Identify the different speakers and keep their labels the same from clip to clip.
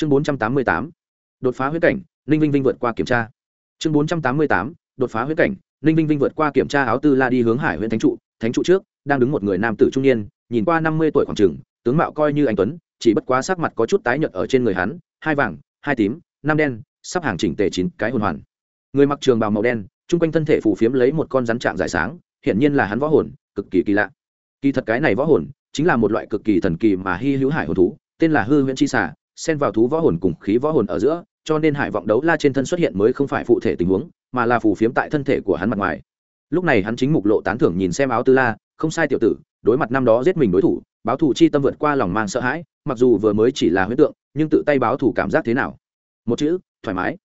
Speaker 1: chương bốn trăm tám mươi tám, đột phá huyết cảnh, ninh vinh vinh vượt qua kiểm tra. Chương bốn trăm tám mươi tám, đột phá huyết cảnh, ninh vinh vinh vượt qua kiểm tra áo tư la đi hướng hải huyện thánh trụ. Thánh trụ trước, đang đứng một người nam tử trung niên, nhìn qua năm mươi tuổi khoảng trừng tướng mạo coi như anh tuấn, chỉ bất quá sắc mặt có chút tái nhợt ở trên người hắn, hai vàng, hai tím, năm đen, sắp hàng chỉnh tề chín cái hồn hoàn. Người mặc trường bào màu đen, chung quanh thân thể phủ phiếm lấy một con rắn trạng dài sáng, hiển nhiên là hắn võ hồn, cực kỳ kỳ lạ. Kỳ thật cái này võ hồn, chính là một loại cực kỳ thần kỳ mà hy hữu hải hồn thú, tên là hư huyễn chi xả xen vào thú võ hồn cùng khí võ hồn ở giữa, cho nên hải vọng đấu la trên thân xuất hiện mới không phải phụ thể tình huống, mà là phù phiếm tại thân thể của hắn mặt ngoài. Lúc này hắn chính mục lộ tán thưởng nhìn xem áo tư la, không sai tiểu tử, đối mặt năm đó giết mình đối thủ, báo thủ chi tâm vượt qua lòng mang sợ hãi, mặc dù vừa mới chỉ là huyết tượng, nhưng tự tay báo thủ cảm giác thế nào? Một chữ, thoải mái.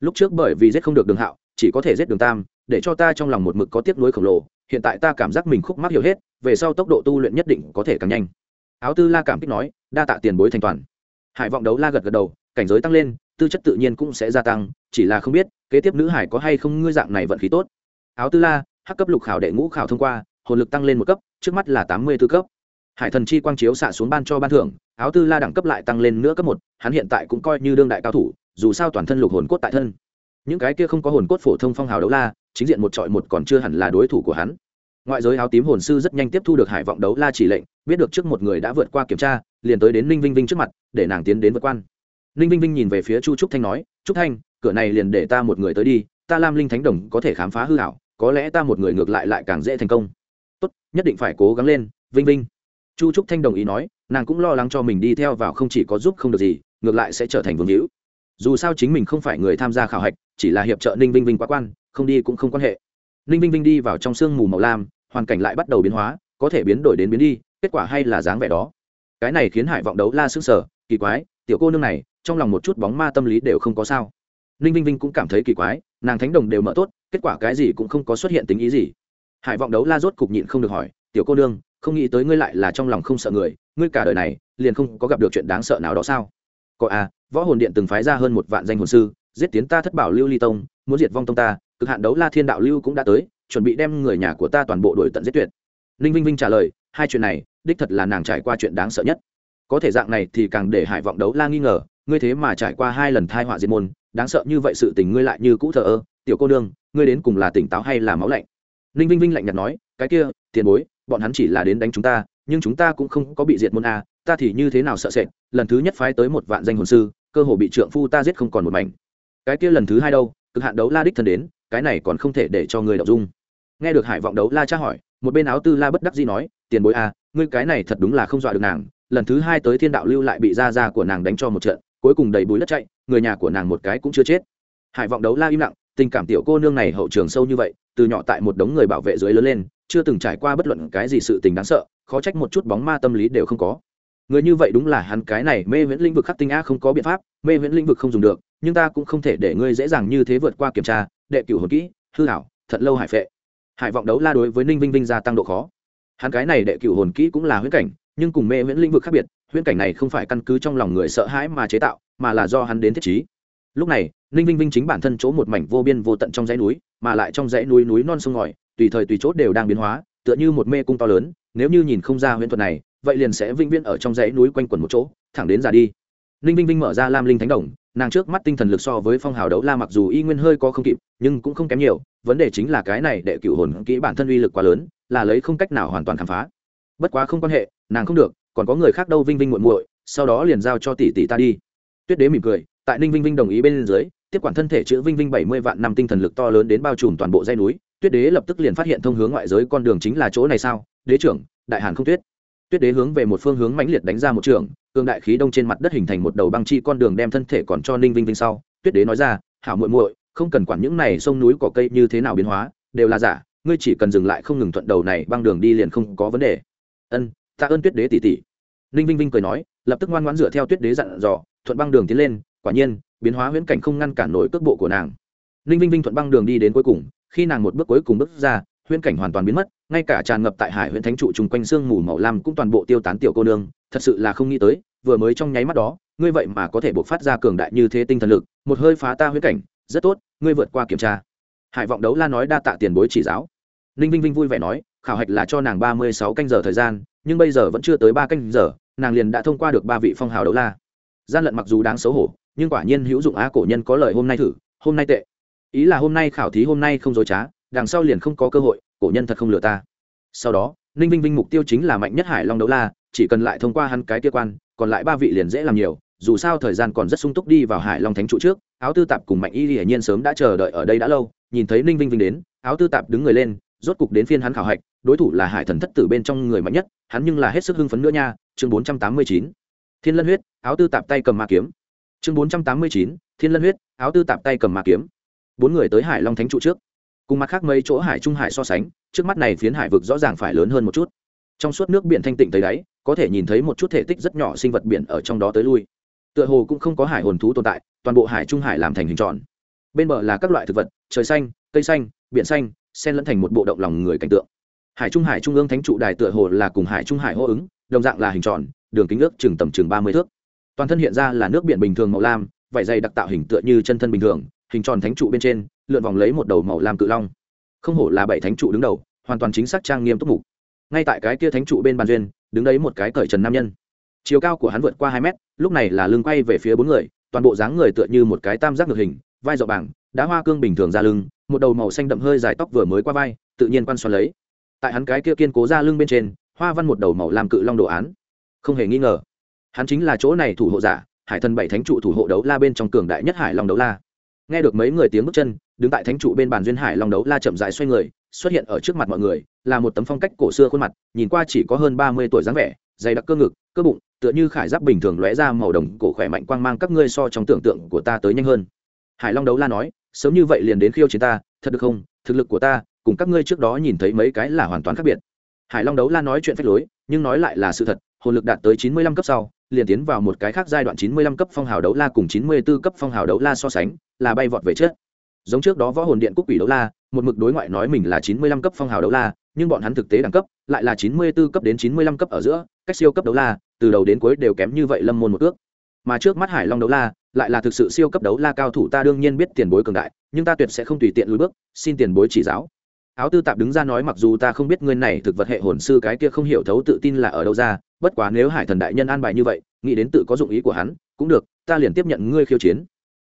Speaker 1: Lúc trước bởi vì giết không được đường hạo, chỉ có thể giết đường tam, để cho ta trong lòng một mực có tiếc nuối khổng lồ, hiện tại ta cảm giác mình khúc mắc hiểu hết, về sau tốc độ tu luyện nhất định có thể càng nhanh. Áo tư la cảm kích nói, đa tạ tiền bối thành toàn hải vọng đấu la gật gật đầu, cảnh giới tăng lên, tư chất tự nhiên cũng sẽ gia tăng, chỉ là không biết, kế tiếp nữ hải có hay không ngươi dạng này vận khí tốt. Áo tư la, hắc cấp lục khảo đệ ngũ khảo thông qua, hồn lực tăng lên một cấp, trước mắt là tám mươi b ố cấp. Hải thần chi quang chiếu xạ xuống ban cho ban thưởng, áo tư la đẳng cấp lại tăng lên nữa cấp một, hắn hiện tại cũng coi như đương đại cao thủ, dù sao toàn thân lục hồn cốt tại thân. Những cái kia không có hồn cốt phổ thông phong hào đấu la, chính diện một trọi một còn chưa hẳn là đối thủ của hắn ngoại giới áo tím hồn sư rất nhanh tiếp thu được hải vọng đấu la chỉ lệnh, biết được trước một người đã vượt qua kiểm tra, liền tới đến ninh vinh vinh trước mặt, để nàng tiến đến vượt quan. Ninh vinh vinh nhìn về phía chu trúc thanh nói, trúc thanh, cửa này liền để ta một người tới đi, ta lam linh thánh đồng có thể khám phá hư hảo có lẽ ta một người ngược lại lại càng dễ thành công. Tốt, nhất định phải cố gắng lên, vinh vinh. Chu trúc thanh đồng ý nói, nàng cũng lo lắng cho mình đi theo vào không chỉ có giúp không được gì, ngược lại sẽ trở thành vương hữu. Dù sao chính mình không phải người tham gia khảo hạch, chỉ là hiệp trợ ninh vinh vinh quá quan, không đi cũng không quan hệ ninh vinh vinh đi vào trong sương mù màu lam, hoàn cảnh lại bắt đầu biến hóa, có thể biến đổi đến biến đi, kết quả hay là dáng vẻ đó. Cái này khiến hải vọng đấu la xương sở kỳ quái, tiểu cô nương này, trong lòng một chút bóng ma tâm lý đều không có sao. Ninh vinh vinh cũng cảm thấy kỳ quái, nàng thánh đồng đều mở tốt, kết quả cái gì cũng không có xuất hiện tính ý gì. Hải vọng đấu la rốt cục nhịn không được hỏi, tiểu cô nương, không nghĩ tới ngươi lại là trong lòng không sợ người, ngươi cả đời này, liền không có gặp được chuyện đáng sợ nào đó sao? Có à võ hồn điện từng phái ra hơn một vạn danh hồn sư, giết tiến ta thất bảo lưu ly tông, muốn diệt vong tông ta cực hạn đấu la thiên đạo lưu cũng đã tới chuẩn bị đem người nhà của ta toàn bộ đổi tận giết tuyệt. Ninh vinh vinh trả lời hai chuyện này đích thật là nàng trải qua chuyện đáng sợ nhất. Có thể dạng này thì càng để hải vọng đấu la nghi ngờ ngươi thế mà trải qua hai lần thai họa diệt môn đáng sợ như vậy sự tình ngươi lại như cũ thờ ơ tiểu cô đương, ngươi đến cùng là tỉnh táo hay là máu lạnh? Ninh vinh vinh lạnh nhạt nói cái kia tiền bối bọn hắn chỉ là đến đánh chúng ta nhưng chúng ta cũng không có bị diệt môn a ta thì như thế nào sợ sệt lần thứ nhất phái tới một vạn danh hồn sư cơ hồ bị trượng phu ta giết không còn một mảnh. Cái kia lần thứ hai đâu cực hạn đấu la đích thân đến, cái này còn không thể để cho người đọc dung. Nghe được hải vọng đấu la tra hỏi, một bên áo tư la bất đắc dĩ nói, tiền bối a ngươi cái này thật đúng là không dọa được nàng, lần thứ hai tới thiên đạo lưu lại bị gia gia của nàng đánh cho một trận, cuối cùng đầy bùi đất chạy, người nhà của nàng một cái cũng chưa chết. Hải vọng đấu la im lặng, tình cảm tiểu cô nương này hậu trường sâu như vậy, từ nhỏ tại một đống người bảo vệ dưới lớn lên, chưa từng trải qua bất luận cái gì sự tình đáng sợ, khó trách một chút bóng ma tâm lý đều không có người như vậy đúng là hắn, cái này mê viễn lĩnh vực khắc tinh a không có biện pháp, mê viễn lĩnh vực không dùng được, nhưng ta cũng không thể để ngươi dễ dàng như thế vượt qua kiểm tra, đệ cửu hồn kỹ, hư hảo thật lâu hải phệ. Hải vọng đấu la đối với ninh vinh vinh gia tăng độ khó. Hắn cái này đệ cửu hồn kỹ cũng là huyễn cảnh, nhưng cùng mê viễn lĩnh vực khác biệt, huyễn cảnh này không phải căn cứ trong lòng người sợ hãi mà chế tạo, mà là do hắn đến thiết trí. Lúc này, ninh vinh vinh chính bản thân chỗ một mảnh vô biên vô tận trong dãy núi, mà lại trong dãy núi núi non sông ngòi, tùy thời tùy chốt đều đang biến hóa, tựa như một mê cung to lớn, nếu như nhìn không ra huyễn thuật này vậy liền sẽ vĩnh viễn ở trong dãy núi quanh quẩn một chỗ, thẳng đến già đi. Ninh vinh vinh mở ra lam linh thánh đồng, nàng trước mắt tinh thần lực so với phong hào đấu la mặc dù y nguyên hơi có không kịp, nhưng cũng không kém nhiều, vấn đề chính là cái này để cựu hồn kỹ bản thân uy lực quá lớn, là lấy không cách nào hoàn toàn khám phá. Bất quá không quan hệ, nàng không được, còn có người khác đâu vinh vinh muộn muội, sau đó liền giao cho tỷ tỷ ta đi. Tuyết đế mỉm cười, tại ninh vinh vinh đồng ý bên dưới, tiếp quản thân thể chữ vinh vinh bảy mươi vạn năm tinh thần lực to lớn đến bao trùm toàn bộ dây núi, tuyết đế lập tức liền phát hiện thông hướng ngoại giới con đường chính là chỗ này sao? Đế trưởng, đại hàn không tuyết tuyết đế hướng về một phương hướng mãnh liệt đánh ra một trường cương đại khí đông trên mặt đất hình thành một đầu băng chi con đường đem thân thể còn cho ninh vinh vinh sau. Tuyết đế nói ra, hảo muội muội, không cần quản những này sông núi cỏ cây như thế nào biến hóa, đều là giả, ngươi chỉ cần dừng lại không ngừng thuận đầu này băng đường đi liền không có vấn đề. Ân ta ơn tuyết đế tỷ tỷ. Ninh vinh vinh cười nói, lập tức ngoan ngoãn dựa theo tuyết đế dặn dò, thuận băng đường tiến lên, quả nhiên, biến hóa huyễn cảnh không ngăn cản nổi cước bộ của nàng. Ninh vinh vinh thuận băng đường đi đến cuối cùng, khi nàng một bước cuối cùng bước ra huyễn cảnh hoàn toàn biến mất, ngay cả tràn ngập tại hải huyện thánh trụ chung quanh sương mù màu lam cũng toàn bộ tiêu tán tiểu cô nương, thật sự là không nghĩ tới, vừa mới trong nháy mắt đó, ngươi vậy mà có thể buộc phát ra cường đại như thế tinh thần lực, một hơi phá ta huyễn cảnh, rất tốt, ngươi vượt qua kiểm tra. Hải vọng đấu la nói đa tạ tiền bối chỉ giáo. Ninh vinh vinh vui vẻ nói, khảo hạch là cho nàng ba mươi sáu canh giờ thời gian, nhưng bây giờ vẫn chưa tới ba canh giờ, nàng liền đã thông qua được ba vị phong hào đấu la. Gian lận mặc dù đáng xấu hổ, nhưng quả nhiên hữu dụng á cổ nhân có lời hôm nay thử, hôm nay tệ. Ý là hôm nay khảo thí hôm nay không dối trá đằng sau liền không có cơ hội, cổ nhân thật không lừa ta. Sau đó, ninh vinh vinh mục tiêu chính là mạnh nhất hải long đấu la, chỉ cần lại thông qua hắn cái kia quan, còn lại ba vị liền dễ làm nhiều, dù sao thời gian còn rất sung túc đi vào hải long thánh trụ trước, áo tư tạp cùng mạnh y hiển nhiên sớm đã chờ đợi ở đây đã lâu, nhìn thấy ninh vinh vinh đến, áo tư tạp đứng người lên, rốt cục đến phiên hắn khảo hạch, đối thủ là hải thần thất tử bên trong người mạnh nhất, hắn nhưng là hết sức hưng phấn nữa nha, chương bốn trăm tám mươi chín. Thiên lân huyết, áo tư tạp tay cầm ma kiếm. Chương bốn trăm tám mươi chín, thiên lân huyết, áo tư tạp tay cầm ma kiếm. Bốn người tới hải long thánh trụ trước cùng mặt khác mấy chỗ hải trung hải so sánh, trước mắt này phiến hải vực rõ ràng phải lớn hơn một chút. Trong suốt nước biển thanh tịnh tới đáy, có thể nhìn thấy một chút thể tích rất nhỏ sinh vật biển ở trong đó tới lui. Tựa hồ cũng không có hải hồn thú tồn tại, toàn bộ hải trung hải làm thành hình tròn. Bên bờ là các loại thực vật, trời xanh, cây xanh, biển xanh, xen lẫn thành một bộ động lòng người cảnh tượng. Hải trung hải trung ương thánh trụ đài tựa hồ là cùng hải trung hải hô ứng, đồng dạng là hình tròn, đường kính ước chừng tầm chừng ba mươi thước. Toàn thân hiện ra là nước biển bình thường màu lam vải dày đặc tạo hình tựa như chân thân bình thường hình tròn thánh trụ bên trên, lượn vòng lấy một đầu màu lam cự long. Không hổ là bảy thánh trụ đứng đầu, hoàn toàn chính xác trang nghiêm túc mục. Ngay tại cái kia thánh trụ bên bàn duyên, đứng đấy một cái cởi trần nam nhân. Chiều cao của hắn vượt qua hai mét, lúc này là lưng quay về phía bốn người, toàn bộ dáng người tựa như một cái tam giác ngược hình, vai dọ bảng, đá hoa cương bình thường ra lưng, một đầu màu xanh đậm hơi dài tóc vừa mới qua vai, tự nhiên quan xoắn lấy. Tại hắn cái kia kiên cố ra lưng bên trên, hoa văn một đầu màu làm cự long đồ án. Không hề nghi ngờ, hắn chính là chỗ này thủ hộ giả, hải thần bảy thánh trụ thủ hộ đấu la bên trong cường đại nhất hải long đấu la nghe được mấy người tiếng bước chân, đứng tại thánh trụ bên bàn duyên hải long đấu la chậm dài xoay người, xuất hiện ở trước mặt mọi người, là một tấm phong cách cổ xưa khuôn mặt, nhìn qua chỉ có hơn ba mươi tuổi dáng vẻ, dày đặc cơ ngực, cơ bụng, tựa như khải giáp bình thường lóe ra màu đồng, cổ khỏe mạnh quang mang các ngươi so trong tưởng tượng của ta tới nhanh hơn. Hải long đấu la nói, sớm như vậy liền đến khiêu chiến ta, thật được không? Thực lực của ta, cùng các ngươi trước đó nhìn thấy mấy cái là hoàn toàn khác biệt. Hải long đấu la nói chuyện phách lối, nhưng nói lại là sự thật, hồn lực đạt tới chín mươi lăm cấp sau, liền tiến vào một cái khác giai đoạn chín mươi lăm cấp phong hào đấu la cùng chín mươi 94 cấp phong hào đấu la so sánh là bay vọt về trước. Giống trước đó võ hồn điện quốc quỷ đấu la, một mực đối ngoại nói mình là chín mươi lăm cấp phong hào đấu la, nhưng bọn hắn thực tế đẳng cấp lại là chín mươi 94 cấp đến chín mươi lăm cấp ở giữa, cách siêu cấp đấu la, từ đầu đến cuối đều kém như vậy lâm môn một ước. Mà trước mắt hải long đấu la, lại là thực sự siêu cấp đấu la cao thủ ta đương nhiên biết tiền bối cường đại, nhưng ta tuyệt sẽ không tùy tiện lùi bước, xin tiền bối chỉ giáo. Áo tư tạp đứng ra nói mặc dù ta không biết ngươi này thực vật hệ hồn sư cái kia không hiểu thấu tự tin là ở đâu ra, bất quá nếu hải thần đại nhân an bài như vậy, nghĩ đến tự có dụng ý của hắn, cũng được, ta liền tiếp nhận ngươi khiêu chiến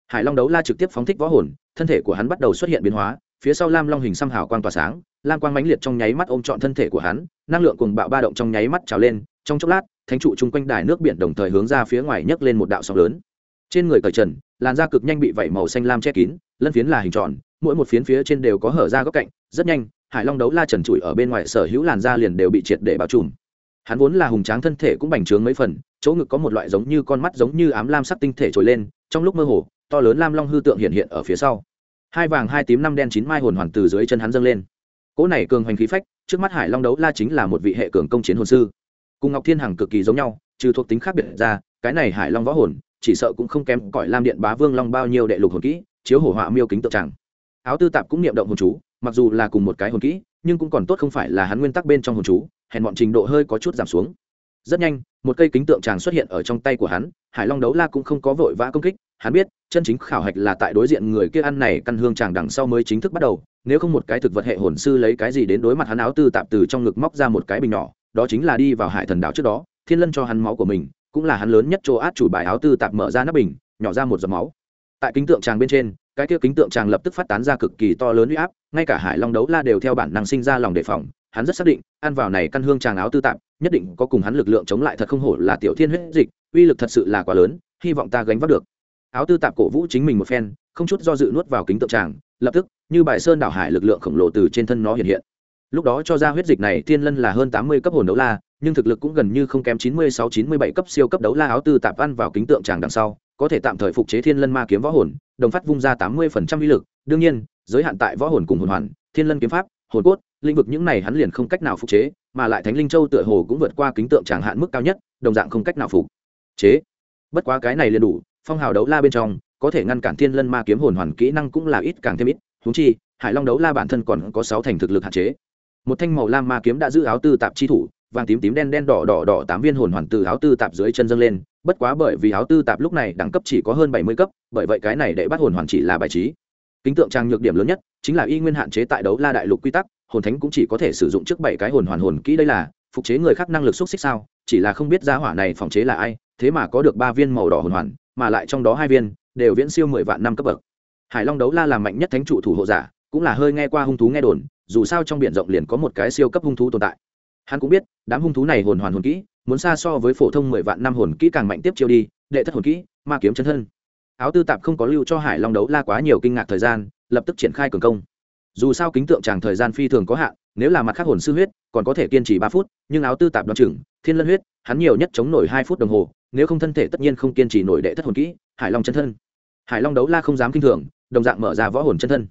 Speaker 1: hải long đấu la trực tiếp phóng thích võ hồn, thân thể của hắn bắt đầu xuất hiện biến hóa, phía sau lam long hình xăm hào quang tỏa sáng, lam quang mãnh liệt trong nháy mắt ôm trọn thân thể của hắn, năng lượng cùng bạo ba động trong nháy mắt trào lên, trong chốc lát, thánh trụ chung quanh đài nước biển đồng thời hướng ra phía ngoài nhấc lên một đạo sóng lớn. Trên người cởi trần, làn da cực nhanh bị vẩy màu xanh lam che kín, lân phiến là hình tròn, mỗi một phiến phía trên đều có hở ra góc cạnh, rất nhanh, hải long đấu la trần trụi ở bên ngoài sở hữu làn da liền đều bị triệt để bao trùm. Hắn vốn là hùng tráng thân thể cũng bành trướng mấy phần, chỗ ngực có một loại giống như con mắt giống như ám lam sắc tinh thể trồi lên, trong lúc mơ hồ to lớn lam long hư tượng hiện hiện ở phía sau. Hai vàng, hai tím, năm đen, chín mai hồn hoàn từ dưới chân hắn dâng lên. Cỗ này cường hoành khí phách, trước mắt hải long đấu la chính là một vị hệ cường công chiến hồn sư. Cùng ngọc thiên hằng cực kỳ giống nhau, trừ thuộc tính khác biệt ra, cái này hải long võ hồn, chỉ sợ cũng không kém cõi lam điện bá vương long bao nhiêu đệ lục hồn kỹ, chiếu hổ họa miêu kính tượng tràng. Áo tư tạp cũng niệm động hồn chú, mặc dù là cùng một cái hồn kỹ, nhưng cũng còn tốt không phải là hắn nguyên tắc bên trong hồn chú, hèn bọn trình độ hơi có chút giảm xuống. Rất nhanh, một cây kính tượng tràng xuất hiện ở trong tay của hắn, hải long đấu la cũng không có vội vã công kích hắn biết, chân chính khảo hạch là tại đối diện người kia ăn này căn hương tràng đằng sau mới chính thức bắt đầu, nếu không một cái thực vật hệ hồn sư lấy cái gì đến đối mặt hắn áo tư tạp từ trong ngực móc ra một cái bình nhỏ, đó chính là đi vào hải thần đảo trước đó, thiên lân cho hắn máu của mình, cũng là hắn lớn nhất chỗ át chủ bài áo tư tạp mở ra nắp bình, nhỏ ra một giọt máu. Tại kính tượng tràng bên trên, cái kia kính tượng tràng lập tức phát tán ra cực kỳ to lớn uy áp, ngay cả hải long đấu la đều theo bản năng sinh ra lòng đề phòng, hắn rất xác định, ăn vào này căn hương tràng áo tư tạp, nhất định có cùng hắn lực lượng chống lại thật không hổ là tiểu thiên huyết dịch, uy lực thật sự là quá lớn, hy vọng ta gánh vác được áo tư tạp cổ vũ chính mình một phen, không chút do dự nuốt vào kính tượng tràng, lập tức, như bài sơn đảo hải lực lượng khổng lồ từ trên thân nó hiện hiện. Lúc đó cho ra huyết dịch này, thiên lân là hơn tám mươi cấp hồn đấu la, nhưng thực lực cũng gần như không kém chín mươi sáu, chín mươi bảy cấp siêu cấp đấu la áo tư tạp ăn vào kính tượng tràng đằng sau, có thể tạm thời phục chế thiên lân ma kiếm võ hồn, đồng phát vung ra tám mươi phần trăm uy lực. Đương nhiên, giới hạn tại võ hồn cùng hồn hoàn, thiên lân kiếm pháp, hồn cốt, lĩnh vực những này hắn liền không cách nào phục chế, mà lại thánh linh châu tựa hồ cũng vượt qua kính tượng tràng hạn mức cao nhất, đồng dạng không cách nào phục chế. Bất quá cái này liền đủ phong hào đấu la bên trong, có thể ngăn cản thiên lân ma kiếm hồn hoàn kỹ năng cũng là ít càng thêm ít húng chi, hải long đấu la bản thân còn có sáu thành thực lực hạn chế. Một thanh màu lam ma kiếm đã giữ áo tư tạp chi thủ, vàng tím tím đen đen đỏ đỏ đỏ tám viên hồn hoàn từ áo tư tạp dưới chân dâng lên, bất quá bởi vì áo tư tạp lúc này đẳng cấp chỉ có hơn bảy mươi cấp, bởi vậy cái này để bắt hồn hoàn chỉ là bài trí. Kính tượng trang nhược điểm lớn nhất chính là y nguyên hạn chế tại đấu la đại lục quy tắc, hồn thánh cũng chỉ có thể sử dụng trước bảy cái hồn hoàn hồn kỹ đây là, phục chế người khác năng lực xúc xích sao, chỉ là không biết giá hỏa này phòng chế là ai, thế mà có được ba viên màu đỏ hồn hoàn mà lại trong đó hai viên đều viễn siêu mười vạn năm cấp bậc. Hải long đấu la là mạnh nhất thánh trụ thủ hộ giả, cũng là hơi nghe qua hung thú nghe đồn, dù sao trong biển rộng liền có một cái siêu cấp hung thú tồn tại. Hắn cũng biết, đám hung thú này hồn hoàn hồn kỹ, muốn xa so với phổ thông mười vạn năm hồn kỹ càng mạnh tiếp chiêu đi, đệ thất hồn kỹ, ma kiếm chân thân. Áo tư tạp không có lưu cho hải long đấu la quá nhiều kinh ngạc thời gian, lập tức triển khai cường công. Dù sao kính tượng tràng thời gian phi thường có hạn, nếu là mặt khác hồn sư huyết, còn có thể kiên trì ba phút, nhưng áo tư tạp đoan chừng thiên lân huyết, hắn nhiều nhất chống nổi hai phút đồng hồ, nếu không thân thể tất nhiên không kiên trì nổi đệ thất hồn kỹ, hải long chân thân. Hải long đấu la không dám kinh thường, đồng dạng mở ra võ hồn chân thân.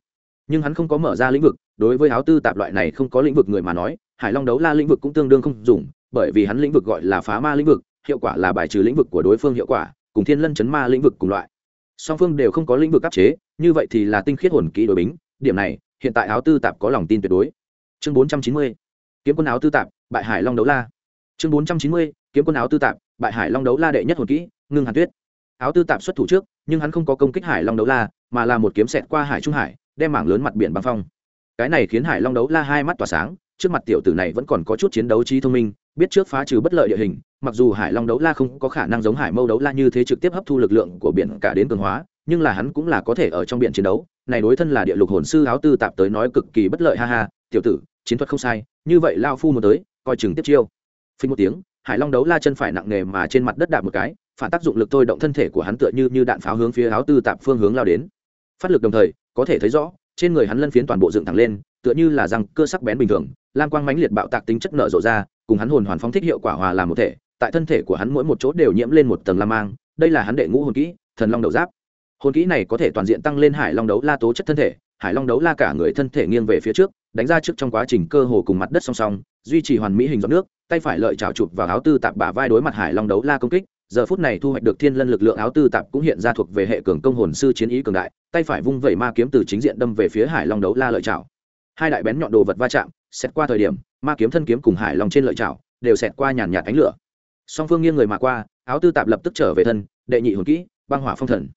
Speaker 1: Nhưng hắn không có mở ra lĩnh vực, đối với áo tư tạp loại này không có lĩnh vực người mà nói, hải long đấu la lĩnh vực cũng tương đương không dùng, bởi vì hắn lĩnh vực gọi là phá ma lĩnh vực, hiệu quả là bài trừ lĩnh vực của đối phương hiệu quả, cùng thiên lân chấn ma lĩnh vực cùng loại. Song phương đều không có lĩnh vực áp chế, như vậy thì là tinh khiết hồn kỹ đối bính, điểm này, hiện tại áo tư tạp có lòng tin tuyệt đối. Chương bốn trăm chín mươi, kiếm quân áo tư tạp, bại hải long đấu la chương bốn trăm chín mươi, kiếm quân áo tư tạp, bại hải long đấu la đệ nhất hồn kỹ, ngưng hàn tuyết. Áo tư tạp xuất thủ trước, nhưng hắn không có công kích hải long đấu la, mà là một kiếm xẹt qua hải trung hải, đem mảng lớn mặt biển băng phong. Cái này khiến hải long đấu la hai mắt tỏa sáng, trước mặt tiểu tử này vẫn còn có chút chiến đấu trí thông minh, biết trước phá trừ bất lợi địa hình, mặc dù hải long đấu la không có khả năng giống hải mâu đấu la như thế trực tiếp hấp thu lực lượng của biển cả đến cường hóa, nhưng là hắn cũng là có thể ở trong biển chiến đấu. Này đối thân là địa lục hồn sư áo tư tạp tới nói cực kỳ bất lợi, ha ha, tiểu tử, chiến thuật không sai, như vậy lao phu một tới, coi chừng tiếp chiêu phình một tiếng, hải long đấu la chân phải nặng nề mà trên mặt đất đạp một cái, phản tác dụng lực thôi động thân thể của hắn tựa như như đạn pháo hướng phía áo tư tạp phương hướng lao đến. Phát lực đồng thời, có thể thấy rõ, trên người hắn lân phiến toàn bộ dựng thẳng lên, tựa như là răng cơ sắc bén bình thường, lam quang mãnh liệt bạo tạc tính chất nở rộ ra, cùng hắn hồn hoàn phóng thích hiệu quả hòa làm một thể, tại thân thể của hắn mỗi một chỗ đều nhiễm lên một tầng lam mang, đây là hắn đệ ngũ hồn kỹ, thần long đầu giáp. Hồn kỹ này có thể toàn diện tăng lên hải long đấu la tố chất thân thể, hải long đấu la cả người thân thể nghiêng về phía trước đánh ra trước trong quá trình cơ hồ cùng mặt đất song song, duy trì hoàn mỹ hình giọt nước, tay phải lợi trào chụp vào áo tư tạp bả vai đối mặt hải long đấu la công kích, giờ phút này thu hoạch được thiên lân lực lượng áo tư tạp cũng hiện ra thuộc về hệ cường công hồn sư chiến ý cường đại, tay phải vung vẩy ma kiếm từ chính diện đâm về phía hải long đấu la lợi trào hai đại bén nhọn đồ vật va chạm xét qua thời điểm, ma kiếm thân kiếm cùng hải long trên lợi trào đều xẹt qua nhàn nhạt ánh lửa. Song phương nghiêng người mà qua, áo tư tạp lập tức trở về thân, đệ nhị hồn kỹ, băng hỏa phong thần.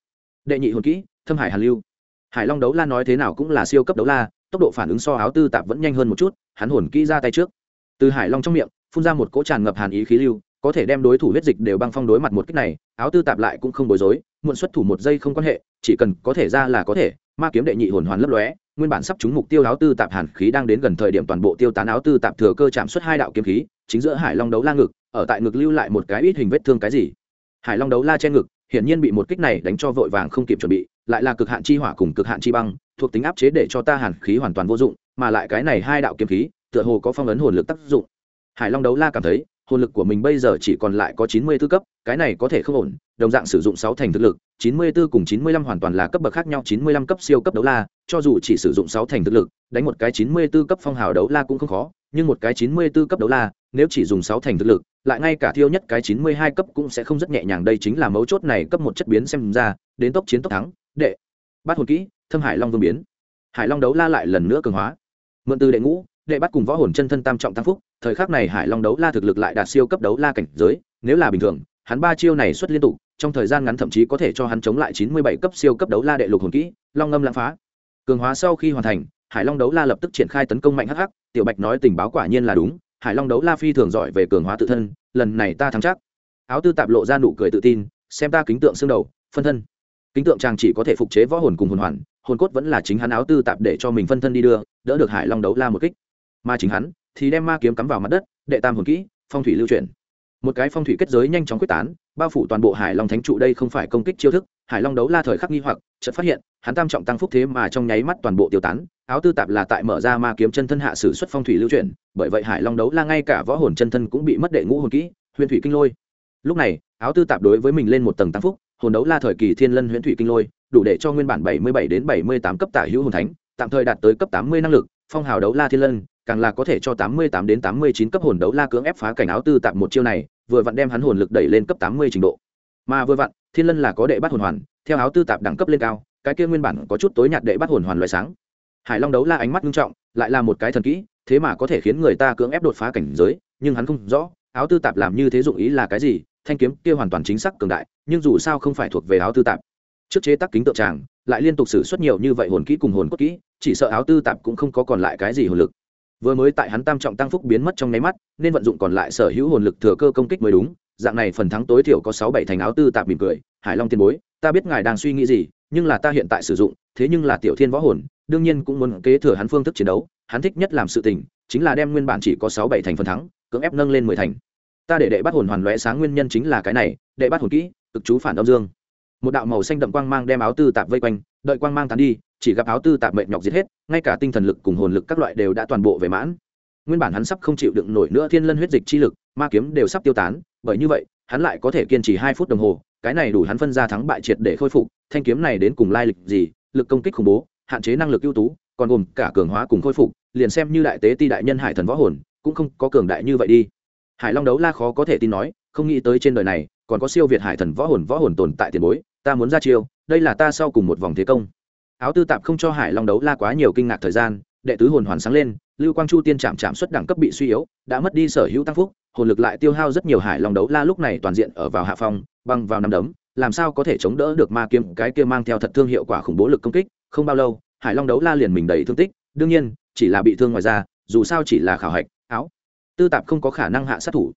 Speaker 1: Đệ nhị hồn kỹ, thâm hải hàn lưu. Hải long đấu la nói thế nào cũng là siêu cấp đấu la tốc độ phản ứng so áo tư tạp vẫn nhanh hơn một chút, hắn hồn kỹ ra tay trước. Từ hải long trong miệng, phun ra một cỗ tràn ngập hàn ý khí lưu, có thể đem đối thủ huyết dịch đều băng phong đối mặt một cách này, áo tư tạp lại cũng không bối rối, muộn xuất thủ một giây không quan hệ, chỉ cần có thể ra là có thể, ma kiếm đệ nhị hồn hoàn lấp lóe, nguyên bản sắp trúng mục tiêu áo tư tạp hàn khí đang đến gần thời điểm toàn bộ tiêu tán áo tư tạp thừa cơ chạm xuất hai đạo kiếm khí, chính giữa hải long đấu la ngực, ở tại ngực lưu lại một cái ít hình vết thương cái gì. Hải long đấu la trên ngực, hiển nhiên bị một kích này đánh cho vội vàng không kịp chuẩn bị, lại là cực hạn chi hỏa cùng cực hạn chi băng thuộc tính áp chế để cho ta hàn khí hoàn toàn vô dụng, mà lại cái này hai đạo kiếm khí, tựa hồ có phong ấn hồn lực tác dụng. Hải long đấu la cảm thấy, hồn lực của mình bây giờ chỉ còn lại có chín mươi 94 cấp, cái này có thể không ổn, đồng dạng sử dụng sáu thành thực lực, chín mươi 94 cùng chín mươi lăm hoàn toàn là cấp bậc khác nhau, chín mươi lăm cấp siêu cấp đấu la, cho dù chỉ sử dụng sáu thành thực lực, đánh một cái chín mươi 94 cấp phong hào đấu la cũng không khó, nhưng một cái chín mươi 94 cấp đấu la, nếu chỉ dùng sáu thành thực lực, lại ngay cả thiêu nhất cái chín mươi hai cấp cũng sẽ không rất nhẹ nhàng, đây chính là mấu chốt này cấp một chất biến xem ra, đến tốc chiến tốc thắng, đệ. Bắt hồn kỹ thâm hải long vương biến. Hải long đấu la lại lần nữa cường hóa. Mượn từ đệ ngũ, đệ bắt cùng võ hồn chân thân tam trọng tam phúc, thời khắc này hải long đấu la thực lực lại đạt siêu cấp đấu la cảnh giới, nếu là bình thường, hắn ba chiêu này xuất liên tục, trong thời gian ngắn thậm chí có thể cho hắn chống lại chín mươi bảy cấp siêu cấp đấu la đệ lục hồn kỹ, long ngâm lãng phá. Cường hóa sau khi hoàn thành, hải long đấu la lập tức triển khai tấn công mạnh hắc hắc, tiểu bạch nói tình báo quả nhiên là đúng, hải long đấu la phi thường giỏi về cường hóa tự thân, lần này ta thắng chắc. Áo tư tạp lộ ra nụ cười tự tin, xem ta kính tượng xương đầu, phân thân. Kính tượng chàng chỉ có thể phục chế võ hồn cùng hồn hoàn hồn cốt vẫn là chính hắn áo tư tạp để cho mình phân thân đi đưa đỡ được hải long đấu la một kích mà chính hắn thì đem ma kiếm cắm vào mặt đất đệ tam hồn kỹ phong thủy lưu truyền. một cái phong thủy kết giới nhanh chóng quyết tán bao phủ toàn bộ hải long thánh trụ đây không phải công kích chiêu thức hải long đấu la thời khắc nghi hoặc chợt phát hiện hắn tam trọng tăng phúc thế mà trong nháy mắt toàn bộ tiêu tán áo tư tạp là tại mở ra ma kiếm chân thân hạ sử xuất phong thủy lưu truyền, bởi vậy hải long đấu la ngay cả võ hồn chân thân cũng bị mất đệ ngũ hồn kỹ huyền thủy kinh lôi lúc này áo tư tạp đối với mình lên một tầng tăng phúc hồn đấu la thời kỳ thiên lân huyễn thủy kinh lôi, đủ để cho nguyên bản bảy mươi bảy đến bảy mươi tám cấp tả hữu hồn thánh, tạm thời đạt tới cấp tám mươi năng lực, phong hào đấu la thiên lân, càng là có thể cho tám mươi tám đến tám mươi chín cấp hồn đấu la cưỡng ép phá cảnh áo tư tạm một chiêu này, vừa vặn đem hắn hồn lực đẩy lên cấp tám mươi trình độ. Mà vừa vặn, thiên lân là có đệ bắt hồn hoàn, theo áo tư tạp đẳng cấp lên cao, cái kia nguyên bản có chút tối nhạt đệ bắt hồn hoàn loại sáng. Hải long đấu la ánh mắt nghiêm trọng, lại là một cái thần kỹ, thế mà có thể khiến người ta cưỡng ép đột phá cảnh giới, nhưng hắn không rõ, áo tư tạp làm như thế dụng ý là cái gì thanh kiếm kia hoàn toàn chính xác cường đại, nhưng dù sao không phải thuộc về áo tư tạp. Trước chế tác kính tượng tràng, lại liên tục xử suất nhiều như vậy hồn kỹ cùng hồn cốt kỹ, chỉ sợ áo tư tạp cũng không có còn lại cái gì hồn lực. Vừa mới tại hắn tam trọng tăng phúc biến mất trong nháy mắt, nên vận dụng còn lại sở hữu hồn lực thừa cơ công kích mới đúng, dạng này phần thắng tối thiểu có sáu bảy thành áo tư tạp mỉm cười, hải long tiền bối, ta biết ngài đang suy nghĩ gì, nhưng là ta hiện tại sử dụng, thế nhưng là tiểu thiên võ hồn, đương nhiên cũng muốn kế thừa hắn phương thức chiến đấu, hắn thích nhất làm sự tình, chính là đem nguyên bản chỉ có sáu bảy thành phần thắng, cưỡng ép nâng lên mười thành ta để đệ bắt hồn hoàn lóe sáng nguyên nhân chính là cái này, đệ bắt hồn kỹ, cực chú phản âm dương. Một đạo màu xanh đậm quang mang đem áo tư tạp vây quanh, đợi quang mang tán đi, chỉ gặp áo tư tạp mệt nhọc giết hết, ngay cả tinh thần lực cùng hồn lực các loại đều đã toàn bộ về mãn. Nguyên bản hắn sắp không chịu đựng nổi nữa thiên lân huyết dịch chi lực, ma kiếm đều sắp tiêu tán, bởi như vậy, hắn lại có thể kiên trì hai phút đồng hồ, cái này đủ hắn phân ra thắng bại triệt để khôi phục, thanh kiếm này đến cùng lai lịch gì, lực công kích khủng bố, hạn chế năng lực ưu tú, còn gồm cả cường hóa cùng khôi phục, liền xem như đại tế ti đại nhân hải thần võ hồn, cũng không có cường đại như vậy đi hải long đấu la khó có thể tin nói, không nghĩ tới trên đời này, còn có siêu việt hải thần võ hồn võ hồn tồn tại tiền bối, ta muốn ra chiêu, đây là ta sau cùng một vòng thế công. Áo tư tạp không cho hải long đấu la quá nhiều kinh ngạc thời gian, đệ tứ hồn hoàn sáng lên, lưu quang chu tiên chạm chạm xuất đẳng cấp bị suy yếu, đã mất đi sở hữu tăng phúc, hồn lực lại tiêu hao rất nhiều hải long đấu la lúc này toàn diện ở vào hạ phong, băng vào năm đấm, làm sao có thể chống đỡ được ma kiếm, cái kia mang theo thật thương hiệu quả khủng bố lực công kích, không bao lâu, hải long đấu la liền mình đầy thương tích, đương nhiên, chỉ là bị thương ngoài ra dù sao chỉ là khảo hạch tư tạp không có khả năng hạ sát thủ.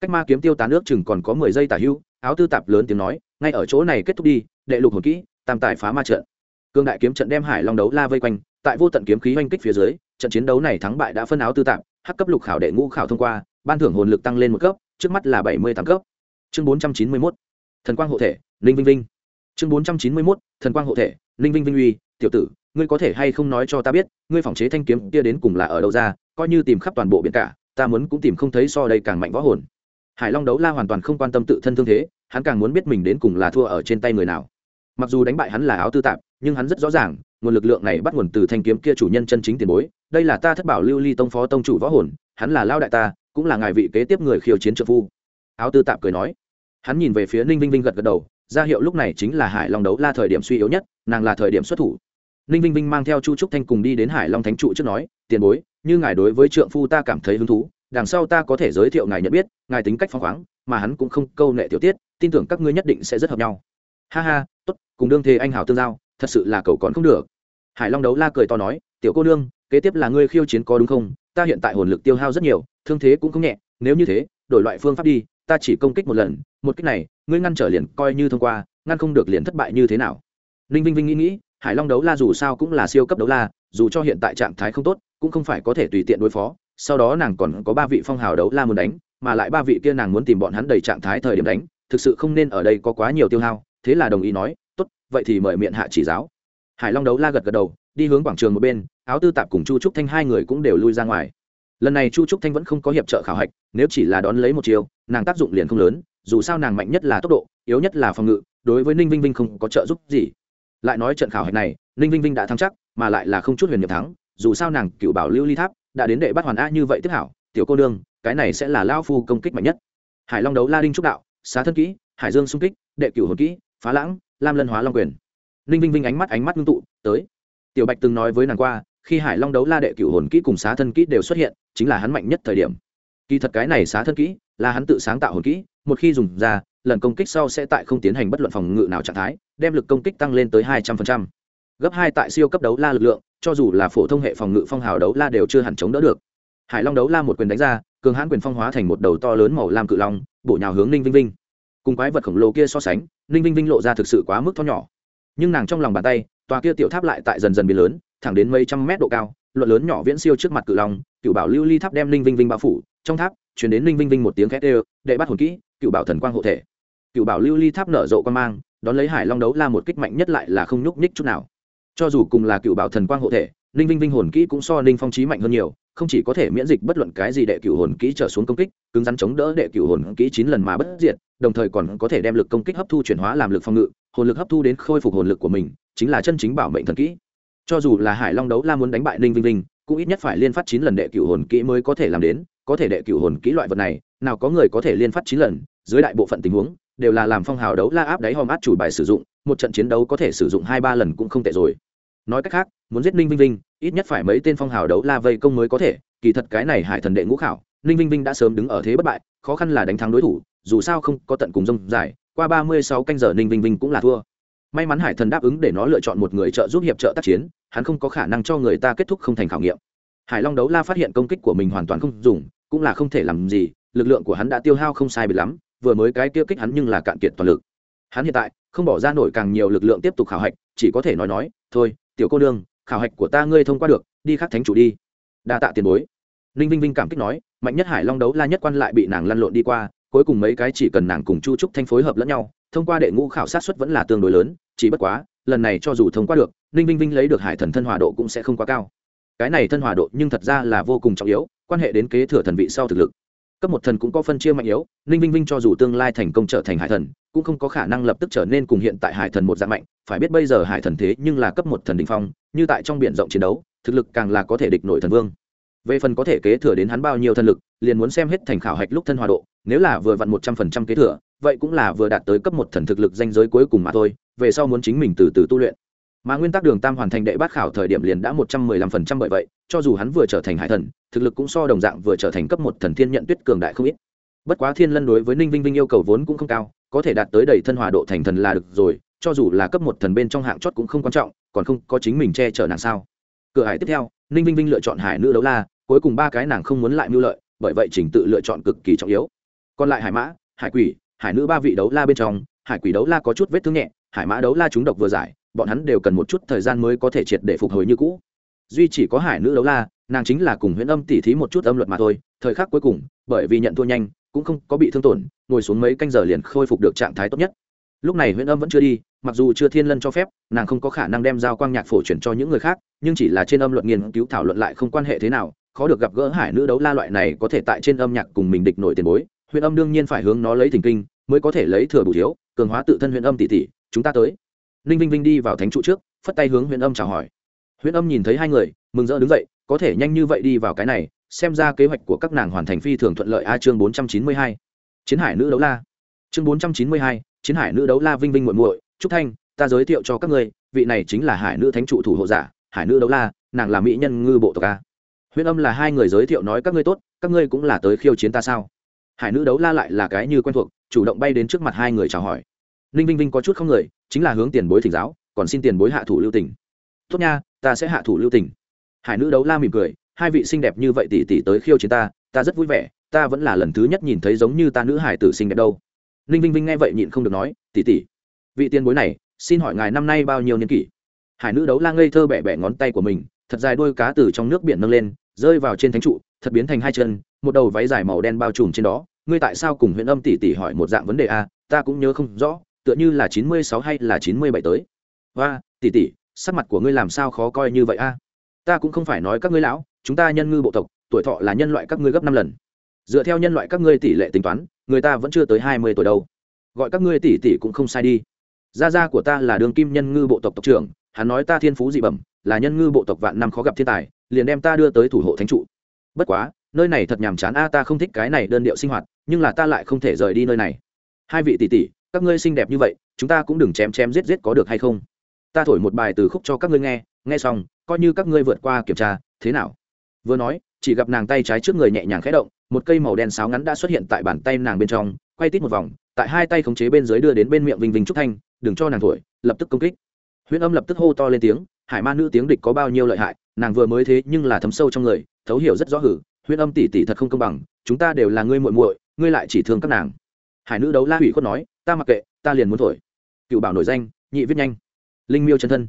Speaker 1: Cách ma kiếm tiêu tán nước chừng còn có mười giây tả hưu, áo tư tạp lớn tiếng nói, ngay ở chỗ này kết thúc đi, đệ lục hồn kỹ, tam tài phá ma trận. Cương đại kiếm trận đem hải long đấu la vây quanh, tại vô tận kiếm khí oanh kích phía dưới, trận chiến đấu này thắng bại đã phân áo tư tạp, hắc cấp lục khảo đệ ngũ khảo thông qua, ban thưởng hồn lực tăng lên một cấp, trước mắt là bảy mươi tám cấp. Chương bốn trăm chín mươi mốt, thần quang hộ thể, ninh vinh vinh. Chương bốn trăm chín mươi mốt, thần quang hộ thể, ninh vinh vinh uy, tiểu tử, ngươi có thể hay không nói cho ta biết, ngươi phòng chế thanh kiếm kia đến cùng là ở đâu ra, coi như tìm khắp toàn bộ biển cả ta muốn cũng tìm không thấy so đây càng mạnh võ hồn. Hải long đấu la hoàn toàn không quan tâm tự thân thương thế, hắn càng muốn biết mình đến cùng là thua ở trên tay người nào. Mặc dù đánh bại hắn là áo tư tạp, nhưng hắn rất rõ ràng, nguồn lực lượng này bắt nguồn từ thanh kiếm kia chủ nhân chân chính tiền bối, đây là ta thất bảo lưu ly tông phó tông chủ võ hồn, hắn là lao đại ta, cũng là ngài vị kế tiếp người khiêu chiến trợ phu. Áo tư tạp cười nói. Hắn nhìn về phía ninh vinh vinh gật gật đầu, ra hiệu lúc này chính là hải long đấu la thời điểm suy yếu nhất, nàng là thời điểm xuất thủ ninh vinh vinh mang theo chu trúc thanh cùng đi đến hải long thánh trụ trước nói, tiền bối, như ngài đối với trượng phu ta cảm thấy hứng thú, đằng sau ta có thể giới thiệu ngài nhận biết, ngài tính cách phăng khoáng, mà hắn cũng không câu nệ tiểu tiết, tin tưởng các ngươi nhất định sẽ rất hợp nhau. Ha ha, tốt, cùng đương thế anh hào tương giao, thật sự là cầu còn không được. Hải long đấu la cười to nói, tiểu cô nương, kế tiếp là ngươi khiêu chiến có đúng không? Ta hiện tại hồn lực tiêu hao rất nhiều, thương thế cũng không nhẹ, nếu như thế, đổi loại phương pháp đi, ta chỉ công kích một lần, một kích này, ngươi ngăn trở liền coi như thông qua, ngăn không được liền thất bại như thế nào. Ninh vinh vinh nghĩ nghĩ hải long đấu la dù sao cũng là siêu cấp đấu la, dù cho hiện tại trạng thái không tốt, cũng không phải có thể tùy tiện đối phó. Sau đó nàng còn có ba vị phong hào đấu la muốn đánh, mà lại ba vị kia nàng muốn tìm bọn hắn đầy trạng thái thời điểm đánh, thực sự không nên ở đây có quá nhiều tiêu hao. Thế là đồng ý nói, tốt, vậy thì mời miệng hạ chỉ giáo. Hải long đấu la gật gật đầu, đi hướng quảng trường một bên, áo tư tạp cùng chu trúc thanh hai người cũng đều lui ra ngoài. Lần này chu trúc thanh vẫn không có hiệp trợ khảo hạch, nếu chỉ là đón lấy một chiều nàng tác dụng liền không lớn, dù sao nàng mạnh nhất là tốc độ, yếu nhất là phòng ngự, đối với ninh vinh vinh không có trợ giúp gì lại nói trận khảo hạch này, ninh vinh vinh đã thắng chắc, mà lại là không chút huyền nhiệm thắng, dù sao nàng cựu bảo lưu ly tháp đã đến đệ bắt hoàn a như vậy tiếp hảo, tiểu cô đương cái này sẽ là lao phu công kích mạnh nhất. Hải long đấu la đinh trúc đạo, xá thân kỹ, hải dương xung kích, đệ cửu hồn kỹ, phá lãng, lam lân hóa long quyền. Ninh vinh vinh ánh mắt ánh mắt ngưng tụ, tới. Tiểu bạch từng nói với nàng qua, khi hải long đấu la đệ cửu hồn kỹ cùng xá thân kỹ đều xuất hiện, chính là hắn mạnh nhất thời điểm. Kỳ thật cái này xá thân kỹ là hắn tự sáng tạo hồn kỹ, một khi dùng ra lần công kích sau sẽ tại không tiến hành bất luận phòng ngự nào trạng thái đem lực công kích tăng lên tới hai trăm phần trăm, gấp hai tại siêu cấp đấu la lực lượng cho dù là phổ thông hệ phòng ngự phong hào đấu la đều chưa hẳn chống đỡ được. Hải long đấu la một quyền đánh ra cường hãn quyền phong hóa thành một đầu to lớn màu lam cự long bổ nhào hướng ninh vinh vinh. Cùng quái vật khổng lồ kia so sánh ninh vinh vinh lộ ra thực sự quá mức to nhỏ. Nhưng nàng trong lòng bàn tay tòa kia tiểu tháp lại tại dần dần biến lớn thẳng đến mấy trăm mét độ cao luận lớn nhỏ viễn siêu trước mặt cự long cựu bảo lưu ly tháp đem ninh vinh vinh bao phủ trong tháp chuyển đến ninh vinh vinh một tiếng khét ê đệ bắt hồn kỹ cựu bảo thần quang hộ thể cựu bảo lưu ly tháp nở rộ quan mang, đón lấy hải long đấu la một kích mạnh nhất lại là không nhúc nhích chút nào. Cho dù cùng là cựu bảo thần quang hộ thể ninh vinh vinh hồn kỹ cũng so ninh phong trí mạnh hơn nhiều, không chỉ có thể miễn dịch bất luận cái gì đệ cựu hồn kỹ trở xuống công kích, cứng rắn chống đỡ đệ cựu hồn kỹ chín lần mà bất diệt, đồng thời còn có thể đem lực công kích hấp thu chuyển hóa làm lực phòng ngự, hồn lực hấp thu đến khôi phục hồn lực của mình, chính là chân chính bảo mệnh thần kỹ. Cho dù là hải long đấu la muốn đánh bại ninh vinh vinh, cũng ít nhất phải liên phát chín lần đệ cựu hồn kỹ mới có thể làm đến, có thể đệ cựu hồn kỹ loại vật này, nào có người có thể liên phát chín lần, dưới đại bộ phận tình huống đều là làm phong hào đấu la áp đáy hòm át chủ bài sử dụng, một trận chiến đấu có thể sử dụng hai ba lần cũng không tệ rồi. Nói cách khác, muốn giết ninh vinh vinh, ít nhất phải mấy tên phong hào đấu la vây công mới có thể, kỳ thật cái này hải thần đệ ngũ khảo, ninh vinh vinh đã sớm đứng ở thế bất bại, khó khăn là đánh thắng đối thủ, dù sao không có tận cùng rông dài, qua ba mươi sáu canh giờ ninh vinh vinh cũng là thua. May mắn hải thần đáp ứng để nó lựa chọn một người trợ giúp hiệp trợ tác chiến, hắn không có khả năng cho người ta kết thúc không thành khảo nghiệm. Hải long đấu la phát hiện công kích của mình hoàn toàn không dùng, cũng là không thể làm gì, lực lượng của hắn đã tiêu hao không sai bị lắm vừa mới cái kia kích hắn nhưng là cạn kiệt toàn lực. Hắn hiện tại không bỏ ra nổi càng nhiều lực lượng tiếp tục khảo hạch, chỉ có thể nói nói, thôi, tiểu cô đương khảo hạch của ta ngươi thông qua được, đi khắc thánh chủ đi. Đa tạ tiền bối. Ninh vinh vinh cảm kích nói, mạnh nhất hải long đấu la nhất quan lại bị nàng lăn lộn đi qua, cuối cùng mấy cái chỉ cần nàng cùng chu trúc thanh phối hợp lẫn nhau, thông qua đệ ngũ khảo sát suất vẫn là tương đối lớn, chỉ bất quá, lần này cho dù thông qua được, ninh vinh vinh lấy được hải thần thân hòa độ cũng sẽ không quá cao. Cái này thân hòa độ nhưng thật ra là vô cùng trọng yếu, quan hệ đến kế thừa thần vị sau thực lực cấp một thần cũng có phân chia mạnh yếu, ninh vinh vinh cho dù tương lai thành công trở thành hải thần, cũng không có khả năng lập tức trở nên cùng hiện tại hải thần một dạng mạnh. Phải biết bây giờ hải thần thế nhưng là cấp một thần đình phong, như tại trong b i ể n rộng chiến đấu, thực lực càng là có thể địch nội thần vương. Về phần có thể kế thừa đến hắn bao nhiêu thần lực, liền muốn xem hết thành khảo hạch lúc thân hòa độ, nếu là vừa vặn một trăm phần trăm kế thừa, vậy cũng là vừa đạt tới cấp một thần thực lực danh giới cuối cùng mà thôi, về sau muốn chính mình từ từ tu luyện. Mà nguyên tắc đường tam hoàn thành đệ bát khảo thời điểm liền đã một trăm mười lăm phần trăm bởi vậy cho dù hắn vừa trở thành hải thần, thực lực cũng so đồng dạng vừa trở thành cấp một thần thiên nhận tuyết cường đại không ít. Bất quá thiên lân đối với ninh vinh vinh yêu cầu vốn cũng không cao, có thể đạt tới đầy thân hòa độ thành thần là được rồi, cho dù là cấp một thần bên trong hạng chót cũng không quan trọng, còn không có chính mình che chở nàng sao. Cửa hải tiếp theo, ninh vinh vinh lựa chọn hải nữ đấu la, cuối cùng ba cái nàng không muốn lại mưu lợi, bởi vậy trình tự lựa chọn cực kỳ trọng yếu. Còn lại hải mã, hải quỷ, hải nữ ba vị đấu la bên trong, hải quỷ đấu la có chút vết thương nhẹ, hải mã đấu la chúng độc vừa giải, bọn hắn đều cần một chút thời gian mới có thể triệt để phục hồi như cũ duy chỉ có hải nữ đấu la, nàng chính là cùng huyễn âm tỉ thí một chút âm luật mà thôi, thời khắc cuối cùng, bởi vì nhận thua nhanh, cũng không có bị thương tổn, ngồi xuống mấy canh giờ liền khôi phục được trạng thái tốt nhất. Lúc này huyễn âm vẫn chưa đi, mặc dù chưa thiên lân cho phép, nàng không có khả năng đem giao quang nhạc phổ chuyển cho những người khác, nhưng chỉ là trên âm luận nghiên cứu thảo luận lại không quan hệ thế nào, khó được gặp gỡ hải nữ đấu la loại này có thể tại trên âm nhạc cùng mình địch nổi tiền bối, huyễn âm đương nhiên phải hướng nó lấy thỉnh kinh, mới có thể lấy thừa bù thiếu, cường hóa tự thân huyễn âm tỷ tỷ chúng ta tới. Ninh vinh vinh đi vào thánh trụ trước, phất tay hướng huyễn âm chào hỏi huyễn âm nhìn thấy hai người, mừng rỡ đứng dậy, có thể nhanh như vậy đi vào cái này, xem ra kế hoạch của các nàng hoàn thành phi thường thuận lợi a. Chương bốn trăm chín mươi hai. Chiến hải nữ đấu la. Chương bốn trăm chín mươi hai. Chiến hải nữ đấu la vinh vinh muội muội. Trúc thanh, ta giới thiệu cho các ngươi, vị này chính là hải nữ thánh trụ thủ hộ giả, hải nữ đấu la, nàng là mỹ nhân ngư bộ tộc a. Huyễn âm là hai người giới thiệu nói, các ngươi tốt, các ngươi cũng là tới khiêu chiến ta sao? Hải nữ đấu la lại là cái như quen thuộc, chủ động bay đến trước mặt hai người chào hỏi. Ninh vinh vinh có chút không người, chính là hướng tiền bối thỉnh giáo, còn xin tiền bối hạ thủ lưu tỉnh tốt nha ta sẽ hạ thủ lưu tình. hải nữ đấu la mỉm cười, hai vị xinh đẹp như vậy tỷ tỷ tới khiêu chiến ta ta rất vui vẻ, ta vẫn là lần thứ nhất nhìn thấy giống như ta nữ hải tử xinh đẹp đâu. Ninh vinh vinh nghe vậy nhịn không được nói tỷ tỷ vị tiền bối này, xin hỏi ngài năm nay bao nhiêu niên kỷ? Hải nữ đấu la ngây thơ bẻ bẻ ngón tay của mình, thật dài đôi cá từ trong nước biển nâng lên, rơi vào trên thánh trụ, thật biến thành hai chân, một đầu váy dài màu đen bao trùm trên đó. Ngươi tại sao cùng huyện âm tỷ tỷ hỏi một dạng vấn đề a ta cũng nhớ không rõ, tựa như là chín mươi sáu hay là chín mươi bảy tới. Và tỷ tỷ sắc mặt của ngươi làm sao khó coi như vậy a? À? Ta cũng không phải nói các ngươi lão, chúng ta nhân ngư bộ tộc, tuổi thọ là nhân loại các ngươi gấp năm lần. Dựa theo nhân loại các ngươi tỷ lệ tính toán, người ta vẫn chưa tới hai mươi tuổi đâu. Gọi các ngươi tỷ tỷ cũng không sai đi. Gia gia của ta là đường kim nhân ngư bộ tộc tộc trưởng, hắn nói ta thiên phú dị bẩm, là nhân ngư bộ tộc vạn năm khó gặp thiên tài, liền đem ta đưa tới thủ hộ thánh trụ. Bất quá, nơi này thật nhàm chán a, ta không thích cái này đơn điệu sinh hoạt, nhưng là ta lại không thể rời đi nơi này. Hai vị tỷ tỷ, các ngươi xinh đẹp như vậy, chúng ta cũng đừng chém chém giết giết có được hay không? Ta thổi một bài từ khúc cho các ngươi nghe nghe xong, coi như các ngươi vượt qua kiểm tra, thế nào? Vừa nói, chỉ gặp nàng tay trái trước người nhẹ nhàng khẽ động, một cây màu đen sáo ngắn đã xuất hiện tại bàn tay nàng bên trong, quay tít một vòng, tại hai tay khống chế bên dưới đưa đến bên miệng vinh vinh trúc thanh, đừng cho nàng thổi, lập tức công kích. Huyễn âm lập tức hô to lên tiếng, hải ma nữ tiếng địch có bao nhiêu lợi hại, nàng vừa mới thế nhưng là thấm sâu trong người, thấu hiểu rất rõ hử, huyễn âm tỷ tỷ thật không công bằng, chúng ta đều là ngươi muội muội, ngươi lại chỉ thương các nàng. Hải nữ đấu la hủy khuất nói, ta mặc kệ, ta liền muốn thổi. Cựu bảo nổi danh, nhị viết nhanh linh miêu chân thân.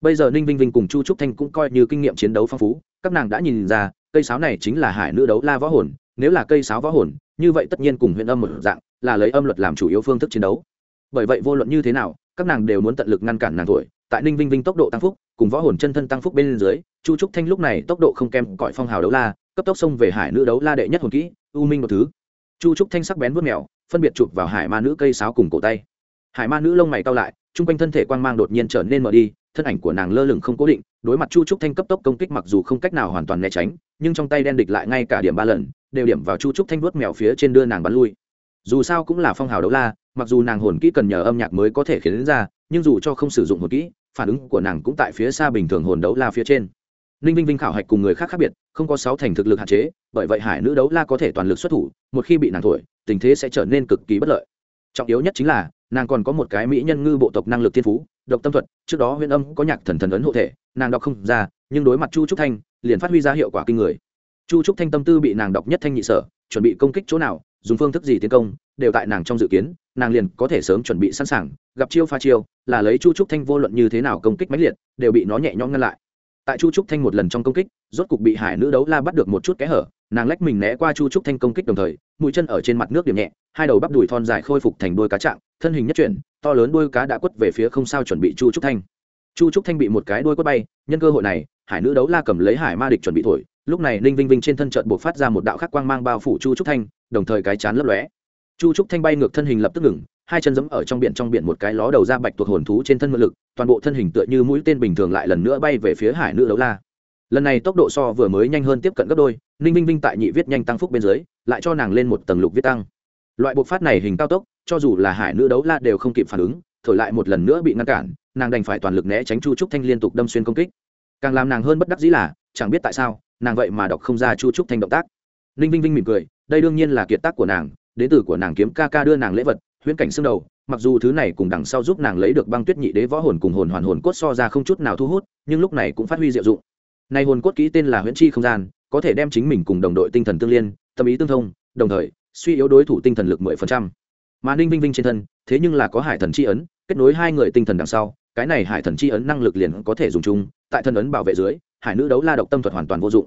Speaker 1: Bây giờ ninh vinh vinh cùng chu trúc thanh cũng coi như kinh nghiệm chiến đấu phong phú, các nàng đã nhìn ra, cây sáo này chính là hải nữ đấu la võ hồn, nếu là cây sáo võ hồn, như vậy tất nhiên cùng huyện âm một dạng, là lấy âm luật làm chủ yếu phương thức chiến đấu. Bởi vậy vô luận như thế nào, các nàng đều muốn tận lực ngăn cản nàng tuổi tại ninh vinh vinh tốc độ tăng phúc, cùng võ hồn chân thân tăng phúc bên dưới, chu trúc thanh lúc này tốc độ không kém cõi phong hào đấu la, cấp tốc xông về hải nữ đấu la đệ nhất hồn kỹ, u minh một thứ. Chu trúc thanh sắc bén vớt mèo, phân biệt chụp vào hải ma nữ cây sáo cùng cổ tay. Hải ma nữ lông mày cao lại chung quanh thân thể quang mang đột nhiên trở nên mờ đi, thân ảnh của nàng lơ lửng không cố định, đối mặt chu trúc thanh cấp tốc công kích mặc dù không cách nào hoàn toàn né tránh, nhưng trong tay đen địch lại ngay cả điểm ba lần, đều điểm vào chu trúc thanh vớt mèo phía trên đưa nàng bắn lui. Dù sao cũng là phong hào đấu la, mặc dù nàng hồn kỹ cần nhờ âm nhạc mới có thể khiến ra, nhưng dù cho không sử dụng hồn kỹ, phản ứng của nàng cũng tại phía xa bình thường hồn đấu la phía trên. Ninh vinh vinh khảo hạch cùng người khác khác biệt, không có sáu thành thực lực hạn chế, bởi vậy hải nữ đấu la có thể toàn lực xuất thủ, một khi bị nàng thổi, tình thế sẽ trở nên cực kỳ bất lợi. Trọng yếu nhất chính là nàng còn có một cái mỹ nhân ngư bộ tộc năng lực thiên phú, độc tâm thuật, trước đó huyễn âm có nhạc thần thần ấn hộ thể, nàng đọc không ra, nhưng đối mặt chu trúc thanh, liền phát huy ra hiệu quả kinh người. Chu trúc thanh tâm tư bị nàng đọc nhất thanh nhị sở, chuẩn bị công kích chỗ nào, dùng phương thức gì tiến công, đều tại nàng trong dự kiến, nàng liền có thể sớm chuẩn bị sẵn sàng, gặp chiêu pha chiêu, là lấy chu trúc thanh vô luận như thế nào công kích mãnh liệt, đều bị nó nhẹ nhõm ngăn lại tại chu trúc thanh một lần trong công kích, rốt cục bị hải nữ đấu la bắt được một chút kẽ hở, nàng lách mình né qua chu trúc thanh công kích đồng thời, mũi chân ở trên mặt nước điểm nhẹ, hai đầu bắp đùi thon dài khôi phục thành đôi cá trạng, thân hình nhất chuyển, to lớn đôi cá đã quất về phía không sao chuẩn bị chu trúc thanh. Chu trúc thanh bị một cái đôi quất bay, nhân cơ hội này, hải nữ đấu la cầm lấy hải ma địch chuẩn bị thổi, lúc này ninh vinh vinh trên thân trận buộc phát ra một đạo khắc quang mang bao phủ chu trúc thanh, đồng thời cái chán lấp lóe. Chu trúc thanh bay ngược thân hình lập tức ngừng hai chân giẫm ở trong biển trong biển một cái ló đầu ra bạch tuộc hồn thú trên thân mượn lực, toàn bộ thân hình tựa như mũi tên bình thường lại lần nữa bay về phía hải nữ đấu la. Lần này tốc độ so vừa mới nhanh hơn tiếp cận gấp đôi, ninh vinh vinh tại nhị viết nhanh tăng phúc bên dưới, lại cho nàng lên một tầng lục viết tăng. Loại bộc phát này hình cao tốc, cho dù là hải nữ đấu la đều không kịp phản ứng, thổi lại một lần nữa bị ngăn cản, nàng đành phải toàn lực né tránh chu trúc thanh liên tục đâm xuyên công kích. Càng làm nàng hơn bất đắc dĩ là, chẳng biết tại sao, nàng vậy mà đọc không ra chu trúc thanh động tác. Ninh vinh vinh mỉm cười, đây đương nhiên là kiệt tác của nàng, đến từ của nàng kiếm ca ca đưa nàng lễ vật huyễn cảnh xương đầu, mặc dù thứ này cùng đằng sau giúp nàng lấy được băng tuyết nhị đế võ hồn cùng hồn hoàn hồn cốt so ra không chút nào thu hút, nhưng lúc này cũng phát huy diệu dụng. Nay hồn cốt kỹ tên là huyễn chi không gian, có thể đem chính mình cùng đồng đội tinh thần tương liên, tâm ý tương thông, đồng thời, suy yếu đối thủ tinh thần lực mười phần trăm. Mà ninh vinh vinh trên thân, thế nhưng là có hải thần c h i ấn, kết nối hai người tinh thần đằng sau, cái này hải thần c h i ấn năng lực liền có thể dùng chung, tại thân ấn bảo vệ dưới, hải nữ đấu la độc tâm thuật hoàn toàn vô dụng.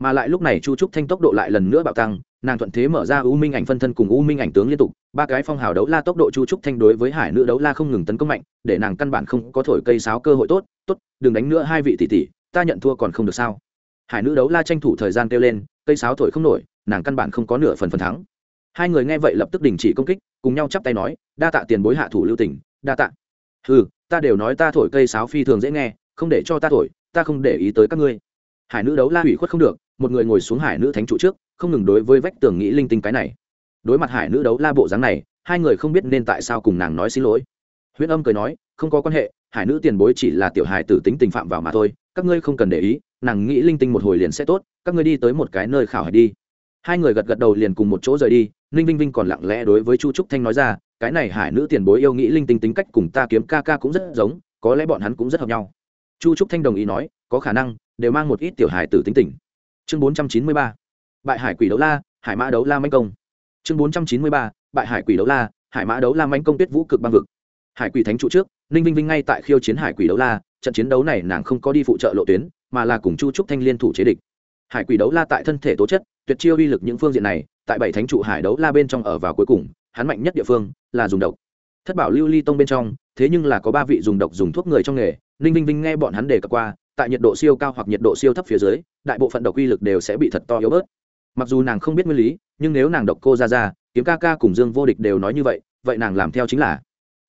Speaker 1: Mà lại lúc này chu trúc thanh tốc độ lại lần nữa bạo tăng nàng thuận thế mở ra u minh ảnh phân thân cùng u minh ảnh tướng liên tục, ba cái phong hào đấu la tốc độ chu trúc thanh đối với hải nữ đấu la không ngừng tấn công mạnh, để nàng căn bản không có thổi cây sáo cơ hội tốt tốt, đừng đánh nữa hai vị tỷ tỷ, ta nhận thua còn không được sao? Hải nữ đấu la tranh thủ thời gian kêu lên, cây sáo thổi không nổi, nàng căn bản không có nửa phần phần thắng. Hai người nghe vậy lập tức đình chỉ công kích, cùng nhau chắp tay nói, đa tạ tiền bối hạ thủ lưu tỉnh đa tạ. Ừ ta đều nói ta thổi cây sáo phi thường dễ nghe, không để cho ta thổi, ta không để ý tới các ngươi. Hải nữ đấu la hủy khuất không được, một người ngồi xuống hải nữ thánh trụ trước không ngừng đối với vách tường nghĩ linh tinh cái này. Đối mặt hải nữ đấu la bộ dáng này, hai người không biết nên tại sao cùng nàng nói xin lỗi. Huyễn âm cười nói, không có quan hệ, hải nữ tiền bối chỉ là tiểu hài tử tính tình phạm vào mà thôi, các ngươi không cần để ý, nàng nghĩ linh tinh một hồi liền sẽ tốt, các ngươi đi tới một cái nơi khảo hải đi. Hai người gật gật đầu liền cùng một chỗ rời đi, ninh vinh vinh còn lặng lẽ đối với chu trúc thanh nói ra, cái này hải nữ tiền bối yêu nghĩ linh tinh tính cách cùng ta kiếm ca ca cũng rất giống, có lẽ bọn hắn cũng rất hợp nhau. Chu trúc thanh đồng ý nói, có khả năng, đều mang một ít tiểu hải tử tính tình. Chương bốn trăm chín mươi ba bại hải quỷ đấu la, hải mã đấu la manh công. Chương bốn trăm chín mươi ba, bại hải quỷ đấu la, hải mã đấu la manh công tuyết vũ cực băng vực. Hải quỷ thánh trụ trước, ninh vinh vinh ngay tại khiêu chiến hải quỷ đấu la, trận chiến đấu này nàng không có đi phụ trợ lộ tuyến, mà là cùng chu trúc thanh liên thủ chế địch. Hải quỷ đấu la tại thân thể tố chất, tuyệt chiêu uy lực những phương diện này, tại bảy thánh trụ hải đấu la bên trong ở vào cuối cùng, hắn mạnh nhất địa phương là dùng độc. Thất bảo lưu ly tông bên trong, thế nhưng là có ba vị dùng độc dùng thuốc người trong nghề, ninh vinh vinh nghe bọn hắn đề cập qua, tại nhiệt độ siêu cao hoặc nhiệt độ siêu thấp phía dưới, đại bộ phận độc uy lực đều sẽ bị thật to yếu bớt mặc dù nàng không biết nguyên lý, nhưng nếu nàng độc cô ra ra, kiếm ca ca cùng dương vô địch đều nói như vậy vậy nàng làm theo chính là.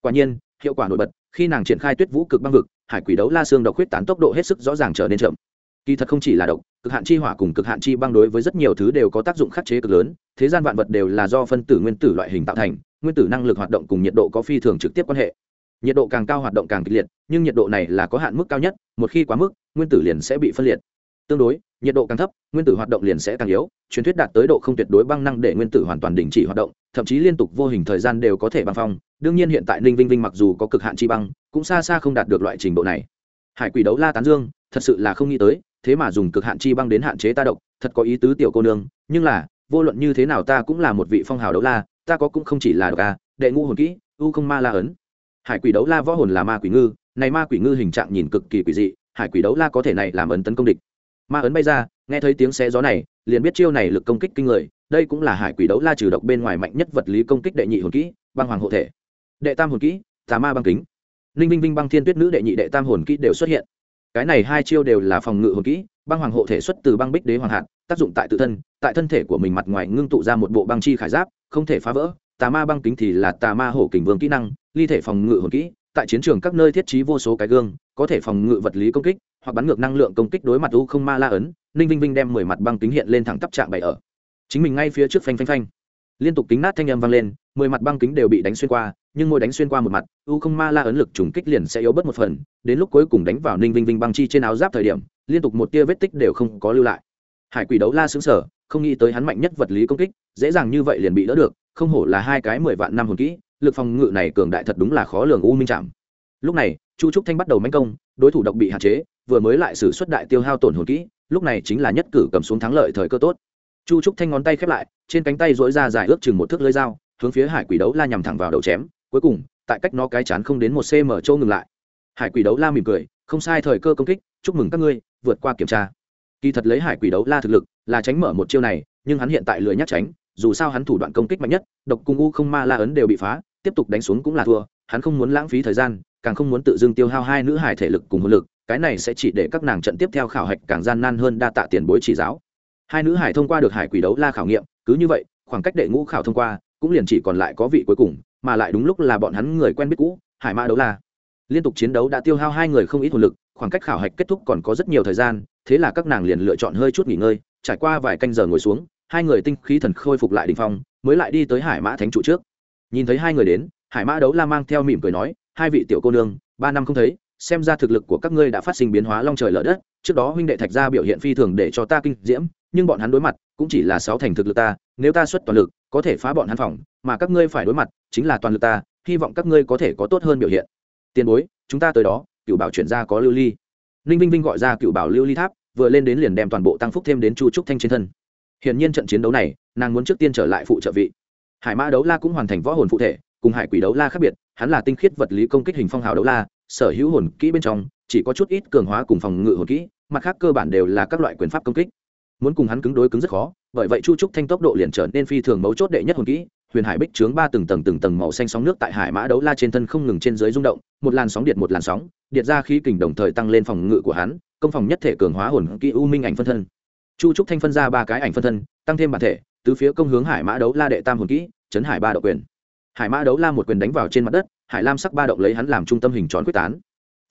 Speaker 1: Quả nhiên, hiệu quả nổi bật, khi nàng triển khai tuyết vũ cực băng vực, hải quỷ đấu la xương độc huyết tán tốc độ hết sức rõ ràng trở nên chậm. Kỳ thật không chỉ là độc, cực hạn chi hỏa cùng cực hạn chi băng đối với rất nhiều thứ đều có tác dụng khắc chế cực lớn, thế gian vạn vật đều là do phân tử nguyên tử loại hình tạo thành, nguyên tử năng lực hoạt động cùng nhiệt độ có phi thường trực tiếp quan hệ. Nhiệt độ càng cao hoạt động càng kịch liệt, nhưng nhiệt độ này là có hạn mức cao nhất, một khi quá mức, nguyên tử liền sẽ bị phân liệt. Tương đối nhiệt độ càng thấp, nguyên tử hoạt động liền sẽ càng yếu, truyền thuyết đạt tới độ không tuyệt đối băng năng để nguyên tử hoàn toàn đình chỉ hoạt động, thậm chí liên tục vô hình thời gian đều có thể băng phong. Đương nhiên hiện tại ninh vinh vinh mặc dù có cực hạn chi băng, cũng xa xa không đạt được loại trình độ này. Hải quỷ đấu la tán dương, thật sự là không nghĩ tới, thế mà dùng cực hạn chi băng đến hạn chế ta độc, thật có ý tứ tiểu cô nương, nhưng là, vô luận như thế nào ta cũng là một vị phong hào đấu la, ta có cũng không chỉ là độc a, đệ ngu hồn kỹ, u không ma la ấn. Hải quỷ đấu la võ hồn là ma quỷ ngư, này ma quỷ ngư hình trạng nhìn cực kỳ quỷ dị, hải quỷ đấu la có thể này làm ấn tấn công địch ma ấn bay ra, nghe thấy tiếng xe gió này, liền biết chiêu này lực công kích kinh người, đây cũng là hải quỷ đấu la trừ độc bên ngoài mạnh nhất vật lý công kích đệ nhị hồn kỹ, băng hoàng hộ thể. Đệ tam hồn kỹ, tà ma băng kính. Ninh vinh vinh băng thiên tuyết nữ đệ nhị đệ tam hồn kỹ đều xuất hiện. Cái này hai chiêu đều là phòng ngự hồn kỹ, băng hoàng hộ thể xuất từ băng bích đế hoàng hạn tác dụng tại tự thân, tại thân thể của mình mặt ngoài ngưng tụ ra một bộ băng chi khải giáp, không thể phá vỡ. Tà ma băng kính thì là tà ma hổ kình vương kỹ năng, ly thể phòng ngự hồn kỹ, tại chiến trường các nơi thiết trí vô số cái gương có thể phòng ngự vật lý công kích, hoặc bắn ngược năng lượng công kích đối mặt u không ma la ấn, ninh vinh vinh đem mười mặt băng kính hiện lên thẳng tắp trạng bày ở. Chính mình ngay phía trước phanh phanh phanh. Liên tục kính nát thanh âm vang lên, mười mặt băng kính đều bị đánh xuyên qua, nhưng mỗi đánh xuyên qua một mặt, u không ma la ấn lực trùng kích liền sẽ yếu bớt một phần, đến lúc cuối cùng đánh vào ninh vinh vinh băng chi trên áo giáp thời điểm, liên tục một tia vết tích đều không có lưu lại. Hải quỷ đấu la xứng sở không nghĩ tới hắn mạnh nhất vật lý công kích, dễ dàng như vậy liền bị đỡ được, không hổ là hai cái mười vạn năm hồn kỹ, lực phòng ngự này cường đại thật đúng là khó lường u minh chạm lúc này, chu trúc thanh bắt đầu manh công, đối thủ độc bị hạn chế, vừa mới lại xử suất đại tiêu hao tổn hồn kỹ, lúc này chính là nhất cử cầm xuống thắng lợi thời cơ tốt. Chu trúc thanh ngón tay khép lại, trên cánh tay dỗi ra dài ước chừng một thước lưới dao, hướng phía hải quỷ đấu la nhằm thẳng vào đầu chém, cuối cùng, tại cách nó cái chán không đến một cm châu ngừng lại. Hải quỷ đấu la mỉm cười, không sai thời cơ công kích, chúc mừng các ngươi, vượt qua kiểm tra. Kỳ thật lấy hải quỷ đấu la thực lực, là tránh mở một chiêu này, nhưng hắn hiện tại lười nhắc tránh, dù sao hắn thủ đoạn công kích mạnh nhất, độc cung u không ma la ấn đều bị phá, tiếp tục đánh xuống cũng là thua hắn không muốn lãng phí thời gian, càng không muốn tự dưng tiêu hao hai nữ hải thể lực cùng hồn lực, cái này sẽ chỉ để các nàng trận tiếp theo khảo hạch càng gian nan hơn đa tạ tiền bối chỉ giáo. Hai nữ hải thông qua được hải quỷ đấu la khảo nghiệm, cứ như vậy, khoảng cách đệ ngũ khảo thông qua, cũng liền chỉ còn lại có vị cuối cùng, mà lại đúng lúc là bọn hắn người quen biết cũ, hải mã đấu la. Liên tục chiến đấu đã tiêu hao hai người không ít hồn lực, khoảng cách khảo hạch kết thúc còn có rất nhiều thời gian, thế là các nàng liền lựa chọn hơi chút nghỉ ngơi, trải qua vài canh giờ ngồi xuống, hai người tinh khí thần khôi phục lại đình phong, mới lại đi tới hải mã thánh trụ trước. Nhìn thấy hai người đến hải mã đấu la mang theo mỉm cười nói, hai vị tiểu cô nương, ba năm không thấy, xem ra thực lực của các ngươi đã phát sinh biến hóa long trời lở đất. Trước đó huynh đệ thạch gia biểu hiện phi thường để cho ta kinh diễm, nhưng bọn hắn đối mặt cũng chỉ là sáu thành thực lực ta, nếu ta xuất toàn lực, có thể phá bọn hắn phòng, mà các ngươi phải đối mặt chính là toàn lực ta, hy vọng các ngươi có thể có tốt hơn biểu hiện. Tiền bối, chúng ta tới đó, cựu bảo chuyển ra có lưu ly. Ninh vinh vinh gọi ra cựu bảo lưu ly tháp, vừa lên đến liền đem toàn bộ tăng phúc thêm đến chu trúc thanh trên thân. Hiển nhiên trận chiến đấu này, nàng muốn trước tiên trở lại phụ trợ vị. Hải mã đấu la cũng hoàn thành võ hồn phụ thể cùng hải quỷ đấu la khác biệt, hắn là tinh khiết vật lý công kích hình phong hào đấu la, sở hữu hồn kỹ bên trong, chỉ có chút ít cường hóa cùng phòng ngự hồn kỹ, mặt khác cơ bản đều là các loại quyền pháp công kích. Muốn cùng hắn cứng đối cứng rất khó, bởi vậy chu trúc thanh tốc độ liền trở nên phi thường mấu chốt đệ nhất hồn kỹ, huyền hải bích trướng ba từng tầng từng tầng màu xanh sóng nước tại hải mã đấu la trên thân không ngừng trên dưới rung động, một làn sóng điện một làn sóng, điện ra khí kình đồng thời tăng lên phòng ngự của hắn, công phòng nhất thể cường hóa hồn kỹ u minh ảnh phân thân. Chu trúc thanh phân ra ba cái ảnh phân thân, tăng thêm bản thể, tứ phía công hướng hải mã đấu la đệ tam hồn kỹ, chấn hải ba độc quyền hải mã đấu la một quyền đánh vào trên mặt đất, hải lam sắc ba động lấy hắn làm trung tâm hình tròn quyết tán.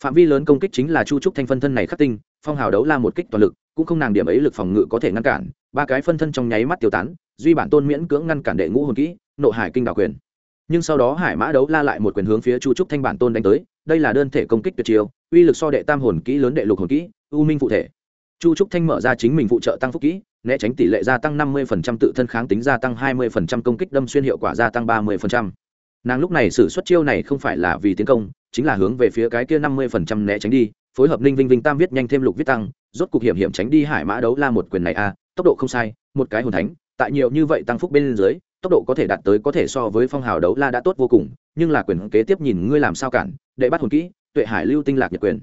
Speaker 1: Phạm vi lớn công kích chính là chu trúc thanh phân thân này khắc tinh, phong hào đấu la một kích toàn lực, cũng không nàng điểm ấy lực phòng ngự có thể ngăn cản, ba cái phân thân trong nháy mắt tiêu tán, duy bản tôn miễn cưỡng ngăn cản đệ ngũ hồn kỹ, nộ hải kinh đảo quyền. Nhưng sau đó hải mã đấu la lại một quyền hướng phía chu trúc thanh bản tôn đánh tới, đây là đơn thể công kích tuyệt chiêu, uy lực so đệ tam hồn kỹ lớn đệ lục hồn kỹ u minh phụ thể chu trúc thanh mở ra chính mình phụ trợ tăng phúc kỹ, né tránh tỷ lệ gia tăng năm mươi tự thân kháng tính gia tăng hai mươi công kích đâm xuyên hiệu quả gia tăng ba mươi nàng lúc này sử xuất chiêu này không phải là vì tiến công, chính là hướng về phía cái kia năm mươi né tránh đi, phối hợp ninh vinh vinh tam viết nhanh thêm lục viết tăng, rốt cục hiểm hiểm tránh đi hải mã đấu la một quyền này a tốc độ không sai, một cái hồn thánh, tại nhiều như vậy tăng phúc bên dưới, tốc độ có thể đạt tới có thể so với phong hào đấu la đã tốt vô cùng, nhưng là quyền kế tiếp nhìn ngươi làm sao cản, đệ bắt hồn kỹ, tuệ hải lưu tinh lạc nhật quyền.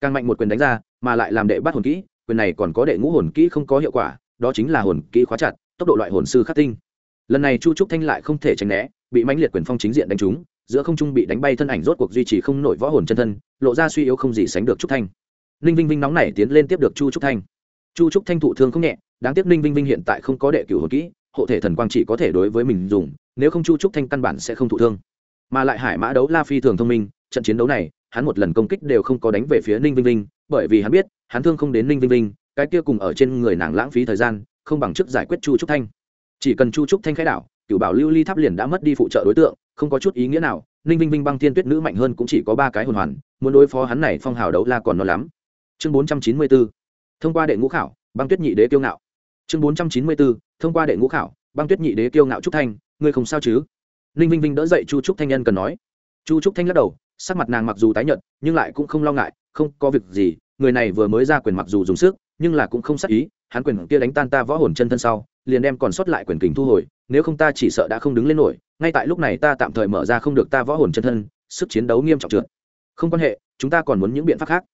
Speaker 1: Càng mạnh một quyền đánh ra, mà lại làm đệ bắt hồn kỹ quyền này còn có đệ ngũ hồn kỹ không có hiệu quả, đó chính là hồn kỹ khóa chặt, tốc độ loại hồn sư khắc tinh. Lần này chu trúc thanh lại không thể tránh né, bị mãnh liệt quyền phong chính diện đánh trúng, giữa không trung bị đánh bay thân ảnh rốt cuộc duy trì không nổi võ hồn chân thân, lộ ra suy yếu không gì sánh được trúc thanh. Ninh vinh vinh nóng nảy tiến lên tiếp được chu trúc thanh. Chu trúc thanh thụ thương không nhẹ, đáng tiếc ninh vinh vinh hiện tại không có đệ cửu hồn kỹ, hộ thể thần quang chỉ có thể đối với mình dùng, nếu không chu trúc thanh căn bản sẽ không thụ thương. Mà lại hải mã đấu la phi thường thông minh, trận chiến đấu này, hắn một lần công kích đều không có đánh về phía ninh vinh vinh bởi vì hắn biết, hắn thương không đến ninh vinh vinh, cái kia cùng ở trên người nàng lãng phí thời gian, không bằng chức giải quyết chu trúc thanh. Chỉ cần chu trúc thanh khai đảo, cựu bảo lưu ly tháp liền đã mất đi phụ trợ đối tượng, không có chút ý nghĩa nào, ninh vinh vinh băng thiên tuyết nữ mạnh hơn cũng chỉ có ba cái hồn hoàn, muốn đối phó hắn này phong hào đấu la còn non lắm. Chương bốn trăm chín mươi bốn thông qua đệ ngũ khảo, băng tuyết nhị đế kiêu ngạo. Chương bốn trăm chín mươi bốn thông qua đệ ngũ khảo, băng tuyết nhị đế kiêu ngạo trúc thanh, ngươi không sao chứ? Ninh vinh vinh đỡ dậy chu trúc thanh nhân cần nói. Chu trúc thanh lắc đầu, sắc mặt nàng mặc dù tái nhợt, nhưng lại cũng không lo ngại không có việc gì, người này vừa mới ra quyền mặc dù dùng sức, nhưng là cũng không sắc ý, hắn quyền kia đánh tan ta võ hồn chân thân sau, liền đem còn sót lại quyền kình thu hồi, nếu không ta chỉ sợ đã không đứng lên nổi, ngay tại lúc này ta tạm thời mở ra không được ta võ hồn chân thân, sức chiến đấu nghiêm trọng trượt. Không quan hệ, chúng ta còn muốn những biện pháp khác.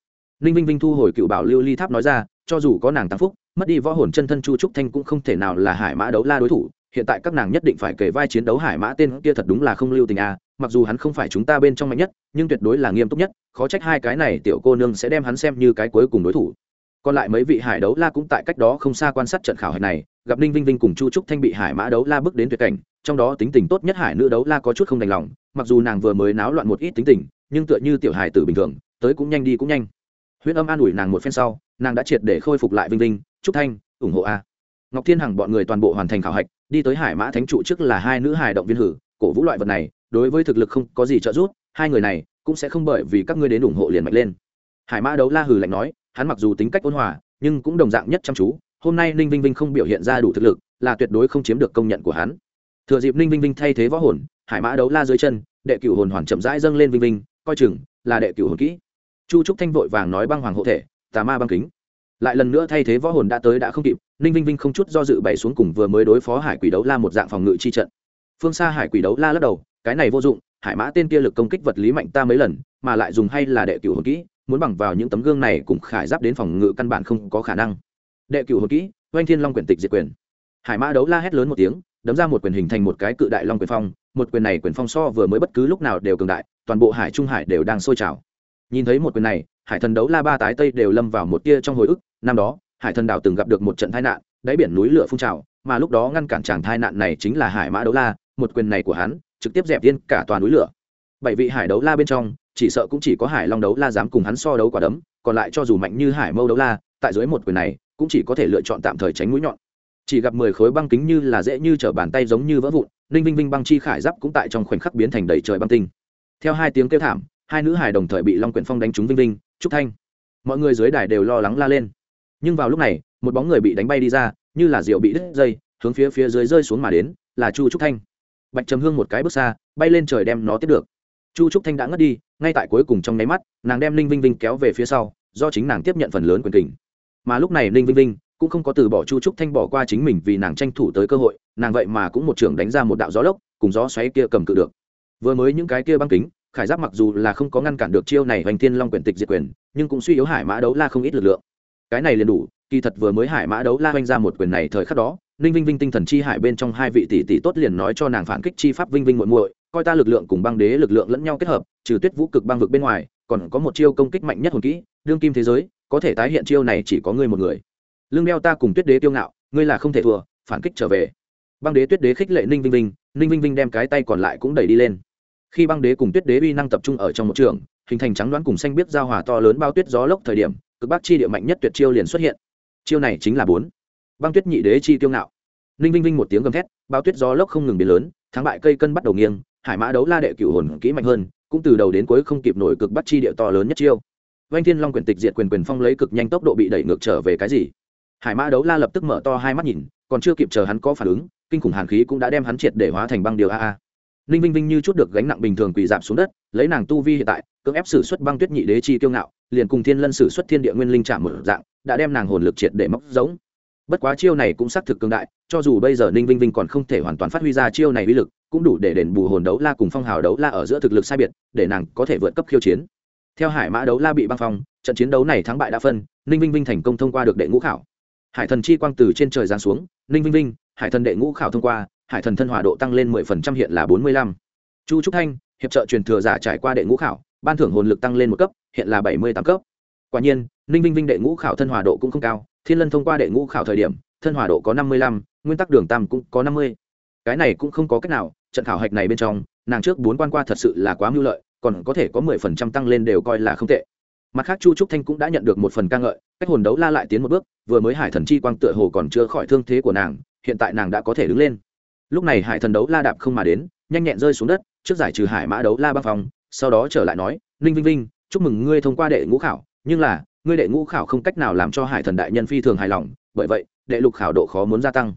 Speaker 1: Ninh vinh vinh thu hồi cựu bảo lưu ly tháp nói ra, cho dù có nàng tăng phúc, mất đi võ hồn chân thân chu trúc thanh cũng không thể nào là hải mã đấu la đối thủ, hiện tại các nàng nhất định phải kể vai chiến đấu hải mã tên kia thật đúng là không lưu tình à mặc dù hắn không phải chúng ta bên trong mạnh nhất, nhưng tuyệt đối là nghiêm túc nhất, khó trách hai cái này tiểu cô nương sẽ đem hắn xem như cái cuối cùng đối thủ. Còn lại mấy vị hải đấu la cũng tại cách đó không xa quan sát trận khảo hạch này, gặp ninh vinh vinh cùng chu trúc thanh bị hải mã đấu la bước đến tuyệt cảnh, trong đó tính tình tốt nhất hải nữ đấu la có chút không đành lòng, mặc dù nàng vừa mới náo loạn một ít tính tình, nhưng tựa như tiểu hải tử bình thường, tới cũng nhanh đi cũng nhanh. Huyễn âm an ủi nàng một phen sau, nàng đã triệt để khôi phục lại vinh vinh, trúc thanh, ủng hộ a. Ngọc thiên hằng bọn người toàn bộ hoàn thành khảo hạch, đi tới hải mã thánh trụ trước là hai nữ hải động viên hử, cổ vũ loại vật này đối với thực lực không có gì trợ giúp, hai người này cũng sẽ không bởi vì các ngươi đến ủng hộ liền mạnh lên. Hải mã đấu la hừ lạnh nói, hắn mặc dù tính cách ôn hòa, nhưng cũng đồng dạng nhất chăm chú, hôm nay ninh vinh vinh không biểu hiện ra đủ thực lực, là tuyệt đối không chiếm được công nhận của hắn. Thừa dịp ninh vinh vinh thay thế võ hồn, hải mã đấu la dưới chân, đệ cửu hồn hoàn chậm rãi dâng lên vinh vinh, coi chừng là đệ cửu hồn kỹ. Chu trúc thanh vội vàng nói băng hoàng hộ thể, tà ma băng kính. Lại lần nữa thay thế võ hồn đã tới đã không kịp, ninh vinh vinh không chút do dự bày xuống cùng vừa mới đối phó hải quỷ đấu la một dạng phòng ngự chi trận. Phương xa hải quỷ đấu la lắc đầu cái này vô dụng, hải mã tên kia lực công kích vật lý mạnh ta mấy lần, mà lại dùng hay là đệ cửu hồn kỹ, muốn bằng vào những tấm gương này cùng khải giáp đến phòng ngự căn bản không có khả năng. Đệ cửu hồn kỹ, oanh thiên long quyển tịch diệt quyền. Hải mã đấu la hét lớn một tiếng, đấm ra một quyền hình thành một cái cự đại long quyền phong, một quyền này quyền phong so vừa mới bất cứ lúc nào đều cường đại, toàn bộ hải trung hải đều đang sôi trào. Nhìn thấy một quyền này, hải thần đấu la ba tái tây đều lâm vào một tia trong hồi ức, năm đó, hải thần đảo từng gặp được một trận tai nạn, đáy biển núi lửa phun trào, mà lúc đó ngăn cản chàng tai nạn này chính là hải mã đấu la, một quyền này của hắn trực tiếp dẹp tiên cả toàn núi lửa. Bảy vị hải đấu la bên trong, chỉ sợ cũng chỉ có hải long đấu la dám cùng hắn so đấu quả đấm, còn lại cho dù mạnh như hải mâu đấu la, tại dưới một quyền này, cũng chỉ có thể lựa chọn tạm thời tránh mũi nhọn. Chỉ gặp mười khối băng kính như là dễ như t bàn tay giống như vỡ vụn, ninh vinh vinh băng chi khải giáp cũng tại trong khoảnh khắc biến thành đầy trời băng tinh. Theo hai tiếng kêu thảm, hai nữ hải đồng thời bị long quyển phong đánh trúng vinh vinh trúc thanh. Mọi người dưới đài đều lo lắng la lên. Nhưng vào lúc này, một bóng người bị đánh bay đi ra, như là rượu bị đứt dây, hướng phía phía dưới rơi xuống mà đến, là chu trúc thanh bạch trầm hương một cái bước xa, bay lên trời đem nó tiếp được. Chu trúc thanh đã ngất đi, ngay tại cuối cùng trong nháy mắt, nàng đem ninh vinh vinh kéo về phía sau, do chính nàng tiếp nhận phần lớn quyền kình. Mà lúc này ninh vinh vinh cũng không có từ bỏ chu trúc thanh bỏ qua chính mình vì nàng tranh thủ tới cơ hội, nàng vậy mà cũng một trưởng đánh ra một đạo gió lốc, cùng gió xoáy kia cầm cự được. Vừa mới những cái kia băng kính, khải giáp mặc dù là không có ngăn cản được chiêu này hoành thiên long Quyền tịch diệt quyền, nhưng cũng suy yếu hải mã đấu la không ít lực lượng. Cái này liền đủ, kỳ thật vừa mới hải mã đấu la hoành ra một quyền này thời khắc đó ninh vinh vinh tinh thần chi hải bên trong hai vị tỷ tỷ tốt liền nói cho nàng phản kích chi pháp vinh vinh muội muội, coi ta lực lượng cùng băng đế lực lượng lẫn nhau kết hợp, trừ tuyết vũ cực băng vực bên ngoài, còn có một chiêu công kích mạnh nhất hồn kỹ, đương kim thế giới, có thể tái hiện chiêu này chỉ có ngươi một người. Lương đeo ta cùng tuyết đế kiêu ngạo, ngươi là không thể thua, phản kích trở về. Băng đế tuyết đế khích lệ ninh vinh vinh, ninh vinh vinh đem cái tay còn lại cũng đẩy đi lên. Khi băng đế cùng tuyết đế uy năng tập trung ở trong một trường, hình thành trắng đoán cùng xanh biết giao hòa to lớn bao tuyết gió lốc thời điểm, cực bắc chi địa mạnh nhất tuyệt chiêu liền xuất hiện. Chiêu này chính là bốn băng tuyết nhị đế chi kiêu ngạo. Ninh vinh vinh một tiếng gầm thét bao tuyết gió lốc không ngừng biến lớn, thắng bại cây cân bắt đầu nghiêng, hải mã đấu la đệ cựu hồn kỹ mạnh hơn, cũng từ đầu đến cuối không kịp nổi cực bắt chi địa to lớn nhất chiêu. Vanh thiên long quyền tịch diệt quyền quyền phong lấy cực nhanh tốc độ bị đẩy ngược trở về cái gì? Hải mã đấu la lập tức mở to hai mắt nhìn, còn chưa kịp chờ hắn có phản ứng, kinh khủng hàn khí cũng đã đem hắn triệt để hóa thành băng điều a a. Ninh vinh vinh như chút được gánh nặng bình thường quỳ giảm xuống đất, lấy nàng tu vi hiện tại, cưỡng ép sử xuất băng tuyết nhị đế chi kiêu ngạo, liền cùng thiên lân sử xuất thiên địa nguyên linh chạm một dạng, đã đem nàng hồn lực triệt để móc giống bất quá chiêu này cũng xác thực cương đại, cho dù bây giờ ninh vinh vinh còn không thể hoàn toàn phát huy ra chiêu này uy lực, cũng đủ để đền bù hồn đấu la cùng phong hào đấu la ở giữa thực lực sai biệt, để nàng có thể vượt cấp khiêu chiến. Theo hải mã đấu la bị băng phong, trận chiến đấu này thắng bại đã phân, ninh vinh vinh thành công thông qua được đệ ngũ khảo. Hải thần chi quang từ trên trời giáng xuống, ninh vinh vinh, hải thần đệ ngũ khảo thông qua, hải thần thân hòa độ tăng lên mười phần trăm hiện là bốn mươi lăm. Chu trúc thanh, hiệp trợ truyền thừa giả trải qua đệ ngũ khảo, ban thưởng hồn lực tăng lên một cấp, hiện là bảy mươi tám cấp. Quả nhiên, ninh vinh vinh đệ ngũ khảo thân hòa độ cũng không cao thiên lân thông qua đệ ngũ khảo thời điểm, thân hòa độ có năm mươi lăm, nguyên tắc đường tam cũng có năm mươi. Cái này cũng không có cách nào, trận khảo hạch này bên trong, nàng trước bốn quan qua thật sự là quá mưu lợi, còn có thể có mười phần trăm tăng lên đều coi là không tệ. Mặt khác chu trúc thanh cũng đã nhận được một phần ca ngợi, cách hồn đấu la lại tiến một bước, vừa mới hải thần chi quang tựa hồ còn chưa khỏi thương thế của nàng, hiện tại nàng đã có thể đứng lên. Lúc này hải thần đấu la đạp không mà đến, nhanh nhẹn rơi xuống đất, trước giải trừ hải mã đấu la băng phòng sau đó trở lại nói, ninh vinh vinh, chúc mừng ngươi thông qua đệ ngũ khảo, nhưng là ngươi đệ ngũ khảo không cách nào làm cho hải thần đại nhân phi thường hài lòng, bởi vậy, đệ lục khảo độ khó muốn gia tăng.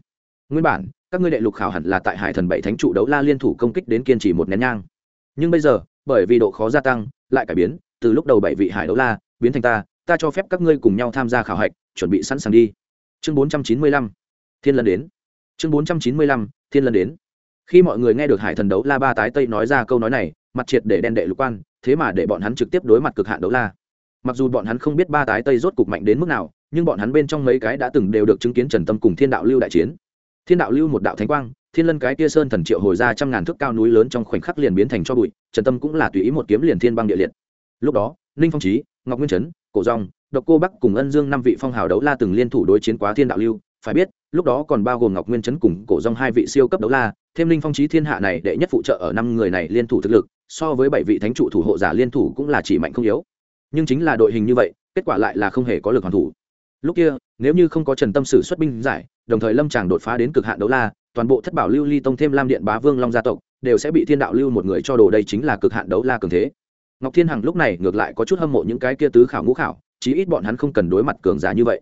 Speaker 1: Nguyên bản, các ngươi đệ lục khảo hẳn là tại hải thần bảy thánh trụ đấu la liên thủ công kích đến kiên trì một nén nhang. Nhưng bây giờ, bởi vì độ khó gia tăng, lại cải biến, từ lúc đầu bảy vị hải đấu la, biến thành ta ta cho phép các ngươi cùng nhau tham gia khảo hạch, chuẩn bị sẵn sàng đi. Chương bốn trăm chín mươi lăm, thiên lân đến. Chương bốn trăm chín mươi lăm, thiên lân đến. Khi mọi người nghe được hải thần đấu la ba tái tây nói ra câu nói này, mặt triệt để đen đệ lục quan, thế mà để bọn hắn trực tiếp đối mặt cực hạn đấu la mặc dù bọn hắn không biết ba tái tây rốt cục mạnh đến mức nào, nhưng bọn hắn bên trong mấy cái đã từng đều được chứng kiến trần tâm cùng thiên đạo lưu đại chiến. Thiên đạo lưu một đạo thánh quang, thiên lân cái tia sơn thần triệu hồi ra trăm ngàn thước cao núi lớn trong khoảnh khắc liền biến thành cho bụi, trần tâm cũng là tùy ý một kiếm liền thiên băng địa liệt. Lúc đó, ninh phong trí ngọc nguyên trấn, cổ rong độc cô bắc cùng ân dương năm vị phong hào đấu la từng liên thủ đối chiến quá thiên đạo lưu. Phải biết, lúc đó còn bao gồm ngọc nguyên trấn cùng cổ rong hai vị siêu cấp đấu la, thêm ninh phong trí thiên hạ này đệ nhất phụ trợ ở năm người này liên thủ thực lực, so với bảy vị thánh trụ thủ hộ giả liên thủ cũng là chỉ mạnh không yếu nhưng chính là đội hình như vậy, kết quả lại là không hề có lực hoàn thủ. Lúc kia, nếu như không có trần tâm sử xuất binh giải, đồng thời lâm tràng đột phá đến cực hạn đấu la, toàn bộ thất bảo lưu ly tông thêm lam điện bá vương long gia tộc, đều sẽ bị thiên đạo lưu một người cho đồ đây chính là cực hạn đấu la cường thế. Ngọc thiên hằng lúc này ngược lại có chút hâm mộ những cái kia tứ khảo ngũ khảo, chí ít bọn hắn không cần đối mặt cường giả như vậy.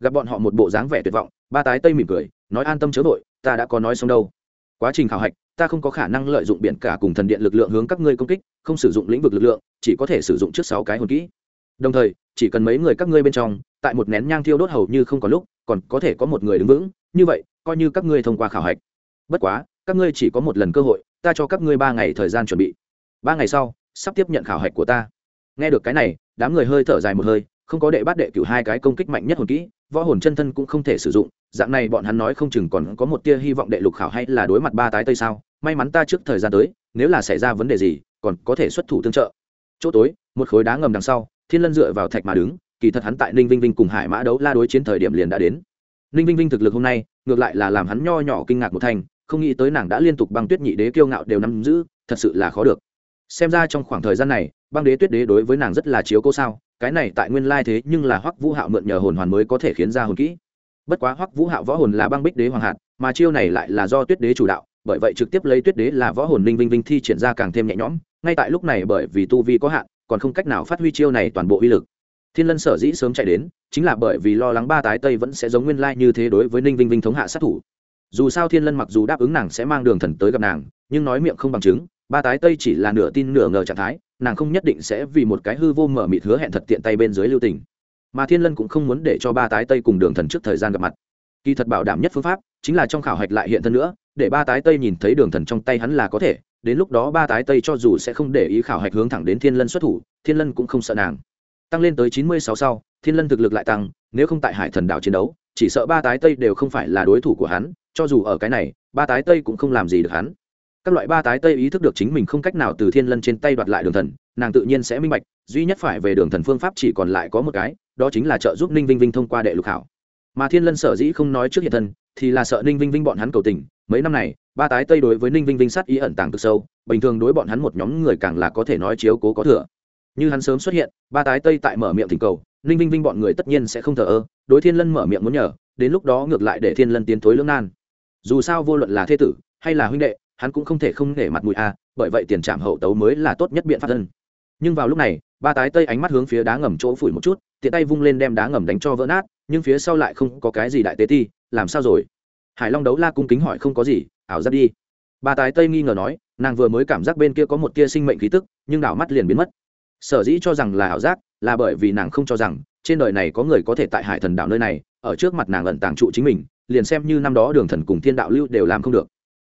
Speaker 1: Gặp bọn họ một bộ dáng vẻ tuyệt vọng, ba tái tây mỉm cười, nói an tâm chớ vội, ta đã có nói xong đâu. Quá trình khảo hạch ta không có khả năng lợi dụng biển cả cùng thần điện lực lượng hướng các ngươi công kích, không sử dụng lĩnh vực lực lượng, chỉ có thể sử dụng trước sáu cái hồn kỹ. Đồng thời, chỉ cần mấy người các ngươi bên trong, tại một nén nhang thiêu đốt hầu như không có lúc, còn có thể có một người đứng vững, như vậy, coi như các ngươi thông qua khảo hạch. Bất quá, các ngươi chỉ có một lần cơ hội, ta cho các ngươi ba ngày thời gian chuẩn bị. Ba ngày sau, sắp tiếp nhận khảo hạch của ta. Nghe được cái này, đám người hơi thở dài một hơi, không có đệ bát đệ cửu hai cái công kích mạnh nhất hồn kỹ võ hồn chân thân cũng không thể sử dụng, dạng này bọn hắn nói không chừng còn có một tia hy vọng đệ lục khảo hay là đối mặt ba tái tây sao? May mắn ta trước thời gian tới, nếu là xảy ra vấn đề gì, còn có thể xuất thủ tương trợ. Chỗ tối, một khối đá ngầm đằng sau, thiên lân dựa vào thạch mà đứng, kỳ thật hắn tại ninh vinh vinh cùng hải mã đấu la đối chiến thời điểm liền đã đến. Ninh vinh vinh thực lực hôm nay, ngược lại là làm hắn nho nhỏ kinh ngạc một thành, không nghĩ tới nàng đã liên tục băng tuyết nhị đế kiêu ngạo đều nắm giữ, thật sự là khó được. Xem ra trong khoảng thời gian này, băng đế tuyết đế đối với nàng rất là chiếu cố sao? Cái này tại nguyên lai thế nhưng là hoắc vũ hạo mượn nhờ hồn hoàn mới có thể khiến ra hồn kỹ. Bất quá hoắc vũ hạo võ hồn là băng bích đế hoàng hạt, mà chiêu này lại là do tuyết đế chủ đạo, bởi vậy trực tiếp lấy tuyết đế là võ hồn ninh vinh vinh thi triển ra càng thêm nhẹ nhõm, ngay tại lúc này bởi vì tu vi có hạn, còn không cách nào phát huy chiêu này toàn bộ uy lực. Thiên lân sở dĩ sớm chạy đến, chính là bởi vì lo lắng ba tái tây vẫn sẽ giống nguyên lai như thế đối với ninh vinh vinh thống hạ sát thủ. Dù sao thiên lân mặc dù đáp ứng nàng sẽ mang đường thần tới gặp nàng, nhưng nói miệng không bằng chứng, ba tái tây chỉ là nửa tin nửa ngờ trạng thái nàng không nhất định sẽ vì một cái hư vô mở mịt hứa hẹn thật tiện tay bên dưới lưu tình. Mà thiên lân cũng không muốn để cho ba tái tây cùng đường thần trước thời gian gặp mặt. Kỳ thật bảo đảm nhất phương pháp chính là trong khảo hạch lại hiện thân nữa, để ba tái tây nhìn thấy đường thần trong tay hắn là có thể, đến lúc đó ba tái tây cho dù sẽ không để ý khảo hạch hướng thẳng đến thiên lân xuất thủ, thiên lân cũng không sợ nàng. Tăng lên tới chín mươi sáu sau, thiên lân thực lực lại tăng, nếu không tại hải thần đảo chiến đấu, chỉ sợ ba tái tây đều không phải là đối thủ của hắn, cho dù ở cái này, ba tái tây cũng không làm gì được hắn các loại ba tái tây ý thức được chính mình không cách nào từ thiên lân trên tay đoạt lại đường thần, nàng tự nhiên sẽ minh bạch, duy nhất phải về đường thần phương pháp chỉ còn lại có một cái, đó chính là trợ giúp ninh vinh vinh thông qua đệ lục hảo mà thiên lân sở dĩ không nói trước hiện thân, thì là sợ ninh vinh vinh bọn hắn cầu tình. Mấy năm này, ba tái tây đối với ninh vinh vinh sát ý ẩn tàng cực sâu, bình thường đối bọn hắn một nhóm người càng là có thể nói chiếu cố có thừa. Như hắn sớm xuất hiện, ba tái tây tại mở miệng thỉnh cầu, ninh vinh vinh bọn người tất nhiên sẽ không thờ ơ, đối thiên lân mở miệng muốn nhờ, đến lúc đó ngược lại để thiên lân tiến thối lưỡng nan. Dù sao vô luận là thê tử, hay là huynh đệ hắn cũng không thể không nể mặt mũi a, bởi vậy tiền trạm hậu tấu mới là tốt nhất biện pháp thân nhưng vào lúc này, ba tái tây ánh mắt hướng phía đá ngầm chỗ phủi một chút, tiện tay vung lên đem đá ngầm đánh cho vỡ nát, nhưng phía sau lại không có cái gì đại tế ti, làm sao rồi? Hải long đấu la cung kính hỏi không có gì, ảo giác đi. Ba tái tây nghi ngờ nói, nàng vừa mới cảm giác bên kia có một tia sinh mệnh khí tức, nhưng đảo mắt liền biến mất. Sở dĩ cho rằng là ảo giác, là bởi vì nàng không cho rằng, trên đời này có người có thể tại hải thần đảo nơi này, ở trước mặt nàng ẩn tàng trụ chính mình, liền xem như năm đó đường thần cùng thiên đạo lưu đều làm không được.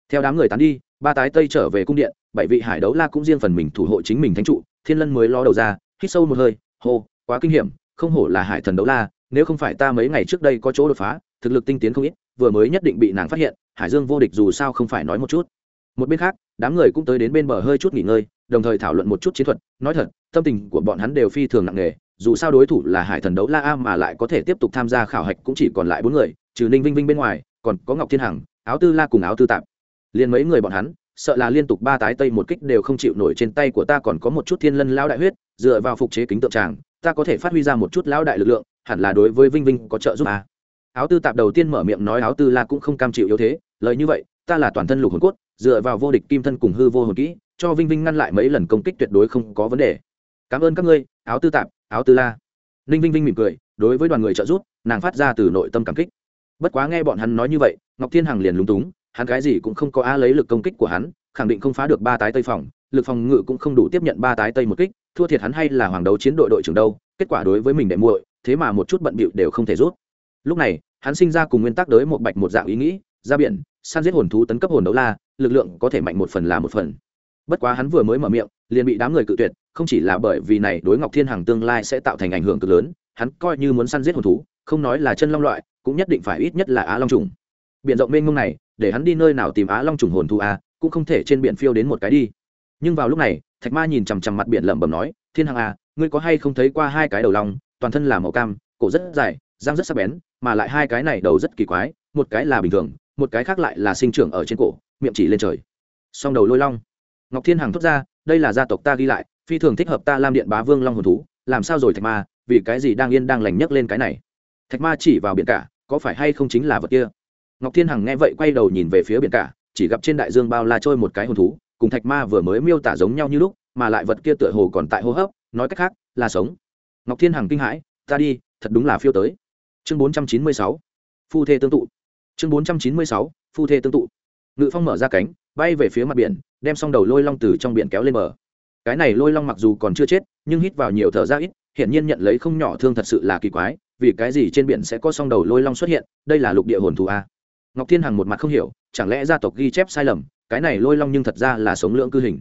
Speaker 1: Theo đám người tán đi ba tái tây trở về cung điện, bảy vị hải đấu la cũng riêng phần mình thủ hộ chính mình thánh trụ, thiên lân mới lo đầu ra, hít sâu một hơi, hô, quá kinh hiểm, không hổ là hải thần đấu la, nếu không phải ta mấy ngày trước đây có chỗ đột phá, thực lực tinh tiến không ít, vừa mới nhất định bị nàng phát hiện, hải dương vô địch dù sao không phải nói một chút. Một bên khác, đám người cũng tới đến bên bờ hơi chút nghỉ ngơi, đồng thời thảo luận một chút chiến thuật, nói thật, tâm tình của bọn hắn đều phi thường nặng nề, dù sao đối thủ là hải thần đấu la a mà lại có thể tiếp tục tham gia khảo hạch cũng chỉ còn lại bốn người, trừ ninh vinh vinh bên ngoài, còn có ngọc thiên hằng, áo tư la cùng áo tư tạp liền mấy người bọn hắn, sợ là liên tục ba tái tây một kích đều không chịu nổi trên tay của ta còn có một chút thiên lân lão đại huyết, dựa vào phục chế kính tượng tràng, ta có thể phát huy ra một chút lão đại lực lượng, hẳn là đối với vinh vinh có trợ giúp à. áo tư tạp đầu tiên mở miệng nói áo tư la cũng không cam chịu yếu thế, lời như vậy, ta là toàn thân lục hồn cốt, dựa vào vô địch kim thân cùng hư vô hồn kỹ, cho vinh vinh ngăn lại mấy lần công kích tuyệt đối không có vấn đề. Cảm ơn các ngươi, áo tư tạp, áo tư la. Ninh vinh vinh mỉm cười, đối với đoàn người trợ giúp, nàng phát ra từ nội tâm cảm kích. Bất quá nghe bọn hắn nói như vậy, ngọc thiên hằng liền lúng túng hắn cái gì cũng không có a lấy lực công kích của hắn, khẳng định không phá được ba tái tây phòng, lực phòng ngự cũng không đủ tiếp nhận ba tái tây một kích, thua thiệt hắn hay là hoàng đấu chiến đội đội trưởng đâu, kết quả đối với mình đệ muội, thế mà một chút bận bịu đều không thể rút. Lúc này, hắn sinh ra cùng nguyên tắc đới một bạch một dạng ý nghĩ, ra biển, săn giết hồn thú tấn cấp hồn đấu la, lực lượng có thể mạnh một phần là một phần. Bất quá hắn vừa mới mở miệng, liền bị đám người cự tuyệt, không chỉ là bởi vì này đối ngọc thiên hằng tương lai sẽ tạo thành ảnh hưởng cực lớn, hắn coi như muốn săn giết hồn thú, không nói là chân long loại, cũng nhất định phải ít nhất là á long trùng biển rộng mênh mông này, để hắn đi nơi nào tìm á long trùng hồn thú a, cũng không thể trên biển phiêu đến một cái đi. Nhưng vào lúc này, thạch ma nhìn chằm chằm mặt biển lẩm bẩm nói, thiên hằng a, ngươi có hay không thấy qua hai cái đầu long, toàn thân là màu cam, cổ rất dài, răng rất sắc bén, mà lại hai cái này đầu rất kỳ quái, một cái là bình thường, một cái khác lại là sinh trưởng ở trên cổ, miệng chỉ lên trời. Song đầu lôi long. Ngọc thiên hằng thốt ra, đây là gia tộc ta ghi lại, phi thường thích hợp ta làm điện bá vương long hồn thú, làm sao rồi thạch ma, vì cái gì đang yên đang lành nhấc lên cái này? Thạch ma chỉ vào biển cả, có phải hay không chính là vật kia? Ngọc thiên hằng nghe vậy quay đầu nhìn về phía biển cả, chỉ gặp trên đại dương bao la trôi một cái hồn thú, cùng thạch ma vừa mới miêu tả giống nhau như lúc, mà lại vật kia tựa hồ còn tại hô hấp, nói cách khác, là sống. Ngọc thiên hằng kinh hãi, ta đi, thật đúng là phiêu tới. Chương bốn trăm chín mươi sáu, phu thê tương tụ. Chương bốn trăm chín mươi sáu, phu thê tương tụ. Ngự phong mở ra cánh, bay về phía mặt biển, đem xong đầu lôi long từ trong biển kéo lên bờ. Cái này lôi long mặc dù còn chưa chết, nhưng hít vào nhiều thở ra ít, hiển nhiên nhận lấy không nhỏ thương thật sự là kỳ quái, vì cái gì trên biển sẽ có song đầu lôi long xuất hiện, đây là lục địa hồn thú a? Ngọc thiên hằng một mặt không hiểu, chẳng lẽ gia tộc ghi chép sai lầm, cái này lôi long nhưng thật ra là sống lưỡng cư hình.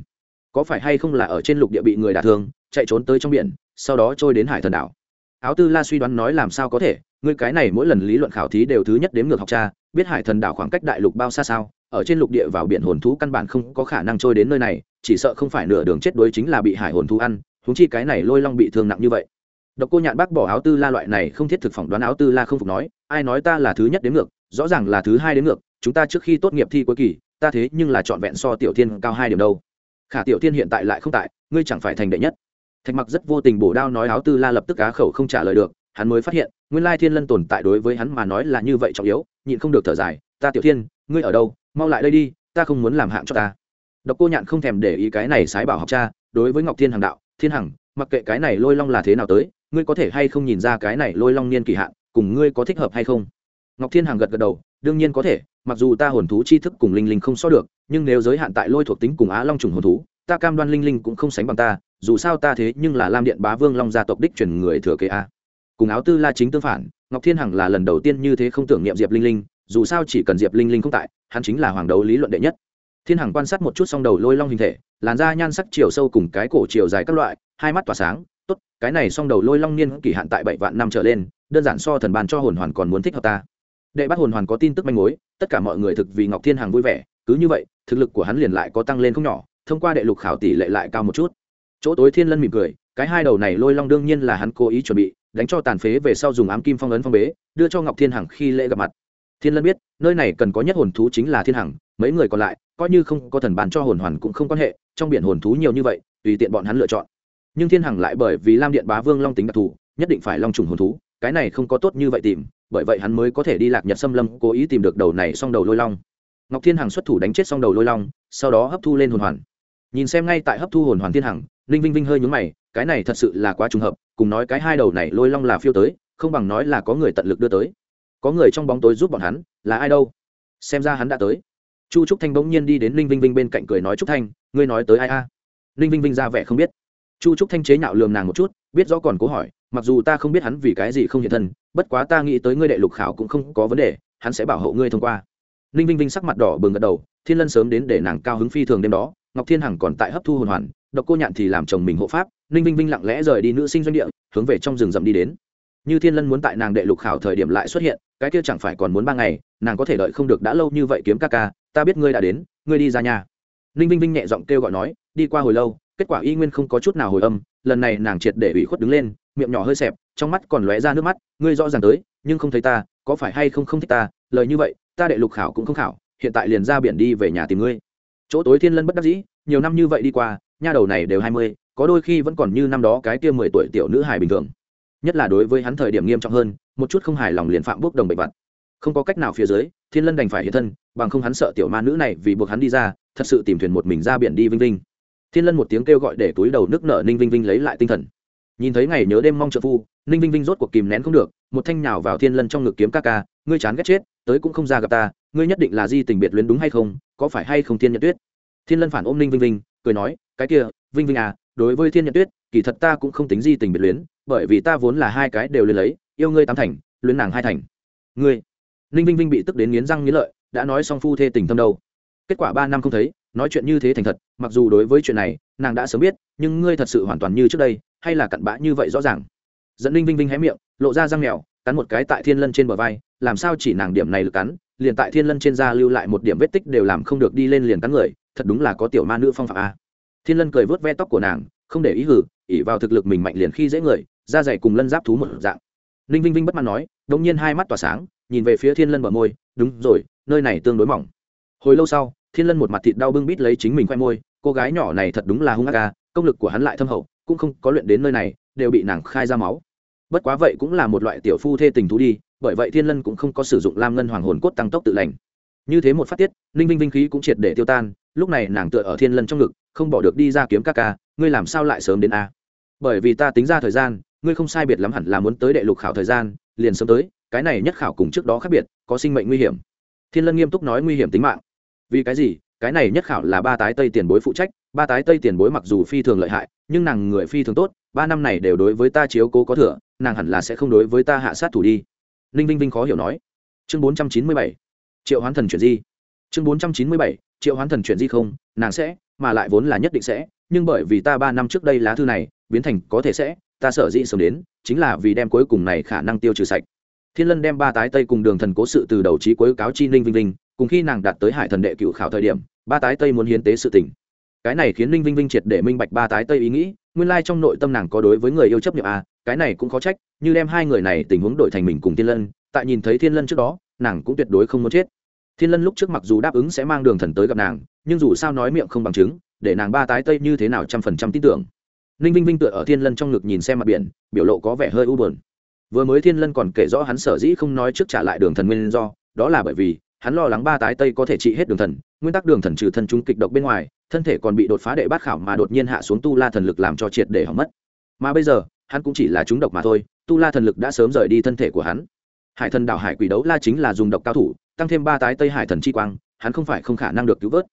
Speaker 1: Có phải hay không là ở trên lục địa bị người đả thương, chạy trốn tới trong biển, sau đó trôi đến hải thần đảo? Áo tư la suy đoán nói làm sao có thể, ngươi cái này mỗi lần lý luận khảo thí đều thứ nhất đếm ngược học cha biết hải thần đảo khoảng cách đại lục bao xa sao? Ở trên lục địa vào biển hồn thú căn bản không có khả năng trôi đến nơi này, chỉ sợ không phải nửa đường chết đuối chính là bị hải hồn thú ăn húng chi cái này lôi long bị thương nặng như vậy. Độc cô nhạn bác bỏ áo tư la loại này không thiết thực phỏng đoán áo tư la không phục nói, ai nói ta là thứ nhất đến ngược rõ ràng là thứ hai đến ngược, chúng ta trước khi tốt nghiệp thi cuối kỳ, ta thế nhưng là trọn vẹn so tiểu thiên cao hai điểm đâu. Khả tiểu thiên hiện tại lại không tại, ngươi chẳng phải thành đệ nhất. Thạch mặc rất vô tình bổ đao nói áo tư la lập tức cá khẩu không trả lời được, hắn mới phát hiện, nguyên lai thiên lân tồn tại đối với hắn mà nói là như vậy trọng yếu, nhịn không được thở dài, ta tiểu thiên, ngươi ở đâu? Mau lại đây đi, ta không muốn làm hạng cho ta. Độc cô nhạn không thèm để ý cái này sái bảo học cha, đối với ngọc thiên hằng đạo, thiên hằng, mặc kệ cái này lôi long là thế nào tới, ngươi có thể hay không nhìn ra cái này lôi long niên kỳ hạn, cùng ngươi có thích hợp hay không? Ngọc thiên hằng gật gật đầu, đương nhiên có thể, mặc dù ta hồn thú tri thức cùng linh linh không so được, nhưng nếu giới hạn tại lôi thuộc tính cùng á long trùng hồn thú, ta cam đoan linh linh cũng không sánh bằng ta, dù sao ta thế nhưng là lam điện bá vương long gia tộc đích truyền người thừa kế a. Cùng áo tư la chính tương phản, ngọc thiên hằng là lần đầu tiên như thế không tưởng niệm diệp linh linh, dù sao chỉ cần diệp linh linh không tại, hắn chính là hoàng đấu lý luận đệ nhất. Thiên hằng quan sát một chút song đầu lôi long hình thể, làn da nhan sắc chiều sâu cùng cái cổ chiều dài các loại, hai mắt tỏa sáng, tốt, cái này song đầu lôi long niên kỷ hạn tại bảy vạn năm trở lên, đơn giản so thần bàn cho hồn hoàn còn muốn thích hợp ta đệ bắt hồn hoàn có tin tức manh mối, tất cả mọi người thực vì ngọc thiên hằng vui vẻ, cứ như vậy, thực lực của hắn liền lại có tăng lên không nhỏ, thông qua đệ lục khảo tỷ lệ lại cao một chút. Chỗ tối thiên lân mỉm cười, cái hai đầu này lôi long đương nhiên là hắn cố ý chuẩn bị, đánh cho tàn phế về sau dùng ám kim phong ấn phong bế, đưa cho ngọc thiên hằng khi lễ gặp mặt. Thiên lân biết, nơi này cần có nhất hồn thú chính là thiên hằng, mấy người còn lại, coi như không có thần bàn cho hồn hoàn cũng không quan hệ, trong biển hồn thú nhiều như vậy, tùy tiện bọn hắn lựa chọn. Nhưng thiên hằng lại bởi vì lam điện bá vương long tính đặc thù, nhất định phải long trùng hồn thú, cái này không có tốt như vậy tìm bởi vậy hắn mới có thể đi lạc nhật xâm lâm, cố ý tìm được đầu này xong đầu lôi long. Ngọc thiên hằng xuất thủ đánh chết xong đầu lôi long, sau đó hấp thu lên hồn hoàn. Nhìn xem ngay tại hấp thu hồn hoàn thiên hằng, ninh vinh vinh hơi nhúng mày, cái này thật sự là quá trùng hợp, cùng nói cái hai đầu này lôi long là phiêu tới, không bằng nói là có người tận lực đưa tới. Có người trong bóng tối giúp bọn hắn, là ai đâu? Xem ra hắn đã tới. Chu trúc thanh bỗng nhiên đi đến ninh vinh vinh bên cạnh cười nói, trúc thanh, ngươi nói tới ai a? Ninh vinh vinh ra vẻ không biết. Chu trúc thanh chế nhạo lườm nàng một chút, biết rõ còn cố hỏi mặc dù ta không biết hắn vì cái gì không hiện thân, bất quá ta nghĩ tới ngươi đệ lục khảo cũng không có vấn đề, hắn sẽ bảo hộ ngươi thông qua. Ninh vinh vinh sắc mặt đỏ bừng gật đầu, thiên lân sớm đến để nàng cao hứng phi thường đêm đó, ngọc thiên hằng còn tại hấp thu hồn hoàn, độc cô nhạn thì làm chồng mình hộ pháp, ninh vinh vinh lặng lẽ rời đi nữ sinh doanh địa, hướng về trong rừng rậm đi đến. Như thiên lân muốn tại nàng đệ lục khảo thời điểm lại xuất hiện, cái kia chẳng phải còn muốn ba ngày, nàng có thể đợi không được đã lâu như vậy kiếm ca ca, ta biết ngươi đã đến, ngươi đi ra nhà. Ninh vinh vinh nhẹ giọng kêu gọi nói, đi qua hồi lâu, kết quả y nguyên không có chút nào hồi âm, lần này nàng triệt để ủy khuất đứng lên miệng nhỏ hơi xẹp, trong mắt còn lóe ra nước mắt, ngươi rõ ràng tới, nhưng không thấy ta, có phải hay không không thích ta? Lời như vậy, ta đệ lục khảo cũng không khảo, hiện tại liền ra biển đi về nhà tìm ngươi. Chỗ tối thiên lân bất đắc dĩ, nhiều năm như vậy đi qua, nha đầu này đều hai mươi, có đôi khi vẫn còn như năm đó cái kia mười tuổi tiểu nữ hài bình thường. Nhất là đối với hắn thời điểm nghiêm trọng hơn, một chút không hài lòng liền phạm bốc đồng bệnh vặt. Không có cách nào phía dưới, thiên lân đành phải hiện thân, bằng không hắn sợ tiểu ma nữ này vì buộc hắn đi ra, thật sự tìm thuyền một mình ra biển đi vinh vinh. Thiên lân một tiếng kêu gọi để túi đầu nước nở ninh vinh vinh lấy lại tinh thần nhìn thấy ngày nhớ đêm mong trợ phu, ninh vinh vinh rốt cuộc kìm nén không được, một thanh nhào vào thiên lân trong ngực kiếm ca ca, ngươi chán ghét chết, tới cũng không ra gặp ta, ngươi nhất định là di tình biệt luyến đúng hay không, có phải hay không thiên nhật tuyết? Thiên lân phản ôm ninh vinh vinh, cười nói, cái kia, vinh vinh à đối với thiên nhật tuyết, kỳ thật ta cũng không tính di tình biệt luyến, bởi vì ta vốn là hai cái đều luyến lấy, yêu ngươi tám thành, luyến nàng hai thành. Ngươi, ninh vinh vinh bị tức đến nghiến răng nghiến lợi, đã nói xong phu thê tình thâm đâu. Kết quả ba năm không thấy nói chuyện như thế thành thật, mặc dù đối với chuyện này, nàng đã sớm biết, nhưng ngươi thật sự hoàn toàn như trước đây, hay là cặn bã như vậy rõ ràng? Dẫn linh vinh vinh hé miệng, lộ ra răng mèo, cắn một cái tại thiên lân trên bờ vai, làm sao chỉ nàng điểm này lực cắn, liền tại thiên lân trên da lưu lại một điểm vết tích đều làm không được đi lên liền cắn người, thật đúng là có tiểu ma nữ phong phạm a. Thiên lân cười vớt ve tóc của nàng, không để ý hử ỉ vào thực lực mình mạnh liền khi dễ người, da dày cùng lân giáp thú một dạng. Ninh vinh vinh bất mãn nói đ ỗ n g nhiên hai mắt tỏa sáng, nhìn về phía thiên lân bờ môi, đúng rồi, nơi này tương đối mỏng. Hồi lâu sau thiên lân một mặt thịt đau bưng bít lấy chính mình khoe môi, cô gái nhỏ này thật đúng là hung ác ca công lực của hắn lại thâm hậu, cũng không có luyện đến nơi này, đều bị nàng khai ra máu. Bất quá vậy cũng là một loại tiểu phu thê tình thú đi, bởi vậy thiên lân cũng không có sử dụng lam ngân hoàng hồn cốt tăng tốc tự lành. Như thế một phát tiết, ninh vinh vinh khí cũng triệt để tiêu tan, lúc này nàng tựa ở thiên lân trong ngực, không bỏ được đi ra kiếm các ca, ngươi làm sao lại sớm đến a? Bởi vì ta tính ra thời gian, ngươi không sai biệt lắm hẳn là muốn tới đệ lục khảo thời gian, liền sớm tới, cái này nhất khảo cùng trước đó khác biệt, có sinh mệnh nguy hiểm. Thiên lân nghiêm túc nói nguy hiểm tính mạng vì cái gì? Cái này nhất khảo là ba tái tây tiền bối phụ trách, ba tái tây tiền bối mặc dù phi thường lợi hại, nhưng nàng người phi thường tốt, ba năm này đều đối với ta chiếu cố có thừa, nàng hẳn là sẽ không đối với ta hạ sát thủ đi. Ninh vinh vinh khó hiểu nói. Chương bốn trăm chín mươi bảy, triệu hoán thần chuyển di. Chương bốn trăm chín mươi bảy, triệu hoán thần chuyển di không, nàng sẽ, mà lại vốn là nhất định sẽ, nhưng bởi vì ta ba năm trước đây lá thư này, biến thành có thể sẽ, ta sợ dĩ sớm đến, chính là vì đem cuối cùng này khả năng tiêu trừ sạch. Thiên lân đem ba tái tây cùng đường thần cố sự từ đầu trí cuối cáo chi ninh vinh linh cùng khi nàng đạt tới hải thần đệ cựu khảo thời điểm, ba tái tây muốn hiến tế sự tỉnh cái này khiến ninh vinh vinh triệt để minh bạch ba tái tây ý nghĩ, nguyên lai trong nội tâm nàng có đối với người yêu chấp nhận à cái này cũng khó trách, như đem hai người này tình huống đổi thành mình cùng thiên lân, tại nhìn thấy thiên lân trước đó, nàng cũng tuyệt đối không muốn chết. Thiên lân lúc trước mặc dù đáp ứng sẽ mang đường thần tới gặp nàng, nhưng dù sao nói miệng không bằng chứng, để nàng ba tái tây như thế nào trăm phần trăm tin tưởng. Ninh vinh vinh tựa ở thiên lân trong ngực nhìn xem mặt biển, biểu lộ có vẻ hơi u buồn. Vừa mới thiên lân còn kể rõ hắn sở dĩ không nói trước trả lại đường thần nguyên do, đó là bởi vì hắn lo lắng ba tái tây có thể trị hết đường thần, nguyên tắc đường thần trừ thân chúng kịch độc bên ngoài, thân thể còn bị đột phá đệ bát khảo mà đột nhiên hạ xuống tu la thần lực làm cho triệt để hỏng mất. Mà bây giờ, hắn cũng chỉ là chúng độc mà thôi, tu la thần lực đã sớm rời đi thân thể của hắn. Hải thần đảo hải quỷ đấu la chính là dùng độc cao thủ, tăng thêm ba tái tây hải thần chi quang, hắn không phải không khả năng được cứu vớt.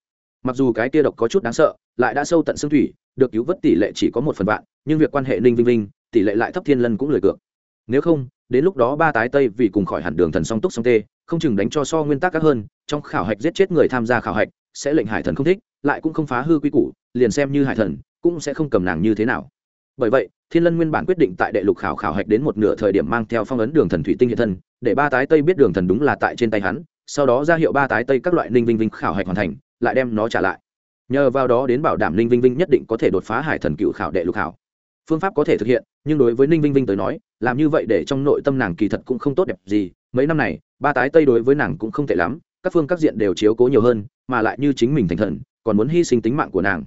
Speaker 1: Mặc dù cái tia độc có chút đáng sợ, lại đã sâu tận xương thủy, được cứu vớt tỷ lệ chỉ có một phần vạn, nhưng việc quan hệ ninh vinh vinh, tỷ lệ lại thấp thiên lân cũng lười cược nếu không, đến lúc đó ba tái tây vì cùng khỏi hẳn đường thần song túc song tê không chừng đánh cho so nguyên tắc các hơn, trong khảo hạch giết chết người tham gia khảo hạch, sẽ lệnh hải thần không thích, lại cũng không phá hư quy củ, liền xem như hải thần, cũng sẽ không cầm nàng như thế nào. Bởi vậy, thiên lân nguyên bản quyết định tại đệ lục khảo khảo hạch đến một nửa thời điểm mang theo phong ấn đường thần thủy tinh hiện thân, để ba tái tây biết đường thần đúng là tại trên tay hắn, sau đó ra hiệu ba tái tây các loại ninh vinh vinh khảo hạch hoàn thành, lại đem nó trả lại. Nhờ vào đó đến bảo đảm ninh vinh vinh nhất định có thể đột phá hải thần cựu khảo đệ lục khảo. Phương pháp có thể thực hiện, nhưng đối với ninh vinh vinh tới nói, làm như vậy để trong nội tâm nàng kỳ thật cũng không tốt đẹp gì, mấy năm này ba tái tây đối với nàng cũng không tệ lắm, các phương các diện đều chiếu cố nhiều hơn, mà lại như chính mình thành thần, còn muốn hy sinh tính mạng của nàng.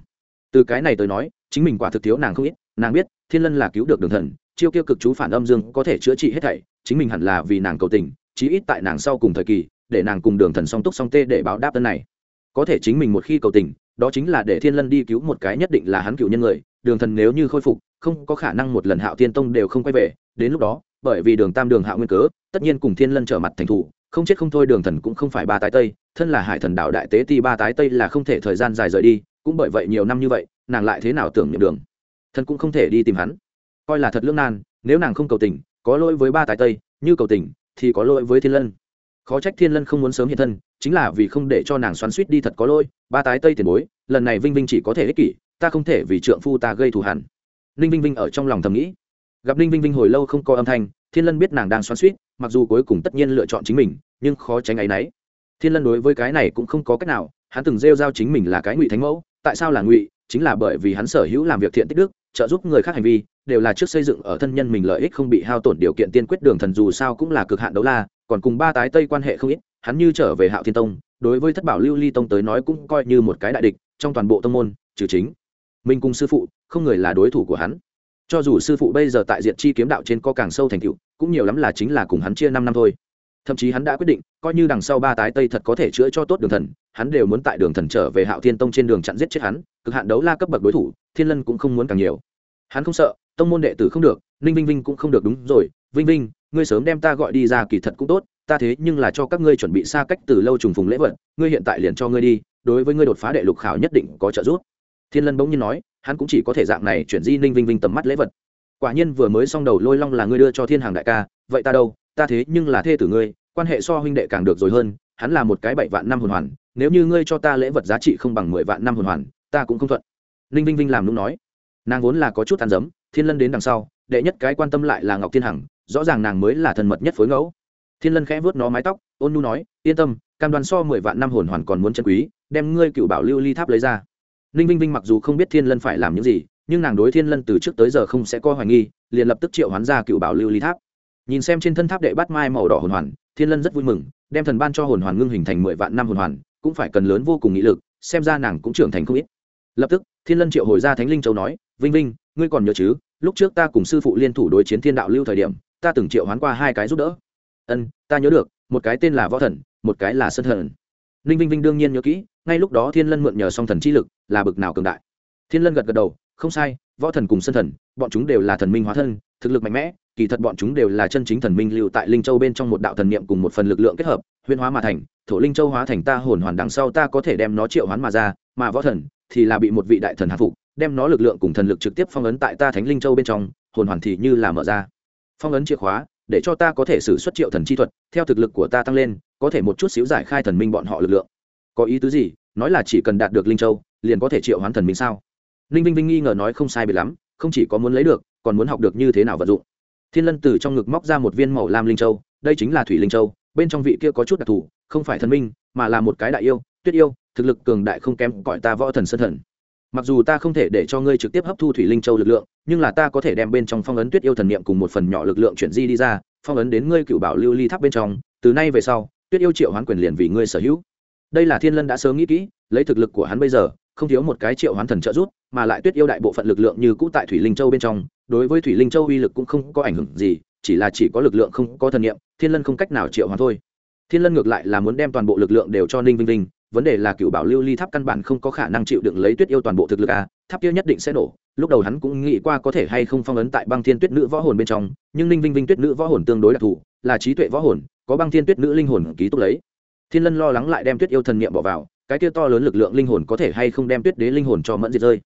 Speaker 1: Từ cái này tới nói, chính mình quả thực thiếu nàng không ít, nàng biết, thiên lân là cứu được đường thần, chiêu kia cực chú phản âm dương có thể chữa trị hết thảy, chính mình hẳn là vì nàng cầu tình, chí ít tại nàng sau cùng thời kỳ, để nàng cùng đường thần song túc song tê để báo đáp tân này. Có thể chính mình một khi cầu tình, đó chính là để thiên lân đi cứu một cái nhất định là hắn cựu nhân người, đường thần nếu như khôi phục, không có khả năng một lần hạo tiên tông đều không quay về, đến lúc đó bởi vì đường tam đường hạ nguyên cớ, tất nhiên cùng thiên lân trở mặt thành thủ, không chết không thôi đường thần cũng không phải ba tái tây, thân là hải thần đạo đại tế ti ba tái tây là không thể thời gian dài rời đi, cũng bởi vậy nhiều năm như vậy, nàng lại thế nào tưởng niệm đường. Thần cũng không thể đi tìm hắn. Coi là thật lương nan, nếu nàng không cầu tình, có lỗi với ba tái tây, như cầu tình, thì có lỗi với thiên lân. Khó trách thiên lân không muốn sớm hiện thân, chính là vì không để cho nàng xoắn suýt đi thật có lỗi, ba tái tây tiền bối, lần này vinh vinh chỉ có thể ích kỷ, ta không thể vì trượng phu ta gây thù hẳn ninh vinh vinh ở trong lòng thầm nghĩ gặp ninh vinh vinh hồi lâu không có âm thanh, thiên lân biết nàng đang xoắn suýt, mặc dù cuối cùng tất nhiên lựa chọn chính mình, nhưng khó tránh áy náy. Thiên lân đối với cái này cũng không có cách nào, hắn từng rêu giao chính mình là cái ngụy thánh mẫu, tại sao là ngụy? Chính là bởi vì hắn sở hữu làm việc thiện tích đức, trợ giúp người khác hành vi, đều là trước xây dựng ở thân nhân mình lợi ích không bị hao tổn điều kiện tiên quyết đường thần dù sao cũng là cực hạn đấu la, còn cùng ba tái tây quan hệ không ít, hắn như trở về hạo thiên tông, đối với thất bảo lưu ly tông tới nói cũng coi như một cái đại địch, trong toàn bộ tông môn, trừ chính mình cùng sư phụ, không người là đối thủ của hắn cho dù sư phụ bây giờ tại diện chi kiếm đạo trên có càng sâu thành tựu, cũng nhiều lắm là chính là cùng hắn chia năm năm thôi. Thậm chí hắn đã quyết định, coi như đằng sau ba tái tây thật có thể chữa cho tốt đường thần, hắn đều muốn tại đường thần trở về hạo thiên tông trên đường chặn giết chết hắn, cực hạn đấu la cấp bậc đối thủ, thiên lân cũng không muốn càng nhiều. Hắn không sợ, tông môn đệ tử không được, ninh vinh vinh cũng không được đúng rồi, vinh vinh, ngươi sớm đem ta gọi đi ra kỳ thật cũng tốt, ta thế nhưng là cho các ngươi chuẩn bị xa cách từ lâu trùng phùng lễ vật, ngươi hiện tại liền cho ngươi đi, đối với ngươi đột phá đệ lục khảo nhất định có trợ giúp. Thiên lân bỗng nhiên nói hắn cũng chỉ có thể dạng này chuyển di ninh vinh vinh tầm mắt lễ vật. Quả nhiên vừa mới xong đầu lôi long là ngươi đưa cho thiên hàng đại ca, vậy ta đâu, ta thế nhưng là thê tử ngươi, quan hệ so huynh đệ càng được rồi hơn, hắn là một cái bảy vạn năm hồn hoàn, nếu như ngươi cho ta lễ vật giá trị không bằng mười vạn năm hồn hoàn, ta cũng không thuận. Ninh vinh vinh làm đúng nói. Nàng vốn là có chút tàn dấm, thiên lân đến đằng sau, đệ nhất cái quan tâm lại là ngọc thiên hằng, rõ ràng nàng mới là thân mật nhất phối ngẫu. Thiên lân khẽ vớt nó mái tóc, ôn nu nói, yên tâm, cam đoan so mười vạn năm hồn hoàn còn muốn chân quý, đem ngươi cựu bảo lưu ly tháp lấy ra ninh vinh vinh mặc dù không biết thiên lân phải làm những gì, nhưng nàng đối thiên lân từ trước tới giờ không sẽ có hoài nghi, liền lập tức triệu hoán ra cựu bảo lưu ly tháp. Nhìn xem trên thân tháp đệ bát mai màu đỏ hồn hoàn, thiên lân rất vui mừng, đem thần ban cho hồn hoàn ngưng hình thành mười vạn năm hồn hoàn, cũng phải cần lớn vô cùng nghị lực, xem ra nàng cũng trưởng thành không ít. Lập tức, thiên lân triệu hồi ra thánh linh châu nói, vinh vinh, ngươi còn nhớ chứ, lúc trước ta cùng sư phụ liên thủ đối chiến thiên đạo lưu thời điểm, ta từng triệu hoán qua hai cái giúp đỡ. Ân, ta nhớ được, một cái tên là võ thần, một cái là sân thần. Ninh vinh vinh đương nhiên nhớ kỹ ngay lúc đó thiên lân mượn nhờ song thần chi lực là bực nào cường đại. Thiên lân gật gật đầu, không sai, võ thần cùng sân thần, bọn chúng đều là thần minh hóa thân, thực lực mạnh mẽ, kỳ thật bọn chúng đều là chân chính thần minh lưu tại linh châu bên trong một đạo thần niệm cùng một phần lực lượng kết hợp huyên hóa mà thành, thổ linh châu hóa thành ta hồn hoàn đằng sau ta có thể đem nó triệu hoán mà ra, mà võ thần thì là bị một vị đại thần hạ phục, đem nó lực lượng cùng thần lực trực tiếp phong ấn tại ta thánh linh châu bên trong, hồn hoàn thì như là mở ra. Phong ấn chìa khóa, để cho ta có thể xử xuất triệu thần chi thuật, theo thực lực của ta tăng lên, có thể một chút xíu giải khai thần minh bọn họ lực lượng có ý tứ gì, nói là chỉ cần đạt được linh châu, liền có thể triệu hoán thần minh sao? Ninh vinh vinh nghi ngờ nói không sai biệt lắm, không chỉ có muốn lấy được, còn muốn học được như thế nào vận dụng. Thiên lân từ trong ngực móc ra một viên màu lam linh châu, đây chính là thủy linh châu, bên trong vị kia có chút đặc thù, không phải thần minh, mà là một cái đại yêu, tuyết yêu, thực lực cường đại không kém cõi ta võ thần sân thần. Mặc dù ta không thể để cho ngươi trực tiếp hấp thu thủy linh châu lực lượng, nhưng là ta có thể đem bên trong phong ấn tuyết yêu thần niệm cùng một phần nhỏ lực lượng chuyển di đi ra, phong ấn đến ngươi cựu bảo lưu ly tháp bên trong, từ nay về sau, tuyết yêu triệu hoán quyền liền vì ngươi sở hữu đây là thiên lân đã sớm nghĩ kỹ, lấy thực lực của hắn bây giờ, không thiếu một cái triệu hoán thần trợ giúp, mà lại tuyết yêu đại bộ phận lực lượng như cũ tại thủy linh châu bên trong, đối với thủy linh châu uy lực cũng không có ảnh hưởng gì, chỉ là chỉ có lực lượng không có thần niệm, thiên lân không cách nào triệu hoán thôi. Thiên lân ngược lại là muốn đem toàn bộ lực lượng đều cho ninh vinh vinh, vấn đề là cựu bảo lưu ly tháp căn bản không có khả năng chịu đựng lấy tuyết yêu toàn bộ thực lực à tháp kia nhất định sẽ nổ. Lúc đầu hắn cũng nghĩ qua có thể hay không phong ấn tại băng thiên tuyết nữ võ hồn bên trong, nhưng ninh vinh vinh tuyết nữ võ hồn tương đối đặc thù, là trí tuệ võ hồn, có băng thiên tuyết nữ linh hồn ký túc lấy thiên lân lo lắng lại đem tuyết yêu thần niệm bỏ vào, cái kia to lớn lực lượng linh hồn có thể hay không đem tuyết đế linh hồn cho mẫn diệt rơi.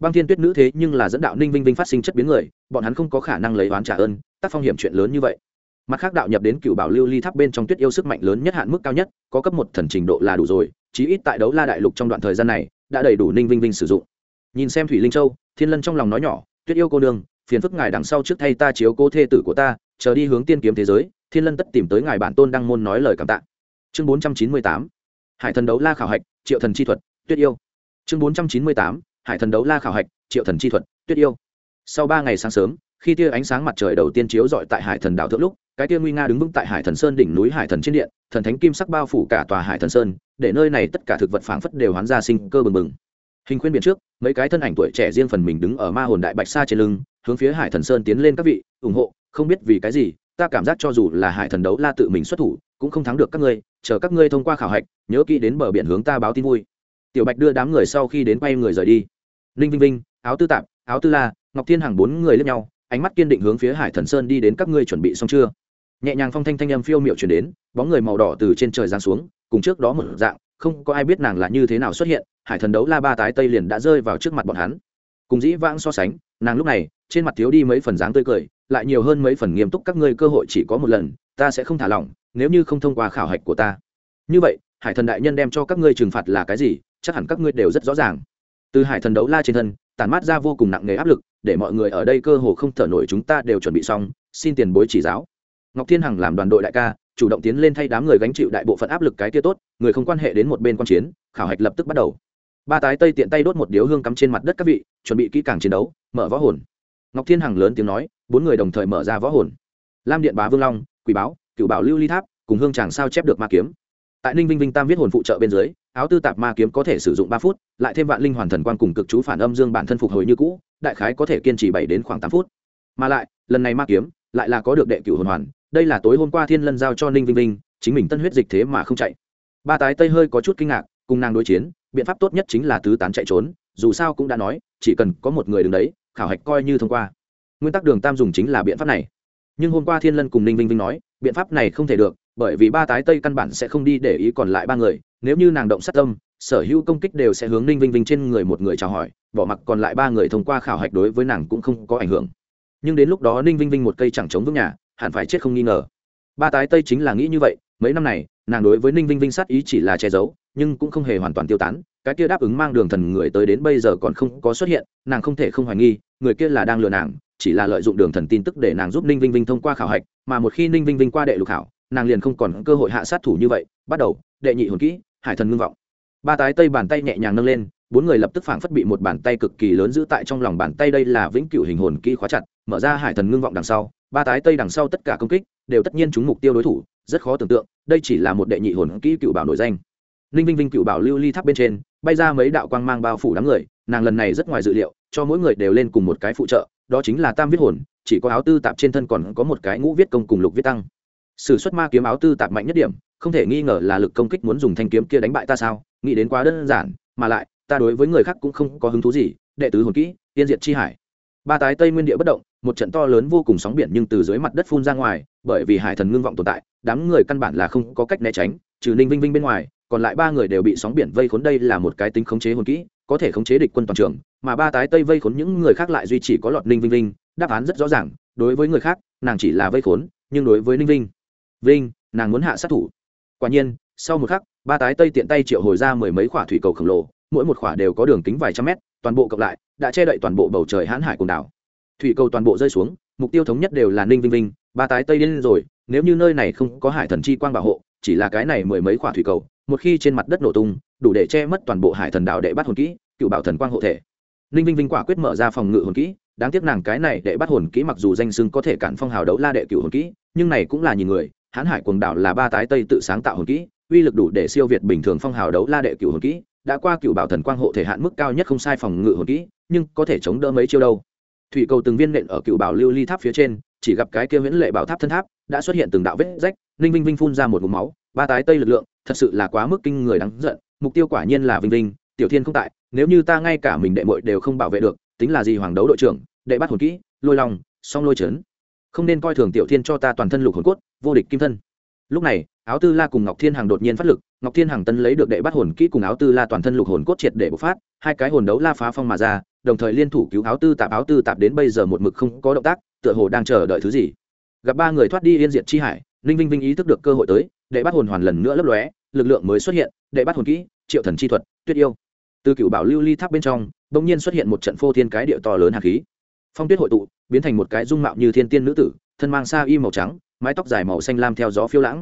Speaker 1: Băng thiên tuyết nữ thế nhưng là dẫn đạo ninh vinh vinh phát sinh chất biến người, bọn hắn không có khả năng lấy oán trả ơn, tác phong hiểm chuyện lớn như vậy. Mặt khác đạo nhập đến cựu bảo lưu ly tháp bên trong tuyết yêu sức mạnh lớn nhất hạn mức cao nhất, có cấp một thần trình độ là đủ rồi, chí ít tại đấu la đại lục trong đoạn thời gian này, đã đầy đủ ninh vinh vinh sử dụng. Nhìn xem thủy linh châu, thiên lân trong lòng nói nhỏ, tuyết yêu cô đương phiền phức ngài đằng sau trước thay ta chiếu cô thê tử của ta, chờ đi hướng tiên kiếm thế giới, thiên lân tất tìm tới ngài bản tôn đăng môn nói lời cảm tạ chương bốn trăm chín mươi tám, hải thần đấu la khảo hạch, triệu thần chi thuật, tuyết yêu. Chương bốn trăm chín mươi tám, hải thần đấu la khảo hạch, triệu thần chi thuật, tuyết yêu. Sau ba ngày sáng sớm, khi tia ánh sáng mặt trời đầu tiên chiếu rọi tại hải thần đảo thượng lúc, cái tia nguy nga đứng vững tại hải thần sơn đỉnh núi hải thần trên điện, thần thánh kim sắc bao phủ cả tòa hải thần sơn, để nơi này tất cả thực vật phảng phất đều hoán ra sinh cơ bừng bừng. Hình khuyên biển trước, mấy cái thân ảnh tuổi trẻ riêng phần mình đứng ở ma hồn đại bạch sa trên lưng, hướng phía hải thần sơn tiến lên các vị, ủng hộ, không biết vì cái gì ta cảm giác cho dù là hải thần đấu la tự mình xuất thủ, cũng không thắng được các ngươi, chờ các ngươi thông qua khảo hạch, nhớ kỹ đến bờ biển hướng ta báo tin vui. Tiểu bạch đưa đám người sau khi đến quay người rời đi. Ninh vinh vinh, áo tư tạp, áo tư la, ngọc thiên hàng bốn người lên nhau, ánh mắt kiên định hướng phía hải thần sơn đi đến các ngươi chuẩn bị xong chưa? Nhẹ nhàng phong thanh thanh âm phiêu miệu chuyển đến, bóng người màu đỏ từ trên trời giáng xuống, cùng trước đó một dạng, không có ai biết nàng là như thế nào xuất hiện, hải thần đấu la ba tái tây liền đã rơi vào trước mặt bọn hắn. Cùng dĩ vãng so sánh, nàng lúc này, trên mặt thiếu đi mấy phần dáng tươi cười lại nhiều hơn mấy phần nghiêm túc các ngươi cơ hội chỉ có một lần, ta sẽ không thả lỏng, nếu như không thông qua khảo hạch của ta. Như vậy, hải thần đại nhân đem cho các ngươi trừng phạt là cái gì, chắc hẳn các ngươi đều rất rõ ràng. Từ hải thần đấu la trên thân tàn mát ra vô cùng nặng nề áp lực, để mọi người ở đây cơ hồ không thở nổi chúng ta đều chuẩn bị xong, xin tiền bối chỉ giáo. Ngọc thiên hằng làm đoàn đội đại ca, chủ động tiến lên thay đám người gánh chịu đại bộ phận áp lực cái kia tốt, người không quan hệ đến một bên quan chiến, khảo hạch lập tức bắt đầu. Ba tái tây tiện tay đốt một điếu hương cắm trên mặt đất các vị, chuẩn bị kỹ càng chiến đấu, mở võ hồn ngọc thiên hằng lớn tiếng nói, bốn người đồng thời mở ra võ hồn. Lam điện bá vương long, quỷ báo, cựu bảo lưu ly tháp, cùng hương chàng sao chép được ma kiếm. Tại ninh vinh vinh tam viết hồn phụ trợ bên dưới, áo tư tạp ma kiếm có thể sử dụng ba phút, lại thêm vạn linh hoàn thần quan cùng cực chú phản âm dương bản thân phục hồi như cũ, đại khái có thể kiên trì bảy đến khoảng tám phút. Mà lại, lần này ma kiếm, lại là có được đệ cửu hồn hoàn, đây là tối hôm qua thiên lân giao cho ninh vinh vinh, chính mình tân huyết dịch thế mà không chạy. Ba tái tây hơi có chút kinh ngạc, cùng nàng đối chiến, biện pháp tốt nhất chính là tứ tán chạy trốn, dù sao cũng đã nói, chỉ cần có một người đứng đấy khảo hạch coi như thông qua. Nguyên tắc đường tam dùng chính là biện pháp này. Nhưng hôm qua thiên lân cùng ninh vinh vinh nói, biện pháp này không thể được, bởi vì ba tái tây căn bản sẽ không đi để ý còn lại ba người, nếu như nàng động sát tâm, sở hữu công kích đều sẽ hướng ninh vinh vinh trên người một người chào hỏi, bỏ mặc còn lại ba người thông qua khảo hạch đối với nàng cũng không có ảnh hưởng. Nhưng đến lúc đó ninh vinh vinh một cây chẳng chống vững nhà, hẳn phải chết không nghi ngờ. Ba tái tây chính là nghĩ như vậy, mấy năm này, nàng đối với ninh vinh vinh sát ý chỉ là che giấu, nhưng cũng không hề hoàn toàn tiêu tán cái kia đáp ứng mang đường thần người tới đến bây giờ còn không có xuất hiện, nàng không thể không hoài nghi, người kia là đang lừa nàng, chỉ là lợi dụng đường thần tin tức để nàng giúp ninh vinh vinh thông qua khảo hạch, mà một khi ninh vinh vinh qua đệ lục khảo, nàng liền không còn cơ hội hạ sát thủ như vậy, bắt đầu, đệ nhị hồn kỹ, hải thần ngưng vọng. Ba tái tây bàn tay nhẹ nhàng nâng lên, bốn người lập tức phảng phất bị một bàn tay cực kỳ lớn giữ tại trong lòng bàn tay đây là vĩnh cửu hình hồn kỹ khóa chặt, mở ra hải thần ngưng vọng đằng sau, ba tái tây đằng sau tất cả công kích, đều tất nhiên trúng mục tiêu đối thủ, rất khó tưởng tượng, đây chỉ là một đệ nhị hồn kỹ cựu bảo nổi danh. Ninh vinh vinh cựu bảo lưu ly tháp bên trên bay ra mấy đạo quang mang bao phủ đám người, nàng lần này rất ngoài dự liệu, cho mỗi người đều lên cùng một cái phụ trợ, đó chính là tam viết hồn, chỉ có áo tư tạp trên thân còn có một cái ngũ viết công cùng lục viết tăng. Sử xuất ma kiếm áo tư tạp mạnh nhất điểm, không thể nghi ngờ là lực công kích muốn dùng thanh kiếm kia đánh bại ta sao, nghĩ đến quá đơn giản, mà lại, ta đối với người khác cũng không có hứng thú gì, đệ tứ hồn kỹ tiên diệt chi hải. Ba tái tây nguyên địa bất động, một trận to lớn vô cùng sóng biển nhưng từ dưới mặt đất phun ra ngoài, bởi vì hải thần ngưng vọng tồn tại, đám người căn bản là không có cách né tránh, trừ ninh vinh vinh bên ngoài còn lại ba người đều bị sóng biển vây khốn đây là một cái tính khống chế hồn kỹ, có thể khống chế địch quân toàn trường, mà ba tái tây vây khốn những người khác lại duy trì có lọt ninh vinh vinh, đáp án rất rõ ràng, đối với người khác, nàng chỉ là vây khốn, nhưng đối với ninh vinh vinh, nàng muốn hạ sát thủ. Quả nhiên, sau một khắc, ba tái tây tiện tay triệu hồi ra mười mấy khỏa thủy cầu khổng lồ, mỗi một khỏa đều có đường kính vài trăm mét, toàn bộ cộng lại, đã che đậy toàn bộ bầu trời hãn hải quần đảo. Thủy cầu toàn bộ rơi xuống, mục tiêu thống nhất đều là ninh vinh vinh, ba tái tây lên rồi, nếu như nơi này không có hải thần chi quang bảo hộ, chỉ là cái này mười mấy khỏa thủy cầu một khi trên mặt đất nổ tung, đủ để che mất toàn bộ hải thần đạo đệ bắt hồn kỹ, cựu bảo thần quang hộ thể. Ninh vinh vinh quả quyết mở ra phòng ngự hồn kỹ, đáng tiếc nàng cái này đệ bắt hồn kỹ mặc dù danh sưng có thể cản phong hào đấu la đệ cựu hồn kỹ, nhưng này cũng là nhìn người hãn hải quần đảo là ba tái tây tự sáng tạo hồn kỹ, uy lực đủ để siêu việt bình thường phong hào đấu la đệ cựu hồn kỹ, đã qua cựu bảo thần quang hộ thể hạn mức cao nhất không sai phòng ngự hồn kỹ, nhưng có thể chống đỡ mấy chiêu đâu. Thủy cầu từng viên nện ở cựu bảo lưu ly tháp phía trên, chỉ gặp cái kia huyễn lệ bảo tháp thân tháp, đã xuất hiện từng đạo vết rách ninh vinh vinh phun ra một ngụm máu ba tái tây lực lượng, thật sự là quá mức kinh người đáng giận, mục tiêu quả nhiên là vinh vinh, tiểu thiên không tại, nếu như ta ngay cả mình đệ mội đều không bảo vệ được, tính là gì hoàng đấu đội trưởng, đệ bắt hồn kỹ, lôi lòng song lôi trấn không nên coi thường tiểu thiên cho ta toàn thân lục hồn cốt, vô địch kim thân. Lúc này, áo tư la cùng ngọc thiên hằng đột nhiên phát lực, ngọc thiên hằng tân lấy được đệ bắt hồn kỹ cùng áo tư la toàn thân lục hồn cốt triệt để bộc phát, hai cái hồn đấu la phá phong mà ra, đồng thời liên thủ cứu áo tư tạp, áo tư tạp đến bây giờ một mực không có động tác, tựa hồ đang chờ đợi thứ gì. Gặp ba người thoát đi yên diệt chi hải, ninh vinh vinh ý thức được cơ hội tới đệ bắt hồn hoàn lần nữa lấp lóe, lực lượng mới xuất hiện, đệ bắt hồn kỹ, triệu thần chi thuật, tuyết yêu. Từ cựu bảo lưu ly tháp bên trong đ ỗ n g nhiên xuất hiện một trận phô thiên cái địa to lớn hạt khí. Phong tuyết hội tụ, biến thành một cái dung mạo như thiên tiên nữ tử, thân mang xa y màu trắng, mái tóc dài màu xanh lam theo gió phiêu lãng.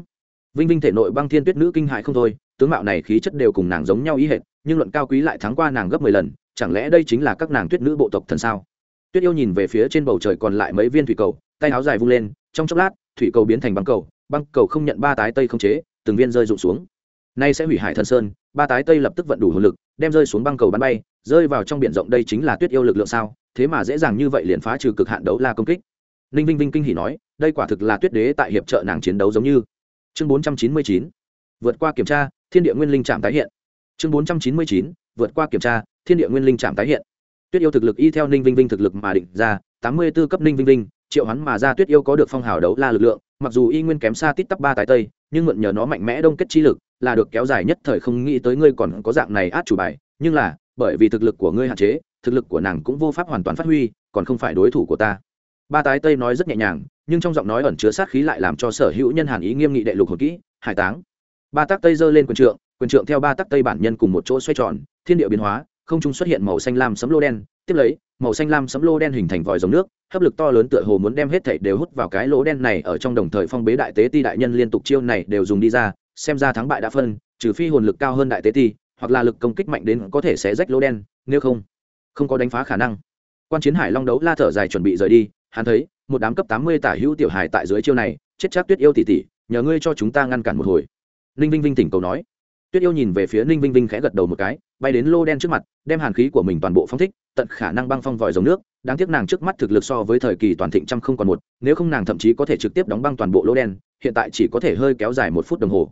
Speaker 1: Vinh vinh thể nội băng thiên tuyết nữ kinh hại không thôi, tướng mạo này khí chất đều cùng nàng giống nhau ý hệt, nhưng luận cao quý lại thắng qua nàng gấp mười lần, chẳng lẽ đây chính là các nàng tuyết nữ bộ tộc thần sao? Tuyết yêu nhìn về phía trên bầu trời còn lại mấy viên thủy cầu, tay áo dài vung lên, trong chốc lát, thủy cầu biến thành băng cầu băng cầu không nhận ba tái tây không chế, từng viên rơi rụng xuống. Nay sẽ hủy hải thần sơn, ba tái tây lập tức vận đủ hồn lực, đem rơi xuống băng cầu bắn bay, rơi vào trong biển rộng đây chính là tuyết yêu lực lượng sao, thế mà dễ dàng như vậy liền phá trừ cực hạn đấu la công kích. Ninh vinh vinh kinh hỉ nói, đây quả thực là tuyết đế tại hiệp trợ nàng chiến đấu giống như. Chương bốn trăm chín mươi chín, vượt qua kiểm tra, thiên địa nguyên linh trạm tái hiện. Chương bốn trăm chín mươi chín, vượt qua kiểm tra, thiên địa nguyên linh trạm tái hiện. Tuyết yêu thực lực y theo ninh vinh vinh thực lực mà định ra, tám mươi b ố cấp ninh vinh vinh triệu hắn mà ra tuyết yêu có được phong hào đấu la lực lượng, mặc dù y nguyên kém xa tít tắp ba tài tây, nhưng mượn nhờ nó mạnh mẽ đông kết chi lực là được kéo dài nhất thời không nghĩ tới ngươi còn có dạng này át chủ bài, nhưng là, bởi vì thực lực của ngươi hạn chế, thực lực của nàng cũng vô pháp hoàn toàn phát huy, còn không phải đối thủ của ta. Ba tái tây nói rất nhẹ nhàng, nhưng trong giọng nói ẩn chứa sát khí lại làm cho sở hữu nhân hàn ý nghiêm nghị đệ lục hồn kỹ, hải táng. Ba tắc tây giơ lên quyền trượng quyền trượng theo ba tắc tây bản nhân cùng một chỗ xoay tròn, thiên địa biến hóa, không trung xuất hiện màu xanh lam sấm lô đen tiếp lấy, màu xanh lam sấm lô đen hình thành vòi dòng nước, hấp lực to lớn tựa hồ muốn đem hết thảy đều hút vào cái lỗ đen này ở trong đồng thời phong bế đại tế ti đại nhân liên tục chiêu này đều dùng đi ra, xem ra thắng bại đã phân, trừ phi hồn lực cao hơn đại tế ti, hoặc là lực công kích mạnh đến có thể sẽ rách lỗ đen, nếu không không có đánh phá khả năng. Quan chiến hải long đấu la thở dài chuẩn bị rời đi, hắn thấy, một đám cấp tám mươi tả hữu tiểu hải tại dưới chiêu này, chết chắc tuyết yêu tỷ tỷ, nhờ ngươi cho chúng ta ngăn cản một hồi. Ninh vinh vinh tỉnh cầu nói. Tuyết yêu nhìn về phía ninh vinh vinh khẽ gật đầu một cái, bay đến lô đen trước mặt, đem hàn khí của mình toàn bộ phóng thích tận khả năng băng phong vòi dòng nước, đáng tiếc nàng trước mắt thực lực so với thời kỳ toàn thịnh trăm không còn một, nếu không nàng thậm chí có thể trực tiếp đóng băng toàn bộ lô đen, hiện tại chỉ có thể hơi kéo dài một phút đồng hồ.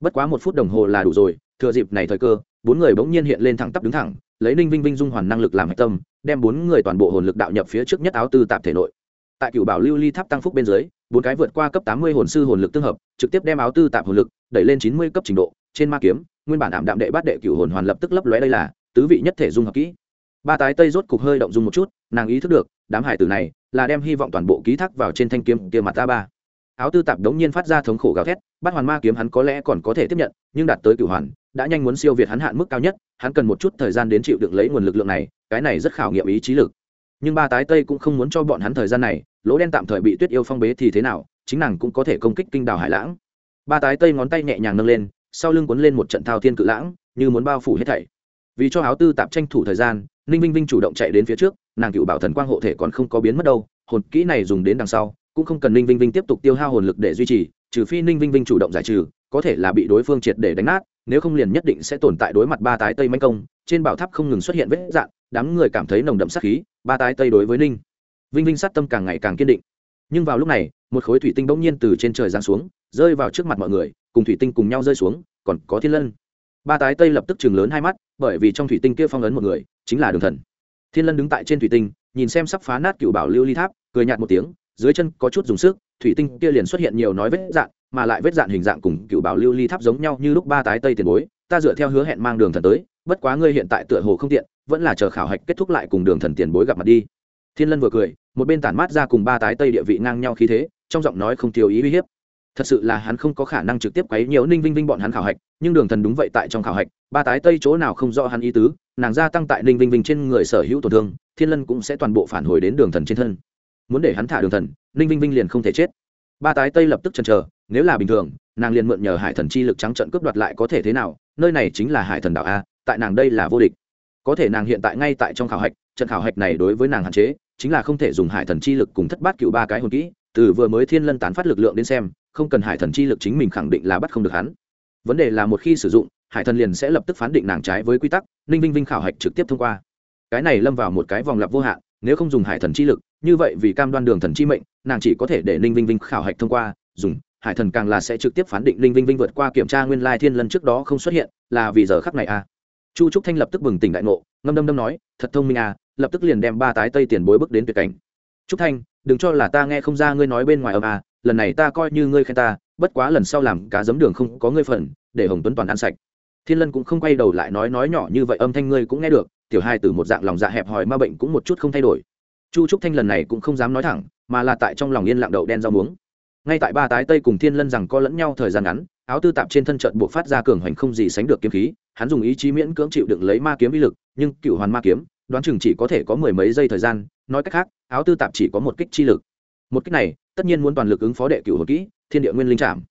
Speaker 1: Bất quá một phút đồng hồ là đủ rồi, thừa dịp này thời cơ, bốn người bỗng nhiên hiện lên thẳng tắp đứng thẳng, lấy ninh vinh vinh dung hoàn năng lực làm hạch tâm, đem bốn người toàn bộ hồn lực đạo nhập phía trước nhất áo tư tạp thể nội. Tại cựu bảo lưu ly tháp tăng phúc bên dưới, bốn cái vượt qua cấp tám mươi hồn sư hồn lực tương hợp, trực tiếp đem áo tư tạp hồn lực đẩy lên chín mươi cấp trình độ, trên ma kiếm, nguyên bản ảm đạm đệ bát đệ cửu hồn hoàn lập tức lấp lóe đây là, tứ vị nhất thể dung hợp kỹ ba tái tây rốt cục hơi động dung một chút, nàng ý thức được, đám hải tử này là đem hy vọng toàn bộ ký thác vào trên thanh kiếm kia mặt ta ba. Áo tư tạp đống nhiên phát ra thống khổ gào thét, bắt hoàn ma kiếm hắn có lẽ còn có thể tiếp nhận, nhưng đạt tới cửu hoàn, đã nhanh muốn siêu việt hắn hạn mức cao nhất, hắn cần một chút thời gian đến chịu đựng lấy nguồn lực lượng này, cái này rất khảo nghiệm ý chí lực. Nhưng ba tái tây cũng không muốn cho bọn hắn thời gian này, lỗ đen tạm thời bị tuyết yêu phong bế thì thế nào, chính nàng cũng có thể công kích kinh đào hải lãng. Ba tái tây ngón tay nhẹ nhàng nâng lên, sau lưng cuốn lên một trận thao thiên cự lãng, như muốn bao phủ hết thảy. Vì cho áo tư tạp tranh thủ thời gian ninh vinh vinh chủ động chạy đến phía trước, nàng cựu bảo thần quang hộ thể còn không có biến mất đâu, hồn kỹ này dùng đến đằng sau, cũng không cần ninh vinh vinh tiếp tục tiêu hao hồn lực để duy trì, trừ phi ninh vinh vinh chủ động giải trừ, có thể là bị đối phương triệt để đánh nát, nếu không liền nhất định sẽ tồn tại đối mặt ba tái tây manh công, trên bảo tháp không ngừng xuất hiện vết dạn đám người cảm thấy nồng đậm sát khí, ba tái tây đối với ninh vinh vinh sát tâm càng ngày càng kiên định. Nhưng vào lúc này, một khối thủy tinh bỗng nhiên từ trên trời giáng xuống, rơi vào trước mặt mọi người, cùng thủy tinh cùng nhau rơi xuống, còn có thiên lân ba tái tây lập tức chừng lớn hai mắt, bởi vì trong thủy tinh kia phong ấn một người, chính là đường thần. Thiên lân đứng tại trên thủy tinh, nhìn xem sắp phá nát cựu bảo lưu ly tháp, cười nhạt một tiếng, dưới chân có chút dùng sức, thủy tinh kia liền xuất hiện nhiều nói vết dạn, mà lại vết dạn hình dạng cùng cựu bảo lưu ly tháp giống nhau như lúc ba tái tây tiền bối, ta dựa theo hứa hẹn mang đường thần tới, bất quá ngươi hiện tại tựa hồ không tiện, vẫn là chờ khảo hạch kết thúc lại cùng đường thần tiền bối gặp mặt đi. Thiên lân vừa cười, một bên tản mát ra cùng ba tái tây địa vị ngang nhau khí thế, trong giọng nói không thiếu ý uy hiếp thật sự là hắn không có khả năng trực tiếp quấy nhiều ninh vinh vinh bọn hắn khảo hạch, nhưng đường thần đúng vậy tại trong khảo hạch, ba tái tây chỗ nào không rõ hắn ý tứ, nàng gia tăng tại ninh vinh vinh trên người sở hữu tổn thương, thiên lân cũng sẽ toàn bộ phản hồi đến đường thần trên thân. Muốn để hắn thả đường thần, ninh vinh vinh liền không thể chết. Ba tái tây lập tức chần chờ, nếu là bình thường, nàng liền mượn nhờ hải thần chi lực trắng trận cướp đoạt lại có thể thế nào, nơi này chính là hải thần đạo a, tại nàng đây là vô địch. Có thể nàng hiện tại ngay tại trong khảo hạch, trận khảo hạch này đối với nàng hạn chế, chính là không thể dùng hải thần chi lực cùng thất bát cựu ba cái hồn kỹ, từ vừa mới thiên lân tán phát lực lượng đến xem không cần hải thần chi lực chính mình khẳng định là bắt không được hắn. Vấn đề là một khi sử dụng, hải thần liền sẽ lập tức phán định nàng trái với quy tắc, ninh vinh vinh khảo hạch trực tiếp thông qua. Cái này lâm vào một cái vòng lặp vô hạn, nếu không dùng hải thần chi lực, như vậy vì cam đoan đường thần chi mệnh, nàng chỉ có thể để ninh vinh vinh khảo hạch thông qua, dùng, hải thần càng là sẽ trực tiếp phán định ninh vinh vinh vượt qua kiểm tra nguyên lai thiên lần trước đó không xuất hiện, là vì giờ khắc này à. chu trúc thanh lập tức bừng tỉnh đại ngộ, ngâm đâm đâm nói, thật thông minh à lập tức liền đem ba tái tây tiền bối bước đến tuyệt cảnh. Trúc thanh, đừng cho là ta nghe không ra ngươi nói bên ngoài âm à lần này ta coi như ngươi khen ta, bất quá lần sau làm cá giấm đường không có ngươi phần, để hồng tuấn toàn ăn sạch. Thiên lân cũng không quay đầu lại nói nói nhỏ như vậy, âm thanh ngươi cũng nghe được, tiểu hai từ một dạng lòng dạ hẹp hòi ma bệnh cũng một chút không thay đổi. Chu trúc thanh lần này cũng không dám nói thẳng, mà là tại trong lòng yên lặng đậu đen rau muống. Ngay tại ba tái tây cùng thiên lân rằng co lẫn nhau thời gian ngắn, áo tư tạp trên thân trận buộc phát ra cường hoành không gì sánh được kiếm khí, hắn dùng ý chí miễn cưỡng chịu đựng lấy ma kiếm uy lực, nhưng cựu hoàn ma kiếm, đoán chừng chỉ có thể có mười mấy giây thời gian, nói cách khác, áo tư tạp chỉ có một kích chi lực. Một kích này tất nhiên muốn toàn lực ứng phó đệ cửu hồn kỹ, thiên địa nguyên linh trạm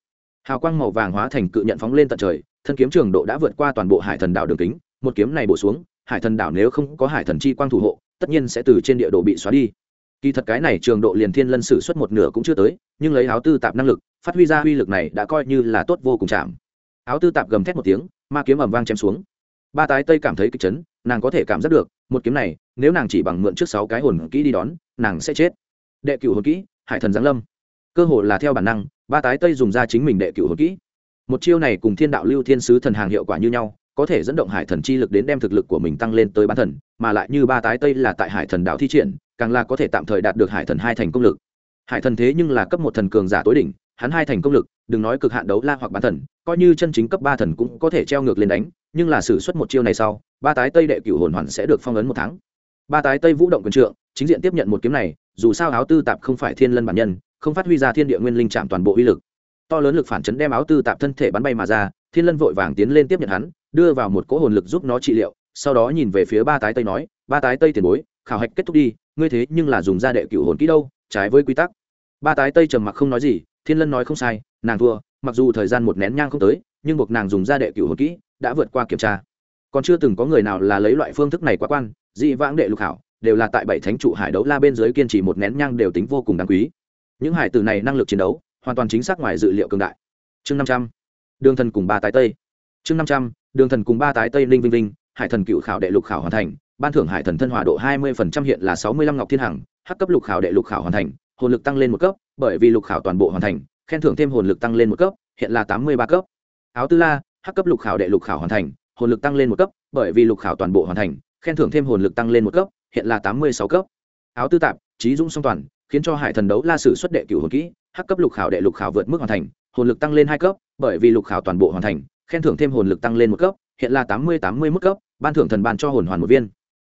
Speaker 1: hào quang màu vàng hóa thành cự nhận phóng lên tận trời, thân kiếm trường độ đã vượt qua toàn bộ hải thần đảo đường kính, một kiếm này bổ xuống, hải thần đảo nếu không có hải thần chi quang thủ hộ, tất nhiên sẽ từ trên địa đồ bị xóa đi. Kỳ thật cái này trường độ liền thiên lân sử xuất một nửa cũng chưa tới, nhưng lấy áo tư tạp năng lực, phát huy ra uy lực này đã coi như là tốt vô cùng chạm áo tư tạp gầm thét một tiếng, ma kiếm ầm vang chém xuống. Ba tái tây cảm thấy kịch chấn, nàng có thể cảm giác được, một kiếm này, nếu nàng chỉ bằng mượn trước sáu cái hồn kỹ đi đón, nàng sẽ chết. Đệ cửu hồn kỹ hải thần giáng lâm. Cơ hội là theo bản năng, ba tái tây dùng ra chính mình đệ cửu hồn kỹ. Một chiêu này cùng thiên đạo lưu thiên sứ thần hàng hiệu quả như nhau, có thể dẫn động hải thần chi lực đến đem thực lực của mình tăng lên tới bán thần, mà lại như ba tái tây là tại hải thần đạo thi triển, càng là có thể tạm thời đạt được hải thần hai thành công lực. Hải thần thế nhưng là cấp một thần cường giả tối đỉnh, hắn hai thành công lực, đừng nói cực hạn đấu la hoặc bán thần, coi như chân chính cấp ba thần cũng có thể treo ngược lên đánh, nhưng là xử suất một chiêu này sau, ba tái tây đệ cửu hồn hoàn sẽ được phong ấn một tháng. Ba tái tây vũ động quyền trượng, chính diện tiếp nhận một kiếm này dù sao áo tư tạp không phải thiên lân bản nhân, không phát huy ra thiên địa nguyên linh chạm toàn bộ uy lực. To lớn lực phản chấn đem áo tư tạp thân thể bắn bay mà ra, thiên lân vội vàng tiến lên tiếp nhận hắn, đưa vào một cỗ hồn lực giúp nó trị liệu, sau đó nhìn về phía ba tái tây nói, ba tái tây tiền bối, khảo hạch kết thúc đi, ngươi thế nhưng là dùng ra đệ cửu hồn kỹ đâu, trái với quy tắc. Ba tái tây trầm mặc không nói gì, thiên lân nói không sai, nàng thua, mặc dù thời gian một nén nhang không tới, nhưng buộc nàng dùng ra đệ cửu hồn kỹ đã vượt qua kiểm tra. Còn chưa từng có người nào là lấy loại phương thức này quá quan, dị vãng đệ lục hảo đều là tại bảy thánh trụ hải đấu la bên dưới kiên trì một nén nhang đều tính vô cùng đáng quý. Những hải tử này năng lực chiến đấu, hoàn toàn chính xác ngoài dự liệu cường đại. Chương năm trăm, đường thần cùng ba tái tây. Chương năm trăm, đường thần cùng ba tái tây linh vinh vinh, hải thần cựu khảo đệ lục khảo hoàn thành, ban thưởng hải thần thân hòa độ hai mươi phần trăm hiện là sáu mươi lăm ngọc thiên hằng, hắc cấp lục khảo đệ lục khảo hoàn thành, hồn lực tăng lên một cấp, bởi vì lục khảo toàn bộ hoàn thành, khen thưởng thêm hồn lực tăng lên một cấp, hiện là tám mươi ba cấp. Áo tư la, hắc cấp lục khảo đệ lục khảo hoàn thành, hồn lực tăng lên một cấp, bởi vì lục khảo toàn bộ hoàn thành, khen thưởng thêm hồn lực tăng lên một cấp hiện là tám mươi sáu cấp. Áo tư tạp, trí dũng song toàn, khiến cho hải thần đấu la sử xuất đệ cửu hồn kỹ, hắc cấp lục khảo đệ lục khảo vượt mức hoàn thành, hồn lực tăng lên hai cấp, bởi vì lục khảo toàn bộ hoàn thành, khen thưởng thêm hồn lực tăng lên một cấp, hiện là tám mươi tám mươi mức cấp, ban thưởng thần ban cho hồn hoàn một viên.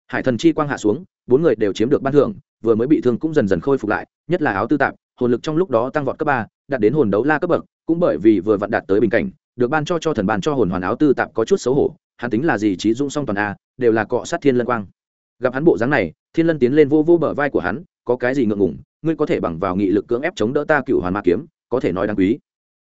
Speaker 1: Hải thần chi quang hạ xuống, bốn người đều chiếm được ban thưởng, vừa mới bị thương cũng dần dần khôi phục lại, nhất là áo tư tạp, hồn lực trong lúc đó tăng vọt cấp ba, đạt đến hồn đấu la cấp bậc, cũng bởi vì vừa vặn đạt tới bình cảnh, được ban cho cho thần ban cho hồn hoàn áo tư tạp có chút xấu hổ, hắn tính là gì trí dũng song toàn a, đều là cọ sát thiên lân quang gặp hắn bộ dáng này, thiên lân tiến lên vô vô bờ vai của hắn, có cái gì ngượng ngủng ngươi có thể bằng vào nghị lực cưỡng ép chống đỡ ta cựu hoàn ma kiếm, có thể nói đáng quý.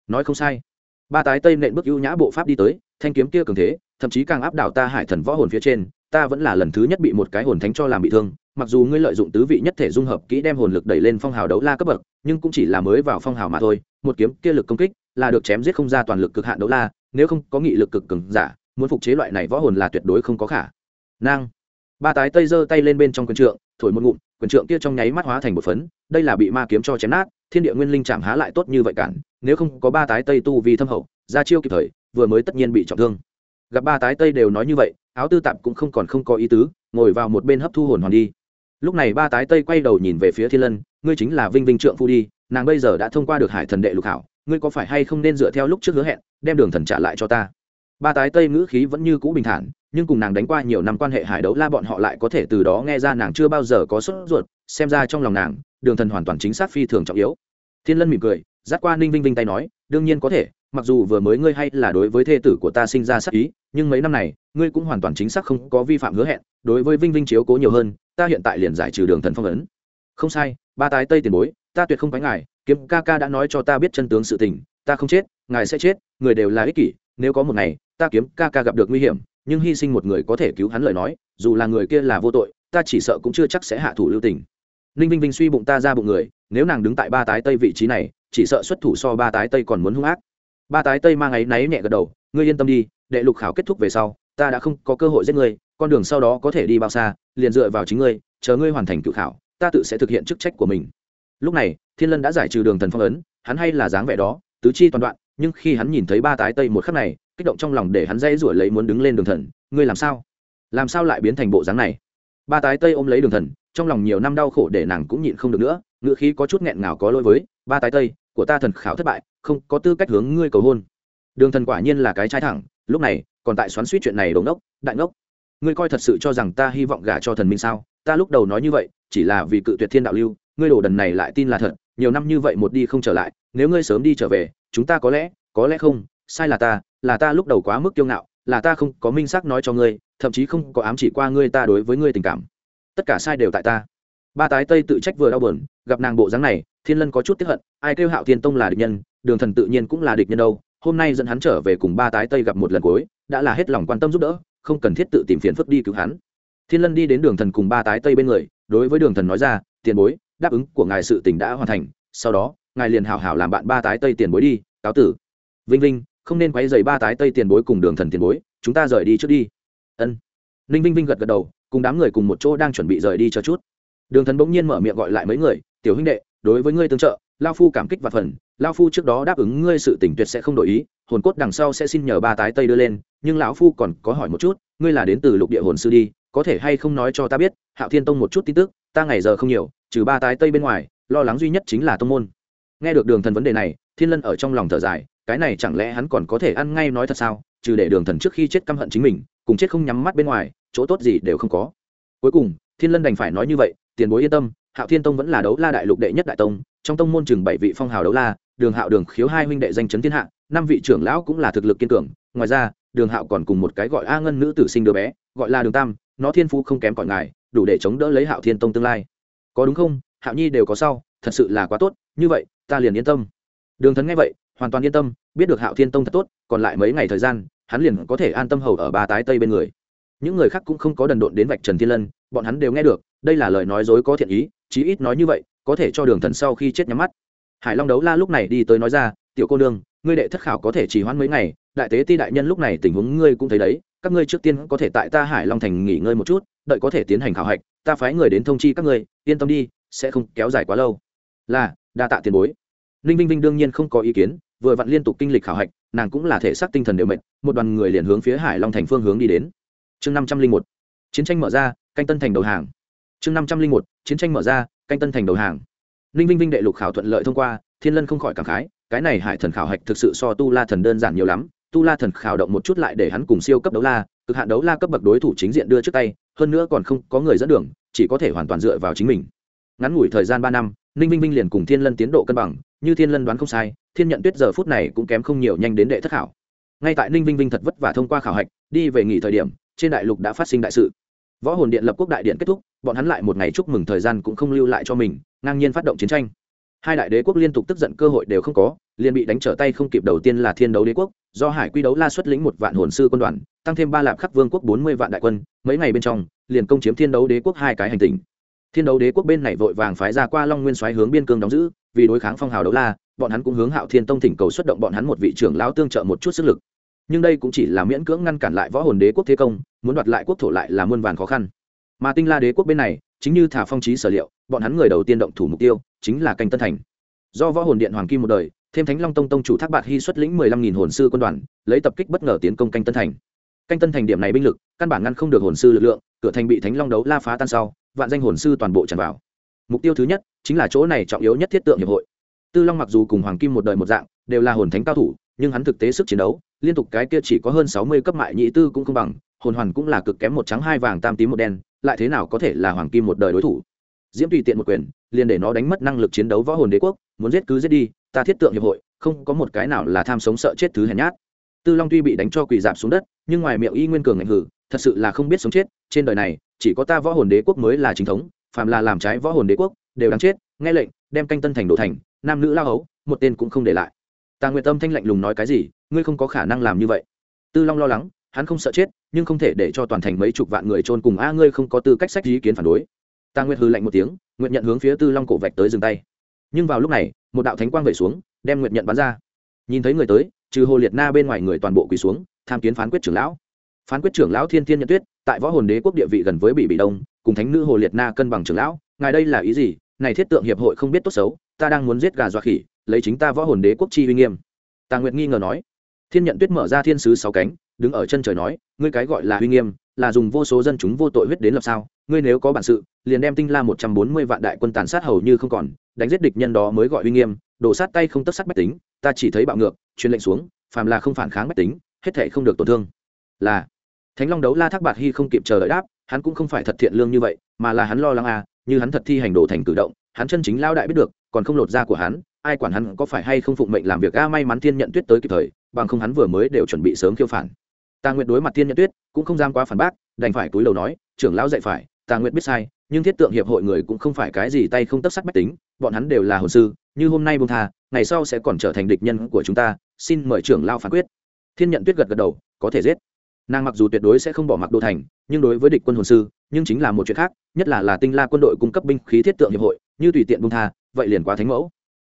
Speaker 1: Nói không sai. Ba tái tây nện bước ưu nhã bộ pháp đi tới, thanh kiếm kia cường thế, thậm chí càng áp đảo ta hải thần võ hồn phía trên, ta vẫn là lần thứ nhất bị một cái hồn thánh cho làm bị thương, mặc dù ngươi lợi dụng tứ vị nhất thể dung hợp kỹ đem hồn lực đẩy lên phong hào đấu la cấp bậc, nhưng cũng chỉ là mới vào phong hào mà thôi, một kiếm kia lực công kích là được chém giết không ra toàn lực cực hạn đấu la, nếu không có nghị lực cực cường giả, muốn phục chế loại này võ hồn là tuyệt đối không có khả năng ba tái tây giơ tay lên bên trong quyền trượng, thổi một ngụm, quyền trượng kia trong nháy mắt hóa thành một phấn, đây là bị ma kiếm cho chém nát, thiên địa nguyên linh chạm há lại tốt như vậy cản, nếu không có ba tái tây tu vì thâm hậu, ra chiêu kịp thời, vừa mới tất nhiên bị trọng thương. Gặp ba tái tây đều nói như vậy, áo tư tạp cũng không còn không có ý tứ, ngồi vào một bên hấp thu hồn hoàn đi. Lúc này ba tái tây quay đầu nhìn về phía thiên lân, ngươi chính là vinh vinh trượng phu đi, nàng bây giờ đã thông qua được hải thần đệ lục hảo, ngươi có phải hay không nên dựa theo lúc trước hứa hẹn, đem đường thần trả lại cho ta? Ba tái tây ngữ khí vẫn như cũ bình thản nhưng cùng nàng đánh qua nhiều năm quan hệ hải đấu la bọn họ lại có thể từ đó nghe ra nàng chưa bao giờ có sốt ruột, xem ra trong lòng nàng, đường thần hoàn toàn chính xác phi thường trọng yếu. Thiên lân mỉm cười dắt qua ninh vinh vinh tay nói, đương nhiên có thể, mặc dù vừa mới ngươi hay là đối với thê tử của ta sinh ra sắc ý, nhưng mấy năm này, ngươi cũng hoàn toàn chính xác không có vi phạm hứa hẹn, đối với vinh vinh chiếu cố nhiều hơn, ta hiện tại liền giải trừ đường thần phong ấn. Không sai, ba tái tây tiền bối, ta tuyệt không quánh ngài, kiếm ca ca đã nói cho ta biết chân tướng sự tình, ta không chết, ngài sẽ chết, người đều là ích kỷ, nếu có một ngày, ta kiếm ca ca gặp được nguy hiểm nhưng hy sinh một người có thể cứu hắn lời nói, dù là người kia là vô tội, ta chỉ sợ cũng chưa chắc sẽ hạ thủ lưu tình. Ninh vinh vinh suy bụng ta ra bụng người, nếu nàng đứng tại ba tái tây vị trí này, chỉ sợ xuất thủ so ba tái tây còn muốn hung ác. Ba tái tây mang áy náy nhẹ gật đầu, ngươi yên tâm đi, đệ lục khảo kết thúc về sau, ta đã không có cơ hội giết ngươi, con đường sau đó có thể đi bao xa, liền dựa vào chính ngươi, chờ ngươi hoàn thành cự khảo, ta tự sẽ thực hiện chức trách của mình. Lúc này, thiên lân đã giải trừ đường thần phong ấn, hắn hay là dáng vẻ đó, tứ chi toàn đoạn, nhưng khi hắn nhìn thấy ba tái tây một khắc này kích động trong lòng để hắn dây rủi lấy muốn đứng lên đường thần, ngươi làm sao? Làm sao lại biến thành bộ dáng này? Ba tái tây ôm lấy đường thần, trong lòng nhiều năm đau khổ để nàng cũng nhịn không được nữa, ngữ khí có chút nghẹn ngào có lỗi với, ba tái tây, của ta thần khảo thất bại, không có tư cách hướng ngươi cầu hôn. Đường thần quả nhiên là cái trai thẳng, lúc này, còn tại xoắn suýt chuyện này đống đốc đại ngốc. Ngươi coi thật sự cho rằng ta hy vọng gả cho thần minh sao? Ta lúc đầu nói như vậy, chỉ là vì cự tuyệt thiên đạo lưu, ngươi đồ đần này lại tin là thật, nhiều năm như vậy một đi không trở lại, nếu ngươi sớm đi trở về, chúng ta có lẽ có lẽ không sai là ta là ta lúc đầu quá mức kiêu ngạo, là ta không có minh xác nói cho ngươi, thậm chí không có ám chỉ qua ngươi ta đối với ngươi tình cảm. Tất cả sai đều tại ta. Ba tái tây tự trách vừa đau buồn, gặp nàng bộ dáng này, thiên lân có chút tiếp hận, ai kêu hạo thiên tông là địch nhân, đường thần tự nhiên cũng là địch nhân đâu, hôm nay dẫn hắn trở về cùng ba tái tây gặp một lần cuối, đã là hết lòng quan tâm giúp đỡ, không cần thiết tự tìm phiền phức đi cứu hắn. Thiên lân đi đến đường thần cùng ba tái tây bên người, đối với đường thần nói ra, tiền bối, đáp ứng của ngài sự tình đã hoàn thành, sau đó, ngài liền hào hào làm bạn ba tái tây tiền bối đi, cáo tử. Vinh vinh không nên quấy dày ba tái tây tiền bối cùng đường thần tiền bối, chúng ta rời đi trước đi. Ân. Ninh vinh vinh gật gật đầu, cùng đám người cùng một chỗ đang chuẩn bị rời đi cho chút. Đường thần bỗng nhiên mở miệng gọi lại mấy người, tiểu huynh đệ, đối với ngươi tương trợ, lao phu cảm kích và phần, lao phu trước đó đáp ứng ngươi sự tỉnh tuyệt sẽ không đổi ý, hồn cốt đằng sau sẽ xin nhờ ba tái tây đưa lên, nhưng lão phu còn có hỏi một chút, ngươi là đến từ lục địa hồn sư đi, có thể hay không nói cho ta biết, hạo thiên tông một chút tin tức, ta ngày giờ không nhiều, trừ ba tái tây bên ngoài, lo lắng duy nhất chính là tông môn. Nghe được đường thần vấn đề này, thiên lân ở trong lòng thở dài cái này chẳng lẽ hắn còn có thể ăn ngay nói thật sao? Trừ để đường thần trước khi chết căm hận chính mình, cùng chết không nhắm mắt bên ngoài, chỗ tốt gì đều không có. Cuối cùng, thiên lân đành phải nói như vậy, tiền bối yên tâm, hạo thiên tông vẫn là đấu la đại lục đệ nhất đại tông, trong tông môn chừng bảy vị phong hào đấu la, đường hạo, đường khiếu hai huynh đệ danh chấn thiên hạ, năm vị trưởng lão cũng là thực lực kiên cường. Ngoài ra, đường hạo còn cùng một cái gọi a ngân nữ tử sinh đứa bé, gọi là đường tam, nó thiên phú không kém cỏi ngài, đủ để chống đỡ lấy hạo thiên tông tương lai. Có đúng không? Hạo nhi đều có sau, thật sự là quá tốt, như vậy, ta liền yên tâm. Đường thần nghe vậy hoàn toàn yên tâm, biết được hạo thiên tông thật tốt, còn lại mấy ngày thời gian, hắn liền có thể an tâm hầu ở ba tái tây bên người. Những người khác cũng không có đần độn đến vạch trần thiên lân, bọn hắn đều nghe được, đây là lời nói dối có thiện ý, chí ít nói như vậy, có thể cho đường thần sau khi chết nhắm mắt. Hải long đấu la lúc này đi tới nói ra, tiểu cô nương, ngươi đệ thất khảo có thể chỉ hoãn mấy ngày, đại tế ti đại nhân lúc này tình huống ngươi cũng thấy đấy, các ngươi trước tiên có thể tại ta hải long thành nghỉ ngơi một chút, đợi có thể tiến hành khảo hạch, ta phái người đến thông chi các ngươi, yên tâm đi, sẽ không kéo dài quá lâu. Là, đa tạ tiền bối ninh vinh vinh đương nhiên không có ý kiến, vừa vặn liên tục kinh lịch khảo hạch, nàng cũng là thể xác tinh thần đều mệt, một đoàn người liền hướng phía hải long thành phương hướng đi đến. Chương năm trăm linh một, chiến tranh mở ra, canh tân thành đầu hàng. Chương năm trăm linh một, chiến tranh mở ra, canh tân thành đầu hàng. Ninh vinh vinh đệ lục khảo thuận lợi thông qua, thiên lân không khỏi cảm khái, cái này hải thần khảo hạch thực sự so tu la thần đơn giản nhiều lắm, tu la thần khảo động một chút lại để hắn cùng siêu cấp đấu la, cực hạn đấu la cấp bậc đối thủ chính diện đưa trước tay, hơn nữa còn không có người dẫn đường, chỉ có thể hoàn toàn dựa vào chính mình. Ngắn ngủi thời gian ba năm ninh vinh vinh liền cùng thiên lân tiến độ cân bằng, như thiên lân đoán không sai, thiên nhận tuyết giờ phút này cũng kém không nhiều nhanh đến đệ thất khảo. Ngay tại ninh vinh vinh thật vất vả thông qua khảo hạch, đi về nghỉ thời điểm, trên đại lục đã phát sinh đại sự. Võ hồn điện lập quốc đại điện kết thúc, bọn hắn lại một ngày chúc mừng thời gian cũng không lưu lại cho mình, ngang nhiên phát động chiến tranh. Hai đại đế quốc liên tục tức giận cơ hội đều không có, liền bị đánh trở tay không kịp đầu tiên là thiên đấu đế quốc, do hải quy đấu la xuất lĩnh một vạn hồn sư quân đoàn, tăng thêm ba lạp khắc vương quốc bốn mươi vạn đại quân, mấy ngày bên trong, liền công chiếm thiên đấu đế quốc hai cái hành tinh thiên đấu đế quốc bên này vội vàng phái ra qua long nguyên xoáy hướng biên cương đóng giữ, vì đối kháng phong hào đấu la, bọn hắn cũng hướng hạo thiên tông thỉnh cầu xuất động bọn hắn một vị trưởng lão tương trợ một chút sức lực. Nhưng đây cũng chỉ là miễn cưỡng ngăn cản lại võ hồn đế quốc thế công, muốn đoạt lại quốc thổ lại là muôn vàn khó khăn. Mà tinh la đế quốc bên này, chính như thả phong trí sở liệu, bọn hắn người đầu tiên động thủ mục tiêu, chính là canh tân thành. Do võ hồn điện hoàng kim một đời, thêm thánh long tông tông chủ thác bạt hy xuất lĩnh mười lăm nghìn hồn sư quân đoàn, lấy tập kích bất ngờ tiến công canh tân thành. Canh tân thành điểm này binh lực, căn bản ngăn không được hồn sư lực lượng, cửa thành bị thánh long đấu la phá tan sau vạn danh hồn sư toàn bộ tràn vào. Mục tiêu thứ nhất chính là chỗ này trọng yếu nhất thiết tượng hiệp hội. Tư long mặc dù cùng hoàng kim một đời một dạng, đều là hồn thánh cao thủ, nhưng hắn thực tế sức chiến đấu, liên tục cái kia chỉ có hơn sáu mươi cấp mại nhị tư cũng không bằng, hồn hoàn cũng là cực kém một trắng hai vàng tam tím một đen, lại thế nào có thể là hoàng kim một đời đối thủ? Diễm tùy tiện một quyền, liền để nó đánh mất năng lực chiến đấu võ hồn đế quốc, muốn giết cứ giết đi, ta thiết tượng hiệp hội, không có một cái nào là tham sống sợ chết thứ hèn nhát tư long tuy bị đánh cho quỳ dạp xuống đất, nhưng ngoài miệng y nguyên cường ngạnh hử thật sự là không biết sống chết, trên đời này, chỉ có ta võ hồn đế quốc mới là chính thống, phàm là làm trái võ hồn đế quốc, đều đáng chết, nghe lệnh, đem canh tân thành đổ thành, nam nữ lao hấu, một tên cũng không để lại. Ta nguyệt tâm thanh lạnh lùng nói cái gì, ngươi không có khả năng làm như vậy. Tư long lo lắng, hắn không sợ chết, nhưng không thể để cho toàn thành mấy chục vạn người trôn cùng a, ngươi không có tư cách sách ý kiến phản đối. Ta nguyệt hư lạnh một tiếng nguyện nhận hướng phía tư long cổ vạch tới dừng tay. Nhưng vào lúc này, một đạo thánh quang về xuống, đem nguyện nhận bắn ra. Nhìn thấy người tới trừ hồ liệt na bên ngoài người toàn bộ quỳ xuống, tham kiến phán quyết trưởng lão. Phán quyết trưởng lão thiên thiên nhận tuyết, tại võ hồn đế quốc địa vị gần với bị bị đông, cùng thánh nữ hồ liệt na cân bằng trưởng lão, ngài đây là ý gì? Này thiết tượng hiệp hội không biết tốt xấu, ta đang muốn giết gà dọa khỉ, lấy chính ta võ hồn đế quốc chi uy nghiêm. Tà nguyệt nghi ngờ nói. Thiên nhận tuyết mở ra thiên sứ sáu cánh, đứng ở chân trời nói, ngươi cái gọi là uy nghiêm, là dùng vô số dân chúng vô tội huyết đến lập sao? Ngươi nếu có bản sự, liền đem tinh la một trăm bốn mươi vạn đại quân tàn sát hầu như không còn, đánh giết địch nhân đó mới gọi uy nghiêm đổ sát tay không tất sát bách tính ta chỉ thấy bạo ngược, truyền lệnh xuống, phàm là không phản kháng bách tính, hết thể không được tổn thương. Là, thánh long đấu la thác bạt hy không kịp chờ đợi đáp, hắn cũng không phải thật thiện lương như vậy, mà là hắn lo lắng à như hắn thật thi hành đồ thành cử động, hắn chân chính lao đại biết được, còn không lột da của hắn, ai quản hắn có phải hay không phụng mệnh làm việc, a, may mắn thiên nhận tuyết tới kịp thời, bằng không hắn vừa mới đều chuẩn bị sớm khiêu phản. Tà nguyệt đối mặt thiên nhận tuyết, cũng không dám quá phản bác, đành phải túi đầu nói, trưởng lão dạy phải tà nguyệt biết sai, nhưng thiết tượng hiệp hội người cũng không phải cái gì tay không tất sắc bách tính, bọn hắn đều là hồ sư, như hôm nay bông tha ngày sau sẽ còn trở thành địch nhân của chúng ta, xin mời trưởng lao phán quyết. Thiên nhận tuyết gật gật đầu, có thể giết. Nàng mặc dù tuyệt đối sẽ không bỏ mặc đô thành, nhưng đối với địch quân hồn sư, nhưng chính là một chuyện khác, nhất là là tinh la quân đội cung cấp binh khí thiết tượng hiệp hội, như tùy tiện bung tha, vậy liền quá thánh mẫu.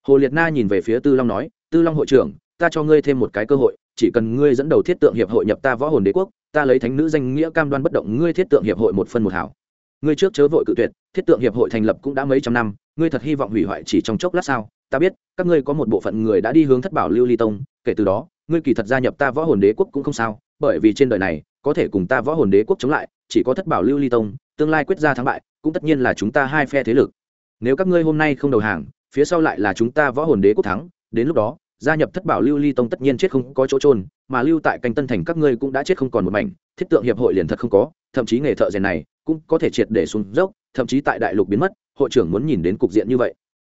Speaker 1: Hồ liệt na nhìn về phía tư long nói, tư long hội trưởng, ta cho ngươi thêm một cái cơ hội, chỉ cần ngươi dẫn đầu thiết tượng hiệp hội nhập ta võ hồn đế quốc, ta lấy thánh nữ danh nghĩa cam đoan bất động ngươi thiết tượng hiệp hội một phân một hảo. Ngươi trước chớ vội cự tuyệt, thiết tượng hiệp hội thành lập cũng đã mấy trăm năm, ngươi thật hy vọng hủy hoại chỉ trong chốc lát sao? Ta biết, các ngươi có một bộ phận người đã đi hướng thất bảo lưu ly tông, kể từ đó, ngươi kỳ thật gia nhập ta võ hồn đế quốc cũng không sao, bởi vì trên đời này, có thể cùng ta võ hồn đế quốc chống lại, chỉ có thất bảo lưu ly tông, tương lai quyết ra thắng bại, cũng tất nhiên là chúng ta hai phe thế lực. Nếu các ngươi hôm nay không đầu hàng, phía sau lại là chúng ta võ hồn đế quốc thắng, đến lúc đó, gia nhập thất bảo lưu ly tông tất nhiên chết không có chỗ trôn mà lưu tại canh tân thành các ngươi cũng đã chết không còn một mảnh, thiết tượng hiệp hội liền thật không có, thậm chí nghề thợ rèn này cũng có thể triệt để xuống dốc, thậm chí tại đại lục biến mất, hội trưởng muốn nhìn đến cục diện như vậy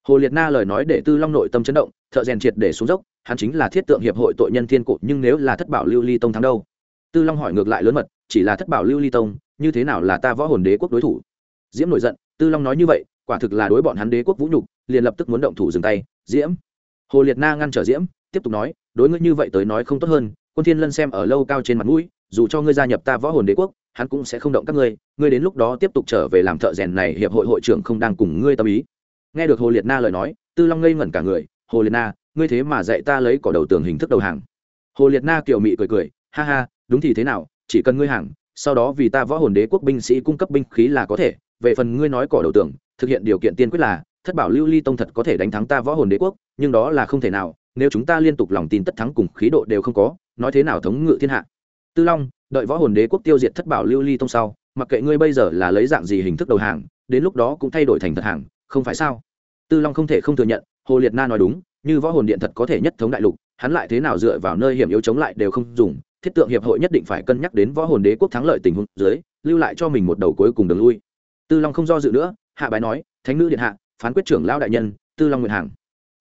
Speaker 1: hồ liệt na lời nói để tư long nội tâm chấn động, thợ rèn triệt để xuống dốc, hắn chính là thiết tượng hiệp hội tội nhân thiên cổ, nhưng nếu là thất bảo lưu ly tông thắng đâu? Tư long hỏi ngược lại lớn mật, chỉ là thất bảo lưu ly tông, như thế nào là ta võ hồn đế quốc đối thủ? Diễm nổi giận, tư long nói như vậy, quả thực là đối bọn hắn đế quốc vũ nhục, liền lập tức muốn động thủ dừng tay. Diễm. Hồ liệt na ngăn trở diễm, tiếp tục nói, đối ngươi như vậy tới nói không tốt hơn, quân thiên lân xem ở lâu cao trên mặt mũi, dù cho ngươi gia nhập ta võ hồn đế quốc, hắn cũng sẽ không động các ngươi ngươi đến lúc đó tiếp tục trở về làm thợ rèn này hiệp hội hội trưởng không đang cùng ngươi tâm ý nghe được hồ liệt na lời nói, tư long ngây ngẩn cả người, hồ liệt na, ngươi thế mà dạy ta lấy cỏ đầu tường hình thức đầu hàng. Hồ liệt na kiều mị cười cười, ha ha, đúng thì thế nào, chỉ cần ngươi hàng, sau đó vì ta võ hồn đế quốc binh sĩ cung cấp binh khí là có thể, về phần ngươi nói cỏ đầu tường, thực hiện điều kiện tiên quyết là, thất bảo lưu ly tông thật có thể đánh thắng ta võ hồn đế quốc, nhưng đó là không thể nào, nếu chúng ta liên tục lòng tin tất thắng cùng khí độ đều không có, nói thế nào thống ngự thiên hạ? Tư long, đợi võ hồn đế quốc tiêu diệt thất bảo lưu ly tông sau, mặc kệ ngươi bây giờ là lấy dạng gì hình thức đầu hàng, đến lúc đó cũng thay đổi thành thật hàng không phải sao? Tư long không thể không thừa nhận, hồ liệt na nói đúng, như võ hồn điện thật có thể nhất thống đại lục, hắn lại thế nào dựa vào nơi hiểm yếu chống lại đều không dùng, thiết tượng hiệp hội nhất định phải cân nhắc đến võ hồn đế quốc thắng lợi tình huống dưới, lưu lại cho mình một đầu cuối cùng đường lui. Tư long không do dự nữa, hạ bái nói, thánh nữ điện hạ, phán quyết trưởng lão đại nhân, tư long nguyện hàng.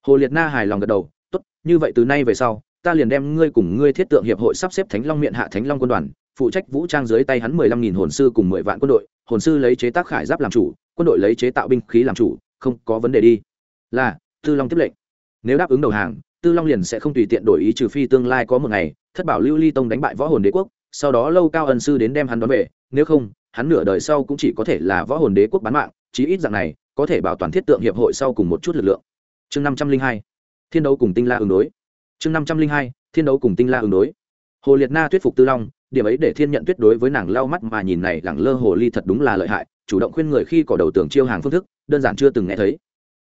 Speaker 1: Hồ liệt na hài lòng gật đầu, tốt, như vậy từ nay về sau, ta liền đem ngươi cùng ngươi thiết tượng hiệp hội sắp xếp thánh long miệng hạ thánh long quân đoàn, phụ trách vũ trang dưới tay hắn mười lăm nghìn hồn sư cùng mười vạn quân đội, hồn sư lấy chế tác khải giáp làm chủ quân đội lấy chế tạo binh khí làm chủ, không có vấn đề đi. Là, tư long tiếp lệnh. Nếu đáp ứng đầu hàng, tư long liền sẽ không tùy tiện đổi ý trừ phi tương lai có một ngày, thất bảo lưu ly tông đánh bại võ hồn đế quốc, sau đó lâu cao ân sư đến đem hắn đón về, nếu không, hắn nửa đời sau cũng chỉ có thể là võ hồn đế quốc bán mạng, chí ít dạng này, có thể bảo toàn thiết tượng hiệp hội sau cùng một chút lực lượng. Chương năm trăm linh hai, thiên đấu cùng tinh la ứng đối. Chương năm trăm linh hai, thiên đấu cùng tinh la ứng đối. Hồ liệt na thuyết phục tư long, điểm ấy để thiên nhận tuyết đối với nàng lau mắt mà nhìn này lẳng lơ hồ ly thật đúng là lợi hại chủ động khuyên người khi cỏ đầu tưởng chiêu hàng phương thức, đơn giản chưa từng nghe thấy.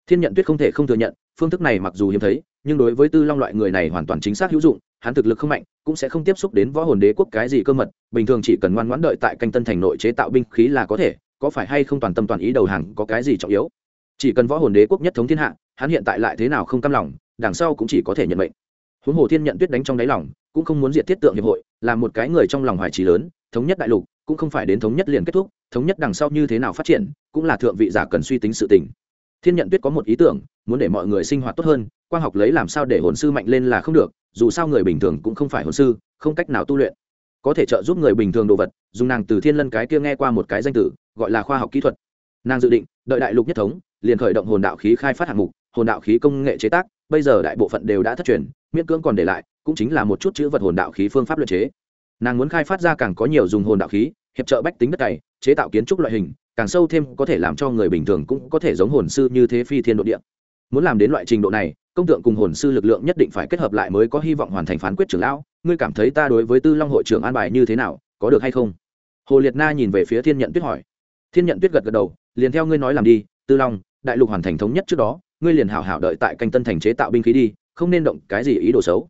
Speaker 1: Thiên nhận tuyết không thể không thừa nhận, phương thức này mặc dù hiếm thấy, nhưng đối với tư long loại người này hoàn toàn chính xác hữu dụng, hắn thực lực không mạnh, cũng sẽ không tiếp xúc đến võ hồn đế quốc cái gì cơ mật, bình thường chỉ cần ngoan ngoãn đợi tại canh tân thành nội chế tạo binh khí là có thể, có phải hay không toàn tâm toàn ý đầu hàng có cái gì trọng yếu. Chỉ cần võ hồn đế quốc nhất thống thiên hạ, hắn hiện tại lại thế nào không cam lòng, đằng sau cũng chỉ có thể nhận mệnh. Huống hồ thiên nhận tuyết đánh trong đáy lòng, cũng không muốn diệt thiết tượng hiệp hội, là một cái người trong lòng hoài trí lớn, thống nhất đại lục, cũng không phải đến thống nhất liền kết thúc thống nhất đằng sau như thế nào phát triển, cũng là thượng vị giả cần suy tính sự tình. Thiên nhận tuyết có một ý tưởng, muốn để mọi người sinh hoạt tốt hơn, quang học lấy làm sao để hồn sư mạnh lên là không được, dù sao người bình thường cũng không phải hồn sư, không cách nào tu luyện. Có thể trợ giúp người bình thường đồ vật, dùng nàng từ thiên lân cái kia nghe qua một cái danh tử gọi là khoa học kỹ thuật. Nàng dự định, đợi đại lục nhất thống, liền khởi động hồn đạo khí khai phát hạng mục, hồn đạo khí công nghệ chế tác, bây giờ đại bộ phận đều đã thất truyền, miễn cưỡng còn để lại, cũng chính là một chút chữ vật hồn đạo khí phương pháp luyện chế. Nàng muốn khai phát ra càng có nhiều dùng hồn đạo khí, hiệp trợ bách tính đất cày chế tạo kiến trúc loại hình, càng sâu thêm có thể làm cho người bình thường cũng có thể giống hồn sư như thế phi thiên độ địa. Muốn làm đến loại trình độ này, công tượng cùng hồn sư lực lượng nhất định phải kết hợp lại mới có hy vọng hoàn thành phán quyết trưởng lão. Ngươi cảm thấy ta đối với tư long hội trưởng an bài như thế nào, có được hay không? Hồ liệt na nhìn về phía thiên nhận tuyết hỏi. Thiên nhận tuyết gật gật đầu, liền theo ngươi nói làm đi, tư long, đại lục hoàn thành thống nhất trước đó, ngươi liền hảo hảo đợi tại canh tân thành chế tạo binh khí đi, không nên động cái gì ý đồ xấu.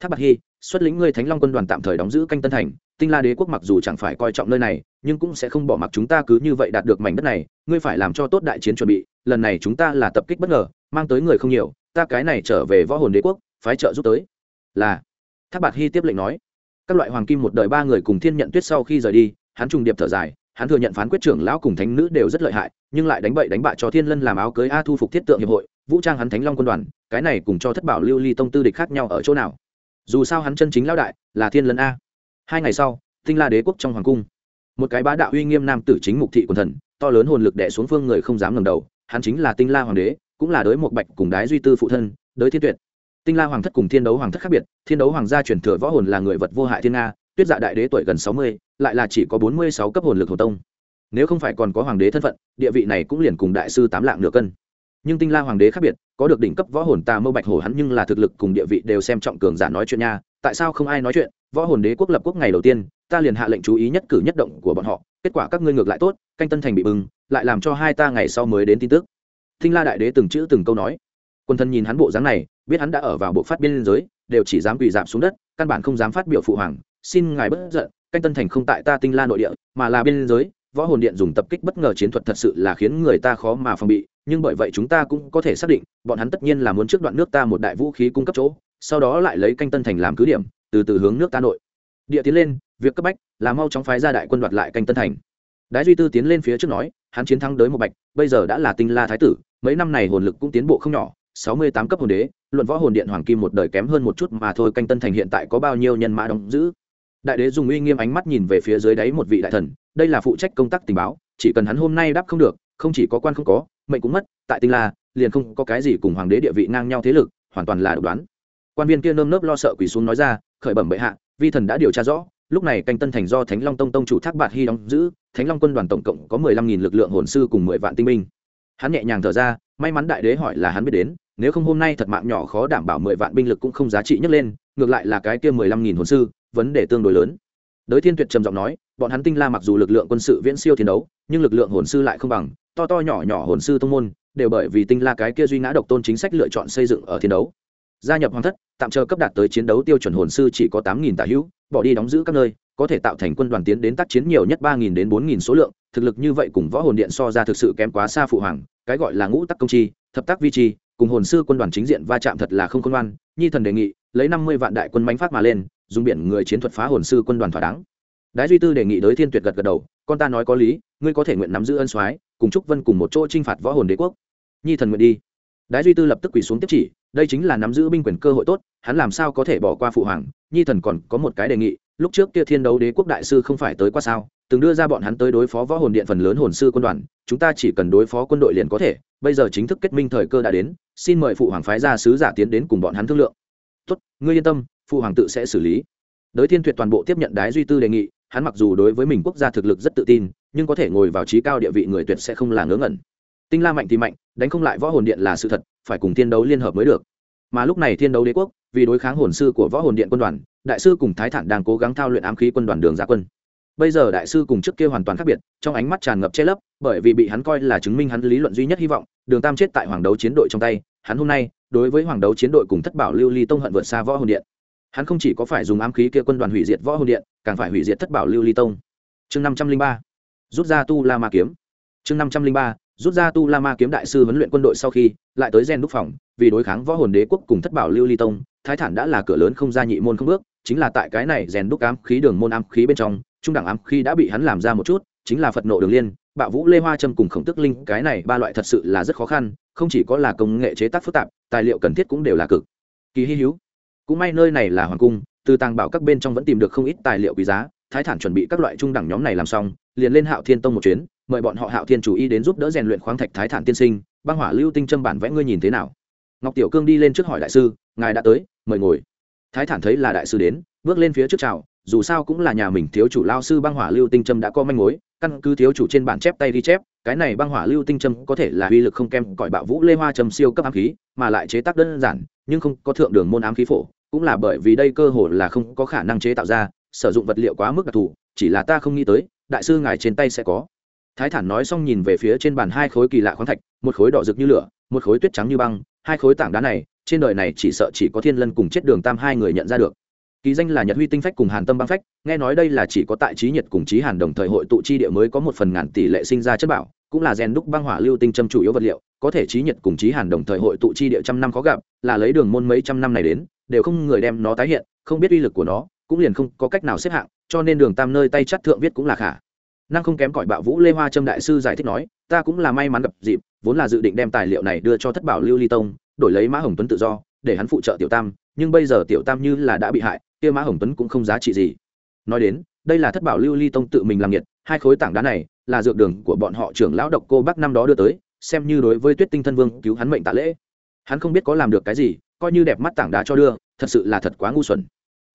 Speaker 1: Tháp bạc hy, xuất lĩnh ngươi thánh long quân đoàn tạm thời đóng giữ canh tân thành tinh la đế quốc mặc dù chẳng phải coi trọng nơi này, nhưng cũng sẽ không bỏ mặc chúng ta cứ như vậy đạt được mảnh đất này, ngươi phải làm cho tốt đại chiến chuẩn bị, lần này chúng ta là tập kích bất ngờ, mang tới người không nhiều, ta cái này trở về võ hồn đế quốc, phái trợ giúp tới. Là, thác bạc hy tiếp lệnh nói. Các loại hoàng kim một đời ba người cùng thiên nhận tuyết sau khi rời đi, hắn trùng điệp thở dài, hắn thừa nhận phán quyết trưởng lão cùng thánh nữ đều rất lợi hại, nhưng lại đánh bậy đánh bại cho thiên lân làm áo cưới a thu phục thiết tượng hiệp hội, vũ trang hắn thánh long quân đoàn, cái này cùng cho thất bảo lưu ly tông tư địch khác nhau ở chỗ nào. Dù sao hắn chân chính lão đại là thiên lân a hai ngày sau, tinh la đế quốc trong hoàng cung, một cái bá đạo uy nghiêm nam tử chính mục thị quần thần, to lớn hồn lực đẻ xuống phương người không dám ngầm đầu, hắn chính là tinh la hoàng đế, cũng là đới một bạch cùng đái duy tư phụ thân, đới thiên tuyệt. Tinh la hoàng thất cùng thiên đấu hoàng thất khác biệt, thiên đấu hoàng gia truyền thừa võ hồn là người vật vô hại thiên nga, tuyết dạ đại đế tuổi gần sáu mươi, lại là chỉ có bốn mươi sáu cấp hồn lực hồ tông. Nếu không phải còn có hoàng đế thân phận, địa vị này cũng liền cùng đại sư tám lạng nửa cân. Nhưng tinh la hoàng đế khác biệt, có được đỉnh cấp võ hồn tà mâu bạch hổ hắn nhưng là thực lực cùng địa vị đều xem trọng cường giả nói chuyện nha tại sao không ai nói chuyện, võ hồn đế quốc lập quốc ngày đầu tiên, ta liền hạ lệnh chú ý nhất cử nhất động của bọn họ, kết quả các ngươi ngược lại tốt, canh tân thành bị bừng lại làm cho hai ta ngày sau mới đến tin tức. Thinh la đại đế từng chữ từng câu nói. Quân thân nhìn hắn bộ dáng này, biết hắn đã ở vào bộ phát biên giới, đều chỉ dám quỳ giảm xuống đất, căn bản không dám phát biểu phụ hoàng, xin ngài bất giận, canh tân thành không tại ta tinh la nội địa, mà là biên giới, võ hồn điện dùng tập kích bất ngờ chiến thuật thật sự là khiến người ta khó mà phòng bị, nhưng bởi vậy chúng ta cũng có thể xác định, bọn hắn tất nhiên là muốn trước đoạn nước ta một đại vũ khí cung cấp chỗ sau đó lại lấy canh tân thành làm cứ điểm, từ từ hướng nước ta nội. Địa tiến lên, việc cấp bách là mau chóng phái ra đại quân đoạt lại canh tân thành. Đái duy tư tiến lên phía trước nói, hắn chiến thắng đới một bạch, bây giờ đã là tinh la thái tử, mấy năm này hồn lực cũng tiến bộ không nhỏ, sáu mươi tám cấp hồn đế, luận võ hồn điện hoàng kim một đời kém hơn một chút mà thôi, canh tân thành hiện tại có bao nhiêu nhân mã đóng giữ? Đại đế dùng uy nghiêm ánh mắt nhìn về phía dưới đáy một vị đại thần, đây là phụ trách công tác tình báo, chỉ cần hắn hôm nay đáp không được, không chỉ có quan không có, mệnh cũng mất, tại tinh la, liền không có cái gì cùng hoàng đế địa vị ngang nhau thế lực, hoàn toàn là độc đoán quan viên kia nơm nớp lo sợ quỳ xuống nói ra, khởi bẩm bệ hạ, vi thần đã điều tra rõ, lúc này canh tân thành do thánh long tông tông chủ thác bạt hy đóng giữ, thánh long quân đoàn tổng cộng có mười lăm nghìn lực lượng hồn sư cùng mười vạn tinh binh. Hắn nhẹ nhàng thở ra, may mắn đại đế hỏi là hắn biết đến, nếu không hôm nay thật mạng nhỏ khó đảm bảo mười vạn binh lực cũng không giá trị nhấc lên, ngược lại là cái kia mười lăm nghìn hồn sư, vấn đề tương đối lớn. Đới thiên tuyệt trầm giọng nói, bọn hắn tinh la mặc dù lực lượng quân sự viễn siêu chiến đấu, nhưng lực lượng hồn sư lại không bằng, to to nhỏ nhỏ hồn sư thông môn, đều bởi vì tinh la cái kia duy ngã độc tôn chính sách lựa chọn xây dựng ở thiên đấu gia nhập hoàng thất, tạm chờ cấp đạt tới chiến đấu tiêu chuẩn hồn sư chỉ có tám nghìn tả hữu, bỏ đi đóng giữ các nơi, có thể tạo thành quân đoàn tiến đến tác chiến nhiều nhất ba nghìn đến bốn nghìn số lượng, thực lực như vậy cùng võ hồn điện so ra thực sự kém quá xa phụ hoàng, cái gọi là ngũ tắc công chi, thập tác vi chi, cùng hồn sư quân đoàn chính diện va chạm thật là không khôn ngoan, nhi thần đề nghị, lấy năm mươi vạn đại quân bánh phát mà lên, dùng biển người chiến thuật phá hồn sư quân đoàn thỏa đáng. Đái duy tư đề nghị đối thiên tuyệt gật gật đầu, con ta nói có lý, ngươi có thể nguyện nắm giữ ân soái, cùng trúc vân cùng một chỗ t r i n h phạt võ hồn đế quốc. Nhi thần nguyện đi. Đái duy tư lập tức quỳ xuống tiếp chỉ đây chính là nắm giữ binh quyền cơ hội tốt, hắn làm sao có thể bỏ qua phụ hoàng? Nhi thần còn có một cái đề nghị, lúc trước kia thiên đấu đế quốc đại sư không phải tới qua sao? Từng đưa ra bọn hắn tới đối phó võ hồn điện phần lớn hồn sư quân đoàn, chúng ta chỉ cần đối phó quân đội liền có thể. Bây giờ chính thức kết minh thời cơ đã đến, xin mời phụ hoàng phái ra sứ giả tiến đến cùng bọn hắn thương lượng. Tốt, ngươi yên tâm, phụ hoàng tự sẽ xử lý. Đới thiên tuyệt toàn bộ tiếp nhận đái duy tư đề nghị, hắn mặc dù đối với mình quốc gia thực lực rất tự tin, nhưng có thể ngồi vào trí cao địa vị người tuyệt sẽ không là ngớ ngẩn. Tinh la mạnh thì mạnh, đánh không lại võ hồn điện là sự thật phải cùng thiên đấu liên hợp mới được. Mà lúc này thiên đấu đế quốc, vì đối kháng hồn sư của võ hồn điện quân đoàn, đại sư cùng thái thản đang cố gắng thao luyện ám khí quân đoàn đường gia quân. Bây giờ đại sư cùng trước kia hoàn toàn khác biệt, trong ánh mắt tràn ngập che lấp, bởi vì bị hắn coi là chứng minh hắn lý luận duy nhất hy vọng, đường tam chết tại hoàng đấu chiến đội trong tay, hắn hôm nay, đối với hoàng đấu chiến đội cùng thất bảo lưu ly tông hận vượt xa võ hồn điện. Hắn không chỉ có phải dùng ám khí kia quân đoàn hủy diệt võ hồn điện, càng phải hủy diệt thất bảo lưu ly tông. Chương năm trăm linh ba. Rút ra tu la ma kiếm. Chương năm trăm linh ba rút ra tu la ma kiếm đại sư huấn luyện quân đội sau khi, lại tới gen đúc phòng, vì đối kháng võ hồn đế quốc cùng thất bảo lưu ly tông, thái thản đã là cửa lớn không ra nhị môn không bước, chính là tại cái này rèn đúc ám khí đường môn ám khí bên trong, trung đẳng ám khí đã bị hắn làm ra một chút, chính là phật nộ đường liên, bạo vũ lê hoa trâm cùng khổng tức linh, cái này ba loại thật sự là rất khó khăn, không chỉ có là công nghệ chế tác phức tạp, tài liệu cần thiết cũng đều là cực kỳ hy hữu. Cũng may nơi này là hoàng cung, từ tàng bảo các bên trong vẫn tìm được không ít tài liệu quý giá, thái thản chuẩn bị các loại trung đẳng nhóm này làm xong, liền lên hạo thiên tông một chuyến mời bọn họ hạo thiên chủ y đến giúp đỡ rèn luyện khoáng thạch thái thản tiên sinh, băng hỏa lưu tinh châm bản vẽ ngươi nhìn thế nào? Ngọc tiểu cương đi lên trước hỏi đại sư, ngài đã tới, mời ngồi. Thái thản thấy là đại sư đến, bước lên phía trước chào, dù sao cũng là nhà mình thiếu chủ lao sư băng hỏa lưu tinh châm đã có manh mối, căn cứ thiếu chủ trên bản chép tay ghi chép, cái này băng hỏa lưu tinh châm có thể là uy lực không kém cõi bạo vũ lê hoa châm siêu cấp ám khí, mà lại chế tác đơn giản, nhưng không có thượng đường môn ám khí phổ, cũng là bởi vì đây cơ hội là không có khả năng chế tạo ra, sử dụng vật liệu quá mức đặc thù, chỉ là ta không nghĩ tới, đại sư ngài trên tay sẽ có thái thản nói xong nhìn về phía trên bàn hai khối kỳ lạ khoáng thạch, một khối đỏ rực như lửa, một khối tuyết trắng như băng, hai khối tảng đá này, trên đời này chỉ sợ chỉ có thiên lân cùng chết đường tam hai người nhận ra được. Kỳ danh là nhật huy tinh phách cùng hàn tâm băng phách, nghe nói đây là chỉ có tại trí nhật cùng trí hàn đồng thời hội tụ chi địa mới có một phần ngàn tỷ lệ sinh ra chất bảo, cũng là rèn đúc băng hỏa lưu tinh châm chủ yếu vật liệu, có thể trí nhật cùng trí hàn đồng thời hội tụ chi địa trăm năm khó gặp, là lấy đường môn mấy trăm năm này đến, đều không người đem nó tái hiện, không biết uy lực của nó, cũng liền không có cách nào xếp hạng, cho nên đường tam nơi tay chắt thượng viết cũng là khả năng không kém cỏi bạo vũ lê hoa trâm đại sư giải thích nói, ta cũng là may mắn gặp dịp, vốn là dự định đem tài liệu này đưa cho thất bảo lưu ly tông, đổi lấy mã hồng tuấn tự do, để hắn phụ trợ tiểu tam, nhưng bây giờ tiểu tam như là đã bị hại, kia mã hồng tuấn cũng không giá trị gì. Nói đến, đây là thất bảo lưu ly tông tự mình làm nhiệt hai khối tảng đá này là dược đường của bọn họ trưởng lão độc cô bác năm đó đưa tới, xem như đối với tuyết tinh thân vương cứu hắn mệnh tạ lễ. Hắn không biết có làm được cái gì, coi như đẹp mắt tảng đá cho đưa, thật sự là thật quá ngu xuẩn.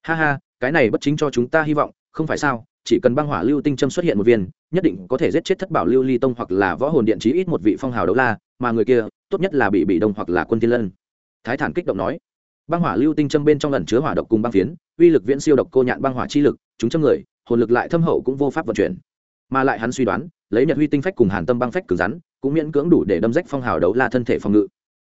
Speaker 1: Ha ha, cái này bất chính cho chúng ta hy vọng, không phải sao? Chỉ cần băng hỏa lưu tinh châm xuất hiện một viên, nhất định có thể giết chết thất bảo lưu ly tông hoặc là võ hồn điện trí ít một vị phong hào đấu la, mà người kia, tốt nhất là bị bị đông hoặc là quân thiên lân. Thái thản kích động nói. Băng hỏa lưu tinh châm bên trong lần chứa hỏa độc cùng băng phiến, uy lực viễn siêu độc cô nhạn băng hỏa chi lực, chúng châm người, hồn lực lại thâm hậu cũng vô pháp vận chuyển. Mà lại hắn suy đoán, lấy nhật huy tinh phách cùng hàn tâm băng phách cứng rắn, cũng miễn cưỡng đủ để đâm rách phong hào đấu la thân thể phòng ngự.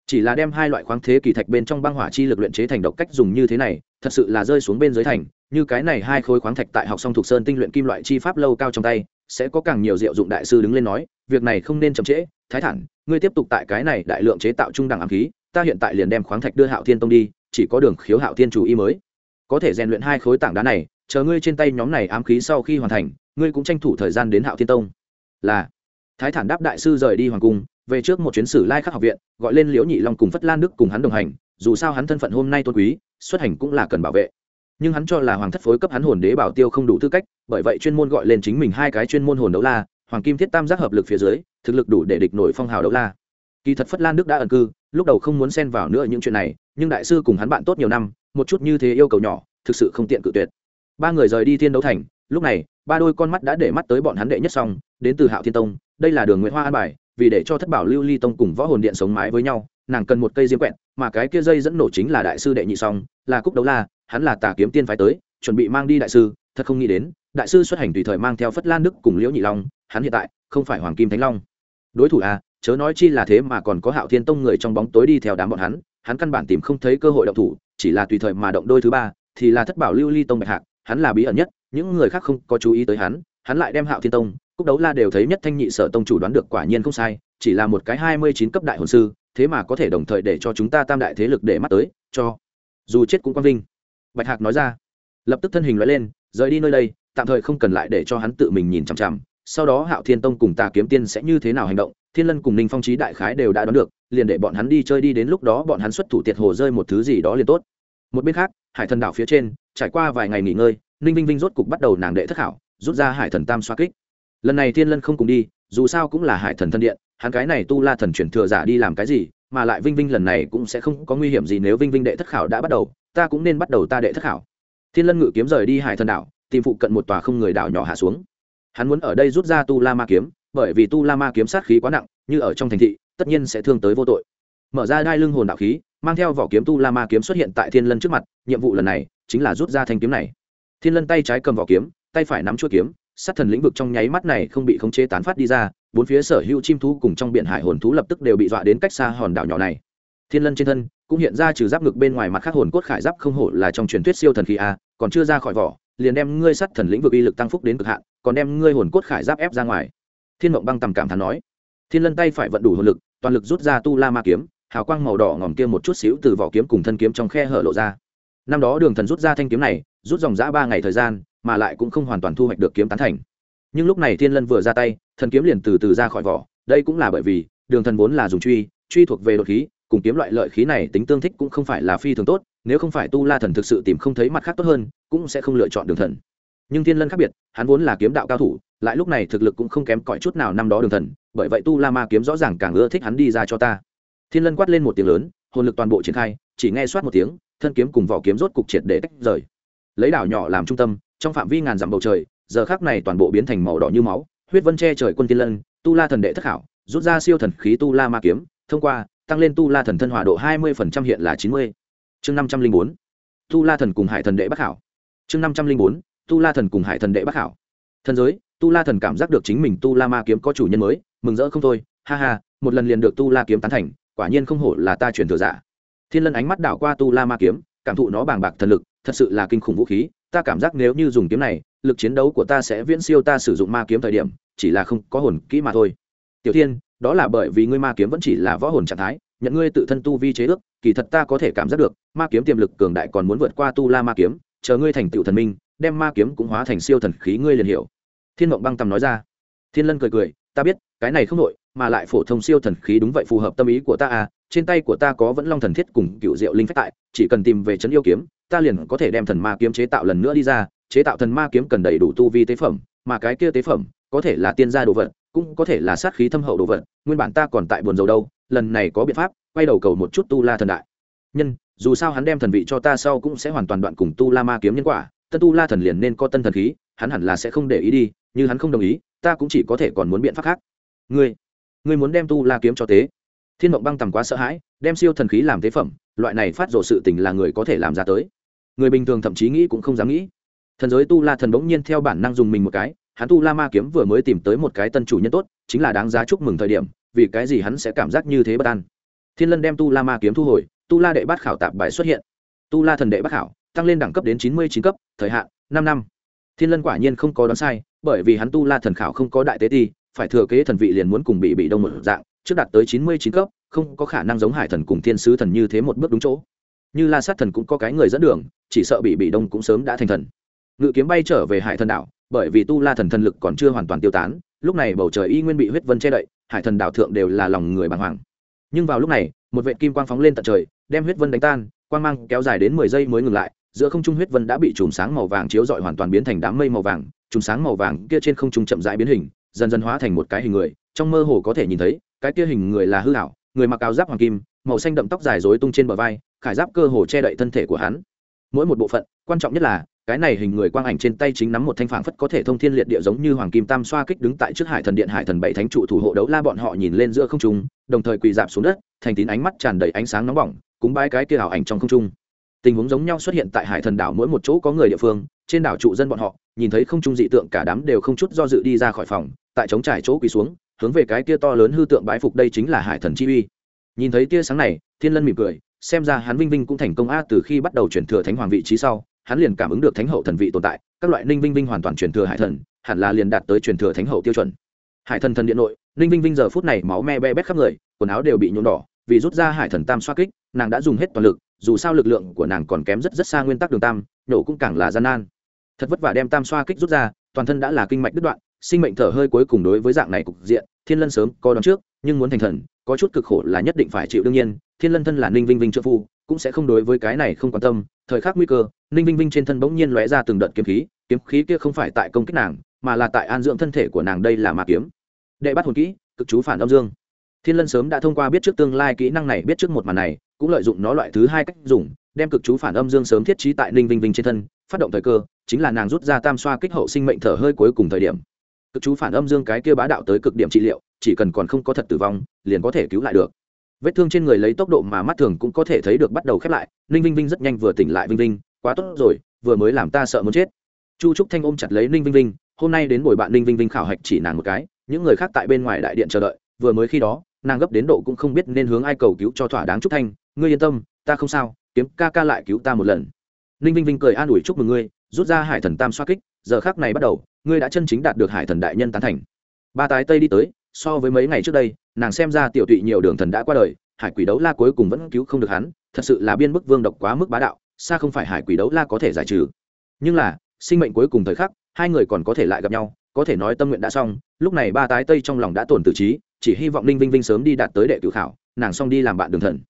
Speaker 1: Chỉ là đem hai loại khoáng thế kỳ thạch bên trong băng hỏa chi lực luyện chế thành độc cách dùng như thế này, thật sự là rơi xuống bên dưới thành như cái này hai khối khoáng thạch tại học song thuộc sơn tinh luyện kim loại chi pháp lâu cao trong tay, sẽ có càng nhiều diệu dụng đại sư đứng lên nói, việc này không nên chậm trễ, thái thản, ngươi tiếp tục tại cái này đại lượng chế tạo trung đẳng ám khí, ta hiện tại liền đem khoáng thạch đưa hạo thiên tông đi, chỉ có đường khiếu hạo thiên chủ y mới. Có thể rèn luyện hai khối tảng đá này, chờ ngươi trên tay nhóm này ám khí sau khi hoàn thành, ngươi cũng tranh thủ thời gian đến hạo thiên tông. Là. Thái thản đáp đại sư rời đi hoàng cung, về trước một chuyến sử lai khắc học viện, gọi lên liễu nhị long cùng phất lan đức cùng hắn đồng hành, dù sao hắn thân phận hôm nay tôn quý, xuất hành cũng là cần bảo vệ nhưng hắn cho là hoàng thất phối cấp hắn hồn đế bảo tiêu không đủ tư cách bởi vậy chuyên môn gọi lên chính mình hai cái chuyên môn hồn đấu la hoàng kim thiết tam giác hợp lực phía dưới thực lực đủ để địch nổi phong hào đấu la. Kỳ thật phất lan đức đã ẩn cư lúc đầu không muốn xen vào nữa những chuyện này nhưng đại sư cùng hắn bạn tốt nhiều năm một chút như thế yêu cầu nhỏ thực sự không tiện cự tuyệt. Ba người rời đi thiên đấu thành lúc này ba đôi con mắt đã để mắt tới bọn hắn đệ nhất xong đến từ hạo thiên tông đây là đường nguyễn hoa an bài vì để cho thất bảo lưu ly tông cùng võ hồn điện sống mái với nhau nàng cần một cây diêm quẹt, mà cái kia dây dẫn nổ chính là đại sư đệ nhị song là cúc đấu la, hắn là tà kiếm tiên phái tới, chuẩn bị mang đi đại sư, thật không nghĩ đến, đại sư xuất hành tùy thời mang theo phất lan đức cùng liễu nhị long, hắn hiện tại không phải hoàng kim thánh long. Đối thủ à chớ nói chi là thế mà còn có hạo thiên tông người trong bóng tối đi theo đám bọn hắn hắn căn bản tìm không thấy cơ hội động thủ, chỉ là tùy thời mà động đôi thứ ba, thì là thất bảo lưu ly tông bạch hạc, hắn là bí ẩn nhất, những người khác không có chú ý tới hắn hắn lại đem hạo thiên tông, cúc đấu la đều thấy nhất thanh nhị sở tông chủ đoán được quả nhiên không sai, chỉ là một cái hai mươi chín cấp đại hồn sư, thế mà có thể đồng thời để cho chúng ta tam đại thế lực để mắt tới, cho dù chết cũng quang vinh. Bạch hạc nói ra. Lập tức thân hình loại lên, rời đi nơi đây, tạm thời không cần lại để cho hắn tự mình nhìn chằm chằm. Sau đó hạo thiên tông cùng tà kiếm tiên sẽ như thế nào hành động, thiên lân cùng ninh phong trí đại khái đều đã đoán được, liền để bọn hắn đi chơi đi, đến lúc đó bọn hắn xuất thủ tiệt hồ rơi một thứ gì đó liền tốt. Một bên khác, hải thần đảo phía trên, trải qua vài ngày nghỉ ngơi, ninh vinh vinh rốt cục bắt đầu nàng đệ thất hảo rút ra hải thần tam xoa kích. Lần này thiên lân không cùng đi, dù sao cũng là hải thần thân điện, hắn cái này tu la thần chuyển thừa giả đi làm cái gì mà lại vinh vinh lần này cũng sẽ không có nguy hiểm gì nếu vinh vinh đệ thất khảo đã bắt đầu, ta cũng nên bắt đầu ta đệ thất khảo. Thiên lân ngự kiếm rời đi hải thần đảo, tìm phụ cận một tòa không người đảo nhỏ hạ xuống. Hắn muốn ở đây rút ra tu la ma kiếm, bởi vì tu la ma kiếm sát khí quá nặng, như ở trong thành thị, tất nhiên sẽ thương tới vô tội. Mở ra đai lưng hồn đạo khí, mang theo vỏ kiếm tu la ma kiếm xuất hiện tại thiên lân trước mặt, nhiệm vụ lần này chính là rút ra thanh kiếm này. Thiên lân tay trái cầm vỏ kiếm, tay phải nắm chuỗi kiếm, sát thần lĩnh vực trong nháy mắt này không bị khống chế tán phát đi ra bốn phía sở hữu chim thú cùng trong biển hải hồn thú lập tức đều bị dọa đến cách xa hòn đảo nhỏ này. Thiên lân trên thân cũng hiện ra trừ giáp ngực bên ngoài mặt khác hồn cốt khải giáp không hổ là trong truyền thuyết siêu thần khí a, còn chưa ra khỏi vỏ, liền đem ngươi sắt thần lĩnh vực uy lực tăng phúc đến cực hạn, còn đem ngươi hồn cốt khải giáp ép ra ngoài. Thiên mộng băng tầm cảm thán nói. Thiên lân tay phải vận đủ hồn lực, toàn lực rút ra tu la ma kiếm, hào quang màu đỏ ngòm kia một chút xíu từ vỏ kiếm cùng thân kiếm trong khe hở lộ ra. Năm đó đường thần rút ra thanh kiếm này, rút dòng dã ba ngày thời gian, mà lại cũng không hoàn toàn thu hoạch được kiếm tán thành nhưng lúc này thiên lân vừa ra tay, thần kiếm liền từ từ ra khỏi vỏ. Đây cũng là bởi vì, đường thần vốn là dùng truy truy thuộc về đột khí, cùng kiếm loại lợi khí này tính tương thích cũng không phải là phi thường tốt, nếu không phải tu la thần thực sự tìm không thấy mặt khác tốt hơn, cũng sẽ không lựa chọn đường thần. Nhưng thiên lân khác biệt, hắn vốn là kiếm đạo cao thủ, lại lúc này thực lực cũng không kém cỏi chút nào năm đó đường thần, bởi vậy tu la ma kiếm rõ ràng càng ưa thích hắn đi ra cho ta. Thiên lân quát lên một tiếng lớn, hồn lực toàn bộ triển khai, chỉ nghe soát một tiếng, thân kiếm cùng vỏ kiếm rốt cục triệt để tách rời. Lấy đảo nhỏ làm trung tâm, trong phạm vi ngàn dặm bầu trời giờ khác này toàn bộ biến thành màu đỏ như máu, huyết vân che trời quân tiên lân, tu la thần đệ thất hảo rút ra siêu thần khí tu la ma kiếm, thông qua, tăng lên tu la thần thân hòa độ hai mươi hiện là chín mươi. Chương năm trăm linh bốn, tu la thần cùng hải thần đệ bắc hảo chương năm trăm linh bốn, tu la thần cùng hải thần đệ bắc hảo thần giới, tu la thần cảm giác được chính mình tu la ma kiếm có chủ nhân mới, mừng rỡ không thôi, ha ha, một lần liền được tu la kiếm tán thành, quả nhiên không hổ là ta truyền thừa giả. Thiên lân ánh mắt đảo qua tu la ma kiếm, cảm thụ nó bàng bạc thần lực, thật sự là kinh khủng vũ khí ta cảm giác nếu như dùng kiếm này, lực chiến đấu của ta sẽ viễn siêu ta sử dụng ma kiếm thời điểm, chỉ là không có hồn kỹ mà thôi. Tiểu thiên, đó là bởi vì ngươi ma kiếm vẫn chỉ là võ hồn trạng thái, nhận ngươi tự thân tu vi chế ước, kỳ thật ta có thể cảm giác được, ma kiếm tiềm lực cường đại còn muốn vượt qua tu la ma kiếm, chờ ngươi thành tựu thần minh, đem ma kiếm cũng hóa thành siêu thần khí ngươi liền hiểu. Thiên mộng băng tầm nói ra. Thiên lân cười cười, ta biết, cái này không nội mà lại phổ thông siêu thần khí đúng vậy phù hợp tâm ý của ta à trên tay của ta có vẫn long thần thiết cùng cựu diệu linh phách tại, chỉ cần tìm về trấn yêu kiếm ta liền có thể đem thần ma kiếm chế tạo lần nữa đi ra, chế tạo thần ma kiếm cần đầy đủ tu vi tế phẩm, mà cái kia tế phẩm có thể là tiên gia đồ vật, cũng có thể là sát khí thâm hậu đồ vật, nguyên bản ta còn tại buồn dầu đâu, lần này có biện pháp, quay đầu cầu một chút tu la thần đại. Nhân, dù sao hắn đem thần vị cho ta sau cũng sẽ hoàn toàn đoạn cùng tu la ma kiếm nhân quả tân tu la thần liền nên có tân thần khí, hắn hẳn là sẽ không để ý đi, như hắn không đồng ý, ta cũng chỉ có thể còn muốn biện pháp khác. Ngươi ngươi muốn đem tu la kiếm cho tế. Thiên mộng băng tầm quá sợ hãi đem siêu thần khí làm tế phẩm, loại này phát rộ sự tình là người có thể làm ra tới. Người bình thường thậm chí nghĩ cũng không dám nghĩ. Thần giới tu la thần bỗng nhiên theo bản năng dùng mình một cái, hắn tu la ma kiếm vừa mới tìm tới một cái tân chủ nhân tốt, chính là đáng giá chúc mừng thời điểm, vì cái gì hắn sẽ cảm giác như thế bất an. Thiên lân đem tu la ma kiếm thu hồi, tu la đệ bát khảo tạp bài xuất hiện. Tu la thần đệ bát khảo, tăng lên đẳng cấp đến chín mươi chín cấp, thời hạn năm năm. Thiên lân quả nhiên không có đoán sai, bởi vì hắn tu la thần khảo không có đại tế ti, phải thừa kế thần vị liền muốn cùng bị bị đông một dạng, trước đạt tới chín mươi chín cấp không có khả năng giống hải thần cùng thiên sứ thần như thế một bước đúng chỗ. Như la sát thần cũng có cái người dẫn đường, chỉ sợ bị bị đông cũng sớm đã thành thần. Ngự kiếm bay trở về hải thần đảo, bởi vì tu la thần thần lực còn chưa hoàn toàn tiêu tán, lúc này bầu trời y nguyên bị huyết vân che đậy, hải thần đảo thượng đều là lòng người bàng hoàng. Nhưng vào lúc này, một vệ kim quang phóng lên tận trời, đem huyết vân đánh tan, quang mang kéo dài đến mười giây mới ngừng lại, giữa không trung huyết vân đã bị chùm sáng màu vàng chiếu rọi hoàn toàn biến thành đám mây màu vàng, chùm sáng màu vàng kia trên không trung chậm rãi biến hình, dần dần hóa thành một cái hình người, trong mơ hồ có thể nhìn thấy, cái kia hình người là hư hảo người mặc áo giáp hoàng kim, màu xanh đậm tóc dài rối tung trên bờ vai, khải giáp cơ hồ che đậy thân thể của hắn. Mỗi một bộ phận, quan trọng nhất là, cái này hình người quang ảnh trên tay chính nắm một thanh phảng phất có thể thông thiên liệt địa giống như hoàng kim tam xoa kích đứng tại trước hải thần điện hải thần bảy thánh trụ thủ hộ đấu la bọn họ nhìn lên giữa không trung, đồng thời quỳ dạp xuống đất, thành tín ánh mắt tràn đầy ánh sáng nóng bỏng, cúng bái cái kia ảo ảnh trong không trung. Tình huống giống nhau xuất hiện tại hải thần đảo mỗi một chỗ có người địa phương, trên đảo trụ dân bọn họ, nhìn thấy không trung dị tượng cả đám đều không chút do dự đi ra khỏi phòng, tại chống trải chỗ quỳ xuống hướng về cái kia to lớn hư tượng bái phục đây chính là hải thần chi uy. Nhìn thấy tia sáng này, thiên lân mỉm cười, xem ra hắn vinh vinh cũng thành công a, từ khi bắt đầu chuyển thừa thánh hoàng vị trí sau, hắn liền cảm ứng được thánh hậu thần vị tồn tại, các loại ninh vinh vinh hoàn toàn truyền thừa hải thần, hẳn là liền đạt tới truyền thừa thánh hậu tiêu chuẩn. Hải thần thần điện nội, ninh vinh vinh giờ phút này máu me be bét khắp người, quần áo đều bị nhuộm đỏ, vì rút ra hải thần tam xoa kích, nàng đã dùng hết toàn lực, dù sao lực lượng của nàng còn kém rất rất xa nguyên tắc đường tam nổ cũng càng là gian nan. Thật vất vả đem tam xoa kích rút ra, toàn thân đã là kinh mạch đứt đoạn sinh mệnh thở hơi cuối cùng đối với dạng này cục diện, thiên lân sớm có đón trước, nhưng muốn thành thần, có chút cực khổ là nhất định phải chịu đương nhiên, thiên lân thân là ninh vinh vinh trợ phu, cũng sẽ không đối với cái này không quan tâm, thời khắc nguy cơ, ninh vinh vinh trên thân bỗng nhiên lóe ra từng đợt kiếm khí kiếm khí kia không phải tại công kích nàng, mà là tại an dưỡng thân thể của nàng đây là ma kiếm. Đệ bắt hồn kỹ, cực chú phản âm dương. Thiên lân sớm đã thông qua biết trước tương lai kỹ năng này, biết trước một màn này, cũng lợi dụng nó loại thứ hai cách dùng, đem cực chú phản âm dương sớm thiết trí tại ninh vinh vinh trên thân, phát động thời cơ, chính là nàng rút ra tam xoa kích hậu sinh mệnh thở hơi cuối cùng thời điểm cực chú phản âm dương cái kia bá đạo tới cực điểm trị liệu, chỉ cần còn không có thật tử vong, liền có thể cứu lại được. Vết thương trên người lấy tốc độ mà mắt thường cũng có thể thấy được bắt đầu khép lại, ninh vinh vinh rất nhanh vừa tỉnh lại vinh vinh, quá tốt rồi, vừa mới làm ta sợ muốn chết. Chu trúc thanh ôm chặt lấy ninh vinh vinh, hôm nay đến buổi bạn ninh vinh vinh khảo hạch chỉ nàng một cái, những người khác tại bên ngoài đại điện chờ đợi, vừa mới khi đó, nàng gấp đến độ cũng không biết nên hướng ai cầu cứu cho thỏa đáng trúc thanh, ngươi yên tâm, ta không sao, kiếm ca ca lại cứu ta một lần. Ninh vinh vinh cười an ủi chúc mừng ngươi, rút ra hải thần tam xoa kích, giờ khác này bắt đầu ngươi đã chân chính đạt được hải thần đại nhân tán thành. Ba tái tây đi tới, so với mấy ngày trước đây, nàng xem ra tiểu tụy nhiều đường thần đã qua đời, hải quỷ đấu la cuối cùng vẫn cứu không được hắn, thật sự là biên bức vương độc quá mức bá đạo, xa không phải hải quỷ đấu la có thể giải trừ. Nhưng là, sinh mệnh cuối cùng thời khắc, hai người còn có thể lại gặp nhau, có thể nói tâm nguyện đã xong, lúc này ba tái tây trong lòng đã tổn tự trí, chỉ hy vọng ninh vinh vinh sớm đi đạt tới đệ cử khảo, nàng xong đi làm bạn đường thần.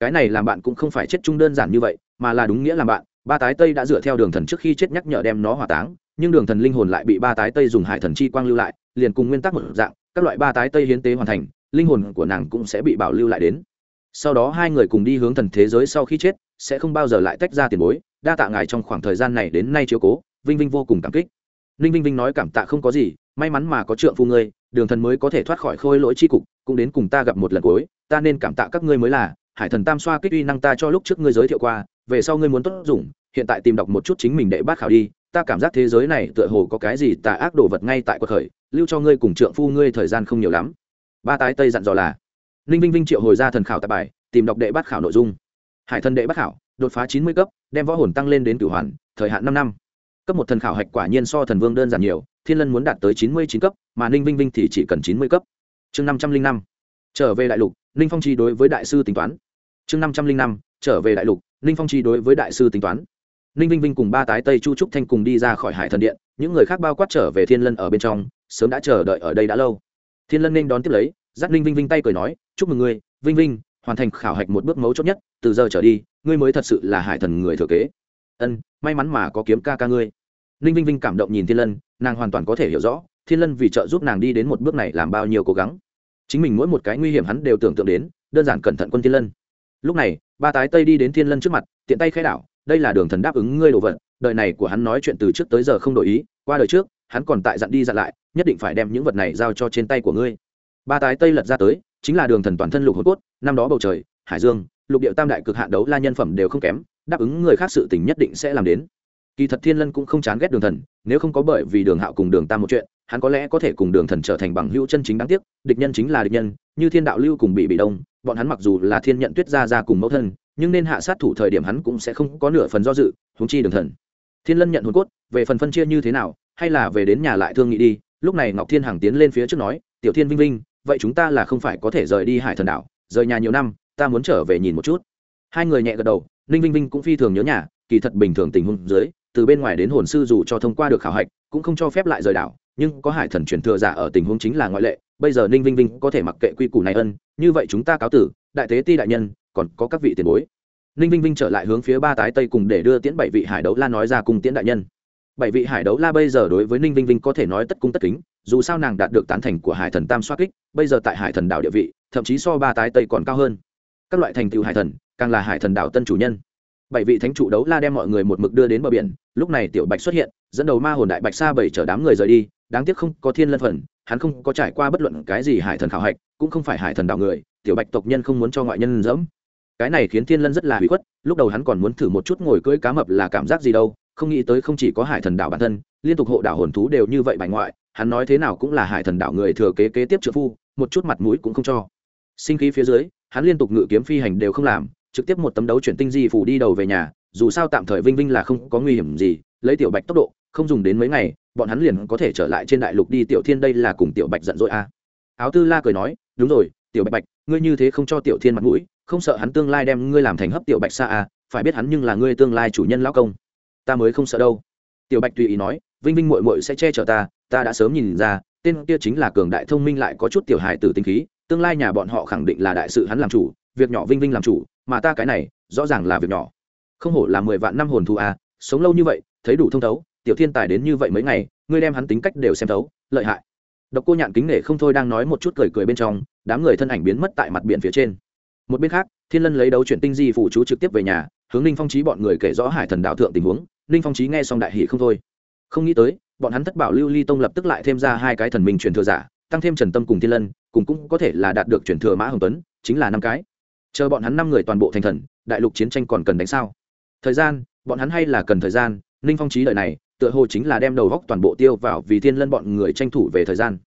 Speaker 1: Cái này làm bạn cũng không phải chết chung đơn giản như vậy, mà là đúng nghĩa làm bạn, ba tái tây đã dựa theo đường thần trước khi chết nhắc nhở đem nó hỏa táng nhưng đường thần linh hồn lại bị ba tái tây dùng hải thần chi quang lưu lại, liền cùng nguyên tắc một dạng, các loại ba tái tây hiến tế hoàn thành, linh hồn của nàng cũng sẽ bị bảo lưu lại đến. Sau đó hai người cùng đi hướng thần thế giới sau khi chết, sẽ không bao giờ lại tách ra tiền bối, đa tạ ngài trong khoảng thời gian này đến nay chiếu cố, vinh vinh vô cùng cảm kích. Ninh vinh vinh nói cảm tạ không có gì, may mắn mà có trượng phu ngươi, đường thần mới có thể thoát khỏi khôi lỗi c h i cục, cũng đến cùng ta gặp một lần cuối, ta nên cảm tạ các ngươi mới là, hải thần tam xoa kích uy năng ta cho lúc trước ngươi giới thiệu qua, về sau ngươi muốn tốt dùng, hiện tại tìm đọc một chút chính mình để bát khảo đi ta cảm giác thế giới này tựa hồ có cái gì tà ác đồ vật ngay tại cuộc khởi, lưu cho ngươi cùng trượng phu ngươi thời gian không nhiều lắm. Ba tái tây dặn dò là, ninh vinh vinh triệu hồi ra thần khảo tại bài, tìm đọc đệ bát khảo nội dung. Hải thần đệ bát khảo, đột phá chín mươi cấp, đem võ hồn tăng lên đến cửu hoàn, thời hạn năm năm. Cấp một thần khảo hạch quả nhiên so thần vương đơn giản nhiều, thiên lân muốn đạt tới chín mươi chín cấp, mà ninh vinh vinh thì chỉ cần chín mươi cấp. Chương năm trăm linh năm, trở về đại lục, ninh phong chi đối với đại sư tính toán. Chương năm trăm linh năm, trở về đại lục, ninh phong chi đối với đại sư tính toán ninh vinh vinh cùng ba tái tây chu trúc thanh cùng đi ra khỏi hải thần điện, những người khác bao quát trở về thiên lân ở bên trong, sớm đã chờ đợi ở đây đã lâu. Thiên lân nên đón tiếp lấy, dắt ninh vinh vinh tay cười nói, chúc mừng ngươi, vinh vinh, hoàn thành khảo hạch một bước mấu chốt nhất, từ giờ trở đi, ngươi mới thật sự là hải thần người thừa kế. Ân, may mắn mà có kiếm ca ca ngươi. Ninh vinh vinh cảm động nhìn thiên lân, nàng hoàn toàn có thể hiểu rõ, thiên lân vì trợ giúp nàng đi đến một bước này làm bao nhiêu cố gắng. Chính mình mỗi một cái nguy hiểm hắn đều tưởng tượng đến, đơn giản cẩn thận quân thiên lân. Lúc này, ba tái tây đi đến thiên lân trước mặt, tiện tay khai đảo đây là đường thần đáp ứng ngươi đồ vật, đời này của hắn nói chuyện từ trước tới giờ không đổi ý, qua đời trước, hắn còn tại dặn đi dặn lại, nhất định phải đem những vật này giao cho trên tay của ngươi. Ba tái tây lật ra tới, chính là đường thần toàn thân lục hồn cốt, năm đó bầu trời, hải dương, lục địa tam đại cực hạn đấu la nhân phẩm đều không kém, đáp ứng người khác sự tình nhất định sẽ làm đến. Kỳ thật thiên lân cũng không chán ghét đường thần, nếu không có bởi vì đường hạo cùng đường tam một chuyện, hắn có lẽ có thể cùng đường thần trở thành bằng hữu chân chính đáng tiếc, địch nhân chính là địch nhân, như thiên đạo lưu cùng bị bị đông, bọn hắn mặc dù là thiên nhận tuyết ra ra cùng mẫu thân nhưng nên hạ sát thủ thời điểm hắn cũng sẽ không có nửa phần do dự húng chi đường thần. Thiên lân nhận hồn cốt, về phần phân chia như thế nào, hay là về đến nhà lại thương nghị đi, lúc này ngọc thiên hằng tiến lên phía trước nói, tiểu thiên vinh vinh, vậy chúng ta là không phải có thể rời đi hải thần đảo, rời nhà nhiều năm, ta muốn trở về nhìn một chút. Hai người nhẹ gật đầu, ninh vinh vinh cũng phi thường nhớ nhà, kỳ thật bình thường tình huống dưới, từ bên ngoài đến hồn sư dù cho thông qua được khảo hạch, cũng không cho phép lại rời đảo, nhưng có hải thần truyền thừa giả ở tình huống chính là ngoại lệ, bây giờ ninh vinh vinh có thể mặc kệ quy củ này ân, như vậy chúng ta cáo tử đại tế ti đại nhân, còn có các vị tiền bối. Ninh vinh vinh trở lại hướng phía ba tái tây cùng để đưa tiễn bảy vị hải đấu la nói ra cùng tiễn đại nhân. Bảy vị hải đấu la bây giờ đối với ninh vinh vinh có thể nói tất cung tất kính, dù sao nàng đạt được tán thành của hải thần tam xoa kích, bây giờ tại hải thần đảo địa vị, thậm chí so ba tái tây còn cao hơn. Các loại thành tựu hải thần, càng là hải thần đảo tân chủ nhân. Bảy vị thánh trụ đấu la đem mọi người một mực đưa đến bờ biển, lúc này tiểu bạch xuất hiện, dẫn đầu ma hồn đại bạch xa bảy chở đám người rời đi, đáng tiếc không có thiên lân phần, hắn không có trải qua bất luận cái gì hải thần khảo hạch, cũng không phải hải thần đảo người tiểu bạch tộc nhân không muốn cho ngoại nhân dẫm cái này khiến thiên lân rất là hủy khuất, lúc đầu hắn còn muốn thử một chút ngồi cưỡi cá mập là cảm giác gì đâu, không nghĩ tới không chỉ có hải thần đảo bản thân, liên tục hộ đảo hồn thú đều như vậy bài ngoại, hắn nói thế nào cũng là hải thần đảo người thừa kế kế tiếp trợ phu, một chút mặt mũi cũng không cho sinh khí phía dưới, hắn liên tục ngự kiếm phi hành đều không làm, trực tiếp một tấm đấu chuyển tinh di phủ đi đầu về nhà, dù sao tạm thời vinh vinh là không có nguy hiểm gì, lấy tiểu bạch tốc độ, không dùng đến mấy ngày, bọn hắn liền có thể trở lại trên đại lục đi, tiểu thiên đây là cùng tiểu bạch giận dỗi a à. áo tư la cười nói, đúng rồi tiểu bạch bạch, ngươi như thế không cho tiểu thiên mặt mũi, không sợ hắn tương lai đem ngươi làm thành hấp tiểu bạch xa à phải biết hắn nhưng là ngươi tương lai chủ nhân lão công. Ta mới không sợ đâu. Tiểu bạch tùy ý nói, vinh vinh mội mội sẽ che chở ta ta đã sớm nhìn ra, tên kia chính là cường đại thông minh lại có chút tiểu hài tử tinh khí, tương lai nhà bọn họ khẳng định là đại sự hắn làm chủ, việc nhỏ vinh vinh làm chủ, mà ta cái này, rõ ràng là việc nhỏ. Không hổ là mười vạn năm hồn thu à sống lâu như vậy, thấy đủ thông thấu, tiểu thiên tài đến như vậy mấy ngày, ngươi đem hắn tính cách đều xem thấu, lợi hại độc cô nhạn kính nể không thôi đang nói một chút cười cười bên trong, đám người thân ảnh biến mất tại mặt biển phía trên. Một bên khác, thiên lân lấy đấu chuyển tinh di phụ chú trực tiếp về nhà, hướng ninh phong trí bọn người kể rõ hải thần đạo thượng tình huống, ninh phong trí nghe xong đại hỉ không thôi. Không nghĩ tới, bọn hắn thất bảo lưu ly tông lập tức lại thêm ra hai cái thần minh truyền thừa giả, tăng thêm trần tâm cùng thiên lân, cùng cũng có thể là đạt được truyền thừa mã hồng tuấn, chính là năm cái. Chờ bọn hắn năm người toàn bộ thành thần, đại lục chiến tranh còn cần đánh sao? Thời gian, bọn hắn hay là cần thời gian, ninh phong trí đời này tựa hồ chính là đem đầu góc toàn bộ tiêu vào vì thiên lân bọn người tranh thủ về thời gian.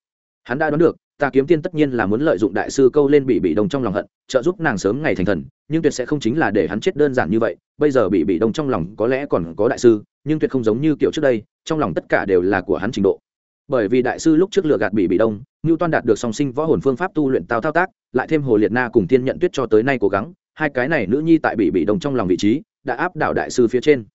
Speaker 1: Hắn đã đoán được, ta kiếm tiên tất nhiên là muốn lợi dụng đại sư câu lên bị bị đông trong lòng hận, trợ giúp nàng sớm ngày thành thần, nhưng tuyệt sẽ không chính là để hắn chết đơn giản như vậy, bây giờ bị bị đông trong lòng có lẽ còn có đại sư, nhưng tuyệt không giống như kiểu trước đây, trong lòng tất cả đều là của hắn trình độ. Bởi vì đại sư lúc trước lừa gạt bị bị đông, ngưu toan đạt được song sinh võ hồn phương pháp tu luyện tao thao tác, lại thêm hồ liệt na cùng tiên nhận tuyết cho tới nay cố gắng, hai cái này nữ nhi tại bị bị đông trong lòng vị trí, đã áp đảo đại sư phía trên.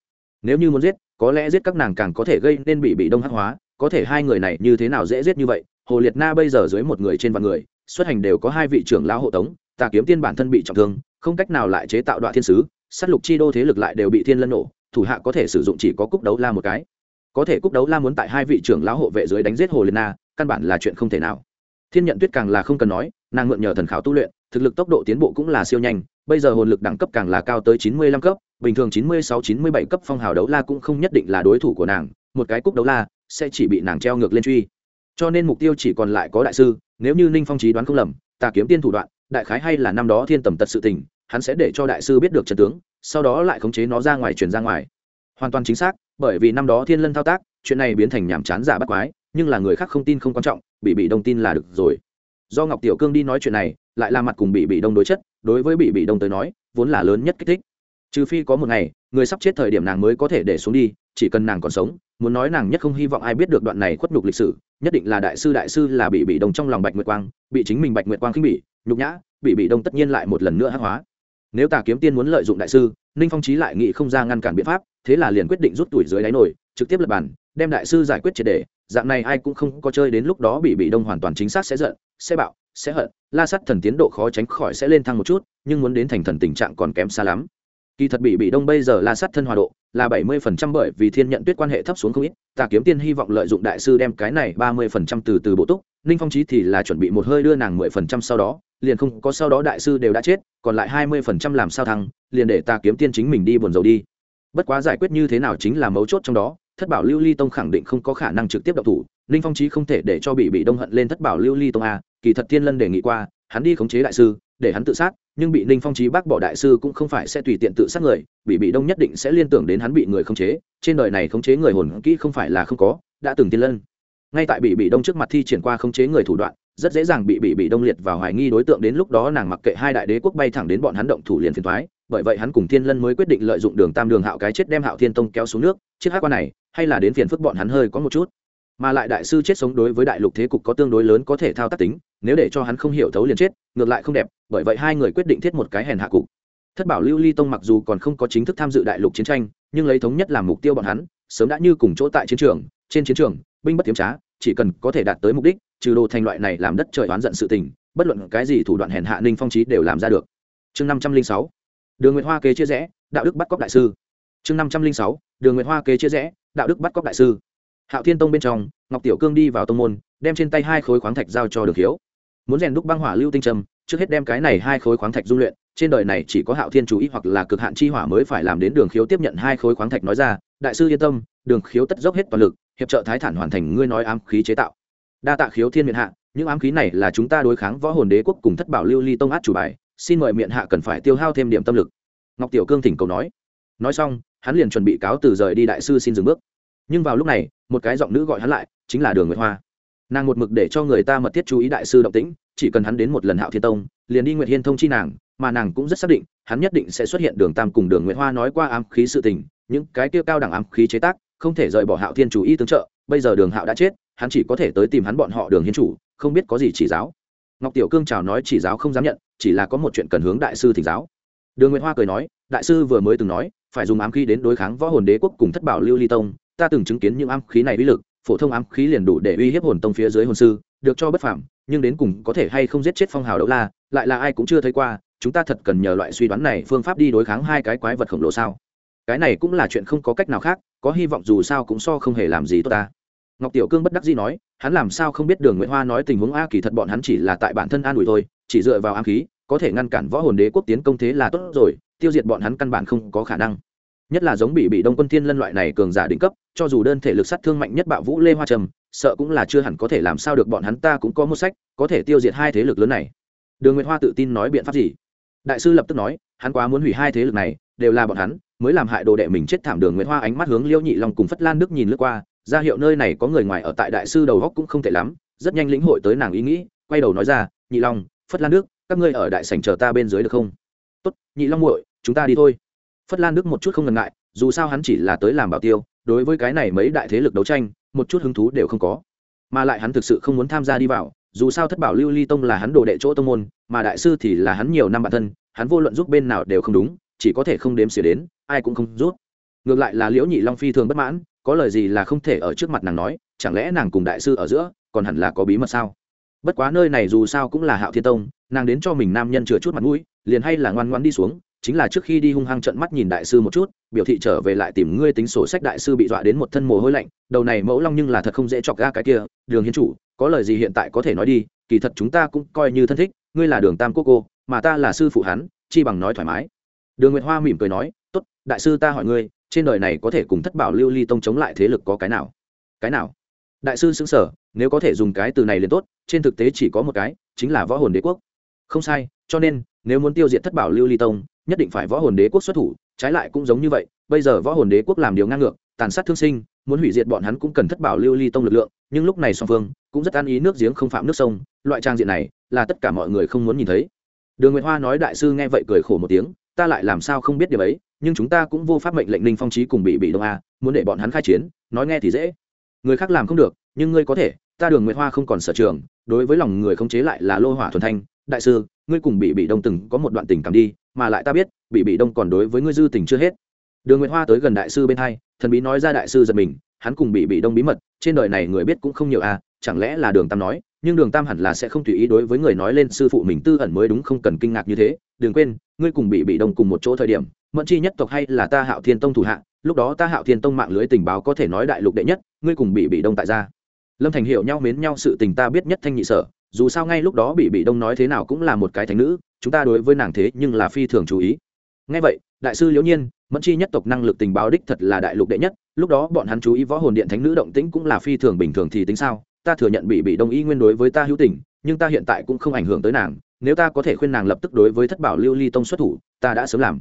Speaker 1: Nếu như muốn giết có lẽ giết các nàng càng có thể gây nên bị bị đông hắc hóa, có thể hai người này như thế nào dễ giết như vậy, hồ liệt na bây giờ dưới một người trên vạn người, xuất hành đều có hai vị trưởng lão hộ tống, tà kiếm tiên bản thân bị trọng thương, không cách nào lại chế tạo đoạn thiên sứ s á t lục chi đô thế lực lại đều bị thiên lân nổ, thủ hạ có thể sử dụng chỉ có cúc đấu la một cái. Có thể cúc đấu la muốn tại hai vị trưởng lão hộ vệ dưới đánh giết hồ liệt na, căn bản là chuyện không thể nào. Thiên nhận tuyết càng là không cần nói, nàng mượn nhờ thần khảo tu luyện thực lực tốc độ tiến bộ cũng là siêu nhanh, bây giờ hồn lực đẳng cấp càng là cao tới chín mươi lăm cấp, bình thường chín mươi sáu chín mươi bảy cấp phong hào đấu la cũng không nhất định là đối thủ của nàng, một cái cúc đấu la sẽ chỉ bị nàng treo ngược lên truy. Cho nên mục tiêu chỉ còn lại có đại sư, nếu như ninh phong trí đoán không lầm, tà kiếm tiên thủ đoạn, đại khái hay là năm đó thiên tầm tật sự tình, hắn sẽ để cho đại sư biết được trận tướng, sau đó lại khống chế nó ra ngoài truyền ra ngoài. Hoàn toàn chính xác, bởi vì năm đó thiên lân thao tác, chuyện này biến thành nhàm chán giả bắt quái, nhưng là người khác không tin không quan trọng, bị bị đông tin là được rồi. Do ngọc tiểu cương đi nói chuyện này lại là mặt cùng bị bị đông đối chất, đối với bị bị đông tới nói, vốn là lớn nhất kích thích. Trừ phi có một ngày, người sắp chết thời điểm nàng mới có thể để xuống đi, chỉ cần nàng còn sống, muốn nói nàng nhất không hy vọng ai biết được đoạn này khuất nhục lịch sử, nhất định là đại sư đại sư là bị bị đông trong lòng bạch nguyệt quang, bị chính mình bạch nguyệt quang khinh bỉ, nhục nhã, bị bị đông tất nhiên lại một lần nữa hắc hóa. Nếu tà kiếm tiên muốn lợi dụng đại sư, ninh phong trí lại nghị không ra ngăn cản biện pháp, thế là liền quyết định rút tuổi dưới đáy nổi trực tiếp lập bản đem đại sư giải quyết triệt đề dạng này ai cũng không có chơi đến lúc đó bị bị đông hoàn toàn chính xác sẽ giận, sẽ bạo sẽ hận, la sắt thần tiến độ khó tránh khỏi sẽ lên thăng một chút, nhưng muốn đến thành thần tình trạng còn kém xa lắm. Kỳ thật bị bị đông bây giờ la sắt thân hòa độ là bảy mươi phần trăm bởi vì thiên nhận tuyết quan hệ thấp xuống không ít tà kiếm tiên hy vọng lợi dụng đại sư đem cái này ba mươi phần trăm từ từ bộ túc, ninh phong trí thì là chuẩn bị một hơi đưa nàng mười phần trăm sau đó, liền không có sau đó đại sư đều đã chết, còn lại hai mươi phần trăm làm sao thăng, liền để tà kiếm tiên chính mình đi buồn dầu đi. Bất quá giải quyết như thế nào chính là mấu chốt trong đó, thất bảo lưu ly tông khẳng định không có khả năng trực tiếp động thủ, ninh phong trí không thể để cho bị bị đông hận lên thất bảo lưu ly tông a kỳ thật thiên lân đề nghị qua, hắn đi khống chế đại sư, để hắn tự sát, nhưng bị ninh phong trí bác bỏ đại sư cũng không phải sẽ tùy tiện tự sát người, bị bị đông nhất định sẽ liên tưởng đến hắn bị người khống chế, trên đời này khống chế người hồn kỹ không phải là không có, đã từng Thiên lân. Ngay tại bị bị đông trước mặt thi triển qua khống chế người thủ đoạn, rất dễ dàng bị bị bị đông liệt vào hoài nghi đối tượng đến lúc đó nàng mặc kệ hai đại đế quốc bay thẳng đến bọn hắn động thủ liền phiền thoái bởi vậy hắn cùng thiên lân mới quyết định lợi dụng đường tam đường hạo cái chết đem hạo thiên tông kéo xuống nước, chiếc hát quan này, hay là đến phiền phức bọn hắn hơi có một chút. Mà lại đại sư chết sống đối với đại lục thế cục có tương đối lớn có thể thao tác tính nếu để cho hắn không hiểu thấu liền chết, ngược lại không đẹp, bởi vậy hai người quyết định thiết một cái hèn hạ cục. Thất bảo lưu ly tông mặc dù còn không có chính thức tham dự đại lục chiến tranh, nhưng lấy thống nhất làm mục tiêu bọn hắn, sớm đã như cùng chỗ tại chiến trường, trên chiến trường, binh bất tiếm trá, chỉ cần có thể đạt tới mục đích, trừ đồ thành loại này làm đất trời oán giận sự tình, bất luận cái gì thủ đoạn hèn hạ ninh phong trí đều làm ra được. Chương năm trăm linh sáu, đường nguyệt hoa kế chia rẽ, đạo đức bắt cóc đại sư. Chương năm trăm linh sáu, đường nguyệt hoa kế chia rẽ, đạo đức bắt cóc đại sư. Hạo thiên tông bên trong, ngọc tiểu cương đi vào tông môn, đem trên tay hai khối khoáng thạch giao cho đường hiếu muốn rèn đúc băng hỏa lưu tinh trầm trước hết đem cái này hai khối khoáng thạch dung luyện, trên đời này chỉ có hạo thiên chú ý hoặc là cực hạn chi hỏa mới phải làm đến đường khiếu tiếp nhận hai khối khoáng thạch nói ra, đại sư yên tâm, đường khiếu tất dốc hết toàn lực, hiệp trợ thái thản hoàn thành ngươi nói ám khí chế tạo. Đa tạ khiếu thiên miện hạ, những ám khí này là chúng ta đối kháng võ hồn đế quốc cùng thất bảo lưu ly tông át chủ bài, xin mời miệng hạ cần phải tiêu hao thêm điểm tâm lực. Ngọc tiểu cương thỉnh cầu nói. Nói xong, hắn liền chuẩn bị cáo từ rời đi đại sư xin dừng bước. Nhưng vào lúc này, một cái giọng nữ gọi hắn lại, chính là đường nguyệt hoa nàng một mực để cho người ta mật thiết chú ý đại sư động tĩnh, chỉ cần hắn đến một lần hạo thiên tông, liền đi nguyệt hiên thông chi nàng, mà nàng cũng rất xác định, hắn nhất định sẽ xuất hiện đường tam cùng đường nguyệt hoa nói qua ám khí sự tình, những cái tiêu cao đẳng ám khí chế tác, không thể rời bỏ hạo thiên chủ ý tương trợ, bây giờ đường hạo đã chết, hắn chỉ có thể tới tìm hắn bọn họ đường hiến chủ, không biết có gì chỉ giáo. Ngọc tiểu cương chào nói chỉ giáo không dám nhận, chỉ là có một chuyện cần hướng đại sư thỉnh giáo. Đường nguyệt hoa cười nói, đại sư vừa mới từng nói, phải dùng ám khí đến đối kháng võ hồn đế quốc cùng thất bảo lưu ly tông, ta từng chứng kiến những ám khí này uy lực phổ thông ám khí liền đủ để uy hiếp hồn tông phía dưới hồn sư, được cho bất phạm nhưng đến cùng có thể hay không giết chết phong hào đấu la, lại là ai cũng chưa thấy qua, chúng ta thật cần nhờ loại suy đoán này phương pháp đi đối kháng hai cái quái vật khổng lồ sao? Cái này cũng là chuyện không có cách nào khác, có hy vọng dù sao cũng so không hề làm gì tốt ta. Ngọc tiểu cương bất đắc dĩ nói, hắn làm sao không biết đường nguyễn hoa nói tình huống a kỳ thật bọn hắn chỉ là tại bản thân an ủi thôi, chỉ dựa vào ám khí, có thể ngăn cản võ hồn đế quốc tiến công thế là tốt rồi, tiêu diệt bọn hắn căn bản không có khả năng nhất là giống bị bị đông quân thiên lân loại này cường giả đỉnh cấp, cho dù đơn thể lực sát thương mạnh nhất bạo vũ lê hoa trầm, sợ cũng là chưa hẳn có thể làm sao được bọn hắn ta cũng có một sách, có thể tiêu diệt hai thế lực lớn này. Đường nguyệt hoa tự tin nói biện pháp gì? Đại sư lập tức nói, hắn quá muốn hủy hai thế lực này, đều là bọn hắn, mới làm hại đồ đệ mình chết thảm đường nguyệt hoa ánh mắt hướng liễu nhị long cùng phất lan đức nhìn lướt qua, ra hiệu nơi này có người ngoài ở tại đại sư đầu góc cũng không tệ lắm, rất nhanh lĩnh hội tới nàng ý nghĩ, quay đầu nói ra, nhị long, phất lan đức, các ngươi ở đại sảnh chờ ta bên dưới được không? Tốt, nhị long muội, chúng ta đi thôi phất lan đức một chút không ngần ngại, dù sao hắn chỉ là tới làm bảo tiêu, đối với cái này mấy đại thế lực đấu tranh, một chút hứng thú đều không có. Mà lại hắn thực sự không muốn tham gia đi vào, dù sao thất bảo lưu ly tông là hắn đồ đệ chỗ tông môn, mà đại sư thì là hắn nhiều năm bản thân, hắn vô luận giúp bên nào đều không đúng, chỉ có thể không đếm xỉa đến, ai cũng không rút. Ngược lại là liễu nhị long phi thường bất mãn, có lời gì là không thể ở trước mặt nàng nói, chẳng lẽ nàng cùng đại sư ở giữa, còn hẳn là có bí mật sao? Bất quá nơi này dù sao cũng là hạo thiên tông, nàng đến cho mình nam nhân chừa chút mặt mũi, liền hay là ngoan ngoan đi xuống chính là trước khi đi hung hăng trận mắt nhìn đại sư một chút, biểu thị trở về lại tìm ngươi tính sổ sách đại sư bị dọa đến một thân mồ hôi lạnh, đầu này mẫu long nhưng là thật không dễ chọc ga cái kia, đường hiến chủ, có lời gì hiện tại có thể nói đi, kỳ thật chúng ta cũng coi như thân thích, ngươi là đường tam quốc cô, mà ta là sư phụ hắn, chi bằng nói thoải mái. Đường nguyệt hoa mỉm cười nói, tốt, đại sư ta hỏi ngươi, trên đời này có thể cùng thất bảo lưu ly tông chống lại thế lực có cái nào? Cái nào? Đại sư xứng sở nếu có thể dùng cái từ này liền tốt, trên thực tế chỉ có một cái, chính là võ hồn đế quốc. Không sai, cho nên nếu muốn tiêu diệt thất bảo lưu ly tông, nhất định phải võ hồn đế quốc xuất thủ, trái lại cũng giống như vậy, bây giờ võ hồn đế quốc làm điều ngang ngược, tàn sát thương sinh, muốn hủy diệt bọn hắn cũng cần thất bảo lưu ly tông lực lượng, nhưng lúc này song phương cũng rất an ý nước giếng không phạm nước sông, loại trang diện này là tất cả mọi người không muốn nhìn thấy. Đường nguyệt hoa nói đại sư nghe vậy cười khổ một tiếng, ta lại làm sao không biết điều ấy, nhưng chúng ta cũng vô pháp mệnh lệnh ninh phong trí cùng bị bị đông a, muốn để bọn hắn khai chiến, nói nghe thì dễ. Người khác làm không được, nhưng ngươi có thể, ta đường nguyệt hoa không còn sở trường, đối với lòng người không chế lại là lô hỏa thuần thanh. Đại sư ngươi cùng bị bị đông từng có một đoạn tình cảm đi, mà lại ta biết, bị bị đông còn đối với ngươi dư tình chưa hết. Đường nguyệt hoa tới gần đại sư bên hai, thần bí nói ra đại sư giật mình, hắn cùng bị bị đông bí mật, trên đời này người biết cũng không nhiều à chẳng lẽ là đường tam nói, nhưng đường tam hẳn là sẽ không tùy ý đối với người nói lên sư phụ mình tư ẩn mới đúng không cần kinh ngạc như thế. Đừng quên, ngươi cùng bị bị đông cùng một chỗ thời điểm, mẫn chi nhất tộc hay là ta hạo thiên tông thủ hạ, lúc đó ta hạo thiên tông mạng lưới tình báo có thể nói đại lục đệ nhất, ngươi cùng bị bị đông tại gia. Lâm thành hiểu nhau mến nhau sự tình ta biết nhất thanh nhị sở dù sao ngay lúc đó bị bị đông nói thế nào cũng là một cái thánh nữ, chúng ta đối với nàng thế nhưng là phi thường chú ý. Ngay vậy, đại sư liễu nhiên, mẫn chi nhất tộc năng lực tình báo đích thật là đại lục đệ nhất, lúc đó bọn hắn chú ý võ hồn điện thánh nữ động tĩnh cũng là phi thường bình thường thì tính sao? Ta thừa nhận bị bị đông y nguyên đối với ta hữu tình, nhưng ta hiện tại cũng không ảnh hưởng tới nàng, nếu ta có thể khuyên nàng lập tức đối với thất bảo lưu ly tông xuất thủ, ta đã sớm làm.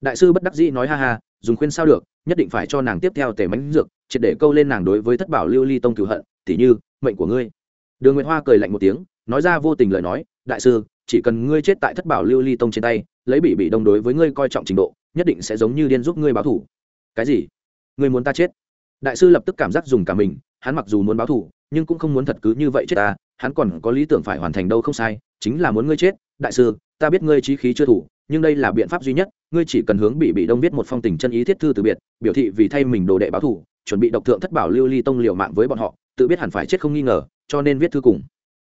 Speaker 1: Đại sư bất đắc dĩ nói ha ha, dùng khuyên sao được, nhất định phải cho nàng tiếp theo tề mánh dược, triệt để câu lên nàng đối với thất bảo lưu ly tông cửu hận, tỉ như, mệnh của ngươi đường nguyệt hoa cười lạnh một tiếng, nói ra vô tình lời nói, đại sư, chỉ cần ngươi chết tại thất bảo lưu ly tông trên tay, lấy bị bị đông đối với ngươi coi trọng trình độ, nhất định sẽ giống như điên giúp ngươi báo thủ. Cái gì? Ngươi muốn ta chết? Đại sư lập tức cảm giác dùng cả mình, hắn mặc dù muốn báo thủ, nhưng cũng không muốn thật cứ như vậy chết ta, hắn còn có lý tưởng phải hoàn thành đâu không sai, chính là muốn ngươi chết. Đại sư, ta biết ngươi trí khí chưa thủ nhưng đây là biện pháp duy nhất, ngươi chỉ cần hướng bị bị đông viết một phong tình chân ý thiết thư từ biệt, biểu thị vì thay mình đồ đệ báo thủ, chuẩn bị độc thượng thất bảo lưu ly tông liều mạng với bọn họ tự biết hẳn phải chết không nghi ngờ, cho nên viết thư cùng.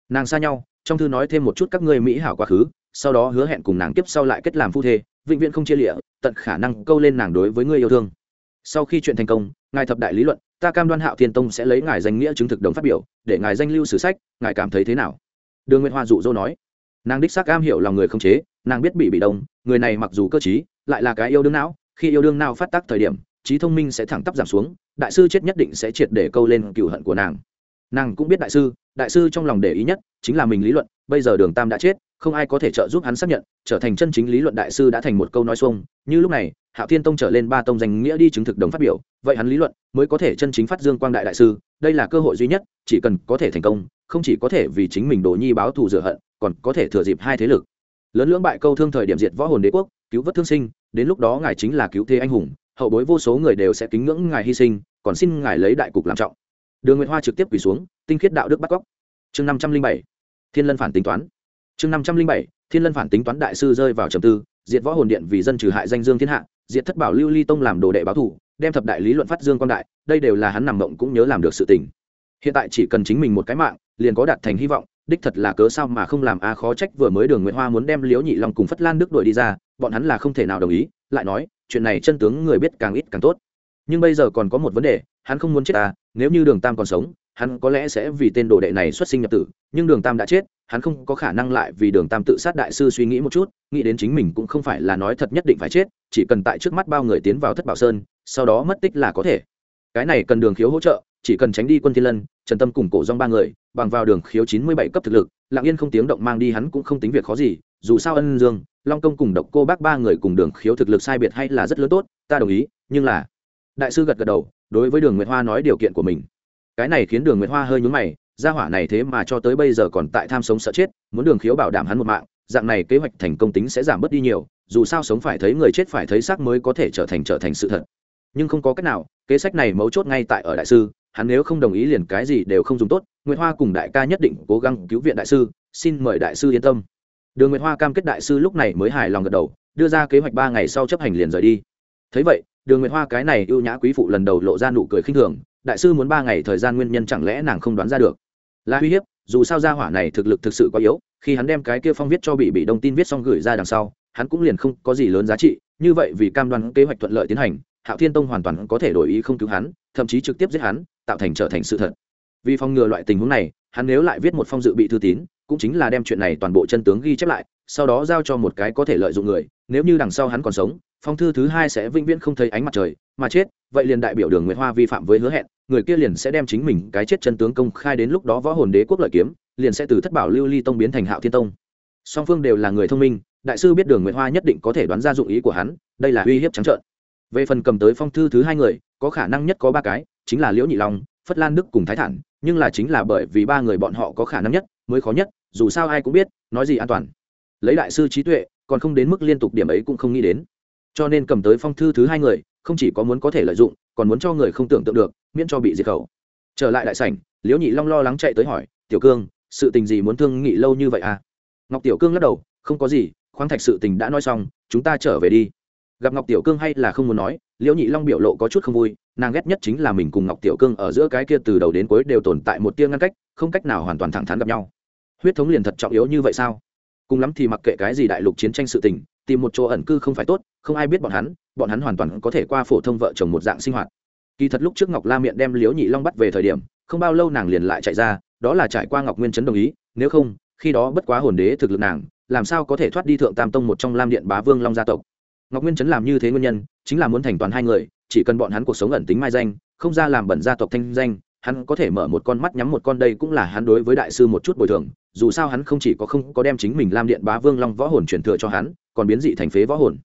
Speaker 1: Nàng xa nhau, trong thư nói thêm một chút các ngươi mỹ hảo quá khứ, sau đó hứa hẹn cùng nàng tiếp sau lại kết làm phu thê, vĩnh viễn không chia lịa, tận khả năng câu lên nàng đối với ngươi yêu thương. Sau khi chuyện thành công, ngài thập đại lý luận, ta cam đoan hạo thiên tông sẽ lấy ngài danh nghĩa chứng thực đồng phát biểu, để ngài danh lưu sử sách, ngài cảm thấy thế nào? Đường nguyễn hoa dụ dỗ nói. Nàng đích xác cam hiểu lòng người không chế, nàng biết bị bị đông người này mặc dù cơ t lại là cái yêu đương não, khi yêu đương nào phát tác thời điểm trí thông minh sẽ thẳng tắp giảm xuống, đại sư chết nhất định sẽ triệt để câu lên cựu hận của nàng. Nàng cũng biết đại sư đại sư trong lòng để ý nhất chính là mình lý luận, bây giờ đường tam đã chết, không ai có thể trợ giúp hắn xác nhận, trở thành chân chính lý luận đại sư đã thành một câu nói xuông. Như lúc này, hạo thiên tông trở lên ba tông danh nghĩa đi chứng thực đồng phát biểu, vậy hắn lý luận mới có thể chân chính phát dương quang đại đại sư, đây là cơ hội duy nhất, chỉ cần có thể thành công, không chỉ có thể vì chính mình đồ nhi báo thù rửa hận, còn có thể thừa dịp hai thế lực. Lớn lưỡng bại câu thương thời điểm diệt võ hồn đế quốc, cứu vớt thương sinh, đến lúc đó ngài chính là cứu thế anh hùng hậu bối vô số người đều sẽ kính ngưỡng ngài hy sinh, còn xin ngài lấy đại cục làm trọng. Đường nguyệt hoa trực tiếp quỳ xuống, tinh khiết đạo đức bắt cóc. Chương năm trăm linh bảy, thiên lân phản tính toán. Chương năm trăm linh bảy, thiên lân phản tính toán đại sư rơi vào trầm tư, diệt võ hồn điện vì dân trừ hại danh dương thiên hạ, diệt thất bảo lưu ly tông làm đồ đệ báo thủ, đem thập đại lý luận phát dương quan đại, đây đều là hắn nằm mộng cũng nhớ làm được sự tình. Hiện tại chỉ cần chính mình một cái mạng, liền có đạt thành hy vọng, đích thật là cớ sao mà không làm a khó trách vừa mới đường nguyệt hoa muốn đem liễu nhị long cùng phất lan đức đuổi đi ra, bọn hắn là không thể nào đồng ý, lại nói chuyện này chân tướng người biết càng ít càng tốt. Nhưng bây giờ còn có một vấn đề, hắn không muốn chết ta nếu như đường tam còn sống, hắn có lẽ sẽ vì tên đồ đệ này xuất sinh nhập tử, nhưng đường tam đã chết, hắn không có khả năng lại vì đường tam tự sát đại sư suy nghĩ một chút, nghĩ đến chính mình cũng không phải là nói thật nhất định phải chết, chỉ cần tại trước mắt bao người tiến vào thất bảo sơn, sau đó mất tích là có thể. Cái này cần đường khiếu hỗ trợ, chỉ cần tránh đi quân thiên lân, trần tâm cùng cổ dong ba người, bằng vào đường khiếu chín mươi bảy cấp thực lực, lặng yên không tiếng động mang đi hắn cũng không tính việc khó gì, dù sao ân dương long công cùng độc cô bác ba người cùng đường khiếu thực lực sai biệt hay là rất lớn tốt, ta đồng ý, nhưng là đại sư gật gật đầu, đối với đường nguyệt hoa nói điều kiện của mình. Cái này khiến đường nguyệt hoa hơi nhúng mày, gia hỏa này thế mà cho tới bây giờ còn tại tham sống sợ chết, muốn đường khiếu bảo đảm hắn một mạng, dạng này kế hoạch thành công tính sẽ giảm bớt đi nhiều, dù sao sống phải thấy người chết phải thấy xác mới có thể trở thành trở thành sự thật. Nhưng không có cách nào, kế sách này mấu chốt ngay tại ở đại sư, hắn nếu không đồng ý liền cái gì đều không dùng tốt, nguyệt hoa cùng đại ca nhất định cố gắng cứu viện đại sư, xin mời đại sư yên tâm đường nguyệt hoa cam kết đại sư lúc này mới hài lòng gật đầu, đưa ra kế hoạch ba ngày sau chấp hành liền rời đi. Thấy vậy, đường nguyệt hoa cái này ưu nhã quý phụ lần đầu lộ ra nụ cười khinh thường, đại sư muốn ba ngày thời gian nguyên nhân chẳng lẽ nàng không đoán ra được? Là uy hiếp, dù sao gia hỏa này thực lực thực sự quá yếu, khi hắn đem cái kia phong viết cho bị bị đông tin viết xong gửi ra đằng sau, hắn cũng liền không có gì lớn giá trị, như vậy vì cam đoan kế hoạch thuận lợi tiến hành, hạo thiên tông hoàn toàn có thể đổi ý không cứu hắn, thậm chí trực tiếp giết hắn, tạo thành trở thành sự thật. Vì phòng ngừa loại tình huống này, hắn nếu lại viết một phong dự bị thư tín cũng chính là đem chuyện này toàn bộ chân tướng ghi chép lại, sau đó giao cho một cái có thể lợi dụng người, nếu như đằng sau hắn còn sống, phong thư thứ hai sẽ vĩnh viễn không thấy ánh mặt trời, mà chết, vậy liền đại biểu đường nguyệt hoa vi phạm với hứa hẹn, người kia liền sẽ đem chính mình cái chết chân tướng công khai đến lúc đó võ hồn đế quốc lợi kiếm, liền sẽ từ thất bảo lưu ly tông biến thành hạo thiên tông. Song phương đều là người thông minh, đại sư biết đường nguyệt hoa nhất định có thể đoán ra dụng ý của hắn, đây là uy hiếp trắng trợn. Về phần cầm tới phong thư thứ hai người, có khả năng nhất có ba cái, chính là liễu nhị long, phất lan đức cùng thái thản, nhưng là chính là bởi vì ba người bọn họ có khả năng nhất, mới khó nhất dù sao ai cũng biết, nói gì an toàn. Lấy đại sư trí tuệ, còn không đến mức liên tục điểm ấy cũng không nghĩ đến. Cho nên cầm tới phong thư thứ hai người, không chỉ có muốn có thể lợi dụng, còn muốn cho người không tưởng tượng được, miễn cho bị diệt khẩu. Trở lại đại sảnh, liễu nhị long lo lắng chạy tới hỏi, tiểu cương, sự tình gì muốn thương nghị lâu như vậy à? Ngọc tiểu cương lắc đầu, không có gì, khoáng thạch sự tình đã nói xong, chúng ta trở về đi. Gặp ngọc tiểu cương hay là không muốn nói, liễu nhị long biểu lộ có chút không vui, nàng ghét nhất chính là mình cùng ngọc tiểu cương ở giữa cái kia từ đầu đến cuối đều tồn tại một tia ngăn cách, không cách nào hoàn toàn thẳng thắn gặp nhau huyết thống liền thật trọng yếu như vậy sao? Cùng lắm thì mặc kệ cái gì đại lục chiến tranh sự tình, tìm một chỗ ẩn cư không phải tốt, không ai biết bọn hắn bọn hắn hoàn toàn có thể qua phổ thông vợ chồng một dạng sinh hoạt. Kỳ thật lúc trước ngọc la miệng đem liễu nhị long bắt về thời điểm, không bao lâu nàng liền lại chạy ra, đó là trải qua ngọc nguyên chấn đồng ý, nếu không, khi đó bất quá hồn đế thực lực nàng, làm sao có thể thoát đi thượng tam tông một trong lam điện bá vương long gia tộc. Ngọc nguyên chấn làm như thế nguyên nhân, chính là muốn thành toàn hai người, chỉ cần bọn hắn cuộc sống ẩn tính mai danh, không ra làm bẩn gia tộc thanh danh, hắn có thể mở một con mắt nhắm một con, đây cũng là hắn đối với đại sư một chút bồi thường dù sao hắn không chỉ có không có đem chính mình làm điện bá vương long võ hồn truyền thừa cho hắn, còn biến dị thành phế võ hồn.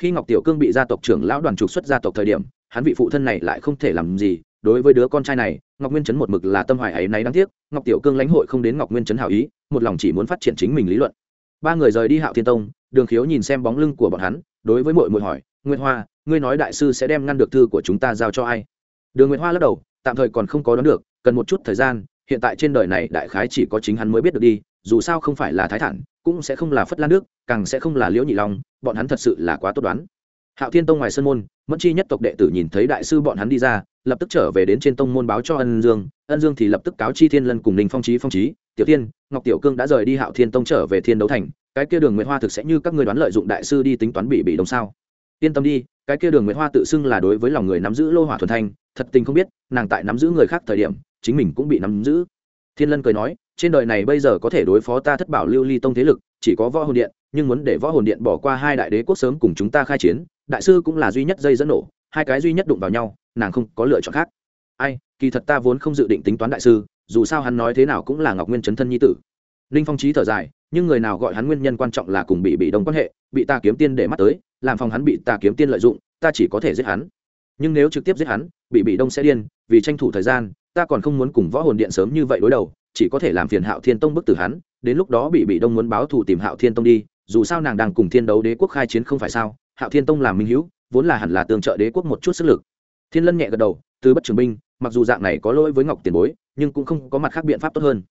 Speaker 1: Khi ngọc tiểu cương bị gia tộc trưởng lão đoàn trục xuất gia tộc thời điểm, hắn vị phụ thân này lại không thể làm gì. Đối với đứa con trai này, ngọc nguyên chấn một mực là tâm hoài ấy náy đáng tiếc, ngọc tiểu cương lãnh hội không đến ngọc nguyên chấn hảo ý, một lòng chỉ muốn phát triển chính mình lý luận. Ba người rời đi hạo thiên tông, đường khiếu nhìn xem bóng lưng của bọn hắn, đối với mội mội hỏi nguyên hoa, ngươi nói đại sư sẽ đem ngăn được thư của chúng ta giao cho ai? Đường nguyễn hoa lắc đầu, tạm thời còn không có đoán được, cần một chút thời gian hiện tại trên đời này đại khái chỉ có chính hắn mới biết được đi, dù sao không phải là thái thản, cũng sẽ không là phất lan nước càng sẽ không là liễu nhị long, bọn hắn thật sự là quá tốt đoán. Hạo thiên tông ngoài sân môn, mẫn chi nhất tộc đệ tử nhìn thấy đại sư bọn hắn đi ra, lập tức trở về đến trên tông môn báo cho ân dương ân dương thì lập tức cáo chi thiên lân cùng ninh phong trí phong trí tiểu tiên ngọc tiểu cương đã rời đi hạo thiên tông trở về thiên đấu thành, cái kia đường nguyễn hoa thực sẽ như các người đoán lợi dụng đại sư đi tính toán bị bị đông sao. Yên tâm đi, cái kia đường nguyễn hoa tự xưng là đối với lòng người nắm giữ lô hỏa thuần thanh, thật tình không biết, nàng tại nắm giữ người khác thời điểm chính mình cũng bị nắm giữ. Thiên lân cười nói, trên đời này bây giờ có thể đối phó ta thất bảo lưu ly tông thế lực, chỉ có võ hồn điện, nhưng muốn để võ hồn điện bỏ qua hai đại đế quốc sớm cùng chúng ta khai chiến, đại sư cũng là duy nhất dây dẫn nổ, hai cái duy nhất đụng vào nhau, nàng không có lựa chọn khác. Ai, kỳ thật ta vốn không dự định tính toán đại sư, dù sao hắn nói thế nào cũng là ngọc nguyên chấn thân nhi tử. Ninh phong trí thở dài, nhưng người nào gọi hắn nguyên nhân quan trọng là cùng bị bị đồng quan hệ, bị ta kiếm tiên để mắt tới, làm phòng hắn bị ta kiếm tiên lợi dụng, ta chỉ có thể giết hắn. Nhưng nếu trực tiếp giết hắn, bị bị đông sẽ điên, vì tranh thủ thời gian ta còn không muốn cùng võ hồn điện sớm như vậy đối đầu, chỉ có thể làm phiền hạo thiên tông bức tử hắn, đến lúc đó bị bị đông muốn báo thù tìm hạo thiên tông đi, dù sao nàng đang cùng thiên đấu đế quốc khai chiến không phải sao, hạo thiên tông làm minh hữu, vốn là hẳn là tương trợ đế quốc một chút sức lực. Thiên lân nhẹ gật đầu, từ bất trường binh, mặc dù dạng này có lỗi với ngọc tiền bối, nhưng cũng không có mặt khác biện pháp tốt hơn.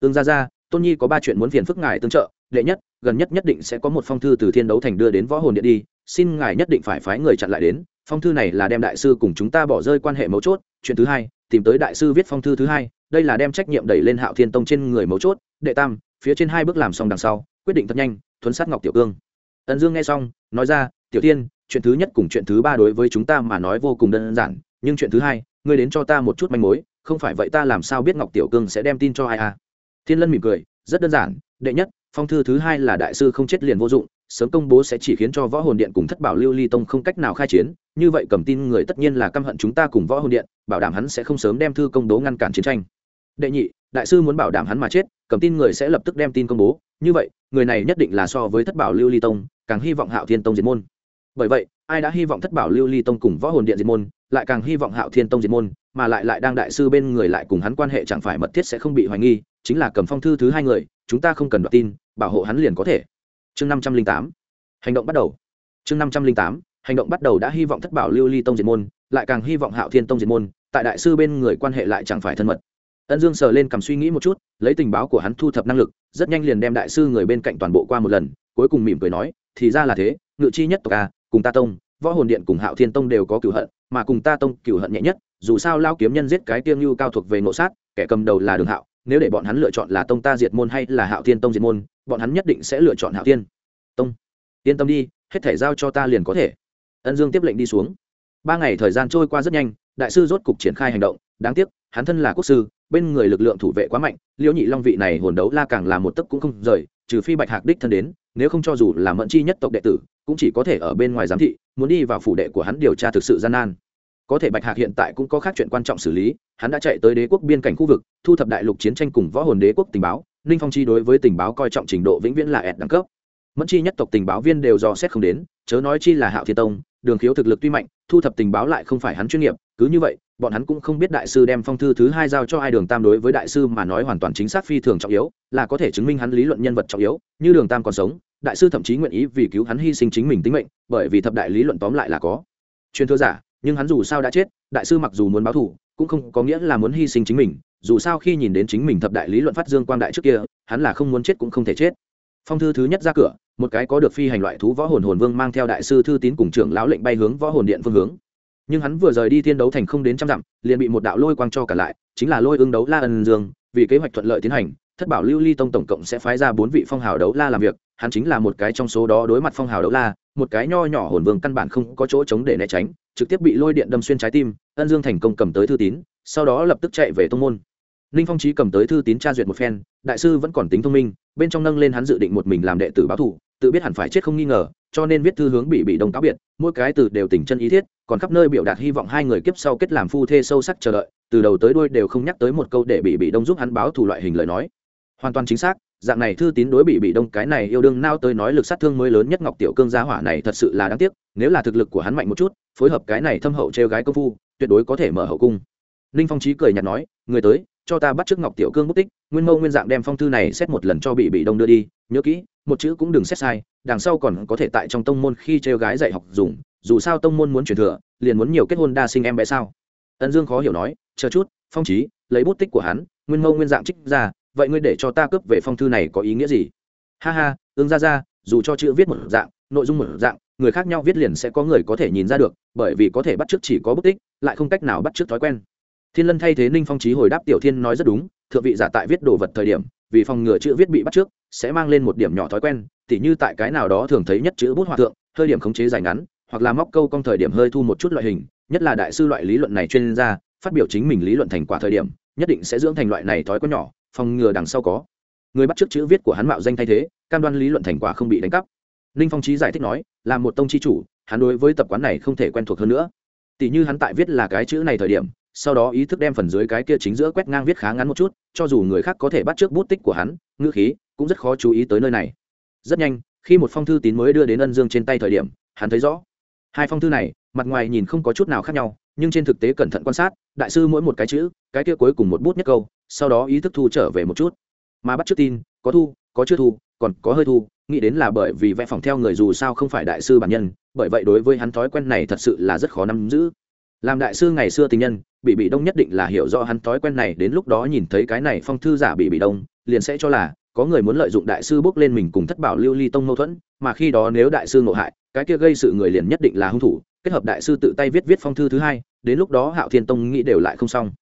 Speaker 1: Tương ra ra tôn nhi có ba chuyện muốn phiền phức ngài tương trợ, đệ nhất, gần nhất nhất định sẽ có một phong thư từ thiên đấu thành đưa đến võ hồn điện đi, xin ngài nhất định phải phái người chặn lại đến, phong thư này là đem đại sư cùng chúng ta bỏ rơi quan hệ mấu chốt, chuyện thứ hai tìm tới đại sư viết phong thư thứ hai, đây là đem trách nhiệm đẩy lên hạo thiên tông trên người mấu chốt. Đệ tam, phía trên hai bước làm xong đằng sau, quyết định thật nhanh, thuấn sát ngọc tiểu cương. Ân dương nghe xong, nói ra, tiểu tiên chuyện thứ nhất cùng chuyện thứ ba đối với chúng ta mà nói vô cùng đơn giản, nhưng chuyện thứ hai, ngươi đến cho ta một chút manh mối, không phải vậy ta làm sao biết ngọc tiểu cương sẽ đem tin cho ai à? Thiên lân mỉm cười, rất đơn giản, đệ nhất, phong thư thứ hai là đại sư không chết liền vô dụng sớm công bố sẽ chỉ khiến cho võ hồn điện cùng thất bảo lưu ly tông không cách nào khai chiến, như vậy cầm tin người tất nhiên là căm hận chúng ta cùng võ hồn điện, bảo đảm hắn sẽ không sớm đem thư công bố ngăn cản chiến tranh. Đệ nhị, đại sư muốn bảo đảm hắn mà chết, cầm tin người sẽ lập tức đem tin công bố, như vậy, người này nhất định là so với thất bảo lưu ly tông, càng hy vọng hạo thiên tông diệt môn. Bởi vậy, ai đã hy vọng thất bảo lưu ly tông cùng võ hồn điện diệt môn, lại càng hy vọng hạo thiên tông diệt môn, mà lại lại đang đại sư bên người lại cùng hắn quan hệ chẳng phải mật thiết sẽ không bị hoài nghi, chính là cầm phong thư thứ hai người, chúng ta không cần đoạt tin, bảo hộ hắn liền có thể chương năm trăm linh tám, hành động bắt đầu. chương năm trăm linh tám, hành động bắt đầu đã hy vọng thất bảo lưu ly tông diệt môn, lại càng hy vọng hạo thiên tông diệt môn, tại đại sư bên người quan hệ lại chẳng phải thân mật. Ân dương sờ lên cầm suy nghĩ một chút, lấy tình báo của hắn thu thập năng lực, rất nhanh liền đem đại sư người bên cạnh toàn bộ qua một lần, cuối cùng mỉm cười nói, thì ra là thế, ngự chi nhất tộc a, cùng ta tông, võ hồn điện cùng hạo thiên tông đều có cửu hận, mà cùng ta tông cửu hận nhẹ nhất, dù sao lao kiếm nhân giết cái tiêng như cao thuộc về ngộ sát, kẻ cầm đầu là đường hạo, nếu để bọn hắn lựa chọn là tông ta diệt môn hay là hạo thiên tông diệt môn bọn hắn nhất định sẽ lựa chọn hạo tiên tông, yên tâm đi, hết thể giao cho ta liền có thể. Ân dương tiếp lệnh đi xuống. Ba ngày thời gian trôi qua rất nhanh, đại sư rốt cục triển khai hành động. Đáng tiếc, hắn thân là quốc sư, bên người lực lượng thủ vệ quá mạnh, liễu nhị long vị này hồn đấu la càng là một tấc cũng không rời, trừ phi bạch hạc đích thân đến, nếu không cho dù là mẫn chi nhất tộc đệ tử, cũng chỉ có thể ở bên ngoài giám thị, muốn đi vào phủ đệ của hắn điều tra thực sự gian nan. Có thể bạch hạc hiện tại cũng có khác chuyện quan trọng xử lý, hắn đã chạy tới đế quốc biên cảnh khu vực, thu thập đại lục chiến tranh cùng võ hồn đế quốc tình báo ninh phong chi đối với tình báo coi trọng trình độ vĩnh viễn là ẹt đẳng cấp. Mẫn chi nhất tộc tình báo viên đều dò xét không đến, chớ nói chi là hạo thiên tông, đường khiếu thực lực tuy mạnh, thu thập tình báo lại không phải hắn chuyên nghiệp, cứ như vậy, bọn hắn cũng không biết đại sư đem phong thư thứ hai giao cho ai đường tam đối với đại sư mà nói hoàn toàn chính xác phi thường trọng yếu, là có thể chứng minh hắn lý luận nhân vật trọng yếu, như đường tam còn sống, đại sư thậm chí nguyện ý vì cứu hắn hy sinh chính mình tính mệnh, bởi vì thập đại lý luận tóm lại là có. Truyền thừa giả, nhưng hắn dù sao đã chết, đại sư mặc dù muốn báo thù, cũng không có nghĩa là muốn hy sinh chính mình dù sao khi nhìn đến chính mình thập đại lý luận phát dương quang đại trước kia, hắn là không muốn chết cũng không thể chết. Phong thư thứ nhất ra cửa, một cái có được phi hành loại thú võ hồn hồn vương mang theo đại sư thư tín cùng trưởng lão lệnh bay hướng võ hồn điện phương hướng. Nhưng hắn vừa rời đi thiên đấu thành không đến trăm dặm, liền bị một đạo lôi quang cho cả lại, chính là lôi ương đấu la ân dương, vì kế hoạch thuận lợi tiến hành, thất bảo lưu ly tông tổng cộng sẽ phái ra bốn vị phong hào đấu la làm việc, hắn chính là một cái trong số đó đối mặt phong hào đấu la, một cái nho nhỏ hồn vương căn bản không có chỗ chống để né tránh, trực tiếp bị lôi điện đâm xuyên trái tim, ân dương thành công cầm tới thư tín, sau đó lập tức chạy về tông môn ninh phong trí cầm tới thư tín tra duyệt một phen, đại sư vẫn còn tính thông minh, bên trong nâng lên hắn dự định một mình làm đệ tử báo thủ tự biết hẳn phải chết không nghi ngờ, cho nên viết thư hướng bị bị đông cáo biệt, mỗi cái từ đều tỉnh chân ý thiết, còn khắp nơi biểu đạt hy vọng hai người kiếp sau kết làm phu thê sâu sắc chờ đợi, từ đầu tới đuôi đều không nhắc tới một câu để bị bị đông giúp hắn báo thủ loại hình lời nói. Hoàn toàn chính xác, dạng này thư tín đối bị bị đông cái này yêu đương nao tới nói lực sát thương mới lớn nhất ngọc tiểu cương gia hỏa này thật sự là đáng tiếc, nếu là thực lực của hắn mạnh một chút, phối hợp cái này thâm hậu trêu gái công phu, tuyệt đối có thể mở hậu cung. Ninh phong trí cười nhạt nói, người tới cho ta bắt trước ngọc tiểu cương mất tích, nguyên mâu nguyên dạng đem phong thư này xét một lần cho bị bị đông đưa đi, nhớ kỹ, một chữ cũng đừng xét sai, đằng sau còn có thể tại trong tông môn khi trêu gái dạy học dùng, dù sao tông môn muốn truyền thừa, liền muốn nhiều kết hôn đa sinh em bé sao? Ân dương khó hiểu nói, chờ chút, phong trí, lấy bút tích của hắn, nguyên mâu nguyên dạng trích ra, vậy ngươi để cho ta cướp về phong thư này có ý nghĩa gì? Ha ha, ương ra ra dù cho chữ viết một dạng, nội dung một dạng, người khác nhau viết liền sẽ có người có thể nhìn ra được, bởi vì có thể bắt chước chỉ có bút tích, lại không cách nào bắt chước thói quen thiên lân thay thế ninh phong trí hồi đáp tiểu thiên nói rất đúng, thượng vị giả tại viết đồ vật thời điểm, vì phòng ngừa chữ viết bị bắt trước, sẽ mang lên một điểm nhỏ thói quen, tỉ như tại cái nào đó thường thấy nhất chữ bút hòa thượng hơi điểm khống chế dài ngắn, hoặc là móc câu cong thời điểm hơi thu một chút loại hình, nhất là đại sư loại lý luận này chuyên gia, phát biểu chính mình lý luận thành quả thời điểm, nhất định sẽ dưỡng thành loại này thói quen nhỏ, phòng ngừa đằng sau có. Người bắt trước chữ viết của hắn mạo danh thay thế, cam đoan lý luận thành quả không bị đánh cắp. Ninh phong trí giải thích nói, là một tông chi chủ, hắn đối với tập quán này không thể quen thuộc hơn nữa. Tỷ như hắn tại viết là cái chữ này thời điểm sau đó ý thức đem phần dưới cái kia chính giữa quét ngang viết khá ngắn một chút, cho dù người khác có thể bắt trước bút tích của hắn, ngữ khí cũng rất khó chú ý tới nơi này. Rất nhanh, khi một phong thư tín mới đưa đến ân dương trên tay thời điểm, hắn thấy rõ. Hai phong thư này, mặt ngoài nhìn không có chút nào khác nhau, nhưng trên thực tế cẩn thận quan sát, đại sư mỗi một cái chữ, cái kia cuối cùng một bút nhất câu, sau đó ý thức thu trở về một chút. Mà bắt trước tin, có thu, có chưa thu, còn có hơi thu, nghĩ đến là bởi vì vẽ phòng theo người dù sao không phải đại sư bản nhân, bởi vậy đối với hắn thói quen này thật sự là rất khó nắm giữ làm đại sư ngày xưa tình nhân bị bị đông nhất định là hiểu rõ hắn thói quen này, đến lúc đó nhìn thấy cái này phong thư giả bị bị đông, liền sẽ cho là có người muốn lợi dụng đại sư bước lên mình cùng thất bảo lưu ly tông mâu thuẫn, mà khi đó nếu đại sư ngộ hại, cái kia gây sự người liền nhất định là hung thủ, kết hợp đại sư tự tay viết viết phong thư thứ hai, đến lúc đó hạo thiên tông nghĩ đều lại không xong.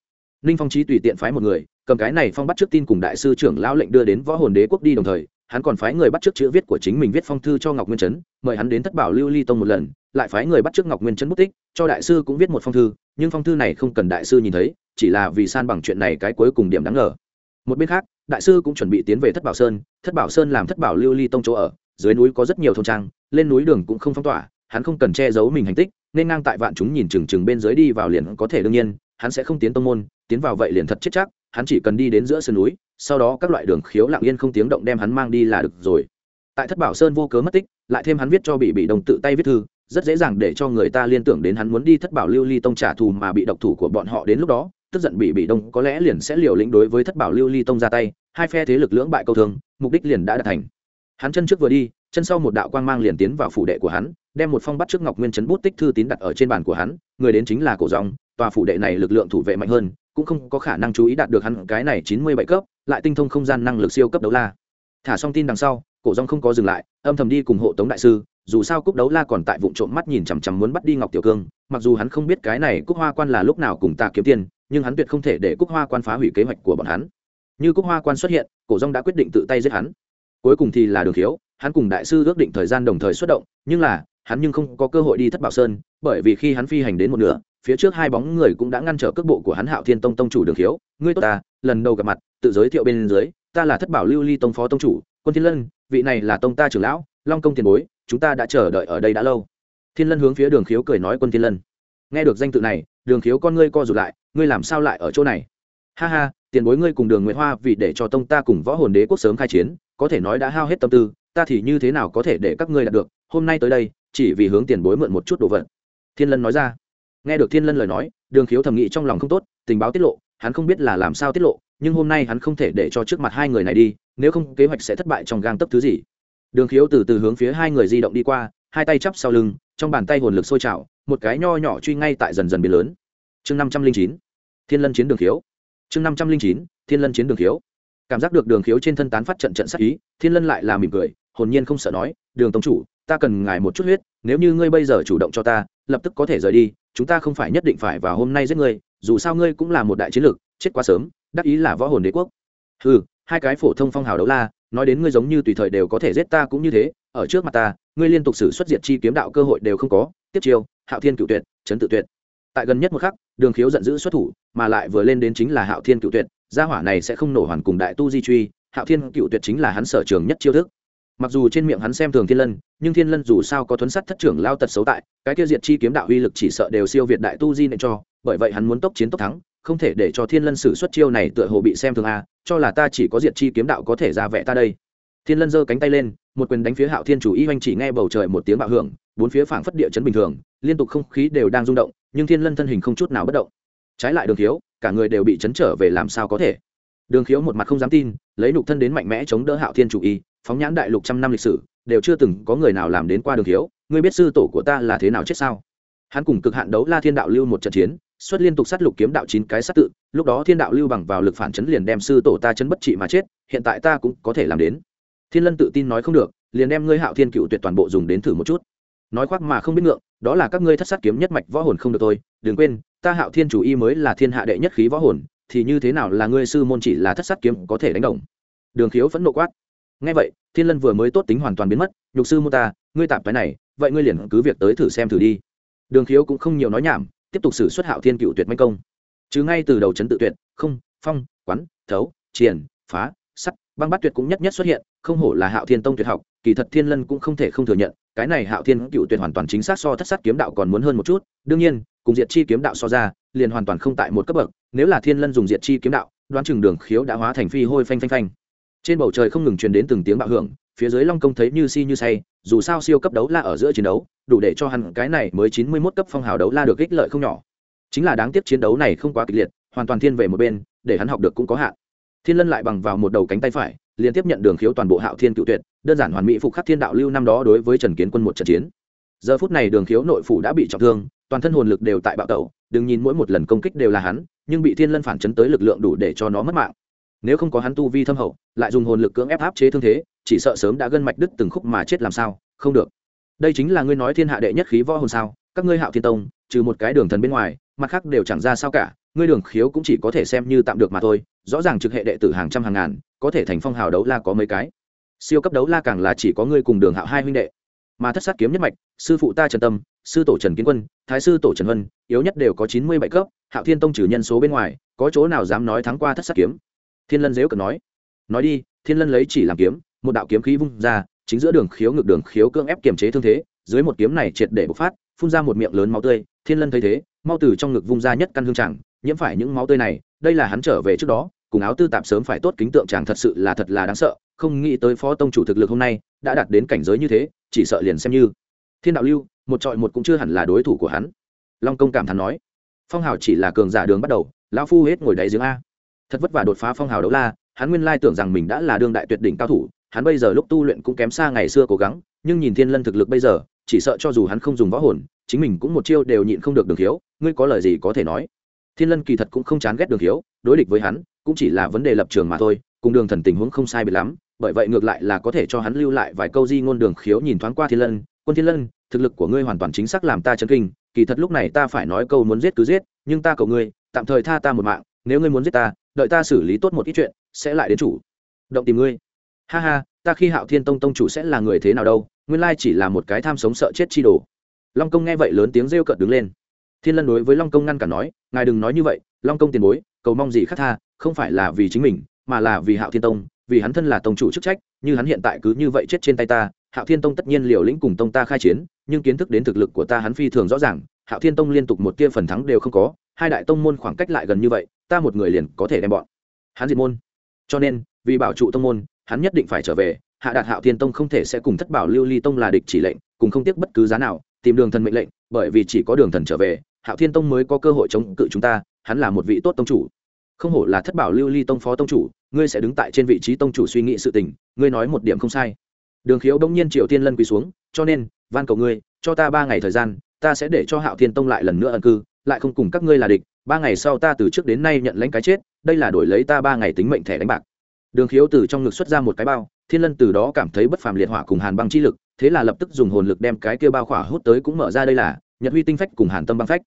Speaker 1: Ninh phong trí tùy tiện phái một người, cầm cái này phong bắt trước tin cùng đại sư trưởng lão lệnh đưa đến võ hồn đế quốc đi đồng thời hắn còn phái người bắt trước chữ viết của chính mình viết phong thư cho ngọc nguyên trấn, mời hắn đến thất bảo lưu ly tông một lần, lại phái người bắt trước ngọc nguyên trấn bút tích, cho đại sư cũng viết một phong thư, nhưng phong thư này không cần đại sư nhìn thấy, chỉ là vì san bằng chuyện này cái cuối cùng điểm đáng ngờ. Một bên khác, đại sư cũng chuẩn bị tiến về thất bảo sơn, thất bảo sơn làm thất bảo lưu ly tông chỗ ở, dưới núi có rất nhiều thôn trang, lên núi đường cũng không phong tỏa, hắn không cần che giấu mình hành tích, nên ngang tại vạn chúng nhìn chừng chừng bên dưới đi vào liền có thể đương nhiên, hắn sẽ không tiến tông môn, tiến vào vậy liền thật chết chắc hắn chỉ cần đi đến giữa sườn núi, sau đó các loại đường khiếu lặng yên không tiếng động đem hắn mang đi là được rồi. Tại thất bảo sơn vô cớ mất tích, lại thêm hắn viết cho bị bị đồng tự tay viết thư, rất dễ dàng để cho người ta liên tưởng đến hắn muốn đi thất bảo lưu ly tông trả thù mà bị độc thủ của bọn họ đến lúc đó. Tức giận bị bị đông có lẽ liền sẽ liều lĩnh đối với thất bảo lưu ly tông ra tay, hai phe thế lực lưỡng bại câu thương, mục đích liền đã đạt thành. Hắn chân trước vừa đi, chân sau một đạo quang mang liền tiến vào phủ đệ của hắn, đem một phong bắt trước ngọc nguyên chấn bút tích thư tín đặt ở trên bàn của hắn, người đến chính là cổ dòng, tòa phủ đệ này lực lượng thủ vệ mạnh hơn cũng không có khả năng chú ý đạt được hắn cái này chín mươi bảy cấp, lại tinh thông không gian năng lực siêu cấp đấu la. Thả xong tin đằng sau, cổ dòng không có dừng lại, âm thầm đi cùng hộ tống đại sư, dù sao cúc đấu la còn tại vụ trộm mắt nhìn chằm chằm muốn bắt đi ngọc tiểu cương, mặc dù hắn không biết cái này cúc hoa quan là lúc nào cùng ta kiếm tiền, nhưng hắn tuyệt không thể để cúc hoa quan phá hủy kế hoạch của bọn hắn. Như cúc hoa quan xuất hiện, cổ rong đã quyết định tự tay giết hắn. Cuối cùng thì là đường thiếu hắn cùng đại sư ước định thời gian đồng thời xuất động, nhưng là, hắn nhưng không có cơ hội đi thất bảo sơn, bởi vì khi hắn phi hành đến một nửa phía trước hai bóng người cũng đã ngăn trở cước bộ của hắn hạo thiên tông tông chủ đường khiếu ngươi tốt ta, lần đầu gặp mặt, tự giới thiệu bên dưới, ta là thất bảo lưu ly tông phó tông chủ, quân thiên lân, vị này là tông ta trưởng lão, long công tiền bối, chúng ta đã chờ đợi ở đây đã lâu. Thiên lân hướng phía đường khiếu cười nói quân thiên lân. Nghe được danh tự này, đường khiếu con ngươi co rụt lại, ngươi làm sao lại ở chỗ này? Ha ha, tiền bối ngươi cùng đường nguyễn hoa vì để cho tông ta cùng võ hồn đế quốc sớm khai chiến, có thể nói đã hao hết tâm tư, ta thì như thế nào có thể để các ngươi đạt được? Hôm nay tới đây, chỉ vì hướng tiền bối mượn một chút đồ vật. Thiên lân nói ra nghe được thiên lân lời nói, đường khiếu thầm nghĩ trong lòng không tốt, tình báo tiết lộ, hắn không biết là làm sao tiết lộ, nhưng hôm nay hắn không thể để cho trước mặt hai người này đi, nếu không kế hoạch sẽ thất bại trong gang tấp thứ gì. Đường khiếu từ từ hướng phía hai người di động đi qua, hai tay chắp sau lưng, trong bàn tay hồn lực sôi trào, một cái nho nhỏ truy ngay tại dần dần biến lớn. Chương năm trăm linh chín, thiên lân chiến đường khiếu. Chương năm trăm linh chín, thiên lân chiến đường khiếu. Cảm giác được đường khiếu trên thân tán phát trận trận sắc ý, thiên lân lại là mỉm cười, hồn nhiên không sợ nói, đường tông chủ, ta cần ngài một chút huyết nếu như ngươi bây giờ chủ động cho ta, lập tức có thể rời đi, chúng ta không phải nhất định phải vào hôm nay giết ngươi, dù sao ngươi cũng là một đại chiến lược, chết quá sớm, đắc ý là võ hồn đế quốc. Ừ hai cái phổ thông phong hào đấu la, nói đến ngươi giống như tùy thời đều có thể giết ta cũng như thế, ở trước mặt ta, ngươi liên tục xử xuất diệt chi kiếm đạo cơ hội đều không có, tiếp chiêu, hạo thiên cựu tuyệt, chấn tự tuyệt. Tại gần nhất một khắc, đường khiếu giận dữ xuất thủ, mà lại vừa lên đến chính là hạo thiên cựu tuyệt, gia hỏa này sẽ không nổ hoàn cùng đại tu di truy, hạo thiên cựu tuyệt chính là hắn sở trường nhất chiêu thức mặc dù trên miệng hắn xem thường thiên lân, nhưng thiên lân dù sao có thuấn sắt thất trưởng lao tật xấu tại, cái tiêu diệt chi kiếm đạo uy lực chỉ sợ đều siêu việt đại tu di nện cho, bởi vậy hắn muốn tốc chiến tốc thắng, không thể để cho thiên lân xử xuất chiêu này tựa hồ bị xem thường a cho là ta chỉ có diệt chi kiếm đạo có thể ra vẽ ta đây. Thiên lân giơ cánh tay lên, một quyền đánh phía hạo thiên chủ y oanh chỉ nghe bầu trời một tiếng bạo hưởng, bốn phía phảng phất địa chấn bình thường, liên tục không khí đều đang rung động, nhưng thiên lân thân hình không chút nào bất động. Trái lại đường thiếu cả người đều bị chấn trở về làm sao có thể? Đường khiếu một mặt không dám tin, lấy nục thân đến mạnh mẽ chống đỡ hạo thiên chủ y phóng nhãn đại lục trăm năm lịch sử, đều chưa từng có người nào làm đến qua đường thiếu. ngươi biết sư tổ của ta là thế nào chết sao? Hắn cùng cực hạn đấu la thiên đạo lưu một trận chiến, xuất liên tục sát lục kiếm đạo chín cái sát tự, lúc đó thiên đạo lưu bằng vào lực phản chấn liền đem sư tổ ta chấn bất trị mà chết, hiện tại ta cũng có thể làm đến. Thiên lân tự tin nói không được, liền đem ngươi hạo thiên cựu tuyệt toàn bộ dùng đến thử một chút. Nói khoác mà không biết ngượng, đó là các ngươi thất sát kiếm nhất mạch võ hồn không được tôi đừng quên, ta hạo thiên chủ y mới là thiên hạ đệ nhất khí võ hồn, thì như thế nào là ngươi sư môn chỉ là thất sát kiếm có thể đánh đồng? Đường khiếu phẫn nộ quát ngay vậy, thiên lân vừa mới tốt tính hoàn toàn biến mất, nhục sư mô ta, ngươi tạp cái này, vậy ngươi liền cứ việc tới thử xem thử đi. Đường khiếu cũng không nhiều nói nhảm, tiếp tục xử xuất hạo thiên cựu tuyệt manh công. Chứ ngay từ đầu trấn tự tuyệt, không, phong, quán, thấu, triển, phá, sắt, băng bát tuyệt cũng nhất nhất xuất hiện, không hổ là hạo thiên tông tuyệt học, kỳ thật thiên lân cũng không thể không thừa nhận, cái này hạo thiên cựu tuyệt hoàn toàn chính xác so thất sát kiếm đạo còn muốn hơn một chút, đương nhiên, cùng diệt chi kiếm đạo so ra, liền hoàn toàn không tại một cấp bậc, nếu là thiên lân dùng diệt chi kiếm đạo, đoán chừng đường khiếu đã hóa thành phi hôi phanh phanh phanh trên bầu trời không ngừng truyền đến từng tiếng bạo hưởng, phía dưới long công thấy như si như say, dù sao siêu cấp đấu la ở giữa chiến đấu, đủ để cho hắn cái này mới chín mươi mốt cấp phong hào đấu la được ích lợi không nhỏ. Chính là đáng tiếc chiến đấu này không quá kịch liệt, hoàn toàn thiên về một bên, để hắn học được cũng có hạn. Thiên lân lại bằng vào một đầu cánh tay phải, liên tiếp nhận đường khiếu toàn bộ hạo thiên cựu tuyệt, đơn giản hoàn mỹ phục khắc thiên đạo lưu năm đó đối với trần kiến quân một trận chiến. Giờ phút này đường khiếu nội phủ đã bị trọng thương, toàn thân hồn lực đều tại bạo tẩu, đừng nhìn mỗi một lần công kích đều là hắn, nhưng bị thiên lân phản chấn tới lực lượng đủ để cho nó mất mạng nếu không có hắn tu vi thâm hậu, lại dùng hồn lực cưỡng ép áp chế thương thế, chỉ sợ sớm đã gân mạch đứt từng khúc mà chết làm sao? Không được. Đây chính là ngươi nói thiên hạ đệ nhất khí võ hồn sao? Các ngươi hạo thiên tông, trừ một cái đường thần bên ngoài, mặt khác đều chẳng ra sao cả. Ngươi đường khiếu cũng chỉ có thể xem như tạm được mà thôi. Rõ ràng trực hệ đệ tử hàng trăm hàng ngàn, có thể thành phong hào đấu la có mấy cái. Siêu cấp đấu la càng là chỉ có ngươi cùng đường hạo hai huynh đệ. Mà thất sát kiếm nhất mạch, sư phụ ta trần tâm, sư tổ trần kiến quân, thái sư tổ trần vân, yếu nhất đều có chín mươi bảy cấp. Hạo thiên tông trừ nhân số bên ngoài, có chỗ nào dám nói thắng qua thất sát kiếm? Thiên lân dếu cần nói. Nói đi, thiên lân lấy chỉ làm kiếm, một đạo kiếm khí vung ra, chính giữa đường khiếu ngực đường khiếu cưỡng ép kiềm chế thương thế, dưới một kiếm này triệt để bộc phát, phun ra một miệng lớn máu tươi. Thiên lân thấy thế, mau từ trong ngực vung ra nhất căn hương chẳng nhiễm phải những máu tươi này, đây là hắn trở về trước đó, cùng áo tư tạp sớm phải tốt kính tượng chàng thật sự là thật là đáng sợ, không nghĩ tới phó tông chủ thực lực hôm nay đã đạt đến cảnh giới như thế, chỉ sợ liền xem như. Thiên đạo lưu, một trọi một cũng chưa hẳn là đối thủ của hắn. Long công cảm thán nói. Phong hào chỉ là cường giả đường bắt đầu, lão phu hết ngồi đáy giếng a thật vất vả đột phá phong hào đấu la, hắn nguyên lai tưởng rằng mình đã là đương đại tuyệt đỉnh cao thủ, hắn bây giờ lúc tu luyện cũng kém xa ngày xưa cố gắng, nhưng nhìn thiên lân thực lực bây giờ, chỉ sợ cho dù hắn không dùng võ hồn, chính mình cũng một chiêu đều nhịn không được đường thiếu ngươi có lời gì có thể nói? Thiên lân kỳ thật cũng không chán ghét đường thiếu đối địch với hắn cũng chỉ là vấn đề lập trường mà thôi, cùng đường thần tình huống không sai biệt lắm, bởi vậy ngược lại là có thể cho hắn lưu lại vài câu di ngôn đường khiếu nhìn thoáng qua thiên lân, quân thiên lân, thực lực của ngươi hoàn toàn chính xác làm ta chấn kinh, kỳ thật lúc này ta phải nói câu muốn giết cứ giết, nhưng ta cầu ngươi, tạm thời tha ta một mạng, nếu ngươi muốn giết ta đợi ta xử lý tốt một ít chuyện, sẽ lại đến chủ. Động tìm ngươi. Ha ha, ta khi hạo thiên tông tông chủ sẽ là người thế nào đâu, nguyên lai chỉ là một cái tham sống sợ chết chi đồ. Long công nghe vậy lớn tiếng rêu cợt đứng lên. Thiên lân đối với long công ngăn cản nói, ngài đừng nói như vậy, long công tiền bối, cầu mong gì khác tha, không phải là vì chính mình, mà là vì hạo thiên tông, vì hắn thân là tông chủ chức trách, như hắn hiện tại cứ như vậy chết trên tay ta, hạo thiên tông tất nhiên liều lĩnh cùng tông ta khai chiến, nhưng kiến thức đến thực lực của ta hắn phi thường rõ ràng, hạo thiên tông liên tục một tia phần thắng đều không có hai đại tông môn khoảng cách lại gần như vậy, ta một người liền có thể đem bọn hắn diệt môn. Cho nên, vì bảo trụ tông môn, hắn nhất định phải trở về, hạ đạt hạo thiên tông không thể sẽ cùng thất bảo lưu ly tông là địch chỉ lệnh, cùng không tiếc bất cứ giá nào, tìm đường thần mệnh lệnh, bởi vì chỉ có đường thần trở về, hạo thiên tông mới có cơ hội chống cự chúng ta, hắn là một vị tốt tông chủ. Không hổ là thất bảo lưu ly tông phó tông chủ, ngươi sẽ đứng tại trên vị trí tông chủ suy nghĩ sự tình, ngươi nói một điểm không sai. Đường khiếu đông nhiên triệu tiên lân quỳ xuống, cho nên, van cầu ngươi, cho ta ba ngày thời gian, ta sẽ để cho hạo thiên tông lại lần nữa ẩn cư lại không cùng các ngươi là địch, ba ngày sau ta từ trước đến nay nhận lãnh cái chết, đây là đổi lấy ta ba ngày tính mệnh thẻ đánh bạc. Đường khiếu từ trong ngực xuất ra một cái bao, thiên lân từ đó cảm thấy bất phàm liệt hỏa cùng hàn băng chi lực, thế là lập tức dùng hồn lực đem cái kia bao khỏa hút tới cũng mở ra đây là nhật huy tinh phách cùng hàn tâm băng phách.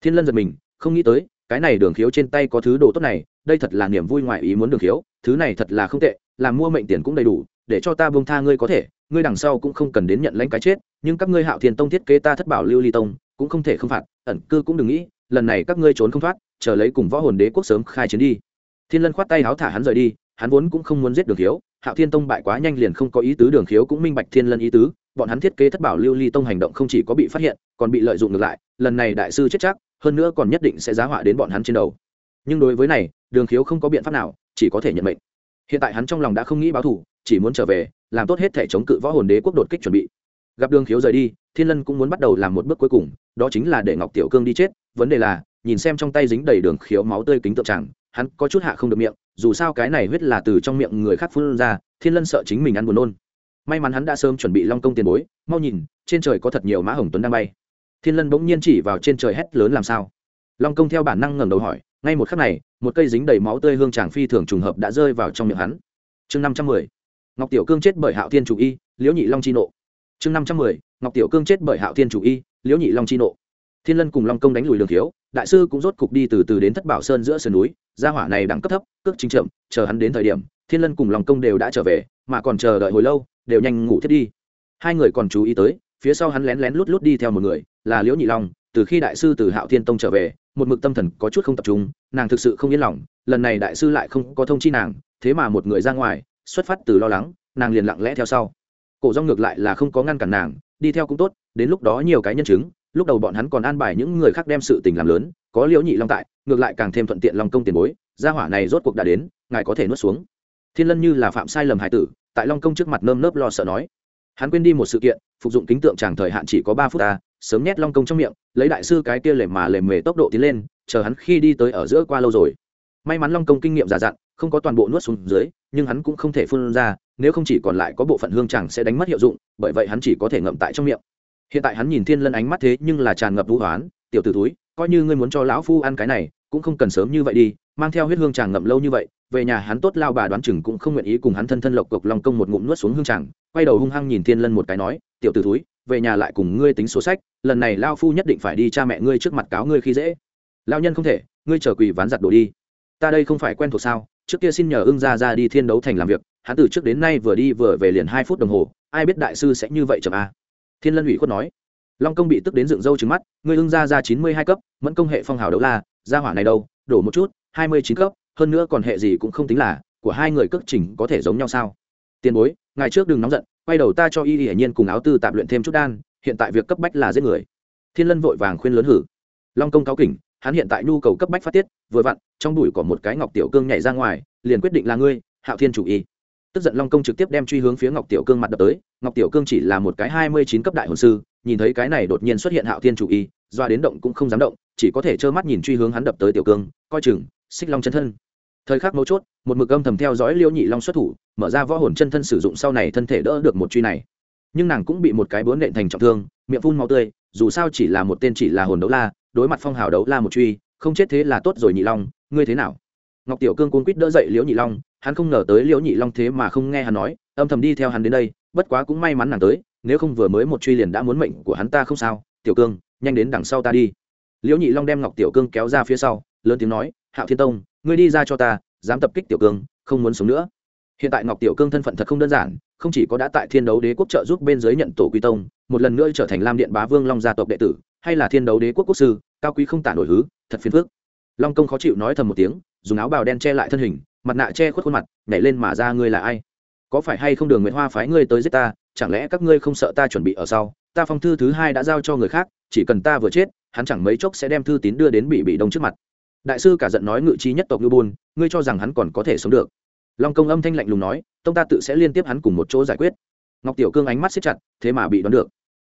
Speaker 1: Thiên lân giật mình, không nghĩ tới, cái này đường khiếu trên tay có thứ đồ tốt này, đây thật là niềm vui ngoại ý muốn đường khiếu, thứ này thật là không tệ, làm mua mệnh tiền cũng đầy đủ, để cho ta bông tha ngươi có thể ngươi đằng sau cũng không cần đến nhận lãnh cái chết, nhưng các ngươi hạo thiên tông thiết kế ta thất bảo lưu ly tông, cũng không thể không phạt, ẩn cư cũng đừng nghĩ, lần này các ngươi trốn không thoát, chờ lấy cùng võ hồn đế quốc sớm khai chiến đi. Thiên lân khoát tay háo thả hắn rời đi, hắn vốn cũng không muốn giết đường khiếu, hạo thiên tông bại quá nhanh liền không có ý tứ, đường khiếu cũng minh bạch thiên lân ý tứ, bọn hắn thiết kế thất bảo lưu ly tông hành động không chỉ có bị phát hiện, còn bị lợi dụng ngược lại, lần này đại sư chết chắc, hơn nữa còn nhất định sẽ giá họa đến bọn hắn trên đầu. Nhưng đối với này, đường khiếu không có biện pháp nào, chỉ có thể nhận mệnh hiện tại hắn trong lòng đã không nghĩ báo thù, chỉ muốn trở về, làm tốt hết thể chống cự võ hồn đế quốc đột kích chuẩn bị. Gặp đường khiếu rời đi, thiên lân cũng muốn bắt đầu làm một bước cuối cùng, đó chính là để ngọc tiểu cương đi chết. Vấn đề là, nhìn xem trong tay dính đầy đường khiếu máu tươi kính tượng tràng hắn có chút hạ không được miệng, dù sao cái này huyết là từ trong miệng người khác phun ra, thiên lân sợ chính mình ăn buồn nôn. May mắn hắn đã sớm chuẩn bị long công tiền bối, mau nhìn, trên trời có thật nhiều mã hồng tuấn đang bay. Thiên lân bỗng nhiên chỉ vào trên trời hét lớn làm sao. Long công theo bản năng ngẩng đầu hỏi ngay một khắc này, một cây dính đầy máu tươi hương tràng phi thường trùng hợp đã rơi vào trong miệng hắn. Chương năm trăm mười, ngọc tiểu cương chết bởi hạo thiên chủ y, liễu nhị long chi nộ. Chương năm trăm mười, ngọc tiểu cương chết bởi hạo thiên chủ y, liễu nhị long chi nộ. Thiên lân cùng long công đánh lùi đường thiếu, đại sư cũng rốt cục đi từ từ đến thất bảo sơn giữa sườn núi, gia hỏa này đẳng cấp thấp, cước chính chậm, chờ hắn đến thời điểm, thiên lân cùng long công đều đã trở về, mà còn chờ đợi hồi lâu, đều nhanh ngủ thiết đi. Hai người còn chú ý tới, phía sau hắn lén lén lút lút đi theo một người, là liễu nhị long, từ khi đại sư từ hạo thiên tông trở về một mực tâm thần có chút không tập trung, nàng thực sự không yên lòng, lần này đại sư lại không có thông chi nàng, thế mà một người ra ngoài, xuất phát từ lo lắng, nàng liền lặng lẽ theo sau. Cổ rong ngược lại là không có ngăn cản nàng, đi theo cũng tốt, đến lúc đó nhiều cái nhân chứng, lúc đầu bọn hắn còn an bài những người khác đem sự tình làm lớn, có liễu nhị long tại, ngược lại càng thêm thuận tiện long công tiền bối, gia hỏa này rốt cuộc đã đến, ngài có thể nuốt xuống. Thiên lân như là phạm sai lầm hải tử, tại long công trước mặt nơm nớp lo sợ nói. Hắn quên đi một sự kiện, phục dụng kính tượng tràng thời hạn chỉ có ba phút ta sớm nhét long công trong miệng, lấy đại sư cái kia lề mà lề mề tốc độ tiến lên, chờ hắn khi đi tới ở giữa qua lâu rồi. May mắn long công kinh nghiệm già dặn, không có toàn bộ nuốt xuống dưới, nhưng hắn cũng không thể phun ra, nếu không chỉ còn lại có bộ phận hương chẳng sẽ đánh mất hiệu dụng, bởi vậy hắn chỉ có thể ngậm tại trong miệng. Hiện tại hắn nhìn thiên lân ánh mắt thế nhưng là tràn ngập vũ hoán, tiểu t ử túi coi như ngươi muốn cho lão phu ăn cái này, cũng không cần sớm như vậy đi, mang theo huyết hương tràng ngậm lâu như vậy, về nhà hắn tốt lao bà đoán chừng cũng không nguyện ý cùng hắn thân thân lộc cộc long công một ngụm nuốt xuống hương tràng. Quay đầu hung hăng nhìn thiên lân một cái nói, tiểu t ử túi về nhà lại cùng ngươi tính số sách, lần này lao phu nhất định phải đi cha mẹ ngươi trước mặt cáo ngươi khi dễ. Lao nhân không thể, ngươi chờ quỳ ván giặt đồ đi. Ta đây không phải quen thuộc sao, trước kia xin nhờ ưng ra ra đi thiên đấu thành làm việc, hắn từ trước đến nay vừa đi vừa về liền hai phút đồng hồ, ai biết đại sư sẽ như vậy chậm a thiên lân ủy khuất nói. Long công bị tức đến dựng râu trứng mắt, ngươi ưng ra ra chín mươi hai cấp, mẫn công hệ phong hào đấu la, gia hỏa này đâu, đổ một chút, hai mươi chín cấp, hơn nữa còn hệ gì cũng không tính là, của hai người cước chỉnh có thể giống nhau sao? Tiền bối ngày trước đừng nóng giận, quay đầu ta cho y hiển nhiên cùng áo tư tạp luyện thêm chút đan, hiện tại việc cấp bách là giết người. Thiên lân vội vàng khuyên lớn hử. Long công cáo kỉnh, hắn hiện tại nhu cầu cấp bách phát tiết, vừa vặn, trong đùi có một cái ngọc tiểu cương nhảy ra ngoài, liền quyết định là ngươi, hạo thiên chủ y. Tức giận long công trực tiếp đem truy hướng phía ngọc tiểu cương mặt đập tới, ngọc tiểu cương chỉ là một cái hai mươi chín cấp đại hồn sư, nhìn thấy cái này đột nhiên xuất hiện hạo thiên chủ y, doa đến động cũng không dám động, chỉ có thể trơ mắt nhìn truy hướng hắn đập tới tiểu cương, coi chừng, xích long chân thân. Thời khắc mấu chốt, một mực âm thầm theo dõi liêu nhị long xuất thủ mở ra võ hồn chân thân sử dụng sau này thân thể đỡ được một truy này. Nhưng nàng cũng bị một cái bướn nện thành trọng thương, miệng phun máu tươi, dù sao chỉ là một tên chỉ là hồn đấu la, đối mặt phong hào đấu la một truy, không chết thế là tốt rồi nhị long, ngươi thế nào? Ngọc tiểu cương cuốn quýt đỡ dậy liễu nhị long, hắn không ngờ tới liễu nhị long thế mà không nghe hắn nói, âm thầm đi theo hắn đến đây, bất quá cũng may mắn nàng tới, nếu không vừa mới một truy liền đã muốn mệnh của hắn ta không sao. Tiểu cương, nhanh đến đằng sau ta đi. Liễu nhị long đem ngọc tiểu cương kéo ra phía sau, lớn tiếng nói, hạo thiên tông, ngươi đi ra cho ta, dám tập kích tiểu cương, không muốn sống nữa hiện tại ngọc tiểu cương thân phận thật không đơn giản, không chỉ có đã tại thiên đấu đế quốc trợ giúp bên dưới nhận tổ quy tông, một lần nữa trở thành lam điện bá vương long gia tộc đệ tử, hay là thiên đấu đế quốc quốc sư, cao quý không tả nổi hứ, thật phiền phức. Long công khó chịu nói thầm một tiếng, dùng áo bào đen che lại thân hình, mặt nạ che khuất khuôn mặt, nhảy lên mà ra, ngươi là ai? Có phải hay không đường nguyễn hoa phái ngươi tới giết ta? Chẳng lẽ các ngươi không sợ ta chuẩn bị ở sau? Ta phong thư thứ hai đã giao cho người khác, chỉ cần ta vừa chết, hắn chẳng mấy chốc sẽ đem thư tín đưa đến bị bị đông trước mặt. Đại sư cả giận nói ngự trí nhất tộc ngư buôn, ngươi cho rằng hắn còn có thể sống được? Long công âm thanh lạnh lùng nói, tông ta tự sẽ liên tiếp hắn cùng một chỗ giải quyết. Ngọc tiểu cương ánh mắt xếp chặt, thế mà bị đoán được.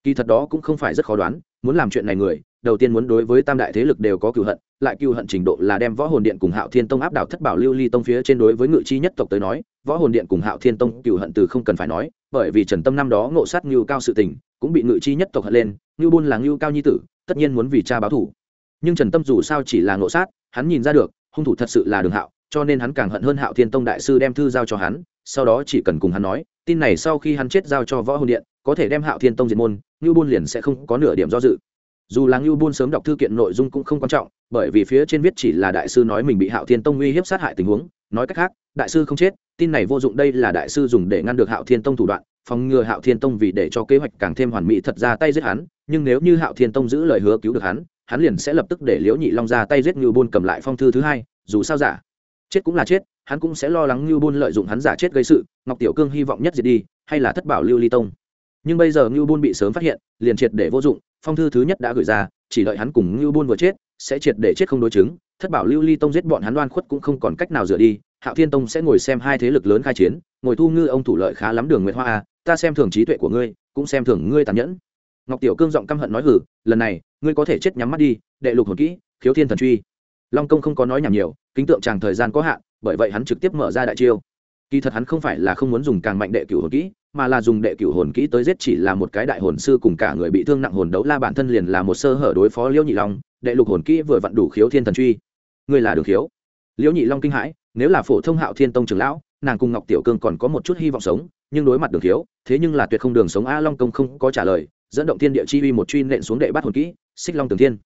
Speaker 1: Kỳ thật đó cũng không phải rất khó đoán, muốn làm chuyện này người, đầu tiên muốn đối với tam đại thế lực đều có cựu hận, lại cựu hận trình độ là đem võ hồn điện cùng hạo thiên tông áp đảo thất bảo lưu ly tông phía trên đối với ngự chi nhất tộc tới nói, võ hồn điện cùng hạo thiên tông cựu hận từ không cần phải nói, bởi vì trần tâm năm đó ngộ sát ngưu cao sự tình, cũng bị ngự chi nhất tộc hận lên, ngưu buôn là ngưu cao nhi tử, tất nhiên muốn vì cha báo thủ nhưng trần tâm dù sao chỉ là ngộ sát, hắn nhìn ra được, hung thủ thật sự là đường hạo cho nên hắn càng hận hơn hạo thiên tông đại sư đem thư giao cho hắn, sau đó chỉ cần cùng hắn nói, tin này sau khi hắn chết giao cho võ hồn điện, có thể đem hạo thiên tông diệt môn ngưu buôn liền sẽ không có nửa điểm do dự. Dù là ngưu buôn sớm đọc thư kiện nội dung cũng không quan trọng, bởi vì phía trên viết chỉ là đại sư nói mình bị hạo thiên tông uy hiếp sát hại tình huống, nói cách khác, đại sư không chết, tin này vô dụng đây là đại sư dùng để ngăn được hạo thiên tông thủ đoạn, phòng ngừa hạo thiên tông vì để cho kế hoạch càng thêm hoàn mỹ thật ra tay giết hắn, nhưng nếu như hạo thiên tông giữ lời hứa cứu được hắn hắn liền sẽ lập tức để liễu nhị long ra tay giết ngưu buôn cầm lại phong thư thứ hai, dù sao giả chết cũng là chết, hắn cũng sẽ lo lắng ngưu Bôn lợi dụng hắn giả chết gây sự, ngọc tiểu cương hy vọng nhất diệt đi, hay là thất bảo lưu ly tông nhưng bây giờ ngưu Bôn bị sớm phát hiện, liền triệt để vô dụng, phong thư thứ nhất đã gửi ra, chỉ đợi hắn cùng ngưu Bôn vừa chết, sẽ triệt để chết không đối chứng, thất bảo lưu ly tông giết bọn hắn đoan khuất cũng không còn cách nào rửa đi, hạo thiên tông sẽ ngồi xem hai thế lực lớn khai chiến, ngồi thu ngư ông thủ lợi khá lắm đường nguyệt hoa à? ta xem thường trí tuệ của ngươi, cũng xem thường ngươi tàn nhẫn ngọc tiểu cương giọng căm hận nói hử lần này, ngươi có thể chết nhắm mắt đi, đệ lục hồn kỹ, khiếu thiên thần truy long công không có nói nhảm nhiều, kính tượng chàng thời gian có hạn, bởi vậy hắn trực tiếp mở ra đại chiêu. Kỳ thật hắn không phải là không muốn dùng càng mạnh đệ cửu hồn kỹ, mà là dùng đệ cửu hồn kỹ tới giết chỉ là một cái đại hồn sư cùng cả người bị thương nặng hồn đấu la bản thân liền là một sơ hở đối phó liễu nhị long, đệ lục hồn kỹ vừa vặn đủ khiếu thiên thần truy. Ngươi là đường khiếu. Liễu nhị long kinh hãi, nếu là phổ thông hạo thiên tông trưởng lão, nàng cùng ngọc tiểu cương còn có một chút hy vọng sống, nhưng đối mặt đường khiếu, thế nhưng là tuyệt không đường sống a long công không có trả lời, dẫn động thiên địa chi uy một truy nện xuống đệ bắt hồn kỹ, xích long tường thiên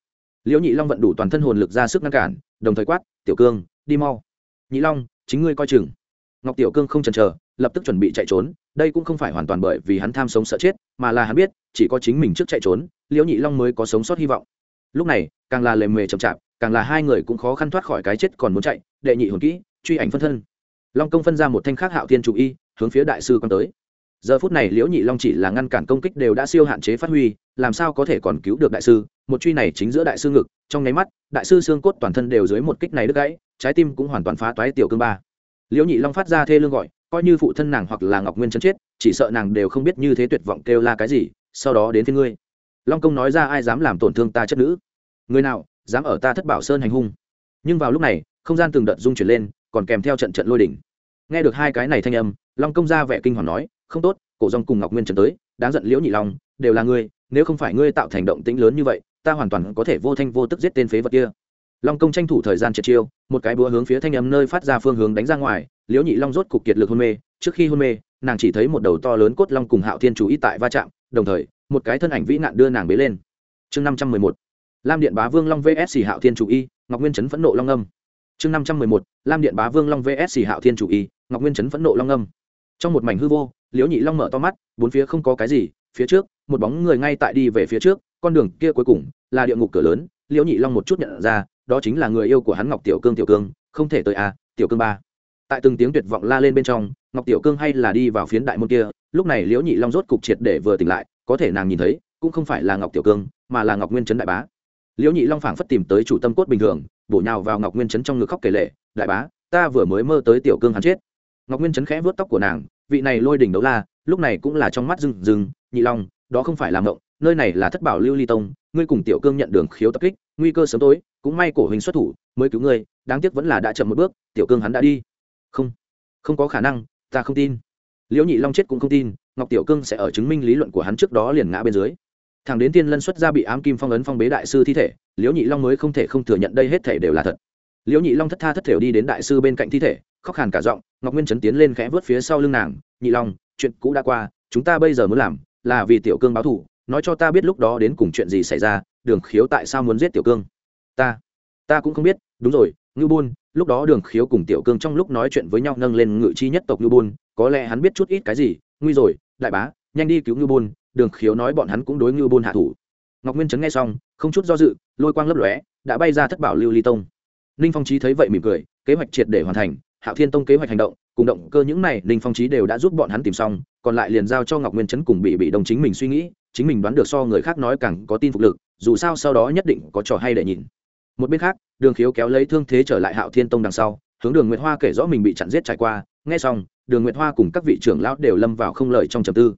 Speaker 1: liễu nhị long vận đủ toàn thân hồn lực ra sức ngăn cản, đồng thời quát, tiểu cương, đi mau. Nhị long, chính ngươi coi chừng. Ngọc tiểu cương không chần chờ, lập tức chuẩn bị chạy trốn, đây cũng không phải hoàn toàn bởi vì hắn tham sống sợ chết, mà là hắn biết, chỉ có chính mình trước chạy trốn, liễu nhị long mới có sống sót hy vọng. Lúc này, càng là lề mề chậm chạp, càng là hai người cũng khó khăn thoát khỏi cái chết còn muốn chạy, đệ nhị hồn kỹ, truy ảnh phân thân. Long công phân ra một thanh khác hạo thiên chủ y, hướng phía đại sư quan tới. Giờ phút này liễu nhị long chỉ là ngăn cản công kích đều đã siêu hạn chế phát huy làm sao có thể còn cứu được đại sư? Một truy này chính giữa đại sư ngực, trong nháy mắt, đại sư xương cốt toàn thân đều dưới một kích này đứt gãy, trái tim cũng hoàn toàn phá toái tiểu cương ba. Liễu nhị long phát ra thê lương gọi, coi như phụ thân nàng hoặc là ngọc nguyên chân chết, chỉ sợ nàng đều không biết như thế tuyệt vọng kêu la cái gì, sau đó đến thiên ngươi. Long công nói ra ai dám làm tổn thương ta chất nữ? Người nào dám ở ta thất bảo sơn hành hung? Nhưng vào lúc này, không gian từng đợt rung chuyển lên, còn kèm theo trận trận lôi đỉnh. Nghe được hai cái này thanh âm, long công ra vẻ kinh hoàng nói, không tốt, cổ dòng cùng ngọc nguyên trần tới, đáng giận liễu nhị long, đều là ngươi nếu không phải ngươi tạo thành động tĩnh lớn như vậy, ta hoàn toàn có thể vô thanh vô tức giết tên phế vật kia. Long công tranh thủ thời gian triệt chiêu, một cái búa hướng phía thanh âm nơi phát ra phương hướng đánh ra ngoài, liễu nhị long rốt cục kiệt lực hôn mê, trước khi hôn mê, nàng chỉ thấy một đầu to lớn cốt long cùng hạo thiên chú ý tại va chạm, đồng thời, một cái thân ảnh vĩ nạn đưa nàng bế lên. Chương năm trăm mười một, lam điện bá vương long vs hạo thiên chủ y ngọc nguyên chấn phẫn nộ long âm. Chương năm trăm mười một, lam điện bá vương long vs hạo thiên chủ y ngọc nguyên chấn phẫn nộ long âm. Trong một mảnh hư vô, liễu nhị long mở to mắt, bốn phía không có cái gì, phía trước một bóng người ngay tại đi về phía trước con đường kia cuối cùng là địa ngục cửa lớn. Liễu nhị long một chút nhận ra đó chính là người yêu của hắn ngọc tiểu cương tiểu cương không thể tới à, tiểu cương ba. Tại từng tiếng tuyệt vọng la lên bên trong ngọc tiểu cương hay là đi vào phiến đại môn kia lúc này liễu nhị long rốt cục triệt để vừa tỉnh lại có thể nàng nhìn thấy cũng không phải là ngọc tiểu cương mà là ngọc nguyên trấn đại bá. Liễu nhị long phảng phất tìm tới chủ tâm cốt bình thường bổ nhào vào ngọc nguyên trấn trong ngực khóc kể lệ đại bá ta vừa mới mơ tới tiểu cương hắn chết. Ngọc nguyên trấn khẽ vớt tóc của nàng vị này lôi đỉnh đấu la lúc này cũng là trong mắt rừng rừng nhị long đó không phải là ngộng nơi này là thất bảo lưu ly tông, ngươi cùng tiểu cương nhận đường khiếu tập kích, nguy cơ sớm tối, cũng may cổ hình xuất thủ, mới cứu ngươi, đáng tiếc vẫn là đã chậm một bước, tiểu cương hắn đã đi. Không không có khả năng, ta không tin. Liễu nhị long chết cũng không tin, ngọc tiểu cương sẽ ở chứng minh lý luận của hắn trước đó liền ngã bên dưới. Thằng đến tiên lân xuất ra bị ám kim phong ấn phong bế đại sư thi thể, liễu nhị long mới không thể không thừa nhận đây hết thể đều là thật. Liễu nhị long thất tha thất thểu đi đến đại sư bên cạnh thi thể, khóc hàn cả giọng, ngọc nguyên chấn tiến lên khẽ vớt phía sau lưng nàng, nhị long, chuyện cũ đã qua, chúng ta bây giờ muốn làm là vì tiểu cương báo thù, nói cho ta biết lúc đó đến cùng chuyện gì xảy ra, đường khiếu tại sao muốn giết tiểu cương? Ta ta cũng không biết, đúng rồi ngư buôn, lúc đó đường khiếu cùng tiểu cương trong lúc nói chuyện với nhau nâng lên ngự chi nhất tộc ngư bôn có lẽ hắn biết chút ít cái gì, nguy rồi, đại bá, nhanh đi cứu ngư bôn đường khiếu nói bọn hắn cũng đối ngư bôn hạ thủ. Ngọc nguyên trấn nghe xong, không chút do dự, lôi quang lấp lóe, đã bay ra thất bảo lưu ly tông. Ninh phong trí thấy vậy mỉm cười, kế hoạch triệt để hoàn thành hạo thiên tông kế hoạch hành động, cùng động cơ những này, ninh phong trí đều đã giúp bọn hắn tìm xong, còn lại liền giao cho ngọc nguyên trấn cùng bị bị đồng chính mình suy nghĩ, chính mình đoán được so người khác nói càng có tin phục lực, dù sao sau đó nhất định có trò hay để nhìn. Một bên khác, đường khiếu kéo lấy thương thế trở lại hạo thiên tông đằng sau, hướng đường nguyệt hoa kể rõ mình bị chặn giết trải qua, nghe xong, đường nguyệt hoa cùng các vị trưởng lão đều lâm vào không lời trong trầm tư.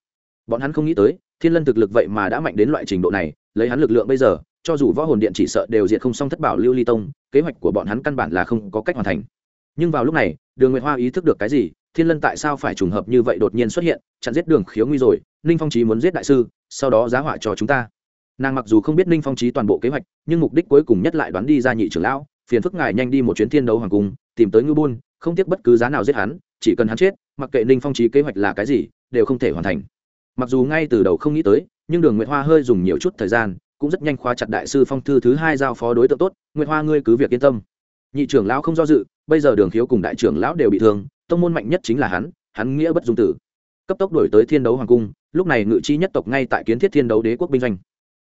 Speaker 1: Bọn hắn không nghĩ tới, thiên lân thực lực vậy mà đã mạnh đến loại trình độ này, lấy hắn lực lượng bây giờ, cho dù võ hồn điện chỉ sợ đều diệt không xong thất bảo lưu ly tông, kế hoạch của bọn hắn căn bản là không có cách hoàn thành nhưng vào lúc này, đường nguyệt hoa ý thức được cái gì? Thiên lân tại sao phải trùng hợp như vậy đột nhiên xuất hiện? Chặn giết đường khiếu nguy rồi, ninh phong trí muốn giết đại sư, sau đó giá họa cho chúng ta. Nàng mặc dù không biết ninh phong trí toàn bộ kế hoạch, nhưng mục đích cuối cùng nhất lại đoán đi ra nhị trưởng lão, phiền phức ngài nhanh đi một chuyến thiên đấu hoàng cung, tìm tới ngư buôn, không tiếc bất cứ giá nào giết hắn, chỉ cần hắn chết, mặc kệ ninh phong trí kế hoạch là cái gì, đều không thể hoàn thành. Mặc dù ngay từ đầu không nghĩ tới, nhưng đường nguyệt hoa hơi dùng nhiều chút thời gian, cũng rất nhanh khóa chặt đại sư phong thư thứ hai giao phó đối tượng tốt. Nguyệt hoa, ngươi cứ việc yên tâm nhị trưởng lão không do dự, bây giờ đường khiếu cùng đại trưởng lão đều bị thương, tông môn mạnh nhất chính là hắn hắn nghĩa bất dung tử. Cấp tốc đổi tới thiên đấu hoàng cung, lúc này ngự chi nhất tộc ngay tại kiến thiết thiên đấu đế quốc binh doanh.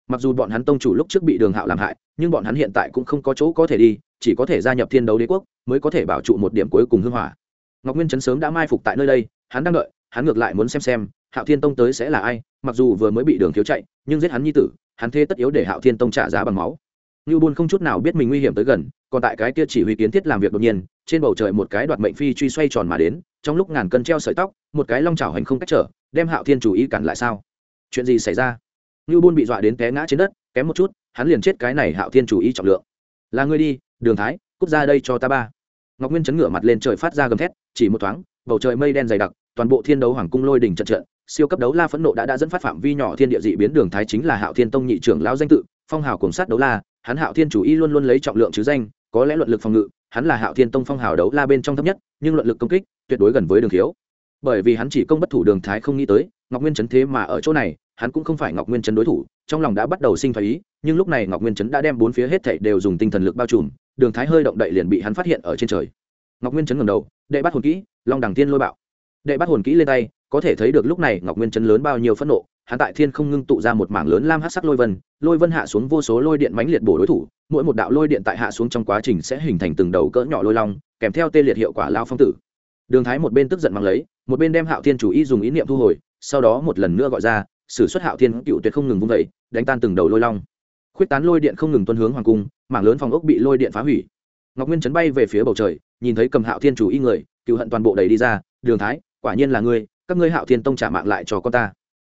Speaker 1: Mặc dù bọn hắn tông chủ lúc trước bị đường hạo làm hại, nhưng bọn hắn hiện tại cũng không có chỗ có thể đi, chỉ có thể gia nhập thiên đấu đế quốc, mới có thể bảo trụ một điểm cuối cùng hưng hỏa. Ngọc nguyên Trấn sớm đã mai phục tại nơi đây, hắn đang đợi, hắn ngược lại muốn xem xem, hạo thiên tông tới sẽ là ai, mặc dù vừa mới bị đường khiếu chạy, nhưng giết hắn nhi tử, hắn thế tất yếu để hạo thiên tông trả giá bằng máu. Nưu Bôn không chút nào biết mình nguy hiểm tới gần, còn tại cái kia chỉ huy kiến thiết làm việc đột nhiên, trên bầu trời một cái đoạt mệnh phi truy xoay tròn mà đến, trong lúc ngàn cân treo sợi tóc, một cái long chảo hành không cách trở, đem hạo thiên chủ ý cản lại sao? Chuyện gì xảy ra? Nưu Bôn bị dọa đến té ngã trên đất, kém một chút, hắn liền chết cái này hạo thiên chủ ý trọng lượng. Là ngươi đi, đường thái, cút ra đây cho ta ba. Ngọc nguyên chấn ngửa mặt lên trời phát ra gầm thét, chỉ một thoáng, bầu trời mây đen dày đặc, toàn bộ thiên đấu hoàng cung lôi đỉnh trận trận, siêu cấp đấu la phẫn nộ đã đã dẫn phát phạm vi nhỏ thiên địa dị biến, đường thái chính là hạo thiên tông nhị trưởng lão danh tự, phong hào cùng sát đấu la hắn hạo thiên chủ y luôn luôn lấy trọng lượng chứ danh, có lẽ luận lực phòng ngự, hắn là hạo thiên tông phong hào đấu la bên trong thấp nhất, nhưng luận lực công kích, tuyệt đối gần với đường thiếu. Bởi vì hắn chỉ công bất thủ đường thái không nghĩ tới, ngọc nguyên chấn thế mà ở chỗ này, hắn cũng không phải ngọc nguyên chấn đối thủ, trong lòng đã bắt đầu sinh thái ý, nhưng lúc này ngọc nguyên chấn đã đem bốn phía hết thảy đều dùng tinh thần lực bao trùm, đường thái hơi động đậy liền bị hắn phát hiện ở trên trời. Ngọc nguyên chấn ngầm đầu, đệ bắt hồn kỹ, long đằng tiên lôi bạo. Đệ bắt hồn kỹ lên tay, có thể thấy được lúc này ngọc nguyên chấn lớn bao nhiêu phẫn nộ hắn tại thiên không ngưng tụ ra một mảng lớn lam hát sắc lôi vân lôi vân hạ xuống vô số lôi điện mãnh liệt bổ đối thủ, mỗi một đạo lôi điện tại hạ xuống trong quá trình sẽ hình thành từng đầu cỡ nhỏ lôi long, kèm theo tê liệt hiệu quả lao phong tử. Đường thái một bên tức giận mang lấy, một bên đem hạo thiên chủ ý dùng ý niệm thu hồi, sau đó một lần nữa gọi ra, sử xuất hạo thiên cựu tuyệt không ngừng vung vẩy đánh tan từng đầu lôi long. Khuyết tán lôi điện không ngừng tuân hướng hoàng cung, mảng lớn phòng ốc bị lôi điện phá hủy. Ngọc nguyên chấn bay về phía bầu trời, nhìn thấy cầm hạo thiên chủ y người, cựu hận toàn bộ đầy đi ra, đường thái, quả nhiên là ngươi, các ngươi hạo thiên tông trả mạng lại cho con ta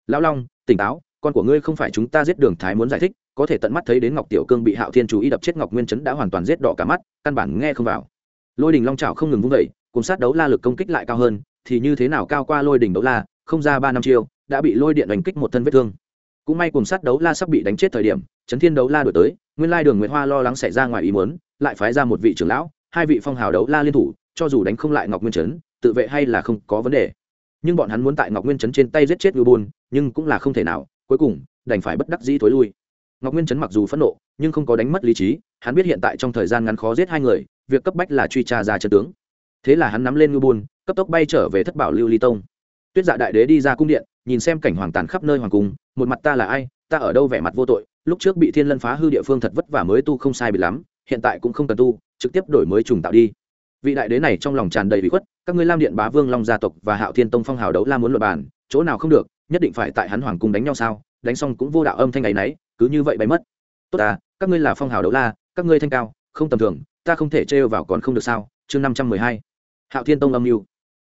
Speaker 1: lão long, tỉnh táo, con của ngươi không phải chúng ta giết đường thái muốn giải thích, có thể tận mắt thấy đến ngọc tiểu cương bị hạo thiên chú ý đập chết ngọc nguyên chấn đã hoàn toàn giết đỏ cả mắt, căn bản nghe không vào. Lôi đình long trào không ngừng vung vẩy cùng sát đấu la lực công kích lại cao hơn, thì như thế nào cao qua lôi đình đấu la, không ra ba năm chiêu, đã bị lôi điện đánh kích một thân vết thương. Cũng may cùng sát đấu la sắp bị đánh chết thời điểm, chấn thiên đấu la đổi tới, nguyên lai đường nguyễn hoa lo lắng xảy ra ngoài ý muốn, lại phái ra một vị trưởng lão, hai vị phong hào đấu la liên thủ, cho dù đánh không lại ngọc nguyên chấn tự vệ hay là không có vấn đề nhưng bọn hắn muốn tại ngọc nguyên trấn trên tay giết chết ngư bôn, nhưng cũng là không thể nào, cuối cùng, đành phải bất đắc dĩ thối lui. Ngọc nguyên trấn mặc dù phẫn nộ, nhưng không có đánh mất lý trí, hắn biết hiện tại trong thời gian ngắn khó giết hai người, việc cấp bách là truy tra ra chân tướng. Thế là hắn nắm lên ngư bôn, cấp tốc bay trở về thất bảo lưu ly tông. Tuyết dạ đại đế đi ra cung điện, nhìn xem cảnh hoàng tàn khắp nơi hoàng cung, một mặt ta là ai, ta ở đâu vẻ mặt vô tội, lúc trước bị thiên lân phá hư địa phương thật vất vả mới tu không sai bị lắm, hiện tại cũng không cần tu, trực tiếp đổi mới trùng tạo đi. Vị đại đế này trong lòng tràn đầy bị khuất các ngươi lam điện bá vương long gia tộc và hạo thiên tông phong hào đấu la muốn luật bàn, chỗ nào không được, nhất định phải tại hắn hoàng cung đánh nhau sao? Đánh xong cũng vô đạo âm thanh ngày nấy, cứ như vậy bay mất. Tốt à các ngươi là phong hào đấu la, các ngươi thanh cao, không tầm thường, ta không thể trêu vào còn không được sao? Chương năm trăm mười hai. Hạo thiên tông âm mưu.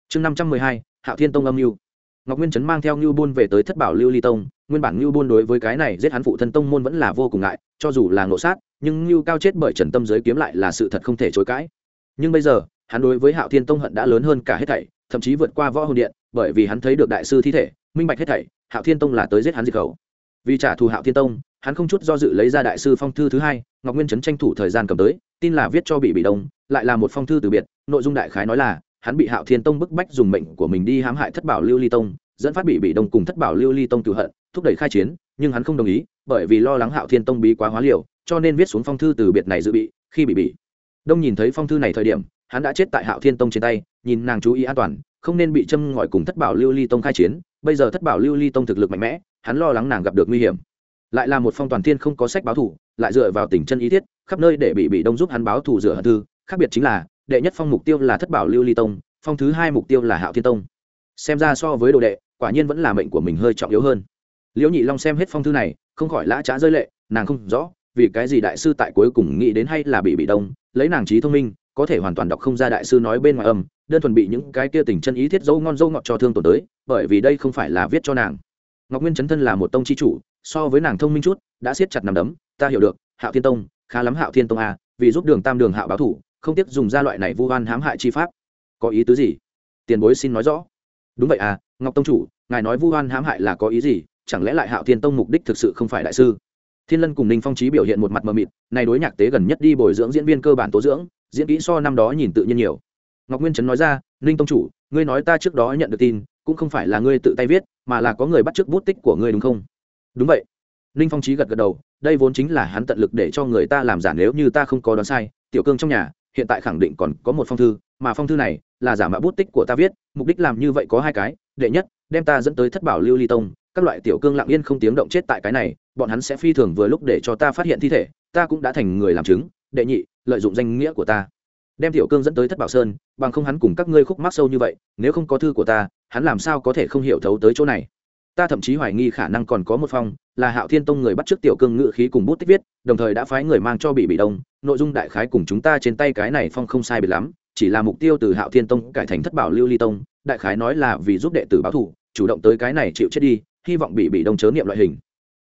Speaker 1: Chương năm trăm mười hai, hạo thiên tông âm mưu. Ngọc nguyên trấn mang theo ngưu buôn về tới thất bảo lưu ly tông, nguyên bản ngưu buôn đối với cái này giết hắn phụ thân tông môn vẫn là vô cùng ngại, cho dù là ngộ sát, nhưng ngưu cao chết bởi trần tâm giới kiếm lại là sự thật không thể chối cãi. Nhưng bây giờ hắn đối với hạo thiên tông hận đã lớn hơn cả hết thảy, thậm chí vượt qua võ hồn điện, bởi vì hắn thấy được đại sư thi thể, minh bạch hết thảy, hạo thiên tông là tới giết hắn diệt khẩu. Vì trả thù hạo thiên tông, hắn không chút do dự lấy ra đại sư phong thư thứ hai, ngọc nguyên trấn tranh thủ thời gian cầm tới, tin là viết cho bị bị đông, lại là một phong thư từ biệt, nội dung đại khái nói là, hắn bị hạo thiên tông bức bách dùng mệnh của mình đi hãm hại thất bảo lưu ly tông, dẫn phát bị bị đông cùng thất bảo lưu ly tông cựu hận, thúc đẩy khai chiến, nhưng hắn không đồng ý, bởi vì lo lắng hạo thiên tông bí quá hóa liều, cho nên viết xuống phong thư từ biệt này dự bị, khi bị bị đông nhìn thấy phong thư này thời điểm hắn đã chết tại hạo thiên tông trên tay, nhìn nàng chú ý an toàn, không nên bị châm ngòi cùng thất bảo lưu ly tông khai chiến, bây giờ thất bảo lưu ly tông thực lực mạnh mẽ, hắn lo lắng nàng gặp được nguy hiểm. Lại là một phong toàn thiên không có sách báo thủ, lại dựa vào tỉnh chân ý thiết, khắp nơi để bị bị đông giúp hắn báo thủ rửa hận thư, khác biệt chính là, đệ nhất phong mục tiêu là thất bảo lưu ly tông, phong thứ hai mục tiêu là hạo thiên tông. Xem ra so với đồ đệ, quả nhiên vẫn là mệnh của mình hơi trọng yếu hơn. Liễu nhị long xem hết phong thư này, không khỏi lã trá rơi lệ, nàng không rõ vì cái gì đại sư tại cuối cùng nghĩ đến hay là bị bị đông, lấy nàng trí thông minh có thể hoàn toàn đọc không ra đại sư nói bên ngoài âm, đơn thuần bị những cái kia tình chân ý thiết dấu ngon dâu ngọt cho thương tổn tới, bởi vì đây không phải là viết cho nàng. Ngọc nguyên chấn thân là một tông chi chủ, so với nàng thông minh chút, đã siết chặt nằm đấm, ta hiểu được, hạo thiên tông, khá lắm hạo thiên tông a vì giúp đường tam đường hạo báo thủ, không tiếc dùng ra loại này vu oan hãm hại chi pháp. Có ý tứ gì? Tiền bối xin nói rõ. Đúng vậy à ngọc tông chủ, ngài nói vu oan hãm hại là có ý gì? Chẳng lẽ lại hạo thiên tông mục đích thực sự không phải đại sư? Thiên lân cùng ninh phong trí biểu hiện một mặt mờ mịt này đối nhạc tế gần nhất đi bồi dưỡng diễn viên cơ bản tố dưỡng diễn kỹ so năm đó nhìn tự nhiên nhiều. Ngọc nguyên trấn nói ra, ninh tông chủ, ngươi nói ta trước đó nhận được tin, cũng không phải là ngươi tự tay viết, mà là có người bắt chước bút tích của ngươi đúng không? Đúng vậy. Ninh phong trí gật gật đầu, đây vốn chính là hắn tận lực để cho người ta làm giả nếu như ta không có đoán sai, tiểu cương trong nhà, hiện tại khẳng định còn có một phong thư, mà phong thư này là giả mạo bút tích của ta viết, mục đích làm như vậy có hai cái, đệ nhất, đem ta dẫn tới thất bảo lưu ly tông, các loại tiểu cương lặng yên không tiếng động chết tại cái này, bọn hắn sẽ phi thường vừa lúc để cho ta phát hiện thi thể, ta cũng đã thành người làm chứng đệ nhị, lợi dụng danh nghĩa của ta. Đem tiểu cương dẫn tới thất bảo sơn, bằng không hắn cùng các ngươi khúc mắc sâu như vậy, nếu không có thư của ta, hắn làm sao có thể không hiểu thấu tới chỗ này? Ta thậm chí hoài nghi khả năng còn có một phong, là hạo thiên tông người bắt trước tiểu cương ngự khí cùng bút tích viết, đồng thời đã phái người mang cho bị bị đông, nội dung đại khái cùng chúng ta trên tay cái này phong không sai biệt lắm, chỉ là mục tiêu từ hạo thiên tông cải thành thất bảo lưu ly tông, đại khái nói là vì giúp đệ tử báo thủ chủ động tới cái này chịu chết đi, hy vọng bị bị đông chớ niệm loại hình.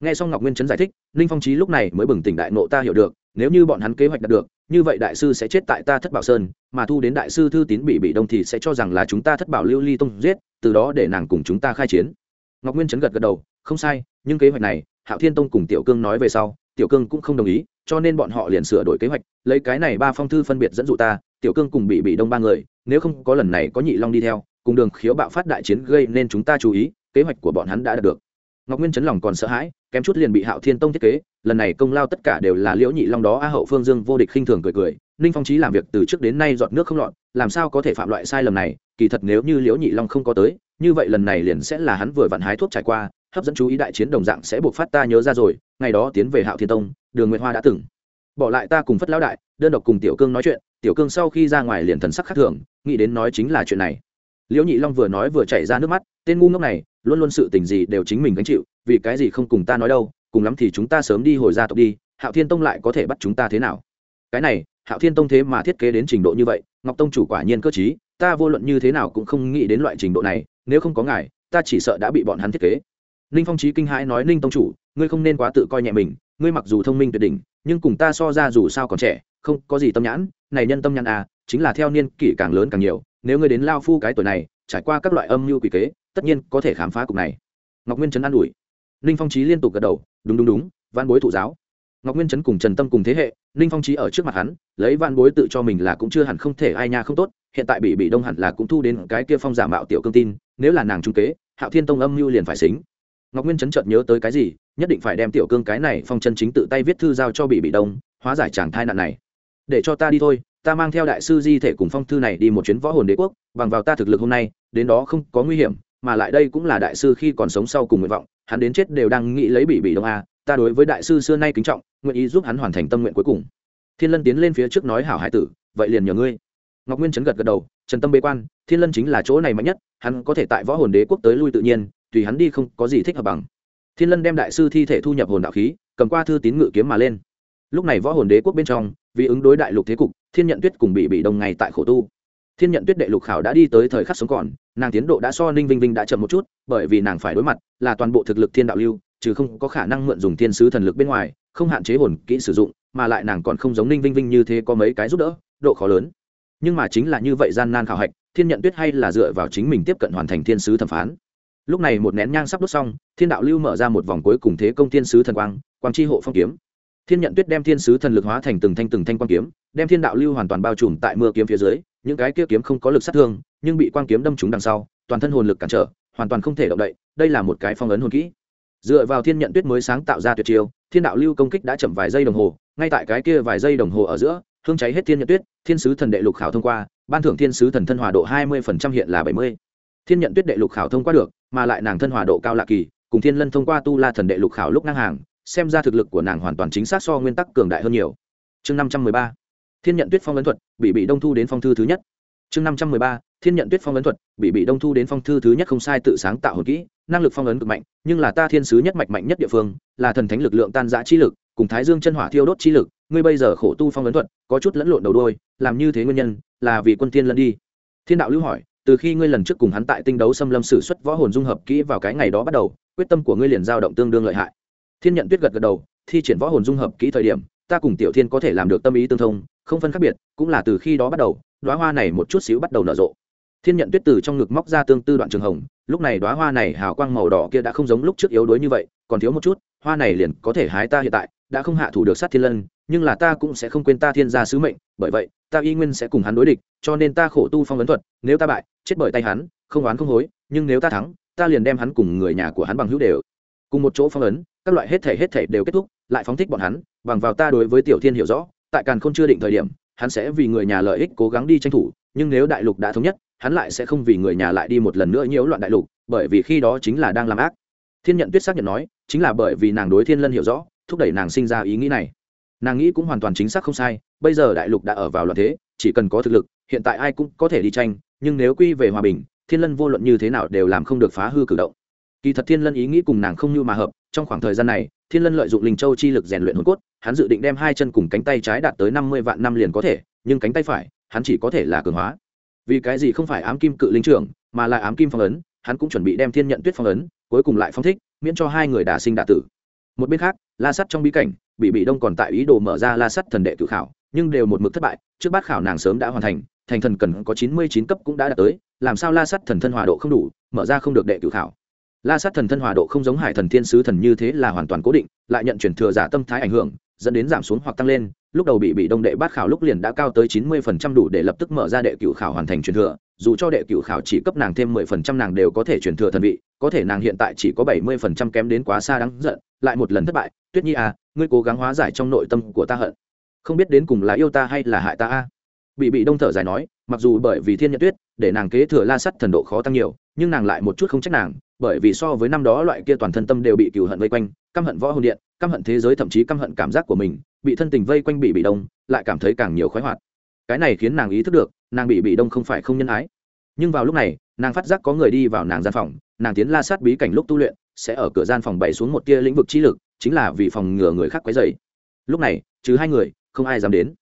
Speaker 1: Nghe xong ngọc nguyên trấn giải thích, ninh phong trí lúc này mới bừng tỉnh đại nộ ta hiểu được nếu như bọn hắn kế hoạch đạt được, như vậy đại sư sẽ chết tại ta thất bảo sơn, mà thu đến đại sư thư tín bị bị đông thì sẽ cho rằng là chúng ta thất bảo lưu ly tông giết, từ đó để nàng cùng chúng ta khai chiến. Ngọc nguyên chấn gật gật đầu, không sai, nhưng kế hoạch này, hạo thiên tông cùng tiểu cương nói về sau, tiểu cương cũng không đồng ý, cho nên bọn họ liền sửa đổi kế hoạch, lấy cái này ba phong thư phân biệt dẫn dụ ta, tiểu cương cùng bị bị đông ba người, nếu không có lần này có nhị long đi theo, cùng đường khiếu bạo phát đại chiến gây nên chúng ta chú ý, kế hoạch của bọn hắn đã đạt được ngọc nguyên chấn lòng còn sợ hãi, kém chút liền bị hạo thiên tông thiết kế, lần này công lao tất cả đều là liễu nhị long đó, a hậu phương dương vô địch khinh thường cười cười, ninh phong trí làm việc từ trước đến nay dọn nước không lọt, làm sao có thể phạm loại sai lầm này, kỳ thật nếu như liễu nhị long không có tới, như vậy lần này liền sẽ là hắn vừa vặn hái thuốc trải qua, hấp dẫn chú ý đại chiến đồng dạng sẽ buộc phát ta nhớ ra rồi, ngày đó tiến về hạo thiên tông, đường nguyệt hoa đã từng. Bỏ lại ta cùng phất lão đại, đơn độc cùng tiểu cương nói chuyện, tiểu cương sau khi ra ngoài liền thần sắc khác thường, nghĩ đến nói chính là chuyện này liễu nhị long vừa nói vừa chảy ra nước mắt, tên ngu ngốc này, luôn luôn sự tình gì đều chính mình gánh chịu, vì cái gì không cùng ta nói đâu, cùng lắm thì chúng ta sớm đi hồi gia tộc đi, hạo thiên tông lại có thể bắt chúng ta thế nào? Cái này, hạo thiên tông thế mà thiết kế đến trình độ như vậy, ngọc tông chủ quả nhiên cơ chí ta vô luận như thế nào cũng không nghĩ đến loại trình độ này, nếu không có ngài, ta chỉ sợ đã bị bọn hắn thiết kế. Ninh phong trí kinh hãi nói, ninh tông chủ, ngươi không nên quá tự coi nhẹ mình, ngươi mặc dù thông minh tuyệt đỉnh, nhưng cùng ta so ra dù sao còn trẻ, không có gì tâm nhãn, này nhân tâm nhãn à chính là theo niên kỷ càng lớn càng nhiều nếu ngươi đến lao phu cái tuổi này, trải qua các loại âm mưu quỷ kế, tất nhiên có thể khám phá cục này. Ngọc nguyên trấn an ủi. Ninh phong trí liên tục gật đầu, đúng đúng đúng văn bối thụ giáo. Ngọc nguyên trấn cùng trần tâm cùng thế hệ, ninh phong trí ở trước mặt hắn, lấy văn bối tự cho mình là cũng chưa hẳn không thể ai nha không tốt, hiện tại bị bị đông hẳn là cũng thu đến cái kia phong giả mạo tiểu cương tin, nếu là nàng trung kế, hạo thiên tông âm mưu liền phải xính. Ngọc nguyên trấn chợt nhớ tới cái gì, nhất định phải đem tiểu cương cái này phong chân chính tự tay viết thư giao cho bị bị đông, hóa giải chàng thai nạn này. Để cho ta đi thôi ta mang theo đại sư di thể cùng phong thư này đi một chuyến võ hồn đế quốc, bằng vào ta thực lực hôm nay, đến đó không có nguy hiểm, mà lại đây cũng là đại sư khi còn sống sau cùng nguyện vọng, hắn đến chết đều đang nghĩ lấy bị bị đông a, ta đối với đại sư xưa nay kính trọng, nguyện ý giúp hắn hoàn thành tâm nguyện cuối cùng. Thiên lân tiến lên phía trước nói, hảo hải tử, vậy liền nhờ ngươi. Ngọc nguyên chấn gật gật đầu, trần tâm bế quan, thiên lân chính là chỗ này mạnh nhất, hắn có thể tại võ hồn đế quốc tới lui tự nhiên, tùy hắn đi không có gì thích hợp bằng. Thiên lân đem đại sư thi thể thu nhập hồn đạo khí, cầm qua thư tín ngự kiếm mà lên lúc này võ hồn đế quốc bên trong, vì ứng đối đại lục thế cục, thiên nhận tuyết cùng bị bị đông ngày tại khổ tu. Thiên nhận tuyết đệ lục khảo đã đi tới thời khắc sống còn, nàng tiến độ đã so ninh vinh vinh đã chậm một chút, bởi vì nàng phải đối mặt là toàn bộ thực lực thiên đạo lưu, chứ không có khả năng mượn dùng thiên sứ thần lực bên ngoài, không hạn chế hồn kỹ sử dụng, mà lại nàng còn không giống ninh vinh vinh như thế có mấy cái giúp đỡ, độ khó lớn. Nhưng mà chính là như vậy gian nan khảo hạch, thiên nhận tuyết hay là dựa vào chính mình tiếp cận hoàn thành thiên sứ thẩm phán. Lúc này một nén nhang sắp đốt xong, thiên đạo lưu mở ra một vòng cuối cùng thế công thiên sứ thần quang quang tri hộ phong kiếm thiên nhận tuyết đem thiên sứ thần lực hóa thành từng thanh từng thanh quang kiếm, đem thiên đạo lưu hoàn toàn bao trùm tại mưa kiếm phía dưới, những cái kia kiếm không có lực sát thương, nhưng bị quang kiếm đâm trúng đằng sau, toàn thân hồn lực cản trở, hoàn toàn không thể động đậy, đây là một cái phong ấn hồn kỹ. Dựa vào thiên nhận tuyết mới sáng tạo ra tuyệt chiêu, thiên đạo lưu công kích đã chậm vài giây đồng hồ, ngay tại cái kia vài giây đồng hồ ở giữa, hương cháy hết thiên nhận tuyết, thiên sứ thần đệ lục khảo thông qua, ban thưởng thiên sứ thần thân hòa độ hai mươi phần trăm hiện là bảy mươi. Thiên nhận tuyết đệ lục khảo thông qua được, mà lại nàng thân hòa độ cao lạ kỳ, cùng thiên lân thông qua tu la thần đệ lục khảo lúc ngang hàng xem ra thực lực của nàng hoàn toàn chính xác so nguyên tắc cường đại hơn nhiều. Chương năm trăm mười ba, thiên nhận tuyết phong ấn thuật, bị bị đông thu đến phong thư thứ nhất. Chương năm trăm mười ba, thiên nhận tuyết phong ấn thuật, bị bị đông thu đến phong thư thứ nhất không sai tự sáng tạo hồn kỹ, năng lực phong ấn cực mạnh, nhưng là ta thiên sứ nhất mạch mạnh nhất địa phương, là thần thánh lực lượng tan giã chi lực, cùng thái dương chân hỏa thiêu đốt chi lực, ngươi bây giờ khổ tu phong ấn thuật, có chút lẫn lộn đầu đôi, làm như thế nguyên nhân, là vì quân tiên lân đi. Thiên đạo lưu hỏi, từ khi ngươi lần trước cùng hắn tại tinh đấu xâm lâm sử xuất võ hồn dung hợp kỹ vào cái ngày đó bắt đầu, quyết tâm của ngươi liền dao động tương đương lợi hại thiên nhận tuyết gật gật đầu, thi triển võ hồn dung hợp kỹ thời điểm, ta cùng tiểu thiên có thể làm được tâm ý tương thông, không phân khác biệt, cũng là từ khi đó bắt đầu đoá hoa này một chút xíu bắt đầu nở rộ. Thiên nhận tuyết từ trong ngực móc ra tương tư đoạn trường hồng, lúc này đoá hoa này hào quang màu đỏ kia đã không giống lúc trước yếu đuối như vậy, còn thiếu một chút, hoa này liền có thể hái ta hiện tại, đã không hạ thủ được sát thiên lân, nhưng là ta cũng sẽ không quên ta thiên gia sứ mệnh, bởi vậy, ta y nguyên sẽ cùng hắn đối địch, cho nên ta khổ tu phong ấn thuật, nếu ta bại, chết bởi tay hắn, không oán không hối, nhưng nếu ta thắng, ta liền đem hắn cùng người nhà của hắn bằng hữu đều. Cùng một chỗ phong ấn các loại hết thể hết thể đều kết thúc, lại phóng thích bọn hắn, bằng vào ta đối với tiểu thiên hiểu rõ, tại càn khôn chưa định thời điểm, hắn sẽ vì người nhà lợi ích cố gắng đi tranh thủ, nhưng nếu đại lục đã thống nhất, hắn lại sẽ không vì người nhà lại đi một lần nữa nhiễu loạn đại lục, bởi vì khi đó chính là đang làm ác. Thiên nhận tuyết xác nhận nói, chính là bởi vì nàng đối thiên lân hiểu rõ, thúc đẩy nàng sinh ra ý nghĩ này. Nàng nghĩ cũng hoàn toàn chính xác không sai, bây giờ đại lục đã ở vào loạn thế, chỉ cần có thực lực, hiện tại ai cũng có thể đi tranh, nhưng nếu quy về hòa bình, thiên lân vô luận như thế nào đều làm không được phá hư cử động. Kỳ thật thiên lân ý nghĩ cùng nàng không như mà hợp trong khoảng thời gian này, thiên lân lợi dụng linh châu chi lực rèn luyện hồn cốt, hắn dự định đem hai chân cùng cánh tay trái đạt tới năm mươi vạn năm liền có thể, nhưng cánh tay phải, hắn chỉ có thể là cường hóa. Vì cái gì không phải ám kim cự linh trưởng, mà là ám kim phong ấn, hắn cũng chuẩn bị đem thiên nhận tuyết phong ấn, cuối cùng lại phong thích, miễn cho hai người đả sinh đả tử. Một bên khác, la sắt trong bí cảnh bị bị đông còn tại ý đồ mở ra la sắt thần đệ cự khảo, nhưng đều một mực thất bại, trước bát khảo nàng sớm đã hoàn thành thành thần cần có chín mươi chín cấp cũng đã đạt tới, làm sao la sắt thần thân hòa độ không đủ, mở ra không được đệ cự khảo la sát thần thân hòa độ không giống hải thần thiên sứ thần như thế là hoàn toàn cố định, lại nhận chuyển thừa giả tâm thái ảnh hưởng, dẫn đến giảm xuống hoặc tăng lên, lúc đầu bị bị đông đệ bát khảo lúc liền đã cao tới chín mươi phần trăm đủ để lập tức mở ra đệ cựu khảo hoàn thành truyền thừa, dù cho đệ cựu khảo chỉ cấp nàng thêm mười phần trăm nàng đều có thể truyền thừa thần vị, có thể nàng hiện tại chỉ có bảy mươi phần trăm kém đến quá xa đáng giận, lại một lần thất bại, tuyết nhi à ngươi cố gắng hóa giải trong nội tâm của ta hận. Không biết đến cùng là yêu ta hay là hại ta a. Bị bị đông thở dài nói mặc dù bởi vì thiên nhật tuyết, để nàng kế thừa la sắt thần độ khó tăng nhiều, nhưng nàng lại một chút không trách nàng, bởi vì so với năm đó loại kia toàn thân tâm đều bị cừu hận vây quanh, căm hận võ hồn điện, căm hận thế giới thậm chí căm hận cảm giác của mình, bị thân tình vây quanh bị bị đông, lại cảm thấy càng nhiều khoái hoạt. Cái này khiến nàng ý thức được, nàng bị bị đông không phải không nhân ái. Nhưng vào lúc này, nàng phát giác có người đi vào nàng gian phòng, nàng tiến la sát bí cảnh lúc tu luyện, sẽ ở cửa gian phòng bày xuống một tia lĩnh vực trí lực, chính là vì phòng ngừa người khác quấy dày lúc này chứ hai người, không ai dám đến.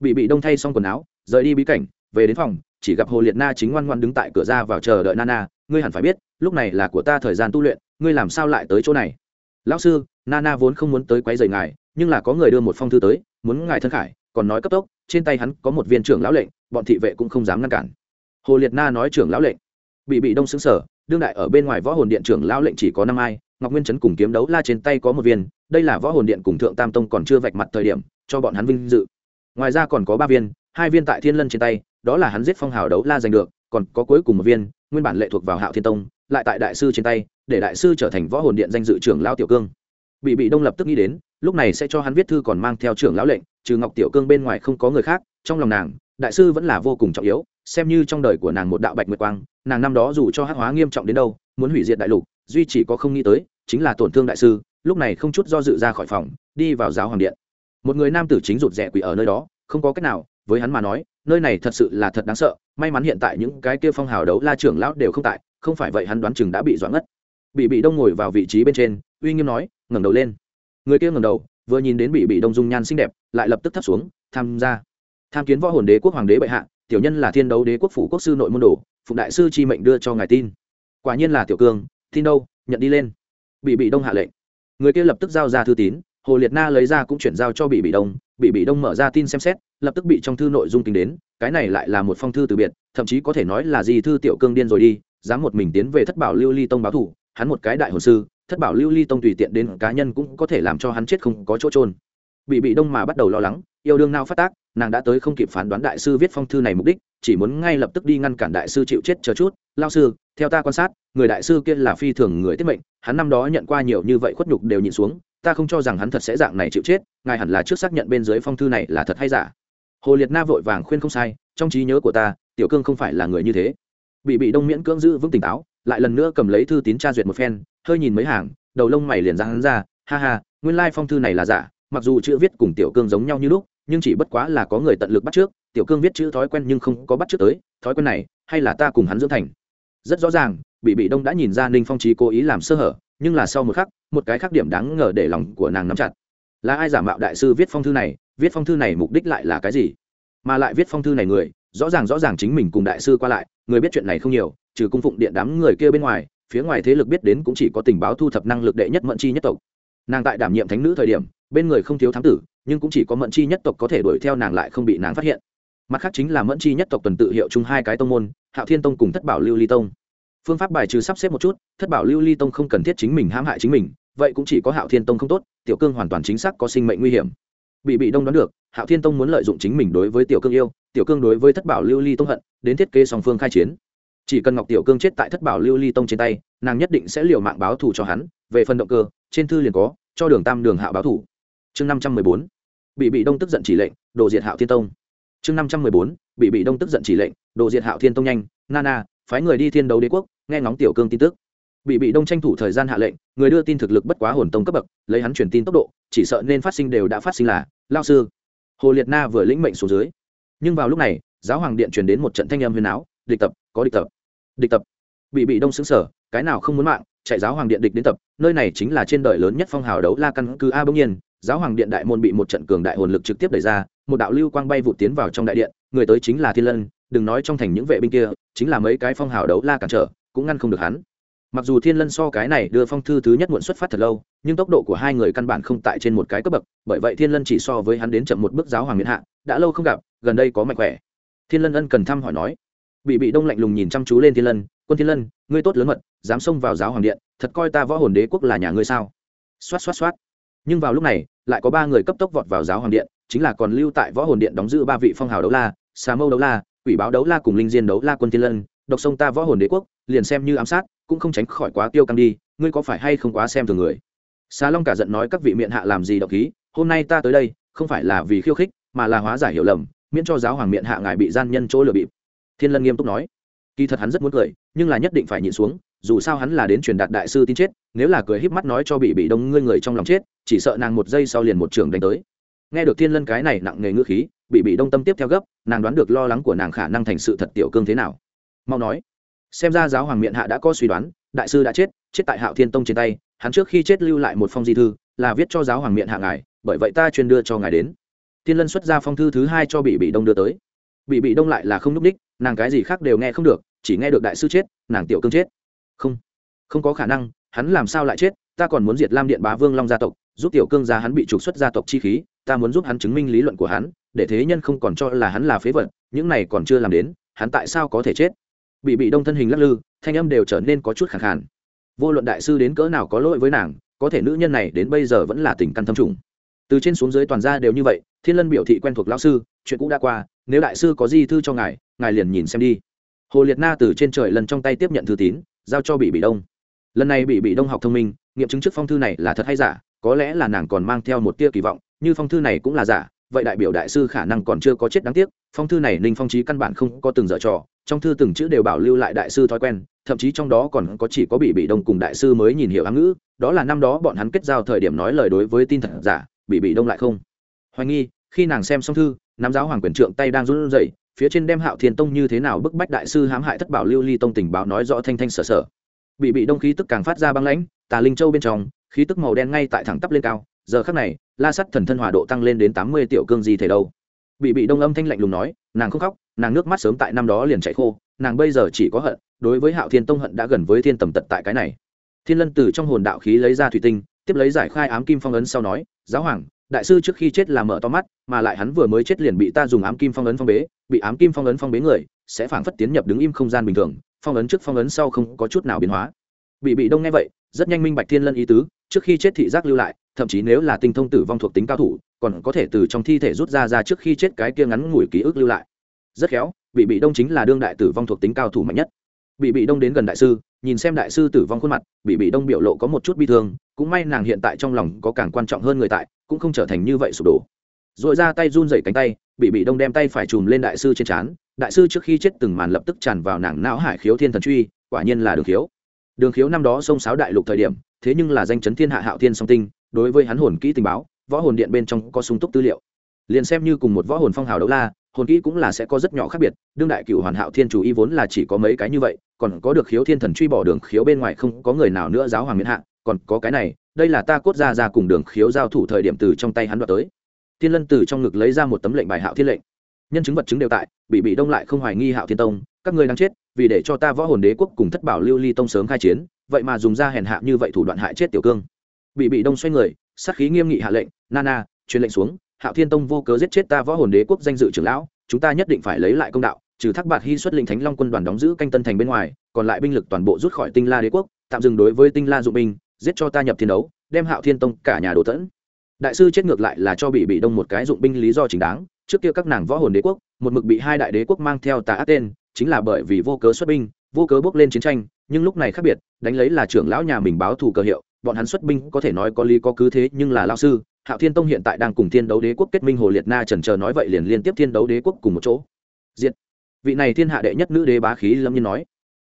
Speaker 1: Bị bị đông thay xong quần áo, rời đi bí cảnh về đến phòng, chỉ gặp hồ liệt na chính ngoan ngoan đứng tại cửa ra vào chờ đợi nana. Ngươi hẳn phải biết, lúc này là của ta thời gian tu luyện, ngươi làm sao lại tới chỗ này? Lão sư, nana vốn không muốn tới quấy rầy ngài, nhưng là có người đưa một phong thư tới, muốn ngài thân khải, còn nói cấp tốc, trên tay hắn có một viên trưởng lão lệnh, bọn thị vệ cũng không dám ngăn cản. Hồ liệt na nói trưởng lão lệnh. Bị bị đông xứng sở đương đại ở bên ngoài võ hồn điện trưởng lão lệnh chỉ có năm ai, ngọc nguyên Trấn cùng kiếm đấu la trên tay có một viên, đây là võ hồn điện cùng thượng tam tông còn chưa vạch mặt thời điểm, cho bọn hắn vinh dự. Ngoài ra còn có ba viên, hai viên tại thiên lân trên tay đó là hắn giết phong hào đấu la giành được, còn có cuối cùng một viên, nguyên bản lệ thuộc vào hạo thiên tông, lại tại đại sư trên tay, để đại sư trở thành võ hồn điện danh dự trưởng lao tiểu cương. Bị bị đông lập tức nghĩ đến, lúc này sẽ cho hắn viết thư còn mang theo trưởng lão lệnh, trừ ngọc tiểu cương bên ngoài không có người khác, trong lòng nàng, đại sư vẫn là vô cùng trọng yếu, xem như trong đời của nàng một đạo bạch nguyệt quang, nàng năm đó dù cho hắc hóa nghiêm trọng đến đâu, muốn hủy diệt đại lục, duy chỉ có không nghĩ tới, chính là tổn thương đại sư, lúc này không chút do dự ra khỏi phòng, đi vào giáo hoàng điện. Một người nam tử chính rụt rẻ quỷ ở nơi đó, không có cách nào, với hắn mà nói nơi này thật sự là thật đáng sợ, may mắn hiện tại những cái kia phong hào đấu la trưởng lão đều không tại, không phải vậy hắn đoán chừng đã bị doãn ngất. Bị bị đông ngồi vào vị trí bên trên, uy nghiêm nói, ngẩng đầu lên. Người kia ngẩng đầu, vừa nhìn đến bị bị đông dung nhan xinh đẹp, lại lập tức thấp xuống, tham gia. Tham kiến võ hồn đế quốc hoàng đế bệ hạ, tiểu nhân là thiên đấu đế quốc phủ quốc sư nội môn đồ, phụng đại sư chi mệnh đưa cho ngài tin. Quả nhiên là tiểu cương tin đâu, nhận đi lên. Bị bị đông hạ lệnh. Người kia lập tức giao ra thư tín, hồ liệt na lấy ra cũng chuyển giao cho bị bị đông bị bị đông mở ra tin xem xét, lập tức bị trong thư nội dung tính đến, cái này lại là một phong thư từ biệt, thậm chí có thể nói là gì thư tiểu cương điên rồi đi, dám một mình tiến về thất bảo lưu ly tông báo thủ, hắn một cái đại hồ sư, thất bảo lưu ly tông tùy tiện đến cá nhân cũng có thể làm cho hắn chết không có chỗ trôn bị bị đông mà bắt đầu lo lắng, yêu đương nào phát tác, nàng đã tới không kịp phán đoán đại sư viết phong thư này mục đích, chỉ muốn ngay lập tức đi ngăn cản đại sư chịu chết chờ chút. Lao sư, theo ta quan sát, người đại sư kia là phi thường người tiết mệnh, hắn năm đó nhận qua nhiều như vậy khuất nhục đều nhịn xuống ta không cho rằng hắn thật sẽ dạng này chịu chết, ngài hẳn là trước xác nhận bên dưới phong thư này là thật hay giả. Hồ liệt na vội vàng khuyên không sai, trong trí nhớ của ta, tiểu cương không phải là người như thế. Bị bị đông miễn cưỡng giữ vững tỉnh táo, lại lần nữa cầm lấy thư tín tra duyệt một phen, hơi nhìn mấy hàng, đầu lông mày liền ra hắn ra, ha ha, nguyên lai phong thư này là giả, mặc dù chữ viết cùng tiểu cương giống nhau như lúc, nhưng chỉ bất quá là có người tận lực bắt trước, tiểu cương viết chữ thói quen nhưng không có bắt trước tới, thói quen này, hay là ta cùng hắn dưỡng thành? Rất rõ ràng, bị bị đông đã nhìn ra ninh phong trí cố ý làm sơ hở nhưng là sau một khắc, một cái khác điểm đáng ngờ để lòng của nàng nắm chặt. Là ai giả mạo đại sư viết phong thư này, viết phong thư này mục đích lại là cái gì? Mà lại viết phong thư này người, rõ ràng rõ ràng chính mình cùng đại sư qua lại, người biết chuyện này không nhiều, trừ cung phụng điện đám người kia bên ngoài, phía ngoài thế lực biết đến cũng chỉ có tình báo thu thập năng lực đệ nhất mận chi nhất tộc. Nàng tại đảm nhiệm thánh nữ thời điểm, bên người không thiếu thám tử, nhưng cũng chỉ có mẫn chi nhất tộc có thể đuổi theo nàng lại không bị nàng phát hiện. Mặt khác chính là mẫn chi nhất tộc tuần tự hiệu chung hai cái tông môn, hạo thiên tông cùng thất bảo lưu ly tông phương pháp bài trừ sắp xếp một chút, thất bảo lưu ly tông không cần thiết chính mình hãm hại chính mình, vậy cũng chỉ có hạo thiên tông không tốt, tiểu cương hoàn toàn chính xác có sinh mệnh nguy hiểm. Bị bị đông đoán được, hạo thiên tông muốn lợi dụng chính mình đối với tiểu cương yêu, tiểu cương đối với thất bảo lưu ly tông hận, đến thiết kế song phương khai chiến. Chỉ cần ngọc tiểu cương chết tại thất bảo lưu ly tông trên tay, nàng nhất định sẽ liều mạng báo thù cho hắn, về phần động cơ, trên thư liền có, cho đường tam đường hạo báo thù. Chương năm trăm mười bốn, bị bị đông tức giận chỉ lệnh, đồ diệt hạo thiên tông. Chương năm trăm mười bốn, bị bị đông tức giận chỉ lệnh, đồ diệt hạo thiên tông nhanh nana phái người đi thiên đấu đế quốc, nghe ngóng tiểu cương tin tức. Bị bị đông tranh thủ thời gian hạ lệnh, người đưa tin thực lực bất quá hồn tông cấp bậc, lấy hắn truyền tin tốc độ, chỉ sợ nên phát sinh đều đã phát sinh là lao sư. Hồ liệt na vừa lĩnh mệnh xuống dưới. Nhưng vào lúc này, giáo hoàng điện truyền đến một trận thanh âm huyền áo, địch tập, có địch tập. Địch tập? Bị bị đông xứng sở cái nào không muốn mạng, chạy giáo hoàng điện địch đến tập, nơi này chính là trên đời lớn nhất phong hào đấu la căn cứ a bỗng nhiên, giáo hoàng điện đại môn bị một trận cường đại hồn lực trực tiếp đẩy ra, một đạo lưu quang bay vụt tiến vào trong đại điện, người tới chính là thiên lân đừng nói trong thành những vệ binh kia, chính là mấy cái phong hào đấu la cản trở, cũng ngăn không được hắn. Mặc dù thiên lân so cái này đưa phong thư thứ nhất muộn xuất phát thật lâu, nhưng tốc độ của hai người căn bản không tại trên một cái cấp bậc, bởi vậy thiên lân chỉ so với hắn đến chậm một bước giáo hoàng miễn hạ, đã lâu không gặp, gần đây có mạnh khỏe. Thiên lân ân cần thăm hỏi nói, bị bị đông lạnh lùng nhìn chăm chú lên thiên lân, quân thiên lân, ngươi tốt lớn mật, dám xông vào giáo hoàng điện, thật coi ta võ hồn đế quốc là nhà ngươi sao? Xoát xoát xoát. Nhưng vào lúc này, lại có ba người cấp tốc vọt vào giáo hoàng điện, chính là còn lưu tại võ hồn điện đóng giữ ba vị phong hào đấu la xà mâu đấu la quỷ báo đấu la cùng linh diên đấu la quân thiên lân, độc sông ta võ hồn đế quốc, liền xem như ám sát, cũng không tránh khỏi quá tiêu căng đi, ngươi có phải hay không quá xem thường người? Xà long cả giận nói các vị miệng hạ làm gì độc khí, hôm nay ta tới đây, không phải là vì khiêu khích, mà là hóa giải hiểu lầm, miễn cho giáo hoàng miệng hạ ngài bị gian nhân chỗ lừa bịp. Thiên lân nghiêm túc nói. Kỳ thật hắn rất muốn cười, nhưng là nhất định phải nhịn xuống, dù sao hắn là đến truyền đạt đại sư tin chết, nếu là cười híp mắt nói cho bị bị đông ngươi người trong lòng chết, chỉ sợ nàng một giây sau liền một trường đánh tới nghe được thiên lân cái này nặng nề ngữ khí bị bị đông tâm tiếp theo gấp, nàng đoán được lo lắng của nàng khả năng thành sự thật tiểu cương thế nào. Mau nói. Xem ra giáo hoàng miệng hạ đã có suy đoán, đại sư đã chết chết tại hạo thiên tông trên tay, hắn trước khi chết lưu lại một phong di thư, là viết cho giáo hoàng miệng hạ ngài, bởi vậy ta truyền đưa cho ngài đến. Thiên lân xuất ra phong thư thứ hai cho bị bị đông đưa tới. Bị bị đông lại là không n ú c đích, nàng cái gì khác đều nghe không được, chỉ nghe được đại sư chết, nàng tiểu cương chết. Không. Không có khả năng, hắn làm sao lại chết, ta còn muốn diệt lam điện bá vương long gia tộc, giúp tiểu cương gia hắn bị trục xuất gia tộc chi khí ta muốn giúp hắn chứng minh lý luận của hắn, để thế nhân không còn cho là hắn là phế vật, những này còn chưa làm đến, hắn tại sao có thể chết? Bị bị đông thân hình lắc lư, thanh âm đều trở nên có chút khẳng khàn. Vô luận đại sư đến cỡ nào có lỗi với nàng, có thể nữ nhân này đến bây giờ vẫn là tình căn thâm trùng. Từ trên xuống dưới toàn ra đều như vậy, thiên lân biểu thị quen thuộc lão sư, chuyện cũ đã qua, nếu đại sư có di thư cho ngài ngài liền nhìn xem đi. Hồ liệt na từ trên trời lần trong tay tiếp nhận thư tín, giao cho bị bị đông lần này bị bị đông học thông minh, nghiệm chứng trước phong thư này là thật hay giả, có lẽ là nàng còn mang theo một tia kỳ vọng, như phong thư này cũng là giả, vậy đại biểu đại sư khả năng còn chưa có chết đáng tiếc, phong thư này ninh phong trí căn bản không có từng dở trò, trong thư từng chữ đều bảo lưu lại đại sư thói quen, thậm chí trong đó còn có chỉ có bị bị đông cùng đại sư mới nhìn hiểu ám ngữ, đó là năm đó bọn hắn kết giao thời điểm nói lời đối với tin thật giả, bị bị đông lại không. Hoài nghi, khi nàng xem xong thư, nắm giáo hoàng quyền trượng tay đang run rẩy, phía trên đem hạo thiên tông như thế nào bức bách đại sư hãm hại thất bảo lưu ly tông tình báo nói rõ thanh thanh sở sở bị bị đông khí tức càng phát ra băng lãnh, tà linh châu bên trong, khí tức màu đen ngay tại thẳng tắp lên cao, giờ khắc này, la sắt thần thân hòa độ tăng lên đến tám mươi tiểu cương gì thể đâu. Bị bị đông âm thanh lạnh lùng nói, nàng không khóc, nàng nước mắt sớm tại năm đó liền chạy khô, nàng bây giờ chỉ có hận, đối với hạo thiên tông hận đã gần với thiên tầm tật tại cái này. Thiên lân từ trong hồn đạo khí lấy ra thủy tinh, tiếp lấy giải khai ám kim phong ấn sau nói, giáo hoàng, đại sư trước khi chết là mở to mắt, mà lại hắn vừa mới chết liền bị ta dùng ám kim phong ấn phong bế, bị ám kim phong ấn phong bế người, sẽ phảng phất tiến nhập đứng im không gian bình thường phong ấn trước phong ấn sau không có chút nào biến hóa. Bị bị đông nghe vậy, rất nhanh minh bạch thiên lân ý tứ, trước khi chết thị giác lưu lại, thậm chí nếu là tinh thông tử vong thuộc tính cao thủ, còn có thể từ trong thi thể rút ra ra trước khi chết cái kia ngắn ngủi ký ức lưu lại. Rất khéo, bị bị đông chính là đương đại tử vong thuộc tính cao thủ mạnh nhất. Bị bị đông đến gần đại sư, nhìn xem đại sư tử vong khuôn mặt, bị bị đông biểu lộ có một chút bi thương, cũng may nàng hiện tại trong lòng có càng quan trọng hơn người tại, cũng không trở thành như vậy sụp đổ. Dội ra tay run dày cánh tay, bị bị đông đem tay phải chùm lên đại sư trên trán đại sư trước khi chết từng màn lập tức tràn vào nàng não hải khiếu thiên thần truy, quả nhiên là đường khiếu. Đường khiếu năm đó sông sáo đại lục thời điểm, thế nhưng là danh chấn thiên hạ hạo thiên song tinh, đối với hắn hồn kỹ tình báo, võ hồn điện bên trong có sung túc tư liệu. Liền xem như cùng một võ hồn phong hào đấu la, hồn kỹ cũng là sẽ có rất nhỏ khác biệt, đương đại cựu hoàn hạo thiên chủ y vốn là chỉ có mấy cái như vậy, còn có được khiếu thiên thần truy bỏ đường khiếu bên ngoài không có người nào nữa giáo hoàng miễn hạ, còn có cái này, đây là ta cốt ra ra cùng đường khiếu giao thủ thời điểm từ trong tay hắn đoạt tới. Thiên lân từ trong ngực lấy ra một tấm lệnh bài hạo thiên lệnh nhân chứng vật chứng đều tại, bị bị đông lại không hoài nghi hạo thiên tông, các ngươi đang chết, vì để cho ta võ hồn đế quốc cùng thất bảo lưu ly tông sớm khai chiến, vậy mà dùng ra hèn hạ như vậy thủ đoạn hại chết tiểu cương. Bị bị đông xoay người, sát khí nghiêm nghị hạ lệnh nana truyền lệnh xuống, hạo thiên tông vô cớ giết chết ta võ hồn đế quốc danh dự trưởng lão, chúng ta nhất định phải lấy lại công đạo, trừ thác bạt hy xuất lĩnh thánh long quân đoàn đóng giữ canh tân thành bên ngoài, còn lại binh lực toàn bộ rút khỏi tinh la đế quốc, tạm dừng đối với tinh la dụng binh, giết cho ta nhập thiên đấu, đem hạo thiên tông cả nhà đổ tẫn. Đại sư chết ngược lại là cho bị bị đông một cái dụng binh lý do chính đáng trước kia các nàng võ hồn đế quốc, một mực bị hai đại đế quốc mang theo tà ác tên, chính là bởi vì vô cớ xuất binh, vô cớ bước lên chiến tranh, nhưng lúc này khác biệt, đánh lấy là trưởng lão nhà mình báo thù cơ hiệu, bọn hắn xuất binh có thể nói có lý có cứ thế, nhưng là lao sư, hạo thiên tông hiện tại đang cùng thiên đấu đế quốc kết minh hồ liệt na trần chờ nói vậy liền liên tiếp thiên đấu đế quốc cùng một chỗ. Diện vị này thiên hạ đệ nhất nữ đế bá khí lâm nhiên nói.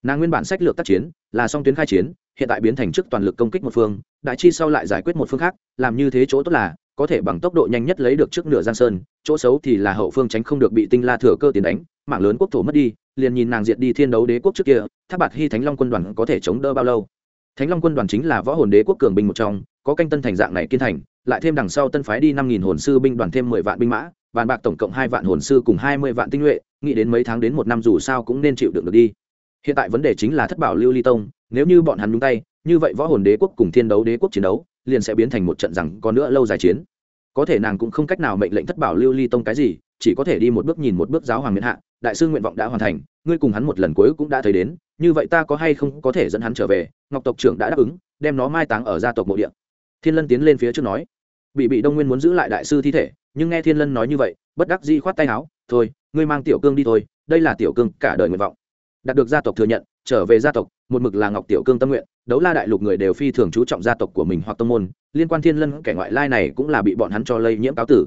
Speaker 1: Nàng nguyên bản sách lược tác chiến, là song tuyến khai chiến, hiện tại biến thành chức toàn lực công kích một phương, đại chi sau lại giải quyết một phương khác, làm như thế chỗ tốt là có thể bằng tốc độ nhanh nhất lấy được trước nửa giang sơn, chỗ xấu thì là hậu phương tránh không được bị tinh la thừa cơ tiến đánh, mạng lớn quốc thổ mất đi, liền nhìn nàng diệt đi thiên đấu đế quốc trước kia, tháp bạt hy thánh long quân đoàn có thể chống đỡ bao lâu? Thánh long quân đoàn chính là võ hồn đế quốc cường binh một trong, có canh tân thành dạng này kiên thành, lại thêm đằng sau tân phái đi năm nghìn hồn sư binh đoàn thêm mười vạn binh mã bàn bạc tổng cộng hai vạn hồn sư cùng hai mươi vạn tinh nhuệ, nghĩ đến mấy tháng đến một năm dù sao cũng nên chịu đựng được đi. Hiện tại vấn đề chính là thất bảo lưu ly tông, nếu như bọn hắn nhúng tay, như vậy võ hồn đế quốc cùng thiên đấu đế quốc chiến đấu, liền sẽ biến thành một trận rằng còn nữa lâu dài chiến có thể nàng cũng không cách nào mệnh lệnh thất bảo lưu ly tông cái gì, chỉ có thể đi một bước nhìn một bước giáo hoàng miễn hạ, đại sư nguyện vọng đã hoàn thành, ngươi cùng hắn một lần cuối cũng đã thấy đến, như vậy ta có hay không có thể dẫn hắn trở về? Ngọc tộc trưởng đã đáp ứng, đem nó mai táng ở gia tộc mộ địa. Thiên lân tiến lên phía trước nói, bị bị đông nguyên muốn giữ lại đại sư thi thể, nhưng nghe thiên lân nói như vậy, bất đắc di khoát tay áo, thôi, ngươi mang tiểu cương đi thôi, đây là tiểu cương cả đời nguyện vọng. Đạt được gia tộc thừa nhận, trở về gia tộc, một mực là ngọc tiểu cương tâm nguyện, đấu la đại lục người đều phi thường chú trọng gia tộc của mình hoặc tâm môn liên quan thiên lân kẻ ngoại lai này cũng là bị bọn hắn cho lây nhiễm cáo tử.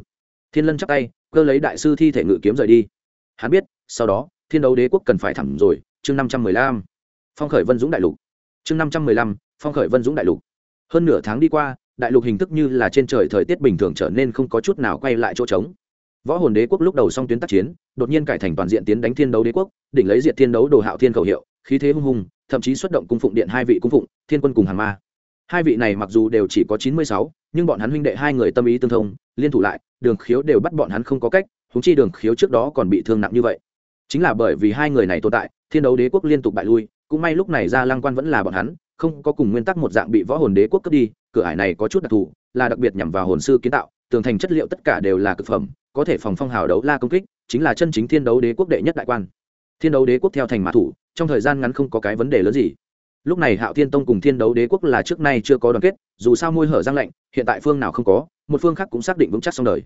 Speaker 1: Thiên lân chắp tay, cơ lấy đại sư thi thể ngự kiếm rời đi. Hắn biết, sau đó, thiên đấu đế quốc cần phải thẳng rồi, chương năm trăm mười lăm. Phong khởi vân dũng đại lục. Chương năm trăm mười lăm, phong khởi vân dũng đại lục. Hơn nửa tháng đi qua, đại lục hình thức như là trên trời thời tiết bình thường trở nên không có chút nào quay lại chỗ trống. Võ hồn đế quốc lúc đầu xong tuyến tác chiến, đột nhiên cải thành toàn diện tiến đánh thiên đấu đế quốc, đỉnh lấy diện thiên đấu đồ hạo thiên khẩu hiệu, khí thế hung hùng, thậm chí xuất động cung phụng điện hai vị cung phụng, thiên quân cùng hàng ma hai vị này mặc dù đều chỉ có chín mươi sáu, nhưng bọn hắn huynh đệ hai người tâm ý tương thông, liên thủ lại, đường khiếu đều bắt bọn hắn không có cách húng chi đường khiếu trước đó còn bị thương nặng như vậy. Chính là bởi vì hai người này tồn tại, thiên đấu đế quốc liên tục bại lui, cũng may lúc này ra lăng quan vẫn là bọn hắn, không có cùng nguyên tắc một dạng bị võ hồn đế quốc cướp đi, cửa ải này có chút đặc thù, là đặc biệt nhằm vào hồn sư kiến tạo, tường thành chất liệu tất cả đều là cực phẩm, có thể phòng phong hào đấu la công kích, chính là chân chính thiên đấu đế quốc đệ nhất đại quan. Thiên đấu đế quốc theo thành mã thủ, trong thời gian ngắn không có cái vấn đề lớn gì lúc này hạo thiên tông cùng thiên đấu đế quốc là trước nay chưa có đoàn kết, dù sao môi hở giang lạnh, hiện tại phương nào không có, một phương khác cũng xác định vững chắc xong đời.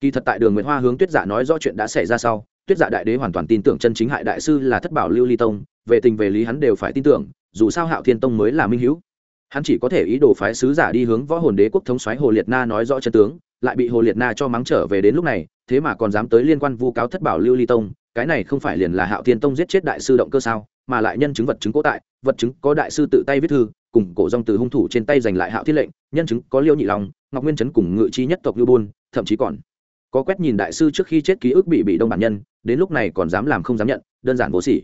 Speaker 1: Kỳ thật tại đường nguyễn hoa hướng tuyết giả nói rõ chuyện đã xảy ra sau, tuyết giả đại đế hoàn toàn tin tưởng chân chính hại đại sư là thất bảo lưu ly tông, về tình về lý hắn đều phải tin tưởng, dù sao hạo thiên tông mới là minh hữu. Hắn chỉ có thể ý đồ phái sứ giả đi hướng võ hồn đế quốc thống xoáy hồ liệt na nói rõ chân tướng, lại bị hồ liệt na cho mắng trở về đến lúc này, thế mà còn dám tới liên quan vu cáo thất bảo lưu ly tông, cái này không phải liền là hạo thiên tông giết chết đại sư động cơ sao? Mà lại nhân chứng vật chứng cố tại, vật chứng có đại sư tự tay viết thư, cùng cổ dòng từ hung thủ trên tay giành lại hạo thiết lệnh, nhân chứng có liêu nhị lòng ngọc nguyên chấn cùng ngự chi nhất tộc lưu buôn thậm chí còn có quét nhìn đại sư trước khi chết ký ức bị bị đông bản nhân, đến lúc này còn dám làm không dám nhận, đơn giản vô sỉ.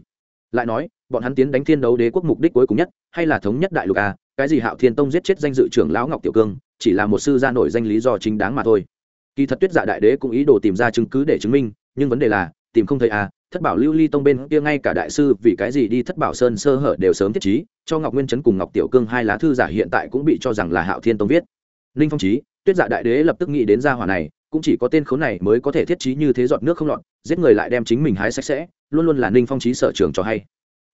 Speaker 1: Lại nói, bọn hắn tiến đánh thiên đấu đế quốc mục đích cuối cùng nhất, hay là thống nhất đại lục a cái gì hạo thiên tông giết chết danh dự trưởng lão ngọc tiểu cương, chỉ là một sư gia nổi danh lý do chính đáng mà thôi. Kỳ thật tuyết dạ đại đế cũng ý đồ tìm ra chứng cứ để chứng minh, nhưng vấn đề là, tìm không thấy à thất bảo lưu ly tông bên kia ngay cả đại sư vì cái gì đi thất bảo sơn sơ hở đều sớm thiết trí, cho ngọc nguyên Trấn cùng ngọc tiểu cương hai lá thư giả hiện tại cũng bị cho rằng là hạo thiên tông viết. Ninh phong trí tuyết dạ đại đế lập tức nghĩ đến gia hỏa này, cũng chỉ có tên khốn này mới có thể thiết trí như thế giọt nước không lọt, giết người lại đem chính mình hái sạch sẽ, luôn luôn là ninh phong trí sở trường cho hay.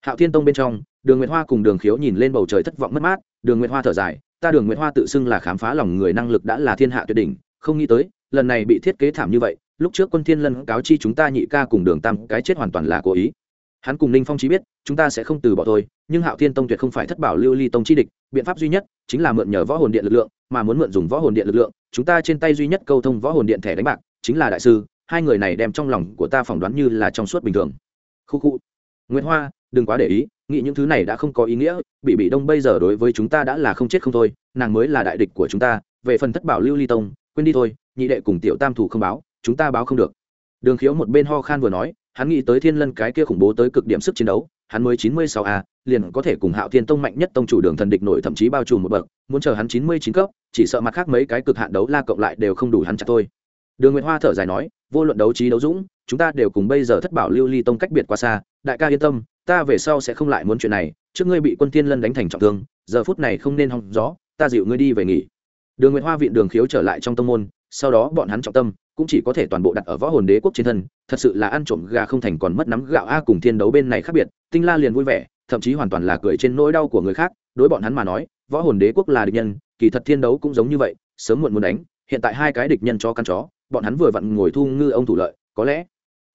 Speaker 1: Hạo thiên tông bên trong, đường nguyệt hoa cùng đường khiếu nhìn lên bầu trời thất vọng mất mát, đường nguyệt hoa thở dài, ta đường nguyệt hoa tự xưng là khám phá lòng người năng lực đã là thiên hạ tuyệt đỉnh, không nghĩ tới, lần này bị thiết kế thảm như vậy lúc trước quân thiên lân cáo chi chúng ta nhị ca cùng đường tam cái chết hoàn toàn là cố ý. Hắn cùng ninh phong chí biết, chúng ta sẽ không từ bỏ thôi, nhưng hạo thiên tông tuyệt không phải thất bảo lưu ly tông chi địch, biện pháp duy nhất chính là mượn nhờ võ hồn điện lực lượng, mà muốn mượn dùng võ hồn điện lực lượng, chúng ta trên tay duy nhất câu thông võ hồn điện thẻ đánh bạc, chính là đại sư, hai người này đem trong lòng của ta phỏng đoán như là trong suốt bình thường. Khu khu. Nguyễn hoa, đừng quá để ý, nghĩ những thứ này đã không có ý nghĩa bị bị đông bây giờ đối với chúng ta đã là không chết không thôi, nàng mới là đại địch của chúng ta, về phần thất bảo lưu ly tông, quên đi thôi, nhị đệ cùng tiểu tam thủ không báo chúng ta báo không được. Đường khiếu một bên ho khan vừa nói, hắn nghĩ tới thiên lân cái kia khủng bố tới cực điểm sức chiến đấu, hắn mới chín mươi sáu a, liền có thể cùng hạo thiên tông mạnh nhất tông chủ đường thần địch nổi thậm chí bao trùm một bậc, muốn chờ hắn chín mươi chín cấp, chỉ sợ mặt khác mấy cái cực hạn đấu la cộng lại đều không đủ hắn chặt thôi. Đường nguyệt hoa thở dài nói, vô luận đấu trí đấu dũng, chúng ta đều cùng bây giờ thất bảo lưu ly tông cách biệt quá xa, đại ca yên tâm, ta về sau sẽ không lại muốn chuyện này, trước ngươi bị quân Thiên lân đánh thành trọng thương, giờ phút này không nên hòng gió, ta dịu ngươi đi về nghỉ. Đường nguyệt hoa viện đường khiếu trở lại trong tông môn sau đó bọn hắn trọng tâm cũng chỉ có thể toàn bộ đặt ở võ hồn đế quốc trên thân, thật sự là ăn trộm gà không thành còn mất nắm gạo a cùng thiên đấu bên này khác biệt, tinh la liền vui vẻ, thậm chí hoàn toàn là cười trên nỗi đau của người khác, đối bọn hắn mà nói, võ hồn đế quốc là địch nhân, kỳ thật thiên đấu cũng giống như vậy, sớm muộn muốn đánh, hiện tại hai cái địch nhân cho căn chó, bọn hắn vừa vặn ngồi thu ngư ông thủ lợi, có lẽ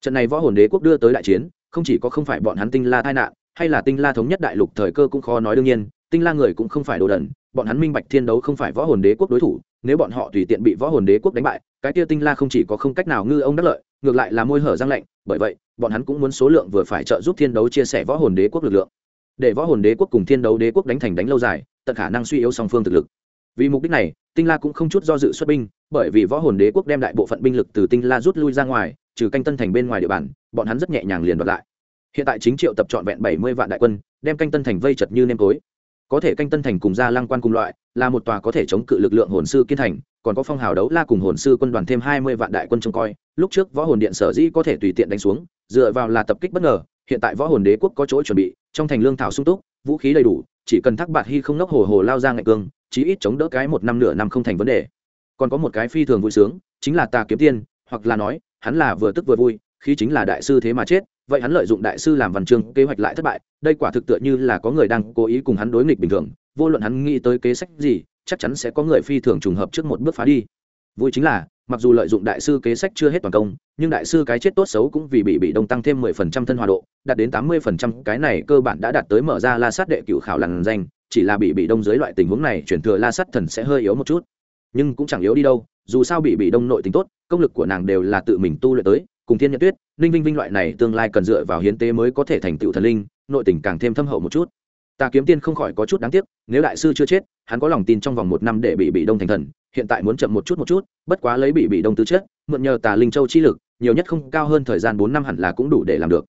Speaker 1: trận này võ hồn đế quốc đưa tới đại chiến, không chỉ có không phải bọn hắn tinh la tai nạn, hay là tinh la thống nhất đại lục thời cơ cũng khó nói đương nhiên, tinh la người cũng không phải đồ đần, bọn hắn minh bạch thiên đấu không phải võ hồn đế quốc đối thủ nếu bọn họ tùy tiện bị võ hồn đế quốc đánh bại, cái tia tinh la không chỉ có không cách nào ngư ông đắc lợi, ngược lại là môi hở răng lạnh, bởi vậy, bọn hắn cũng muốn số lượng vừa phải trợ giúp thiên đấu chia sẻ võ hồn đế quốc lực lượng. Để võ hồn đế quốc cùng thiên đấu đế quốc đánh thành đánh lâu dài, tận khả năng suy yếu song phương thực lực. Vì mục đích này, tinh la cũng không chút do dự xuất binh, bởi vì võ hồn đế quốc đem đại bộ phận binh lực từ tinh la rút lui ra ngoài, trừ canh tân thành bên ngoài địa bàn, bọn hắn rất nhẹ nhàng liền đoạt lại. Hiện tại chính triệu tập trọn vẹn bảy mươi vạn đại quân, đem canh tân thành vây chật như nêm tối có thể canh tân thành cùng gia lăng quan cùng loại, là một tòa có thể chống cự lực lượng hồn sư kiên thành, còn có phong hào đấu la cùng hồn sư quân đoàn thêm hai mươi vạn đại quân trông coi. Lúc trước võ hồn điện sở dĩ có thể tùy tiện đánh xuống, dựa vào là tập kích bất ngờ, hiện tại võ hồn đế quốc có chỗ chuẩn bị, trong thành lương thảo sung túc, vũ khí đầy đủ, chỉ cần thác bạt hy không nốc hồ hồ lao ra ngại cương, chí ít chống đỡ cái một năm nửa năm không thành vấn đề. Còn có một cái phi thường vui sướng, chính là tà kiếm tiên, hoặc là nói, hắn là vừa tức vừa vui khi chính là đại sư thế mà chết vậy hắn lợi dụng đại sư làm văn chương kế hoạch lại thất bại, đây quả thực tựa như là có người đang cố ý cùng hắn đối nghịch bình thường, vô luận hắn nghĩ tới kế sách gì, chắc chắn sẽ có người phi thường trùng hợp trước một bước phá đi. Vui chính là, mặc dù lợi dụng đại sư kế sách chưa hết toàn công, nhưng đại sư cái chết tốt xấu cũng vì bị bị đông tăng thêm mười phần trăm thân hòa độ, đạt đến tám mươi phần trăm, cái này cơ bản đã đạt tới mở ra la sát đệ cựu khảo lằn danh, chỉ là bị bị đông dưới loại tình huống này chuyển thừa la sát thần sẽ hơi yếu một chút. Nhưng cũng chẳng yếu đi đâu, dù sao bị bị đông nội tính tốt, công lực của nàng đều là tự mình tu luyện tới cùng thiên nhật tuyết, ninh vinh vinh loại này tương lai cần dựa vào hiến tế mới có thể thành tựu thần linh, nội tình càng thêm thâm hậu một chút. Ta kiếm tiên không khỏi có chút đáng tiếc, nếu đại sư chưa chết, hắn có lòng tin trong vòng một năm để bị bị đông thành thần, hiện tại muốn chậm một chút một chút, bất quá lấy bị bị đông tư chất, mượn nhờ tà linh châu chi lực, nhiều nhất không cao hơn thời gian bốn năm hẳn là cũng đủ để làm được.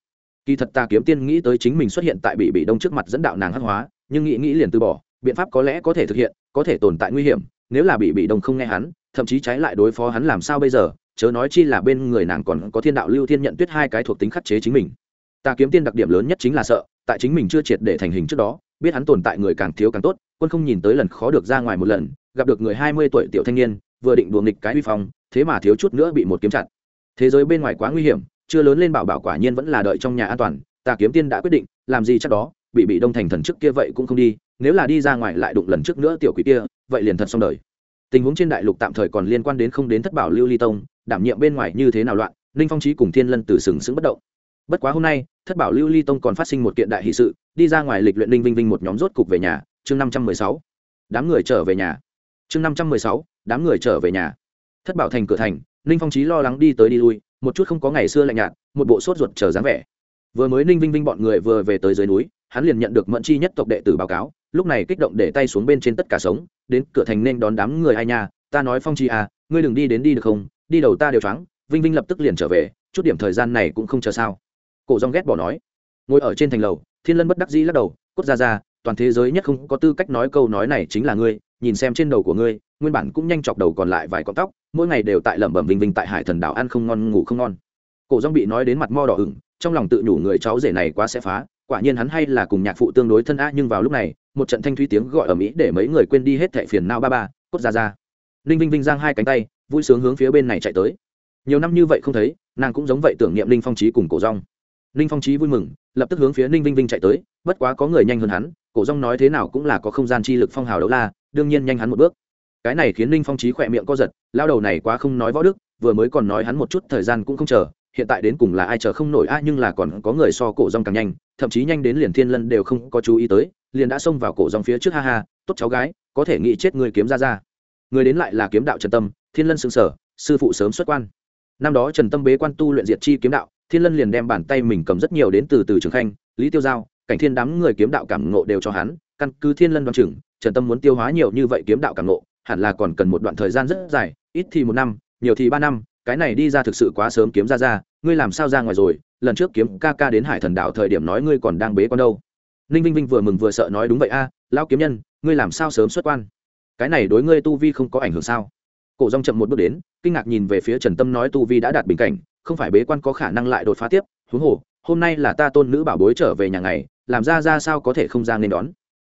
Speaker 1: Kỳ thật ta kiếm tiên nghĩ tới chính mình xuất hiện tại bị bị đông trước mặt dẫn đạo nàng hắc hóa, nhưng nghĩ nghĩ liền từ bỏ, biện pháp có lẽ có thể thực hiện, có thể tồn tại nguy hiểm, nếu là bị bị đông không nghe hắn, thậm chí trái lại đối phó hắn làm sao bây giờ chớ nói chi là bên người nàng còn có thiên đạo lưu thiên nhận tuyết hai cái thuộc tính khắc chế chính mình. Ta kiếm tiên đặc điểm lớn nhất chính là sợ, tại chính mình chưa triệt để thành hình trước đó, biết hắn tồn tại người càng thiếu càng tốt, quân không nhìn tới lần khó được ra ngoài một lần, gặp được người hai mươi tuổi tiểu thanh niên, vừa định đùa nghịch cái uy phong, thế mà thiếu chút nữa bị một kiếm chặt. Thế giới bên ngoài quá nguy hiểm, chưa lớn lên bảo bảo quả nhiên vẫn là đợi trong nhà an toàn, ta kiếm tiên đã quyết định, làm gì chắc đó, bị bị đông thành thần trước kia vậy cũng không đi, nếu là đi ra ngoài lại đụng lần trước nữa tiểu quỷ kia, vậy liền thật xong đời. Tình huống trên đại lục tạm thời còn liên quan đến không đến thất bảo lưu ly tông đảm nhiệm bên ngoài như thế nào loạn, ninh phong trí cùng thiên lân từ sừng sững bất động. Bất quá hôm nay, thất bảo lưu ly tông còn phát sinh một kiện đại hỷ sự, đi ra ngoài lịch luyện ninh vinh vinh một nhóm rốt cục về nhà, chương năm trăm mười sáu. Đám người trở về nhà. Chương năm trăm mười sáu, đám người trở về nhà. Thất bảo thành cửa thành, ninh phong trí lo lắng đi tới đi lui, một chút không có ngày xưa lạnh nhạt, một bộ sốt ruột chờ dáng vẻ. Vừa mới ninh vinh vinh bọn người vừa về tới dưới núi, hắn liền nhận được mẫn chi nhất tộc đệ tử báo cáo, lúc này kích động để tay xuống bên trên tất cả sống, đến cửa thành nên đón đám người ai nhà ta nói phong chi à ngươi đừng đi đến đi được không đi đầu ta đều choáng, vinh vinh lập tức liền trở về, chút điểm thời gian này cũng không chờ sao. Cổ dòng ghét bỏ nói. Ngồi ở trên thành lầu, thiên lân bất đắc dĩ lắc đầu, cốt ra ra toàn thế giới nhất không có tư cách nói câu nói này chính là ngươi, nhìn xem trên đầu của ngươi, nguyên bản cũng nhanh chọc đầu còn lại vài con tóc, mỗi ngày đều tại lẩm bẩm vinh vinh tại hải thần đảo ăn không ngon, ngủ không ngon. Cổ dòng bị nói đến mặt mo đỏ ửng, trong lòng tự nhủ người cháu rể này quá sẽ phá, quả nhiên hắn hay là cùng nhạc phụ tương đối thân á nhưng vào lúc này, một trận thanh thúy tiếng gọi ở mỹ để mấy người quên đi hết thệ phiền nao ba ba, cốt ra ra ninh vinh vinh giang hai cánh tay vui sướng hướng phía bên này chạy tới. Nhiều năm như vậy không thấy, nàng cũng giống vậy tưởng niệm ninh phong trí cùng cổ rong ninh phong trí vui mừng, lập tức hướng phía ninh vinh vinh chạy tới, bất quá có người nhanh hơn hắn, cổ rong nói thế nào cũng là có không gian chi lực phong hào đấu la, đương nhiên nhanh hắn một bước. Cái này khiến ninh phong trí khỏe miệng co giật, lao đầu này quá không nói võ đức, vừa mới còn nói hắn một chút thời gian cũng không chờ, hiện tại đến cùng là ai chờ không nổi, a, nhưng là còn có người so cổ rong càng nhanh, thậm chí nhanh đến liền thiên lân đều không có chú ý tới, liền đã xông vào cổ rong phía trước, ha ha, tốt cháu gái, có thể nghĩ chết người kiếm ra ra. Người đến lại là kiếm đạo trần tâm thiên lân xương sở sư phụ sớm xuất quan. Năm đó trần tâm bế quan tu luyện diệt chi kiếm đạo thiên lân liền đem bàn tay mình cầm rất nhiều đến từ từ trường khanh lý tiêu giao cảnh thiên đám người kiếm đạo cảm ngộ đều cho hắn căn cứ thiên lân đoán chừng trần tâm muốn tiêu hóa nhiều như vậy kiếm đạo cảm ngộ hẳn là còn cần một đoạn thời gian rất dài ít thì một năm nhiều thì ba năm cái này đi ra thực sự quá sớm kiếm ra ra ngươi làm sao ra ngoài rồi lần trước kiếm ca ca đến hải thần đạo thời điểm nói ngươi còn đang bế con đâu. Ninh vinh vinh vừa mừng vừa sợ nói đúng vậy a à, lao kiếm nhân ngươi làm sao sớm xuất quan? Cái này đối ngươi tu vi không có ảnh hưởng sao? Cổ rong chậm một bước đến, kinh ngạc nhìn về phía trần tâm nói tu vi đã đạt bình cảnh, không phải bế quan có khả năng lại đột phá tiếp, huống hồ, hôm nay là ta tôn nữ bảo bối trở về nhà ngày, làm ra ra sao có thể không ra nên đón.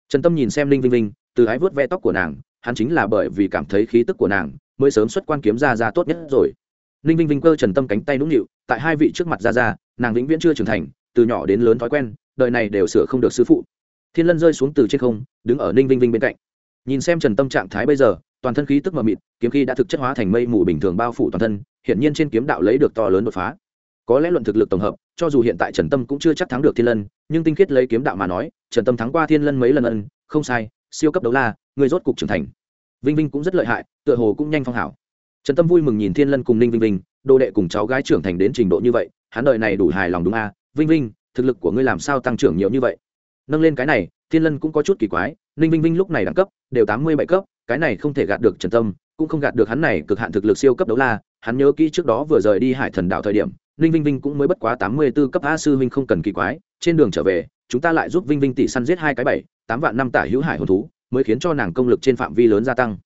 Speaker 1: Trần tâm nhìn xem linh vinh vinh, từ ái vớt ve tóc của nàng, hắn chính là bởi vì cảm thấy khí tức của nàng mới sớm xuất quan kiếm ra ra tốt nhất rồi. Linh vinh vinh cơ trần tâm cánh tay nũng nịu, tại hai vị trước mặt ra ra, nàng vĩnh viễn chưa trưởng thành, từ nhỏ đến lớn thói quen, đời này đều sửa không được sư phụ. Thiên lân rơi xuống từ trên không, đứng ở ninh vinh vinh bên cạnh. Nhìn xem trần tâm trạng thái bây giờ toàn thân khí tức mờ mịt, kiếm khí đã thực chất hóa thành mây mù bình thường bao phủ toàn thân, hiển nhiên trên kiếm đạo lấy được to lớn đột phá. Có lẽ luận thực lực tổng hợp, cho dù hiện tại trần tâm cũng chưa chắc thắng được thiên lân, nhưng tinh khiết lấy kiếm đạo mà nói, trần tâm thắng qua thiên lân mấy lần ân, không sai, siêu cấp đấu la, người rốt cục trưởng thành. Vinh vinh cũng rất lợi hại, tựa hồ cũng nhanh phong hảo. Trần tâm vui mừng nhìn thiên lân cùng ninh vinh vinh, đồ đệ cùng cháu gái trưởng thành đến trình độ như vậy, hắn đợi này đủ hài lòng đúng a? À? vinh vinh, thực lực của ngươi làm sao tăng trưởng nhiều như vậy? Nâng lên cái này, thiên lân cũng có chút kỳ quái, ninh vinh vinh lúc này đẳng cấp đều tám mươi bảy cấp cái này không thể gạt được trần tâm, cũng không gạt được hắn này cực hạn thực lực siêu cấp đấu la. Hắn nhớ kỹ trước đó vừa rời đi hải thần đạo thời điểm, ninh vinh vinh cũng mới bất quá tám mươi b ố cấp a sư vinh không cần kỳ quái, trên đường trở về, chúng ta lại giúp vinh vinh tỷ săn giết hai cái bảy, tám vạn năm tả hữu hải hồn thú, mới khiến cho nàng công lực trên phạm vi lớn gia tăng.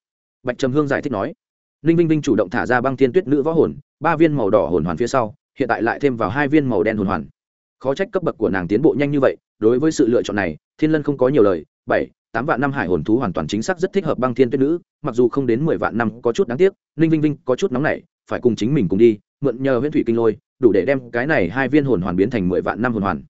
Speaker 1: Bạch trầm hương giải thích nói, ninh vinh vinh chủ động thả ra băng thiên tuyết nữ võ hồn, ba viên màu đỏ hồn hoàn phía sau, hiện tại lại thêm vào hai viên màu đen hồn hoàn. Khó trách cấp bậc của nàng tiến bộ nhanh như vậy, đối với sự lựa chọn này, thiên lân không có nhiều lời, bảy tám vạn năm hải hồn thú hoàn toàn chính xác rất thích hợp băng thiên tuyết nữ, mặc dù không đến mười vạn năm có chút đáng tiếc, ninh vinh vinh có chút nóng nảy, phải cùng chính mình cùng đi, mượn nhờ huyễn thủy kinh lôi, đủ để đem cái này hai viên hồn hoàn biến thành mười vạn năm hồn hoàn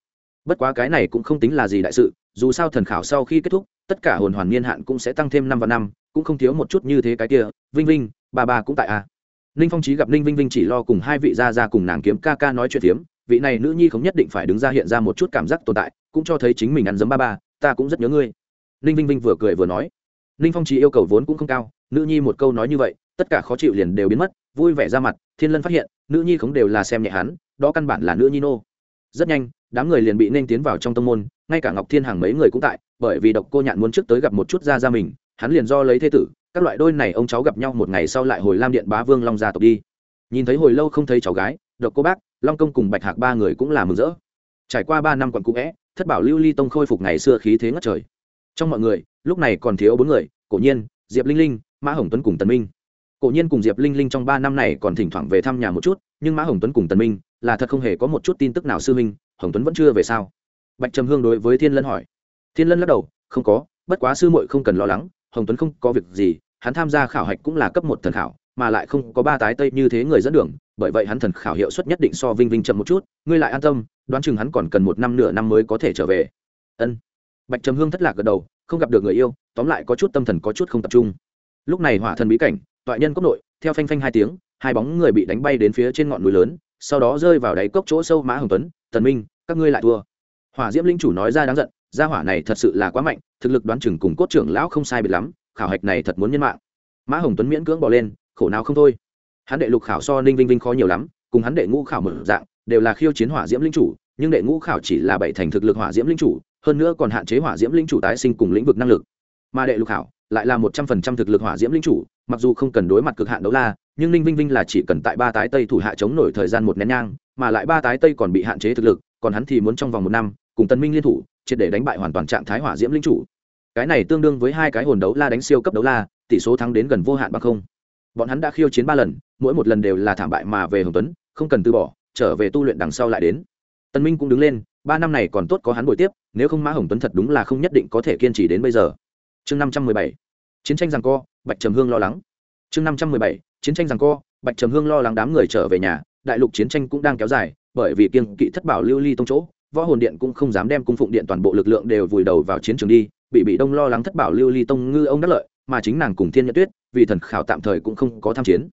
Speaker 1: bất quá cái này cũng không tính là gì đại sự, dù sao thần khảo sau khi kết thúc, tất cả hồn hoàn niên hạn cũng sẽ tăng thêm năm vạn năm, cũng không thiếu một chút như thế cái kia, vinh vinh ba ba cũng tại a à. ninh phong trí gặp ninh vinh vinh chỉ lo cùng hai vị gia ra cùng nàng kiếm ca ca nói chuyện phiếm, vị này nữ nhi không nhất định phải đứng ra hiện ra một chút cảm giác tồn tại, cũng cho thấy chính mình ăn giấm ba ba, ta cũng rất nhớ ngươi ninh vinh vinh vừa cười vừa nói. Ninh phong trí yêu cầu vốn cũng không cao, nữ nhi một câu nói như vậy, tất cả khó chịu liền đều biến mất, vui vẻ ra mặt, thiên lân phát hiện, nữ nhi không đều là xem nhẹ hắn, đó căn bản là nữ nhi nô. Rất nhanh, đám người liền bị nên tiến vào trong tông môn, ngay cả ngọc thiên hàng mấy người cũng tại, bởi vì độc cô nhạn muốn trước tới gặp một chút gia gia mình, hắn liền do lấy thế tử, các loại đôi này ông cháu gặp nhau một ngày sau lại hồi lam điện bá vương long gia tộc đi. Nhìn thấy hồi lâu không thấy cháu gái, độc cô bác, long công cùng bạch hạc ba người cũng là mừng rỡ. Trải qua ba năm còn cũ vẽ thất bảo lưu ly tông khôi phục ngày xưa khí thế ngất trời trong mọi người, lúc này còn thiếu bốn người, cổ nhiên, diệp linh linh, mã hồng tuấn cùng tần minh. Cổ nhiên cùng diệp linh linh trong ba năm này còn thỉnh thoảng về thăm nhà một chút, nhưng mã hồng tuấn cùng tần minh là thật không hề có một chút tin tức nào sư minh hồng tuấn vẫn chưa về sao? Bạch trầm hương đối với thiên lân hỏi. Thiên lân lắc đầu, không có, bất quá sư muội không cần lo lắng, hồng tuấn không có việc gì, hắn tham gia khảo hạch cũng là cấp một thần khảo, mà lại không có ba tái tây như thế người dẫn đường, bởi vậy hắn thần khảo hiệu suất nhất định so vinh vinh chậm một chút, ngươi lại an tâm, đoán chừng hắn còn cần một năm nửa năm mới có thể trở về. Ân bạch trầm hương thất lạc gật đầu, không gặp được người yêu, tóm lại có chút tâm thần có chút không tập trung. Lúc này hỏa thần bí cảnh, toại nhân cốc nội, theo phanh phanh hai tiếng, hai bóng người bị đánh bay đến phía trên ngọn núi lớn, sau đó rơi vào đáy cốc chỗ sâu mã hồng tuấn, tần minh, các ngươi lại thua. Hỏa diễm linh chủ nói ra đáng giận, gia hỏa này thật sự là quá mạnh, thực lực đoán chừng cùng cốt trưởng lão không sai biệt lắm, khảo hạch này thật muốn nhân mạng. Mã hồng tuấn miễn cưỡng bỏ lên, khổ nào không thôi. Hắn đệ lục khảo so ninh vinh vinh khó nhiều lắm, cùng hắn đệ ngũ khảo một dạng, đều là khiêu chiến hỏa diễm linh chủ, nhưng đệ ngũ khảo chỉ là bảy thành thực lực hỏa diễm linh chủ hơn nữa còn hạn chế hỏa diễm linh chủ tái sinh cùng lĩnh vực năng lực. Mà đệ lục hảo lại là một trăm phần trăm thực lực hỏa diễm linh chủ, mặc dù không cần đối mặt cực hạn đấu la, nhưng ninh vinh vinh là chỉ cần tại ba tái tây thủ hạ chống nổi thời gian một nén nhang, mà lại ba tái tây còn bị hạn chế thực lực, còn hắn thì muốn trong vòng một năm, cùng tân minh liên thủ, triệt để đánh bại hoàn toàn trạng thái hỏa diễm linh chủ. Cái này tương đương với hai cái hồn đấu la đánh siêu cấp đấu la, tỷ số thắng đến gần vô hạn bằng không. Bọn hắn đã khiêu chiến ba lần, mỗi một lần đều là thảm bại mà về hồng tuấn, không cần từ bỏ, trở về tu luyện đằng sau lại đến. Tân minh cũng đứng lên ba năm này còn tốt có hắn bồi tiếp, nếu không mã hồng tuấn thật đúng là không nhất định có thể kiên trì đến bây giờ. Chương năm trăm mười bảy, chiến tranh rằng co, bạch trầm hương lo lắng. Chương năm trăm mười bảy, chiến tranh rằng co, bạch trầm hương lo lắng đám người trở về nhà, đại lục chiến tranh cũng đang kéo dài, bởi vì kiên kỵ thất bảo lưu ly tông chỗ, võ hồn điện cũng không dám đem cung phụng điện toàn bộ lực lượng đều vùi đầu vào chiến trường đi, bị bị đông lo lắng thất bảo lưu ly tông ngư ông đắc lợi, mà chính nàng cùng thiên nhật tuyết, vì thần khảo tạm thời cũng không có tham chiến.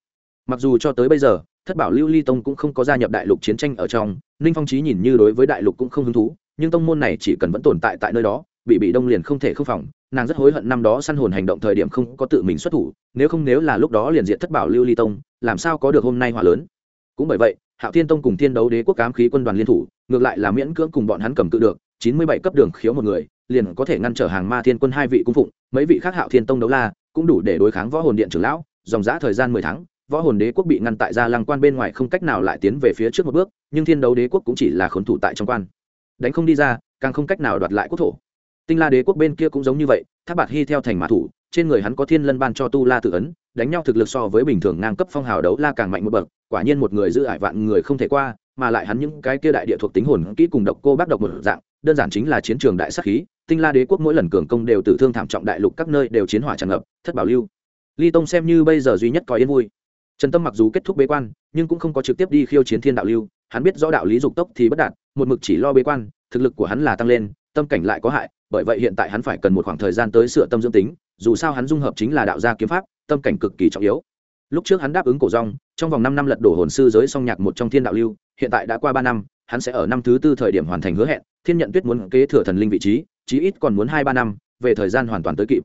Speaker 1: Mặc dù cho tới bây giờ thất bảo lưu ly tông cũng không có gia nhập đại lục chiến tranh ở trong, ninh phong trí nhìn như đối với đại lục cũng không hứng thú, nhưng tông môn này chỉ cần vẫn tồn tại tại nơi đó, bị bị đông liền không thể không phòng, nàng rất hối hận năm đó săn hồn hành động thời điểm không có tự mình xuất thủ, nếu không nếu là lúc đó liền diện thất bảo lưu ly tông, làm sao có được hôm nay hòa lớn. Cũng bởi vậy, hạo thiên tông cùng thiên đấu đế quốc cám khí quân đoàn liên thủ, ngược lại là miễn cưỡng cùng bọn hắn cầm cự được, chín mươi bảy cấp đường khiếu một người, liền có thể ngăn trở hàng ma thiên quân hai vị cung phụng, mấy vị khác hạo thiên tông đấu la, cũng đủ để đối kháng võ hồn điện trưởng lão, dòng giã thời gian mười tháng võ hồn đế quốc bị ngăn tại gia lăng quan bên ngoài không cách nào lại tiến về phía trước một bước, nhưng thiên đấu đế quốc cũng chỉ là khốn thủ tại trong quan. Đánh không đi ra, càng không cách nào đoạt lại quốc thổ. Tinh la đế quốc bên kia cũng giống như vậy tháp bạt hy theo thành mã thủ, trên người hắn có thiên lân ban cho tu la tự ấn, đánh nhau thực lực so với bình thường ngang cấp phong hào đấu la càng mạnh một bậc, quả nhiên một người giữ ải vạn người không thể qua, mà lại hắn những cái kia đại địa thuộc tính hồn kỹ cùng độc cô bác độc một dạng, đơn giản chính là chiến trường đại sắc khí, tinh la đế quốc mỗi lần cường công đều tử thương thảm trọng đại lục các nơi đều chiến hỏa tràn ngập, thất bảo lưu. Ly tông xem như bây giờ duy nhất có yên vui trần tâm mặc dù kết thúc bế quan, nhưng cũng không có trực tiếp đi khiêu chiến thiên đạo lưu. Hắn biết rõ đạo lý dục tốc thì bất đạt, một mực chỉ lo bế quan, thực lực của hắn là tăng lên, tâm cảnh lại có hại, bởi vậy hiện tại hắn phải cần một khoảng thời gian tới sửa tâm dưỡng tính, dù sao hắn dung hợp chính là đạo gia kiếm pháp, tâm cảnh cực kỳ trọng yếu. Lúc trước hắn đáp ứng cổ rong trong vòng năm năm lật đổ hồn sư giới song nhạc một trong thiên đạo lưu, hiện tại đã qua ba năm, hắn sẽ ở năm thứ tư thời điểm hoàn thành hứa hẹn, thiên nhận tuyết muốn kế thừa thần linh vị trí, chí ít còn muốn hai ba năm, về thời gian hoàn toàn tới kịp.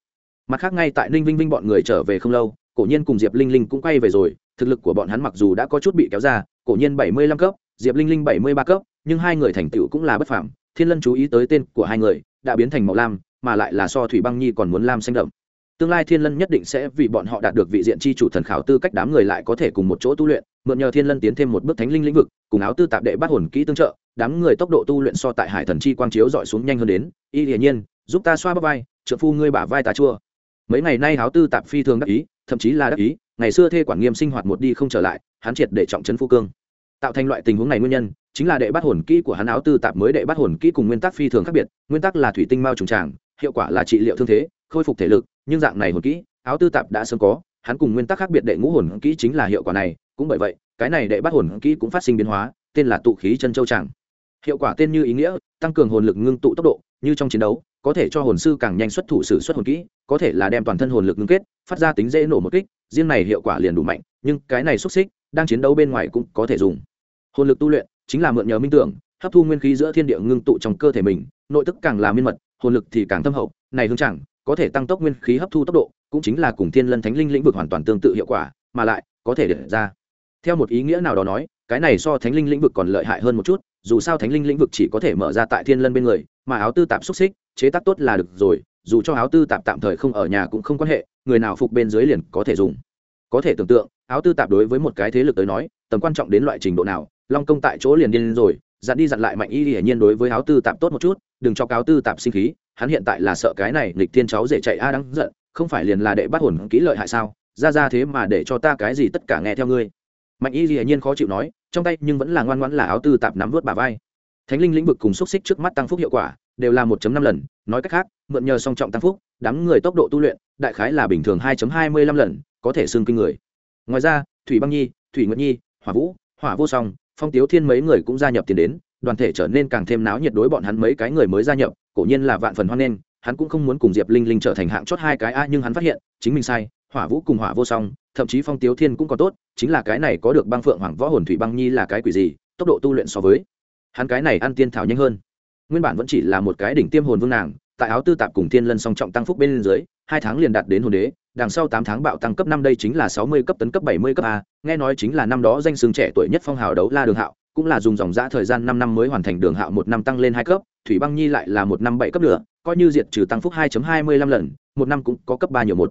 Speaker 1: Mặt khác ngay tại ninh vinh vinh bọn người trở về không lâu cổ nhiên cùng diệp linh linh cũng quay về rồi, thực lực của bọn hắn mặc dù đã có chút bị kéo ra, cổ nhiên bảy mươi lăm cấp, diệp linh linh bảy mươi ba cấp, nhưng hai người thành tựu cũng là bất phạm thiên lân chú ý tới tên của hai người, đã biến thành màu lam, mà lại là so thủy băng nhi còn muốn lam xanh đậm. Tương lai thiên lân nhất định sẽ vì bọn họ đạt được vị diện c h i chủ thần khảo tư cách đám người lại có thể cùng một chỗ tu luyện, mượn nhờ thiên lân tiến thêm một bước thánh linh lĩnh vực, cùng áo tư tạp đệ bắt hồn kỹ tương trợ, đám người tốc độ tu luyện so tại hải thần chi quang chiếu dọi xuống nhanh hơn đến, y hiển nhiên, giúp ta xoa bắp vai, trợ phu ngươi bả vai ta chua mấy ngày nay áo tư tạp phi thường đắc ý, thậm chí là đắc ý, ngày xưa thê quản nghiêm sinh hoạt một đi không trở lại, hắn triệt để trọng trấn phu cương. Tạo thành loại tình huống này nguyên nhân, chính là đệ bắt hồn kỹ của hắn áo tư tạp mới đệ bắt hồn kỹ cùng nguyên tắc phi thường khác biệt, nguyên tắc là thủy tinh mao trùng tràng, hiệu quả là trị liệu thương thế, khôi phục thể lực, nhưng dạng này hồn kỹ áo tư tạp đã sớm có, hắn cùng nguyên tắc khác biệt đệ ngũ hồn kỹ chính là hiệu quả này, cũng bởi vậy, cái này đệ bắt hồn kỹ cũng phát sinh biến hóa, tên là tụ khí chân châu tràng. Hiệu quả tên như ý nghĩa, tăng cường hồn lực ngưng tụ tốc độ, như trong chiến đấu có thể cho hồn sư càng nhanh xuất thủ sử xuất hồn kỹ, có thể là đem toàn thân hồn lực ngưng kết, phát ra tính dễ nổ một kích, riêng này hiệu quả liền đủ mạnh, nhưng cái này xúc xích, đang chiến đấu bên ngoài cũng có thể dùng. Hồn lực tu luyện chính là mượn nhờ minh tưởng, hấp thu nguyên khí giữa thiên địa ngưng tụ trong cơ thể mình, nội tức càng là miên mật, hồn lực thì càng thâm hậu, này hương chẳng, có thể tăng tốc nguyên khí hấp thu tốc độ, cũng chính là cùng thiên lân thánh linh lĩnh vực hoàn toàn tương tự hiệu quả, mà lại, có thể để ra. Theo một ý nghĩa nào đó nói, cái này so thánh linh lĩnh vực còn lợi hại hơn một chút, dù sao thánh linh lĩnh vực chỉ có thể mở ra tại thiên lân bên người, mà áo tư tạp xúc xích chế tác tốt là được rồi, dù cho áo tư tạp tạm thời không ở nhà cũng không quan hệ, người nào phục bên dưới liền có thể dùng. Có thể tưởng tượng, áo tư tạp đối với một cái thế lực tới nói, tầm quan trọng đến loại trình độ nào, long công tại chỗ liền điên rồi, dặn đi dặn lại mạnh y hiển nhiên đối với áo tư tạp tốt một chút, đừng cho cáo tư tạp sinh khí, hắn hiện tại là sợ cái này nghịch thiên cháu dễ chạy a à đáng giận, không phải liền là đệ bắt hồn kỹ lợi hại sao, ra ra thế mà để cho ta cái gì tất cả nghe theo ngươi. Mạnh y hiển nhiên khó chịu nói, trong tay nhưng vẫn là ngoan ngoãn là áo tư tạp nắm vớt bà vai thánh linh lĩnh vực cùng xúc xích trước mắt tăng phúc hiệu quả, đều là 1 năm lần. Nói cách khác, mượn nhờ song trọng tăng phúc, đám người tốc độ tu luyện, đại khái là bình thường 2 25 lần, có thể xương kinh người. Ngoài ra, thủy băng nhi, thủy nguyệt nhi, hỏa vũ, hỏa vô song, phong tiếu thiên mấy người cũng gia nhập tiền đến, đoàn thể trở nên càng thêm náo nhiệt đối bọn hắn mấy cái người mới gia nhập, cổ nhiên là vạn phần hoan nghênh, hắn cũng không muốn cùng diệp linh linh trở thành hạng chót hai cái a nhưng hắn phát hiện, chính mình sai, hỏa vũ cùng hỏa vô song, thậm chí phong tiếu thiên cũng còn tốt, chính là cái này có được băng phượng hoàng võ hồn thủy băng nhi là cái quỷ gì, tốc độ tu luyện so với hắn cái này ăn tiên thảo nhanh hơn. Nguyên bản vẫn chỉ là một cái đỉnh tiêm hồn vương nàng, tại áo tư tạp cùng thiên lân song trọng tăng phúc bên dưới, hai tháng liền đạt đến hồn đế, đằng sau tám tháng bạo tăng cấp năm đây chính là sáu mươi cấp tấn cấp bảy mươi cấp a, nghe nói chính là năm đó danh xưng trẻ tuổi nhất phong hào đấu la đường hạo, cũng là dùng dòng giã thời gian năm năm mới hoàn thành đường hạo một năm tăng lên hai cấp, thủy băng nhi lại là một năm bảy cấp nữa coi như diệt trừ tăng phúc hai hai mươi lăm lần, một năm cũng có cấp ba nhiều một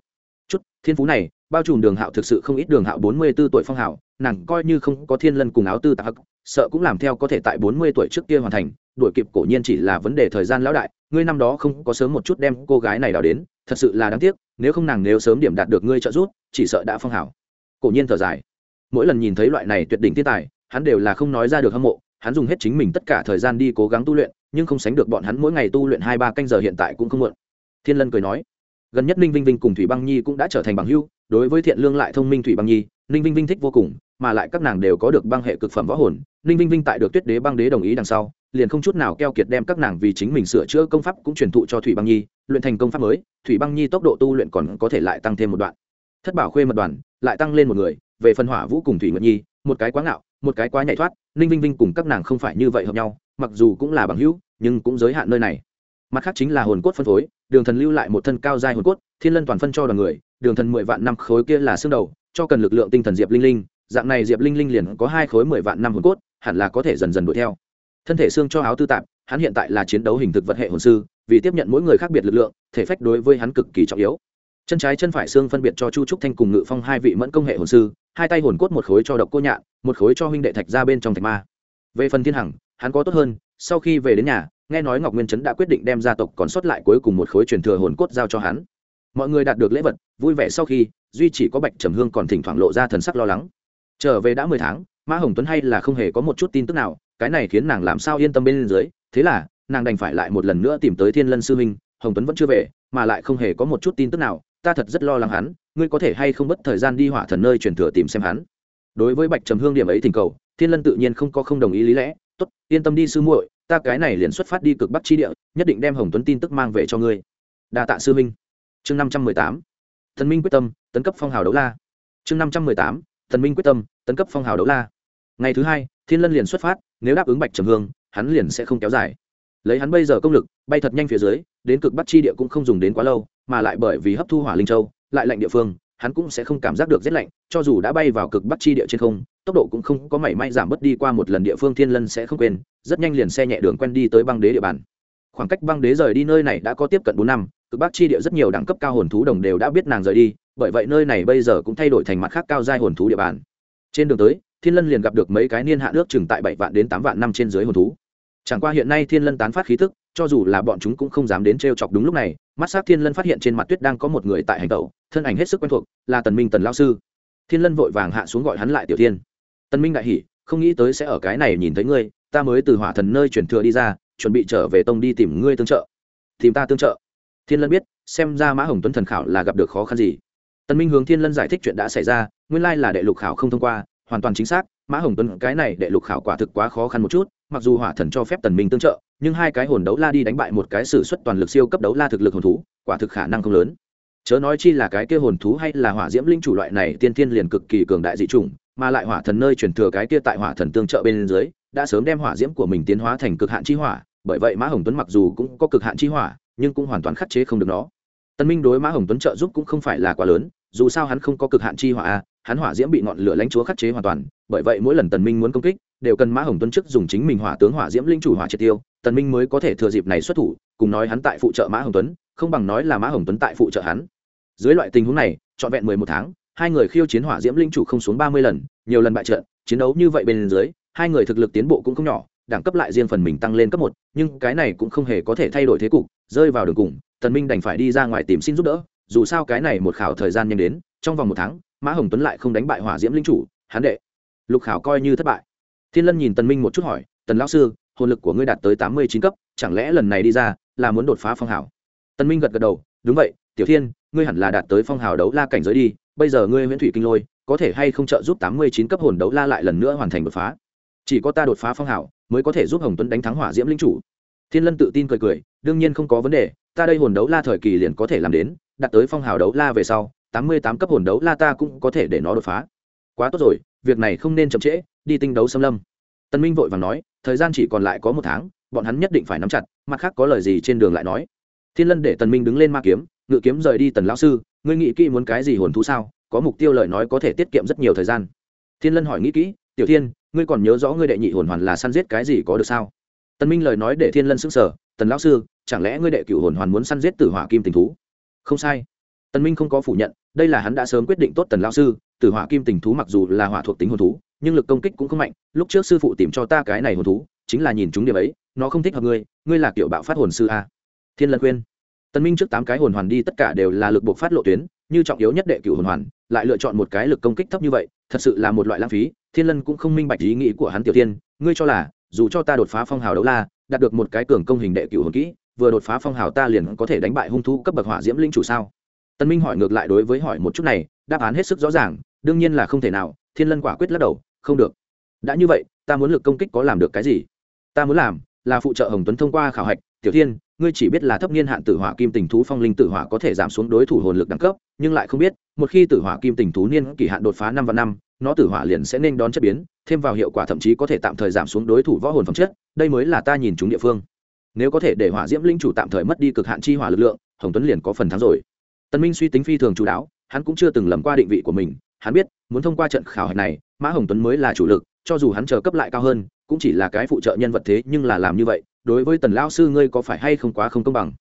Speaker 1: chút, thiên phú này, bao trùm đường hạo thực sự không ít đường hạo bốn mươi b ố tuổi phong hào, nàng coi như không có thiên lân cùng áo tư tạc sợ cũng làm theo có thể tại bốn mươi tuổi trước kia hoàn thành, đuổi kịp cổ nhiên chỉ là vấn đề thời gian lão đại, ngươi năm đó không có sớm một chút đem cô gái này đào đến, thật sự là đáng tiếc, nếu không nàng nếu sớm điểm đạt được ngươi trợ giúp, chỉ sợ đã phong hào. Cổ nhiên thở dài. Mỗi lần nhìn thấy loại này tuyệt đỉnh thiên tài, hắn đều là không nói ra được hâm mộ, hắn dùng hết chính mình tất cả thời gian đi cố gắng tu luyện, nhưng không sánh được bọn hắn mỗi ngày tu luyện hai ba canh giờ hiện tại cũng không muộn. Thiên lân cười nói gần nhất ninh vinh vinh cùng thủy băng nhi cũng đã trở thành bằng hưu đối với thiện lương lại thông minh thủy băng nhi, ninh vinh vinh thích vô cùng, mà lại các nàng đều có được băng hệ cực phẩm võ hồn, ninh vinh vinh tại được tuyết đế băng đế đồng ý đằng sau, liền không chút nào keo kiệt đem các nàng vì chính mình sửa chữa công pháp cũng truyền thụ cho thủy băng nhi, luyện thành công pháp mới, thủy băng nhi tốc độ tu luyện còn có thể lại tăng thêm một đoạn. Thất bảo khuê mật đoàn lại tăng lên một người, về phần hỏa vũ cùng thủy nguyệt nhi, một cái quá ngạo, một cái quá nhảy thoát, ninh vinh vinh cùng các nàng không phải như vậy hợp nhau, mặc dù cũng là bằng hữu, nhưng cũng giới hạn nơi này mặt khác chính là hồn cốt phân phối, đường thần lưu lại một thân cao dài hồn cốt, thiên lân toàn phân cho đoàn người, đường thần mười vạn năm khối kia là xương đầu, cho cần lực lượng tinh thần diệp linh linh, dạng này diệp linh linh liền có hai khối mười vạn năm hồn cốt, hẳn là có thể dần dần đuổi theo. Thân thể xương cho áo tư tạp, hắn hiện tại là chiến đấu hình thực vật hệ hồn sư, vì tiếp nhận mỗi người khác biệt lực lượng, thể phách đối với hắn cực kỳ trọng yếu. Chân trái chân phải xương phân biệt cho chu trúc thanh cùng ngự phong hai vị mẫn công hệ hồn sư, hai tay hồn cốt một khối cho độc cô nhạn, một khối cho huynh đệ thạch ra bên trong thạch ma. Về phần thiên hằng, hắn có tốt hơn, sau khi về đến nhà nghe nói ngọc nguyên trấn đã quyết định đem gia tộc còn sót lại cuối cùng một khối truyền thừa hồn cốt giao cho hắn. Mọi người đạt được lễ vật, vui vẻ sau khi, duy chỉ có bạch trầm hương còn thỉnh thoảng lộ ra thần sắc lo lắng. Trở về đã mười tháng mã hồng tuấn hay là không hề có một chút tin tức nào, cái này khiến nàng làm sao yên tâm bên dưới, thế là, nàng đành phải lại một lần nữa tìm tới thiên lân sư huynh hồng tuấn vẫn chưa về, mà lại không hề có một chút tin tức nào, ta thật rất lo lắng hắn, ngươi có thể hay không mất thời gian đi hỏa thần nơi truyền thừa tìm xem hắn. Đối với bạch trầm hương điểm ấy thỉnh cầu, thiên lân tự nhiên không có không đồng ý lý lẽ, tốt, yên tâm đi sư muội ta cái này liền xuất phát đi cực bắc chi địa, nhất định đem hồng tuấn tin tức mang về cho ngươi. Đa tạ sư minh. Chương năm trăm mười tám. Thần minh quyết tâm, tấn cấp phong hào đấu la. Chương năm trăm mười tám. Thần minh quyết tâm, tấn cấp phong hào đấu la. Ngày thứ hai, thiên lân liền xuất phát, nếu đáp ứng bạch trầm hương, hắn liền sẽ không kéo dài. Lấy hắn bây giờ công lực, bay thật nhanh phía dưới, đến cực bắc chi địa cũng không dùng đến quá lâu, mà lại bởi vì hấp thu hỏa linh châu, lại lạnh địa phương hắn cũng sẽ không cảm giác được rét lạnh, cho dù đã bay vào cực bắc chi địa trên không, tốc độ cũng không có mảy may giảm bớt đi qua một lần địa phương thiên lân sẽ không quên, rất nhanh liền xe nhẹ đường quen đi tới băng đế địa bàn. Khoảng cách băng đế rời đi nơi này đã có tiếp cận bốn năm, cực bắc chi địa rất nhiều đẳng cấp cao hồn thú đồng đều đã biết nàng rời đi, bởi vậy nơi này bây giờ cũng thay đổi thành mặt khác cao giai hồn thú địa bàn. Trên đường tới, thiên lân liền gặp được mấy cái niên hạ nước chừng tại bảy vạn đến tám vạn năm trên dưới hồn thú chẳng qua hiện nay thiên lân tán phát khí tức, cho dù là bọn chúng cũng không dám đến t r e o chọc đúng lúc này, mắt s á c thiên lân phát hiện trên mặt tuyết đang có một người tại hành tẩu, thân ảnh hết sức quen thuộc, là tần minh tần lao sư. Thiên lân vội vàng hạ xuống gọi hắn lại tiểu thiên. Tần minh đại hỉ, không nghĩ tới sẽ ở cái này nhìn thấy ngươi, ta mới từ hỏa thần nơi chuyển thừa đi ra, chuẩn bị trở về tông đi tìm ngươi tương trợ. Tìm ta tương trợ. Thiên lân biết, xem ra mã hồng tuấn thần khảo là gặp được khó khăn gì. Tần minh hướng thiên lân giải thích chuyện đã xảy ra, nguyên lai là đệ lục khảo không thông qua, hoàn toàn chính xác, mã hồng tuấn cái này đệ lục khảo quả thực quá khó khăn một chút mặc dù hỏa thần cho phép tần minh tương trợ, nhưng hai cái hồn đấu la đi đánh bại một cái sử xuất toàn lực siêu cấp đấu la thực lực hồn thú, quả thực khả năng không lớn. Chớ nói chi là cái kia hồn thú hay là hỏa diễm linh chủ loại này, tiên thiên liền cực kỳ cường đại dị chủng, mà lại hỏa thần nơi truyền thừa cái kia tại hỏa thần tương trợ bên dưới, đã sớm đem hỏa diễm của mình tiến hóa thành cực hạn chi hỏa, bởi vậy mã hồng tuấn mặc dù cũng có cực hạn chi hỏa, nhưng cũng hoàn toàn khắc chế không được nó. Tân minh đối mã hồng tuấn trợ giúp cũng không phải là quá lớn, dù sao hắn không có cực hạn chi hỏa a hắn hỏa diễm bị ngọn lửa lãnh chúa khắc chế hoàn toàn, bởi vậy mỗi lần tần minh muốn công kích, đều cần mã hồng tuấn trước dùng chính mình hỏa tướng hỏa diễm linh chủ hỏa triệt tiêu, tần minh mới có thể thừa dịp này xuất thủ, cùng nói hắn tại phụ trợ mã hồng tuấn, không bằng nói là mã hồng tuấn tại phụ trợ hắn. Dưới loại tình huống này, trọn vẹn mười một tháng, hai người khiêu chiến hỏa diễm linh chủ không xuống ba mươi lần, nhiều lần bại trận, chiến đấu như vậy bên dưới, hai người thực lực tiến bộ cũng không nhỏ, đẳng cấp lại riêng phần mình tăng lên cấp một, nhưng cái này cũng không hề có thể thay đổi thế cục, rơi vào đường cùng, tần minh đành phải đi ra ngoài tìm xin giúp đỡ, dù sao cái này một khảo thời gian nhanh đến, trong vòng một tháng mã hồng tuấn lại không đánh bại hỏa diễm linh chủ hán đệ. Lục khảo coi như thất bại. Thiên lân nhìn tần minh một chút hỏi, tần lão sư, hồn lực của ngươi đạt tới tám mươi chín cấp, chẳng lẽ lần này đi ra là muốn đột phá phong hào? Tần minh gật gật đầu, đúng vậy, tiểu thiên, ngươi hẳn là đạt tới phong hào đấu la cảnh giới đi, bây giờ ngươi nguyễn thủy kinh lôi, có thể hay không trợ giúp tám mươi chín cấp hồn đấu la lại lần nữa hoàn thành đột phá? Chỉ có ta đột phá phong hào, mới có thể giúp hồng tuấn đánh thắng hỏa diễm linh chủ. Thiên lân tự tin cười cười, đương nhiên không có vấn đề, ta đây hồn đấu la thời kỳ liền có thể làm đến, đạt tới phong hào đấu la về sau tám mươi tám cấp hồn đấu la ta cũng có thể để nó đột phá. Quá tốt rồi, việc này không nên chậm trễ, đi tinh đấu xâm lâm. Tân minh vội vàng nói, thời gian chỉ còn lại có một tháng, bọn hắn nhất định phải nắm chặt, mặt khác có lời gì trên đường lại nói. Thiên lân để tần minh đứng lên ma kiếm, ngự kiếm rời đi tần lão sư, ngươi nghĩ kỹ muốn cái gì hồn thú sao, có mục tiêu lời nói có thể tiết kiệm rất nhiều thời gian. Thiên lân hỏi nghĩ kỹ, tiểu thiên, ngươi còn nhớ rõ ngươi đệ nhị hồn hoàn là săn giết cái gì có được sao? Tần minh lời nói để thiên lân sững sờ, tần lão sư, chẳng lẽ ngươi đệ cửu hồn hoàn muốn săn giết tử hỏa kim tình thú? Không sai. Tần minh không có phủ nhận đây là hắn đã sớm quyết định tốt tần lão sư, tử hỏa kim tình thú mặc dù là hỏa thuộc tính hồn thú, nhưng lực công kích cũng không mạnh. Lúc trước sư phụ tìm cho ta cái này hồn thú, chính là nhìn chúng điểm ấy, nó không thích hợp ngươi ngươi là kiểu bạo phát hồn sư a. Thiên lân khuyên. Tần minh trước tám cái hồn hoàn đi, tất cả đều là lực buộc phát lộ tuyến, như trọng yếu nhất đệ cửu hồn hoàn, lại lựa chọn một cái lực công kích thấp như vậy, thật sự là một loại lãng phí. Thiên lân cũng không minh bạch ý nghĩ của hắn tiểu tiên ngươi cho là, dù cho ta đột phá phong hào đấu la, đạt được một cái cường công hình đệ cửu hồn kỹ, vừa đột phá phong hào ta liền có thể đánh bại hung thú cấp bậc hỏa diễm linh chủ sao? Tân minh hỏi ngược lại đối với hỏi một chút này, đáp án hết sức rõ ràng, đương nhiên là không thể nào, thiên lân quả quyết lắc đầu, không được. Đã như vậy, ta muốn lực công kích có làm được cái gì? Ta muốn làm là phụ trợ hồng tuấn thông qua khảo hạch, tiểu thiên, ngươi chỉ biết là thấp niên hạn tử hỏa kim tình thú phong linh tử hỏa có thể giảm xuống đối thủ hồn lực đẳng cấp, nhưng lại không biết, một khi tử hỏa kim tình thú niên kỳ hạn đột phá năm và năm, nó tử hỏa liền sẽ nên đón chất biến, thêm vào hiệu quả thậm chí có thể tạm thời giảm xuống đối thủ võ hồn phẩm chất, đây mới là ta nhìn chúng địa phương. Nếu có thể để hỏa diễm linh chủ tạm thời mất đi cực hạn chi hỏa lực lượng, hồng tuấn liền có phần thắng rồi tần minh suy tính phi thường chú đáo hắn cũng chưa từng lầm qua định vị của mình, hắn biết, muốn thông qua trận khảo hạch này, mã hồng tuấn mới là chủ lực, cho dù hắn chờ cấp lại cao hơn, cũng chỉ là cái phụ trợ nhân vật thế nhưng là làm như vậy, đối với tần lao sư ngươi có phải hay không quá không công bằng?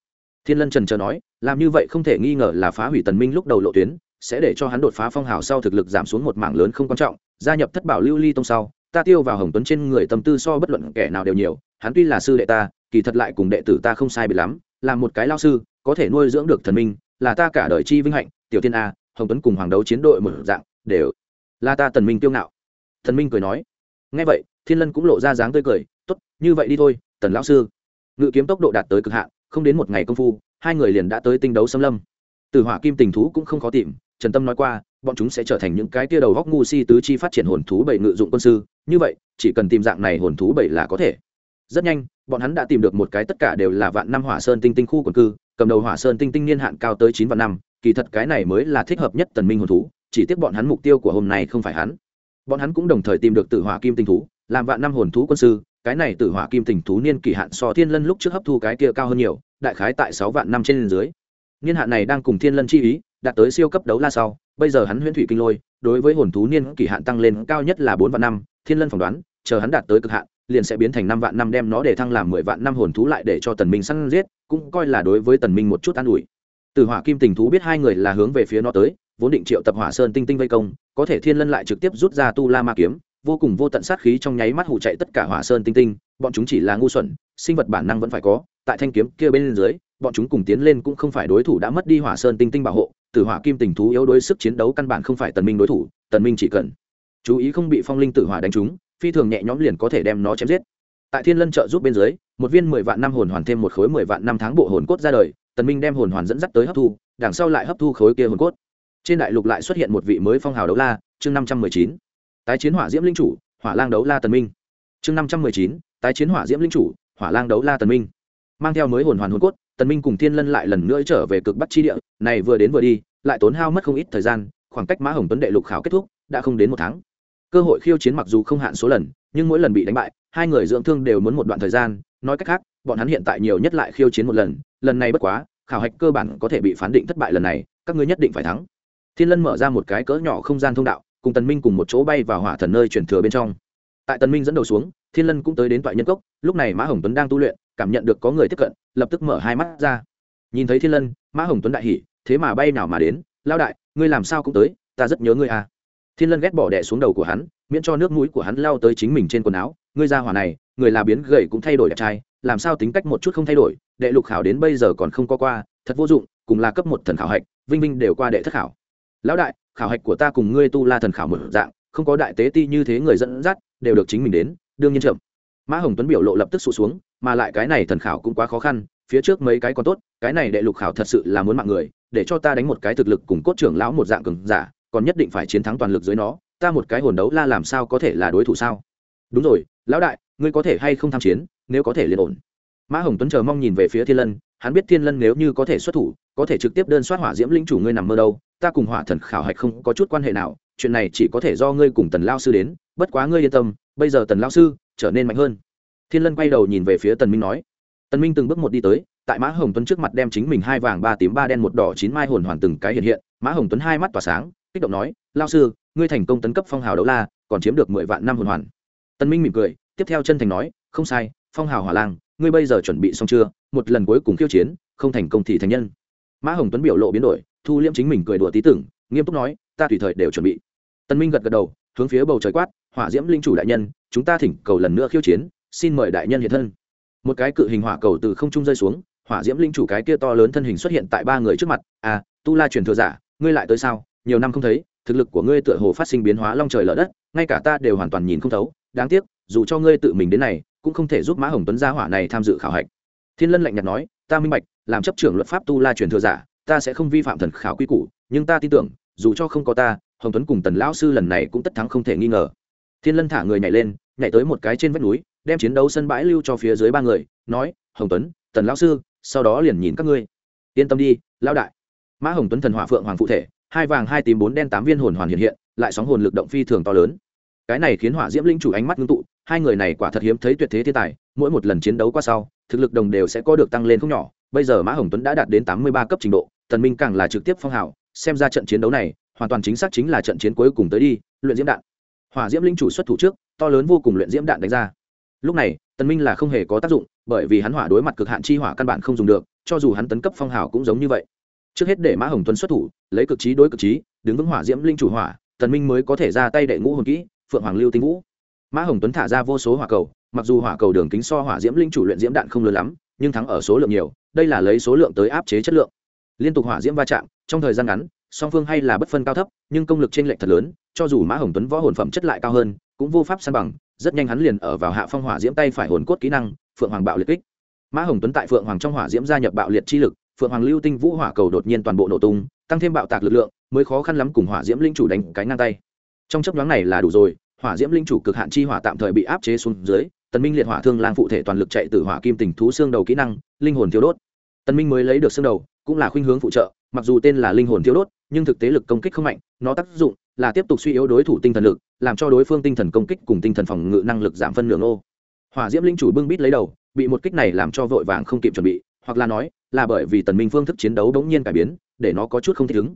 Speaker 1: Thiên lân trần chờ nói, làm như vậy không thể nghi ngờ là phá hủy tần minh lúc đầu lộ tuyến, sẽ để cho hắn đột phá phong hào sau thực lực giảm xuống một mảng lớn không quan trọng, gia nhập thất bảo lưu ly tông sau, ta tiêu vào hồng tuấn trên người tâm tư so bất luận kẻ nào đều nhiều, hắn tuy là sư đệ ta, kỳ thật lại cùng đệ tử ta không sai biệt lắm, là một cái lao sư, có thể nuôi dưỡng được thần minh là ta cả đời chi vinh hạnh, tiểu tiên a, hồng tuấn cùng hoàng đấu chiến đội một dạng, đều là ta tần minh tiêu ngạo. Thần minh cười nói. Nghe vậy, thiên lân cũng lộ ra dáng tươi cười, tốt, như vậy đi thôi, tần lão sư. Ngự kiếm tốc độ đạt tới cực hạn, không đến một ngày công phu, hai người liền đã tới tinh đấu xâm lâm. Từ hỏa kim tình thú cũng không khó tìm, trần tâm nói qua, bọn chúng sẽ trở thành những cái tia đầu góc ngu si tứ chi phát triển hồn thú bảy ngự dụng quân sư, như vậy, chỉ cần tìm dạng này hồn thú bảy là có thể. Rất nhanh, bọn hắn đã tìm được một cái tất cả đều là vạn năm hỏa sơn tinh tinh khu quần cư cầm đầu hỏa sơn tinh tinh niên hạn cao tới chín vạn năm, kỳ thật cái này mới là thích hợp nhất tần minh hồn thú, chỉ tiếc bọn hắn mục tiêu của hôm nay không phải hắn. Bọn hắn cũng đồng thời tìm được tử hỏa kim tinh thú, làm vạn năm hồn thú quân sư, cái này tử hỏa kim tinh thú niên kỳ hạn so thiên lân lúc trước hấp thu cái kia cao hơn nhiều, đại khái tại sáu vạn năm trên dưới. Niên hạn này đang cùng thiên lân chi ý, đạt tới siêu cấp đấu la sau, bây giờ hắn huyễn thủy kinh lôi, đối với hồn thú niên kỳ hạn tăng lên cao nhất là bốn vạn năm, thiên lân phỏng đoán, chờ hắn đạt tới cực hạn liền sẽ biến thành năm vạn năm đem nó để thăng làm mười vạn năm hồn thú lại để cho tần minh săn giết, cũng coi là đối với tần minh một chút an ủi. Từ hỏa kim tình thú biết hai người là hướng về phía nó tới, vốn định triệu tập hỏa sơn tinh tinh vây công, có thể thiên lân lại trực tiếp rút ra tu la ma kiếm, vô cùng vô tận sát khí trong nháy mắt hụ chạy tất cả hỏa sơn tinh tinh, bọn chúng chỉ là ngu xuẩn, sinh vật bản năng vẫn phải có, tại thanh kiếm kia bên dưới, bọn chúng cùng tiến lên cũng không phải đối thủ đã mất đi hỏa sơn tinh tinh bảo hộ, từ hỏa kim tình thú yếu đối sức chiến đấu căn bản không phải tần minh đối thủ, tần minh chỉ cần chú ý không bị phong linh tử hỏa đánh trúng phi thường nhẹ nhõm liền có thể đem nó chém giết. Tại thiên lân trợ giúp bên dưới, một viên mười vạn năm hồn hoàn thêm một khối mười vạn năm tháng bộ hồn cốt ra đời, tần minh đem hồn hoàn dẫn dắt tới hấp thu, đằng sau lại hấp thu khối kia hồn cốt. Trên đại lục lại xuất hiện một vị mới phong hào đấu la, chương năm trăm mười chín. Tái chiến hỏa diễm linh chủ, hỏa lang đấu la tần minh. Chương năm trăm mười chín, tái chiến hỏa diễm linh chủ, hỏa lang đấu la tần minh. Mang theo mới hồn hoàn hồn cốt, tần minh cùng thiên lân lại lần nữa trở về cực bắc chi địa, này vừa đến vừa đi, lại tốn hao mất không ít thời gian, khoảng cách mã hồng tuấn đệ lục khảo kết thúc, đã không đến một tháng cơ hội khiêu chiến mặc dù không hạn số lần, nhưng mỗi lần bị đánh bại, hai người dưỡng thương đều muốn một đoạn thời gian. Nói cách khác, bọn hắn hiện tại nhiều nhất lại khiêu chiến một lần lần này bất quá, khảo hạch cơ bản có thể bị phán định thất bại lần này, các ngươi nhất định phải thắng. Thiên lân mở ra một cái cỡ nhỏ không gian thông đạo, cùng tần minh cùng một chỗ bay vào hỏa thần nơi chuyển thừa bên trong. Tại tần minh dẫn đầu xuống, thiên lân cũng tới đến toại nhân cốc, lúc này mã hồng tuấn đang tu luyện, cảm nhận được có người tiếp cận, lập tức mở hai mắt ra. Nhìn thấy thiên lân, mã hồng tuấn đại hỉ, thế mà bay nào mà đến lao đại, ngươi làm sao cũng tới, ta rất nhớ ngươi à thiên lân ghét bỏ đẻ xuống đầu của hắn, miễn cho nước mũi của hắn lao tới chính mình trên quần áo. Ngươi ra hỏa này, người là biến gầy cũng thay đổi đẹp trai, làm sao tính cách một chút không thay đổi? Đệ lục khảo đến bây giờ còn không có qua, thật vô dụng, cùng là cấp một thần khảo hạch, vinh vinh đều qua đệ thất khảo. Lão đại, khảo hạch của ta cùng ngươi tu la thần khảo một dạng, không có đại tế ti như thế người dẫn dắt, đều được chính mình đến, đương nhiên chậm. Mã hồng tuấn biểu lộ lập tức sụt xuống, mà lại cái này thần khảo cũng quá khó khăn, phía trước mấy cái còn tốt, cái này đệ lục khảo thật sự là muốn mạng người, để cho ta đánh một cái thực lực cùng cốt trưởng lão một dạng cường giả còn nhất định phải chiến thắng toàn lực dưới nó, ta một cái hồn đấu la làm sao có thể là đối thủ sao? Đúng rồi, lão đại, ngươi có thể hay không tham chiến, nếu có thể liền ổn. Mã hồng tuấn chờ mong nhìn về phía thiên lân, hắn biết thiên lân nếu như có thể xuất thủ, có thể trực tiếp đơn soát hỏa diễm linh chủ ngươi nằm mơ đâu, ta cùng hỏa thần khảo hạch không có chút quan hệ nào, chuyện này chỉ có thể do ngươi cùng tần lao sư đến, bất quá ngươi yên tâm, bây giờ tần lao sư trở nên mạnh hơn. Thiên lân quay đầu nhìn về phía tần minh nói. Tần minh từng bước một đi tới, tại mã hồng tuấn trước mặt đem chính mình hai vàng ba tím ba đen một đỏ chín mai hồn hoàn từng cái hiện hiện, mã hồng tuấn hai mắt tỏa sáng kích động nói, lao sư, ngươi thành công tấn cấp phong hào đấu la, còn chiếm được mười vạn năm hồn hoàn. Tân minh mỉm cười, tiếp theo chân thành nói, không sai, phong hào hỏa lang ngươi bây giờ chuẩn bị xong chưa? Một lần cuối cùng khiêu chiến, không thành công thì thành nhân. Mã hồng tuấn biểu lộ biến đổi, thu liễm chính mình cười đùa tí tưởng, nghiêm túc nói, ta tùy thời đều chuẩn bị. Tân minh gật gật đầu, hướng phía bầu trời quát, hỏa diễm linh chủ đại nhân, chúng ta thỉnh cầu lần nữa khiêu chiến, xin mời đại nhân hiện thân. Một cái cự hình hỏa cầu từ không trung rơi xuống, hỏa diễm linh chủ cái kia to lớn thân hình xuất hiện tại ba người trước mặt à tu la truyền thừa giả, ngươi lại tới sao? Nhiều năm không thấy, thực lực của ngươi tựa hồ phát sinh biến hóa long trời lở đất, ngay cả ta đều hoàn toàn nhìn không thấu. Đáng tiếc, dù cho ngươi tự mình đến này, cũng không thể giúp mã hồng tuấn gia hỏa này tham dự khảo hạch. Thiên lân lạnh nhạt nói, ta minh bạch, làm chấp trưởng luật pháp tu la truyền thừa giả, ta sẽ không vi phạm thần khảo quy củ, nhưng ta tin tưởng, dù cho không có ta, hồng tuấn cùng tần lão sư lần này cũng tất thắng không thể nghi ngờ. Thiên lân thả người nhảy lên, nhảy tới một cái trên vách núi, đem chiến đấu sân bãi lưu cho phía dưới ba người, nói, hồng tuấn, tần lão sư, sau đó liền nhìn các ngươi. Yên tâm đi, lão đại. Mã hồng tuấn thần hỏa phượng hoàng phụ thể hai vàng, hai tím, bốn đen, tám viên hồn hoàn hiện hiện, lại sóng hồn lực động phi thường to lớn. Cái này khiến hỏa diễm linh chủ ánh mắt ngưng tụ, hai người này quả thật hiếm thấy tuyệt thế thiên tài, mỗi một lần chiến đấu qua sau, thực lực đồng đều sẽ có được tăng lên không nhỏ. Bây giờ mã hồng tuấn đã đạt đến tám mươi ba cấp trình độ, tần minh càng là trực tiếp phong hào, xem ra trận chiến đấu này, hoàn toàn chính xác chính là trận chiến cuối cùng tới đi, luyện diễm đạn. Hỏa diễm linh chủ xuất thủ trước, to lớn vô cùng luyện diễm đạn đánh ra. Lúc này, tần minh là không hề có tác dụng, bởi vì hắn hỏa đối mặt cực hạn chi hỏa căn bản không dùng được, cho dù hắn tấn cấp phong hào cũng giống như vậy trước hết để mã hồng tuấn xuất thủ, lấy cực trí đối cực trí, đứng vững hỏa diễm linh chủ hỏa, tần minh mới có thể ra tay đệ ngũ hồn kỹ, phượng hoàng lưu tinh vũ. Mã hồng tuấn thả ra vô số hỏa cầu, mặc dù hỏa cầu đường kính so hỏa diễm linh chủ luyện diễm đạn không lớn lắm, nhưng thắng ở số lượng nhiều, đây là lấy số lượng tới áp chế chất lượng. Liên tục hỏa diễm va chạm, trong thời gian ngắn, song phương hay là bất phân cao thấp, nhưng công lực trên lệch thật lớn, cho dù mã hồng tuấn võ hồn phẩm chất lại cao hơn, cũng vô pháp san bằng, rất nhanh hắn liền ở vào hạ phong hỏa diễm tay phải hồn cốt kỹ năng, phượng hoàng bạo liệt kích. Mã hồng tuấn tại phượng hoàng trong hỏa diễm gia nhập bạo liệt chi lực phượng hoàng lưu tinh vũ hỏa cầu đột nhiên toàn bộ nổ tung, tăng thêm bạo tạc lực lượng, mới khó khăn lắm cùng hỏa diễm linh chủ đánh cái ngang tay. Trong chấp nhoáng này là đủ rồi, hỏa diễm linh chủ cực hạn chi hỏa tạm thời bị áp chế xuống dưới, tần minh liệt hỏa thương lang phụ thể toàn lực chạy từ hỏa kim tình thú xương đầu kỹ năng, linh hồn thiếu đốt. Tần minh mới lấy được xương đầu, cũng là khuynh hướng phụ trợ, mặc dù tên là linh hồn thiếu đốt, nhưng thực tế lực công kích không mạnh, nó tác dụng là tiếp tục suy yếu đối thủ tinh thần lực, làm cho đối phương tinh thần công kích cùng tinh thần phòng ngự năng lực giảm phân nửa ô hỏa diễm linh chủ bưng bít lấy đầu, bị một kích này làm cho vội vàng không kịp chuẩn bị, hoặc là nói là bởi vì tần minh phương thức chiến đấu đống nhiên cải biến, để nó có chút không thích ứng.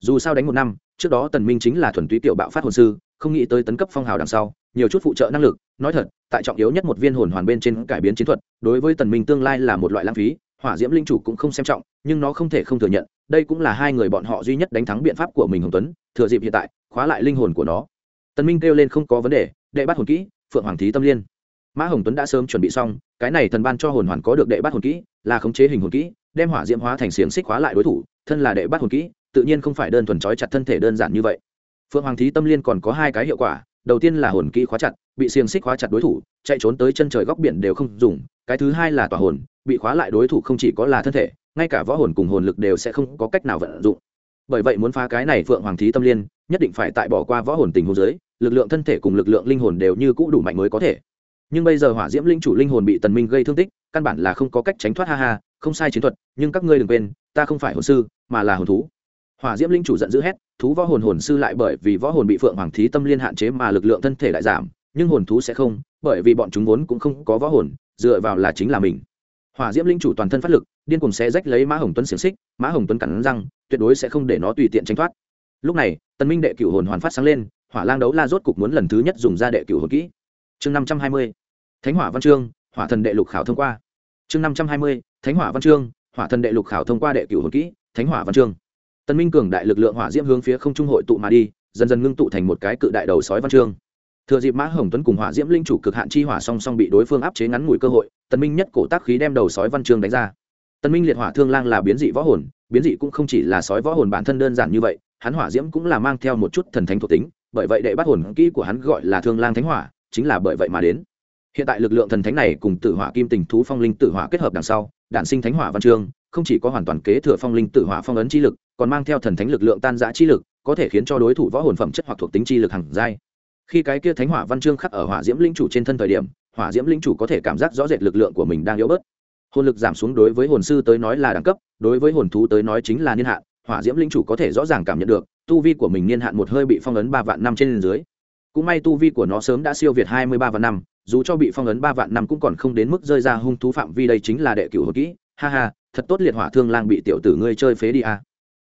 Speaker 1: Dù sao đánh một năm, trước đó tần minh chính là thuần túy tiểu bạo phát hồn sư, không nghĩ tới tấn cấp phong hào đằng sau, nhiều chút phụ trợ năng lực. Nói thật, tại trọng yếu nhất một viên hồn hoàn bên trên cải biến chiến thuật, đối với tần minh tương lai là một loại lãng phí, hỏa diễm linh chủ cũng không xem trọng, nhưng nó không thể không thừa nhận, đây cũng là hai người bọn họ duy nhất đánh thắng biện pháp của mình hồng tuấn, thừa dịp hiện tại, khóa lại linh hồn của nó. Tần minh kêu lên không có vấn đề, đệ bắt hồn kỹ, phượng hoàng thí tâm liên mã hồng tuấn đã sớm chuẩn bị xong, cái này thần ban cho hồn hoàn có được đệ bắt hồn kỹ, là khống chế hình hồn kỹ, đem hỏa diễm hóa thành xiềng xích hóa lại đối thủ, thân là đệ bắt hồn kỹ, tự nhiên không phải đơn thuần trói chặt thân thể đơn giản như vậy. Phượng hoàng thí tâm liên còn có hai cái hiệu quả, đầu tiên là hồn kỹ khóa chặt, bị xiềng xích khóa chặt đối thủ, chạy trốn tới chân trời góc biển đều không dùng, cái thứ hai là tỏa hồn, bị khóa lại đối thủ không chỉ có là thân thể, ngay cả võ hồn cùng hồn lực đều sẽ không có cách nào vận dụng. Bởi vậy muốn phá cái này phượng hoàng thí tâm liên, nhất định phải tại bỏ qua võ hồn tình hồn giới lực lượng thân thể cùng lực lượng linh hồn đều như cũ đủ mạnh mới có thể nhưng bây giờ hỏa diễm linh chủ linh hồn bị tần minh gây thương tích, căn bản là không có cách tránh thoát, ha ha, không sai chiến thuật, nhưng các ngươi đừng quên, ta không phải hồn sư, mà là hồn thú. Hỏa diễm linh chủ giận dữ hét, thú võ hồn hồn sư lại bởi vì võ hồn bị phượng hoàng thí tâm liên hạn chế mà lực lượng thân thể lại giảm, nhưng hồn thú sẽ không, bởi vì bọn chúng vốn cũng không có võ hồn, dựa vào là chính là mình. Hỏa diễm linh chủ toàn thân phát lực, điên cùng sẽ rách lấy mã hồng tuấn xiềng xích, mã hồng tuấn cắn răng, tuyệt đối sẽ không để nó tùy tiện tránh thoát. Lúc này, tần minh đệ cửu hồn hoàn phát sáng lên, hỏa lang đấu la rốt cục muốn lần thứ nhất dùng ra đệ cửu hồn kỹ. Chương năm trăm hai mươi thánh hỏa văn chương, hỏa thần đệ lục khảo thông qua. Chương năm trăm hai mươi, thánh hỏa văn chương, hỏa thần đệ lục khảo thông qua đệ cửu hồn kỹ, thánh hỏa văn chương. Tần minh cường đại lực lượng hỏa diễm hướng phía không trung hội tụ mà đi, dần dần ngưng tụ thành một cái cự đại đầu sói văn chương. Thừa dịp mã hồng tuấn cùng hỏa diễm linh chủ cực hạn chi hỏa song song bị đối phương áp chế ngắn ngủi cơ hội tần minh nhất cổ tác khí đem đầu sói văn chương đánh ra. Tần minh liệt hỏa thương lang là biến dị võ hồn, biến dị cũng không chỉ là sói võ hồn bản thân đơn giản như vậy, hắn hỏa diễm cũng là mang theo một chút thần thánh thuộc tính, bởi vậy đệ bắt hồn kỹ của hắn gọi là thương lang thánh hỏa, chính là bởi vậy mà đến hiện tại lực lượng thần thánh này cùng tử hỏa kim tình thú phong linh tử hỏa kết hợp đằng sau, đản sinh thánh hỏa văn chương, không chỉ có hoàn toàn kế thừa phong linh tử hỏa phong ấn chi lực, còn mang theo thần thánh lực lượng tan giã chi lực, có thể khiến cho đối thủ võ hồn phẩm chất hoặc thuộc tính chi lực hằng dai khi cái kia thánh hỏa văn chương khắc ở hỏa diễm linh chủ trên thân thời điểm, hỏa diễm linh chủ có thể cảm giác rõ rệt lực lượng của mình đang yếu bớt. Hồn lực giảm xuống đối với hồn sư tới nói là đẳng cấp, đối với hồn thú tới nói chính là niên hạn, hỏa diễm linh chủ có thể rõ ràng cảm nhận được, tu vi của mình niên hạn một hơi bị phong ấn ba vạn năm trên dưới cũng may tu vi của nó sớm đã siêu việt hai mươi ba vạn năm, dù cho bị phong ấn ba vạn năm cũng còn không đến mức rơi ra hung thú phạm vi đây chính là đệ cửu hồn kỹ. Ha ha, thật tốt liệt hỏa thương lang bị tiểu tử ngươi chơi phế đi à.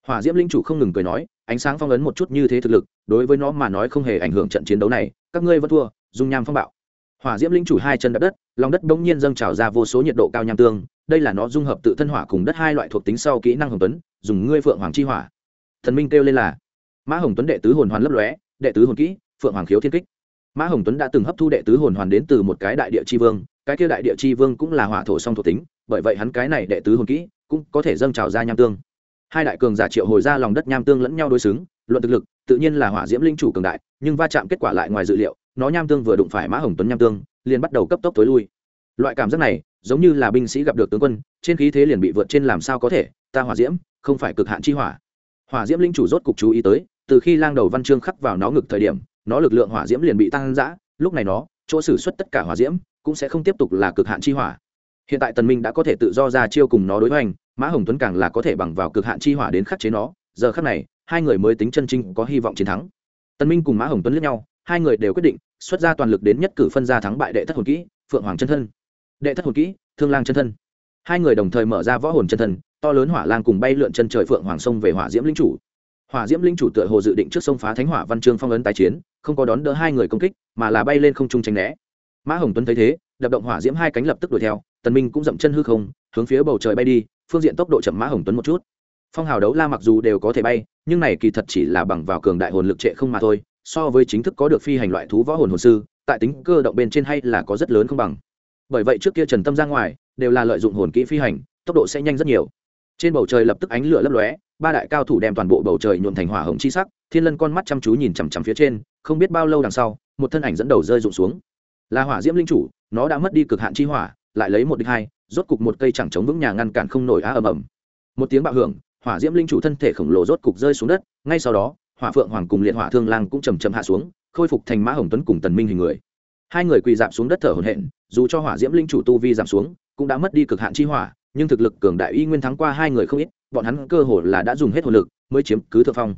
Speaker 1: hỏa diễm linh chủ không ngừng cười nói, ánh sáng phong ấn một chút như thế thực lực, đối với nó mà nói không hề ảnh hưởng trận chiến đấu này, các ngươi vẫn thua, dung nham phong bạo. Hỏa diễm linh chủ hai chân đập đất, lòng đất bỗng nhiên dâng trào ra vô số nhiệt độ cao nham tương, đây là nó dung hợp tự thân hỏa cùng đất hai loại thuộc tính sau kỹ năng hồng tuấn, dùng ngươi phượng hoàng chi hỏa. Thần minh kêu lên là, mã hồng tuấn đệ tứ hồn hoàn lấp lóe, đệ tứ hồn kỹ phượng hoàng khiếu thiên kích. Mã hồng tuấn đã từng hấp thu đệ tứ hồn hoàn đến từ một cái đại địa chi vương, cái kia đại địa chi vương cũng là hỏa thổ song thuộc tính, bởi vậy hắn cái này đệ tứ hồn kỹ cũng có thể dâng trào ra nham tương. Hai đại cường giả triệu hồi ra lòng đất nham tương lẫn nhau đối xứng, luận thực lực, tự nhiên là hỏa diễm linh chủ cường đại, nhưng va chạm kết quả lại ngoài dự liệu, nó nham tương vừa đụng phải mã hồng tuấn nham tương, liền bắt đầu cấp tốc tối lui. Loại cảm giác này, giống như là binh sĩ gặp được tướng quân, trên khí thế liền bị vượt trên làm sao có thể, ta hỏa diễm, không phải cực hạn chi hỏa. Hỏa diễm linh chủ rốt cục chú ý tới, từ khi lang đầu văn chương khắc vào nó ngực thời điểm nó lực lượng hỏa diễm liền bị tăng giã lúc này nó, chỗ xử suất tất cả hỏa diễm, cũng sẽ không tiếp tục là cực hạn chi hỏa. Hiện tại tần minh đã có thể tự do ra chiêu cùng nó đối hoành, mã hồng tuấn càng là có thể bằng vào cực hạn chi hỏa đến khắc chế nó. Giờ khắc này, hai người mới tính chân chính có hy vọng chiến thắng. Tần minh cùng mã hồng tuấn liếc nhau, hai người đều quyết định xuất ra toàn lực đến nhất cử phân ra thắng bại đệ thất hồn kỹ, phượng hoàng chân thân. Đệ thất hồn kỹ, thương lang chân thân. Hai người đồng thời mở ra võ hồn chân thân, to lớn hỏa lang cùng bay lượn chân trời phượng hoàng sông về hỏa diễm linh chủ hỏa diễm linh chủ tựa hồ dự định trước sông phá thánh hỏa văn chương phong ấn tái chiến, không có đón đỡ hai người công kích, mà là bay lên không trung tránh né. Mã hồng tuấn thấy thế, đập động hỏa diễm hai cánh lập tức đuổi theo, tần minh cũng dậm chân hư không, hướng phía bầu trời bay đi, phương diện tốc độ chậm mã hồng tuấn một chút. Phong hào đấu la mặc dù đều có thể bay, nhưng này kỳ thật chỉ là bằng vào cường đại hồn lực trệ không mà thôi, so với chính thức có được phi hành loại thú võ hồn hồn sư, tại tính cơ động bên trên hay là có rất lớn không bằng. Bởi vậy trước kia trần tâm ra ngoài, đều là lợi dụng hồn kỹ phi hành, tốc độ sẽ nhanh rất nhiều trên bầu trời lập tức ánh lửa lấp lóe, ba đại cao thủ đem toàn bộ bầu trời nhuộn thành hỏa hồng chi sắc, thiên lân con mắt chăm chú nhìn chằm chằm phía trên, không biết bao lâu đằng sau, một thân ảnh dẫn đầu rơi rụng xuống. Là hỏa diễm linh chủ, nó đã mất đi cực hạn chi hỏa, lại lấy một đích hai, rốt cục một cây chẳng chống vững nhà ngăn cản không nổi á ầm ầm. Một tiếng bạo hưởng, hỏa diễm linh chủ thân thể khổng lồ rốt cục rơi xuống đất, ngay sau đó, hỏa phượng hoàng cùng liệt hỏa thương lang cũng chầm chầm hạ xuống, khôi phục thành mã hồng tuấn cùng tần minh hình người. Hai người quỳ dạp xuống đất thở hổn hển, dù cho hỏa diễm linh chủ tu vi giảm xuống, cũng đã mất đi cực hạn chi hỏa nhưng thực lực cường đại y nguyên thắng qua hai người không ít, bọn hắn cơ hồ là đã dùng hết hồn lực mới chiếm cứ thượng phong.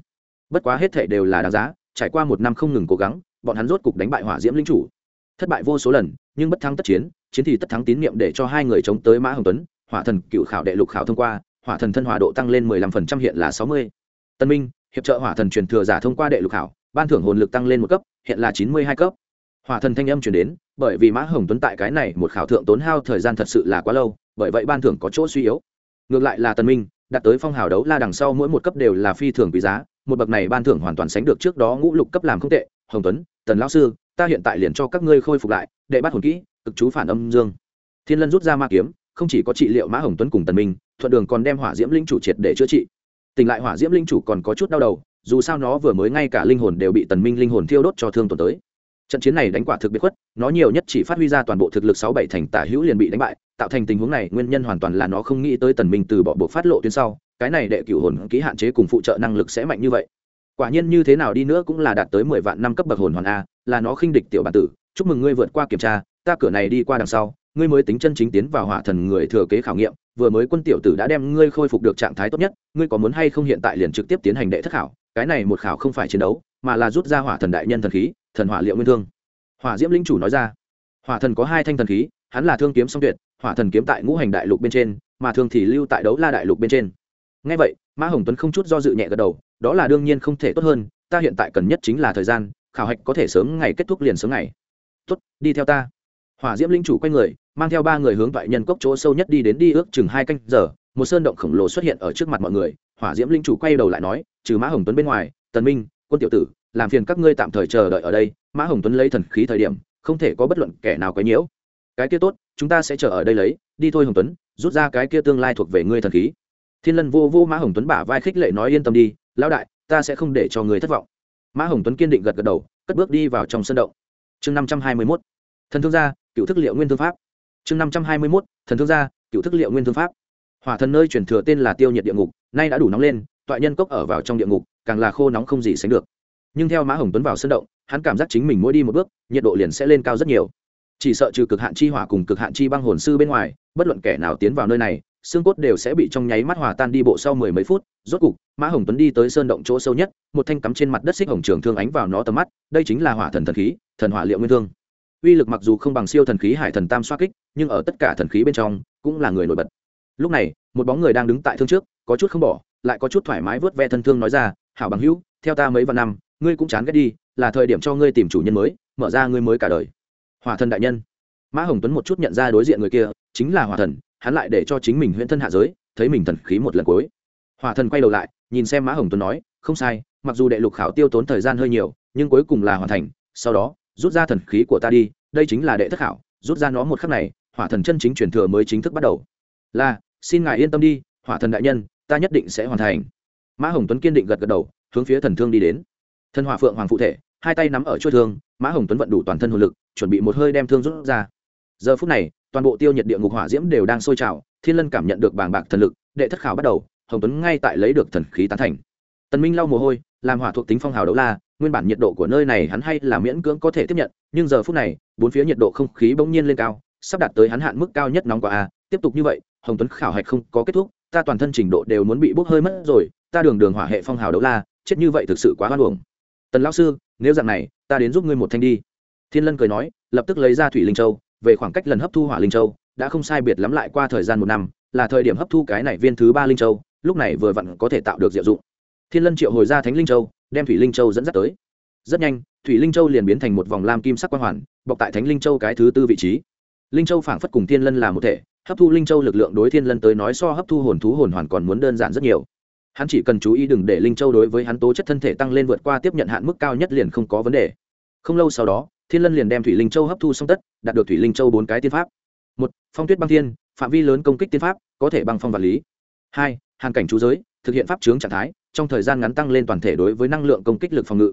Speaker 1: Bất quá hết thể đều là đáng giá, trải qua một năm không ngừng cố gắng, bọn hắn rốt cục đánh bại hỏa diễm linh chủ. Thất bại vô số lần, nhưng bất thắng tất chiến chiến thì tất thắng tín nhiệm để cho hai người chống tới mã hồng tuấn, hỏa thần cựu khảo đệ lục khảo thông qua, hỏa thần thân hỏa độ tăng lên 15% hiện là 60. tân minh, hiệp trợ hỏa thần truyền thừa giả thông qua đệ lục khảo, ban thưởng hồn lực tăng lên một cấp, hiện là 92 cấp. Hỏa thần thanh âm truyền đến, bởi vì mã hồng tuấn tại cái này một khảo thượng tốn hao thời gian thật sự là quá lâu bởi vậy ban thưởng có chỗ suy yếu. Ngược lại là tần minh, đạt tới phong hào đấu la đằng sau mỗi một cấp đều là phi thường quý giá, một bậc này ban thưởng hoàn toàn sánh được trước đó ngũ lục cấp làm không tệ. Hồng tuấn, tần lão sư, ta hiện tại liền cho các ngươi khôi phục lại, đệ bắt hồn kỹ, cực chú phản âm dương. Thiên lân rút ra ma kiếm, không chỉ có trị liệu mã hồng tuấn cùng tần minh, thuận đường còn đem hỏa diễm linh chủ triệt để chữa trị. Tỉnh lại hỏa diễm linh chủ còn có chút đau đầu, dù sao nó vừa mới ngay cả linh hồn đều bị tần minh linh hồn thiêu đốt cho thương tổn tới. Trận chiến này đánh quả thực biệt khuất, nó nhiều nhất chỉ phát huy ra toàn bộ thực lực sáu bảy thành tả hữu liền bị đánh bại tạo thành tình huống này, nguyên nhân hoàn toàn là nó không nghĩ tới tần minh từ bỏ buộc phát lộ tuyến sau, cái này đệ cửu hồn ký hạn chế cùng phụ trợ năng lực sẽ mạnh như vậy. Quả nhiên như thế nào đi nữa cũng là đạt tới mười vạn năm cấp bậc hồn hoàn a, là nó khinh địch tiểu bản tử. Chúc mừng ngươi vượt qua kiểm tra, ta cửa này đi qua đằng sau, ngươi mới tính chân chính tiến vào hỏa thần người thừa kế khảo nghiệm, vừa mới quân tiểu tử đã đem ngươi khôi phục được trạng thái tốt nhất, ngươi có muốn hay không hiện tại liền trực tiếp tiến hành đệ thất khảo? Cái này một khảo không phải chiến đấu, mà là rút ra hỏa thần đại nhân thần khí, thần hỏa liệu nguyên thương. Hỏa diễm linh chủ nói ra, hỏa thần có hai thanh thần khí, hắn là thương kiếm song tuyệt hỏa thần kiếm tại ngũ hành đại lục bên trên, mà thường thì lưu tại đấu la đại lục bên trên. Ngay vậy, mã hồng tuấn không chút do dự nhẹ gật đầu, đó là đương nhiên không thể tốt hơn, ta hiện tại cần nhất chính là thời gian, khảo hạch có thể sớm ngày kết thúc liền sớm ngày. Tốt, đi theo ta. Hỏa diễm linh chủ quay người, mang theo ba người hướng toại nhân cốc chỗ sâu nhất đi đến đi ước chừng hai canh giờ, một sơn động khổng lồ xuất hiện ở trước mặt mọi người. Hỏa diễm linh chủ quay đầu lại nói, trừ mã hồng tuấn bên ngoài, tần minh, quân tiểu tử, làm phiền các ngươi tạm thời chờ đợi ở đây. Mã hồng tuấn lấy thần khí thời điểm, không thể có bất luận kẻ nào quấy nhiễu. Cái kia tốt chúng ta sẽ chờ ở đây lấy, đi thôi hồng tuấn, rút ra cái kia tương lai thuộc về ngươi thần khí. Thiên lân vô vô mã hồng tuấn bả vai khích lệ nói yên tâm đi, lão đại, ta sẽ không để cho người thất vọng. Mã hồng tuấn kiên định gật gật đầu, cất bước đi vào trong sân động. Chương năm trăm hai mươi mốt. Thần thương gia, cựu thức liệu nguyên thương pháp. Chương năm trăm hai mươi mốt. Thần thương gia, cựu thức liệu nguyên thương pháp. Hỏa thần nơi truyền thừa tên là tiêu nhiệt địa ngục, nay đã đủ nóng lên, toại nhân cốc ở vào trong địa ngục, càng là khô nóng không gì sánh được. Nhưng theo mã hồng tuấn vào sân động, hắn cảm giác chính mình mỗi đi một bước, nhiệt độ liền sẽ lên cao rất nhiều chỉ sợ trừ cực hạn chi hỏa cùng cực hạn chi băng hồn sư bên ngoài, bất luận kẻ nào tiến vào nơi này, xương cốt đều sẽ bị trong nháy mắt hòa tan đi bộ sau mười mấy phút. Rốt cục, mã hồng tuấn đi tới sơn động chỗ sâu nhất, một thanh cắm trên mặt đất xích hồng trường thương ánh vào nó tầm mắt, đây chính là hỏa thần thần khí, thần hỏa liệu nguyên thương. Uy lực mặc dù không bằng siêu thần khí hải thần tam xoa kích, nhưng ở tất cả thần khí bên trong, cũng là người nổi bật. Lúc này, một bóng người đang đứng tại thương trước, có chút không bỏ, lại có chút thoải mái vớt ve thân thương nói ra, hảo bằng hữu, theo ta mấy vạn năm, ngươi cũng chán ghét đi, là thời điểm cho ngươi tìm chủ nhân mới, mở ra ngươi mới cả đời hòa thần đại nhân. Mã hồng tuấn một chút nhận ra đối diện người kia, chính là hòa thần, hắn lại để cho chính mình huyễn thân hạ giới, thấy mình thần khí một lần cuối. Hòa thần quay đầu lại, nhìn xem mã hồng tuấn nói, không sai, mặc dù đệ lục khảo tiêu tốn thời gian hơi nhiều, nhưng cuối cùng là hoàn thành, sau đó, rút ra thần khí của ta đi, đây chính là đệ thất khảo, rút ra nó một khắc này, hỏa thần chân chính truyền thừa mới chính thức bắt đầu. Là, xin ngài yên tâm đi, hỏa thần đại nhân, ta nhất định sẽ hoàn thành. Mã hồng tuấn kiên định gật gật đầu, hướng phía thần thương đi đến. Thân hỏa phượng hoàng phụ thể, hai tay nắm ở chuôi thương, mã hồng tuấn vận đủ toàn thân hồn lực chuẩn bị một hơi đem thương rút ra. Giờ phút này, toàn bộ tiêu nhiệt địa ngục hỏa diễm đều đang sôi trào, thiên lân cảm nhận được bàng bạc thần lực, đệ thất khảo bắt đầu, hồng tuấn ngay tại lấy được thần khí tán thành. Tần minh lau mồ hôi, làm hỏa thuộc tính phong hào đấu la, nguyên bản nhiệt độ của nơi này hắn hay là miễn cưỡng có thể tiếp nhận, nhưng giờ phút này, bốn phía nhiệt độ không khí bỗng nhiên lên cao, sắp đạt tới hắn hạn mức cao nhất nóng quá a. Tiếp tục như vậy, hồng tuấn khảo hạch không có kết thúc, ta toàn thân trình độ đều muốn bị bốc hơi mất rồi, ta đường đường hỏa hệ phong hào đấu la, chết như vậy thực sự quá hoan hồng tần lão sư, nếu dạng này, ta đến giúp ngươi một thanh đi thiên lân cười nói, lập tức lấy ra thủy linh châu, về khoảng cách lần hấp thu hỏa linh châu đã không sai biệt lắm lại qua thời gian một năm, là thời điểm hấp thu cái này viên thứ ba linh châu, lúc này vừa vặn có thể tạo được diệu dụng. Thiên lân triệu hồi ra thánh linh châu, đem thủy linh châu dẫn dắt tới. Rất nhanh, thủy linh châu liền biến thành một vòng lam kim sắc quang hoàn, bọc tại thánh linh châu cái thứ tư vị trí. Linh châu phảng phất cùng thiên lân là một thể, hấp thu linh châu lực lượng đối thiên lân tới nói so hấp thu hồn thú hồn hoàn còn muốn đơn giản rất nhiều. Hắn chỉ cần chú ý đừng để linh châu đối với hắn tố chất thân thể tăng lên vượt qua tiếp nhận hạn mức cao nhất liền không có vấn đề. Không lâu sau đó thiên lân liền đem thủy linh châu hấp thu xong tất, đạt được thủy linh châu bốn cái tiên pháp. Một, phong tuyết băng thiên, phạm vi lớn công kích tiên pháp, có thể băng phong vật lý. Hai hàn cảnh chú giới, thực hiện pháp chướng trạng thái, trong thời gian ngắn tăng lên toàn thể đối với năng lượng công kích lực phòng ngự.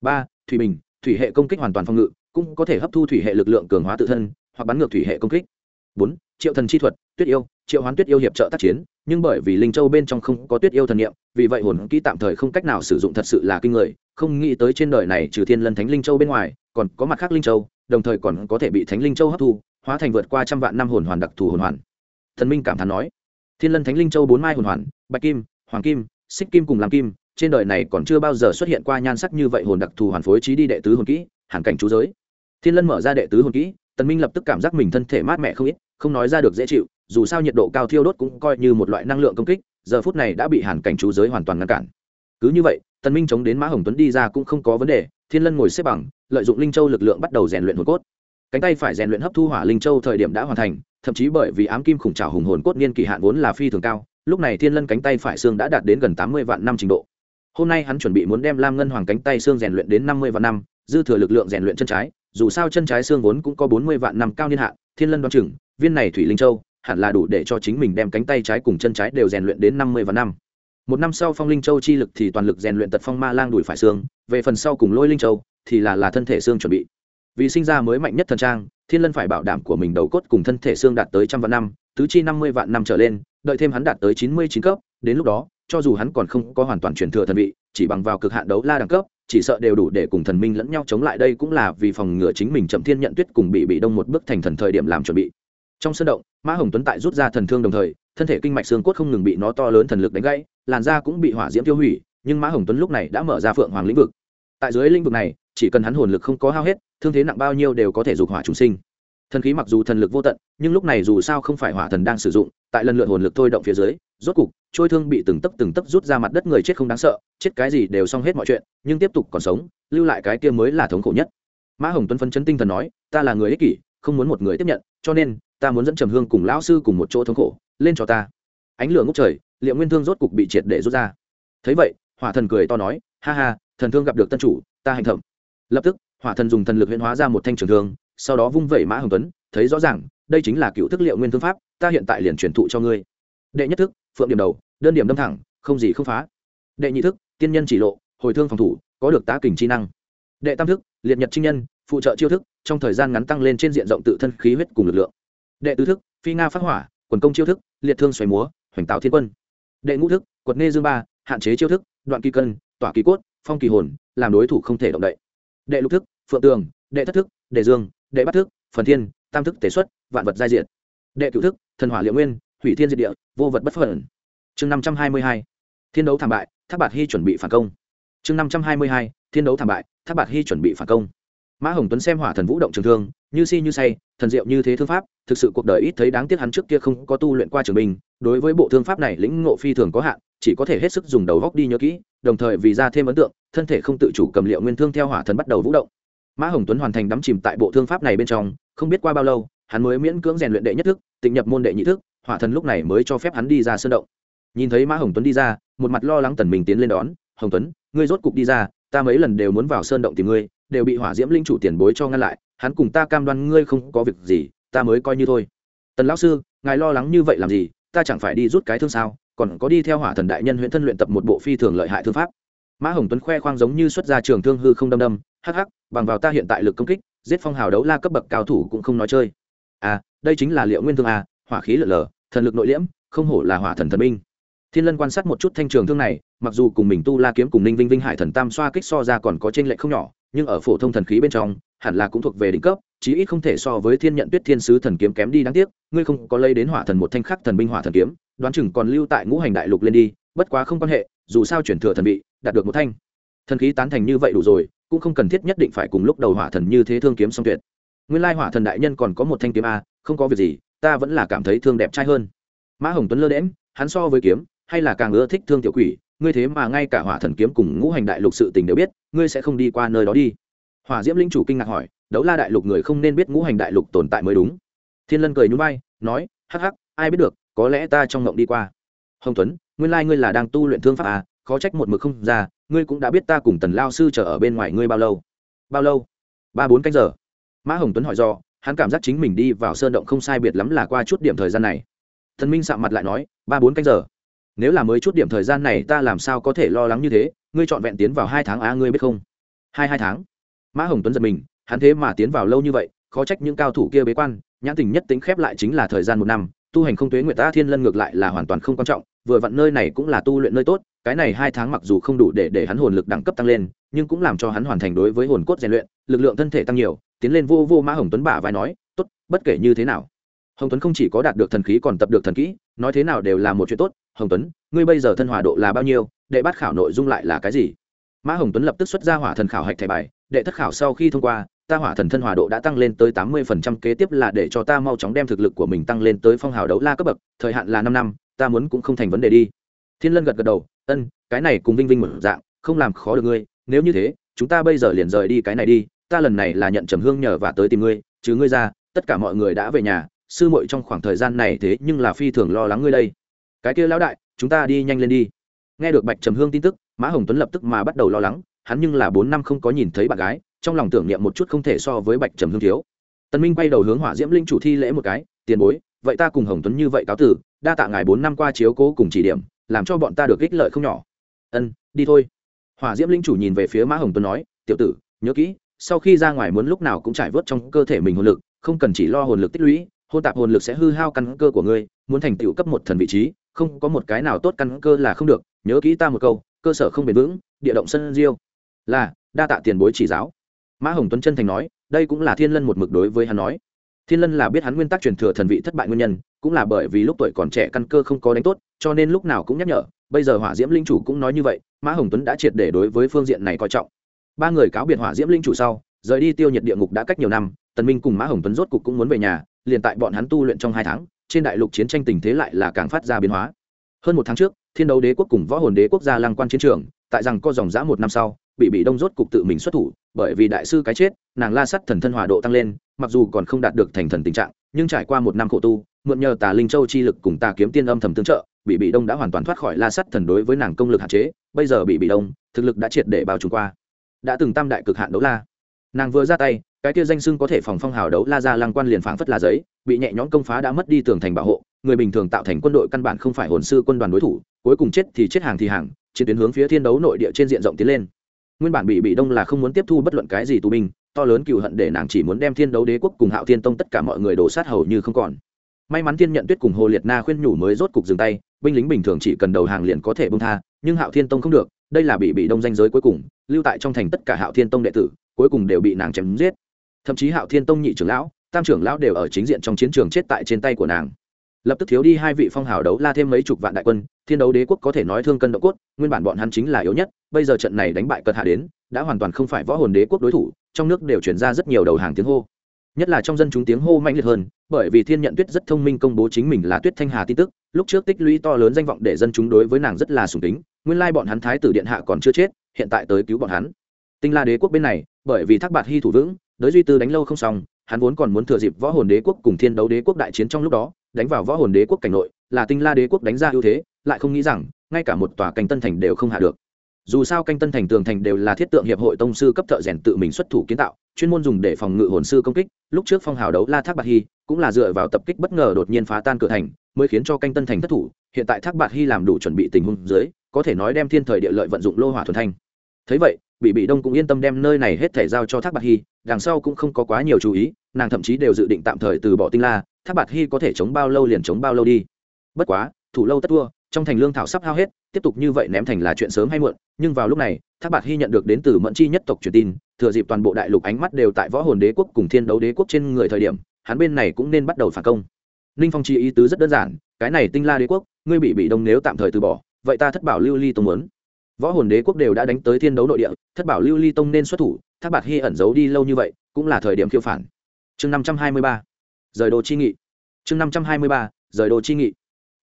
Speaker 1: Ba, thủy bình, thủy hệ công kích hoàn toàn phòng ngự, cũng có thể hấp thu thủy hệ lực lượng cường hóa tự thân, hoặc bắn ngược thủy hệ công kích. Bốn, triệu thần chi thuật, tuyết yêu, triệu hoán tuyết yêu hiệp trợ tác chiến nhưng bởi vì linh châu bên trong không có tuyết yêu thần niệm, vì vậy hồn kỹ tạm thời không cách nào sử dụng thật sự là kinh người, không nghĩ tới trên đời này trừ thiên lân thánh linh châu bên ngoài, còn có mặt khác linh châu, đồng thời còn có thể bị thánh linh châu hấp thu, hóa thành vượt qua trăm vạn năm hồn hoàn đặc thù hồn hoàn. Thần minh cảm thán nói, thiên lân thánh linh châu bốn mai hồn hoàn, bạch kim, hoàng kim, xích kim cùng làm kim, trên đời này còn chưa bao giờ xuất hiện qua nhan sắc như vậy hồn đặc thù hoàn phối trí đi đệ tứ hồn kỹ hàn cảnh chú giới. Thiên lân mở ra đệ tứ hồn kỹ tần minh lập tức cảm giác mình thân thể mát mẻ không ít, không nói ra được dễ chịu, dù sao nhiệt độ cao thiêu đốt cũng coi như một loại năng lượng công kích, giờ phút này đã bị hàn cảnh chú giới hoàn toàn ngăn cản. Cứ như vậy, tần minh chống đến mã hồng tuấn đi ra cũng không có vấn đề, thiên lân ngồi xếp bằng, lợi dụng linh châu lực lượng bắt đầu rèn luyện hồn cốt. Cánh tay phải rèn luyện hấp thu hỏa linh châu thời điểm đã hoàn thành, thậm chí bởi vì ám kim khủng trào hùng hồn cốt niên kỳ hạn vốn là phi thường cao, lúc này thiên lân cánh tay phải xương đã đạt đến gần tám mươi vạn năm trình độ. Hôm nay hắn chuẩn bị muốn đem lam ngân hoàng cánh tay xương rèn luyện đến năm mươi vạn năm, dư thừa lực lượng rèn luyện chân trái dù sao chân trái xương vốn cũng có bốn mươi vạn năm cao niên hạn, thiên lân đoán chừng, viên này thủy linh châu, hẳn là đủ để cho chính mình đem cánh tay trái cùng chân trái đều rèn luyện đến năm mươi vạn năm. Một năm sau phong linh châu chi lực thì toàn lực rèn luyện tật phong ma lang đùi phải xương, về phần sau cùng lôi linh châu thì là là thân thể xương chuẩn bị. Vì sinh ra mới mạnh nhất thần trang, thiên lân phải bảo đảm của mình đầu cốt cùng thân thể xương đạt tới trăm vạn năm, tứ chi năm mươi vạn năm trở lên, đợi thêm hắn đạt tới chín mươi chín cấp, đến lúc đó, cho dù hắn còn không có hoàn toàn truyền thừa thần vị, chỉ bằng vào cực hạn đấu la đẳng cấp chỉ sợ đều đủ để cùng thần minh lẫn nhau chống lại đây cũng là vì phòng ngừa chính mình chậm thiên nhận tuyết cùng bị bị đông một bước thành thần thời điểm làm chuẩn bị. Trong sân động, mã hồng tuấn tại rút ra thần thương đồng thời, thân thể kinh mạch xương cốt không ngừng bị nó to lớn thần lực đánh gãy, làn da cũng bị hỏa diễm tiêu hủy, nhưng mã hồng tuấn lúc này đã mở ra phượng hoàng lĩnh vực. Tại dưới lĩnh vực này, chỉ cần hắn hồn lực không có hao hết, thương thế nặng bao nhiêu đều có thể dục hỏa trùng sinh thần khí mặc dù thần lực vô tận, nhưng lúc này dù sao không phải hỏa thần đang sử dụng, tại lần lượt hồn lực thôi động phía dưới, rốt cục, trôi thương bị từng tấc từng tấc rút ra mặt đất người chết không đáng sợ, chết cái gì đều xong hết mọi chuyện, nhưng tiếp tục còn sống, lưu lại cái kia mới là thống khổ nhất. Mã hồng tuấn phân chấn tinh thần nói, ta là người ích kỷ, không muốn một người tiếp nhận, cho nên, ta muốn dẫn trầm hương cùng lão sư cùng một chỗ thống khổ, lên cho ta. Ánh lửa ngốc trời liệu nguyên thương rốt cục bị triệt để rút ra. Thấy vậy, hỏa thần cười to nói, ha ha, thần thương gặp được tân chủ, ta hành thẩm lập tức, hỏa thần dùng thần lực huyễn hóa ra một thanh trường thương sau đó vung vẩy mã hồng tuấn, thấy rõ ràng, đây chính là cựu thức liệu nguyên thương pháp, ta hiện tại liền truyền thụ cho ngươi. Đệ nhất thức, phượng điểm đầu, đơn điểm đâm thẳng, không gì không phá. Đệ nhị thức, tiên nhân chỉ lộ, hồi thương phòng thủ, có được tá kình chi năng. Đệ tam thức, liệt nhật trinh nhân, phụ trợ chiêu thức, trong thời gian ngắn tăng lên trên diện rộng tự thân khí huyết cùng lực lượng. Đệ tứ thức, phi nga phát hỏa, quần công chiêu thức, liệt thương xoáy múa, hoành tạo thiên quân. Đệ ngũ thức, quật nê dương ba, hạn chế chiêu thức, đoạn kỳ cân, tỏa kỳ cốt, phong kỳ hồn, làm đối thủ không thể động đậy. Đệ lục thức, phượng tường, đệ thất thức, đệ dương đệ bát thức, phần thiên, tam thức tế xuất, vạn vật giai diện. Đệ cửu thức, thần hỏa liệu nguyên, hủy thiên diệt địa, vô vật bất phận. Chương năm trăm hai mươi hai, thiên đấu thảm bại tháp bạt hy chuẩn bị phản công. Chương năm trăm hai mươi hai, thiên đấu thảm bại tháp bạt hy chuẩn bị phản công. Mã hồng tuấn xem hỏa thần vũ động trường thương, như si như say, thần diệu như thế thương pháp, thực sự cuộc đời ít thấy đáng tiếc hắn trước kia không có tu luyện qua trường binh, đối với bộ thương pháp này lĩnh ngộ phi thường có hạn, chỉ có thể hết sức dùng đầu góc đi nhớ kỹ, đồng thời vì ra thêm ấn tượng, thân thể không tự chủ cầm liệu nguyên thương theo hỏa thần bắt đầu vũ động mã hồng tuấn hoàn thành đắm chìm tại bộ thương pháp này bên trong, không biết qua bao lâu, hắn mới miễn cưỡng rèn luyện đệ nhất thức, tịnh nhập môn đệ nhị thức, hỏa thần lúc này mới cho phép hắn đi ra sơn động. Nhìn thấy mã hồng tuấn đi ra, một mặt lo lắng tần mình tiến lên đón, hồng tuấn, ngươi rốt cục đi ra, ta mấy lần đều muốn vào sơn động tìm ngươi, đều bị hỏa diễm linh chủ tiền bối cho ngăn lại, hắn cùng ta cam đoan ngươi không có việc gì, ta mới coi như thôi. Tần lão sư, ngài lo lắng như vậy làm gì, ta chẳng phải đi rút cái thương sao, còn có đi theo hỏa thần đại nhân huyện thân luyện tập một bộ phi thường lợi hại thương pháp mã hồng tuấn khoe khoang giống như xuất ra trường thương hư không đâm đâm, hắc hắc, bằng vào ta hiện tại lực công kích, giết phong hào đấu la cấp bậc cao thủ cũng không nói chơi. À đây chính là liệu nguyên thương à hỏa khí lở lở, thần lực nội liễm, không hổ là hỏa thần thần minh thiên lân quan sát một chút thanh trường thương này, mặc dù cùng mình tu la kiếm cùng ninh vinh vinh hải thần tam xoa kích so ra còn có trên lệ lệch không nhỏ, nhưng ở phổ thông thần khí bên trong, hẳn là cũng thuộc về đỉnh cấp, chí ít không thể so với thiên nhận tuyết thiên sứ thần kiếm kém đi đáng tiếc, ngươi không có lấy đến hỏa thần một thanh khắc thần binh hỏa thần kiếm, đoán chừng còn lưu tại ngũ hành đại lục lên đi, bất quá không quan hệ, dù sao chuyển thừa thần bị đạt được một thanh. Thần khí tán thành như vậy đủ rồi, cũng không cần thiết nhất định phải cùng lúc đầu hỏa thần như thế thương kiếm song tuyệt. Nguyên lai hỏa thần đại nhân còn có một thanh kiếm a, không có việc gì, ta vẫn là cảm thấy thương đẹp trai hơn. Mã hồng tuấn lơ đễm hắn so với kiếm, hay là càng ưa thích thương tiểu quỷ, ngươi thế mà ngay cả hỏa thần kiếm cùng ngũ hành đại lục sự tình đều biết, ngươi sẽ không đi qua nơi đó đi. Hỏa diễm linh chủ kinh ngạc hỏi, đấu la đại lục người không nên biết ngũ hành đại lục tồn tại mới đúng. Thiên lân cười nhún vai, nói, hắc hắc, ai biết được, có lẽ ta trong ngộng đi qua. Hồng tuấn, nguyên lai ngươi là đang tu luyện thương pháp à khó trách một mực không ra, ngươi cũng đã biết ta cùng tần lao sư chờ ở bên ngoài ngươi bao lâu. Bao lâu? Ba bốn canh giờ. Mã hồng tuấn hỏi do hắn cảm giác chính mình đi vào sơn động không sai biệt lắm là qua chút điểm thời gian này. Thần minh sạm mặt lại nói, ba bốn canh giờ. Nếu là mới chút điểm thời gian này ta làm sao có thể lo lắng như thế, ngươi trọn vẹn tiến vào hai tháng á, ngươi biết không? Hai hai tháng. Mã hồng tuấn giật mình, hắn thế mà tiến vào lâu như vậy, khó trách những cao thủ kia bế quan, nhãn tình nhất tính khép lại chính là thời gian một năm, tu hành không tuế nguyệt ta thiên lân ngược lại là hoàn toàn không quan trọng, vừa vặn nơi này cũng là tu luyện nơi tốt cái này hai tháng mặc dù không đủ để để hắn hồn lực đẳng cấp tăng lên, nhưng cũng làm cho hắn hoàn thành đối với hồn cốt rèn luyện, lực lượng thân thể tăng nhiều, tiến lên vô vô mã hồng tuấn bả vai nói, tốt, bất kể như thế nào. Hồng tuấn không chỉ có đạt được thần khí còn tập được thần kỹ, nói thế nào đều là một chuyện tốt. Hồng tuấn, ngươi bây giờ thân hòa độ là bao nhiêu? Đệ bắt khảo nội dung lại là cái gì? Mã hồng tuấn lập tức xuất ra hỏa thần khảo hạch thẻ bài. Đệ thất khảo sau khi thông qua, ta hỏa thần thân hòa độ đã tăng lên tới tám mươi phần trăm, kế tiếp là để cho ta mau chóng đem thực lực của mình tăng lên tới phong hào đấu la cấp bậc, thời hạn là năm năm, ta muốn cũng không thành vấn đề đi. Thiên lân gật gật đầu ân, cái này cùng vinh vinh một dạng, không làm khó được ngươi, nếu như thế, chúng ta bây giờ liền rời đi cái này đi, ta lần này là nhận trầm hương nhờ và tới tìm ngươi chứ ngươi ra, tất cả mọi người đã về nhà, sư muội trong khoảng thời gian này thế nhưng là phi thường lo lắng ngươi đây. Cái kia lão đại, chúng ta đi nhanh lên đi. Nghe được bạch trầm hương tin tức, mã hồng tuấn lập tức mà bắt đầu lo lắng, hắn nhưng là bốn năm không có nhìn thấy bạn gái, trong lòng tưởng niệm một chút không thể so với bạch trầm hương thiếu. Tần minh bay đầu hướng hỏa diễm linh chủ thi lễ một cái, tiền bối, vậy ta cùng hồng tuấn như vậy cáo tử, đa tạ ngài bốn năm qua chiếu cố cùng chỉ điểm làm cho bọn ta được ích lợi không nhỏ. Ân, đi thôi. Hỏa diễm linh chủ nhìn về phía mã hồng tuấn nói, tiểu tử, nhớ kỹ, sau khi ra ngoài muốn lúc nào cũng trải vớt trong cơ thể mình hồn lực, không cần chỉ lo hồn lực tích lũy, hôn tạp hồn lực sẽ hư hao căn cơ của ngươi, muốn thành tựu cấp một thần vị trí, không có một cái nào tốt căn cơ là không được. Nhớ kỹ ta một câu, cơ sở không bền vững, địa động sân diêu. Là, đa tạ tiền bối chỉ giáo. Mã hồng tuấn chân thành nói, đây cũng là thiên lân một mực đối với hắn nói thiên lân là biết hắn nguyên tắc truyền thừa thần vị thất bại nguyên nhân, cũng là bởi vì lúc tuổi còn trẻ căn cơ không có đánh tốt, cho nên lúc nào cũng nhắc nhở, bây giờ hỏa diễm linh chủ cũng nói như vậy, mã hồng tuấn đã triệt để đối với phương diện này coi trọng. Ba người cáo biệt hỏa diễm linh chủ sau, rời đi tiêu nhiệt địa ngục đã cách nhiều năm, tần minh cùng mã hồng tuấn rốt cục cũng muốn về nhà, liền tại bọn hắn tu luyện trong hai tháng, trên đại lục chiến tranh tình thế lại là càng phát ra biến hóa. Hơn một tháng trước, thiên đấu đế quốc cùng võ hồn đế quốc gia lăng quan chiến trường, tại rằng co dòng dã một năm sau, bị bị đông rốt cục tự mình xuất thủ, bởi vì đại sư cái chết, nàng la sắt thần thân hòa độ tăng lên mặc dù còn không đạt được thành thần tình trạng, nhưng trải qua một năm khổ tu, mượn nhờ tà linh châu chi lực cùng tà kiếm tiên âm thầm tương trợ bị bị đông đã hoàn toàn thoát khỏi la sắt thần đối với nàng công lực hạn chế, bây giờ bị bị đông, thực lực đã triệt để bao trùm qua. Đã từng tam đại cực hạn đấu la. Nàng vừa ra tay, cái kia danh xưng có thể phòng phong hào đấu la ra lăng quan liền phảng phất là giấy, bị nhẹ nhõm công phá đã mất đi tường thành bảo hộ, người bình thường tạo thành quân đội căn bản không phải hồn sư quân đoàn đối thủ, cuối cùng chết thì chết hàng thì hàng, chiến tuyến hướng phía thiên đấu nội địa trên diện rộng tiến lên. Nguyên bản bị bị đông là không muốn tiếp thu bất luận cái gì tù binh to lớn cựu hận để nàng chỉ muốn đem thiên đấu đế quốc cùng hạo thiên tông tất cả mọi người đổ sát hầu như không còn. May mắn thiên nhận tuyết cùng hồ liệt na khuyên nhủ mới rốt cục dừng tay, binh lính bình thường chỉ cần đầu hàng liền có thể bông tha, nhưng hạo thiên tông không được, đây là bị bị đông danh giới cuối cùng, lưu tại trong thành tất cả hạo thiên tông đệ tử, cuối cùng đều bị nàng chém giết. Thậm chí hạo thiên tông nhị trưởng lão, tam trưởng lão đều ở chính diện trong chiến trường chết tại trên tay của nàng. Lập tức thiếu đi hai vị phong hào đấu la thêm mấy chục vạn đại quân, thiên đấu đế quốc có thể nói thương cân độ cốt, nguyên bản bọn hắn chính là yếu nhất, bây giờ trận này đánh bại cật hạ đến, đã hoàn toàn không phải võ hồn đế quốc đối thủ trong nước đều chuyển ra rất nhiều đầu hàng tiếng hô. Nhất là trong dân chúng tiếng hô mạnh liệt hơn, bởi vì thiên nhận tuyết rất thông minh công bố chính mình là tuyết thanh hà tin tức, lúc trước tích lũy to lớn danh vọng để dân chúng đối với nàng rất là sùng tính nguyên lai bọn hắn thái tử điện hạ còn chưa chết, hiện tại tới cứu bọn hắn. Tinh la đế quốc bên này, bởi vì thác bạt hy thủ vững, đới duy tư đánh lâu không xong, hắn vốn còn muốn thừa dịp võ hồn đế quốc cùng thiên đấu đế quốc đại chiến trong lúc đó, đánh vào võ hồn đế quốc cảnh nội, là tinh la đế quốc đánh ra ưu thế, lại không nghĩ rằng, ngay cả một tòa cảnh tân thành đều không hạ được dù sao canh tân thành tường thành đều là thiết tượng hiệp hội tông sư cấp thợ rèn tự mình xuất thủ kiến tạo, chuyên môn dùng để phòng ngự hồn sư công kích, lúc trước phong hào đấu la thác bạc hy cũng là dựa vào tập kích bất ngờ đột nhiên phá tan cửa thành, mới khiến cho canh tân thành thất thủ, hiện tại thác bạc hy làm đủ chuẩn bị tình huống dưới, có thể nói đem thiên thời địa lợi vận dụng lô hỏa thuần thanh. Thấy vậy bị bị đông cũng yên tâm đem nơi này hết thể giao cho thác bạc hy, đằng sau cũng không có quá nhiều chú ý, nàng thậm chí đều dự định tạm thời từ bỏ tinh la, thác bạc hy có thể chống bao lâu liền chống bao lâu đi. Bất quá, thủ lâu tất thua trong thành lương thảo sắp hao hết, tiếp tục như vậy ném thành là chuyện sớm hay muộn, nhưng vào lúc này, thác bạc hy nhận được đến từ mẫn chi nhất tộc truyền tin, thừa dịp toàn bộ đại lục ánh mắt đều tại võ hồn đế quốc cùng thiên đấu đế quốc trên người thời điểm, hắn bên này cũng nên bắt đầu phản công. Ninh phong chi ý tứ rất đơn giản, cái này tinh la đế quốc, ngươi bị bị đông nếu tạm thời từ bỏ, vậy ta thất bảo lưu ly tông muốn. Võ hồn đế quốc đều đã đánh tới thiên đấu nội địa, thất bảo lưu ly tông nên xuất thủ, thác bạc hy ẩn giấu đi lâu như vậy, cũng là thời điểm khiêu phản. Chương năm trăm hai mươi ba, rời đồ chi nghị. Chương năm trăm hai mươi ba, rời đồ chi nghị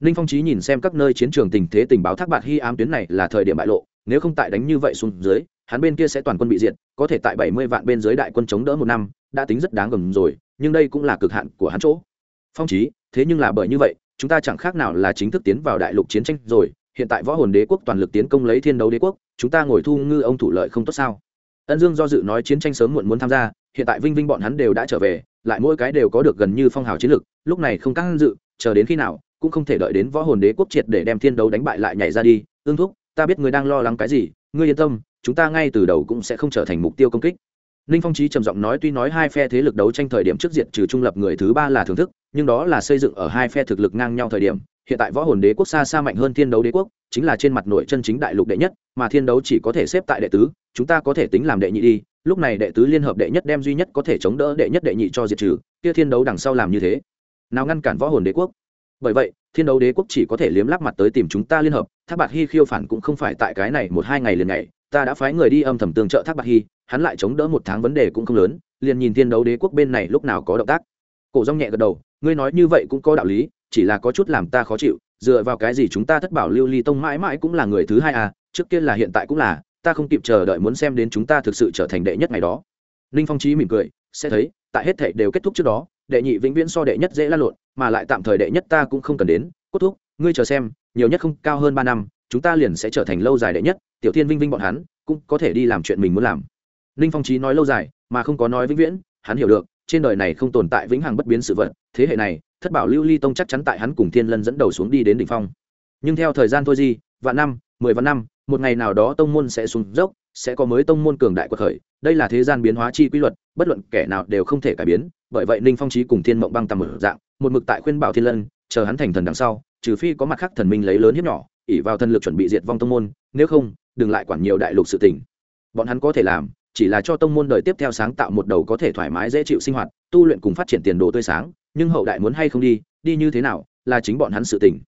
Speaker 1: ninh phong trí nhìn xem các nơi chiến trường tình thế tình báo thác bạc hy ám tuyến này là thời điểm bại lộ, nếu không tại đánh như vậy xuống dưới, hắn bên kia sẽ toàn quân bị diệt, có thể tại bảy mươi vạn bên dưới đại quân chống đỡ một năm, đã tính rất đáng gầm rồi, nhưng đây cũng là cực hạn của hắn chỗ. Phong trí thế nhưng là bởi như vậy, chúng ta chẳng khác nào là chính thức tiến vào đại lục chiến tranh rồi, hiện tại võ hồn đế quốc toàn lực tiến công lấy thiên đấu đế quốc, chúng ta ngồi thu ngư ông thủ lợi không tốt sao? Ân dương do dự nói chiến tranh sớm muộn muốn tham gia, hiện tại vinh vinh bọn hắn đều đã trở về, lại mỗi cái đều có được gần như phong hào chiến lực lúc này không căng dự, chờ đến khi nào cũng không thể đợi đến võ hồn đế quốc triệt để đem thiên đấu đánh bại lại nhảy ra đi. Ương thúc, ta biết ngươi đang lo lắng cái gì, ngươi yên tâm, chúng ta ngay từ đầu cũng sẽ không trở thành mục tiêu công kích. Ninh phong trí trầm giọng nói, tuy nói hai phe thế lực đấu tranh thời điểm trước diện trừ trung lập người thứ ba là thưởng thức, nhưng đó là xây dựng ở hai phe thực lực ngang nhau thời điểm. Hiện tại võ hồn đế quốc xa xa mạnh hơn thiên đấu đế quốc, chính là trên mặt nội chân chính đại lục đệ nhất, mà thiên đấu chỉ có thể xếp tại đệ tứ, chúng ta có thể tính làm đệ nhị đi. Lúc này đệ tứ liên hợp đệ nhất đem duy nhất có thể chống đỡ đệ nhất đệ nhị cho diệt trừ, kia thiên đấu đằng sau làm như thế. Nào ngăn cản võ hồn đế quốc? Bởi vậy, thiên đấu đế quốc chỉ có thể liếm lắc mặt tới tìm chúng ta liên hợp, thác bạc hy khiêu phản cũng không phải tại cái này một hai ngày liền ngày ta đã phái người đi âm thầm tương trợ thác bạc hy hắn lại chống đỡ một tháng vấn đề cũng không lớn, liền nhìn thiên đấu đế quốc bên này lúc nào có động tác. Cổ rong nhẹ gật đầu, ngươi nói như vậy cũng có đạo lý, chỉ là có chút làm ta khó chịu, dựa vào cái gì chúng ta thất bảo lưu ly tông mãi mãi cũng là người thứ hai à trước kia là hiện tại cũng là, ta không kịp chờ đợi muốn xem đến chúng ta thực sự trở thành đệ nhất ngày đó. Ninh phong trí mỉm cười, sẽ thấy, tại hết thệ đều kết thúc trước đó đệ nhị vĩnh viễn so đệ nhất dễ lan lộn, mà lại tạm thời đệ nhất ta cũng không cần đến. Cốt thúc, ngươi chờ xem, nhiều nhất không cao hơn ba năm, chúng ta liền sẽ trở thành lâu dài đệ nhất, tiểu thiên vinh vinh bọn hắn cũng có thể đi làm chuyện mình muốn làm. Ninh phong trí nói lâu dài, mà không có nói vĩnh viễn, hắn hiểu được, trên đời này không tồn tại vĩnh hằng bất biến sự vật, thế hệ này, thất bảo lưu ly tông chắc chắn tại hắn cùng thiên lân dẫn đầu xuống đi đến đỉnh phong. Nhưng theo thời gian thôi gì vạn năm, mười vạn năm, một ngày nào đó tông môn sẽ xuống dốc, sẽ có mới tông môn cường đại của khởi, đây là thế gian biến hóa chi quy luật bất luận kẻ nào đều không thể cải biến, bởi vậy ninh phong trí cùng thiên mộng băng tầm một dạng, một mực tại khuyên bảo thiên lân, chờ hắn thành thần đằng sau, trừ phi có mặt khác thần minh lấy lớn hiếp nhỏ ỉ vào thần lực chuẩn bị diệt vong tông môn, nếu không, đừng lại quản nhiều đại lục sự tình. Bọn hắn có thể làm, chỉ là cho tông môn đời tiếp theo sáng tạo một đầu có thể thoải mái dễ chịu sinh hoạt, tu luyện cùng phát triển tiền đồ tươi sáng, nhưng hậu đại muốn hay không đi đi như thế nào, là chính bọn hắn sự tỉnh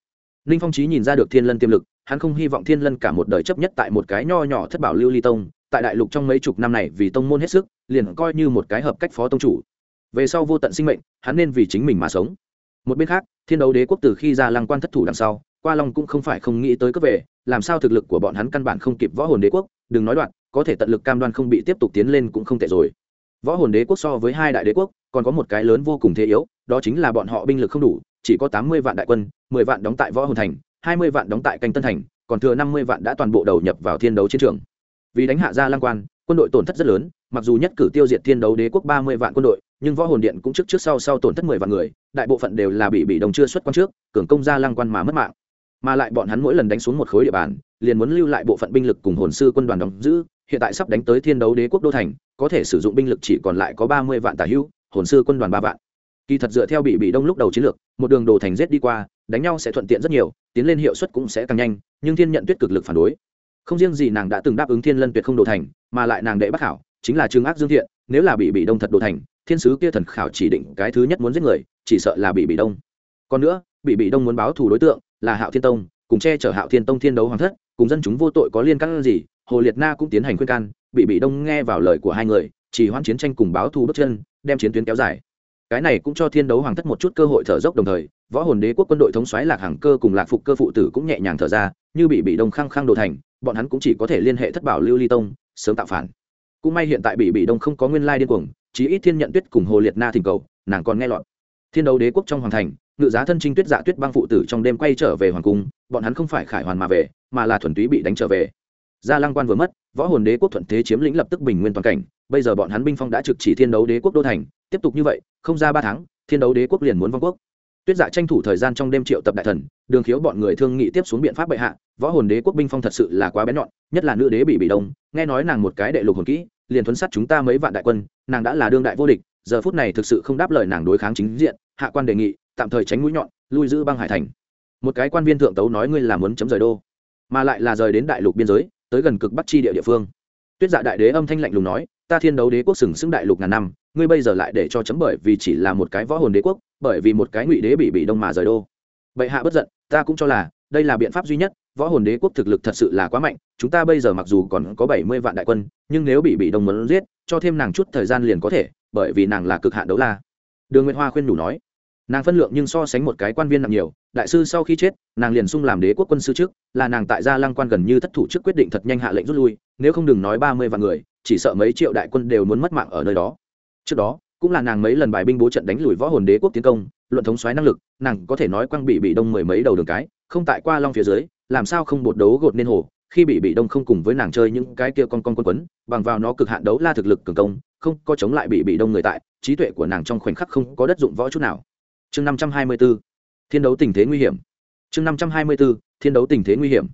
Speaker 1: ninh phong trí nhìn ra được thiên lân tiềm lực hắn không hy vọng thiên lân cả một đời chấp nhất tại một cái nho nhỏ thất bảo lưu ly tông, tại đại lục trong mấy chục năm này vì tông môn hết sức, liền coi như một cái hợp cách phó tông chủ. Về sau vô tận sinh mệnh, hắn nên vì chính mình mà sống. Một bên khác, thiên đấu đế quốc từ khi ra lăng quan thất thủ đằng sau, qua long cũng không phải không nghĩ tới cấp về, làm sao thực lực của bọn hắn căn bản không kịp võ hồn đế quốc, đừng nói đoạn, có thể tận lực cam đoan không bị tiếp tục tiến lên cũng không tệ rồi. Võ hồn đế quốc so với hai đại đế quốc, còn có một cái lớn vô cùng thế yếu, đó chính là bọn họ binh lực không đủ, chỉ có tám mươi vạn đại quân, mười vạn đóng tại võ hồn thành hai mươi vạn đóng tại canh tân thành, còn thừa năm mươi vạn đã toàn bộ đầu nhập vào thiên đấu chiến trường. Vì đánh hạ ra lang quan, quân đội tổn thất rất lớn, mặc dù nhất cử tiêu diệt thiên đấu đế quốc ba mươi vạn quân đội, nhưng võ hồn điện cũng trước trước sau sau tổn thất mười vạn người, đại bộ phận đều là bị bị đồng chưa xuất quan trước, cường công ra lang quan mà mất mạng. Mà lại bọn hắn mỗi lần đánh xuống một khối địa bàn, liền muốn lưu lại bộ phận binh lực cùng hồn sư quân đoàn đóng giữ, hiện tại sắp đánh tới thiên đấu đế quốc đô thành, có thể sử dụng binh lực chỉ còn lại có ba mươi vạn tả hưu hồn sư quân đoàn ba vạn kỳ thật dựa theo bị bị đông lúc đầu chiến lược, một đường đồ thành rết đi qua, đánh nhau sẽ thuận tiện rất nhiều, tiến lên hiệu suất cũng sẽ càng nhanh, nhưng thiên nhận tuyết cực lực phản đối. Không riêng gì nàng đã từng đáp ứng thiên lân tuyệt không đồ thành, mà lại nàng đệ bắc khảo, chính là trương ác dương thiện, nếu là bị bị đông thật đồ thành, thiên sứ kia thần khảo chỉ định cái thứ nhất muốn giết người, chỉ sợ là bị bị đông. Còn nữa, bị bị đông muốn báo thù đối tượng là hạo thiên tông, cùng che chở hạo thiên tông thiên đấu hoàng thất, cùng dân chúng vô tội có liên căn gì, hồ liệt na cũng tiến hành khuyên can, bị bị đông nghe vào lời của hai người, chỉ hoãn chiến tranh cùng báo thù bước chân, đem chiến tuyến kéo dài cái này cũng cho thiên đấu hoàng thất một chút cơ hội thở dốc đồng thời, võ hồn đế quốc quân đội thống xoáy lạc hàng cơ cùng lạc phục cơ phụ tử cũng nhẹ nhàng thở ra, như bị bị đông khăng khăng đồ thành, bọn hắn cũng chỉ có thể liên hệ thất bảo lưu ly tông, sớm tạo phản. Cũng may hiện tại bị bị đông không có nguyên lai điên cuồng, chí ít thiên nhận tuyết cùng hồ liệt na thỉnh cầu, nàng còn nghe lọt. Thiên đấu đế quốc trong hoàng thành, ngự giá thân trinh tuyết dạ tuyết băng phụ tử trong đêm quay trở về hoàng cung, bọn hắn không phải khải hoàn mà về, mà là thuần túy bị đánh trở về gia lăng quan vừa mất, võ hồn đế quốc thuận thế chiếm lĩnh lập tức bình nguyên toàn cảnh, bây giờ bọn hắn binh phong đã trực chỉ thiên đấu đế quốc đô thành, tiếp tục như vậy, không ra ba tháng, thiên đấu đế quốc liền muốn vong quốc. Tuyết dạ tranh thủ thời gian trong đêm triệu tập đại thần, đường khiếu bọn người thương nghị tiếp xuống biện pháp bệ hạ, võ hồn đế quốc binh phong thật sự là quá bén nhọn, nhất là nữ đế bị bị đông, nghe nói nàng một cái đệ lục hồn kỹ, liền thuấn sát chúng ta mấy vạn đại quân, nàng đã là đương đại vô địch, giờ phút này thực sự không đáp lời nàng đối kháng chính diện, hạ quan đề nghị, tạm thời tránh mũi nhọn, lui giữ băng hải thành. Một cái quan viên thượng tấu nói ngươi là muốn chấm rời đô, mà lại là rời đến đại lục biên giới tới gần cực bắc chi địa địa phương. Tuyết dạ đại đế âm thanh lạnh lùng nói, ta thiên đấu đế quốc sừng sững đại lục ngàn năm, ngươi bây giờ lại để cho chấm bởi vì chỉ là một cái võ hồn đế quốc, bởi vì một cái ngụy đế bị bị đông mà rời đô. Bệ hạ bất giận, ta cũng cho là, đây là biện pháp duy nhất, võ hồn đế quốc thực lực thật sự là quá mạnh, chúng ta bây giờ mặc dù còn có bảy mươi vạn đại quân, nhưng nếu bị bị đông muốn giết, cho thêm nàng chút thời gian liền có thể, bởi vì nàng là cực hạn đấu la. Đường nguyễn hoa khuyên đủ nói nàng phân lượng nhưng so sánh một cái quan viên nặng nhiều, đại sư sau khi chết, nàng liền sung làm đế quốc quân sư trước, là nàng tại gia lăng quan gần như thất thủ trước quyết định thật nhanh hạ lệnh rút lui, nếu không đừng nói ba mươi vạn người, chỉ sợ mấy triệu đại quân đều muốn mất mạng ở nơi đó. Trước đó, cũng là nàng mấy lần bài binh bố trận đánh lùi võ hồn đế quốc tiến công, luận thống xoáy năng lực, nàng có thể nói quang bị bị đông mười mấy đầu đường cái, không tại qua long phía dưới, làm sao không bột đấu gột nên hồ, khi bị bị đông không cùng với nàng chơi những cái kia con con quân quấn, bằng vào nó cực hạn đấu la thực lực cường công, không có chống lại bị bị đông người tại, trí tuệ của nàng trong khoảnh khắc không có đất dụng võ chút nào chương năm trăm hai mươi b ố thiên đấu tình thế nguy hiểm. Chương năm trăm hai mươi b ố thiên đấu tình thế nguy hiểm.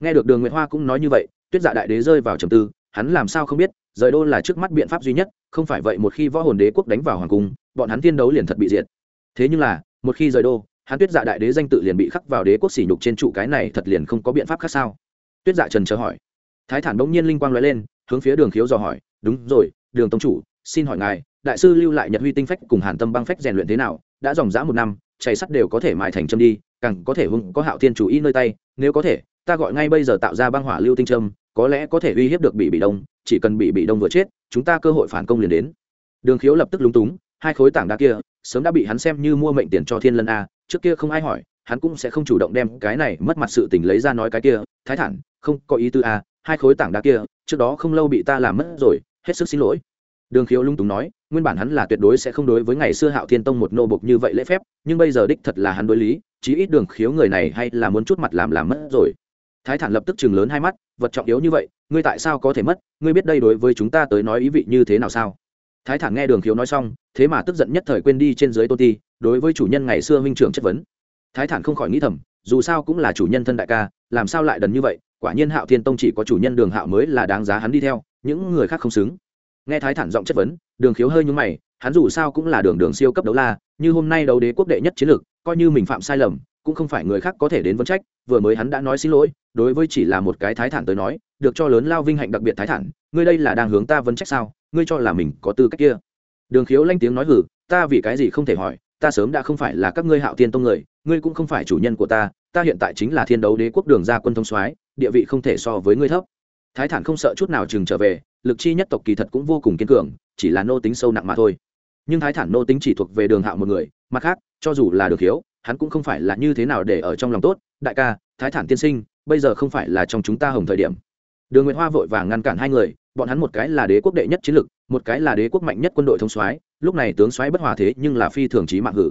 Speaker 1: Nghe được đường nguyễn hoa cũng nói như vậy, tuyết dạ đại đế rơi vào trầm tư, hắn làm sao không biết, rời đô là trước mắt biện pháp duy nhất, không phải vậy một khi võ hồn đế quốc đánh vào hoàng cung, bọn hắn thiên đấu liền thật bị diệt. Thế nhưng là, một khi rời đô, hắn tuyết dạ đại đế danh tự liền bị khắc vào đế quốc sỉ nhục trên trụ cái này thật liền không có biện pháp khác sao? Tuyết dạ trần chờ hỏi. Thái thản bỗng nhiên linh quang nói lên, hướng phía đường khiếu dò hỏi, đúng rồi, đường tông chủ, xin hỏi ngài, đại sư lưu lại nhật huy tinh phách cùng hàn tâm băng phách rèn luyện thế nào? Đã dòng dã một năm chạy sắt đều có thể mài thành châm đi, càng có thể hung có hạo thiên chủ y nơi tay, nếu có thể, ta gọi ngay bây giờ tạo ra băng hỏa lưu tinh trâm có lẽ có thể uy hiếp được bị bị đông, chỉ cần bị bị đông vừa chết, chúng ta cơ hội phản công liền đến. Đường khiếu lập tức lúng túng, hai khối tảng đá kia, sớm đã bị hắn xem như mua mệnh tiền cho thiên lân a, trước kia không ai hỏi, hắn cũng sẽ không chủ động đem cái này mất mặt sự tình lấy ra nói cái kia, thái thản, không có ý tư a, hai khối tảng đá kia, trước đó không lâu bị ta làm mất rồi, hết sức xin lỗi đường khiếu lung túng nói, nguyên bản hắn là tuyệt đối sẽ không đối với ngày xưa hạo thiên tông một nô bộc như vậy lễ phép, nhưng bây giờ đích thật là hắn đối lý, chí ít đường khiếu người này hay là muốn chút mặt làm làm mất rồi. Thái thản lập tức chừng lớn hai mắt, vật trọng yếu như vậy, ngươi tại sao có thể mất, ngươi biết đây đối với chúng ta tới nói ý vị như thế nào sao? Thái thản nghe đường khiếu nói xong, thế mà tức giận nhất thời quên đi trên dưới tôn ti, đối với chủ nhân ngày xưa huynh trưởng chất vấn. Thái thản không khỏi nghĩ thầm, dù sao cũng là chủ nhân thân đại ca, làm sao lại đần như vậy, quả nhiên hạo thiên tông chỉ có chủ nhân đường hạo mới là đáng giá hắn đi theo, những người khác không xứng nghe thái thản giọng chất vấn, đường khiếu hơi nhúng mày, hắn dù sao cũng là đường đường siêu cấp đấu la, như hôm nay đấu đế quốc đệ nhất chiến lược, coi như mình phạm sai lầm, cũng không phải người khác có thể đến vấn trách, vừa mới hắn đã nói xin lỗi, đối với chỉ là một cái thái thản tới nói, được cho lớn lao vinh hạnh đặc biệt thái thản, ngươi đây là đang hướng ta vấn trách sao, ngươi cho là mình có tư cách kia. Đường khiếu lanh tiếng nói hử ta vì cái gì không thể hỏi, ta sớm đã không phải là các ngươi hạo tiên tông người, ngươi cũng không phải chủ nhân của ta ta hiện tại chính là thiên đấu đế quốc đường gia quân thông soái, địa vị không thể so với ngươi thấp. Thái thản không sợ chút nào chừng trở về lực chi nhất tộc kỳ thật cũng vô cùng kiên cường, chỉ là nô tính sâu nặng mà thôi. Nhưng thái thản nô tính chỉ thuộc về đường hạo một người, mặt khác, cho dù là được hiếu, hắn cũng không phải là như thế nào để ở trong lòng tốt. Đại ca, thái thản tiên sinh, bây giờ không phải là trong chúng ta hồng thời điểm. Đường nguyễn hoa vội vàng ngăn cản hai người, bọn hắn một cái là đế quốc đệ nhất chiến lực, một cái là đế quốc mạnh nhất quân đội thống soái, lúc này tướng soái bất hòa thế nhưng là phi thường trí mạng hử.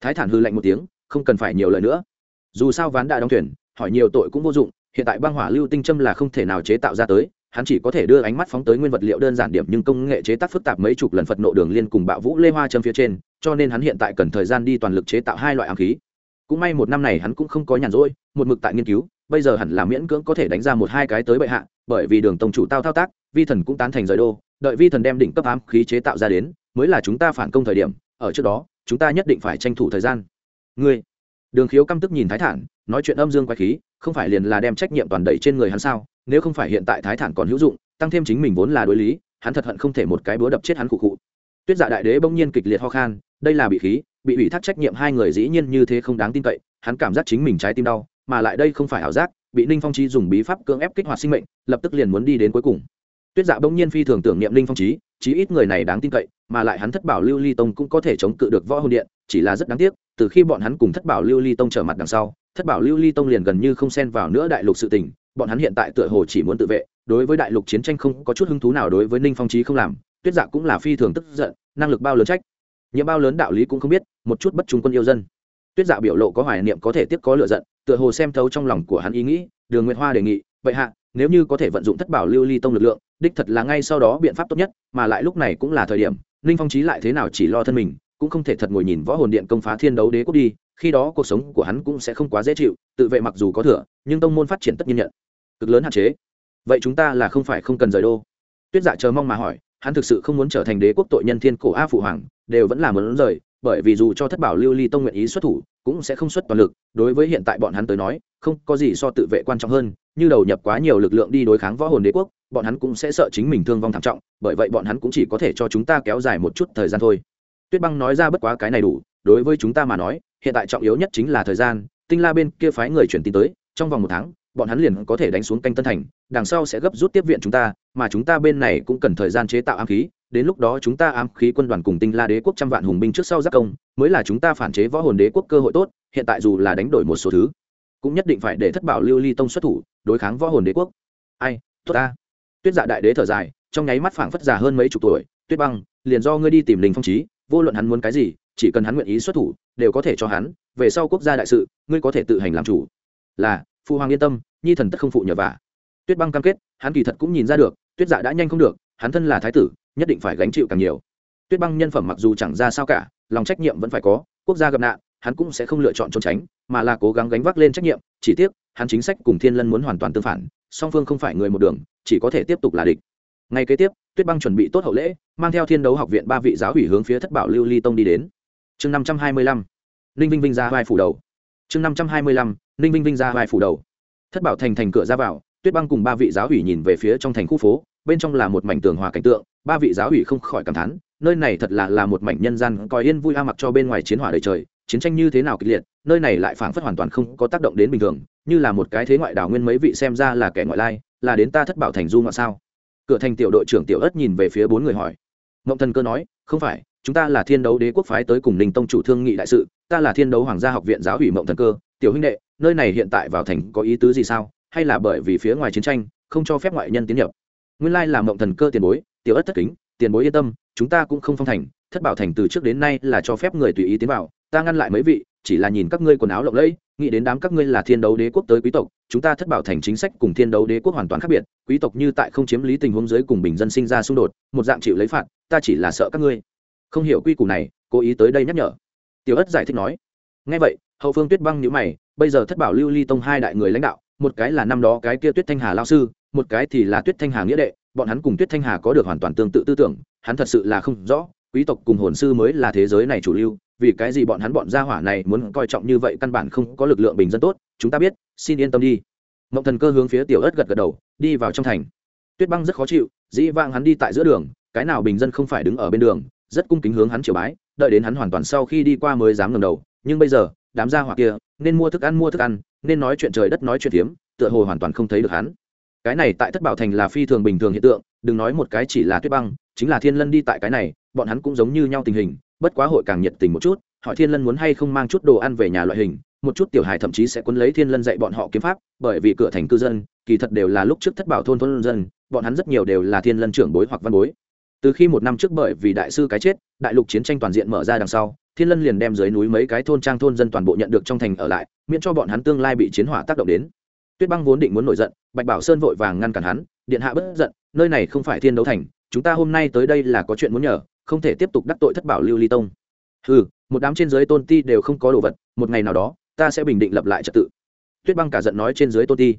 Speaker 1: Thái thản hư lạnh một tiếng, không cần phải nhiều lời nữa. Dù sao ván đã đóng thuyền, hỏi nhiều tội cũng vô dụng, hiện tại băng hỏa lưu tinh châm là không thể nào chế tạo ra tới hắn chỉ có thể đưa ánh mắt phóng tới nguyên vật liệu đơn giản điểm nhưng công nghệ chế tác phức tạp mấy chục lần phật nộ đường liên cùng bạo vũ lê hoa châm phía trên, cho nên hắn hiện tại cần thời gian đi toàn lực chế tạo hai loại ám khí. Cũng may một năm này hắn cũng không có nhàn rỗi, một mực tại nghiên cứu, bây giờ hẳn là miễn cưỡng có thể đánh ra một hai cái tới bệ hạ, bởi vì đường tông chủ tao thao tác, vi thần cũng tán thành rời đô, đợi vi thần đem đỉnh cấp ám khí chế tạo ra đến, mới là chúng ta phản công thời điểm, ở trước đó, chúng ta nhất định phải tranh thủ thời gian. Ngươi, đường khiếu căm tức nhìn thái thản, nói chuyện âm dương quái khí không phải liền là đem trách nhiệm toàn đẩy trên người hắn sao? Nếu không phải hiện tại thái thản còn hữu dụng, tăng thêm chính mình vốn là đối lý, hắn thật hận không thể một cái búa đập chết hắn cụ cụ tuyết dạ đại đế bỗng nhiên kịch liệt ho khan, đây là bị khí, bị ủy thác trách nhiệm hai người dĩ nhiên như thế không đáng tin cậy, hắn cảm giác chính mình trái tim đau, mà lại đây không phải ảo giác, bị ninh phong trí dùng bí pháp cưỡng ép kích hoạt sinh mệnh, lập tức liền muốn đi đến cuối cùng. Tuyết dạ bỗng nhiên phi thường tưởng niệm ninh phong trí chí ít người này đáng tin cậy, mà lại hắn thất bảo lưu ly tông cũng có thể chống cự được võ hồn điện, chỉ là rất đáng tiếc, từ khi bọn hắn cùng thất bảo lưu ly tông trở mặt đằng sau thất bảo lưu ly tông liền gần như không xen vào nữa đại lục sự tình, bọn hắn hiện tại tựa hồ chỉ muốn tự vệ, đối với đại lục chiến tranh không có chút hứng thú nào đối với ninh phong trí không làm, tuyết dạ cũng là phi thường tức giận, năng lực bao lớn trách. Nhiệm bao lớn đạo lý cũng không biết, một chút bất trung quân yêu dân. Tuyết dạ biểu lộ có hoài niệm có thể tiếp có lựa giận, tựa hồ xem thấu trong lòng của hắn ý nghĩ, đường nguyệt hoa đề nghị vậy hạ, nếu như có thể vận dụng thất bảo lưu ly tông lực lượng, đích thật là ngay sau đó biện pháp tốt nhất, mà lại lúc này cũng là thời điểm, ninh phong trí lại thế nào chỉ lo thân mình, cũng không thể thật ngồi nhìn võ hồn điện công phá thiên đấu đế quốc đi khi đó cuộc sống của hắn cũng sẽ không quá dễ chịu, tự vệ mặc dù có thừa, nhưng tông môn phát triển tất nhiên nhận. Cực lớn hạn chế. Vậy chúng ta là không phải không cần rời đô. Tuyết dạ chờ mong mà hỏi, hắn thực sự không muốn trở thành đế quốc tội nhân thiên cổ a phụ hoàng, đều vẫn là muốn rời, bởi vì dù cho thất bảo lưu ly tông nguyện ý xuất thủ, cũng sẽ không xuất toàn lực. Đối với hiện tại bọn hắn tới nói, không có gì so tự vệ quan trọng hơn, như đầu nhập quá nhiều lực lượng đi đối kháng võ hồn đế quốc, bọn hắn cũng sẽ sợ chính mình thương vong thảm trọng, bởi vậy bọn hắn cũng chỉ có thể cho chúng ta kéo dài một chút thời gian thôi. Tuyết băng nói ra bất quá cái này đủ, đối với chúng ta mà nói hiện tại trọng yếu nhất chính là thời gian, tinh la bên kia phái người chuyển tin tới, trong vòng một tháng, bọn hắn liền có thể đánh xuống canh tân thành, đằng sau sẽ gấp rút tiếp viện chúng ta, mà chúng ta bên này cũng cần thời gian chế tạo ám khí, đến lúc đó chúng ta ám khí quân đoàn cùng tinh la đế quốc trăm vạn hùng binh trước sau giác công, mới là chúng ta phản chế võ hồn đế quốc cơ hội tốt, hiện tại dù là đánh đổi một số thứ, cũng nhất định phải để thất bảo lưu ly tông xuất thủ, đối kháng võ hồn đế quốc. Ai, tốt ta. Tuyết dạ đại đế thở dài, trong nháy mắt phảng phất già hơn mấy chục tuổi, tuyết băng, liền do ngươi đi tìm linh phong trí vô luận hắn muốn cái gì chỉ cần hắn nguyện ý xuất thủ, đều có thể cho hắn, về sau quốc gia đại sự, ngươi có thể tự hành làm chủ. Là phụ hoàng yên tâm, nhi thần tất không phụ nhờ vả. Tuyết băng cam kết, hắn kỳ thật cũng nhìn ra được, tuyết dạ đã nhanh không được, hắn thân là thái tử, nhất định phải gánh chịu càng nhiều. Tuyết băng nhân phẩm mặc dù chẳng ra sao cả, lòng trách nhiệm vẫn phải có, quốc gia gặp nạn, hắn cũng sẽ không lựa chọn trốn tránh, mà là cố gắng gánh vác lên trách nhiệm, chỉ tiếc, hắn chính sách cùng thiên lân muốn hoàn toàn tương phản, song phương không phải người một đường, chỉ có thể tiếp tục là địch. Ngay kế tiếp, tuyết băng chuẩn bị tốt hậu lễ, mang theo thiên đấu học viện ba vị giáo ủy hướng phía thất bảo lưu ly tông đi đến chương năm trăm hai mươi lăm, ninh vinh vinh ra vai phủ đầu. Chương năm trăm hai mươi lăm, ninh vinh vinh ra vai phủ đầu. Thất bảo thành thành cửa ra vào, tuyết băng cùng ba vị giáo ủy nhìn về phía trong thành khu phố, bên trong là một mảnh tường hòa cảnh tượng, ba vị giáo ủy không khỏi cảm thán, nơi này thật là là một mảnh nhân gian, coi yên vui a mặc cho bên ngoài chiến hỏa đầy trời, chiến tranh như thế nào kịch liệt, nơi này lại phảng phất hoàn toàn không có tác động đến bình thường, như là một cái thế ngoại đảo nguyên mấy vị xem ra là kẻ ngoại lai, là đến ta thất bảo thành du ngoại sao? Cửa thành tiểu đội trưởng tiểu ất nhìn về phía bốn người hỏi. Ngộng thần cơ nói, không phải chúng ta là thiên đấu đế quốc phái tới cùng ninh tông chủ thương nghị đại sự, ta là thiên đấu hoàng gia học viện giáo hủy mộng thần cơ, tiểu huynh đệ, nơi này hiện tại vào thành có ý tứ gì sao? Hay là bởi vì phía ngoài chiến tranh, không cho phép ngoại nhân tiến nhập? Nguyên lai là mộng thần cơ tiền bối, tiểu ất thất kính, tiền bối yên tâm, chúng ta cũng không phong thành, thất bảo thành từ trước đến nay là cho phép người tùy ý tiến vào, ta ngăn lại mấy vị, chỉ là nhìn các ngươi quần áo lộng lẫy, nghĩ đến đám các ngươi là thiên đấu đế quốc tới quý tộc, chúng ta thất bảo thành chính sách cùng thiên đấu đế quốc hoàn toàn khác biệt, quý tộc như tại không chiếm lý tình huống giới cùng bình dân sinh ra xung đột, một dạng chịu lấy phạt, ta chỉ là sợ các ngươi không hiểu quy củ này, cố ý tới đây nhắc nhở. Tiểu ất giải thích nói ngay vậy, hậu phương tuyết băng nhữ mày, bây giờ thất bảo lưu ly tông hai đại người lãnh đạo, một cái là năm đó cái kia tuyết thanh hà lao sư, một cái thì là tuyết thanh hà nghĩa đệ, bọn hắn cùng tuyết thanh hà có được hoàn toàn tương tự tư tưởng, hắn thật sự là không rõ, quý tộc cùng hồn sư mới là thế giới này chủ lưu, vì cái gì bọn hắn bọn gia hỏa này muốn coi trọng như vậy căn bản không có lực lượng bình dân tốt, chúng ta biết, xin yên tâm đi. Mộng thần cơ hướng phía tiểu ớt gật gật đầu, đi vào trong thành. Tuyết băng rất khó chịu, dĩ vang hắn đi tại giữa đường, cái nào bình dân không phải đứng ở bên đường rất cung kính hướng hắn triều bái, đợi đến hắn hoàn toàn sau khi đi qua mới dám ngầm đầu, nhưng bây giờ, đám gia hỏa kia, nên mua thức ăn, mua thức ăn, nên nói chuyện trời đất nói chuyện tiếm tựa hồ hoàn toàn không thấy được hắn. Cái này tại thất bảo thành là phi thường bình thường hiện tượng, đừng nói một cái chỉ là tuyết băng, chính là thiên lân đi tại cái này, bọn hắn cũng giống như nhau tình hình, bất quá hội càng nhiệt tình một chút, hỏi thiên lân muốn hay không mang chút đồ ăn về nhà loại hình, một chút tiểu hài thậm chí sẽ quấn lấy thiên lân dạy bọn họ kiếm pháp, bởi vì cửa thành cư dân, kỳ thật đều là lúc trước thất bảo thôn thôn dân, bọn hắn rất nhiều đều là thiên lân trưởng bối hoặc văn bối từ khi một năm trước bởi vì đại sư cái chết, đại lục chiến tranh toàn diện mở ra đằng sau, thiên lân liền đem dưới núi mấy cái thôn trang thôn dân toàn bộ nhận được trong thành ở lại, miễn cho bọn hắn tương lai bị chiến hỏa tác động đến. Tuyết băng vốn định muốn nổi giận, bạch bảo sơn vội vàng ngăn cản hắn, điện hạ bất giận, nơi này không phải thiên đấu thành, chúng ta hôm nay tới đây là có chuyện muốn nhờ, không thể tiếp tục đắc tội thất bảo lưu ly tông. Ừ một đám trên dưới tôn ti đều không có đồ vật, một ngày nào đó, ta sẽ bình định lập lại trật tự. Tuyết băng cả giận nói trên dưới tôn ti,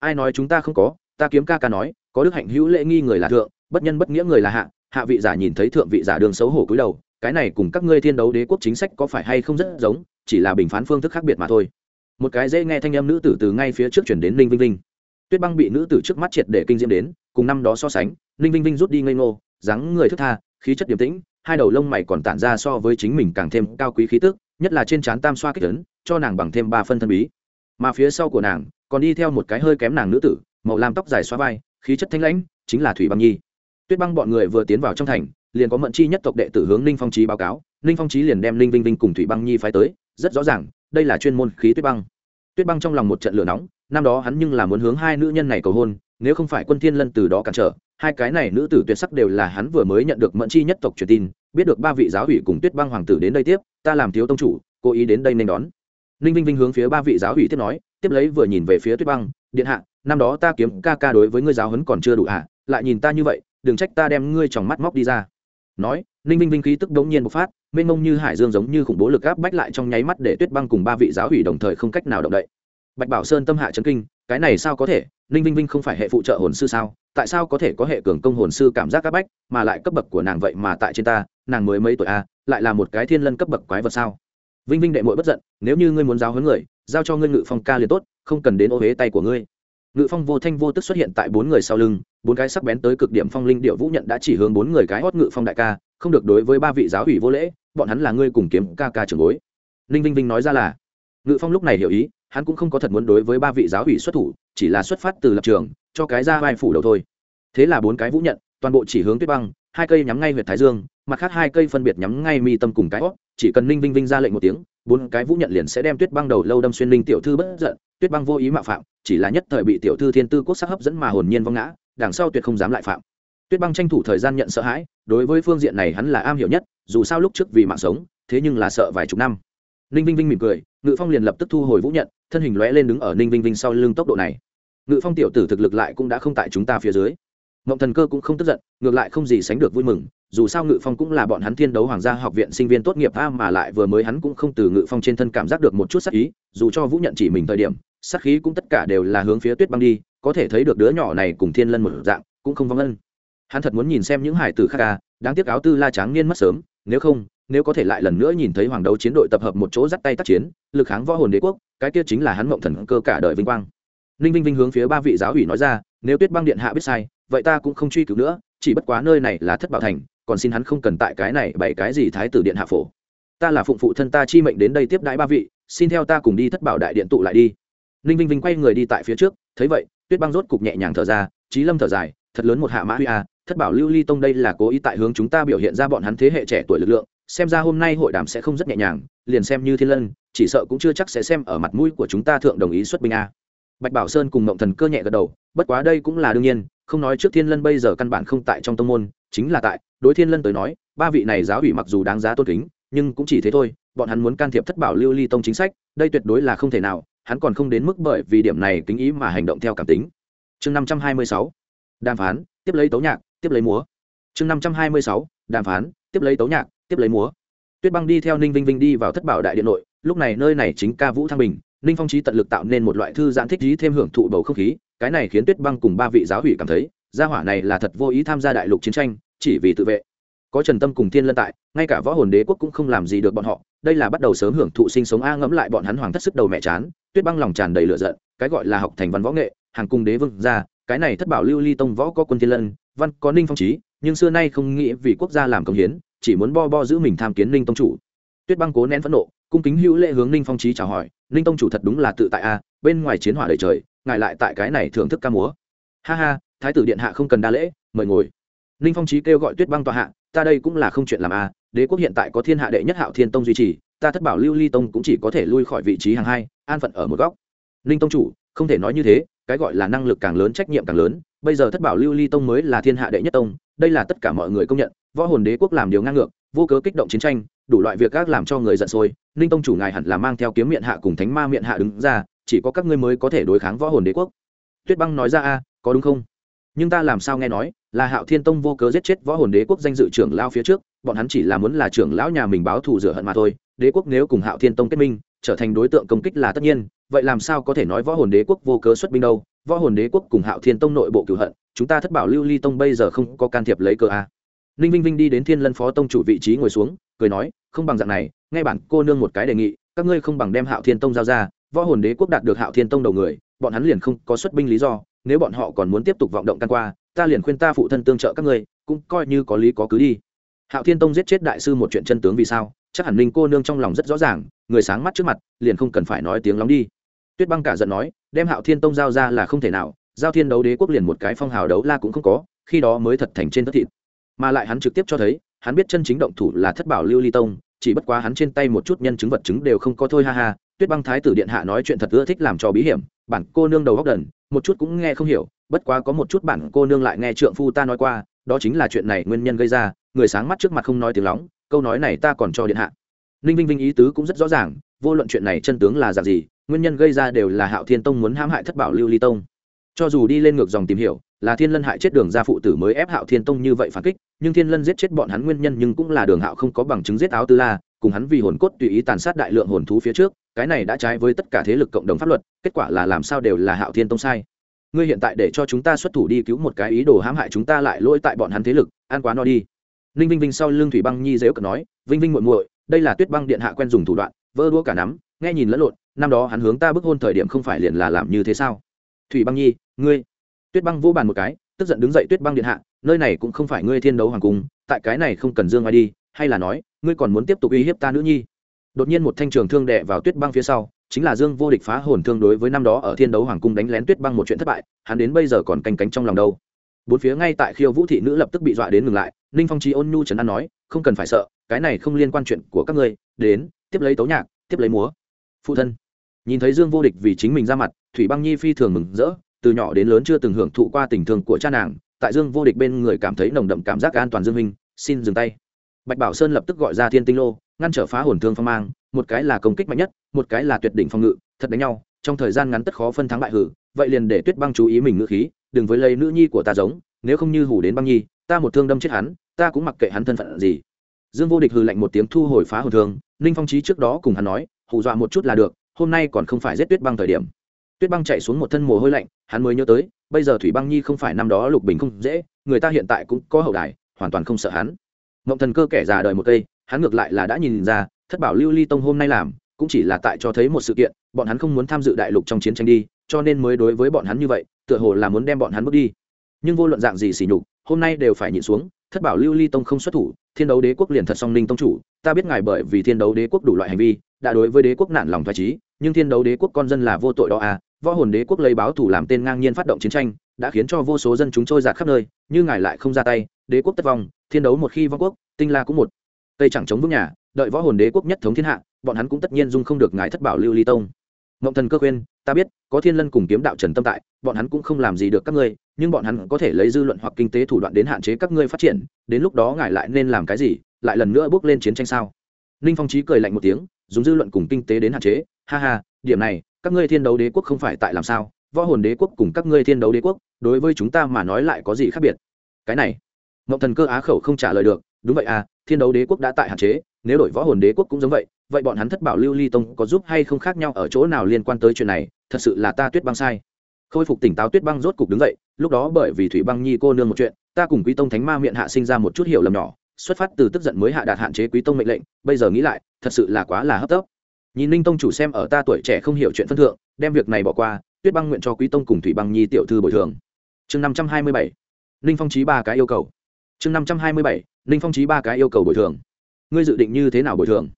Speaker 1: ai nói chúng ta không có, ta kiếm ca ca nói, có đức hạnh hữu lễ nghi người là thượng, bất nhân bất nghĩa người là hạ hạ vị giả nhìn thấy thượng vị giả đường xấu hổ cúi đầu, cái này cùng các ngươi thiên đấu đế quốc chính sách có phải hay không rất giống, chỉ là bình phán phương thức khác biệt mà thôi. Một cái dễ nghe thanh âm nữ tử từ ngay phía trước chuyển đến ninh vinh vinh. Tuyết băng bị nữ tử trước mắt triệt để kinh diễm đến, cùng năm đó so sánh, ninh vinh vinh rút đi ngây ngô, dáng người thức tha, khí chất điềm tĩnh, hai đầu lông mày còn tản ra so với chính mình càng thêm cao quý khí tức, nhất là trên trán tam xoa kích lớn cho nàng bằng thêm ba phân thân bí. Mà phía sau của nàng, còn đi theo một cái hơi kém nàng nữ tử, màu lam tóc dài xoa vai, khí chất thanh lãnh, chính là thủy băng nhi tuyết băng bọn người vừa tiến vào trong thành, liền có mận chi nhất tộc đệ tử hướng ninh phong trí báo cáo. Ninh phong trí liền đem ninh vinh vinh cùng thủy băng nhi phái tới, rất rõ ràng, đây là chuyên môn khí tuyết băng. Tuyết băng trong lòng một trận lửa nóng, năm đó hắn nhưng là muốn hướng hai nữ nhân này cầu hôn, nếu không phải quân thiên lân từ đó cản trở, hai cái này nữ tử tuyệt sắc đều là hắn vừa mới nhận được mẫn chi nhất tộc truyền tin, biết được ba vị giáo ủy cùng tuyết băng hoàng tử đến đây tiếp, ta làm thiếu tông chủ, cố ý đến đây nên đón. Ninh vinh vinh hướng phía ba vị giáo ủy tiếp nói, tiếp lấy vừa nhìn về phía tuyết băng, điện hạ, năm đó ta kiếm ca ca đối với ngươi giáo huấn còn chưa đủ hạ lại nhìn ta như vậy đừng trách ta đem ngươi tròng mắt móc đi ra. Nói, ninh vinh vinh khí tức đống nhiên bộc phát, mênh mông như hải dương giống như khủng bố lực áp bách lại trong nháy mắt để tuyết băng cùng ba vị giáo hủy đồng thời không cách nào động đậy. Bạch bảo sơn tâm hạ chấn kinh, cái này sao có thể? Ninh vinh vinh không phải hệ phụ trợ hồn sư sao? Tại sao có thể có hệ cường công hồn sư cảm giác áp bách, mà lại cấp bậc của nàng vậy mà tại trên ta? Nàng mới mấy tuổi a lại là một cái thiên lân cấp bậc quái vật sao? Vinh vinh đệ mội bất giận, nếu như ngươi muốn giáo huấn người, giao cho ngươi ngự phong ca liền tốt, không cần đến ô huế tay của ngươi ngự phong vô thanh vô tức xuất hiện tại bốn người sau lưng, bốn cái sắc bén tới cực điểm phong linh điệu vũ nhận đã chỉ hướng bốn người cái hót ngự phong đại ca, không được đối với ba vị giáo ủy vô lễ, bọn hắn là ngươi cùng kiếm ca ca trưởng bối. Ninh vinh vinh nói ra là, ngự phong lúc này hiểu ý, hắn cũng không có thật muốn đối với ba vị giáo ủy xuất thủ, chỉ là xuất phát từ lập trường, cho cái ra vai phủ đầu thôi. Thế là bốn cái vũ nhận, toàn bộ chỉ hướng tuyết băng, hai cây nhắm ngay huyệt thái dương mặt khác hai cây phân biệt nhắm ngay mi tâm cùng cái hót, chỉ cần ninh vinh vinh ra lệnh một tiếng, bốn cái vũ nhận liền sẽ đem tuyết băng đầu lâu đâm xuyên linh tiểu thư bất giận. Tuyết băng vô ý mạo phạm, chỉ là nhất thời bị tiểu thư thiên tư quốc sắc hấp dẫn mà hồn nhiên vong ngã, đằng sau tuyệt không dám lại phạm. Tuyết băng tranh thủ thời gian nhận sợ hãi, đối với phương diện này hắn là am hiểu nhất, dù sao lúc trước vì mạng sống, thế nhưng là sợ vài chục năm. Ninh vinh vinh mỉm cười, ngự phong liền lập tức thu hồi vũ nhận, thân hình lóe lên đứng ở ninh vinh vinh sau lưng tốc độ này. Ngự phong tiểu tử thực lực lại cũng đã không tại chúng ta phía dưới ngộng thần cơ cũng không tức giận, ngược lại không gì sánh được vui mừng, dù sao ngự phong cũng là bọn hắn thiên đấu hoàng gia học viện sinh viên tốt nghiệp a mà lại vừa mới hắn cũng không từ ngự phong trên thân cảm giác được một chút sắc ý, dù cho vũ nhận chỉ mình thời điểm, sắc khí cũng tất cả đều là hướng phía tuyết băng đi, có thể thấy được đứa nhỏ này cùng thiên lân một dạng, cũng không vong ân. Hắn thật muốn nhìn xem những hải tử khác ca đáng tiếc áo tư la tráng niên mất sớm, nếu không, nếu có thể lại lần nữa nhìn thấy hoàng đấu chiến đội tập hợp một chỗ dắt tay tác chiến, lực kháng võ hồn đế quốc, cái kia chính là hắn mộng thần cơ cả đời vinh quang. Ninh vinh vinh hướng phía ba vị giáo ủy nói ra, nếu tuyết băng điện hạ biết sai vậy ta cũng không truy cứu nữa, chỉ bất quá nơi này là thất bảo thành, còn xin hắn không cần tại cái này bày cái gì thái tử điện hạ phổ. Ta là phụng phụ thân ta chi mệnh đến đây tiếp đãi ba vị, xin theo ta cùng đi thất bảo đại điện tụ lại đi. Ninh vinh vinh quay người đi tại phía trước, thấy vậy, tuyết băng rốt cục nhẹ nhàng thở ra trí lâm thở dài, thật lớn một hạ mã huy a, thất bảo lưu ly tông đây là cố ý tại hướng chúng ta biểu hiện ra bọn hắn thế hệ trẻ tuổi lực lượng, xem ra hôm nay hội đàm sẽ không rất nhẹ nhàng, liền xem như thiên lân, chỉ sợ cũng chưa chắc sẽ xem ở mặt mũi của chúng ta thượng đồng ý xuất binh a bạch bảo sơn cùng mộng thần cơ nhẹ gật đầu, bất quá đây cũng là đương nhiên, không nói trước thiên lân bây giờ căn bản không tại trong tông môn, chính là tại, đối thiên lân tới nói, ba vị này giáo ủy mặc dù đáng giá tôn kính, nhưng cũng chỉ thế thôi, bọn hắn muốn can thiệp thất bảo lưu ly tông chính sách, đây tuyệt đối là không thể nào, hắn còn không đến mức bởi vì điểm này kính ý mà hành động theo cảm tính. Chương năm trăm hai mươi sáu, đàm phán, tiếp lấy tấu nhạc, tiếp lấy múa. Chương năm trăm hai mươi sáu, đàm phán, tiếp lấy tấu nhạc, tiếp lấy múa. Tuyết băng đi theo ninh vinh vinh đi vào thất bảo đại điện nội, lúc này nơi này chính ca vũ thăng bình ninh phong trí tận lực tạo nên một loại thư giãn thích trí thêm hưởng thụ bầu không khí, cái này khiến tuyết băng cùng ba vị giáo hủy cảm thấy, gia hỏa này là thật vô ý tham gia đại lục chiến tranh, chỉ vì tự vệ. Có trần tâm cùng thiên lân tại, ngay cả võ hồn đế quốc cũng không làm gì được bọn họ, đây là bắt đầu sớm hưởng thụ sinh sống a ngẫm lại bọn hắn hoàng thất sức đầu mẹ chán, tuyết băng lòng tràn đầy lửa giận, cái gọi là học thành văn võ nghệ, hàng cung đế vương ra, cái này thất bảo lưu ly tông võ có quân thiên lân, văn có ninh phong trí, nhưng xưa nay không nghĩ vì quốc gia làm công hiến, chỉ muốn bo bo giữ mình tham kiến ninh tông chủ. Tuyết băng cố nén phẫn nộ, cung kính hữu lễ hướng ninh phong trí chào hỏi ninh tông chủ thật đúng là tự tại a à, bên ngoài chiến hỏa đầy trời, ngài lại tại cái này thưởng thức ca múa. Ha ha, thái tử điện hạ không cần đa lễ, mời ngồi. Ninh phong trí kêu gọi tuyết băng tòa hạ, ta đây cũng là không chuyện làm a à, đế quốc hiện tại có thiên hạ đệ nhất hạo thiên tông duy trì, ta thất bảo lưu ly tông cũng chỉ có thể lui khỏi vị trí hàng hai, an phận ở một góc. Ninh tông chủ, không thể nói như thế, cái gọi là năng lực càng lớn, trách nhiệm càng lớn. Bây giờ thất bảo lưu ly tông mới là thiên hạ đệ nhất tông, đây là tất cả mọi người công nhận, võ hồn đế quốc làm điều ngang ngược, vô cớ kích động chiến tranh đủ loại việc các làm cho người giận sôi, ninh tông chủ ngài hẳn là mang theo kiếm miệng hạ cùng thánh ma miệng hạ đứng ra, chỉ có các ngươi mới có thể đối kháng võ hồn đế quốc. Tuyết băng nói ra, a, có đúng không? Nhưng ta làm sao nghe nói là hạo thiên tông vô cớ giết chết võ hồn đế quốc danh dự trưởng lao phía trước, bọn hắn chỉ là muốn là trưởng lão nhà mình báo thù rửa hận mà thôi, đế quốc nếu cùng hạo thiên tông kết minh, trở thành đối tượng công kích là tất nhiên, vậy làm sao có thể nói võ hồn đế quốc vô cớ xuất binh đâu? Võ hồn đế quốc cùng hạo thiên tông nội bộ cửu hận, chúng ta thất bảo lưu ly tông bây giờ không có can thiệp lấy cơ a ninh vinh vinh đi đến thiên lân phó tông chủ vị trí ngồi xuống, cười nói, không bằng dạng này, nghe bản cô nương một cái đề nghị, các ngươi không bằng đem hạo thiên tông giao ra, võ hồn đế quốc đạt được hạo thiên tông đầu người, bọn hắn liền không có xuất binh lý do, nếu bọn họ còn muốn tiếp tục vọng động căn qua, ta liền khuyên ta phụ thân tương trợ các ngươi, cũng coi như có lý có cứ đi. Hạo thiên tông giết chết đại sư một chuyện chân tướng vì sao? Chắc hẳn ninh cô nương trong lòng rất rõ ràng, người sáng mắt trước mặt, liền không cần phải nói tiếng lóng đi. Tuyết băng cả giận nói, đem hạo thiên tông giao ra là không thể nào, giao thiên đấu đế quốc liền một cái phong hào đấu la cũng không có, khi đó mới thật thành trên tất thịt mà lại hắn trực tiếp cho thấy, hắn biết chân chính động thủ là thất bảo lưu ly tông, chỉ bất quá hắn trên tay một chút nhân chứng vật chứng đều không có thôi, ha ha, tuyết băng thái tử điện hạ nói chuyện thật ưa thích làm cho bí hiểm, bản cô nương đầu góc đần, một chút cũng nghe không hiểu, bất quá có một chút bản cô nương lại nghe trượng phu ta nói qua, đó chính là chuyện này nguyên nhân gây ra, người sáng mắt trước mặt không nói tiếng lóng, câu nói này ta còn cho điện hạ. Ninh vinh vinh ý tứ cũng rất rõ ràng, vô luận chuyện này chân tướng là dạng gì, nguyên nhân gây ra đều là hạo thiên tông muốn hãm hại thất bảo lưu ly tông. Cho dù đi lên ngược dòng tìm hiểu là thiên lân hại chết đường ra phụ tử mới ép hạo thiên tông như vậy phản kích, nhưng thiên lân giết chết bọn hắn nguyên nhân nhưng cũng là đường hạo không có bằng chứng giết áo tư la, cùng hắn vì hồn cốt tùy ý tàn sát đại lượng hồn thú phía trước, cái này đã trái với tất cả thế lực cộng đồng pháp luật, kết quả là làm sao đều là hạo thiên tông sai. Ngươi hiện tại để cho chúng ta xuất thủ đi cứu một cái ý đồ hãm hại chúng ta lại lỗi tại bọn hắn thế lực an quá no đi. Ninh vinh vinh sau lưng thủy băng nhi dếu cờ nói, vinh vinh muội muội, đây là tuyết băng điện hạ quen dùng thủ đoạn, vơ đua cả nắm, nghe nhìn lẫn lộn, năm đó hắn hướng ta bức hôn thời điểm không phải liền là làm như thế sao? Thủy băng nhi, ngươi tuyết băng vô bàn một cái, tức giận đứng dậy tuyết băng điện hạ, nơi này cũng không phải ngươi thiên đấu hoàng cung, tại cái này không cần dương ai đi, hay là nói, ngươi còn muốn tiếp tục uy hiếp ta nữ nhi? Đột nhiên một thanh trường thương đệ vào tuyết băng phía sau, chính là dương vô địch phá hồn thương đối với năm đó ở thiên đấu hoàng cung đánh lén tuyết băng một chuyện thất bại, hắn đến bây giờ còn canh cánh trong lòng đâu. Bốn phía ngay tại khiêu vũ thị nữ lập tức bị dọa đến ngừng lại, ninh phong trí ôn nhu trấn an nói, không cần phải sợ, cái này không liên quan chuyện của các ngươi, đến, tiếp lấy tấu nhạc, tiếp lấy múa. Phụ thân. Nhìn thấy dương vô địch vì chính mình ra mặt, thủy băng nhi phi thường mừng rỡ từ nhỏ đến lớn chưa từng hưởng thụ qua tình thương của cha nàng, tại dương vô địch bên người cảm thấy nồng đậm cảm giác an toàn dương minh, xin dừng tay. Bạch bảo sơn lập tức gọi ra thiên tinh lô, ngăn trở phá hồn thương phong mang, một cái là công kích mạnh nhất, một cái là tuyệt đỉnh phong ngự, thật đánh nhau, trong thời gian ngắn tất khó phân thắng bại hử, vậy liền để tuyết băng chú ý mình ngự khí, đừng với lấy nữ nhi của ta giống, nếu không như hủ đến băng nhi, ta một thương đâm chết hắn, ta cũng mặc kệ hắn thân phận gì. Dương vô địch hừ lạnh một tiếng thu hồi phá hồn thương, ninh phong trí trước đó cùng hắn nói, hù dọa một chút là được, hôm nay còn không phải giết tuyết băng thời điểm tuyết băng chạy xuống một thân mồ hôi lạnh, hắn mới nhớ tới, bây giờ thủy băng nhi không phải năm đó lục bình không dễ, người ta hiện tại cũng có hậu đài, hoàn toàn không sợ hắn. Mộng thần cơ kẻ già đời một cây, hắn ngược lại là đã nhìn ra, thất bảo lưu ly tông hôm nay làm, cũng chỉ là tại cho thấy một sự kiện, bọn hắn không muốn tham dự đại lục trong chiến tranh đi, cho nên mới đối với bọn hắn như vậy, tựa hồ là muốn đem bọn hắn bước đi. Nhưng vô luận dạng gì xỉ nhục, hôm nay đều phải nhịn xuống, thất bảo lưu ly tông không xuất thủ, thiên đấu đế quốc liền thật song ninh tông chủ, ta biết ngài bởi vì thiên đấu đế quốc đủ loại hành vi, đã đối với đế quốc nản lòng thoải trí nhưng thiên đấu đế quốc con dân là vô tội đó à võ hồn đế quốc lấy báo thủ làm tên ngang nhiên phát động chiến tranh, đã khiến cho vô số dân chúng trôi giạt khắp nơi, như ngài lại không ra tay, đế quốc tất vong, thiên đấu một khi vong quốc, tinh la cũng một. Tây chẳng chống vững nhà, đợi võ hồn đế quốc nhất thống thiên hạ, bọn hắn cũng tất nhiên dung không được ngài thất bảo lưu ly tông. Mộng thần cơ khuyên, ta biết, có thiên lân cùng kiếm đạo trần tâm tại, bọn hắn cũng không làm gì được các ngươi, nhưng bọn hắn có thể lấy dư luận hoặc kinh tế thủ đoạn đến hạn chế các ngươi phát triển, đến lúc đó ngài lại nên làm cái gì, lại lần nữa bước lên chiến tranh sao? Ninh phong trí cười lạnh một tiếng, dùng dư luận cùng kinh tế đến hạn chế, ha ha, điểm này các ngươi thiên đấu đế quốc không phải tại làm sao, võ hồn đế quốc cùng các ngươi thiên đấu đế quốc, đối với chúng ta mà nói lại có gì khác biệt? Cái này, ngọc thần cơ á khẩu không trả lời được, đúng vậy à thiên đấu đế quốc đã tại hạn chế, nếu đổi võ hồn đế quốc cũng giống vậy vậy bọn hắn thất bảo lưu ly tông có giúp hay không khác nhau ở chỗ nào liên quan tới chuyện này, thật sự là ta tuyết băng sai. Khôi phục tỉnh táo tuyết băng rốt cục đứng dậy, lúc đó bởi vì thủy băng nhi cô nương một chuyện, ta cùng quý tông thánh ma miệng hạ sinh ra một chút hiểu lầm nhỏ, xuất phát từ tức giận mới hạ đạt hạn chế quý tông mệnh lệnh, bây giờ nghĩ lại, thật sự là quá là hấp tấp nhìn ninh tông chủ xem ở ta tuổi trẻ không hiểu chuyện phân thượng, đem việc này bỏ qua, tuyết băng nguyện cho quý tông cùng thủy băng nhi tiểu thư bồi thường. Chương năm trăm hai mươi bảy, ninh phong trí ba cái yêu cầu. Chương năm trăm hai mươi bảy, ninh phong trí ba cái yêu cầu bồi thường. Ngươi dự định như thế nào bồi thường?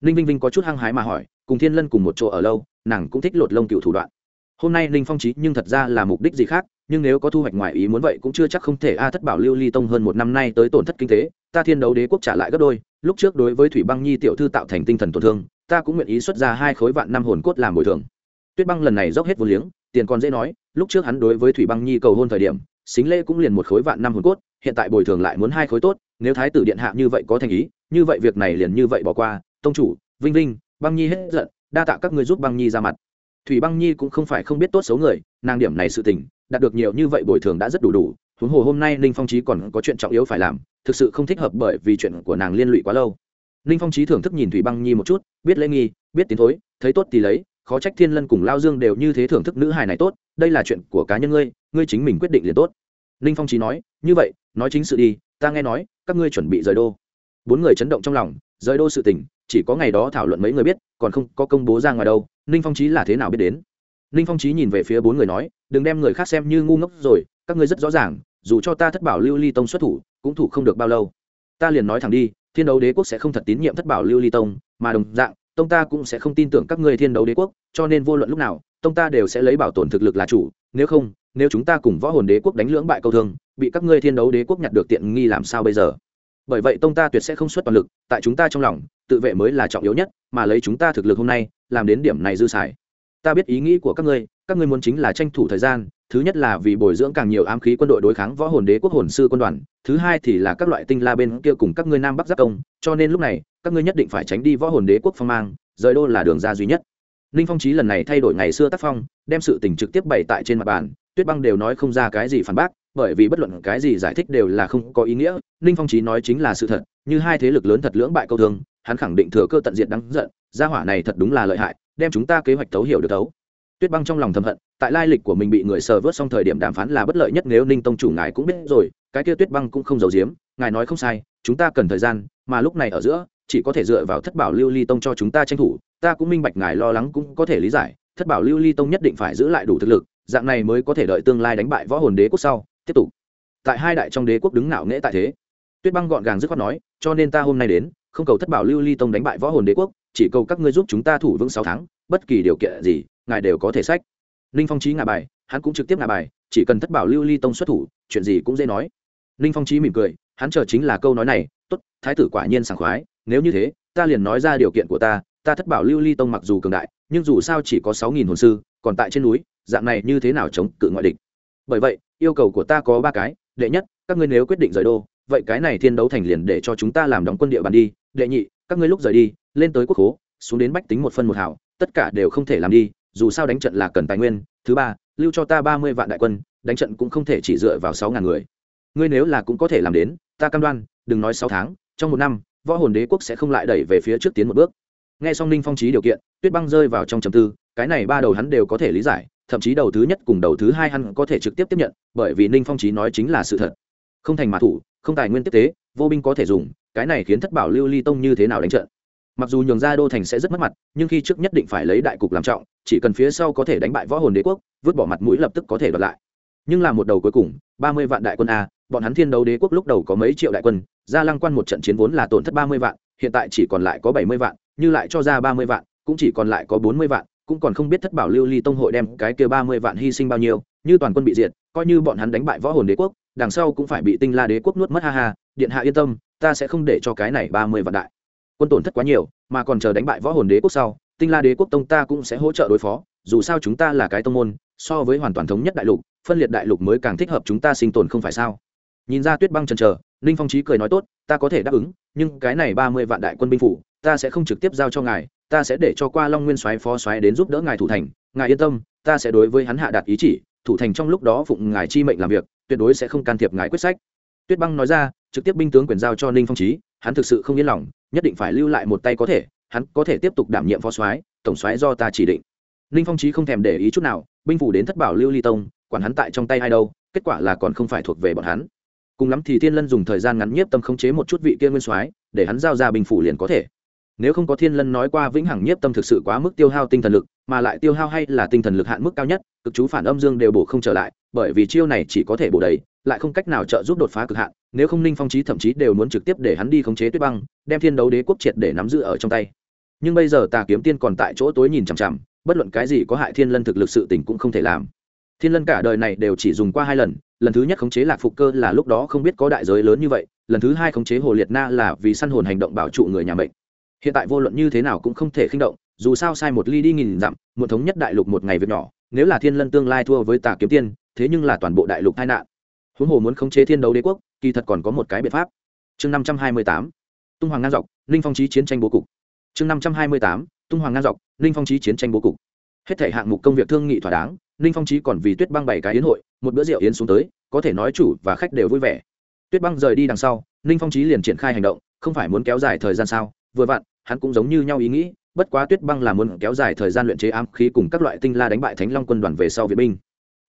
Speaker 1: Ninh vinh vinh có chút hăng hái mà hỏi, cùng thiên lân cùng một chỗ ở lâu, nàng cũng thích lột lông cựu thủ đoạn. Hôm nay ninh phong trí nhưng thật ra là mục đích gì khác, nhưng nếu có thu hoạch ngoài ý muốn vậy cũng chưa chắc không thể a thất bảo lưu ly tông hơn một năm nay tới tổn thất kinh tế, ta thiên đấu đế quốc trả lại gấp đôi, lúc trước đối với thủy băng nhi tiểu thư tạo thành tinh thần tổn thương ta cũng nguyện ý xuất ra hai khối vạn năm hồn cốt làm bồi thường. Tuyết băng lần này dốc hết vô liếng, tiền còn dễ nói, lúc trước hắn đối với thủy băng nhi cầu hôn thời điểm, xính lễ cũng liền một khối vạn năm hồn cốt, hiện tại bồi thường lại muốn hai khối tốt, nếu thái tử điện hạ như vậy có thành ý, như vậy việc này liền như vậy bỏ qua. Tông chủ, vinh vinh, băng nhi hết giận, đa tạ các ngươi giúp băng nhi ra mặt. Thủy băng nhi cũng không phải không biết tốt xấu người, nàng điểm này sự tình, đạt được nhiều như vậy bồi thường đã rất đủ đủ, huống hồ hôm nay ninh phong trí còn có chuyện trọng yếu phải làm, thực sự không thích hợp bởi vì chuyện của nàng liên lụy quá lâu ninh phong trí thưởng thức nhìn thủy băng nhi một chút, biết lễ nghi, biết tiến thối, thấy tốt thì lấy, khó trách thiên lân cùng lao dương đều như thế thưởng thức nữ hài này tốt, đây là chuyện của cá nhân ngươi ngươi chính mình quyết định liền tốt. Ninh phong trí nói, như vậy, nói chính sự đi, ta nghe nói, các ngươi chuẩn bị rời đô. Bốn người chấn động trong lòng, rời đô sự tình, chỉ có ngày đó thảo luận mấy người biết, còn không có công bố ra ngoài đâu, ninh phong trí là thế nào biết đến. Ninh phong trí nhìn về phía bốn người nói, đừng đem người khác xem như ngu ngốc rồi, các ngươi rất rõ ràng, dù cho ta thất bảo lưu ly tông xuất thủ, cũng thủ không được bao lâu. Ta liền nói thẳng đi thiên đấu đế quốc sẽ không thật tín nhiệm thất bảo lưu ly tông, mà đồng dạng, tông ta cũng sẽ không tin tưởng các ngươi thiên đấu đế quốc, cho nên vô luận lúc nào, tông ta đều sẽ lấy bảo tồn thực lực là chủ, nếu không, nếu chúng ta cùng võ hồn đế quốc đánh lưỡng bại câu thương, bị các ngươi thiên đấu đế quốc nhặt được tiện nghi làm sao bây giờ? Bởi vậy tông ta tuyệt sẽ không xuất toàn lực, tại chúng ta trong lòng, tự vệ mới là trọng yếu nhất, mà lấy chúng ta thực lực hôm nay, làm đến điểm này dư xài. Ta biết ý nghĩ của các ngươi các ngươi muốn chính là tranh thủ thời gian thứ nhất là vì bồi dưỡng càng nhiều ám khí quân đội đối kháng võ hồn đế quốc hồn sư quân đoàn, thứ hai thì là các loại tinh la bên kia cùng các ngươi nam bắc giác công cho nên lúc này, các ngươi nhất định phải tránh đi võ hồn đế quốc phong mang, rời đô là đường ra duy nhất. Ninh phong trí lần này thay đổi ngày xưa tác phong, đem sự tình trực tiếp bày tại trên mặt bàn, tuyết băng đều nói không ra cái gì phản bác, bởi vì bất luận cái gì giải thích đều là không có ý nghĩa, ninh phong trí nói chính là sự thật, như hai thế lực lớn thật lưỡng bại câu thương, hắn khẳng định thừa cơ tận diện đáng giận, gia hỏa này thật đúng là lợi hại, đem chúng ta kế hoạch thấu hiểu được thấu tuyết băng trong lòng thầm hận, tại lai lịch của mình bị người sờ vớt xong thời điểm đàm phán là bất lợi nhất nếu ninh tông chủ ngài cũng biết rồi, cái kia tuyết băng cũng không giấu giếm, ngài nói không sai, chúng ta cần thời gian, mà lúc này ở giữa, chỉ có thể dựa vào thất bảo lưu ly tông cho chúng ta tranh thủ, ta cũng minh bạch ngài lo lắng cũng có thể lý giải, thất bảo lưu ly tông nhất định phải giữ lại đủ thực lực, dạng này mới có thể đợi tương lai đánh bại võ hồn đế quốc sau, tiếp tục. Tại hai đại trong đế quốc đứng ngạo nghễ tại thế, tuyết băng gọn gàng dứt khoát nói, cho nên ta hôm nay đến, không cầu thất bảo lưu ly tông đánh bại võ hồn đế quốc, chỉ cầu các ngươi giúp chúng ta thủ vững sáu tháng, bất kỳ điều kiện gì ngài đều có thể sách. Ninh phong trí ngà bài, hắn cũng trực tiếp ngà bài, chỉ cần thất bảo lưu ly tông xuất thủ, chuyện gì cũng dễ nói. Ninh phong trí mỉm cười, hắn chờ chính là câu nói này t ố t thái tử quả nhiên sảng khoái, nếu như thế, ta liền nói ra điều kiện của ta ta thất bảo lưu ly tông mặc dù cường đại, nhưng dù sao chỉ có sáu nghìn hồn sư, còn tại trên núi, dạng này như thế nào chống cự ngoại địch? Bởi vậy, yêu cầu của ta có ba cái, đệ nhất, các ngươi nếu quyết định rời đô, vậy cái này thiên đấu thành liền để cho chúng ta làm đóng quân địa bàn đi. Đệ nhị, các ngươi lúc rời đi, lên tới quốc hố, xuống đến bách tính một phân một hảo tất cả đều không thể làm đi dù sao đánh trận là cần tài nguyên, thứ ba, lưu cho ta ba mươi vạn đại quân, đánh trận cũng không thể chỉ dựa vào sáu ngàn người. Ngươi nếu là cũng có thể làm đến, ta cam đoan, đừng nói sáu tháng, trong một năm, võ hồn đế quốc sẽ không lại đẩy về phía trước tiến một bước. Nghe xong ninh phong trí điều kiện, tuyết băng rơi vào trong trầm tư, cái này ba đầu hắn đều có thể lý giải, thậm chí đầu thứ nhất cùng đầu thứ hai hắn có thể trực tiếp tiếp nhận, bởi vì ninh phong trí nói chính là sự thật. Không thành mã thủ, không tài nguyên tiếp tế, vô binh có thể dùng, cái này khiến thất bảo lưu ly tông như thế nào đánh trận? Mặc dù nhường ra đô thành sẽ rất mất mặt, nhưng khi trước nhất định phải lấy đại cục làm trọng, chỉ cần phía sau có thể đánh bại võ hồn đế quốc, vứt bỏ mặt mũi lập tức có thể đoạt lại. Nhưng là một đầu cuối cùng, ba mươi vạn đại quân a, bọn hắn thiên đấu đế quốc lúc đầu có mấy triệu đại quân ra lăng quan một trận chiến vốn là tổn thất ba mươi vạn, hiện tại chỉ còn lại có bảy mươi vạn, như lại cho ra ba mươi vạn, cũng chỉ còn lại có bốn mươi vạn, cũng còn không biết thất bảo lưu ly tông hội đem cái kia ba mươi vạn hy sinh bao nhiêu, như toàn quân bị diệt, coi như bọn hắn đánh bại võ hồn đế quốc, đằng sau cũng phải bị tinh la đế quốc nuốt mất, ha ha, điện hạ yên tâm, ta sẽ không để cho cái này ba mươi vạn đại quân tổn thất quá nhiều, mà còn chờ đánh bại võ hồn đế quốc sau, tinh la đế quốc tông ta cũng sẽ hỗ trợ đối phó, dù sao chúng ta là cái tông môn, so với hoàn toàn thống nhất đại lục, phân liệt đại lục mới càng thích hợp chúng ta sinh tồn không phải sao? Nhìn ra tuyết băng trần chờ, ninh phong trí cười nói tốt, ta có thể đáp ứng, nhưng cái này ba mươi vạn đại quân binh phủ, ta sẽ không trực tiếp giao cho ngài, ta sẽ để cho qua long nguyên soái phó soái đến giúp đỡ ngài thủ thành, ngài yên tâm, ta sẽ đối với hắn hạ đạt ý chỉ, thủ thành trong lúc đó phụng ngài chi mệnh làm việc, tuyệt đối sẽ không can thiệp ngài quyết sách. Tuyết băng nói ra, trực tiếp binh tướng quyền giao cho ninh phong trí hắn thực sự không yên lòng nhất định phải lưu lại một tay có thể, hắn có thể tiếp tục đảm nhiệm phó soái, tổng soái do ta chỉ định. Ninh phong trí không thèm để ý chút nào, binh phủ đến thất bảo lưu ly tông, quản hắn tại trong tay ai đâu, kết quả là còn không phải thuộc về bọn hắn. Cùng lắm thì thiên lân dùng thời gian ngắn nhiếp tâm khống chế một chút vị kia nguyên soái, để hắn giao ra binh phủ liền có thể. Nếu không có thiên lân nói qua vĩnh hằng nhiếp tâm thực sự quá mức tiêu hao tinh thần lực, mà lại tiêu hao hay là tinh thần lực hạn mức cao nhất, cực chú phản âm dương đều bổ không trở lại, bởi vì chiêu này chỉ có thể bổ đầy lại không cách nào trợ giúp đột phá cực hạn, nếu không ninh phong trí thậm chí đều muốn trực tiếp để hắn đi khống chế tuyết băng, đem thiên đấu đế quốc triệt để nắm giữ ở trong tay. Nhưng bây giờ tà kiếm tiên còn tại chỗ tối nhìn chằm chằm, bất luận cái gì có hại thiên lân thực lực sự tình cũng không thể làm. Thiên lân cả đời này đều chỉ dùng qua hai lần lần thứ nhất khống chế lạc phục cơ là lúc đó không biết có đại giới lớn như vậy, lần thứ hai khống chế hồ liệt na là vì săn hồn hành động bảo trụ người nhà mệnh. Hiện tại vô luận như thế nào cũng không thể khinh động, dù sao sai một ly đi nghìn dặm một thống nhất đại lục một ngày việc nhỏ, nếu là thiên lân tương lai thua với tà kiếm tiên, thế nhưng là toàn bộ đại lục tai nạn huống hồ muốn khống chế thiên đấu đế quốc, kỳ thật còn có một cái biện pháp. Chương năm trăm hai mươi tám, tung hoàng ngang dọc ninh phong trí chiến tranh bố cục. Chương năm trăm hai mươi tám, tung hoàng ngang dọc ninh phong trí chiến tranh bố cục. Hết thể hạng mục công việc thương nghị thỏa đáng ninh phong trí còn vì tuyết băng bảy cái yến hội, một bữa rượu yến xuống tới, có thể nói chủ và khách đều vui vẻ. Tuyết băng rời đi đằng sau ninh phong trí liền triển khai hành động, không phải muốn kéo dài thời gian sao? Vừa vặn, hắn cũng giống như nhau ý nghĩ, bất quá tuyết băng là muốn kéo dài thời gian luyện chế ám khí cùng các loại tinh la đánh bại thánh long quân đoàn về sau viện binh.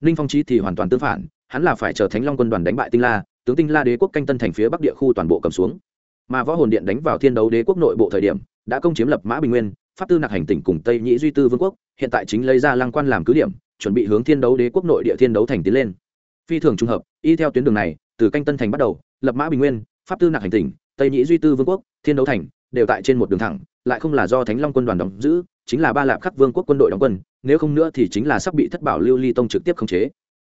Speaker 1: Ninh phong trí thì hoàn toàn tương phản hắn là phải chờ thánh long quân đoàn đánh bại tinh la, tướng tinh la đế quốc canh tân thành phía bắc địa khu toàn bộ cầm xuống. Mà võ hồn điện đánh vào thiên đấu đế quốc nội bộ thời điểm, đã công chiếm lập mã bình nguyên, pháp tư nặc hành tỉnh cùng tây nhĩ duy tư vương quốc, hiện tại chính lấy ra lăng quan làm cứ điểm, chuẩn bị hướng thiên đấu đế quốc nội địa thiên đấu thành tiến lên. Phi thường trung hợp, y theo tuyến đường này, từ canh tân thành bắt đầu, lập mã bình nguyên, pháp tư nặc hành tỉnh, tây nhĩ duy tư vương quốc, thiên đấu thành, đều tại trên một đường thẳng, lại không là do thánh long quân đoàn đóng giữ, chính là ba lạp khắc vương quốc quân đội đóng quân, nếu không nữa thì chính là sắp bị thất bảo lưu ly tông trực tiếp khống chế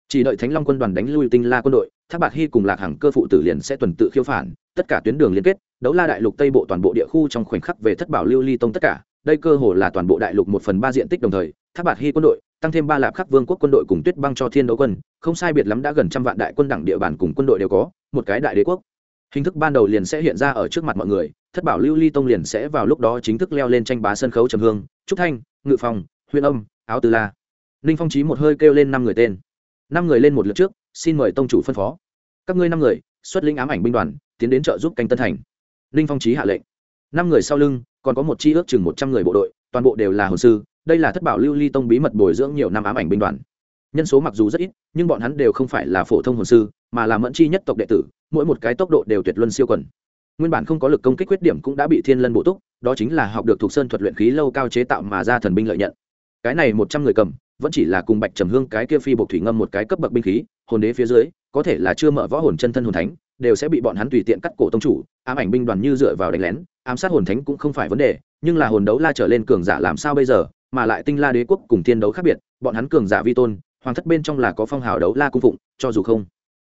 Speaker 1: chỉ đợi thánh long quân đoàn đánh lui tinh la quân đội tháp bạc hy cùng lạc hàng cơ phụ tử liền sẽ tuần tự khiêu phản, tất cả tuyến đường liên kết, đấu la đại lục tây bộ toàn bộ địa khu trong khoảnh khắc về thất bảo lưu ly tông tất cả, đây cơ hồ là toàn bộ đại lục một phần ba diện tích đồng thời tháp bạc hy quân đội, tăng thêm ba lạp khắc vương quốc quân đội cùng tuyết băng cho thiên đấu quân, không sai biệt lắm đã gần trăm vạn đại quân đẳng địa bàn cùng quân đội đều có, một cái đại đế quốc. Hình thức ban đầu liền sẽ hiện ra ở trước mặt mọi người, thất bảo lưu ly tông liền sẽ vào lúc đó chính thức leo lên tranh bá sân khấu trầm hương, trúc thanh, ngự phòng huyền âm, áo tư la. Ninh phong trí một hơi kêu lên năm người tên năm người lên một lượt trước, xin mời tông chủ phân phó. Các ngươi năm người, xuất lĩnh ám ảnh binh đoàn, tiến đến trợ giúp canh tân thành. Ninh phong trí hạ lệnh. Năm người sau lưng, còn có một chi ước chừng một trăm người bộ đội, toàn bộ đều là hồ sư, đây là thất bảo lưu ly tông bí mật bồi dưỡng nhiều năm ám ảnh binh đoàn. Nhân số mặc dù rất ít, nhưng bọn hắn đều không phải là phổ thông hồn sư, mà là mẫn chi nhất tộc đệ tử, mỗi một cái tốc độ đều tuyệt luân siêu quần. Nguyên bản không có lực công kích khuyết điểm cũng đã bị thiên lân bổ túc, đó chính là học được thuộc sơn thuật luyện khí lâu cao chế tạo mà ra thần binh lợi nhận. Cái này một trăm người cầm vẫn chỉ là cùng bạch trầm hương cái kia phi bộc thủy ngâm một cái cấp bậc binh khí, hồn đế phía dưới, có thể là chưa mở võ hồn chân thân hồn thánh, đều sẽ bị bọn hắn tùy tiện cắt cổ tông chủ, ám ảnh binh đoàn như dựa vào đánh lén, ám sát hồn thánh cũng không phải vấn đề, nhưng là hồn đấu la trở lên cường giả làm sao bây giờ, mà lại tinh la đế quốc cùng thiên đấu khác biệt, bọn hắn cường giả vi tôn, hoàng thất bên trong là có phong hào đấu la cung phụng, cho dù không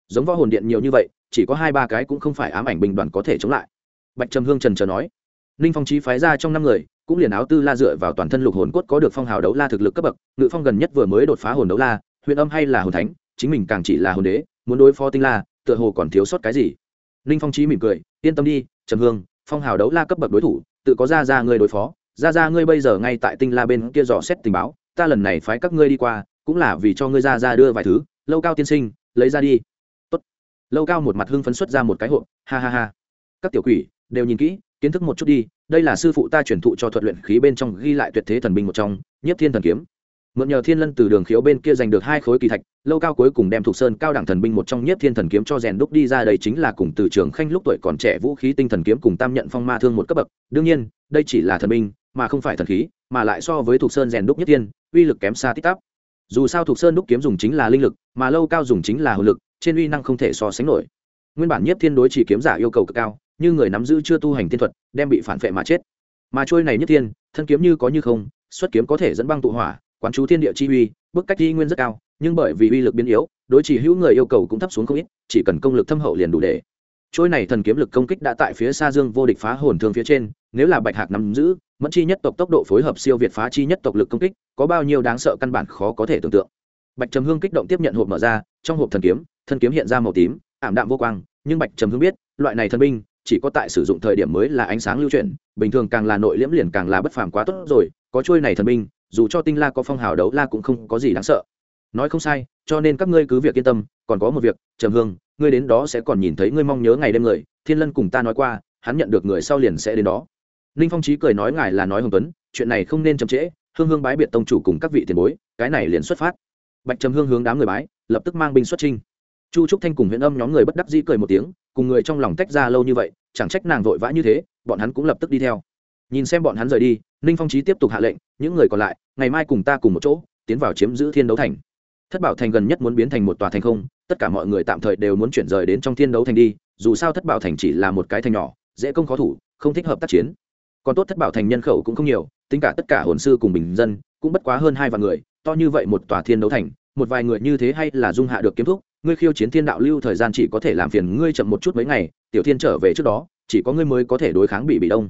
Speaker 1: giống võ hồn điện nhiều như vậy, chỉ có hai ba cái cũng không phải ám ảnh bình đoàn có thể chống lại. Bạch trầm hương trần trờ nói, ninh phong trí phái ra trong năm người cũng liền áo tư la dựa vào toàn thân lục hồn cốt có được phong hào đấu la thực lực cấp bậc, ngự phong gần nhất vừa mới đột phá hồn đấu la huyện âm hay là hồn thánh, chính mình càng chỉ là hồn đế, muốn đối phó tinh la, tựa hồ còn thiếu sót cái gì. Ninh phong trí mỉm cười, yên tâm đi, trầm hương, phong hào đấu la cấp bậc đối thủ, tự có ra ra ngươi đối phó. Ra ra ngươi bây giờ ngay tại tinh la bên kia dò xét tình báo, ta lần này phái các ngươi đi qua, cũng là vì cho ngươi ra ra đưa vài thứ, lâu cao tiên sinh, lấy ra đi. Tốt. lâu cao một mặt hưng phấn xuất ra một cái hộp, ha ha ha. Các tiểu quỷ, đều nhìn kỹ kiến thức một chút đi, đây là sư phụ ta truyền thụ cho thuật luyện khí bên trong ghi lại tuyệt thế thần binh một trong nhất thiên thần kiếm. Mượn nhờ thiên lân từ đường khiếu bên kia giành được hai khối kỳ thạch, lâu cao cuối cùng đem thục sơn cao đẳng thần binh một trong nhất thiên thần kiếm cho rèn đúc đi ra đây chính là cùng từ trường khanh lúc tuổi còn trẻ vũ khí tinh thần kiếm cùng tam nhận phong ma thương một cấp bậc. Đương nhiên, đây chỉ là thần binh, mà không phải thần khí, mà lại so với thục sơn rèn đúc nhất thiên, uy lực kém xa tích tắp. Dù sao thục sơn đúc kiếm dùng chính là linh lực, mà lâu cao dùng chính là hồ lực, trên uy năng không thể so sánh nổi. Nguyên bản nhất thiên đối chỉ kiếm giả yêu cầu cực cao như người nắm giữ chưa tu hành tiên thuật, đem bị phản vệ mà chết. Mà trôi này nhất thiên, thân kiếm như có như không, xuất kiếm có thể dẫn băng tụ hỏa, quán chú thiên địa chi uy, bức cách thi nguyên rất cao, nhưng bởi vì uy lực biến yếu, đối chỉ hữu người yêu cầu cũng thấp xuống không ít, chỉ cần công lực thâm hậu liền đủ để. Trôi này thần kiếm lực công kích đã tại phía xa dương vô địch phá hồn thương phía trên, nếu là bạch hạc nắm giữ, mẫn chi nhất tộc tốc độ phối hợp siêu việt phá chi nhất tộc lực công kích, có bao nhiêu đáng sợ căn bản khó có thể tưởng tượng. Bạch trầm hương kích động tiếp nhận hộp mở ra, trong hộp thần kiếm, thân kiếm hiện ra màu tím, ảm đạm vô quang, nhưng bạch trầm hương biết, loại này thần binh chỉ có tại sử dụng thời điểm mới là ánh sáng lưu chuyển, bình thường càng là nội liễm liền càng là bất phàm quá tốt rồi, có trôi này thần minh dù cho tinh la có phong hào đấu la cũng không có gì đáng sợ. Nói không sai, cho nên các ngươi cứ việc yên tâm, còn có một việc, trầm hương, ngươi đến đó sẽ còn nhìn thấy ngươi mong nhớ ngày đêm người, thiên lân cùng ta nói qua, hắn nhận được người sau liền sẽ đến đó. Ninh phong trí cười nói ngài là nói hồng tuấn, chuyện này không nên chậm trễ, hương hương bái biệt tông chủ cùng các vị tiền bối, cái này liền xuất phát. Bạch trầm hương hướng đám người bái, lập tức mang binh xuất trinh chu trúc thanh cùng huyện âm nhóm người bất đắc dĩ cười một tiếng, cùng người trong lòng tách ra lâu như vậy chẳng trách nàng vội vã như thế, bọn hắn cũng lập tức đi theo. Nhìn xem bọn hắn rời đi, ninh phong trí tiếp tục hạ lệnh, những người còn lại, ngày mai cùng ta cùng một chỗ, tiến vào chiếm giữ thiên đấu thành. Thất bảo thành gần nhất muốn biến thành một tòa thành không, tất cả mọi người tạm thời đều muốn chuyển rời đến trong thiên đấu thành đi, dù sao thất bảo thành chỉ là một cái thành nhỏ, dễ công khó thủ, không thích hợp tác chiến. Còn tốt thất bảo thành nhân khẩu cũng không nhiều, tính cả tất cả hồn sư cùng bình dân, cũng bất quá hơn hai vạn người, to như vậy một tòa thiên đấu thành, một vài người như thế hay là dung hạ được kiếm thúc ngươi khiêu chiến thiên đạo lưu thời gian chỉ có thể làm phiền ngươi chậm một chút mấy ngày, tiểu thiên trở về trước đó, chỉ có ngươi mới có thể đối kháng bị bị đông.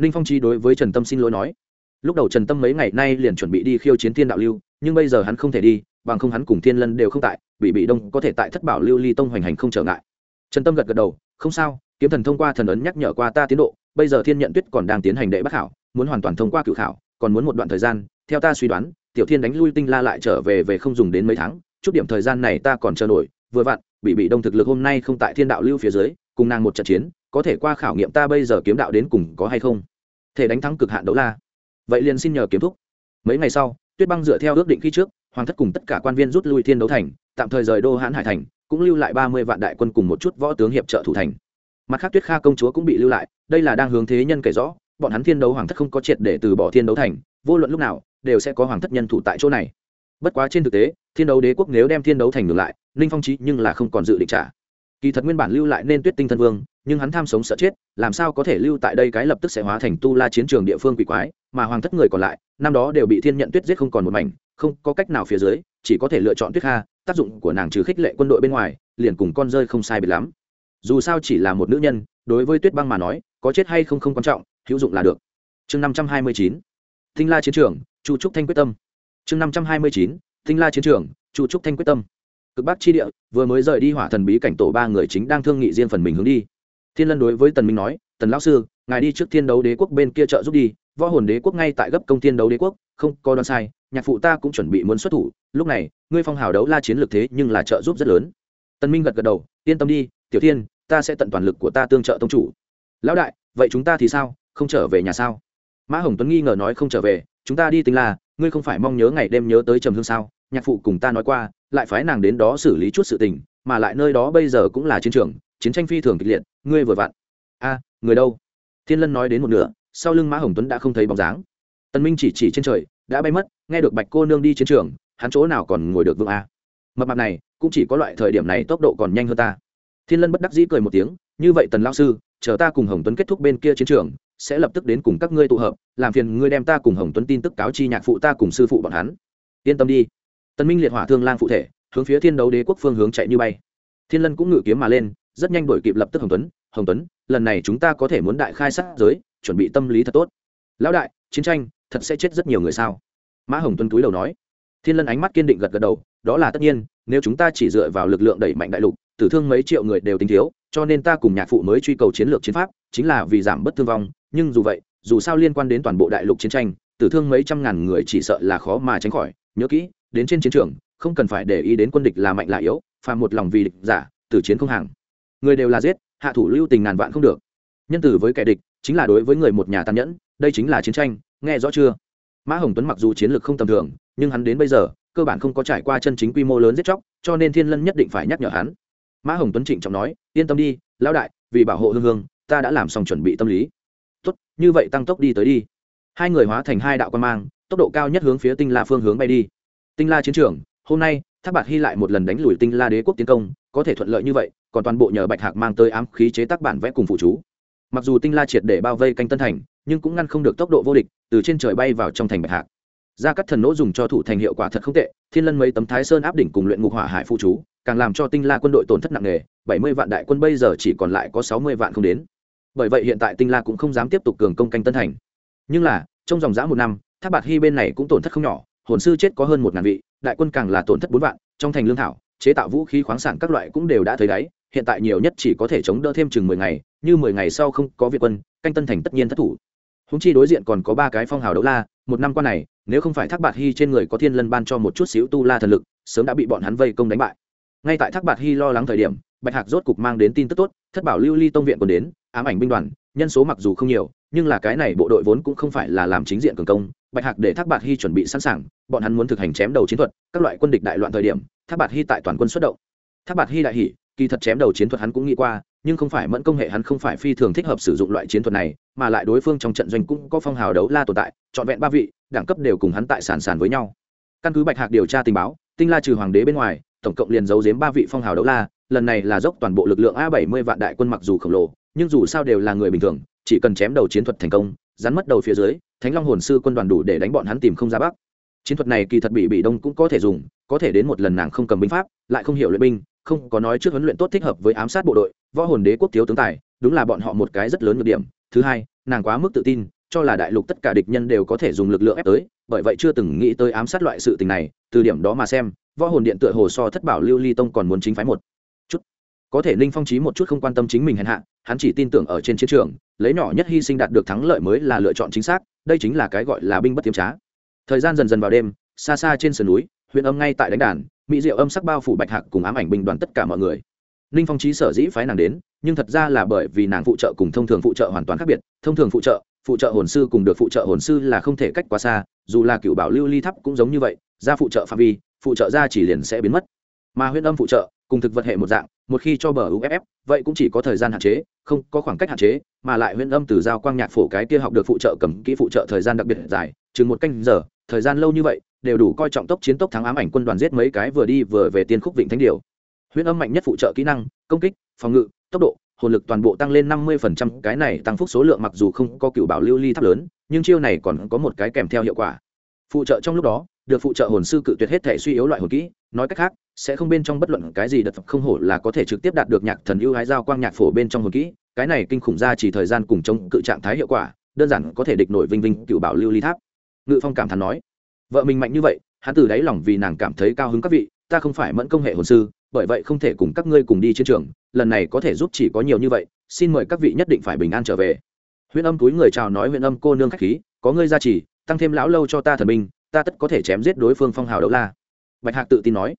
Speaker 1: Ninh phong chi đối với trần tâm xin lỗi nói. Lúc đầu trần tâm mấy ngày nay liền chuẩn bị đi khiêu chiến thiên đạo lưu, nhưng bây giờ hắn không thể đi, bằng không hắn cùng thiên lân đều không tại, bị bị đông có thể tại thất bảo lưu ly tông hoành hành không trở ngại. Trần tâm gật gật đầu, không sao, kiếm thần thông qua thần ấn nhắc nhở qua ta tiến độ, bây giờ thiên nhận tuyết còn đang tiến hành đệ bắt khảo, muốn hoàn toàn thông qua cự khảo, còn muốn một đoạn thời gian, theo ta suy đoán, tiểu thiên đánh lui tinh la lại trở về về không dùng đến mấy tháng chút điểm thời gian này ta còn chờ nổi, vừa vặn, bị bị đông thực lực hôm nay không tại thiên đạo lưu phía dưới, cùng nàng một trận chiến, có thể qua khảo nghiệm ta bây giờ kiếm đạo đến cùng có hay không? Thể đánh thắng cực hạn đấu la. Vậy liền xin nhờ kiếm thúc. Mấy ngày sau, tuyết băng dựa theo ước định khi trước, hoàng thất cùng tất cả quan viên rút lui thiên đấu thành, tạm thời rời đô hãn hải thành, cũng lưu lại ba mươi vạn đại quân cùng một chút võ tướng hiệp trợ thủ thành. Mặt khác tuyết kha công chúa cũng bị lưu lại, đây là đang hướng thế nhân kể rõ, bọn hắn thiên đấu hoàng thất không có triệt để từ bỏ thiên đấu thành, vô luận lúc nào, đều sẽ có hoàng thất nhân thủ tại chỗ này bất quá trên thực tế, thiên đấu đế quốc nếu đem thiên đấu thành ngược lại, ninh phong trí nhưng là không còn dự định trả. Kỳ thật nguyên bản lưu lại nên tuyết tinh thân vương, nhưng hắn tham sống sợ chết, làm sao có thể lưu tại đây cái lập tức sẽ hóa thành tu la chiến trường địa phương quỷ quái, mà hoàng thất người còn lại, năm đó đều bị thiên nhận tuyết giết không còn một mảnh, không có cách nào phía dưới, chỉ có thể lựa chọn tuyết kha, tác dụng của nàng trừ khích lệ quân đội bên ngoài, liền cùng con rơi không sai biệt lắm. Dù sao chỉ là một nữ nhân, đối với tuyết băng mà nói, có chết hay không không quan trọng, hữu dụng là được. Chương năm trăm hai mươi chín. Thinh la chiến trường, chu trúc thanh quyết tâm chương năm trăm hai mươi chín, tinh la chiến trường, chu trúc thanh quyết tâm. Cực bắc chi địa, vừa mới rời đi hỏa thần bí cảnh tổ ba người chính đang thương nghị riêng phần mình hướng đi. Thiên lân đối với tần minh nói, tần lão sư, ngài đi trước thiên đấu đế quốc bên kia trợ giúp đi, võ hồn đế quốc ngay tại gấp công thiên đấu đế quốc, không có đoán sai, nhạc phụ ta cũng chuẩn bị muốn xuất thủ, lúc này, ngươi phong hào đấu la chiến lược thế nhưng là trợ giúp rất lớn. Tần minh gật gật đầu, yên tâm đi, tiểu thiên ta sẽ tận toàn lực của ta tương trợ tông chủ. Lão đại, vậy chúng ta thì sao? Không trở về nhà sao? Mã hồng tuấn nghi ngờ nói không trở về chúng ta đi tính là ngươi không phải mong nhớ ngày đêm nhớ tới trầm hương sao? Nhạc phụ cùng ta nói qua, lại phái nàng đến đó xử lý chút sự tình, mà lại nơi đó bây giờ cũng là chiến trường, chiến tranh phi thường kịch liệt, ngươi vừa vặn. A, người đâu? Thiên lân nói đến một nửa, sau lưng mã hồng tuấn đã không thấy bóng dáng. Tân minh chỉ chỉ trên trời, đã bay mất, nghe được bạch cô nương đi chiến trường, hắn chỗ nào còn ngồi được vương a? Mập mạp này, cũng chỉ có loại thời điểm này tốc độ còn nhanh hơn ta. Thiên lân bất đắc dĩ cười một tiếng, như vậy tần lao sư, chờ ta cùng hồng tuấn kết thúc bên kia chiến trường sẽ lập tức đến cùng các ngươi tụ hợp, làm phiền ngươi đem ta cùng hồng tuấn tin tức cáo chi nhạc phụ ta cùng sư phụ bọn hắn. Yên tâm đi. Tân minh liệt hỏa thương lang phụ thể, hướng phía thiên đấu đế quốc phương hướng chạy như bay. Thiên lân cũng ngự kiếm mà lên, rất nhanh đổi kịp lập tức hồng tuấn hồng tuấn, lần này chúng ta có thể muốn đại khai sát giới, chuẩn bị tâm lý thật tốt. Lão đại, chiến tranh, thật sẽ chết rất nhiều người sao? Mã hồng tuấn túi đầu nói. Thiên lân ánh mắt kiên định gật gật đầu, đó là tất nhiên, nếu chúng ta chỉ dựa vào lực lượng đẩy mạnh đại lục, tử thương mấy triệu người đều tính thiếu, cho nên ta cùng nhạc phụ mới truy cầu chiến lược chiến pháp, chính là vì giảm bất thương vong nhưng dù vậy, dù sao liên quan đến toàn bộ đại lục chiến tranh, tử thương mấy trăm ngàn người chỉ sợ là khó mà tránh khỏi. Nhớ kỹ, đến trên chiến trường, không cần phải để ý đến quân địch là mạnh là yếu phàm một lòng vì địch giả, tử chiến không hàng. Người đều là giết, hạ thủ lưu tình ngàn vạn không được. Nhân tử với kẻ địch, chính là đối với người một nhà tàn nhẫn, đây chính là chiến tranh, nghe rõ chưa? Mã hồng tuấn mặc dù chiến lược không tầm thường, nhưng hắn đến bây giờ, cơ bản không có trải qua chân chính quy mô lớn giết chóc, cho nên thiên lân nhất định phải nhắc nhở hắn. Mã hồng tuấn trịnh trọng nói, yên tâm đi, lão đại, vì bảo hộ hương hương, ta đã làm xong chuẩn bị tâm lý tốt, như vậy tăng tốc đi tới đi. Hai người hóa thành hai đạo quan mang, tốc độ cao nhất hướng phía tinh la phương hướng bay đi. Tinh la chiến trường, hôm nay tháp bạt hy lại một lần đánh lùi tinh la đế quốc tiến công, có thể thuận lợi như vậy, còn toàn bộ nhờ bạch hạc mang tới ám khí chế tác bản vẽ cùng phụ chú. Mặc dù tinh la triệt để bao vây canh tân thành, nhưng cũng ngăn không được tốc độ vô địch, từ trên trời bay vào trong thành bạch hạc. Ra các thần nỗ dùng cho thủ thành hiệu quả thật không tệ, thiên lân mấy tấm thái sơn áp đỉnh cùng luyện ngục hỏa hải phụ chú, càng làm cho tinh la quân đội tổn thất nặng nề, bảy mươi vạn đại quân bây giờ chỉ còn lại có sáu mươi vạn không đến bởi vậy hiện tại tinh la cũng không dám tiếp tục cường công canh tân thành. Nhưng là, trong dòng giã một năm tháp bạt hy bên này cũng tổn thất không nhỏ, hồn sư chết có hơn một ngàn vị, đại quân càng là tổn thất bốn vạn, trong thành lương thảo, chế tạo vũ khí khoáng sản các loại cũng đều đã thấy đáy, hiện tại nhiều nhất chỉ có thể chống đỡ thêm chừng mười ngày, như mười ngày sau không có việt quân, canh tân thành tất nhiên thất thủ. Húng chi đối diện còn có ba cái phong hào đấu la, một năm qua này, nếu không phải thác bạt hy trên người có thiên lân ban cho một chút xíu tu la thần lực, sớm đã bị bọn hắn vây công đánh bại. Ngay tại thác bạt hy lo lắng thời điểm, bạch hạc rốt cục mang đến tin tức tốt, thất bảo lưu ly tông viện còn đến ám ảnh binh đoàn nhân số mặc dù không nhiều nhưng là cái này bộ đội vốn cũng không phải là làm chính diện cường công bạch hạc để thác bạt hy chuẩn bị sẵn sàng bọn hắn muốn thực hành chém đầu chiến thuật các loại quân địch đại loạn thời điểm thác bạt hy tại toàn quân xuất động. Thác bạt hy đại hỉ, kỳ thật chém đầu chiến thuật hắn cũng nghĩ qua nhưng không phải mẫn công hệ hắn không phải phi thường thích hợp sử dụng loại chiến thuật này mà lại đối phương trong trận doanh cũng có phong hào đấu la tồn tại trọn vẹn ba vị đẳng cấp đều cùng hắn tại sàn sàn với nhau. Căn cứ bạch hạc điều tra tình báo tinh la trừ hoàng đế bên ngoài tổng cộng liền giấu giếm ba vị phong hào đấu la lần này là dốc toàn bộ lực lượng a bảy mươi vạn đại quân mặc dù khổng lồ nhưng dù sao đều là người bình thường, chỉ cần chém đầu chiến thuật thành công, rắn mất đầu phía dưới, thánh long hồn sư quân đoàn đủ để đánh bọn hắn tìm không ra bắc. Chiến thuật này kỳ thật bị bị đông cũng có thể dùng, có thể đến một lần nàng không cầm binh pháp, lại không hiểu luyện binh, không có nói trước huấn luyện tốt thích hợp với ám sát bộ đội, võ hồn đế quốc thiếu tướng tài, đúng là bọn họ một cái rất lớn nhược điểm. Thứ hai, nàng quá mức tự tin, cho là đại lục tất cả địch nhân đều có thể dùng lực lượng ép tới, bởi vậy chưa từng nghĩ tới ám sát loại sự tình này, từ điểm đó mà xem, võ hồn điện tựa hồ so thất bảo lưu ly tông còn muốn chính phái một có thể ninh phong trí một chút không quan tâm chính mình hèn hạ, hắn chỉ tin tưởng ở trên chiến trường, lấy nhỏ nhất hy sinh đạt được thắng lợi mới là lựa chọn chính xác, đây chính là cái gọi là binh bất tiêm trá. Thời gian dần dần vào đêm, xa xa trên sườn núi huyện âm ngay tại đánh đàn, mỹ diệu âm sắc bao phủ bạch hạc cùng ám ảnh binh đoàn tất cả mọi người. Ninh phong trí sở dĩ phái nàng đến, nhưng thật ra là bởi vì nàng phụ trợ cùng thông thường phụ trợ hoàn toàn khác biệt, thông thường phụ trợ phụ trợ hồn sư cùng được phụ trợ hồn sư là không thể cách quá xa, dù là cựu bảo lưu ly thắp cũng giống như vậy, ra phụ trợ phạm vi, phụ trợ ra chỉ liền sẽ biến mất. Mà huyễn âm phụ trợ cùng thực vật hệ một dạng một khi cho bờ uff vậy cũng chỉ có thời gian hạn chế, không có khoảng cách hạn chế, mà lại huyễn âm từ giao quang nhạc phổ cái kia học được phụ trợ cầm kỹ phụ trợ thời gian đặc biệt dài, chừng một canh giờ, thời gian lâu như vậy, đều đủ coi trọng tốc chiến tốc thắng ám ảnh quân đoàn giết mấy cái vừa đi vừa về tiên khúc vịnh thánh điều. Huyễn âm mạnh nhất phụ trợ kỹ năng, công kích, phòng ngự, tốc độ, hồn lực toàn bộ tăng lên năm mươi phần trăm, cái này tăng phúc số lượng mặc dù không có cựu bảo lưu ly tháp lớn, nhưng chiêu này còn có một cái kèm theo hiệu quả. Phụ trợ trong lúc đó, được phụ trợ hồn sư cự tuyệt hết thể suy yếu loại hồn kỹ nói cách khác, sẽ không bên trong bất luận cái gì đợt không hổ là có thể trực tiếp đạt được nhạc thần ưu hái giao quang nhạc phổ bên trong hồn kỹ, cái này kinh khủng ra chỉ thời gian cùng chống cự trạng thái hiệu quả, đơn giản có thể địch nổi vinh vinh cựu bảo lưu ly tháp. Ngự phong cảm thán nói, vợ mình mạnh như vậy, hắn từ đáy lòng vì nàng cảm thấy cao hứng các vị, ta không phải mẫn công hệ hồn sư, bởi vậy không thể cùng các ngươi cùng đi chiến trường, lần này có thể giúp chỉ có nhiều như vậy, xin mời các vị nhất định phải bình an trở về. Huyện âm túi người chào nói huyện âm cô nương khách khí, có ngươi gia trì, tăng thêm lão lâu cho ta thần minh ta tất có thể chém giết đối phương phong hào đấu la bạch hạc tự tin nói.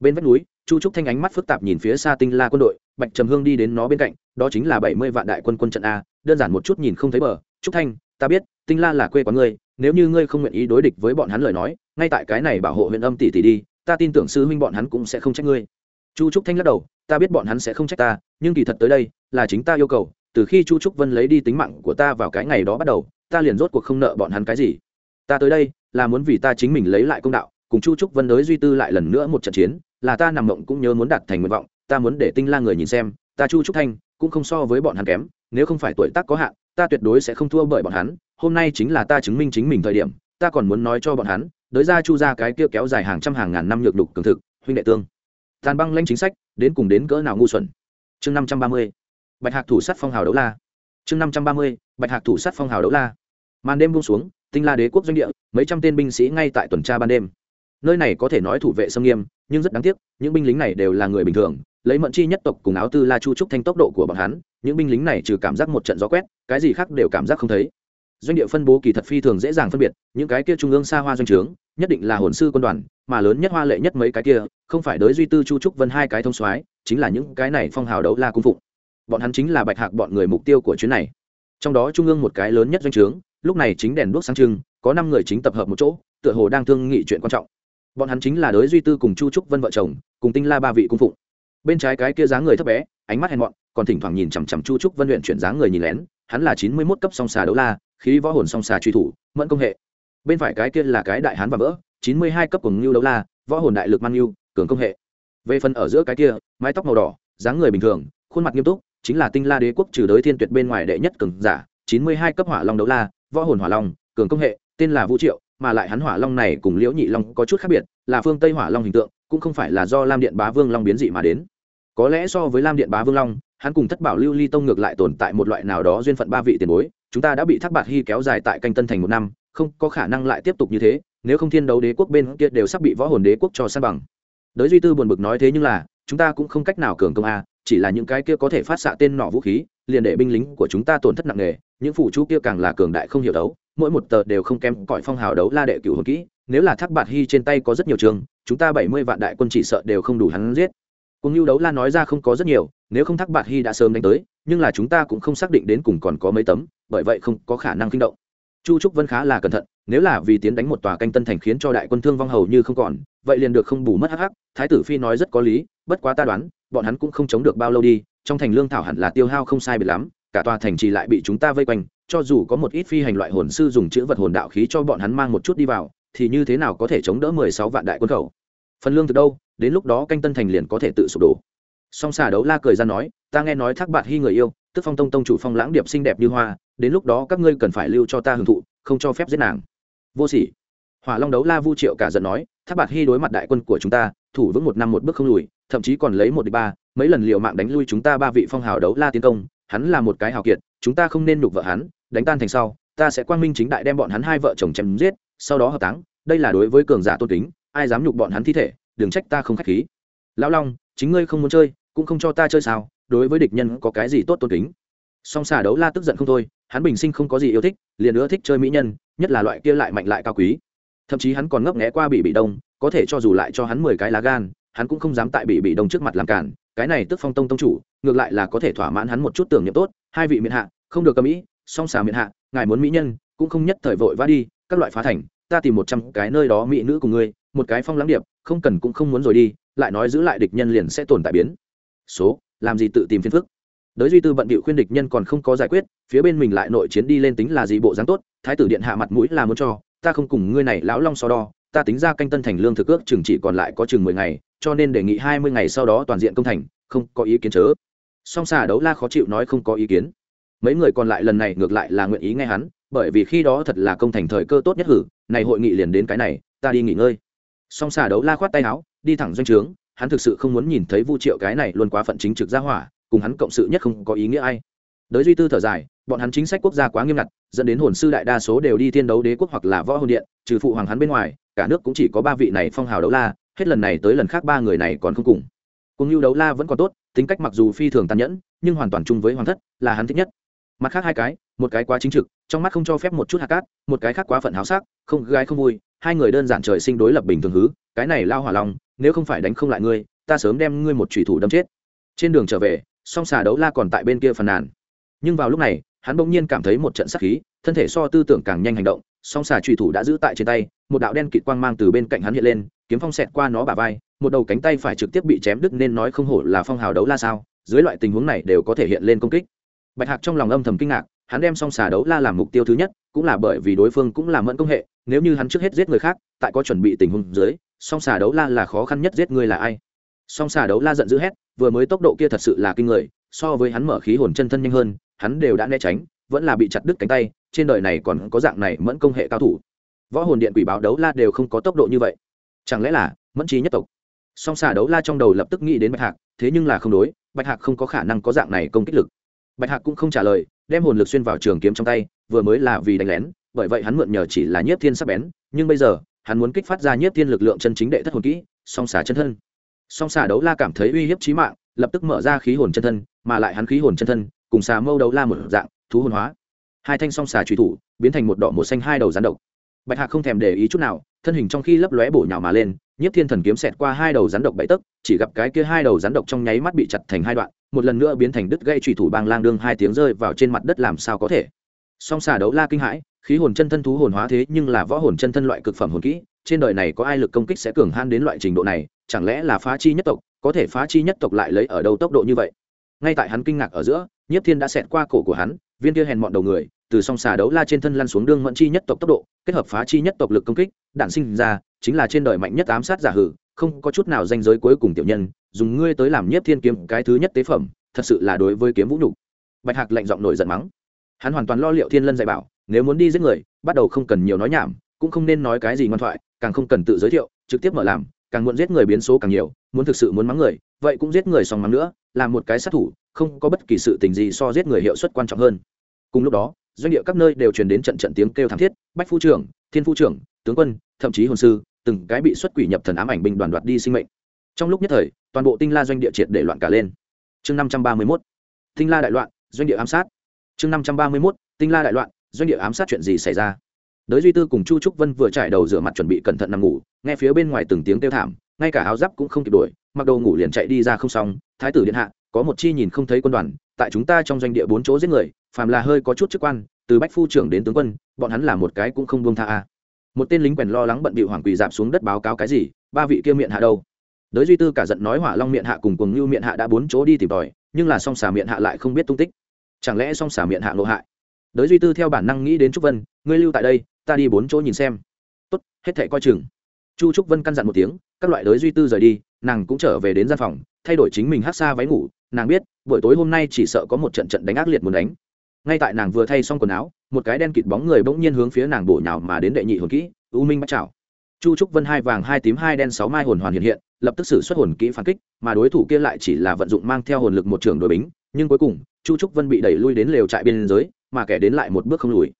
Speaker 1: Bên vách núi, chu trúc thanh ánh mắt phức tạp nhìn phía xa tinh la quân đội, bạch trầm hương đi đến nó bên cạnh, đó chính là bảy mươi vạn đại quân quân trận a, đơn giản một chút nhìn không thấy bờ. Trúc thanh, ta biết, tinh la là quê quán ngươi, nếu như ngươi không nguyện ý đối địch với bọn hắn lời nói, ngay tại cái này bảo hộ huyện âm tỷ tỷ đi, ta tin tưởng sư huynh bọn hắn cũng sẽ không trách ngươi. Chu trúc thanh lắc đầu, ta biết bọn hắn sẽ không trách ta, nhưng kỳ thật tới đây, là chính ta yêu cầu, từ khi chu trúc vân lấy đi tính mạng của ta vào cái ngày đó bắt đầu, ta liền rốt cuộc không nợ bọn hắn cái gì. Ta tới đây, là muốn vì ta chính mình lấy lại công đạo cùng chu trúc vân đới duy tư lại lần nữa một trận chiến, là ta nằm mộng cũng nhớ muốn đạt thành nguyện vọng, ta muốn để tinh la người nhìn xem, ta chu trúc thanh cũng không so với bọn hắn kém, nếu không phải tuổi tác có hạn, ta tuyệt đối sẽ không thua bởi bọn hắn, hôm nay chính là ta chứng minh chính mình thời điểm, ta còn muốn nói cho bọn hắn, đới ra chu ra cái kia kéo dài hàng trăm hàng ngàn năm nhược đục cường thực, huynh đệ tương. Tàn băng lanh chính sách, đến cùng đến cỡ nào ngu xuẩn. Chương năm trăm ba mươi, bạch hạc thủ sắt phong hào đấu la. Chương năm trăm ba mươi, bạch hạc thủ sắt phong hào đấu la. Màn đêm buông xuống, tinh la đế quốc doanh địa, mấy trăm tên binh sĩ ngay tại tuần tra ban đêm nơi này có thể nói thủ vệ sâm nghiêm, nhưng rất đáng tiếc, những binh lính này đều là người bình thường, lấy mận chi nhất tộc cùng áo tư la chu trúc thanh tốc độ của bọn hắn, những binh lính này trừ cảm giác một trận gió quét, cái gì khác đều cảm giác không thấy. Doanh địa phân bố kỳ thật phi thường dễ dàng phân biệt, những cái kia trung ương xa hoa doanh trướng, nhất định là hồn sư quân đoàn, mà lớn nhất hoa lệ nhất mấy cái kia, không phải đối duy tư chu trúc vân hai cái thông soái, chính là những cái này phong hào đấu la cung phụng. Bọn hắn chính là bạch hạc bọn người mục tiêu của chuyến này. Trong đó trung ương một cái lớn nhất doanh trướng, lúc này chính đèn đuốc sáng trưng, có năm người chính tập hợp một chỗ, tựa hồ đang thương nghị chuyện quan trọng bọn hắn chính là đới duy tư cùng chu trúc vân vợ chồng, cùng tinh la ba vị cung phụng. Bên trái cái kia dáng người thấp bé, ánh mắt hèn mọn, còn thỉnh thoảng nhìn chằm chằm chu trúc vân luyện chuyển dáng người nhìn lén, hắn là chín mươi mốt cấp song xà đấu la, khí võ hồn song xà truy thủ, mẫn công hệ. Bên phải cái kia là cái đại hán và vỡ, chín mươi hai cấp cùng ngưu đấu la, võ hồn đại lực mang ngưu cường công hệ. Về phần ở giữa cái kia, mái tóc màu đỏ, dáng người bình thường, khuôn mặt nghiêm túc, chính là tinh la đế quốc trừ đới thiên tuyệt bên ngoài đệ nhất cường giả, chín mươi hai cấp hỏa long đấu la, võ hồn hỏa long, cường công hệ, tên là vũ triệu mà lại hắn hỏa long này cùng liễu nhị long có chút khác biệt, là phương tây hỏa long hình tượng, cũng không phải là do lam điện bá vương long biến dị mà đến. Có lẽ so với lam điện bá vương long, hắn cùng thất bảo lưu ly tông ngược lại tồn tại một loại nào đó duyên phận ba vị tiền bối, chúng ta đã bị thác bạt hy kéo dài tại canh tân thành một năm, không có khả năng lại tiếp tục như thế, nếu không thiên đấu đế quốc bên kia đều sắp bị võ hồn đế quốc cho san bằng. Đới duy tư buồn bực nói thế nhưng là, chúng ta cũng không cách nào cường công a, chỉ là những cái kia có thể phát xạ tên nọ vũ khí, liền để binh lính của chúng ta tổn thất nặng nề, những phụ chú kia càng là cường đại không hiểu đấu mỗi một tờ đều không kém cõi phong hào đấu la đệ cửu hồn kỹ, nếu là thác bạt hy trên tay có rất nhiều trường, chúng ta bảy mươi vạn đại quân chỉ sợ đều không đủ hắn giết. Cùng lưu đấu la nói ra không có rất nhiều, nếu không thác bạt hy đã sớm đánh tới, nhưng là chúng ta cũng không xác định đến cùng còn có mấy tấm, bởi vậy không có khả năng kinh động. Chu trúc vân khá là cẩn thận, nếu là vì tiến đánh một tòa canh tân thành khiến cho đại quân thương vong hầu như không còn, vậy liền được không bù mất hắc hắc, thái tử phi nói rất có lý, bất quá ta đoán, bọn hắn cũng không chống được bao lâu đi, trong thành lương thảo hẳn là tiêu hao không sai biệt lắm, cả tòa thành trì lại bị chúng ta vây quanh cho dù có một ít phi hành loại hồn sư dùng chữ vật hồn đạo khí cho bọn hắn mang một chút đi vào, thì như thế nào có thể chống đỡ mười sáu vạn đại quân khẩu? Phần lương từ đâu? Đến lúc đó canh tân thành liền có thể tự sụp đổ. Song xà đấu la cười ra nói, ta nghe nói thác bạn hy người yêu, tức phong tông tông chủ phong lãng điệp xinh đẹp như hoa, đến lúc đó các ngươi cần phải lưu cho ta hưởng thụ, không cho phép giết nàng. Vô sỉ. Hỏa long đấu la vu triệu cả giận nói, thác bạn hy đối mặt đại quân của chúng ta, thủ vững một năm một bước không lùi, thậm chí còn lấy một đi ba, mấy lần liệu mạng đánh lui chúng ta ba vị phong hào đấu la tiến công, hắn là một cái hào kiệt, chúng ta không nên nhục vợ hắn đánh tan thành sau, ta sẽ quang minh chính đại đem bọn hắn hai vợ chồng chém giết, sau đó hợp táng, đây là đối với cường giả tôn kính, ai dám nhục bọn hắn thi thể, đừng trách ta không khách khí. Lão long, chính ngươi không muốn chơi, cũng không cho ta chơi sao, đối với địch nhân có cái gì tốt tôn kính? Song xà đấu la tức giận không thôi, hắn bình sinh không có gì yêu thích, liền nữa thích chơi mỹ nhân, nhất là loại kia lại mạnh lại cao quý. Thậm chí hắn còn ngấp nghẽ qua bị bị đông, có thể cho dù lại cho hắn mười cái lá gan, hắn cũng không dám tại bị bị đông trước mặt làm cản. Cái này tức phong tông tông chủ, ngược lại là có thể thỏa mãn hắn một chút tưởng niệm tốt. Hai vị miền hạ, không được cầm mỹ song xà miệng hạ, ngài muốn mỹ nhân, cũng không nhất thời vội vã đi, các loại phá thành, ta tìm một trăm cái nơi đó mỹ nữ cùng ngươi, một cái phong lãng điệp, không cần cũng không muốn rồi đi, lại nói giữ lại địch nhân liền sẽ tồn tại biến. Số, làm gì tự tìm phiền phức? Đới duy tư bận bịu khuyên địch nhân còn không có giải quyết, phía bên mình lại nội chiến đi lên tính là gì bộ dáng tốt, thái tử điện hạ mặt mũi là muốn cho, ta không cùng ngươi này lão long so đo, ta tính ra canh tân thành lương thực ước chừng chỉ còn lại có chừng mười ngày, cho nên đề nghị hai mươi ngày sau đó toàn diện công thành, không có ý kiến chớ. Song xà đấu la khó chịu nói không có ý kiến mấy người còn lại lần này ngược lại là nguyện ý nghe hắn, bởi vì khi đó thật là công thành thời cơ tốt nhất hử, này hội nghị liền đến cái này, ta đi nghỉ ngơi. Song xà đấu la khoát tay áo, đi thẳng doanh trướng, hắn thực sự không muốn nhìn thấy vu triệu cái này luôn quá phận chính trực ra hỏa, cùng hắn cộng sự nhất không có ý nghĩa ai. Đới duy tư thở dài, bọn hắn chính sách quốc gia quá nghiêm ngặt, dẫn đến hồn sư đại đa số đều đi thiên đấu đế quốc hoặc là võ hồn điện, trừ phụ hoàng hắn bên ngoài, cả nước cũng chỉ có ba vị này phong hào đấu la, hết lần này tới lần khác ba người này còn không cùng. Cùng lưu đấu la vẫn còn tốt, tính cách mặc dù phi thường tàn nhẫn, nhưng hoàn toàn chung với hoàng thất, là hắn thích nhất mặt khác hai cái, một cái quá chính trực, trong mắt không cho phép một chút hạt cát, một cái khác quá phận háo sắc, không gái không vui, hai người đơn giản trời sinh đối lập bình thường hứ, cái này lao hỏa lòng, nếu không phải đánh không lại ngươi, ta sớm đem ngươi một thủy thủ đâm chết. Trên đường trở về, song xà đấu la còn tại bên kia phàn nàn. Nhưng vào lúc này, hắn bỗng nhiên cảm thấy một trận sắc khí, thân thể so tư tưởng càng nhanh hành động, song xà trùy thủ đã giữ tại trên tay, một đạo đen kịt quang mang từ bên cạnh hắn hiện lên, kiếm phong xẹt qua nó bả vai, một đầu cánh tay phải trực tiếp bị chém đứt nên nói không hổ là phong hào đấu la sao, dưới loại tình huống này đều có thể hiện lên công kích bạch hạc trong lòng âm thầm kinh ngạc, hắn đem song xà đấu la làm mục tiêu thứ nhất, cũng là bởi vì đối phương cũng là mẫn công hệ, nếu như hắn trước hết giết người khác, tại có chuẩn bị tình huống dưới, song xà đấu la là khó khăn nhất giết người là ai? Song xà đấu la giận dữ hét, vừa mới tốc độ kia thật sự là kinh người, so với hắn mở khí hồn chân thân nhanh hơn, hắn đều đã né tránh, vẫn là bị chặt đứt cánh tay, trên đời này còn có dạng này mẫn công hệ cao thủ. Võ hồn điện quỷ báo đấu la đều không có tốc độ như vậy. Chẳng lẽ là mẫn trí nhất tộc? Song xà đấu la trong đầu lập tức nghĩ đến bạch hạc, thế nhưng là không đối, bạch hạc không có khả năng có dạng này công kích lực bạch hạc cũng không trả lời, đem hồn lực xuyên vào trường kiếm trong tay, vừa mới là vì đánh lén, bởi vậy hắn mượn nhờ chỉ là nhiếp thiên sắc bén, nhưng bây giờ, hắn muốn kích phát ra nhiếp thiên lực lượng chân chính đệ thất hồn kỹ, song xà chân thân. Song xà đấu la cảm thấy uy hiếp chí mạng, lập tức mở ra khí hồn chân thân, mà lại hắn khí hồn chân thân, cùng xà mâu đấu la một dạng, thú hồn hóa. Hai thanh song xà truy thủ, biến thành một đỏ một xanh hai đầu rắn độc. Bạch hạc không thèm để ý chút nào, thân hình trong khi lấp lóe bổ nhào mà lên nhất thiên thần kiếm xẹt qua hai đầu rắn độc bậy tấc, chỉ gặp cái kia hai đầu rắn độc trong nháy mắt bị chặt thành hai đoạn một lần nữa biến thành đứt gây trùy thủ bang lang đương hai tiếng rơi vào trên mặt đất làm sao có thể. Song xà đấu la kinh hãi, khí hồn chân thân thú hồn hóa thế nhưng là võ hồn chân thân loại cực phẩm hồn kỹ, trên đời này có ai lực công kích sẽ cường han đến loại trình độ này, chẳng lẽ là phá chi nhất tộc, có thể phá chi nhất tộc lại lấy ở đâu tốc độ như vậy? Ngay tại hắn kinh ngạc ở giữa nhất thiên đã xẹt qua cổ của hắn, viên kia hèn mọn đầu người, từ song xà đấu la trên thân lăn xuống đương mẫn chi nhất tộc tốc độ, kết hợp phá chi nhất tộc lực công kích, đản sinh ra, chính là trên đời mạnh nhất ám sát giả hử không có chút nào danh giới cuối cùng tiểu nhân, dùng ngươi tới làm nhất thiên kiếm cái thứ nhất tế phẩm, thật sự là đối với kiếm vũ nhục. Bạch hạc lạnh giọng nổi giận mắng. Hắn hoàn toàn lo liệu thiên lân dạy bảo, nếu muốn đi giết người, bắt đầu không cần nhiều nói nhảm, cũng không nên nói cái gì ngoan thoại, càng không cần tự giới thiệu, trực tiếp mở làm, càng muốn giết người biến số càng nhiều, muốn thực sự muốn mắng người, vậy cũng giết người xong mắng nữa làm một cái sát thủ, không có bất kỳ sự tình gì so giết người hiệu suất quan trọng hơn. Cùng lúc đó, doanh địa các nơi đều truyền đến trận trận tiếng kêu thảm thiết, bách phu trưởng, thiên phu trưởng, tướng quân, thậm chí hồn sư từng cái bị xuất quỷ nhập thần ám ảnh binh đoàn đoạt đi sinh mệnh. Trong lúc nhất thời, toàn bộ tinh la doanh địa triệt để loạn cả lên. Chương năm trăm ba mươi mốt, tinh la đại loạn, doanh địa ám sát. Chương năm trăm ba mươi mốt, tinh la đại loạn, doanh địa ám sát chuyện gì xảy ra? Đới duy tư cùng chu trúc vân vừa trải đầu rửa mặt chuẩn bị cẩn thận nằm ngủ, nghe phía bên ngoài từng tiếng kêu thảm, ngay cả áo giáp cũng không kịp đuổi mặc đồ ngủ liền chạy đi ra không xong. Thái tử điện hạ, có một chi nhìn không thấy quân đoàn, tại chúng ta trong doanh địa bốn chỗ giết người, phàm là hơi có chút chức quan, từ bách phu trưởng đến tướng quân, bọn hắn là một cái cũng không buông tha a một tên lính quèn lo lắng bận bị hoàng quỳ dạp xuống đất báo cáo cái gì, ba vị kia miệng hạ đâu? Đới duy tư cả giận nói hỏa long miệng hạ cùng cùng như miệng hạ đã bốn chỗ đi tìm tòi, nhưng là song xà miệng hạ lại không biết tung tích. Chẳng lẽ song xà miệng hạ ngộ hại? Đới duy tư theo bản năng nghĩ đến trúc vân, ngươi lưu tại đây, ta đi bốn chỗ nhìn xem. Tốt, hết thệ coi chừng. Chu trúc vân căn dặn một tiếng, các loại đới duy tư rời đi, nàng cũng trở về đến gian phòng, thay đổi chính mình hát xa váy ngủ, nàng biết, buổi tối hôm nay chỉ sợ có một trận trận đánh ác liệt muốn đánh. Ngay tại nàng vừa thay xong quần áo một cái đen kịt bóng người bỗng nhiên hướng phía nàng bổ nhào mà đến đệ nhị hồn kỹ, u minh bắt chảo chu trúc vân hai vàng, hai tím, hai đen, sáu mai hồn hoàn hiện hiện, lập tức xử xuất hồn kỹ phản kích, mà đối thủ kia lại chỉ là vận dụng mang theo hồn lực một trường đội bính, nhưng cuối cùng, chu trúc vân bị đẩy lui đến lều trại biên giới mà kẻ đến lại một bước không lùi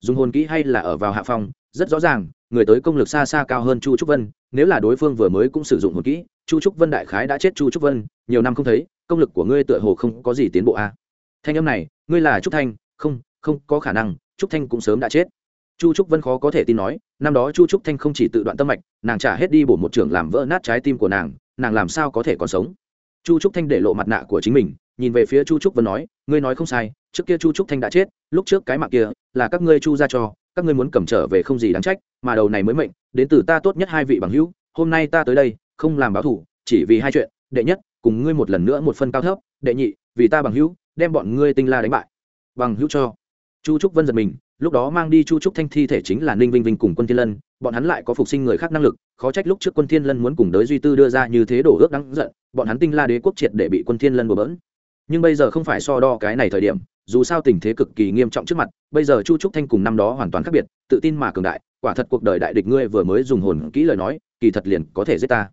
Speaker 1: dùng hồn kỹ hay là ở vào hạ phong, rất rõ ràng, người tới công lực xa xa cao hơn chu trúc vân, nếu là đối phương vừa mới cũng sử dụng hồn kỹ, chu trúc vân đại khái đã chết chu trúc vân, nhiều năm không thấy, công lực của ngươi tựa hồ không có gì tiến bộ a à. thanh âm này, ngươi là trúc thanh, không không có khả năng, trúc thanh cũng sớm đã chết. Chu trúc vân khó có thể tin nói, năm đó chu trúc thanh không chỉ tự đoạn tâm mạch, nàng trả hết đi bổ một trưởng làm vỡ nát trái tim của nàng nàng làm sao có thể còn sống? Chu trúc thanh để lộ mặt nạ của chính mình, nhìn về phía chu trúc vân nói, ngươi nói không sai, trước kia chu trúc thanh đã chết, lúc trước cái mạng kia là các ngươi chu ra cho, các ngươi muốn cầm trở về không gì đáng trách, mà đầu này mới mệnh, đến từ ta tốt nhất hai vị bằng hữu, hôm nay ta tới đây, không làm báo thủ, chỉ vì hai chuyện, đệ nhất, cùng ngươi một lần nữa một phân cao thấp, đệ nhị, vì ta bằng hữu, đem bọn ngươi tinh la đánh bại. Bằng hữu cho chu trúc vân giật mình, lúc đó mang đi chu trúc thanh thi thể chính là ninh vinh vinh cùng quân thiên lân, bọn hắn lại có phục sinh người khác năng lực, khó trách lúc trước quân thiên lân muốn cùng đới duy tư đưa ra như thế đổ ước đáng giận, bọn hắn tinh la đế quốc triệt để bị quân thiên lân bừa bỡn. Nhưng bây giờ không phải so đo cái này thời điểm, dù sao tình thế cực kỳ nghiêm trọng trước mặt, bây giờ chu trúc thanh cùng năm đó hoàn toàn khác biệt, tự tin mà cường đại, quả thật cuộc đời đại địch ngươi vừa mới dùng hồn kỹ lời nói, kỳ thật liền có thể giết ta.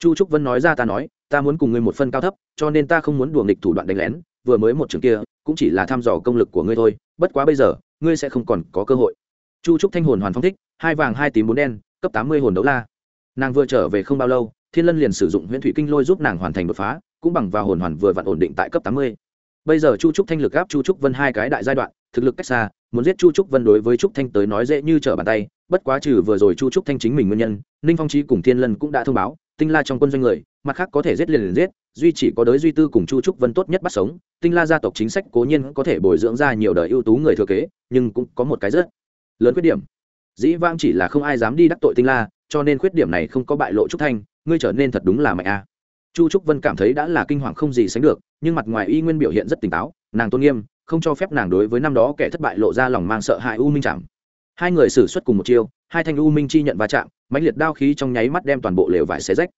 Speaker 1: Chu trúc vân nói ra ta nói, ta muốn cùng ngươi một phân cao thấp, cho nên ta không muốn đùa nghịch thủ đoạn đánh lén, vừa mới một trường kia cũng chỉ là thăm dò công lực của ngươi thôi, bất quá bây giờ, ngươi sẽ không còn có cơ hội. Chu trúc thanh hồn hoàn phong thích, hai vàng hai tím bốn đen, cấp tám mươi hồn đấu la. Nàng vừa trở về không bao lâu, thiên lân liền sử dụng huyễn thủy kinh lôi giúp nàng hoàn thành đột phá, cũng bằng vào hồn hoàn vừa vặn ổn định tại cấp tám mươi. Bây giờ chu trúc thanh lực gáp chu trúc vân hai cái đại giai đoạn, thực lực cách xa, muốn giết chu trúc vân đối với trúc thanh tới nói dễ như trở bàn tay, bất quá trừ vừa rồi chu trúc thanh chính mình nguyên nhân, ninh phong trí cùng thiên lân cũng đã thông báo tinh la trong quân doanh người, mặt khác có thể giết liền liền giết, duy chỉ có đới duy tư cùng chu trúc vân tốt nhất bắt sống. Tinh la gia tộc chính sách cố nhiên có thể bồi dưỡng ra nhiều đời ưu tú người thừa kế, nhưng cũng có một cái rất lớn khuyết điểm. Dĩ vang chỉ là không ai dám đi đắc tội tinh la, cho nên khuyết điểm này không có bại lộ trúc thanh, ngươi trở nên thật đúng là mạnh a. Chu trúc vân cảm thấy đã là kinh hoàng không gì sánh được, nhưng mặt ngoài y nguyên biểu hiện rất tỉnh táo, nàng tôn nghiêm, không cho phép nàng đối với năm đó kẻ thất bại lộ ra lòng mang sợ hãi u minh chẳng hai người xử suất cùng một chiêu hai thanh u minh chi nhận va chạm mãnh liệt đao khí trong nháy mắt đem toàn bộ lều vải xé rách.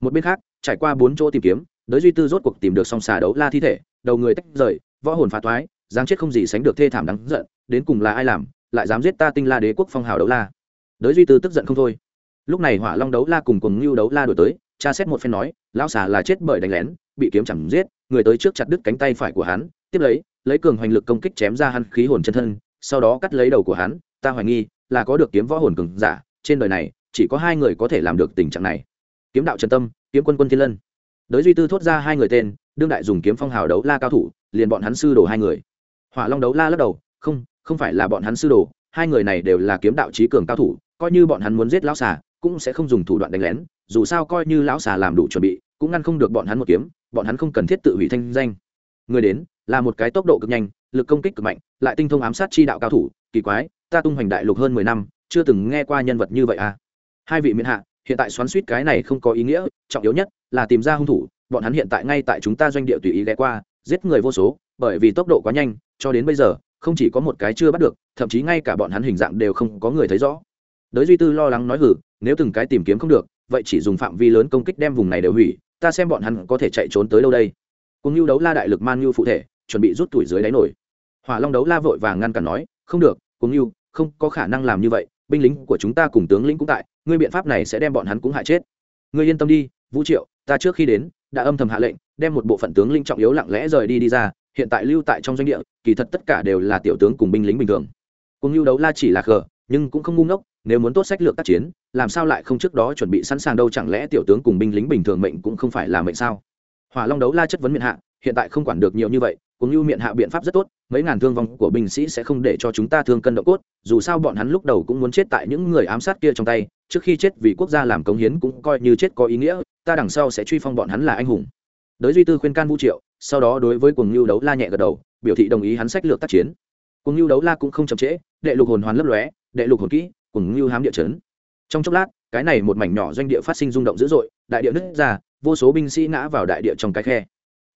Speaker 1: Một bên khác trải qua bốn chỗ tìm kiếm đới duy tư rốt cuộc tìm được song xà đấu la thi thể đầu người tách rời võ hồn phá toái, giáng chết không gì sánh được thê thảm đáng giận đến cùng là ai làm lại dám giết ta tinh la đế quốc phong hào đấu la. Đới duy tư tức giận không thôi. Lúc này hỏa long đấu la cùng cùng ngưu đấu la đổi tới cha xét một phen nói lão xà là chết bởi đánh lén bị kiếm chẳng giết người tới trước chặt đứt cánh tay phải của hắn tiếp lấy lấy cường hoành lực công kích chém ra hắn khí hồn chân thân sau đó cắt lấy đầu của hắn ta hoài nghi là có được kiếm võ hồn cường giả, trên đời này, chỉ có hai người có thể làm được tình trạng này. Kiếm đạo trần tâm, kiếm quân quân thiên lân. Đới duy tư thốt ra hai người tên, đương đại dùng kiếm phong hào đấu la cao thủ, liền bọn hắn sư đồ hai người. Hỏa long đấu la lắc đầu, không không phải là bọn hắn sư đồ, hai người này đều là kiếm đạo trí cường cao thủ, coi như bọn hắn muốn giết lão xà, cũng sẽ không dùng thủ đoạn đánh lén, dù sao coi như lão xà làm đủ chuẩn bị, cũng ngăn không được bọn hắn một kiếm, bọn hắn không cần thiết tự hủy thanh danh. Người đến, là một cái tốc độ cực nhanh, lực công kích cực mạnh, lại tinh thông ám sát chi đạo cao thủ, kỳ quái ta tung hoành đại lục hơn mười năm, chưa từng nghe qua nhân vật như vậy à. Hai vị miễn hạ, hiện tại xoắn suýt cái này không có ý nghĩa, trọng yếu nhất là tìm ra hung thủ, bọn hắn hiện tại ngay tại chúng ta doanh địa tùy ý ghé qua, giết người vô số, bởi vì tốc độ quá nhanh, cho đến bây giờ, không chỉ có một cái chưa bắt được, thậm chí ngay cả bọn hắn hình dạng đều không có người thấy rõ. Đới duy tư lo lắng nói hử nếu từng cái tìm kiếm không được, vậy chỉ dùng phạm vi lớn công kích đem vùng này đều hủy, ta xem bọn hắn có thể chạy trốn tới đâu đây. Cùng nhu đấu la đại lực man nhu phụ thể, chuẩn bị rút tuổi dưới đáy nổi. Hỏa long đấu la vội vàng ngăn cản nói, không được, cùng nhu không có khả năng làm như vậy, binh lính của chúng ta cùng tướng lĩnh cũng tại, ngươi biện pháp này sẽ đem bọn hắn cũng hại chết. Ngươi yên tâm đi, vũ triệu, ta trước khi đến, đã âm thầm hạ lệnh, đem một bộ phận tướng lĩnh trọng yếu lặng lẽ rời đi đi ra, hiện tại lưu tại trong doanh địa, kỳ thật tất cả đều là tiểu tướng cùng binh lính bình thường. Cùng lưu đấu la chỉ là khờ, nhưng cũng không ngu ngốc, nếu muốn tốt sách lược tác chiến, làm sao lại không trước đó chuẩn bị sẵn sàng đâu, chẳng lẽ tiểu tướng cùng binh lính bình thường mệnh cũng không phải là mệnh sao? Hỏa long đấu la chất vấn miệng hạ, hiện tại không quản được nhiều như vậy cũng như miệng hạ biện pháp rất tốt, mấy ngàn thương vong của binh sĩ sẽ không để cho chúng ta thương cân độ cốt, dù sao bọn hắn lúc đầu cũng muốn chết tại những người ám sát kia trong tay, trước khi chết vì quốc gia làm cống hiến cũng coi như chết có ý nghĩa, ta đằng sau sẽ truy phong bọn hắn là anh hùng. Đới duy tư khuyên can vũ triệu, sau đó đối với cuồng lưu đấu la nhẹ gật đầu, biểu thị đồng ý hắn sách lược tác chiến. Cuồng lưu đấu la cũng không chậm trễ, đệ lục hồn hoàn lấp lóe, đệ lục hồn kỹ, cuồng lưu hám địa chấn. Trong chốc lát, cái này một mảnh nhỏ doanh địa phát sinh rung động dữ dội, đại địa nứt ra, vô số binh sĩ ngã vào đại địa trong cái khe.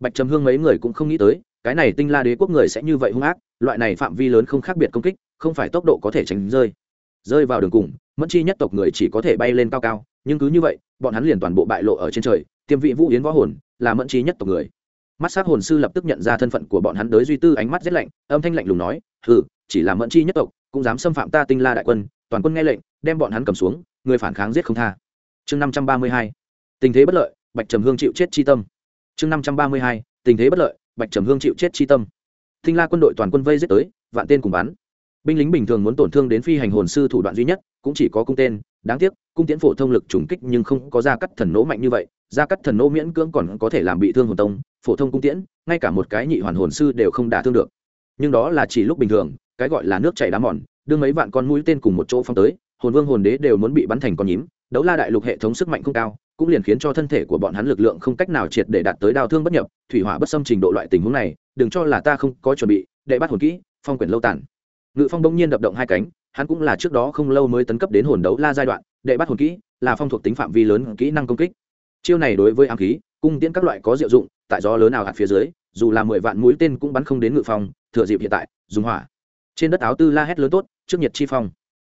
Speaker 1: Bạch trầm hương mấy người cũng không nghĩ tới cái này tinh la đế quốc người sẽ như vậy hung ác, loại này phạm vi lớn không khác biệt công kích, không phải tốc độ có thể tránh rơi. Rơi vào đường cùng, mẫn chi nhất tộc người chỉ có thể bay lên cao cao, nhưng cứ như vậy, bọn hắn liền toàn bộ bại lộ ở trên trời, tiêm vị vũ yến võ hồn là mẫn chi nhất tộc người. Mắt s á c hồn sư lập tức nhận ra thân phận của bọn hắn đới duy tư ánh mắt rét lạnh, âm thanh lạnh lùng nói, hừ, chỉ là mẫn chi nhất tộc, cũng dám xâm phạm ta tinh la đại quân, toàn quân nghe lệnh, đem bọn hắn cầm xuống, người phản kháng giết không tha. Chương năm trăm ba mươi hai. Tình thế bất lợi, bạch trầm hương chịu chết chi tâm. Chương năm trăm ba mươi hai. Tình thế bất lợi bạch trầm hương chịu chết chi tâm. Thinh la quân đội toàn quân vây giết tới, vạn tên cùng bắn. Binh lính bình thường muốn tổn thương đến phi hành hồn sư thủ đoạn duy nhất, cũng chỉ có cung tên. Đáng tiếc, cung tiễn phổ thông lực trùng kích nhưng không có gia cắt thần nỗ mạnh như vậy. Gia cắt thần nỗ miễn cưỡng còn có thể làm bị thương hồn tông, phổ thông cung tiễn, ngay cả một cái nhị hoàn hồn sư đều không đả thương được. Nhưng đó là chỉ lúc bình thường, cái gọi là nước chảy đá mòn, đưa mấy vạn con mũi tên cùng một chỗ phong tới, hồn vương hồn đế đều muốn bị bắn thành con nhím. Đấu la đại lục hệ thống sức mạnh không cao cũng liền khiến cho thân thể của bọn hắn lực lượng không cách nào triệt để đạt tới đao thương bất nhập, thủy hỏa bất xâm trình độ loại tình huống này, đừng cho là ta không có chuẩn bị để bắt hồn kỹ, phong quyển lâu tản. Ngự phong bỗng nhiên đập động hai cánh, hắn cũng là trước đó không lâu mới tấn cấp đến hồn đấu la giai đoạn, đệ bắt hồn kỹ là phong thuộc tính phạm vi lớn kỹ năng công kích. Chiêu này đối với ám khí, cung tiễn các loại có diệu dụng, tại gió lớn nào hạt phía dưới, dù là mười vạn mũi tên cũng bắn không đến ngự phong, thừa dịp hiện tại, dùng hỏa. Trên đất áo tư la hét lớn tốt, trước nhiệt chi phong.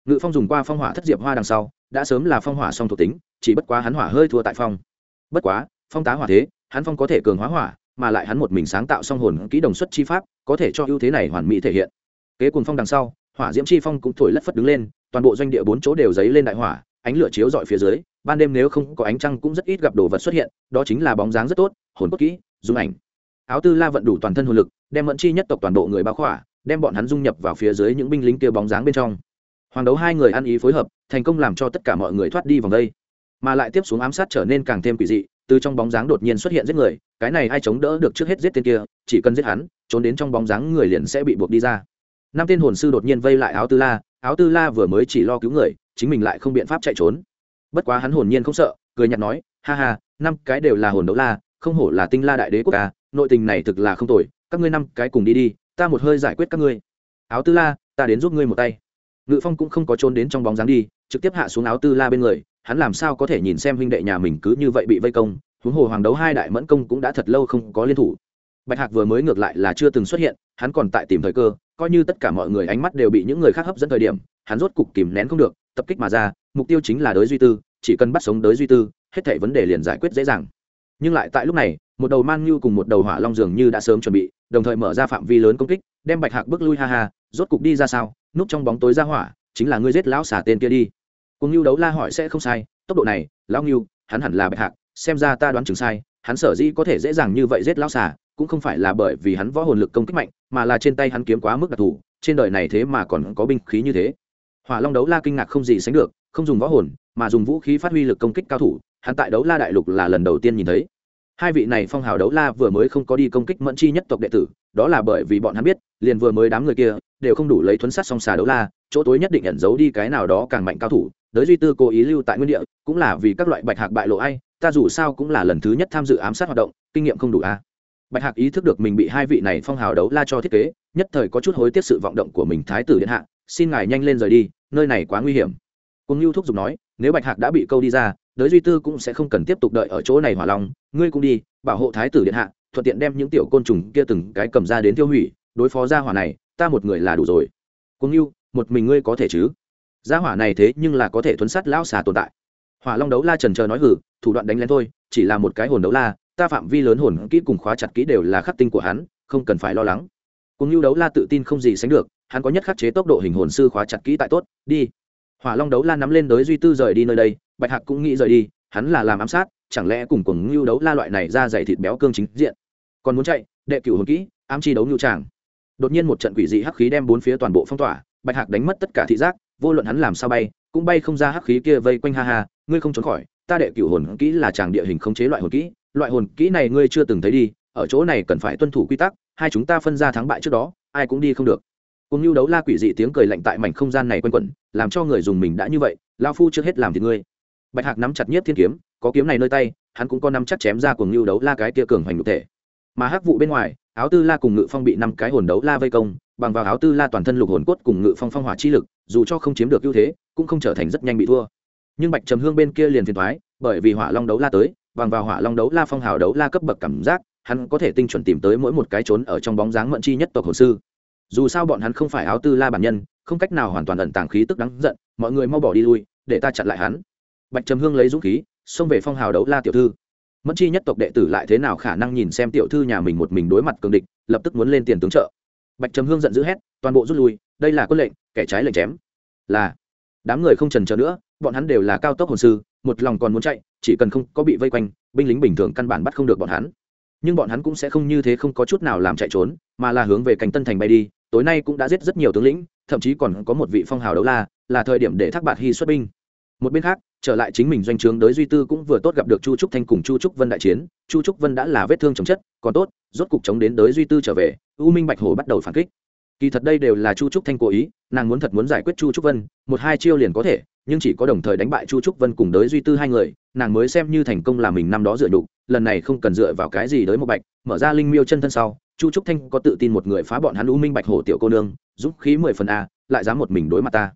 Speaker 1: Ngự phong dùng qua phong hỏa thất diệp hoa đằng sau, đã sớm là phong hỏa song thuộc tính chỉ bất quá hắn hỏa hơi thua tại phong. Bất quá, phong tá hỏa thế, hắn phong có thể cường hóa hỏa, mà lại hắn một mình sáng tạo song hồn kỹ đồng xuất chi pháp, có thể cho ưu thế này hoàn mỹ thể hiện. Kế cùng phong đằng sau, hỏa diễm chi phong cũng thổi lất phất đứng lên, toàn bộ doanh địa bốn chỗ đều dấy lên đại hỏa, ánh lửa chiếu dọi phía dưới, ban đêm nếu không có ánh trăng cũng rất ít gặp đồ vật xuất hiện, đó chính là bóng dáng rất tốt, hồn cốt kỹ, dung ảnh. Áo tư la vận đủ toàn thân hồn lực, đem mẫn chi nhất tộc toàn bộ người bao khỏa, đem bọn hắn dung nhập vào phía dưới những binh lính kia bóng dáng bên trong. Hoàng đấu hai người ăn ý phối hợp, thành công làm cho tất cả mọi người thoát đi vòng đây mà lại tiếp xuống ám sát trở nên càng thêm quỷ dị, từ trong bóng dáng đột nhiên xuất hiện giết người, cái này ai chống đỡ được trước hết giết tên kia, chỉ cần giết hắn, trốn đến trong bóng dáng người liền sẽ bị buộc đi ra. Năm tên hồn sư đột nhiên vây lại áo tư la, áo tư la vừa mới chỉ lo cứu người, chính mình lại không biện pháp chạy trốn. Bất quá hắn hồn nhiên không sợ, cười nhạt nói, ha ha, năm cái đều là hồn đấu la, không hổ là tinh la đại đế quốc ca, nội tình này thực là không tồi, các ngươi năm cái cùng đi đi, ta một hơi giải quyết các ngươi. Áo tư la, ta đến giúp ngươi một tay. Ngự phong cũng không có trốn đến trong bóng dáng đi, trực tiếp hạ xuống áo tư la bên người hắn làm sao có thể nhìn xem huynh đệ nhà mình cứ như vậy bị vây công, huống hồ hoàng đấu hai đại mẫn công cũng đã thật lâu không có liên thủ. Bạch hạc vừa mới ngược lại là chưa từng xuất hiện, hắn còn tại tìm thời cơ, coi như tất cả mọi người ánh mắt đều bị những người khác hấp dẫn thời điểm, hắn rốt cục kìm nén không được, tập kích mà ra, mục tiêu chính là đới duy tư, chỉ cần bắt sống đới duy tư, hết thảy vấn đề liền giải quyết dễ dàng. Nhưng lại tại lúc này, một đầu man như cùng một đầu hỏa long dường như đã sớm chuẩn bị, đồng thời mở ra phạm vi lớn công kích, đem bạch hạc bước lui ha ha, rốt cục đi ra sao, núp trong bóng tối ra hỏa, chính là ngươi giết lão xả tên kia đi cùng như đấu la hỏi sẽ không sai tốc độ này lão ngưu hắn hẳn là bạch hạc xem ra ta đoán chừng sai hắn sở dĩ có thể dễ dàng như vậy giết lão Xà, cũng không phải là bởi vì hắn võ hồn lực công kích mạnh mà là trên tay hắn kiếm quá mức đặc thù trên đời này thế mà còn có binh khí như thế. Hỏa long đấu la kinh ngạc không gì sánh được không dùng võ hồn mà dùng vũ khí phát huy lực công kích cao thủ hắn tại đấu la đại lục là lần đầu tiên nhìn thấy. Hai vị này phong hào đấu la vừa mới không có đi công kích mẫn chi nhất tộc đệ tử đó là bởi vì bọn hắn biết liền vừa mới đám người kia đều không đủ lấy thuấn sát song xà đấu la chỗ tối nhất định ẩn giấu đi cái nào đó càng mạnh cao thủ đới duy tư cố ý lưu tại nguyên địa, cũng là vì các loại bạch hạc bại lộ ai, ta dù sao cũng là lần thứ nhất tham dự ám sát hoạt động, kinh nghiệm không đủ a. Bạch hạc ý thức được mình bị hai vị này phong hào đấu la cho thiết kế, nhất thời có chút hối tiếc sự vọng động của mình thái tử điện hạ, xin ngài nhanh lên rời đi, nơi này quá nguy hiểm. Cùng lưu thúc giục nói, nếu bạch hạc đã bị câu đi ra, đới duy tư cũng sẽ không cần tiếp tục đợi ở chỗ này hỏa long ngươi cũng đi, bảo hộ thái tử điện hạ, thuận tiện đem những tiểu côn trùng kia từng cái cầm ra đến tiêu hủy, đối phó ra hỏa này, ta một người là đủ rồi. Cùng lưu một mình ngươi có thể chứ? Gia hỏa này thế nhưng là có thể thuấn sát lão xà tồn tại. Hỏa long đấu la trần chờ nói hử thủ đoạn đánh lén thôi, chỉ là một cái hồn đấu la, ta phạm vi lớn hồn kỹ cùng khóa chặt kỹ đều là khắc tinh của hắn, không cần phải lo lắng. Cùng lưu đấu la tự tin không gì sánh được, hắn có nhất khắc chế tốc độ hình hồn sư khóa chặt kỹ tại tốt, đi. Hỏa long đấu la nắm lên đới duy tư rời đi nơi đây, bạch hạc cũng nghĩ rời đi, hắn là làm ám sát, chẳng lẽ cùng cùng lưu đấu la loại này ra dày thịt béo cương chính diện. Còn muốn chạy, đệ cửu hồn kỹ, ám chi đấu lưu tràng. Đột nhiên một trận quỷ dị hắc khí đem bốn phía toàn bộ phong tỏa, bạch hạc đánh mất tất cả thị giác vô luận hắn làm sao bay, cũng bay không ra hắc khí kia vây quanh ha ha, ngươi không trốn khỏi, ta đệ cửu hồn kỹ là chàng địa hình khống chế loại hồn kỹ, loại hồn kỹ này ngươi chưa từng thấy đi, ở chỗ này cần phải tuân thủ quy tắc, hai chúng ta phân ra thắng bại trước đó, ai cũng đi không được. Cùng lưu đấu la quỷ dị tiếng cười lạnh tại mảnh không gian này quanh quẩn, làm cho người dùng mình đã như vậy lao phu trước hết làm thì ngươi. Bạch hạc nắm chặt nhất thiên kiếm, có kiếm này nơi tay, hắn cũng có nắm chắc chém ra cùng lưu đấu la cái kia cường hoành nhục thể. Mà hắc vụ bên ngoài, áo tư la cùng ngự phong bị năm cái hồn đấu la vây công bằng vào áo tư la toàn thân lục hồn cốt cùng ngự phong phong hỏa chi lực, dù cho không chiếm được ưu thế, cũng không trở thành rất nhanh bị thua. Nhưng bạch trầm hương bên kia liền phiền thoái bởi vì hỏa long đấu la tới, bằng vào hỏa long đấu la phong hào đấu la cấp bậc cảm giác, hắn có thể tinh chuẩn tìm tới mỗi một cái trốn ở trong bóng dáng mận chi nhất tộc hồ sư. Dù sao bọn hắn không phải áo tư la bản nhân, không cách nào hoàn toàn ẩn tàng khí tức đáng giận, mọi người mau bỏ đi lui, để ta chặn lại hắn. Bạch trầm hương lấy dũng khí, xông về phong hào đấu la tiểu thư. Mẫn chi nhất tộc đệ tử lại thế nào khả năng nhìn xem tiểu thư nhà mình một mình đối mặt cường địch, lập tức muốn lên tiền tướng trợ bạch trầm hương giận dữ hét, toàn bộ rút lui, đây là quân lệnh, kẻ trái lệnh chém. Là, đám người không trần chờ nữa, bọn hắn đều là cao tốc hồn sư, một lòng còn muốn chạy, chỉ cần không có bị vây quanh, binh lính bình thường căn bản bắt không được bọn hắn. Nhưng bọn hắn cũng sẽ không như thế không có chút nào làm chạy trốn, mà là hướng về cánh tân thành bay đi, tối nay cũng đã giết rất nhiều tướng lĩnh, thậm chí còn có một vị phong hào đấu la, là thời điểm để thác bạt hy xuất binh một bên khác, trở lại chính mình doanh trướng đới duy tư cũng vừa tốt gặp được chu trúc thanh cùng chu trúc vân đại chiến. Chu trúc vân đã là vết thương chồng chất, còn tốt, rốt cục chống đến đới duy tư trở về, u minh bạch hồ bắt đầu phản kích. Kỳ thật đây đều là chu trúc thanh cố ý, nàng muốn thật muốn giải quyết chu trúc vân, một hai chiêu liền có thể, nhưng chỉ có đồng thời đánh bại chu trúc vân cùng đới duy tư hai người, nàng mới xem như thành công là mình năm đó dựa đục lần này không cần dựa vào cái gì đới một bạch, mở ra linh miêu chân thân sau, chu trúc thanh có tự tin một người phá bọn hắn u minh bạch hổ tiểu cô nương, dũng khí mười phần a, lại dám một mình đối mặt ta.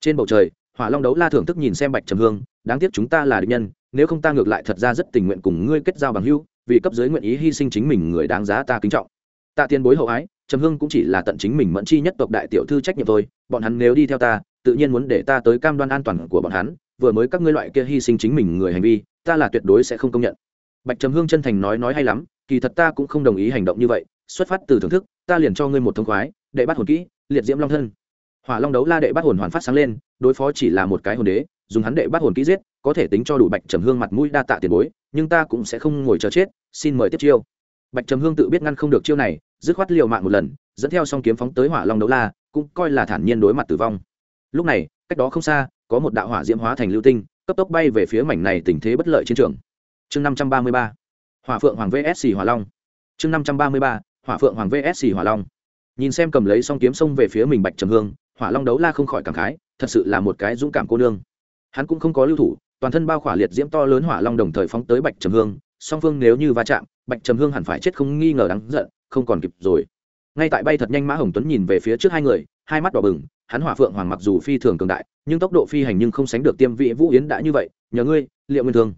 Speaker 1: Trên bầu trời hỏa long đấu la thưởng thức nhìn xem bạch trầm hương, đáng tiếc chúng ta là địch nhân, nếu không ta ngược lại thật ra rất tình nguyện cùng ngươi kết giao bằng hưu vì cấp dưới nguyện ý hy sinh chính mình người đáng giá ta kính trọng. Tạ tiền bối hậu ái, trầm hương cũng chỉ là tận chính mình mẫn chi nhất tộc đại tiểu thư trách nhiệm thôi, bọn hắn nếu đi theo ta, tự nhiên muốn để ta tới cam đoan an toàn của bọn hắn, vừa mới các ngươi loại kia hy sinh chính mình người hành vi, ta là tuyệt đối sẽ không công nhận. Bạch trầm hương chân thành nói nói hay lắm, kỳ thật ta cũng không đồng ý hành động như vậy, xuất phát từ thưởng thức, ta liền cho ngươi một thông khoái để bắt hồn kỹ, liệt diễm long thân hỏa long đấu la đệ bắt hồn hoàn phát sáng lên, đối phó chỉ là một cái hồn đế, dùng hắn đệ bắt hồn kỹ giết, có thể tính cho đủ bạch trầm hương mặt mũi đa tạ tiền bối, nhưng ta cũng sẽ không ngồi chờ chết, xin mời tiếp chiêu. Bạch trầm hương tự biết ngăn không được chiêu này, dứt khoát liều mạng một lần, dẫn theo song kiếm phóng tới hỏa long đấu la, cũng coi là thản nhiên đối mặt tử vong. Lúc này, cách đó không xa, có một đạo hỏa diễm hóa thành lưu tinh, cấp tốc bay về phía mảnh này tình thế bất lợi chiến trường. Chương năm trăm ba mươi ba, hỏa phượng hoàng vsc hỏa long. Chương năm trăm ba mươi ba, hỏa phượng hoàng vsc hỏa long. Nhìn xem cầm lấy song kiếm xông về phía mình bạch trầm hương hỏa long đấu la không khỏi cảm khái, thật sự là một cái dũng cảm cô nương. Hắn cũng không có lưu thủ, toàn thân bao khỏa liệt diễm to lớn hỏa long đồng thời phóng tới bạch trầm hương, song phương nếu như va chạm, bạch trầm hương hẳn phải chết không nghi ngờ đáng giận, không còn kịp rồi. Ngay tại bay thật nhanh mã hồng tuấn nhìn về phía trước hai người, hai mắt đỏ bừng, hắn hỏa phượng hoàng mặc dù phi thường cường đại, nhưng tốc độ phi hành nhưng không sánh được tiêm vị vũ yến đã như vậy, nhờ ngươi, liệu nguyên thương.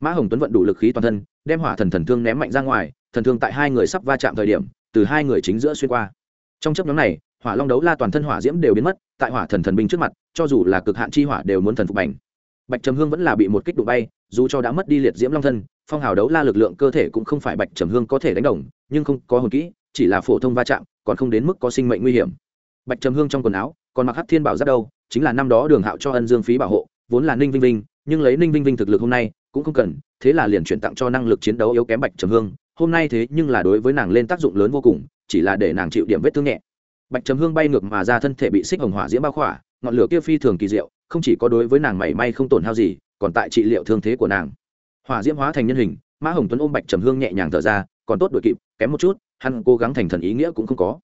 Speaker 1: Mã hồng tuấn vận đủ lực khí toàn thân, đem hỏa thần thần thương ném mạnh ra ngoài, thần thương tại hai người sắp va chạm thời điểm, từ hai người chính giữa xuyên qua. Trong chấp nhóm này hỏa long đấu la toàn thân hỏa diễm đều biến mất, tại hỏa thần thần binh trước mặt, cho dù là cực hạn chi hỏa đều muốn thần phục bành. Bạch trầm hương vẫn là bị một kích đụng bay, dù cho đã mất đi liệt diễm long thân, phong hào đấu la lực lượng cơ thể cũng không phải bạch trầm hương có thể đánh đồng, nhưng không có hồn kỹ, chỉ là phổ thông va chạm, còn không đến mức có sinh mệnh nguy hiểm. Bạch trầm hương trong quần áo, còn mặc hắc thiên bảo giáp đâu, chính là năm đó đường hạo cho ân dương phí bảo hộ, vốn là ninh vinh vinh, nhưng lấy ninh vinh vinh thực lực hôm nay, cũng không cần, thế là liền chuyển tặng cho năng lực chiến đấu yếu kém bạch trầm hương, hôm nay thế nhưng là đối với nàng lên tác dụng lớn vô cùng, chỉ là để nàng chịu điểm vết thương nhẹ bạch trầm hương bay ngược mà ra thân thể bị xích hồng hỏa diễm bao khỏa, ngọn lửa kia phi thường kỳ diệu, không chỉ có đối với nàng mảy may không tổn hao gì, còn tại trị liệu thương thế của nàng. Hỏa diễm hóa thành nhân hình, mã hồng tuấn ôm bạch trầm hương nhẹ nhàng thở ra, còn tốt đội kịp, kém một chút, hắn cố gắng thành thần ý nghĩa cũng không có.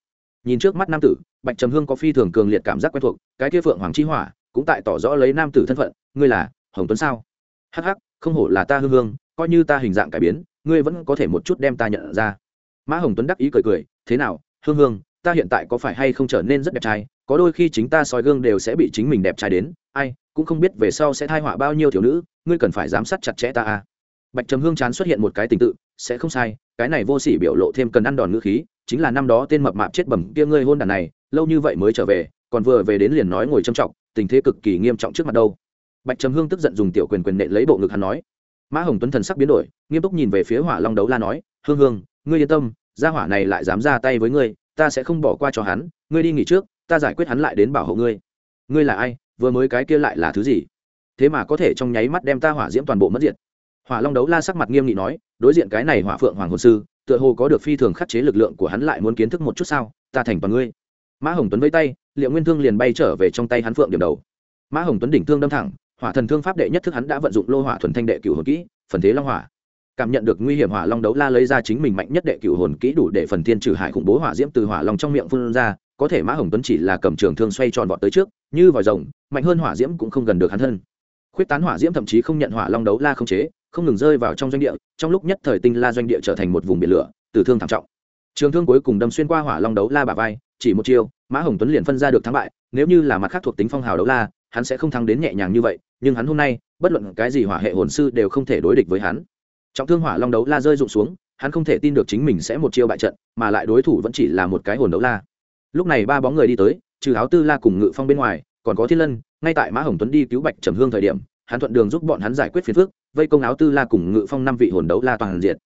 Speaker 1: Nhìn trước mắt nam tử, bạch trầm hương có phi thường cường liệt cảm giác quen thuộc, cái kia phượng hoàng chi hỏa cũng tại tỏ rõ lấy nam tử thân phận, ngươi là hồng tuấn sao? Hắc hắc, không hổ là ta hương hương, coi như ta hình dạng cải biến, ngươi vẫn có thể một chút đem ta nhận ra. Mã hồng tuấn đắc ý cười cười, thế nào, hương hương ta hiện tại có phải hay không trở nên rất đẹp trai, có đôi khi chính ta soi gương đều sẽ bị chính mình đẹp trai đến, ai, cũng không biết về sau sẽ thai họa bao nhiêu thiếu nữ, ngươi cần phải giám sát chặt chẽ ta à. Bạch trầm hương chán xuất hiện một cái tình tự, sẽ không sai, cái này vô sỉ biểu lộ thêm cần ăn đòn ngữ khí, chính là năm đó tên mập mạp chết bẩm kia ngươi hôn đàn này, lâu như vậy mới trở về, còn vừa về đến liền nói ngồi trầm trọng, tình thế cực kỳ nghiêm trọng trước mặt đâu. Bạch trầm hương tức giận dùng tiểu quyền quyền nệ lấy bộ ngực hắn nói. Mã hồng tuấn thần sắc biến đổi, nghiêm túc nhìn về phía hỏa long đấu la nói, hương hương, ngươi yên tâm, gia hỏa này lại dám ra tay với ngươi ta sẽ không bỏ qua cho hắn, ngươi đi nghỉ trước, ta giải quyết hắn lại đến bảo hộ ngươi. Ngươi là ai, vừa mới cái kia lại là thứ gì? Thế mà có thể trong nháy mắt đem ta hỏa diễm toàn bộ mất diệt. Hỏa long đấu la sắc mặt nghiêm nghị nói, đối diện cái này hỏa phượng hoàng hồn sư, tựa hồ có được phi thường khắc chế lực lượng của hắn lại muốn kiến thức một chút sao, ta thành toàn ngươi. Mã hồng tuấn vây tay, liệu nguyên thương liền bay trở về trong tay hắn phượng điểm đầu. Mã hồng tuấn đỉnh thương đâm thẳng, hỏa thần thương pháp đệ nhất thức hắn đã vận dụng lô hỏa thuần thanh đệ cửu hồn kỹ, phần thế long hỏa cảm nhận được nguy hiểm hỏa long đấu la lấy ra chính mình mạnh nhất đệ cựu hồn kỹ đủ để phần thiên trừ hải khủng bố hỏa diễm từ hỏa long trong miệng phun ra, có thể mã hồng tuấn chỉ là cầm trường thương xoay tròn vọt tới trước, như vòi rồng, mạnh hơn hỏa diễm cũng không gần được hắn thân. Khuyết tán hỏa diễm thậm chí không nhận hỏa long đấu la không chế, không ngừng rơi vào trong doanh địa, trong lúc nhất thời tinh la doanh địa trở thành một vùng biển lửa, tử thương thảm trọng. Trường thương cuối cùng đâm xuyên qua hỏa long đấu la bà vai, chỉ một chiêu, mã hồng tuấn liền phân ra được thắng bại, nếu như là mặt khác thuộc tính phong hào đấu la, hắn sẽ không thắng đến nhẹ nhàng như vậy, nhưng hắn hôm nay, bất luận cái gì hỏa hệ hồn sư đều không thể đối địch với hắn trọng thương hỏa long đấu la rơi rụng xuống, hắn không thể tin được chính mình sẽ một chiêu bại trận, mà lại đối thủ vẫn chỉ là một cái hồn đấu la. Lúc này ba bóng người đi tới, trừ áo tư la cùng ngự phong bên ngoài, còn có thiên lân, ngay tại mã hồng tuấn đi cứu bạch trầm hương thời điểm, hắn thuận đường giúp bọn hắn giải quyết phiền phức, vây công áo tư la cùng ngự phong năm vị hồn đấu la toàn diện.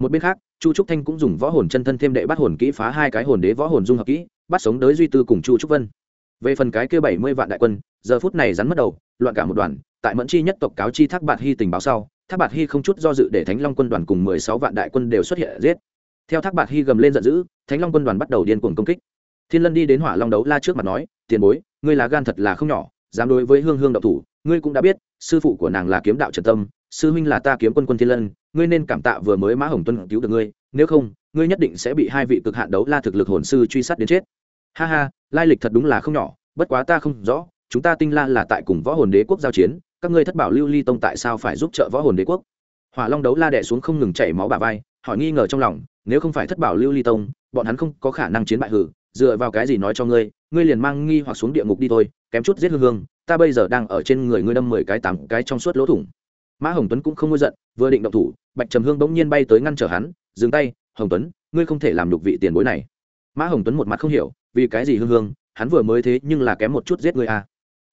Speaker 1: Một bên khác, chu trúc thanh cũng dùng võ hồn chân thân thêm đệ bắt hồn kỹ phá hai cái hồn đế võ hồn dung hợp kỹ, bắt sống đới duy tư cùng chu trúc vân. Về phần cái kia bảy mươi vạn đại quân, giờ phút này rắn mất đầu, loạn cả một đoàn, tại mẫn chi nhất tộc cáo chi thác bạt hy tình báo sau thác bạt hy không chút do dự để thánh long quân đoàn cùng mười sáu vạn đại quân đều xuất hiện giết. Theo thác bạt hy gầm lên giận dữ, thánh long quân đoàn bắt đầu điên cuồng công kích. Thiên lân đi đến hỏa long đấu la trước mặt nói, tiền bối, ngươi là gan thật là không nhỏ, dám đối với hương hương đậu thủ, ngươi cũng đã biết, sư phụ của nàng là kiếm đạo trần tâm, sư huynh là ta kiếm quân quân thiên lân, ngươi nên cảm tạ vừa mới mã hồng tuân cứu được ngươi, nếu không, ngươi nhất định sẽ bị hai vị cực hạn đấu la thực lực hồn sư truy sát đến chết. Ha ha, lai lịch thật đúng là không nhỏ, bất quá ta không rõ, chúng ta tinh la là tại cùng võ hồn đế quốc giao chiến các ngươi thất bảo lưu ly tông tại sao phải giúp trợ võ hồn đế quốc? Hỏa long đấu la đẻ xuống không ngừng chảy máu bà vai, hỏi nghi ngờ trong lòng, nếu không phải thất bảo lưu ly tông, bọn hắn không có khả năng chiến bại hử, dựa vào cái gì nói cho ngươi ngươi liền mang nghi hoặc xuống địa ngục đi thôi, kém chút giết hương hương, ta bây giờ đang ở trên người ngươi đâm mười cái tám cái trong suốt lỗ thủng. Mã hồng tuấn cũng không ngôi giận, vừa định động thủ, bạch trầm hương bỗng nhiên bay tới ngăn trở hắn, dừng tay, hồng tuấn, ngươi không thể làm đục vị tiền bối này. Mã hồng tuấn một mặt không hiểu, vì cái gì hương hương, hắn vừa mới thế nhưng là kém một chút giết ngươi à.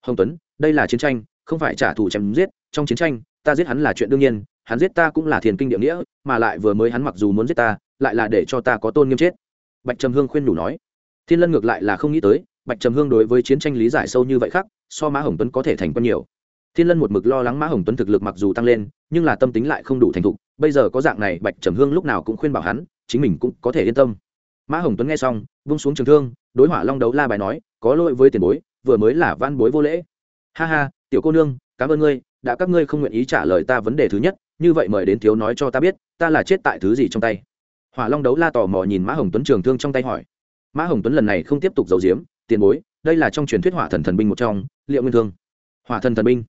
Speaker 1: hồng tuấn, đây là chiến tranh không phải trả thù chém giết, trong chiến tranh, ta giết hắn là chuyện đương nhiên, hắn giết ta cũng là thiền kinh địa nghĩa, mà lại vừa mới hắn mặc dù muốn giết ta, lại là để cho ta có tôn nghiêm chết. Bạch trầm hương khuyên đủ nói. Thiên lân ngược lại là không nghĩ tới, bạch trầm hương đối với chiến tranh lý giải sâu như vậy khác, so mã hồng tuấn có thể thành quân nhiều. Thiên lân một mực lo lắng mã hồng tuấn thực lực mặc dù tăng lên, nhưng là tâm tính lại không đủ thành thục, bây giờ có dạng này, bạch trầm hương lúc nào cũng khuyên bảo hắn, chính mình cũng có thể yên tâm. Mã hồng tuấn nghe xong, vung xuống trường thương, đối hỏa long đấu la bài nói, có lỗi với tiền bối, vừa mới là van bối vô lễ. Ha ha tiểu cô nương, cảm ơn ngươi, đã các ngươi không nguyện ý trả lời ta vấn đề thứ nhất, như vậy mời đến thiếu nói cho ta biết, ta là chết tại thứ gì trong tay. Hỏa long đấu la tò mò nhìn mã hồng tuấn trường thương trong tay hỏi. Mã hồng tuấn lần này không tiếp tục giấu giếm, tiền bối, đây là trong truyền thuyết hỏa thần thần binh một trong, liệu nguyên thương. Hỏa thần thần binh.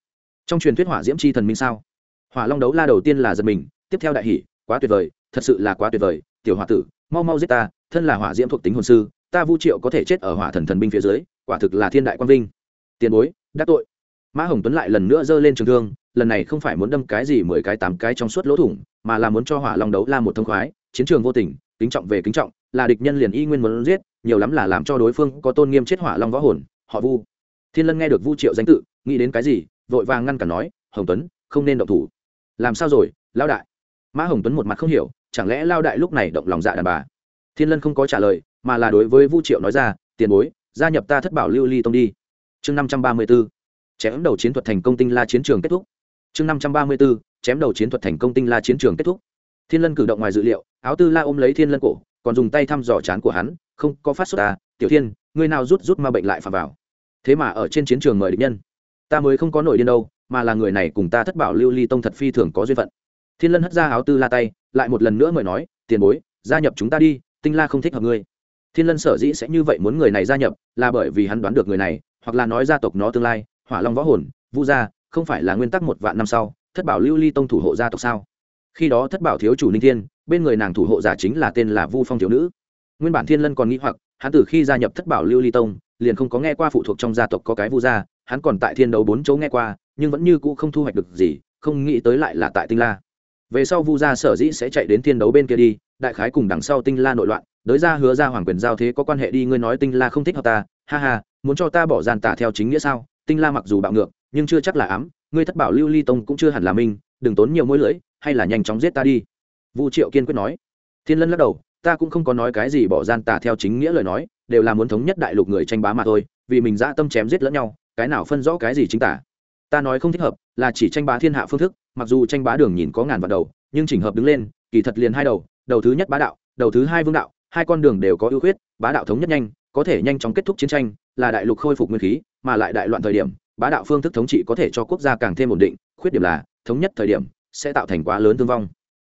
Speaker 1: Trong truyền thuyết hỏa diễm chi thần minh sao? Hỏa long đấu la đầu tiên là giật mình, tiếp theo đại hỷ quá tuyệt vời, thật sự là quá tuyệt vời, tiểu hòa tử, mau mau giết ta, thân là hỏa diễm thuộc tính hồn sư, ta vu triệu có thể chết ở hỏa thần thần binh phía dưới, quả thực là thiên đại quang vinh. Tiền bối đắc tội mã hồng tuấn lại lần nữa giơ lên trường thương, lần này không phải muốn đâm cái gì mười cái tám cái trong suốt lỗ thủng, mà là muốn cho hỏa long đấu la một thông khoái, chiến trường vô tình, kính trọng về kính trọng, là địch nhân liền y nguyên muốn giết, nhiều lắm là làm cho đối phương có tôn nghiêm chết hỏa long võ hồn, họ vu. Thiên lân nghe được vu triệu danh tự, nghĩ đến cái gì, vội vàng ngăn cản nói, hồng tuấn, không nên động thủ. Làm sao rồi, lão đại? Mã hồng tuấn một mặt không hiểu, chẳng lẽ lao đại lúc này động lòng dạ đàn bà? Thiên lân không có trả lời, mà là đối với vu triệu nói ra, tiền bối, gia nhập ta thất bảo lưu ly tông đi. Chương năm trăm ba mươi b ố chém đầu chiến thuật thành công tinh la chiến trường kết thúc. Chương năm trăm ba mươi b ố chém đầu chiến thuật thành công tinh la chiến trường kết thúc. Thiên lân cử động ngoài dự liệu, áo tư la ôm lấy thiên lân cổ, còn dùng tay thăm dò chán của hắn, không, có phát xuất ta à, tiểu thiên, ngươi nào rút rút ma bệnh lại phà vào. Thế mà ở trên chiến trường mời địch nhân. Ta mới không có nổi điên đâu, mà là người này cùng ta thất bảo lưu ly tông thật phi thường có duyên phận. Thiên lân hất ra áo tư la tay, lại một lần nữa mời nói, tiền bối, gia nhập chúng ta đi, tinh la không thích hợp ngươi. Thiên lân sở dĩ sẽ như vậy muốn người này gia nhập, là bởi vì hắn đoán được người này, hoặc là nói gia tộc nó tương lai hỏa long võ hồn, vu gia, không phải là nguyên tắc một vạn năm sau, thất bảo lưu ly tông thủ hộ gia tộc sao? Khi đó thất bảo thiếu chủ ninh thiên, bên người nàng thủ hộ giả chính là tên là vu phong thiếu nữ. Nguyên bản thiên lân còn nghĩ hoặc, hắn từ khi gia nhập thất bảo lưu ly tông, liền không có nghe qua phụ thuộc trong gia tộc có cái vu gia, hắn còn tại thiên đấu bốn chỗ nghe qua, nhưng vẫn như cũ không thu hoạch được gì, không nghĩ tới lại là tại tinh la. Về sau vu gia sở dĩ sẽ chạy đến thiên đấu bên kia đi, đại khái cùng đằng sau tinh la nội loạn, đới ra hứa ra hoàng quyền giao thế có quan hệ đi, ngươi nói tinh la không thích hợp ta, ha ha, muốn cho ta bỏ gian tả theo chính nghĩa sao? Tinh la mặc dù bạo ngược, nhưng chưa chắc là ám, ngươi thất bảo lưu ly tông cũng chưa hẳn là minh đừng tốn nhiều mũi lưỡi, hay là nhanh chóng giết ta đi. Vu triệu kiên quyết nói. Thiên lân lắc đầu, ta cũng không có nói cái gì bỏ gian tà theo chính nghĩa lời nói, đều là muốn thống nhất đại lục người tranh bá mà thôi, vì mình dã tâm chém giết lẫn nhau, cái nào phân rõ cái gì chính tả? Ta nói không thích hợp, là chỉ tranh bá thiên hạ phương thức, mặc dù tranh bá đường nhìn có ngàn vạn đầu, nhưng chỉnh hợp đứng lên, kỳ thật liền hai đầu đầu thứ nhất bá đạo, đầu thứ hai vương đạo, hai con đường đều có ưu khuyết, bá đạo thống nhất nhanh, có thể nhanh chóng kết thúc chiến tranh là đại lục khôi phục nguyên khí, mà lại đại loạn thời điểm, bá đạo phương thức thống trị có thể cho quốc gia càng thêm ổn định, khuyết điểm là, thống nhất thời điểm, sẽ tạo thành quá lớn thương vong.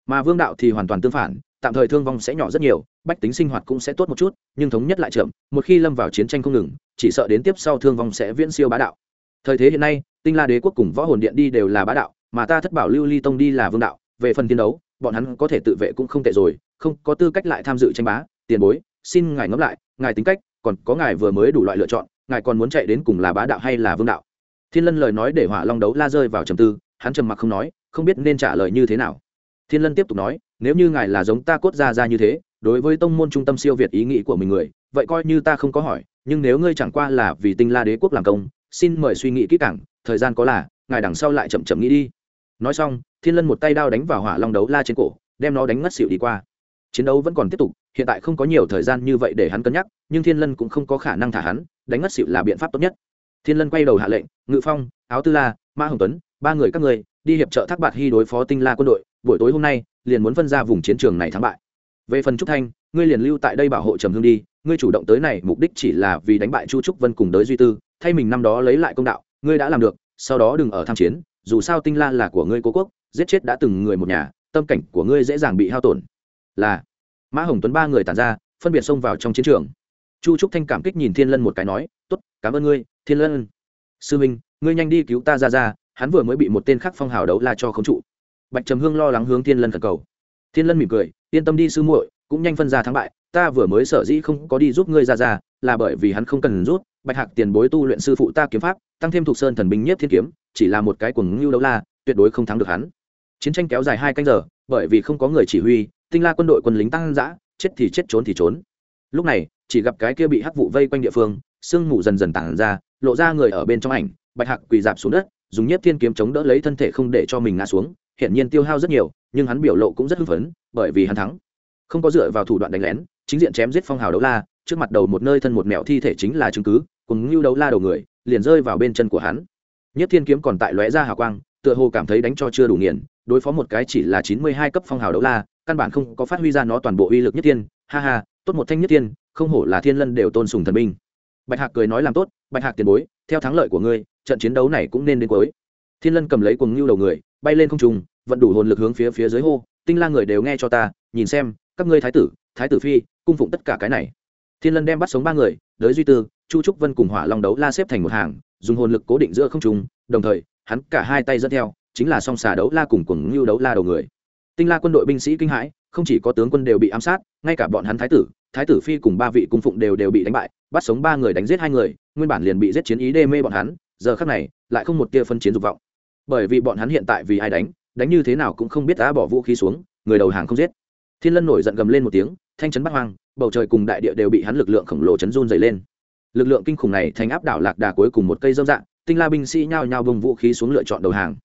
Speaker 1: Mà vương đạo thì hoàn toàn tương phản, tạm thời thương vong sẽ nhỏ rất nhiều, bách tính sinh hoạt cũng sẽ tốt một chút, nhưng thống nhất lại chậm, một khi lâm vào chiến tranh không ngừng, chỉ sợ đến tiếp sau thương vong sẽ viễn siêu bá đạo. Thời thế hiện nay, tinh la đế quốc cùng võ hồn điện đi đều là bá đạo, mà ta thất bảo lưu ly tông đi là vương đạo, về phần chiến đấu, bọn hắn có thể tự vệ cũng không tệ rồi, không có tư cách lại tham dự tranh bá, tiền bối, xin ngài ngẫm lại, ngài tính cách còn có ngài vừa mới đủ loại lựa chọn, ngài còn muốn chạy đến cùng là bá đạo hay là vương đạo? Thiên lân lời nói để hỏa long đấu la rơi vào trầm tư, hắn trầm mặc không nói, không biết nên trả lời như thế nào. Thiên lân tiếp tục nói, nếu như ngài là giống ta cốt ra ra như thế, đối với tông môn trung tâm siêu việt ý nghĩ của mình người, vậy coi như ta không có hỏi, nhưng nếu ngươi chẳng qua là vì tinh la đế quốc làm công, xin mời suy nghĩ kỹ càng, thời gian có là, ngài đằng sau lại chậm chậm nghĩ đi. Nói xong, thiên lân một tay đao đánh vào hỏa long đấu la trên cổ, đem nó đánh ngất xỉu đi qua chiến đấu vẫn còn tiếp tục, hiện tại không có nhiều thời gian như vậy để hắn cân nhắc, nhưng thiên lân cũng không có khả năng thả hắn, đánh ngất xịu là biện pháp tốt nhất. Thiên lân quay đầu hạ lệnh, ngự phong, áo tư la, ma hồng tuấn, ba người các người đi hiệp trợ thác bạt hy đối phó tinh la quân đội, buổi tối hôm nay, liền muốn phân ra vùng chiến trường này thắng bại. Về phần trúc thanh, ngươi liền lưu tại đây bảo hộ trầm hương đi, ngươi chủ động tới này, mục đích chỉ là vì đánh bại chu trúc vân cùng đới duy tư, thay mình năm đó lấy lại công đạo, ngươi đã làm được, sau đó đừng ở tham chiến, dù sao tinh la là của ngươi cố quốc, giết chết đã từng người một nhà, tâm cảnh của ngươi dễ dàng bị hao tổn là mã hồng tuấn ba người tàn ra, phân biệt xông vào trong chiến trường. Chu trúc thanh cảm kích nhìn thiên lân một cái nói t ố t cảm ơn ngươi, thiên lân. Sư minh, ngươi nhanh đi cứu ta ra ra, hắn vừa mới bị một tên khác phong hào đấu la cho khống trụ. Bạch trầm hương lo lắng hướng thiên lân khẩn cầu. Thiên lân mỉm cười, yên tâm đi sư muội, cũng nhanh phân ra thắng bại, ta vừa mới sở dĩ không có đi giúp ngươi ra ra, là bởi vì hắn không cần rút, bạch hạc tiền bối tu luyện sư phụ ta kiếm pháp, tăng thêm thuộc sơn thần binh nhất thiên kiếm, chỉ là một cái cuồng ngưu đấu la, tuyệt đối không thắng được hắn. Chiến tranh kéo dài hai canh giờ, bởi vì không có người chỉ huy tinh la quân đội quân lính tăng dã, chết thì chết, trốn thì trốn. Lúc này, chỉ gặp cái kia bị hắc vụ vây quanh địa phương, sương mù dần dần tản ra, lộ ra người ở bên trong ảnh, bạch hạc quỳ dạp xuống đất, dùng nhất thiên kiếm chống đỡ lấy thân thể không để cho mình ngã xuống hiện nhiên tiêu hao rất nhiều, nhưng hắn biểu lộ cũng rất hưng phấn, bởi vì hắn thắng. Không có dựa vào thủ đoạn đánh lén, chính diện chém giết phong hào đấu la, trước mặt đầu một nơi thân một mẹo thi thể chính là chứng cứ cùng ngưu đấu la đầu người, liền rơi vào bên chân của hắn. Nhất thiên kiếm còn tại lóe ra hào quang, tựa hồ cảm thấy đánh cho chưa đủ nghiền, đối phó một cái chỉ là chín mươi hai cấp phong hào đấu la căn bản không có phát huy ra nó toàn bộ uy lực nhất thiên. Ha ha, tốt một thanh nhất thiên, không hổ là thiên lân đều tôn sùng thần binh. Bạch hạc cười nói làm tốt, bạch hạc tiền bối, theo thắng lợi của ngươi, trận chiến đấu này cũng nên đến cuối. Thiên lân cầm lấy cuồng ngưu đầu người, bay lên không trùng vận đủ hồn lực hướng phía phía dưới hô, tinh la người đều nghe cho ta, nhìn xem, các ngươi thái tử thái tử phi, cung phụng tất cả cái này. Thiên lân đem bắt sống ba người, đới duy tư, chu trúc vân cùng hỏa long đấu la xếp thành một hàng, dùng hồn lực cố định giữa không trung, đồng thời, hắn cả hai tay dẫn theo, chính là song xà đấu la cùng cuồng ngưu đấu la đầu người tinh la quân đội binh sĩ kinh hãi, không chỉ có tướng quân đều bị ám sát, ngay cả bọn hắn thái tử thái tử phi cùng ba vị cung phụng đều đều bị đánh bại, bắt sống ba người đánh giết hai người, nguyên bản liền bị giết chiến ý đê mê bọn hắn, giờ khác này, lại không một tia phân chiến dục vọng. Bởi vì bọn hắn hiện tại vì ai đánh đánh như thế nào cũng không biết đã bỏ vũ khí xuống, người đầu hàng không giết. Thiên lân nổi giận gầm lên một tiếng, thanh chấn bắc hoang, bầu trời cùng đại địa đều bị hắn lực lượng khổng lồ chấn run dày lên. Lực lượng kinh khủng này thành áp đảo lạc đà cuối cùng một cây dâm dạng, tinh la binh sĩ nhao nhao bông vũ khí xuống lựa chọn đầu hàng.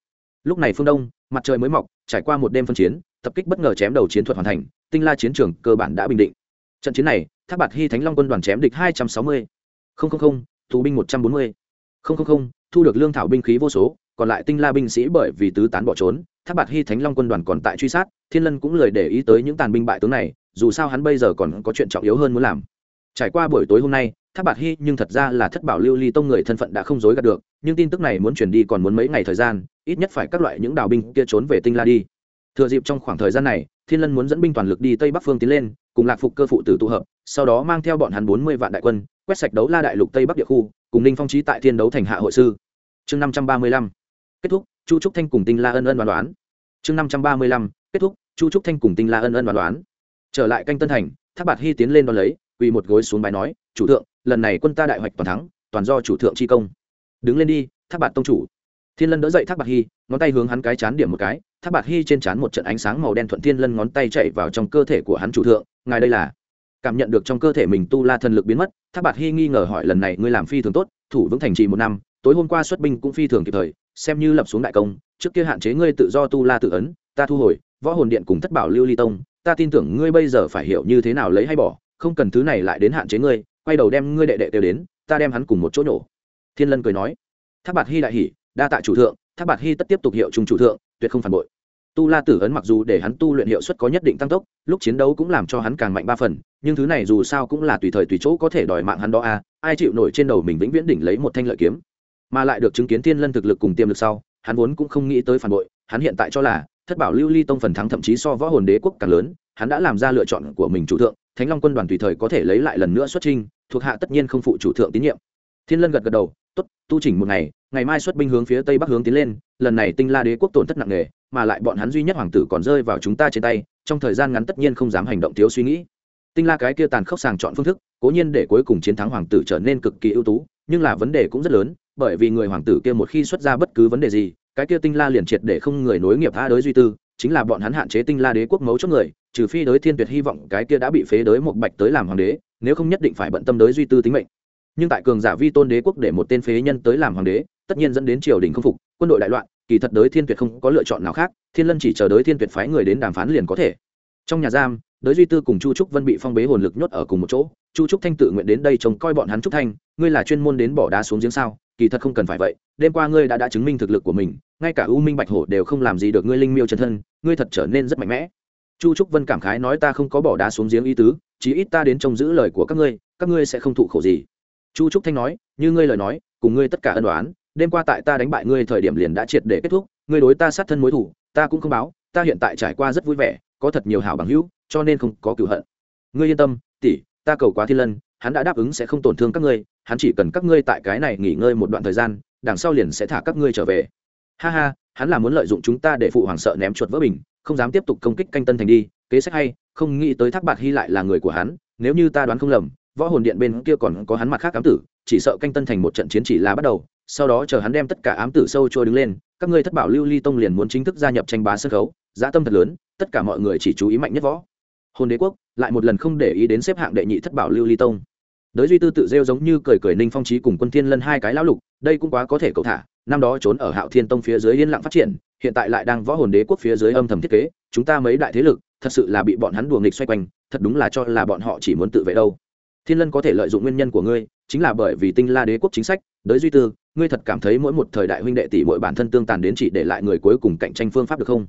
Speaker 1: Lúc này phương đông, mặt trời mới mọc trải qua một đêm phân chiến, tập kích bất ngờ chém đầu chiến thuật hoàn thành, tinh la chiến trường cơ bản đã bình định. Trận chiến này tháp bạt hy thánh long quân đoàn chém địch hai trăm sáu mươi. Tù binh một trăm bốn mươi. Thu được lương thảo binh khí vô số, còn lại tinh la binh sĩ bởi vì tứ tán bỏ trốn tháp bạt hy thánh long quân đoàn còn tại truy sát, thiên lân cũng lời để ý tới những tàn binh bại tướng này, dù sao hắn bây giờ còn có chuyện trọng yếu hơn muốn làm. Trải qua buổi tối hôm nay tháp bạt hy nhưng thật ra là thất bảo lưu ly tông người thân phận đã không dối gạt được, nhưng tin tức này muốn chuyển đi còn muốn mấy ngày thời gian, ít nhất phải các loại những đào binh kia trốn về tinh la đi. Thừa dịp trong khoảng thời gian này, thiên lân muốn dẫn binh toàn lực đi tây bắc phương tiến lên, cùng lạc phục cơ phụ tử tụ hợp, sau đó mang theo bọn hắn bốn mươi vạn đại quân, quét sạch đấu la đại lục tây bắc địa khu, cùng ninh phong trí tại thiên đấu thành hạ hội sư. Chương năm trăm ba mươi lăm. Kết thúc, chu trúc thanh cùng tinh la ân ân đoán đoán. Chương năm trăm ba mươi lăm. Kết thúc, chu trúc thanh cùng tinh la ân ân đoán đoán. Trở lại canh tân thành tháp bạt hy tiến lên đón lấy, quỳ một gối xuống bài nói, chủ thượng lần này quân ta đại hoạch toàn thắng, toàn do chủ thượng chi công. Đứng lên đi tháp bạt tông chủ. Thiên lân đỡ dậy tháp bạt hy, ngón tay hướng hắn cái chán điểm một cái. Tháp bạt hy trên chán một trận ánh sáng màu đen thuận thiên lân ngón tay chạy vào trong cơ thể của hắn chủ thượng. Ngài đây là? Cảm nhận được trong cơ thể mình tu la thần lực biến mất tháp bạt hy nghi ngờ hỏi lần này ngươi làm phi thường tốt, thủ vững thành trì một năm, tối hôm qua xuất binh cũng phi thường kịp thời, xem như lập xuống đại công, trước kia hạn chế ngươi tự do tu la tự ấn, ta thu hồi, võ hồn điện cùng thất bảo lưu ly tông, ta tin tưởng ngươi bây giờ phải hiểu như thế nào lấy hay bỏ, không cần thứ này lại đến hạn chế ngươi quay đầu đem ngươi đệ đệ đều đến, ta đem hắn cùng một chỗ nhổ. Thiên lân cười nói. Tháp bạt hy đại hỉ, đa tạ chủ thượng tháp bạt hy tất tiếp tục hiệu trung chủ thượng, tuyệt không phản bội. Tu la tử ấn mặc dù để hắn tu luyện hiệu suất có nhất định tăng tốc, lúc chiến đấu cũng làm cho hắn càng mạnh ba phần, nhưng thứ này dù sao cũng là tùy thời tùy chỗ có thể đòi mạng hắn đó a ai chịu nổi trên đầu mình vĩnh viễn đỉnh lấy một thanh lợi kiếm. Mà lại được chứng kiến thiên lân thực lực cùng tiềm lực sau, hắn vốn cũng không nghĩ tới phản bội, hắn hiện tại cho là, thất bảo lưu ly tông phần thắng thậm chí so võ hồn đế quốc càng lớn, hắn đã làm ra lựa chọn của mình chủ thượng, thánh long quân đoàn tùy thời có thể lấy lại lần nữa xuất trinh thuộc hạ tất nhiên không phụ chủ thượng tín nhiệm. Thiên lân gật gật đầu t ố t tu chỉnh một ngày ngày mai xuất binh hướng phía tây bắc hướng tiến lên, lần này tinh la đế quốc tổn thất nặng nề, mà lại bọn hắn duy nhất hoàng tử còn rơi vào chúng ta trên tay, trong thời gian ngắn tất nhiên không dám hành động thiếu suy nghĩ. Tinh la cái kia tàn khốc sàng chọn phương thức, cố nhiên để cuối cùng chiến thắng hoàng tử trở nên cực kỳ ưu tú, nhưng là vấn đề cũng rất lớn, bởi vì người hoàng tử kia một khi xuất ra bất cứ vấn đề gì, cái kia tinh la liền triệt để không người nối nghiệp tha đối duy tư chính là bọn hắn hạn chế tinh la đế quốc mấu chốt người, trừ phi đới thiên tuyệt hy vọng cái kia đã bị phế đới một bạch tới làm hoàng đế, nếu không nhất định phải bận tâm đới duy tư tính mệnh. Nhưng tại cường giả vi tôn đế quốc để một tên phế nhân tới làm hoàng đế, tất nhiên dẫn đến triều đình không phục, quân đội đại loạn, kỳ thật đới thiên tuyệt không có lựa chọn nào khác, thiên lân chỉ chờ đới thiên tuyệt phái người đến đàm phán liền có thể. Trong nhà giam, đới duy tư cùng chu trúc vân bị phong bế hồn lực nhốt ở cùng một chỗ, chu trúc thanh tự nguyện đến đây trông coi bọn hắn trúc thanh, ngươi là chuyên môn đến bỏ đá xuống giếng sao, kỳ thật không cần phải vậy đêm qua ngươi đã đã chứng minh thực lực của mình, ngay cả u minh bạch hổ đều không làm gì được ngươi linh miêu chân thân, ngươi thật trở nên rất mạnh mẽ. Chu trúc vân cảm khái nói ta không có bỏ đá xuống giếng ý tứ, chí ít ta đến trông giữ lời của các ngươi các ngươi sẽ không thụ khổ gì. Chu trúc thanh nói, như ngươi lời nói, cùng ngươi tất cả ân đoán đêm qua tại ta đánh bại ngươi thời điểm liền đã triệt để kết thúc, ngươi đối ta sát thân mối thủ, ta cũng không báo, ta hiện tại trải qua rất vui vẻ, có thật nhiều hảo bằng hữu, cho nên không có cựu hận. Ngươi yên tâm, tỷ, ta cầu quá thiên lân, hắn đã đáp ứng sẽ không tổn thương các ngươi, hắn chỉ cần các ngươi tại cái này nghỉ ngơi một đoạn thời gian đằng sau liền sẽ thả các ngươi trở về. Ha ha, hắn là muốn lợi dụng chúng ta để phụ hoàng sợ ném chuột vỡ bình, không dám tiếp tục công kích canh tân thành đi, kế sách hay, không nghĩ tới thác bạc hy lại là người của hắn, nếu như ta đoán không lầm, võ hồn điện bên kia còn có hắn mặt khác ám tử, chỉ sợ canh tân thành một trận chiến chỉ là bắt đầu, sau đó chờ hắn đem tất cả ám tử sâu trôi đứng lên, các ngươi thất bảo lưu ly tông liền muốn chính thức gia nhập tranh bá sân khấu dã tâm thật lớn, tất cả mọi người chỉ chú ý mạnh nhất võ. Hồn đế quốc, lại một lần không để ý đến xếp hạng đệ nhị thất bảo lưu ly tông đới duy tư tự rêu giống như cười cười ninh phong trí cùng quân thiên lân hai cái lão lục, đây cũng quá có thể cậu thả, năm đó trốn ở hạo thiên tông phía dưới yên lặng phát triển, hiện tại lại đang võ hồn đế quốc phía dưới âm thầm thiết kế, chúng ta mấy đại thế lực, thật sự là bị bọn hắn đùa nghịch xoay quanh, thật đúng là cho là bọn họ chỉ muốn tự vệ đâu. Thiên lân có thể lợi dụng nguyên nhân của ngươi, chính là bởi vì tinh la đế quốc chính sách, đới duy tư, ngươi thật cảm thấy mỗi một thời đại huynh đệ tỷ mỗi bản thân tương tàn đến chỉ để lại người cuối cùng cạnh tranh phương pháp được không?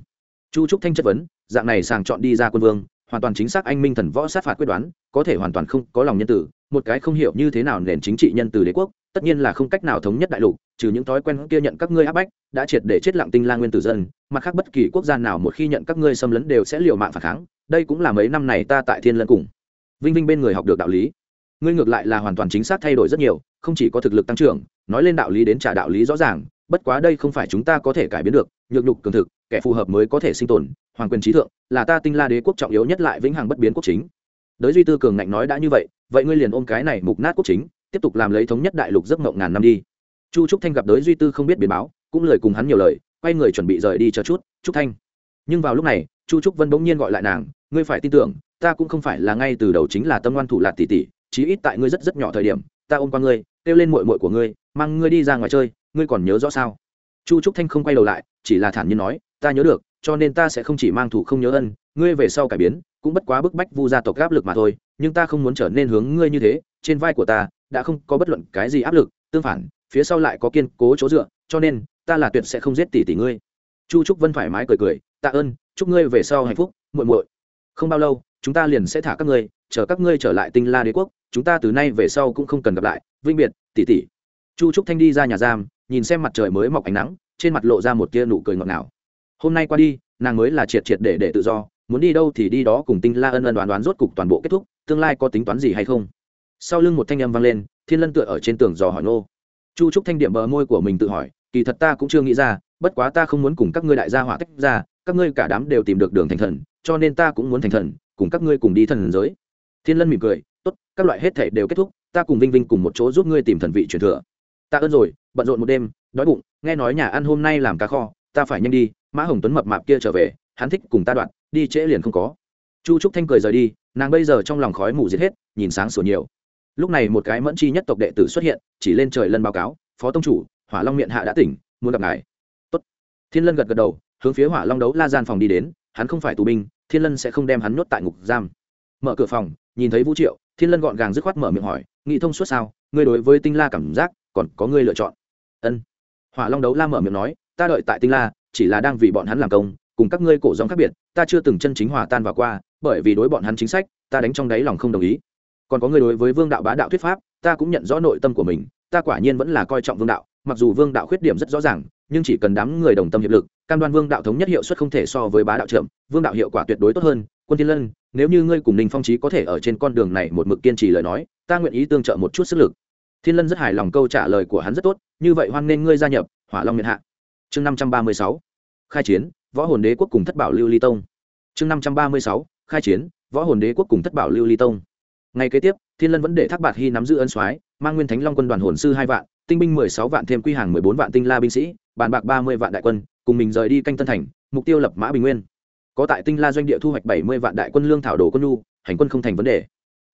Speaker 1: Chu trúc thanh chất vấn, dạng này sàng chọn đi ra quân vương, hoàn toàn chính xác anh minh thần võ sát phạt quyết đoán, có thể hoàn toàn không có lòng nhân tử một cái không hiểu như thế nào nền chính trị nhân từ đế quốc, tất nhiên là không cách nào thống nhất đại lục, trừ những thói quen kia nhận các ngươi áp bách, đã triệt để chết lặng tinh la nguyên tử dân, mặt khác bất kỳ quốc gia nào một khi nhận các ngươi xâm lấn đều sẽ liều mạng phản kháng, đây cũng là mấy năm này ta tại thiên lân cùng. Vinh vinh bên người học được đạo lý. Ngươi ngược lại là hoàn toàn chính xác thay đổi rất nhiều, không chỉ có thực lực tăng trưởng, nói lên đạo lý đến trả đạo lý rõ ràng, bất quá đây không phải chúng ta có thể cải biến được, nhược nhục cường thực, kẻ phù hợp mới có thể sinh tồn, hoàng quyền trí thượng, là ta tinh la đế quốc trọng yếu nhất lại vĩnh hằng bất biến quốc chính đới duy tư cường ngạnh nói đã như vậy vậy ngươi liền ôm cái này mục nát quốc chính, tiếp tục làm lấy thống nhất đại lục giấc mộng ngàn năm đi. Chu trúc thanh gặp đới duy tư không biết biến báo, cũng lời cùng hắn nhiều lời, quay người chuẩn bị rời đi cho chút, trúc thanh. Nhưng vào lúc này, chu trúc vân bỗng nhiên gọi lại nàng, ngươi phải tin tưởng, ta cũng không phải là ngay từ đầu chính là tâm ngoan thủ lạc tỷ tỷ, chí ít tại ngươi rất rất nhỏ thời điểm, ta ôm qua ngươi, kêu lên mội mội của ngươi, mang ngươi đi ra ngoài chơi, ngươi còn nhớ rõ sao? Chu trúc thanh không quay đầu lại, chỉ là thản nhiên nói, ta nhớ được, cho nên ta sẽ không chỉ mang thủ không nhớ ân, ngươi về sau cải biến cũng bất quá bức bách vu gia tộc áp lực mà thôi, nhưng ta không muốn trở nên hướng ngươi như thế, trên vai của ta đã không có bất luận cái gì áp lực, tương phản, phía sau lại có kiên cố chỗ dựa, cho nên, ta là tuyệt sẽ không giết tỷ tỷ ngươi. Chu trúc vân thoải mái cười cười, tạ ơn, chúc ngươi về sau hạnh phúc, muội muội. Không bao lâu, chúng ta liền sẽ thả các ngươi, chờ các ngươi trở lại tinh la đế quốc, chúng ta từ nay về sau cũng không cần gặp lại vinh biệt, tỷ tỷ. Chu trúc thanh đi ra nhà giam, nhìn xem mặt trời mới mọc ánh nắng, trên mặt lộ ra một tia nụ cười ngọt ngào. Hôm nay qua đi, nàng mới là triệt triệt để để tự do muốn đi đâu thì đi đó cùng tinh la ân ân đoán đoán rốt cục toàn bộ kết thúc, tương lai có tính toán gì hay không? Sau lưng một thanh âm vang lên, thiên lân tựa ở trên tường dò hỏi nô chu trúc thanh điểm bờ môi của mình tự hỏi, kỳ thật ta cũng chưa nghĩ ra, bất quá ta không muốn cùng các ngươi đại gia hỏa tách ra, các ngươi cả đám đều tìm được đường thành thần, cho nên ta cũng muốn thành thần, cùng các ngươi cùng đi thần giới. Thiên lân mỉm cười, tốt, các loại hết thể đều kết thúc, ta cùng vinh vinh cùng một chỗ giúp ngươi tìm thần vị truyền thừa. Ta ơn rồi, bận rộn một đêm, đói bụng, nghe nói nhà ăn hôm nay làm cá kho, ta phải nhanh đi, mã hồng tuấn mập mạp kia trở về hắn thích cùng ta đoạn, đi trễ liền không có. Chu trúc thanh cười rời đi, nàng bây giờ trong lòng khói mù giết hết, nhìn sáng sủa nhiều. Lúc này một cái mẫn chi nhất tộc đệ tử xuất hiện, chỉ lên trời lân báo cáo, phó tông chủ, hỏa long miệng hạ đã tỉnh, muốn gặp ngài. Tốt. thiên lân gật gật đầu, hướng phía hỏa long đấu la gian phòng đi đến, hắn không phải tù binh, thiên lân sẽ không đem hắn nhốt tại ngục giam. Mở cửa phòng, nhìn thấy vũ triệu, thiên lân gọn gàng dứt khoát mở miệng hỏi, nghị thông suốt sao? Ngươi đối với tinh la cảm giác, còn có ngươi lựa chọn? Ân. Hỏa long đấu la mở miệng nói, ta đợi tại tinh la, chỉ là đang vì bọn hắn làm công cùng các ngươi cổ dòng khác biệt, ta chưa từng chân chính hòa tan vào qua, bởi vì đối bọn hắn chính sách, ta đánh trong đáy lòng không đồng ý. Còn có người đối với vương đạo bá đạo thuyết pháp, ta cũng nhận rõ nội tâm của mình, ta quả nhiên vẫn là coi trọng vương đạo, mặc dù vương đạo khuyết điểm rất rõ ràng, nhưng chỉ cần đám người đồng tâm hiệp lực, cam đoan vương đạo thống nhất hiệu suất không thể so với bá đạo trưởng vương đạo hiệu quả tuyệt đối tốt hơn. Quân thiên lân, nếu như ngươi cùng ninh phong trí có thể ở trên con đường này một mực kiên trì lời nói, ta nguyện ý tương trợ một chút sức lực. Thiên lân rất hài lòng câu trả lời của hắn rất tốt, như vậy hoan nên ngươi gia nhập hỏa long miền hạ. Chương năm trăm ba mươi sáu. Khai chiến võ hồn đế quốc cùng thất bảo lưu ly tông. Chương năm trăm ba mươi sáu, khai chiến, võ hồn đế quốc cùng thất bảo lưu ly tông. Ngay kế tiếp, thiên lân vẫn để thác bạt hy nắm giữ ân soái, mang nguyên thánh long quân đoàn hồn sư hai vạn, tinh binh mười sáu vạn thêm quy hàng mười bốn vạn tinh la binh sĩ, bàn bạc ba mươi vạn đại quân, cùng mình rời đi canh tân thành, mục tiêu lập mã bình nguyên. Có tại tinh la doanh địa thu hoạch bảy mươi vạn đại quân lương thảo đồ quân nhu, hành quân không thành vấn đề.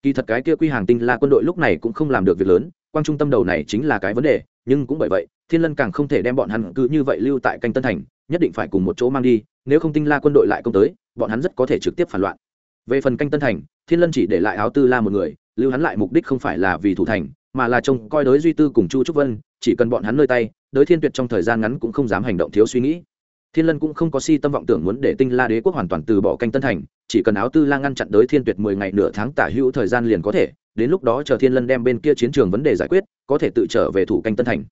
Speaker 1: Kỳ thật cái kia quy hàng tinh la quân đội lúc này cũng không làm được việc lớn quan trung tâm đầu này chính là cái vấn đề, nhưng cũng bởi vậy, thiên lân càng không thể đem bọn hắn cứ như vậy lưu tại canh tân thành nhất định phải cùng một chỗ mang đi, nếu không tinh la quân đội lại công tới, bọn hắn rất có thể trực tiếp phản loạn. Về phần canh tân thành, thiên lân chỉ để lại áo tư la một người, lưu hắn lại mục đích không phải là vì thủ thành, mà là trông coi đới duy tư cùng chu trúc vân, chỉ cần bọn hắn nơi tay đới thiên tuyệt trong thời gian ngắn cũng không dám hành động thiếu suy nghĩ. Thiên lân cũng không có si tâm vọng tưởng muốn để tinh la đế quốc hoàn toàn từ bỏ canh tân thành, chỉ cần áo tư la ngăn chặn đới thiên tuyệt mười ngày nửa tháng tả hữu thời gian liền có thể, đến lúc đó chờ thiên lân đem bên kia chiến trường vấn đề giải quyết, có thể tự trở về thủ canh tân thành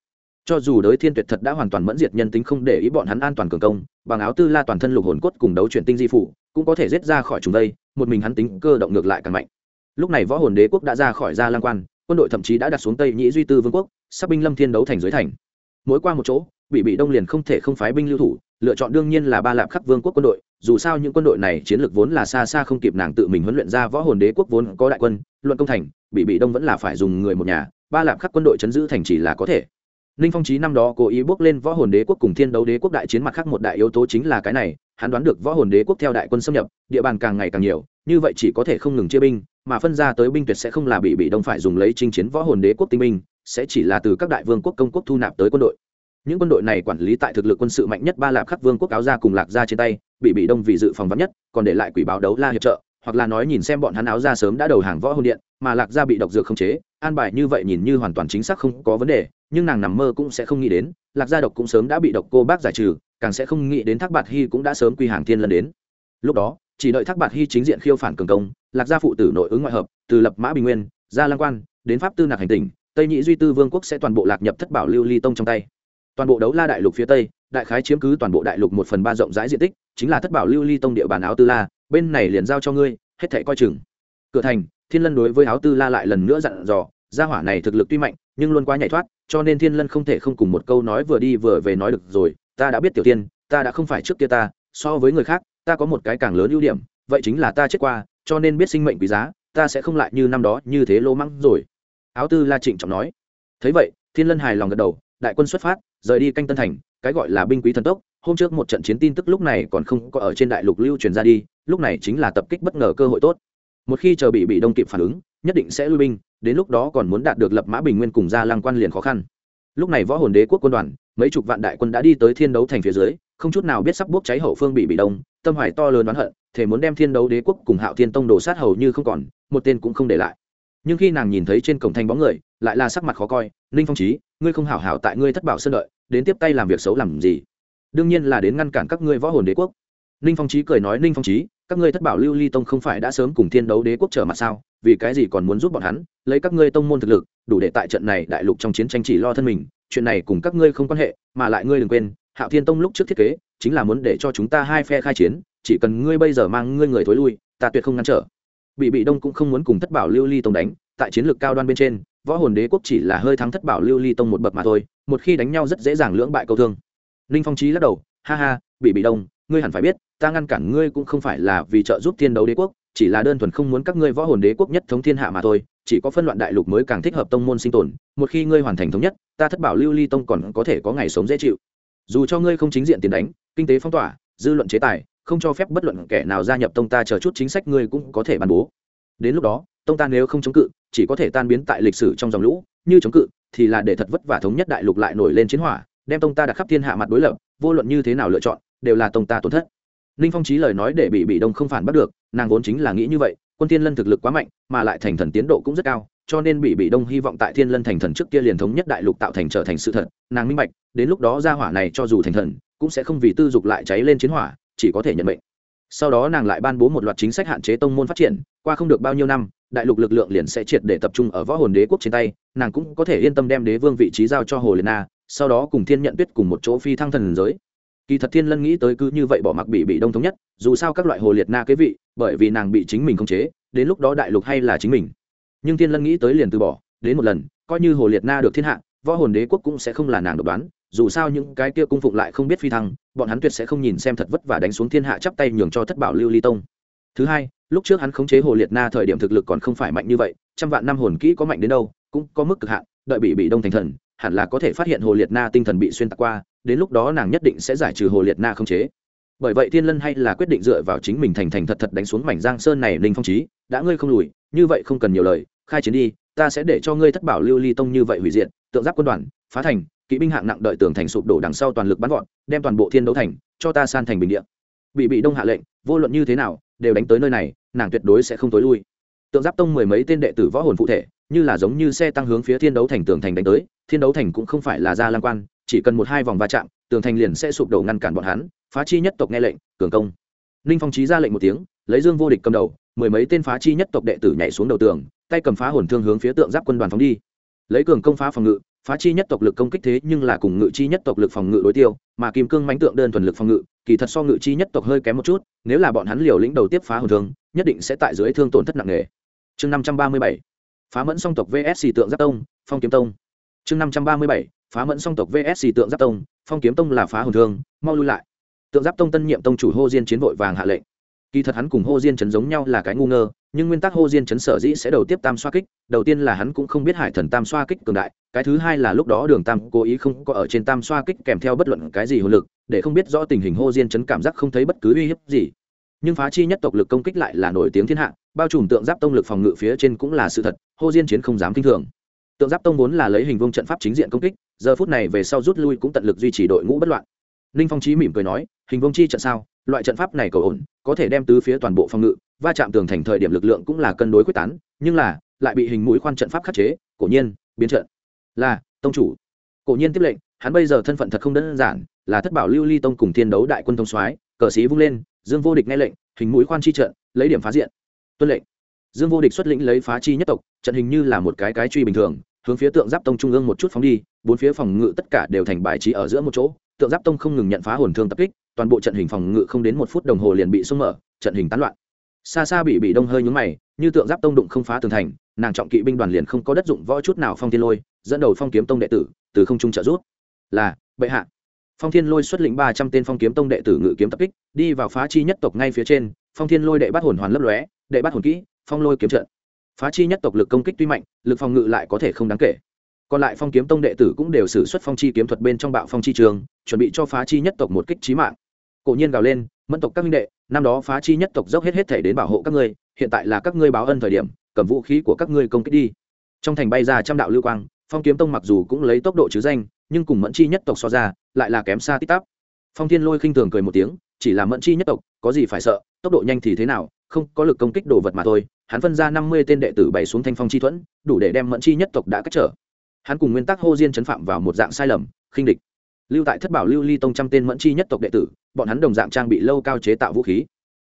Speaker 1: cho dù đới thiên tuyệt thật đã hoàn toàn mẫn diệt nhân tính không để ý bọn hắn an toàn cường công, bằng áo tư la toàn thân lục hồn cốt cùng đấu chuyển tinh di phủ, cũng có thể giết ra khỏi chúng đây, một mình hắn tính cơ động ngược lại càng mạnh. Lúc này võ hồn đế quốc đã ra khỏi gia lang quan, quân đội thậm chí đã đặt xuống tây nhĩ duy tư vương quốc, sắp binh lâm thiên đấu thành dưới thành. Mỗi qua một chỗ, bị bị đông liền không thể không phái binh lưu thủ, lựa chọn đương nhiên là ba lạp khắc vương quốc quân đội, dù sao những quân đội này chiến lược vốn là xa xa không kịp nàng tự mình huấn luyện ra võ hồn đế quốc vốn có đại quân, luận công thành, bị bị đông vẫn là phải dùng người một nhà, ba lạp khắc quân đội chấn giữ thành chỉ là có thể ninh phong trí năm đó cố ý bước lên võ hồn đế quốc cùng thiên đấu đế quốc đại chiến mặt khác một đại yếu tố chính là cái này, hắn đoán được võ hồn đế quốc theo đại quân xâm nhập, địa bàn càng ngày càng nhiều, như vậy chỉ có thể không ngừng chia binh, mà phân ra tới binh tuyệt sẽ không là bị bị đông phải dùng lấy chinh chiến võ hồn đế quốc tinh binh, sẽ chỉ là từ các đại vương quốc công quốc thu nạp tới quân đội. Những quân đội này quản lý tại thực lực quân sự mạnh nhất ba lạp khắc vương quốc áo ra cùng lạc ra trên tay, bị bị đông vì dự phòng vắn nhất, còn để lại quỷ báo đấu la hiệp trợ, hoặc là nói nhìn xem bọn hắn áo ra sớm đã đầu hàng võ hồn điện, mà lạc ra bị độc dược không chế, an bài như vậy nhìn như hoàn toàn chính xác không có vấn đề nhưng nàng nằm mơ cũng sẽ không nghĩ đến, lạc gia độc cũng sớm đã bị độc cô bác giải trừ, càng sẽ không nghĩ đến thác bạt hy cũng đã sớm quy hàng thiên lần đến. Lúc đó, chỉ đợi thác bạt hy chính diện khiêu phản cường công, lạc gia phụ tử nội ứng ngoại hợp, từ lập mã bình nguyên gia lang quan, đến pháp tư nạc hành tỉnh, tây nhị duy tư vương quốc sẽ toàn bộ lạc nhập thất bảo lưu ly tông trong tay. Toàn bộ đấu la đại lục phía tây, đại khái chiếm cứ toàn bộ đại lục một phần ba rộng rãi diện tích, chính là thất bảo lưu ly tông địa bàn áo tư la, bên này liền giao cho ngươi, hết thể coi chừng. Cửa thành, thiên lân đối với áo tư la lại lần nữa dặn dò, gia hỏa này thực lực tuy mạnh, nhưng luôn quá nhảy thoát cho nên thiên lân không thể không cùng một câu nói vừa đi vừa về nói được rồi, ta đã biết tiểu tiên, ta đã không phải trước kia ta, so với người khác, ta có một cái càng lớn ưu điểm, vậy chính là ta chết qua, cho nên biết sinh mệnh quý giá, ta sẽ không lại như năm đó như thế lô mắng rồi. Áo tư la trịnh trọng nói. Thấy vậy, thiên lân hài lòng gật đầu, đại quân xuất phát, rời đi canh tân thành, cái gọi là binh quý thần tốc, hôm trước một trận chiến tin tức lúc này còn không có ở trên đại lục lưu truyền ra đi, lúc này chính là tập kích bất ngờ cơ hội tốt. Một khi chờ bị bị đông kịp phản ứng nhất định sẽ lui binh, đến lúc đó còn muốn đạt được lập mã bình nguyên cùng gia lăng quan liền khó khăn. Lúc này võ hồn đế quốc quân đoàn, mấy chục vạn đại quân đã đi tới thiên đấu thành phía dưới, không chút nào biết sắp bốc cháy hậu phương bị bị đông, tâm hoài to lớn oán hận thể muốn đem thiên đấu đế quốc cùng hạo thiên tông đổ sát hầu như không còn, một tên cũng không để lại. Nhưng khi nàng nhìn thấy trên cổng thành bóng người, lại là sắc mặt khó coi, ninh phong trí ngươi không hảo hảo tại ngươi thất bảo sơn đợi, đến tiếp tay làm việc xấu làm gì? Đương nhiên là đến ngăn cản các ngươi võ hồn đế quốc. Ninh phong trí cười nói, ninh phong trí các ngươi thất bảo lưu ly tông không phải đã sớm cùng thiên đấu đế quốc trở mặt sao? Vì cái gì còn muốn giúp bọn hắn? Lấy các ngươi tông môn thực lực, đủ để tại trận này đại lục trong chiến tranh chỉ lo thân mình. Chuyện này cùng các ngươi không quan hệ, mà lại ngươi đừng quên, hạo thiên tông lúc trước thiết kế, chính là muốn để cho chúng ta hai phe khai chiến. Chỉ cần ngươi bây giờ mang ngươi người thối lui, ta tuyệt không ngăn trở. Bị bị đông cũng không muốn cùng thất bảo lưu ly tông đánh. Tại chiến lược cao đoan bên trên, võ hồn đế quốc chỉ là hơi thắng thất bảo lưu ly tông một bậc mà thôi, một khi đánh nhau rất dễ dàng lưỡng bại câu thương. Ninh phong trí lắc đầu, ha ha, bị bị đông, ngươi hẳn phải biết ta ngăn cản ngươi cũng không phải là vì trợ giúp thiên đấu đế quốc, chỉ là đơn thuần không muốn các ngươi võ hồn đế quốc nhất thống thiên hạ mà thôi, chỉ có phân loạn đại lục mới càng thích hợp tông môn sinh tồn, một khi ngươi hoàn thành thống nhất, ta thất bảo lưu ly tông còn có thể có ngày sống dễ chịu. Dù cho ngươi không chính diện tiền đánh, kinh tế phong tỏa, dư luận chế tài, không cho phép bất luận kẻ nào gia nhập tông ta chờ chút chính sách ngươi cũng có thể ban bố. Đến lúc đó, tông ta nếu không chống cự, chỉ có thể tan biến tại lịch sử trong dòng lũ, như chống cự, thì là để thật vất vả thống nhất đại lục lại nổi lên chiến hỏa, đem tông ta đặt khắp thiên hạ mặt đối lập, vô luận như thế nào lựa chọn, đều là tông ta tổn thất ninh phong trí lời nói để bị bị đông không phản bắt được, nàng vốn chính là nghĩ như vậy, quân thiên lân thực lực quá mạnh, mà lại thành thần tiến độ cũng rất cao, cho nên bị bị đông hy vọng tại thiên lân thành thần trước kia liền thống nhất đại lục tạo thành trở thành sự thật, nàng minh bạch, đến lúc đó ra hỏa này cho dù thành thần, cũng sẽ không vì tư dục lại cháy lên chiến hỏa, chỉ có thể nhận mệnh. Sau đó nàng lại ban bố một loạt chính sách hạn chế tông môn phát triển, qua không được bao nhiêu năm, đại lục lực lượng liền sẽ triệt để tập trung ở võ hồn đế quốc trên tay, nàng cũng có thể yên tâm đem đế vương vị trí giao cho hồ liệt na, sau đó cùng thiên nhận tuyết cùng một chỗ phi thăng thần giới kỳ thật thiên lân nghĩ tới cứ như vậy bỏ mặc bị bị đông thống nhất, dù sao các loại hồ liệt na kế vị, bởi vì nàng bị chính mình khống chế, đến lúc đó đại lục hay là chính mình. Nhưng thiên lân nghĩ tới liền từ bỏ, đến một lần, coi như hồ liệt na được thiên hạ, võ hồn đế quốc cũng sẽ không là nàng độc đoán, dù sao những cái kia cung phụng lại không biết phi thăng, bọn hắn tuyệt sẽ không nhìn xem thật vất và đánh xuống thiên hạ chắp tay nhường cho thất bảo lưu ly tông. Thứ hai, lúc trước hắn khống chế hồ liệt na thời điểm thực lực còn không phải mạnh như vậy, trăm vạn năm hồn kỹ có mạnh đến đâu, cũng có mức cực hạn, đợi bị bị đông thành thần, hẳn là có thể phát hiện hồ liệt na tinh thần bị xuyên tạc qua đến lúc đó nàng nhất định sẽ giải trừ hồ liệt na không chế. Bởi vậy thiên lân hay là quyết định dựa vào chính mình thành thành thật thật đánh xuống mảnh giang sơn này linh phong trí, đã ngươi không lùi, như vậy không cần nhiều lời, khai chiến đi, ta sẽ để cho ngươi thất bảo lưu ly tông như vậy hủy diệt, tượng giáp quân đoàn, phá thành, kỵ binh hạng nặng đợi tường thành sụp đổ đằng sau toàn lực bắn gọn đem toàn bộ thiên đấu thành, cho ta san thành bình địa. Bị bị đông hạ lệnh, vô luận như thế nào, đều đánh tới nơi này, nàng tuyệt đối sẽ không tối lui. Tượng giáp tông mười mấy tên đệ tử võ hồn phụ thể, như là giống như xe tăng hướng phía thiên đấu thành tường thành đánh tới, thiên đấu thành cũng không phải là ra lang quan chỉ cần một hai vòng va chạm, tường thành liền sẽ sụp đổ ngăn cản bọn hắn, phá chi nhất tộc nghe lệnh, cường công. Ninh phong trí ra lệnh một tiếng, lấy dương vô địch cầm đầu, mười mấy tên phá chi nhất tộc đệ tử nhảy xuống đầu tường, tay cầm phá hồn thương hướng phía tượng giáp quân đoàn phóng đi. Lấy cường công phá phòng ngự, phá chi nhất tộc lực công kích thế nhưng là cùng ngự chi nhất tộc lực phòng ngự đối tiêu, mà kim cương mánh tượng đơn thuần lực phòng ngự, kỳ thật so ngự chi nhất tộc hơi kém một chút, nếu là bọn hắn liều lĩnh đầu tiếp phá hồn thương, nhất định sẽ tại dưới thương tổn thất nặng nề. Chương năm trăm ba mươi bảy, phá mẫn song tộc vsc tượng giáp tông, phong kiếm tông. Chương năm trăm ba mươi bảy phá mẫn song tộc vsc tượng giáp tông, phong kiếm tông là phá hồn thương, mau lui lại. Tượng giáp tông tân nhiệm tông chủ hô diên chiến vội vàng hạ lệnh. Kỳ thật hắn cùng hô diên chấn giống nhau là cái ngu ngơ, nhưng nguyên tắc hô diên chấn sở dĩ sẽ đầu tiếp tam xoa kích, đầu tiên là hắn cũng không biết hải thần tam xoa kích cường đại, cái thứ hai là lúc đó đường tam cố ý không có ở trên tam xoa kích kèm theo bất luận cái gì hồn lực, để không biết rõ tình hình hô diên chấn cảm giác không thấy bất cứ uy hiếp gì. Nhưng phá chi nhất tộc lực công kích lại là nổi tiếng thiên hạ, bao trùm tượng giáp tông lực phòng ngự phía trên cũng là sự thật, hô diên chiến không dám kinh thường. Tượng giáp tông vốn là lấy hình vông trận pháp chính diện công kích giờ phút này về sau rút lui cũng tận lực duy trì đội ngũ bất loạn. Ninh phong trí mỉm cười nói, hình vông chi trận sao? Loại trận pháp này cầu ổn, có thể đem tứ phía toàn bộ phòng ngự, va chạm tường thành thời điểm lực lượng cũng là cân đối quyết tán, nhưng là, lại bị hình mũi khoan trận pháp khắc chế, cổ nhiên, biến trận. Là, tông chủ. Cổ nhiên tiếp lệnh, hắn bây giờ thân phận thật không đơn giản, là thất bảo lưu ly tông cùng thiên đấu đại quân thông soái, cờ sĩ vung lên, dương vô địch nghe lệnh, hình mũi khoan chi trận, lấy điểm phá diện. Tuân lệnh. Dương vô địch xuất lĩnh lấy phá chi nhất tộc, trận hình như là một cái cái truy bình thường hướng phía tượng giáp tông trung ương một chút phóng đi, bốn phía phòng ngự tất cả đều thành bài trí ở giữa một chỗ. Tượng giáp tông không ngừng nhận phá hồn thương tập kích, toàn bộ trận hình phòng ngự không đến một phút đồng hồ liền bị xung mở, trận hình tán loạn. Xa xa bị bị đông hơi nhúng mày, như tượng giáp tông đụng không phá tường thành, nàng trọng kỵ binh đoàn liền không có đất dụng võ chút nào phong thiên lôi, dẫn đầu phong kiếm tông đệ tử từ không trung trợ rút là, bệ hạ. Phong thiên lôi xuất lĩnh ba trăm tên phong kiếm tông đệ tử ngự kiếm tập kích, đi vào phá chi nhất tộc ngay phía trên, phong thiên lôi đệ bắt hồn hoàn lấp lóe, đệ bắt hồn kỹ, phong lôi kiếm trận phá chi nhất tộc lực công kích tuy mạnh, lực phòng ngự lại có thể không đáng kể. Còn lại phong kiếm tông đệ tử cũng đều xử xuất phong chi kiếm thuật bên trong bạo phong chi trường, chuẩn bị cho phá chi nhất tộc một kích trí mạng. Cổ nhiên gào lên, mẫn tộc các minh đệ, năm đó phá chi nhất tộc dốc hết hết thể đến bảo hộ các ngươi, hiện tại là các ngươi báo ân thời điểm, cầm vũ khí của các ngươi công kích đi. Trong thành bay ra trăm đạo lưu quang, phong kiếm tông mặc dù cũng lấy tốc độ chứ danh, nhưng cùng mẫn chi nhất tộc so ra, lại là kém xa tít tắp. Phong thiên lôi khinh thường cười một tiếng, chỉ là mẫn chi nhất tộc, có gì phải sợ, tốc độ nhanh thì thế nào, không có lực công kích đồ vật mà thôi hắn phân ra năm mươi tên đệ tử bày xuống thanh phong chi thuẫn, đủ để đem mẫn chi nhất tộc đã cách trở. Hắn cùng nguyên tắc hô diên chấn phạm vào một dạng sai lầm, khinh địch. Lưu tại thất bảo lưu ly tông trăm tên mẫn chi nhất tộc đệ tử, bọn hắn đồng dạng trang bị lâu cao chế tạo vũ khí.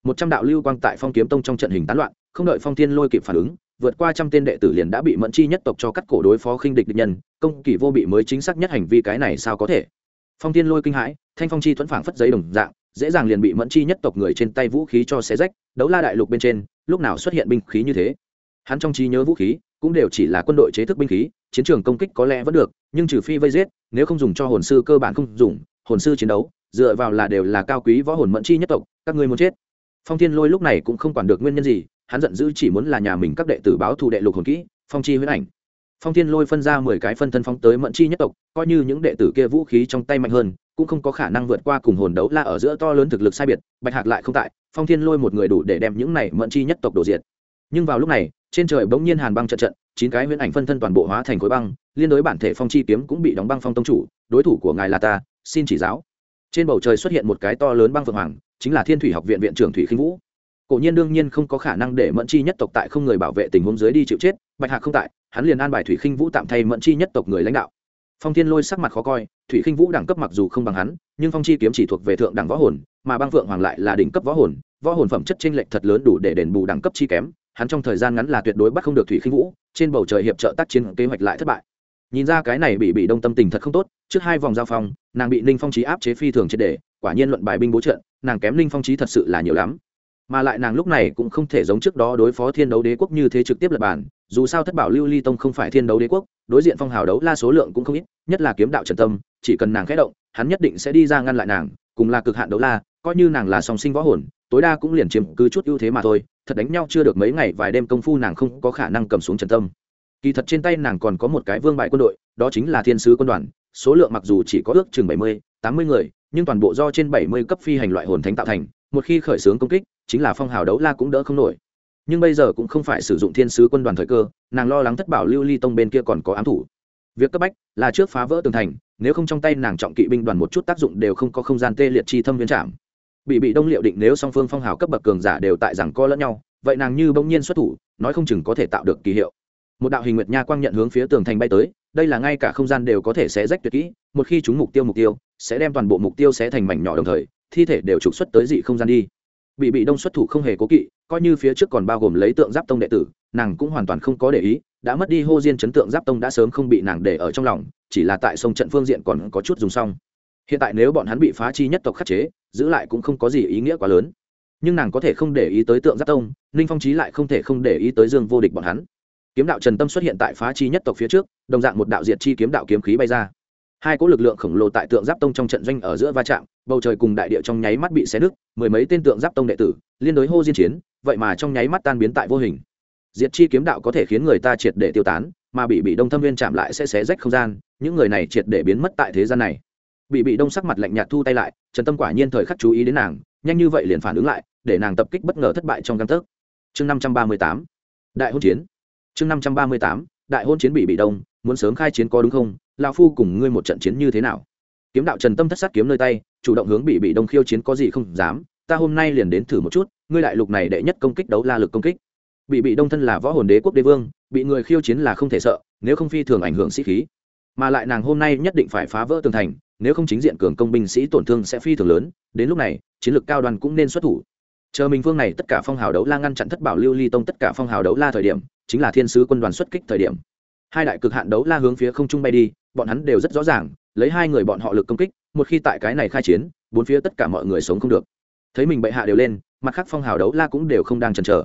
Speaker 1: Một trăm đạo lưu quang tại phong kiếm tông trong trận hình tán loạn, không đợi phong thiên lôi kịp phản ứng, vượt qua trăm tên đệ tử liền đã bị mẫn chi nhất tộc cho cắt cổ đối phó khinh địch địch nhân, công kỷ vô bị mới chính xác nhất hành vi cái này sao có thể. Phong thiên lôi kinh hãi, thanh phong chi thuẫn phảng phất giấy đồng dạng dễ dàng liền bị mẫn chi nhất tộc người trên tay vũ khí cho xé rách, đấu la đại lục bên trên, lúc nào xuất hiện binh khí như thế? Hắn trong trí nhớ vũ khí cũng đều chỉ là quân đội chế thức binh khí, chiến trường công kích có lẽ vẫn được, nhưng trừ phi vây giết, nếu không dùng cho hồn sư cơ bản không dùng, hồn sư chiến đấu, dựa vào là đều là cao quý võ hồn mẫn chi nhất tộc, các ngươi muốn chết. Phong thiên lôi lúc này cũng không quản được nguyên nhân gì, hắn giận dữ chỉ muốn là nhà mình các đệ tử báo thù đệ lục hồn kỹ, phong chi huyết ảnh phong thiên lôi phân ra mười cái phân thân phóng tới mẫn chi nhất tộc, coi như những đệ tử kia vũ khí trong tay mạnh hơn, cũng không có khả năng vượt qua cùng hồn đấu la ở giữa to lớn thực lực sai biệt, bạch hạc lại không tại, phong thiên lôi một người đủ để đem những này mẫn chi nhất tộc đổ diệt. Nhưng vào lúc này, trên trời bỗng nhiên hàn băng trận trận, chín cái huyễn ảnh phân thân toàn bộ hóa thành khối băng, liên đối bản thể phong chi kiếm cũng bị đóng băng phong tông chủ, đối thủ của ngài là ta, xin chỉ giáo. Trên bầu trời xuất hiện một cái to lớn băng vượng hoàng, chính là thiên thủy học viện viện trưởng thủy khinh vũ. Cổ nhiên đương nhiên không có khả năng để mẫn chi nhất tộc tại không người bảo vệ tình huống dưới đi chịu chết, bạch hạc không tại hắn liền an bài thủy khinh vũ tạm thay mẫn chi nhất tộc người lãnh đạo. Phong thiên lôi sắc mặt khó coi, thủy khinh vũ đẳng cấp mặc dù không bằng hắn, nhưng phong chi kiếm chỉ thuộc về thượng đẳng võ hồn, mà băng phượng hoàng lại là đỉnh cấp võ hồn võ hồn phẩm chất t r ê n lệch thật lớn đủ để đền bù đẳng cấp chi kém, hắn trong thời gian ngắn là tuyệt đối bắt không được thủy khinh vũ, trên bầu trời hiệp trợ tác chiến kế hoạch lại thất bại. Nhìn ra cái này bị bị đông tâm tình thật không tốt, trước hai vòng giao phong, nàng bị ninh phong trí áp chế phi thường triệt đề quả nhiên luận bài binh bố trận, nàng kém ninh phong trí thật sự là nhiều lắm mà lại nàng lúc này cũng không thể giống trước đó đối phó thiên đấu đế quốc như thế trực tiếp lập bản dù sao thất bảo lưu ly tông không phải thiên đấu đế quốc, đối diện phong hào đấu la số lượng cũng không ít, nhất là kiếm đạo trần tâm, chỉ cần nàng khẽ động, hắn nhất định sẽ đi ra ngăn lại nàng, cùng là cực hạn đấu la, coi như nàng là song sinh võ hồn, tối đa cũng liền chiếm cứ chút ưu thế mà thôi, thật đánh nhau chưa được mấy ngày vài đêm công phu nàng không có khả năng cầm xuống trần tâm. Kỳ thật trên tay nàng còn có một cái vương bại quân đội, đó chính là thiên sứ quân đoàn, số lượng mặc dù chỉ có ước chừng bảy mươi, tám mươi người, nhưng toàn bộ do trên bảy mươi cấp phi hành loại hồn thánh tạo thành một khi khởi xướng công kích, chính là phong hào đấu la cũng đỡ không nổi. Nhưng bây giờ cũng không phải sử dụng thiên sứ quân đoàn thời cơ, nàng lo lắng thất bảo lưu ly tông bên kia còn có ám thủ. Việc cấp bách là trước phá vỡ tường thành, nếu không trong tay nàng trọng kỵ binh đoàn một chút tác dụng đều không có không gian tê liệt chi thâm viên trạm. Bị bị đông liệu định nếu song phương phong hào cấp bậc cường giả đều tại rằng co lẫn nhau, vậy nàng như bỗng nhiên xuất thủ, nói không chừng có thể tạo được kỳ hiệu. Một đạo hình nguyệt nha quang nhận hướng phía tường thành bay tới, đây là ngay cả không gian đều có thể xé rách tuyệt kỹ, một khi chúng mục tiêu mục tiêu, sẽ đem toàn bộ mục tiêu sẽ thành mảnh nhỏ đồng thời thi thể đều trục xuất tới dị không gian đi. Bị bị đông xuất thủ không hề cố kỵ, coi như phía trước còn bao gồm lấy tượng giáp tông đệ tử, nàng cũng hoàn toàn không có để ý, đã mất đi hô diên chấn tượng giáp tông đã sớm không bị nàng để ở trong lòng, chỉ là tại sông trận phương diện còn có chút dùng xong. Hiện tại nếu bọn hắn bị phá chi nhất tộc khắc chế, giữ lại cũng không có gì ý nghĩa quá lớn. Nhưng nàng có thể không để ý tới tượng giáp tông, ninh phong trí lại không thể không để ý tới dương vô địch bọn hắn. Kiếm đạo trần tâm xuất hiện tại phá chi nhất tộc phía trước, đồng dạng một đạo diệt chi kiếm đạo kiếm khí bay ra. Hai cỗ lực lượng khổng lồ tại tượng giáp tông trong trận doanh ở giữa va chạm bầu trời cùng đại địa trong nháy mắt bị xé nứt, mười mấy tên tượng giáp tông đệ tử, liên đối hô diên chiến, vậy mà trong nháy mắt tan biến tại vô hình. Diệt chi kiếm đạo có thể khiến người ta triệt để tiêu tán, mà bị bị đông thâm viên chạm lại sẽ xé rách không gian, những người này triệt để biến mất tại thế gian này. Bị bị đông sắc mặt lạnh nhạt thu tay lại, trần tâm quả nhiên thời khắc chú ý đến nàng, nhanh như vậy liền phản ứng lại, để nàng tập kích bất ngờ thất bại trong căn tấc. Chương năm trăm ba mươi tám, đại hôn chiến. Chương năm trăm ba mươi tám, đại hôn chiến bị bị đông, muốn sớm khai chiến có đúng không? Lão phu cùng ngươi một trận chiến như thế nào? Kiếm đạo trần tâm thất sát kiếm nơi tay, chủ động hướng bị bị đông khiêu chiến có gì không dám, ta hôm nay liền đến thử một chút, ngươi đại lục này đệ nhất công kích đấu la lực công kích. Bị bị đông thân là võ hồn đế quốc đế vương, bị người khiêu chiến là không thể sợ, nếu không phi thường ảnh hưởng sĩ khí. Mà lại nàng hôm nay nhất định phải phá vỡ tường thành, nếu không chính diện cường công binh sĩ tổn thương sẽ phi thường lớn, đến lúc này, chiến lược cao đoàn cũng nên xuất thủ. Chờ mình phương này tất cả phong hào đấu la ngăn chặn thất bảo lưu ly tông tất cả phong hào đấu la thời điểm, chính là thiên sứ quân đoàn xuất kích thời điểm. Hai đại cực hạn đấu la hướng phía không trung bay đi, bọn hắn đều rất rõ ràng lấy hai người bọn họ lực công kích, một khi tại cái này khai chiến, bốn phía tất cả mọi người sống không được. Thấy mình bệ hạ đều lên, mặt khác phong hào đấu la cũng đều không đang chần chờ.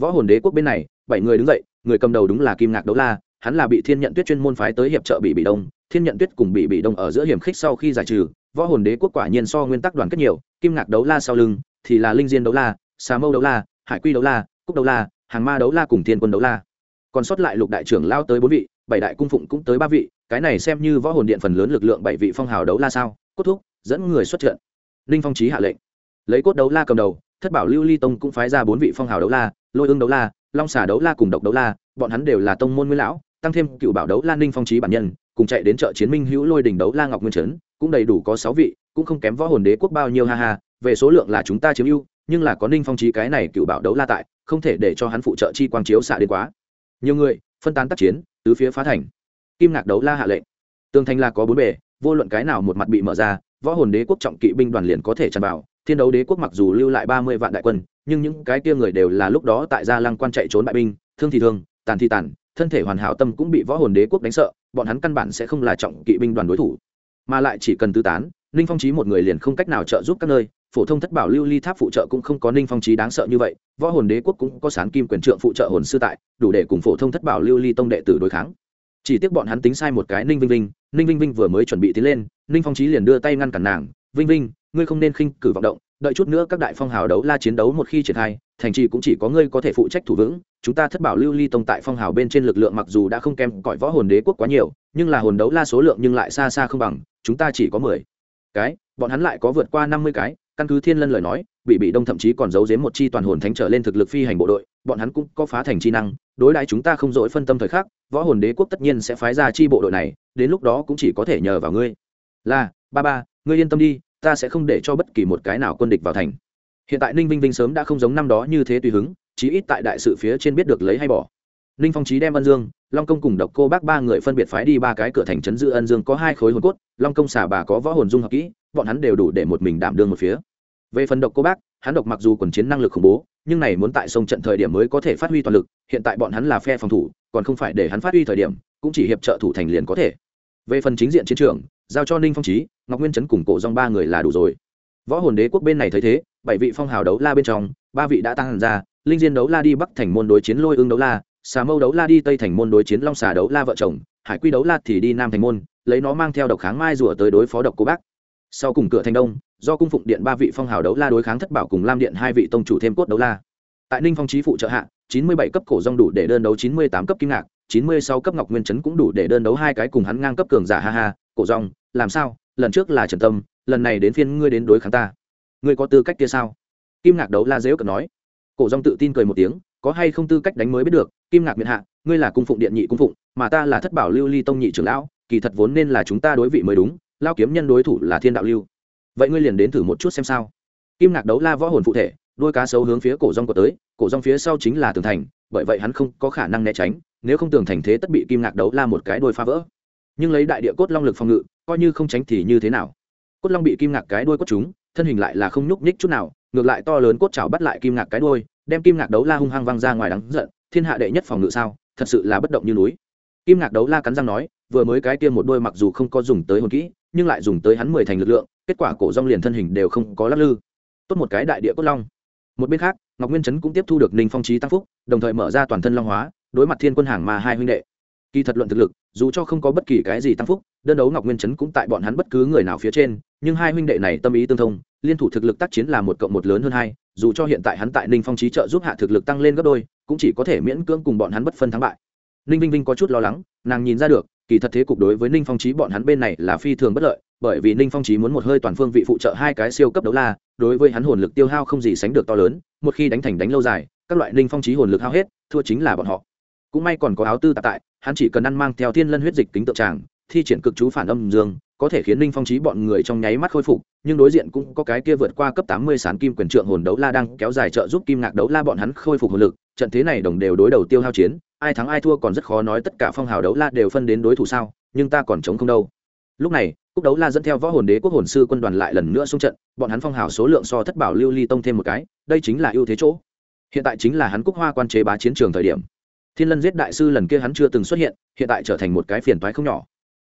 Speaker 1: Võ hồn đế quốc bên này, bảy người đứng dậy, người cầm đầu đúng là kim ngạc đấu la, hắn là bị thiên nhận tuyết chuyên môn phái tới hiệp trợ bị bị đông. Thiên nhận tuyết cùng bị bị đông ở giữa hiểm khích sau khi giải trừ, võ hồn đế quốc quả nhiên so nguyên tắc đoàn kết nhiều, kim ngạc đấu la sau lưng thì là linh diên đấu la, xà mâu đấu la, hải quy đấu la, cúc đấu la, hàng ma đấu la cùng thiên quân đấu la. Còn sót lại lục đại trưởng lao tới bốn vị, bảy đại cung phụng cũng tới ba vị cái này xem như võ hồn điện phần lớn lực lượng bảy vị phong hào đấu la sao? Cốt thúc, dẫn người xuất trận. Ninh phong trí hạ lệnh. Lấy cốt đấu la cầm đầu, thất bảo lưu ly tông cũng phái ra bốn vị phong hào đấu la, lôi ương đấu la, long xà đấu la cùng độc đấu la, bọn hắn đều là tông môn nguyên lão, tăng thêm cựu bảo đấu la ninh phong trí bản nhân, cùng chạy đến chợ chiến minh hữu lôi đình đấu la ngọc nguyên trấn, cũng đầy đủ có sáu vị, cũng không kém võ hồn đế quốc bao nhiêu, ha ha, về số lượng là chúng ta chiếm ưu, nhưng là có ninh phong trí cái này cựu bảo đấu la tại, không thể để cho hắn phụ trợ chi quang chiếu xạ đến quá. Nhiều người, phân tán tác chiến, tứ phía phá thành kim ngạc đấu la hạ lệnh. Tường thành là có bốn bề, vô luận cái nào một mặt bị mở ra, võ hồn đế quốc trọng kỵ binh đoàn liền có thể tràn vào. Thiên đấu đế quốc mặc dù lưu lại ba mươi vạn đại quân, nhưng những cái kia người đều là lúc đó tại gia lăng quan chạy trốn bại binh, thương thì thương, tàn thì tàn, thân thể hoàn hảo tâm cũng bị võ hồn đế quốc đánh sợ, bọn hắn căn bản sẽ không là trọng kỵ binh đoàn đối thủ. Mà lại chỉ cần tứ tán, ninh phong trí một người liền không cách nào trợ giúp các nơi, phổ thông thất bảo lưu ly tháp phụ trợ cũng không có ninh phong trí đáng sợ như vậy, võ hồn đế quốc cũng có sán kim quyền trượng phụ trợ hồn sư tại, đủ để cùng phổ thông thất bảo lưu ly tông đệ tử đối kháng chỉ tiếc bọn hắn tính sai một cái ninh vinh vinh, ninh vinh vinh vừa mới chuẩn bị tiến lên, ninh phong trí liền đưa tay ngăn cản nàng, vinh vinh, ngươi không nên khinh cử vọng động, đợi chút nữa các đại phong hào đấu la chiến đấu một khi triển khai, thành trì cũng chỉ có ngươi có thể phụ trách thủ vững, chúng ta thất bảo lưu ly tông tại phong hào bên trên lực lượng mặc dù đã không kém cõi võ hồn đế quốc quá nhiều, nhưng là hồn đấu la số lượng nhưng lại xa xa không bằng, chúng ta chỉ có mười. Cái, bọn hắn lại có vượt qua năm mươi cái, căn cứ thiên lân lời nói bị bị đông thậm chí còn giấu giếm một chi toàn hồn thánh trở lên thực lực phi hành bộ đội, bọn hắn cũng có phá thành chi năng, đối đãi chúng ta không dỗi phân tâm thời khắc, võ hồn đế quốc tất nhiên sẽ phái ra chi bộ đội này, đến lúc đó cũng chỉ có thể nhờ vào ngươi. Là, ba ba, ngươi yên tâm đi, ta sẽ không để cho bất kỳ một cái nào quân địch vào thành. Hiện tại ninh vinh vinh sớm đã không giống năm đó như thế tùy hứng, chí ít tại đại sự phía trên biết được lấy hay bỏ. Ninh phong trí đem ân dương, long công cùng độc cô bác ba người phân biệt phái đi ba cái cửa thành trấn giữ ân dương có hai khối hồn cốt, long công xả bà có võ hồn dung hợp kỹ, bọn hắn đều đủ để một mình đảm đương một phía về phần độc cô bác, hắn độc mặc dù quần chiến năng lực khủng bố, nhưng này muốn tại sông trận thời điểm mới có thể phát huy toàn lực, hiện tại bọn hắn là phe phòng thủ, còn không phải để hắn phát huy thời điểm, cũng chỉ hiệp trợ thủ thành liền có thể. Về phần chính diện chiến trường, giao cho ninh phong trí ngọc nguyên Trấn cùng cổ dòng ba người là đủ rồi. Võ hồn đế quốc bên này thấy thế, bảy vị phong hào đấu la bên trong, ba vị đã tăng hẳn ra, linh diên đấu la đi bắc thành môn đối chiến lôi ương đấu la, xà mâu đấu la đi tây thành môn đối chiến long xà đấu la vợ chồng, hải quy đấu la thì đi nam thành môn, lấy nó mang theo độc kháng mai rùa tới đối phó độc cô bác. Sau cùng cửa thành đông do cung phụng điện ba vị phong hào đấu la đối kháng thất bảo cùng lam điện hai vị tông chủ thêm cốt đấu la tại ninh phong trí phụ trợ hạ chín mươi bảy cấp cổ rong đủ để đơn đấu chín mươi tám cấp kim ngạc chín mươi sáu cấp ngọc nguyên chấn cũng đủ để đơn đấu hai cái cùng hắn ngang cấp cường giả ha ha cổ rong làm sao lần trước là trần tâm lần này đến phiên ngươi đến đối kháng ta ngươi có tư cách kia sao kim ngạc đấu la dễ cận nói cổ rong tự tin cười một tiếng có hay không tư cách đánh mới biết được kim ngạc miền hạ ngươi là cung phụng điện nhị cung phụng mà ta là thất bảo lưu ly tông nhị trưởng lão kỳ thật vốn nên là chúng ta đối vị mới đúng lao kiếm nhân đối thủ là thiên đạo lưu vậy ngươi liền đến thử một chút xem sao. Kim ngạc đấu la võ hồn phụ thể, đôi cá sấu hướng phía cổ rong của tới, cổ rong phía sau chính là tường thành, bởi vậy hắn không có khả năng né tránh, nếu không tường thành thế tất bị kim ngạc đấu la một cái đôi phá vỡ. Nhưng lấy đại địa cốt long lực phòng ngự, coi như không tránh thì như thế nào? Cốt long bị kim ngạc cái đuôi cốt chúng thân hình lại là không nhúc nhích chút nào, ngược lại to lớn cốt chảo bắt lại kim ngạc cái đuôi, đem kim ngạc đấu la hung hăng văng ra ngoài đắng giận, thiên hạ đệ nhất phòng ngự sao, thật sự là bất động như núi. Kim ngạc đấu la cắn răng nói vừa mới cái kia một đôi mặc dù không có dùng tới hồn kỹ, nhưng lại dùng tới hắn mười thành lực lượng, kết quả cổ rong liền thân hình đều không có lắc lư. Tốt một cái đại địa cốt long. Một bên khác, ngọc nguyên trấn cũng tiếp thu được ninh phong trí tăng phúc, đồng thời mở ra toàn thân long hóa, đối mặt thiên quân hàng mà hai huynh đệ. Kỳ thật luận thực lực, dù cho không có bất kỳ cái gì tăng phúc, đơn đấu ngọc nguyên trấn cũng tại bọn hắn bất cứ người nào phía trên, nhưng hai huynh đệ này tâm ý tương thông, liên thủ thực lực tác chiến là một cộng một lớn hơn hai, dù cho hiện tại hắn tại ninh phong trí trợ giúp hạ thực lực tăng lên gấp đôi, cũng chỉ có thể miễn cưỡng cùng bọn hắn bất phân thắng bại. Ninh vinh vinh có chút lo lắng, nàng nhìn ra được kỳ thật thế cục đối với ninh phong trí bọn hắn bên này là phi thường bất lợi, bởi vì ninh phong trí muốn một hơi toàn phương vị phụ trợ hai cái siêu cấp đấu la, đối với hắn hồn lực tiêu hao không gì sánh được to lớn, một khi đánh thành đánh lâu dài, các loại ninh phong trí hồn lực hao hết, thua chính là bọn họ. Cũng may còn có áo tư tạp tại, hắn chỉ cần ăn mang theo thiên lân huyết dịch kính tự tràng, thi triển cực chú phản âm dương, có thể khiến ninh phong trí bọn người trong nháy mắt khôi phục, nhưng đối diện cũng có cái kia vượt qua cấp tám mươi sán kim quyền trượng hồn đấu la đang kéo dài trợ giúp kim ngạc đấu la bọn hắn khôi phục hồn lực, trận thế này đồng đều đối đầu tiêu hao chiến ai thắng ai thua còn rất khó nói tất cả phong hào đấu la đều phân đến đối thủ sao, nhưng ta còn chống không đâu. Lúc này cúc đấu la dẫn theo võ hồn đế quốc hồn sư quân đoàn lại lần nữa xung trận, bọn hắn phong hào số lượng so thất bảo lưu ly tông thêm một cái, đây chính là ưu thế chỗ. Hiện tại chính là hắn cúc hoa quan chế bá chiến trường thời điểm. Thiên lân giết đại sư lần kia hắn chưa từng xuất hiện hiện tại trở thành một cái phiền toái không nhỏ.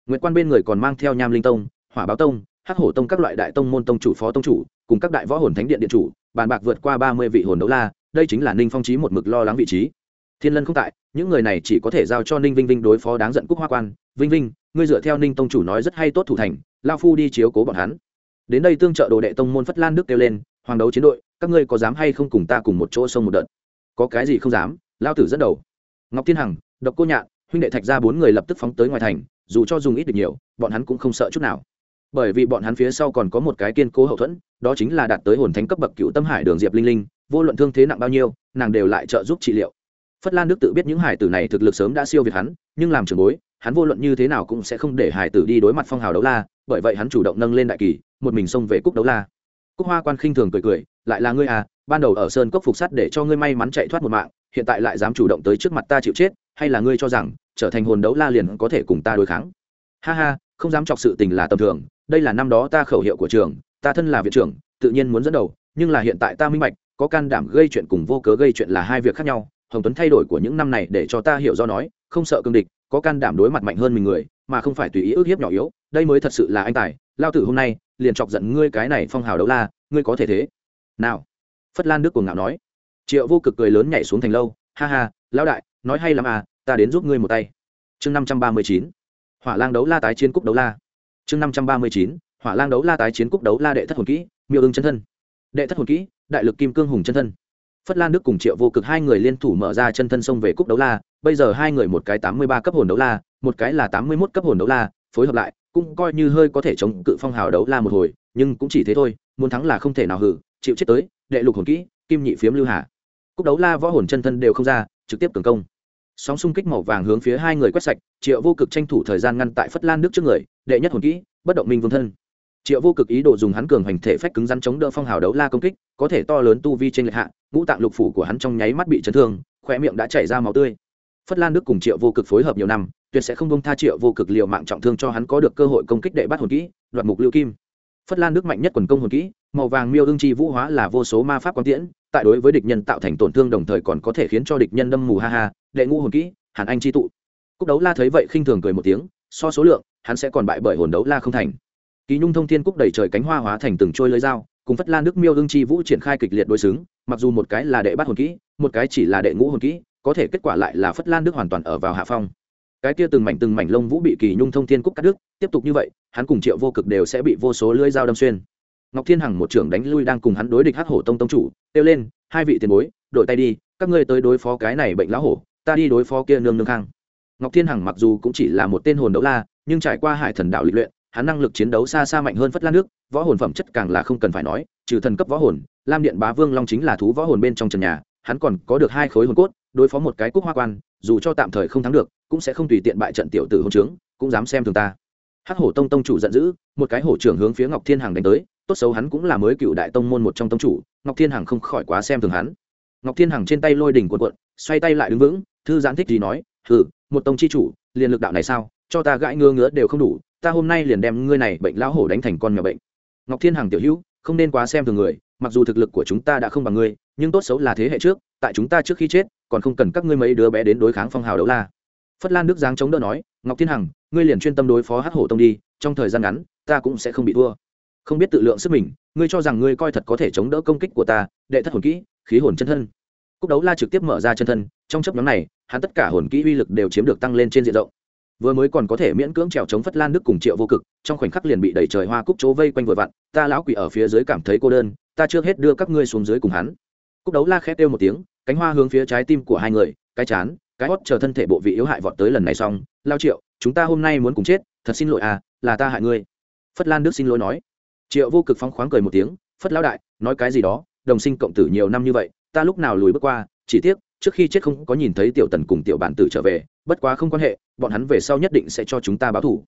Speaker 1: Nguyệt quan bên người còn mang theo nham linh tông, hỏa báo tông, hắc hổ tông các loại đại tông môn tông chủ phó tông chủ, cùng các đại võ hồn thánh điện điện chủ, bàn bạc vượt qua ba mươi vị hồn đấu la, đây chính là ninh phong trí một mực lo lắng vị trí thiên lân không tại, những người này chỉ có thể giao cho ninh vinh vinh đối phó đáng giận cúc hoa quan. Vinh vinh, ngươi dựa theo ninh tông chủ nói rất hay tốt thủ thành, lao phu đi chiếu cố bọn hắn. Đến đây tương trợ đồ đệ tông môn phất lan đức kêu lên, hoàng đấu chiến đội, các ngươi có dám hay không cùng ta cùng một chỗ sông một đợt? Có cái gì không dám. Lao tử dẫn đầu. Ngọc thiên hằng, độc cô nhạn, huynh đệ thạch ra bốn người lập tức phóng tới ngoài thành, dù cho dùng ít được nhiều, bọn hắn cũng không sợ chút nào. Bởi vì bọn hắn phía sau còn có một cái kiên cố hậu thuẫn, đó chính là đạt tới hồn thánh cấp bậc cựu tâm hải đường diệp linh linh, vô luận thương thế nặng bao nhiêu, nàng đều lại trợ giúp trị liệu phất lan đức tự biết những hải tử này thực lực sớm đã siêu việt hắn, nhưng làm trường bối, hắn vô luận như thế nào cũng sẽ không để hải tử đi đối mặt phong hào đấu la, bởi vậy hắn chủ động nâng lên đại kỳ, một mình xông về cúc đấu la. Cúc hoa quan khinh thường cười cười, lại là ngươi à ban đầu ở sơn cốc phục sắt để cho ngươi may mắn chạy thoát một mạng, hiện tại lại dám chủ động tới trước mặt ta chịu chết, hay là ngươi cho rằng, trở thành hồn đấu la liền có thể cùng ta đối kháng? Ha ha, không dám chọc sự tình là tầm thường, đây là năm đó ta khẩu hiệu của trường, ta thân là viện trưởng, tự nhiên muốn dẫn đầu, nhưng là hiện tại ta minh bạch, có can đảm gây chuyện cùng vô cớ gây chuyện là hai việc khác nhau hồng tuấn thay đổi của những năm này để cho ta hiểu do nói, không sợ cương địch, có can đảm đối mặt mạnh hơn mình người, mà không phải tùy ý ức hiếp nhỏ yếu. Đây mới thật sự là anh tài. Lao tử hôm nay, liền chọc giận ngươi cái này phong hào đấu la, ngươi có thể thế. Nào. Phất lan đức cuồng ngạo nói. Triệu vô cực cười lớn nhảy xuống thành lâu. Ha ha, lão đại, nói hay lắm à ta đến giúp ngươi một tay. Chương năm trăm ba mươi chín. Hỏa lang đấu la tái chiến cúc đấu la. Chương năm trăm ba mươi chín. Hỏa lang đấu la tái chiến cúc đấu la đệ thất hồn kỹ, miêu ưng chân thân. Đệ thất hồn kỹ, đại lực kim cương hùng chân thân phất lan đức cùng triệu vô cực hai người liên thủ mở ra chân thân sông về cúc đấu la, bây giờ hai người một cái tám mươi ba cấp hồn đấu la, một cái là tám mươi mốt cấp hồn đấu la, phối hợp lại, cũng coi như hơi có thể chống cự phong hào đấu la một hồi, nhưng cũng chỉ thế thôi, muốn thắng là không thể nào hử, chịu chết tới, đệ lục hồn kỹ, kim nhị phiếm lưu hà. Cúc đấu la võ hồn chân thân đều không ra, trực tiếp cường công. Sóng xung kích màu vàng hướng phía hai người quét sạch, triệu vô cực tranh thủ thời gian ngăn tại phất lan nước trước người, đệ nhất hồn kỹ, bất động minh vương thân. Triệu vô cực ý đồ dùng hắn cường hành thể phách cứng rắn chống đỡ phong hào đấu la công kích, có thể to lớn tu vi trên lệ hạ ngũ tạng lục phủ của hắn trong nháy mắt bị chấn thương, khóe miệng đã chảy ra máu tươi. Phất lan đức cùng triệu vô cực phối hợp nhiều năm, tuyệt sẽ không bông tha triệu vô cực liều mạng trọng thương cho hắn có được cơ hội công kích đệ bắt hồn kỹ, đoạt mục lưu kim. Phất lan đức mạnh nhất quần công hồn kỹ, màu vàng miêu ương chi vũ hóa là vô số ma pháp quang tiễn, tại đối với địch nhân tạo thành tổn thương đồng thời còn có thể khiến cho địch nhân đâm mù ha ha, đệ ngũ hồn kỹ, hàn anh chi tụ. Cúc đấu la thấy vậy khinh thường cười một tiếng, so số lượng, hắn sẽ còn bại bởi hồn đấu la không thành. Ký nhung thông thiên cúc đẩy trời cánh hoa hóa thành từng trôi lưới dao cùng phất lan nước miêu ương chi vũ triển khai kịch liệt đối xứng, mặc dù một cái là đệ bắt hồn kỹ, một cái chỉ là đệ ngũ hồn kỹ, có thể kết quả lại là phất lan đức hoàn toàn ở vào hạ phong. Cái kia từng mảnh từng mảnh lông vũ bị kỳ nhung thông thiên cúc cắt đứt, tiếp tục như vậy, hắn cùng triệu vô cực đều sẽ bị vô số lưỡi dao đâm xuyên. Ngọc thiên hằng một trưởng đánh lui đang cùng hắn đối địch hắc hổ tông tông chủ, kêu lên, hai vị tiền bối, đội tay đi, các ngươi tới đối phó cái này bệnh lão hổ, ta đi đối phó kia nương nương khang. Ngọc thiên hằng mặc dù cũng chỉ là một tên hồn đấu la, nhưng trải qua hải thần đạo lịch luyện hắn năng lực chiến đấu xa xa mạnh hơn phất lan nước, võ hồn phẩm chất càng là không cần phải nói, trừ thần cấp võ hồn, lam điện bá vương long chính là thú võ hồn bên trong trần nhà, hắn còn có được hai khối hồn cốt, đối phó một cái cúc hoa quan, dù cho tạm thời không thắng được, cũng sẽ không tùy tiện bại trận tiểu tử hôn trướng, cũng dám xem thường ta. Hắc hổ tông tông chủ giận dữ, một cái hổ trưởng hướng phía ngọc thiên hằng đánh tới, tốt xấu hắn cũng là mới cựu đại tông môn một trong tông chủ, ngọc thiên hằng không khỏi quá xem thường hắn. Ngọc thiên hằng trên tay lôi đỉnh cuộn cuộn, xoay tay lại đứng vững, thư giãn thích gì nói, hừ, một tông chi chủ, liền lực đạo này sao, cho ta gãi ngứa ngứa đều không đủ ta hôm nay liền đem ngươi này bệnh lão hổ đánh thành con mèo bệnh. Ngọc thiên hằng tiểu hữu, không nên quá xem thường người, mặc dù thực lực của chúng ta đã không bằng ngươi, nhưng tốt xấu là thế hệ trước, tại chúng ta trước khi chết, còn không cần các ngươi mấy đứa bé đến đối kháng phong hào đấu la. Phất lan đức giáng chống đỡ nói, ngọc thiên hằng, ngươi liền chuyên tâm đối phó hắc hổ tông đi, trong thời gian ngắn, ta cũng sẽ không bị thua. Không biết tự lượng sức mình, ngươi cho rằng ngươi coi thật có thể chống đỡ công kích của ta, đệ thất hồn kỹ, khí hồn chân thân. Cúc đấu la trực tiếp mở ra chân thân, trong chấp nhóm này, hắn tất cả hồn kỹ uy lực đều chiếm được tăng lên trên diện rộng vừa mới còn có thể miễn cưỡng trèo chống phất lan đức cùng triệu vô cực, trong khoảnh khắc liền bị đẩy trời hoa cúc chỗ vây quanh vừa vặn, ta lão quỷ ở phía dưới cảm thấy cô đơn, ta chưa hết đưa các ngươi xuống dưới cùng hắn. Cúc đấu la khét kêu một tiếng, cánh hoa hướng phía trái tim của hai người, cái chán, cái hót chờ thân thể bộ vị yếu hại vọt tới lần này xong, lao triệu, chúng ta hôm nay muốn cùng chết, thật xin lỗi à là ta hại ngươi. Phất lan đức xin lỗi nói. Triệu vô cực phóng khoáng cười một tiếng, phất lão đại, nói cái gì đó, đồng sinh cộng tử nhiều năm như vậy, ta lúc nào lùi bước qua, chỉ tiếc trước khi chết không có nhìn thấy tiểu tần cùng tiểu bản tử trở về, bất quá không quan hệ, bọn hắn về sau nhất định sẽ cho chúng ta báo thủ.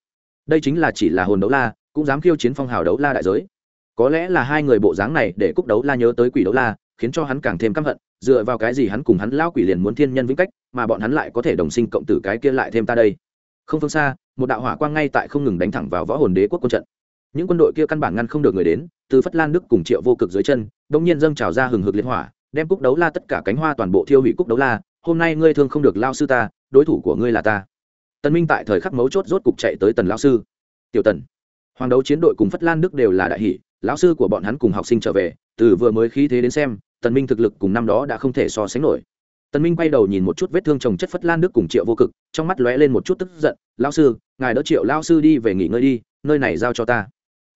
Speaker 1: Đây chính là chỉ là hồn đấu la, cũng dám khiêu chiến phong hào đấu la đại giới. Có lẽ là hai người bộ dáng này để cúc đấu la nhớ tới quỷ đấu la, khiến cho hắn càng thêm căm hận, dựa vào cái gì hắn cùng hắn lao quỷ liền muốn thiên nhân vĩnh cách, mà bọn hắn lại có thể đồng sinh cộng tử cái kia lại thêm ta đây. Không phương xa, một đạo hỏa quang ngay tại không ngừng đánh thẳng vào võ hồn đế quốc quân trận. Những quân đội kia căn bản ngăn không được người đến, từ phất lan đức cùng triệu vô cực dưới chân đông nhiên dâng trào ra hừng hực liên hỏa đem cúc đấu la tất cả cánh hoa toàn bộ thiêu hủy cúc đấu la, hôm nay ngươi thương không được lao sư ta, đối thủ của ngươi là ta. Tần minh tại thời khắc mấu chốt rốt cục chạy tới tần lao sư. Tiểu tần, hoàng đấu chiến đội cùng phất lan đức đều là đại hỷ lão sư của bọn hắn cùng học sinh trở về, từ vừa mới khí thế đến xem, tần minh thực lực cùng năm đó đã không thể so sánh nổi. Tần minh quay đầu nhìn một chút vết thương chồng chất phất lan đức cùng triệu vô cực, trong mắt lóe lên một chút tức giận, lão sư, ngài đỡ triệu lão sư đi về nghỉ ngơi đi, nơi này giao cho ta.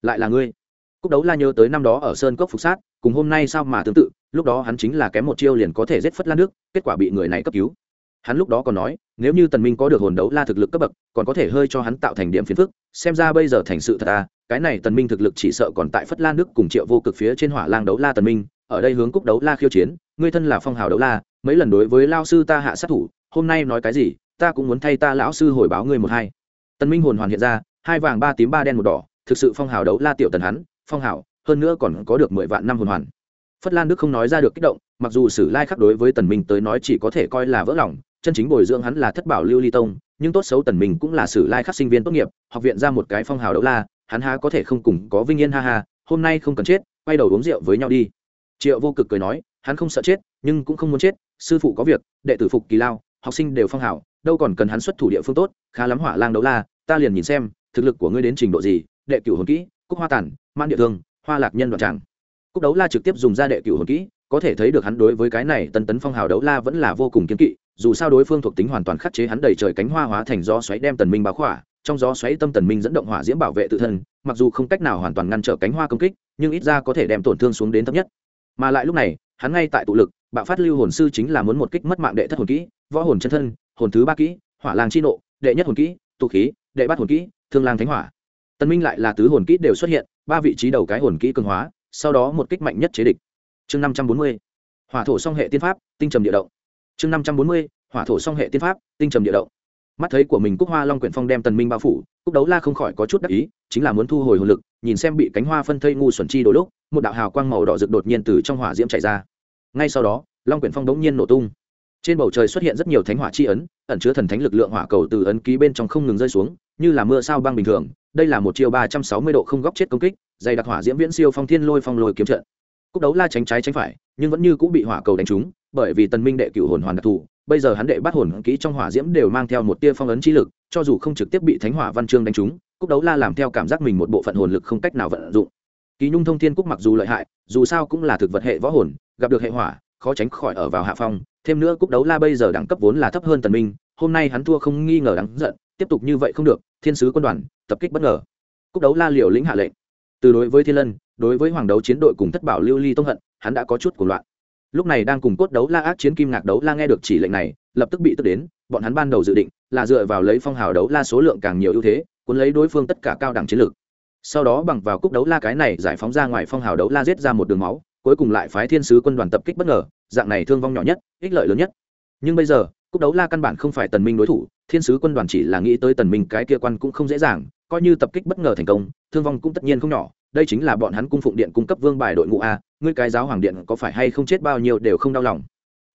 Speaker 1: Lại là ngươi. Cúc đấu la nhớ tới năm đó ở sơn cốc phục sát, cùng hôm nay sao mà tương tự lúc đó hắn chính là kém một chiêu liền có thể giết phất lan đức kết quả bị người này cấp cứu. Hắn lúc đó còn nói, nếu như tần minh có được hồn đấu la thực lực cấp bậc, còn có thể hơi cho hắn tạo thành điểm phiền phức, xem ra bây giờ thành sự thật à cái này tần minh thực lực chỉ sợ còn tại phất lan đức cùng triệu vô cực phía trên hỏa lang đấu la tần minh, ở đây hướng cúc đấu la khiêu chiến, ngươi thân là phong hào đấu la, mấy lần đối với lao sư ta hạ sát thủ, hôm nay nói cái gì, ta cũng muốn thay ta lão sư hồi báo ngươi một hai. Tần minh hồn hoàn hiện ra, hai vàng ba tím ba đen một đỏ, thực sự phong hào đấu la tiểu tần hắn, phong hào, hơn nữa còn có được mười vạn năm hồn hoàn phất lan đức không nói ra được kích động, mặc dù sử lai khắc đối với tần minh tới nói chỉ có thể coi là vỡ lòng, chân chính bồi dưỡng hắn là thất bảo lưu ly tông, nhưng tốt xấu tần minh cũng là sử lai khắc sinh viên tốt nghiệp, học viện ra một cái phong hào đấu la, hắn há có thể không cùng có vinh yên ha ha, hôm nay không cần chết, quay đầu uống rượu với nhau đi. Triệu vô cực cười nói, hắn không sợ chết, nhưng cũng không muốn chết, sư phụ có việc, đệ tử phục kỳ lao, học sinh đều phong hào, đâu còn cần hắn xuất thủ địa phương tốt, khá lắm hỏa lang đấu la, ta liền nhìn xem, thực lực của ngươi đến trình độ gì, đệ cửu hồn kỹ, cúc hoa tản man địa thương, hoa lạc nhân đoạn tràng cúc đấu la trực tiếp dùng ra đệ cửu hồn kỹ, có thể thấy được hắn đối với cái này tân tấn phong hào đấu la vẫn là vô cùng kiên kỵ, dù sao đối phương thuộc tính hoàn toàn khắc chế hắn đầy trời cánh hoa hóa thành gió xoáy đem tần minh báo khỏa, trong gió xoáy tâm tần minh dẫn động hỏa diễm bảo vệ tự thân, mặc dù không cách nào hoàn toàn ngăn trở cánh hoa công kích, nhưng ít ra có thể đem tổn thương xuống đến thấp nhất. Mà lại lúc này, hắn ngay tại tụ lực, bạo phát lưu hồn sư chính là muốn một kích mất mạng đệ thất hồn kỹ, võ hồn chân thân, hồn thứ ba kỹ, hỏa lang chi nộ, đệ nhất hồn kỹ, tụ khí, đệ bát hồn kỹ, thương lang thánh hỏa. Tần minh lại là tứ hồn kỹ đều xuất hiện, ba vị trí đầu cái hồn kỹ cường hóa sau đó một kích mạnh nhất chế địch. Chương năm trăm bốn mươi, hỏa thổ song hệ tiên pháp, tinh trầm địa động. Chương năm trăm bốn mươi, hỏa thổ song hệ tiên pháp, tinh trầm địa động. Mắt thấy của mình cúc hoa long quyển phong đem tần minh bao phủ, cúc đấu la không khỏi có chút đắc ý, chính là muốn thu hồi hồn lực, nhìn xem bị cánh hoa phân thây ngu xuẩn chi đôi lúc, một đạo hào quang màu đỏ rực đột nhiên từ trong hỏa diễm chảy ra. Ngay sau đó, long quyển phong đống nhiên nổ tung. Trên bầu trời xuất hiện rất nhiều thánh hỏa chi ấn, ẩn chứa thần thánh lực lượng hỏa cầu từ ấn ký bên trong không ngừng rơi xuống, như là mưa sao băng bình thường. Đây là một chiều ba trăm sáu mươi độ không góc chết công kích dày đặc hỏa diễm viễn siêu phong thiên lôi phong lôi kiếm trận. Cúc đấu la tránh trái tránh phải, nhưng vẫn như cũng bị hỏa cầu đánh trúng, bởi vì tần minh đệ cửu hồn hoàn đặc thù, bây giờ hắn đệ bắt hồn kỹ trong hỏa diễm đều mang theo một tia phong ấn chi lực, cho dù không trực tiếp bị thánh hỏa văn chương đánh trúng, cúc đấu la làm theo cảm giác mình một bộ phận hồn lực không cách nào vận dụng. Kỳ nhung thông thiên cúc mặc dù lợi hại, dù sao cũng là thực vật hệ võ hồn, gặp được hệ hỏa, khó tránh khỏi ở vào hạ phong. Thêm nữa cúc đấu la bây giờ đẳng cấp vốn là thấp hơn tần minh, hôm nay hắn thua không nghi ngờ đáng giận, tiếp tục như vậy không được, thiên sứ quân đoàn, tập kích bất ngờ. Cúc đấu la liều lĩnh hạ lệnh từ đối với thiên lân, đối với hoàng đấu chiến đội cùng thất bảo lưu ly tông hận, hắn đã có chút của loạn. Lúc này đang cùng cốt đấu la ác chiến kim ngạc đấu la nghe được chỉ lệnh này, lập tức bị tức đến, bọn hắn ban đầu dự định là dựa vào lấy phong hào đấu la số lượng càng nhiều ưu thế, cuốn lấy đối phương tất cả cao đẳng chiến lược. Sau đó bằng vào cúc đấu la cái này giải phóng ra ngoài phong hào đấu la giết ra một đường máu, cuối cùng lại phái thiên sứ quân đoàn tập kích bất ngờ, dạng này thương vong nhỏ nhất, ích lợi lớn nhất. Nhưng bây giờ, cúc đấu la căn bản không phải tần minh đối thủ, thiên sứ quân đoàn chỉ là nghĩ tới tần minh cái kia quan cũng không dễ dàng coi như tập kích bất ngờ thành công, thương vong cũng tất nhiên không nhỏ, đây chính là bọn hắn cung phụng điện cung cấp vương bài đội ngũ a, ngươi cái giáo hoàng điện có phải hay không chết bao nhiêu đều không đau lòng.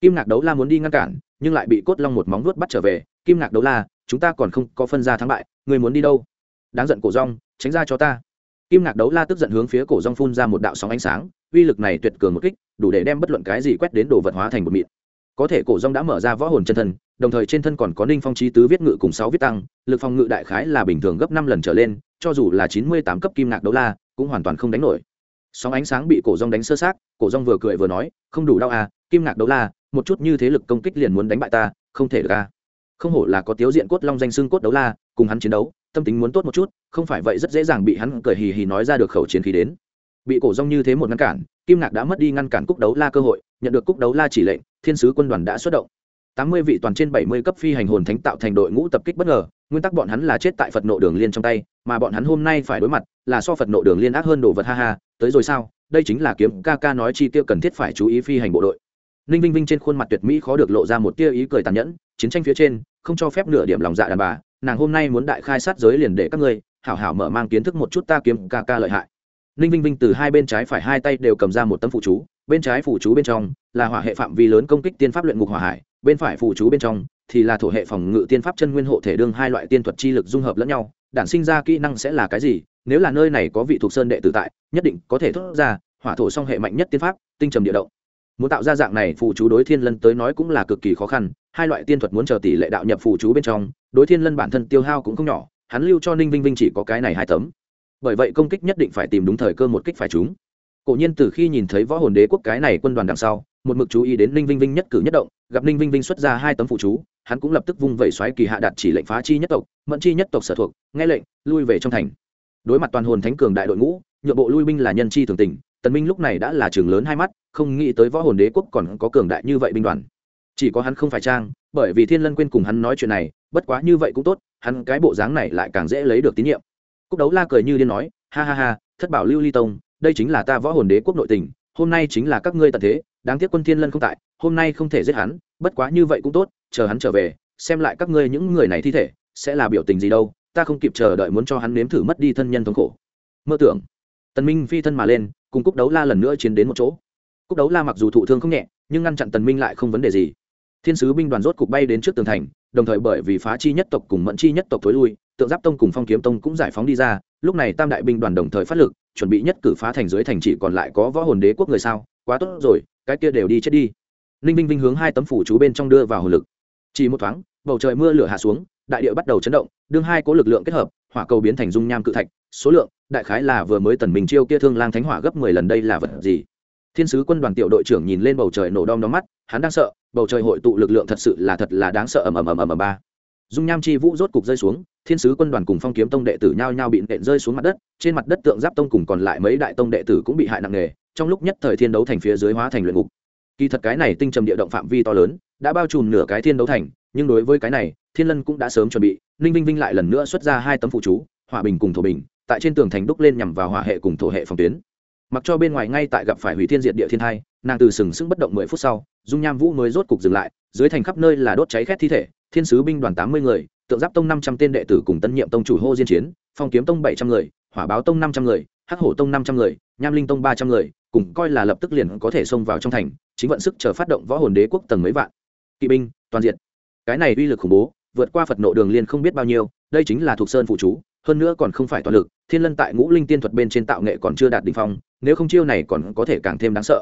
Speaker 1: Kim ngạc đấu la muốn đi ngăn cản, nhưng lại bị cốt long một móng vuốt bắt trở về. Kim ngạc đấu la, chúng ta còn không có phân ra thắng bại, ngươi muốn đi đâu? Đáng giận cổ rong tránh ra cho ta. Kim ngạc đấu la tức giận hướng phía cổ rong phun ra một đạo sóng ánh sáng, uy lực này tuyệt cường một kích, đủ để đem bất luận cái gì quét đến đồ vật hóa thành một mịn có thể cổ rong đã mở ra võ hồn chân thân, đồng thời trên thân còn có ninh phong trí tứ viết ngự cùng sáu viết tăng, lực phòng ngự đại khái là bình thường gấp năm lần trở lên, cho dù là chín mươi tám cấp kim ngạc đấu la, cũng hoàn toàn không đánh nổi. Sóng ánh sáng bị cổ rong đánh sơ sát, cổ rong vừa cười vừa nói, không đủ đau à kim ngạc đấu la, một chút như thế lực công kích liền muốn đánh bại ta, không thể được à. Không hổ là có tiếu diện cốt long danh xưng cốt đấu la, cùng hắn chiến đấu, tâm tính muốn tốt một chút, không phải vậy rất dễ dàng bị hắn cười hì hì nói ra được khẩu chiến khí đến bị cổ rong như thế một ngăn cản, kim ngạc đã mất đi ngăn cản cúc đấu la cơ hội, nhận được cúc đấu la chỉ lệnh, thiên sứ quân đoàn đã xuất động. Tám mươi vị toàn trên bảy mươi cấp phi hành hồn thánh tạo thành đội ngũ tập kích bất ngờ, nguyên tắc bọn hắn là chết tại phật nộ đường liên trong tay, mà bọn hắn hôm nay phải đối mặt là so phật nộ đường liên ác hơn đồ vật ha ha, tới rồi sao? Đây chính là kiếm ca ca nói chi tiêu cần thiết phải chú ý phi hành bộ đội. Ninh vinh vinh trên khuôn mặt tuyệt mỹ khó được lộ ra một tia ý cười tàn nhẫn, chiến tranh phía trên, không cho phép nửa điểm lòng dạ đàn bà, nàng hôm nay muốn đại khai sát giới liền để các ngươi, hảo hảo mở mang kiến thức một chút ta kiếm ca ca lợi hại ninh vinh vinh từ hai bên trái phải hai tay đều cầm ra một tấm phụ chú, bên trái phụ chú bên trong là hỏa hệ phạm vi lớn công kích tiên pháp luyện ngục hỏa hải, bên phải phụ chú bên trong thì là thổ hệ phòng ngự tiên pháp chân nguyên hộ thể đương hai loại tiên thuật chi lực dung hợp lẫn nhau, đản sinh ra kỹ năng sẽ là cái gì, nếu là nơi này có vị thuộc sơn đệ tử tại, nhất định có thể thốt ra hỏa thổ song hệ mạnh nhất tiên pháp, tinh trầm địa động. Muốn tạo ra dạng này phụ chú đối thiên lân tới nói cũng là cực kỳ khó khăn, hai loại tiên thuật muốn chờ tỷ lệ đạo nhập phụ chú bên trong, đối thiên lân bản thân tiêu hao cũng không nhỏ, hắn lưu cho ninh vinh vinh chỉ có cái này hai tấm bởi vậy công kích nhất định phải tìm đúng thời cơ một kích phải chúng cổ nhiên từ khi nhìn thấy võ hồn đế quốc cái này quân đoàn đằng sau, một mực chú ý đến ninh vinh vinh nhất cử nhất động, gặp ninh vinh vinh xuất ra hai tấm phụ chú, hắn cũng lập tức vung vẩy xoáy kỳ hạ đạt chỉ lệnh phá chi nhất tộc, mẫn chi nhất tộc sở thuộc, nghe lệnh, lui về trong thành. Đối mặt toàn hồn thánh cường đại đội ngũ, nhượng bộ lui binh là nhân chi thường tình, tần minh lúc này đã là trường lớn hai mắt, không nghĩ tới võ hồn đế quốc còn có cường đại như vậy binh đoàn. Chỉ có hắn không phải trang, bởi vì thiên lân quên cùng hắn nói chuyện này, bất quá như vậy cũng tốt, hắn cái bộ dáng này lại càng dễ lấy được tín nhiệm cúc đấu la cười như điên nói, ha ha ha, thất bảo lưu ly tông, đây chính là ta võ hồn đế quốc nội tình, hôm nay chính là các ngươi tận thế, đáng tiếc quân thiên lân không tại, hôm nay không thể giết hắn, bất quá như vậy cũng tốt, chờ hắn trở về, xem lại các ngươi những người này thi thể, sẽ là biểu tình gì đâu, ta không kịp chờ đợi muốn cho hắn nếm thử mất đi thân nhân thống khổ. Mơ tưởng, tần minh phi thân mà lên, cùng cúc đấu la lần nữa chiến đến một chỗ. Cúc đấu la mặc dù thụ thương không nhẹ, nhưng ngăn chặn tần minh lại không vấn đề gì. Thiên sứ binh đoàn rốt cục bay đến trước tường thành, đồng thời bởi vì phá chi nhất tộc cùng mẫn chi nhất tộc thối lui tượng giáp tông cùng phong kiếm tông cũng giải phóng đi ra, lúc này tam đại binh đoàn đồng thời phát lực, chuẩn bị nhất cử phá thành dưới thành chỉ còn lại có võ hồn đế quốc người sao, quá tốt rồi, cái kia đều đi chết đi. Ninh vinh vinh hướng hai tấm phủ chú bên trong đưa vào hồn lực. Chỉ một thoáng, bầu trời mưa lửa hạ xuống, đại địa bắt đầu chấn động, đương hai có lực lượng kết hợp, hỏa cầu biến thành dung nham cự thạch, số lượng, đại khái là vừa mới tần mình chiêu kia thương lang thánh hỏa gấp mười lần đây là vật gì? Thiên sứ quân đoàn tiểu đội trưởng nhìn lên bầu trời nổ đom đóm mắt, hắn đang sợ, bầu trời hội tụ lực lượng thật sự là thật là đáng sợ, ầm ầm ầm ầm ầm ba dung nham chi vũ rốt cục rơi xuống, thiên sứ quân đoàn cùng phong kiếm tông đệ tử nhao nhao bị nện rơi xuống mặt đất, trên mặt đất tượng giáp tông cùng còn lại mấy đại tông đệ tử cũng bị hại nặng nề, trong lúc nhất thời thiên đấu thành phía dưới hóa thành luyện ngục. Kỳ thật cái này tinh trầm địa động phạm vi to lớn, đã bao trùm nửa cái thiên đấu thành, nhưng đối với cái này, thiên lân cũng đã sớm chuẩn bị, ninh vinh vinh lại lần nữa xuất ra hai tấm phụ chú, hỏa bình cùng thổ bình, tại trên tường thành đúc lên nhằm vào hỏa hệ cùng thổ hệ phòng tuyến. Mặc cho bên ngoài ngay tại gặp phải hủy thiên diệt địa thiên thai, nàng từ sừng sững bất động mười phút sau, dung nham vũ mới rốt cục dừng lại, dưới thành khắp nơi là đốt cháy khét thi thể thiên sứ binh đoàn tám mươi người, tượng giáp tông năm trăm tên đệ tử cùng tân nhiệm tông chủ hô diên chiến, phong kiếm tông bảy trăm người, hỏa báo tông năm trăm người, hắc hổ tông năm trăm người, nham linh tông ba trăm người, cùng coi là lập tức liền có thể xông vào trong thành, chính vận sức chờ phát động võ hồn đế quốc tầng mấy vạn. Kỵ binh, toàn diện. Cái này uy lực khủng bố, vượt qua phật nộ đường liên không biết bao nhiêu, đây chính là thuộc sơn phụ chú, hơn nữa còn không phải toàn lực, thiên lân tại ngũ linh tiên thuật bên trên tạo nghệ còn chưa đạt đ ỉ n h phong, nếu không chiêu này còn có thể càng thêm đáng sợ.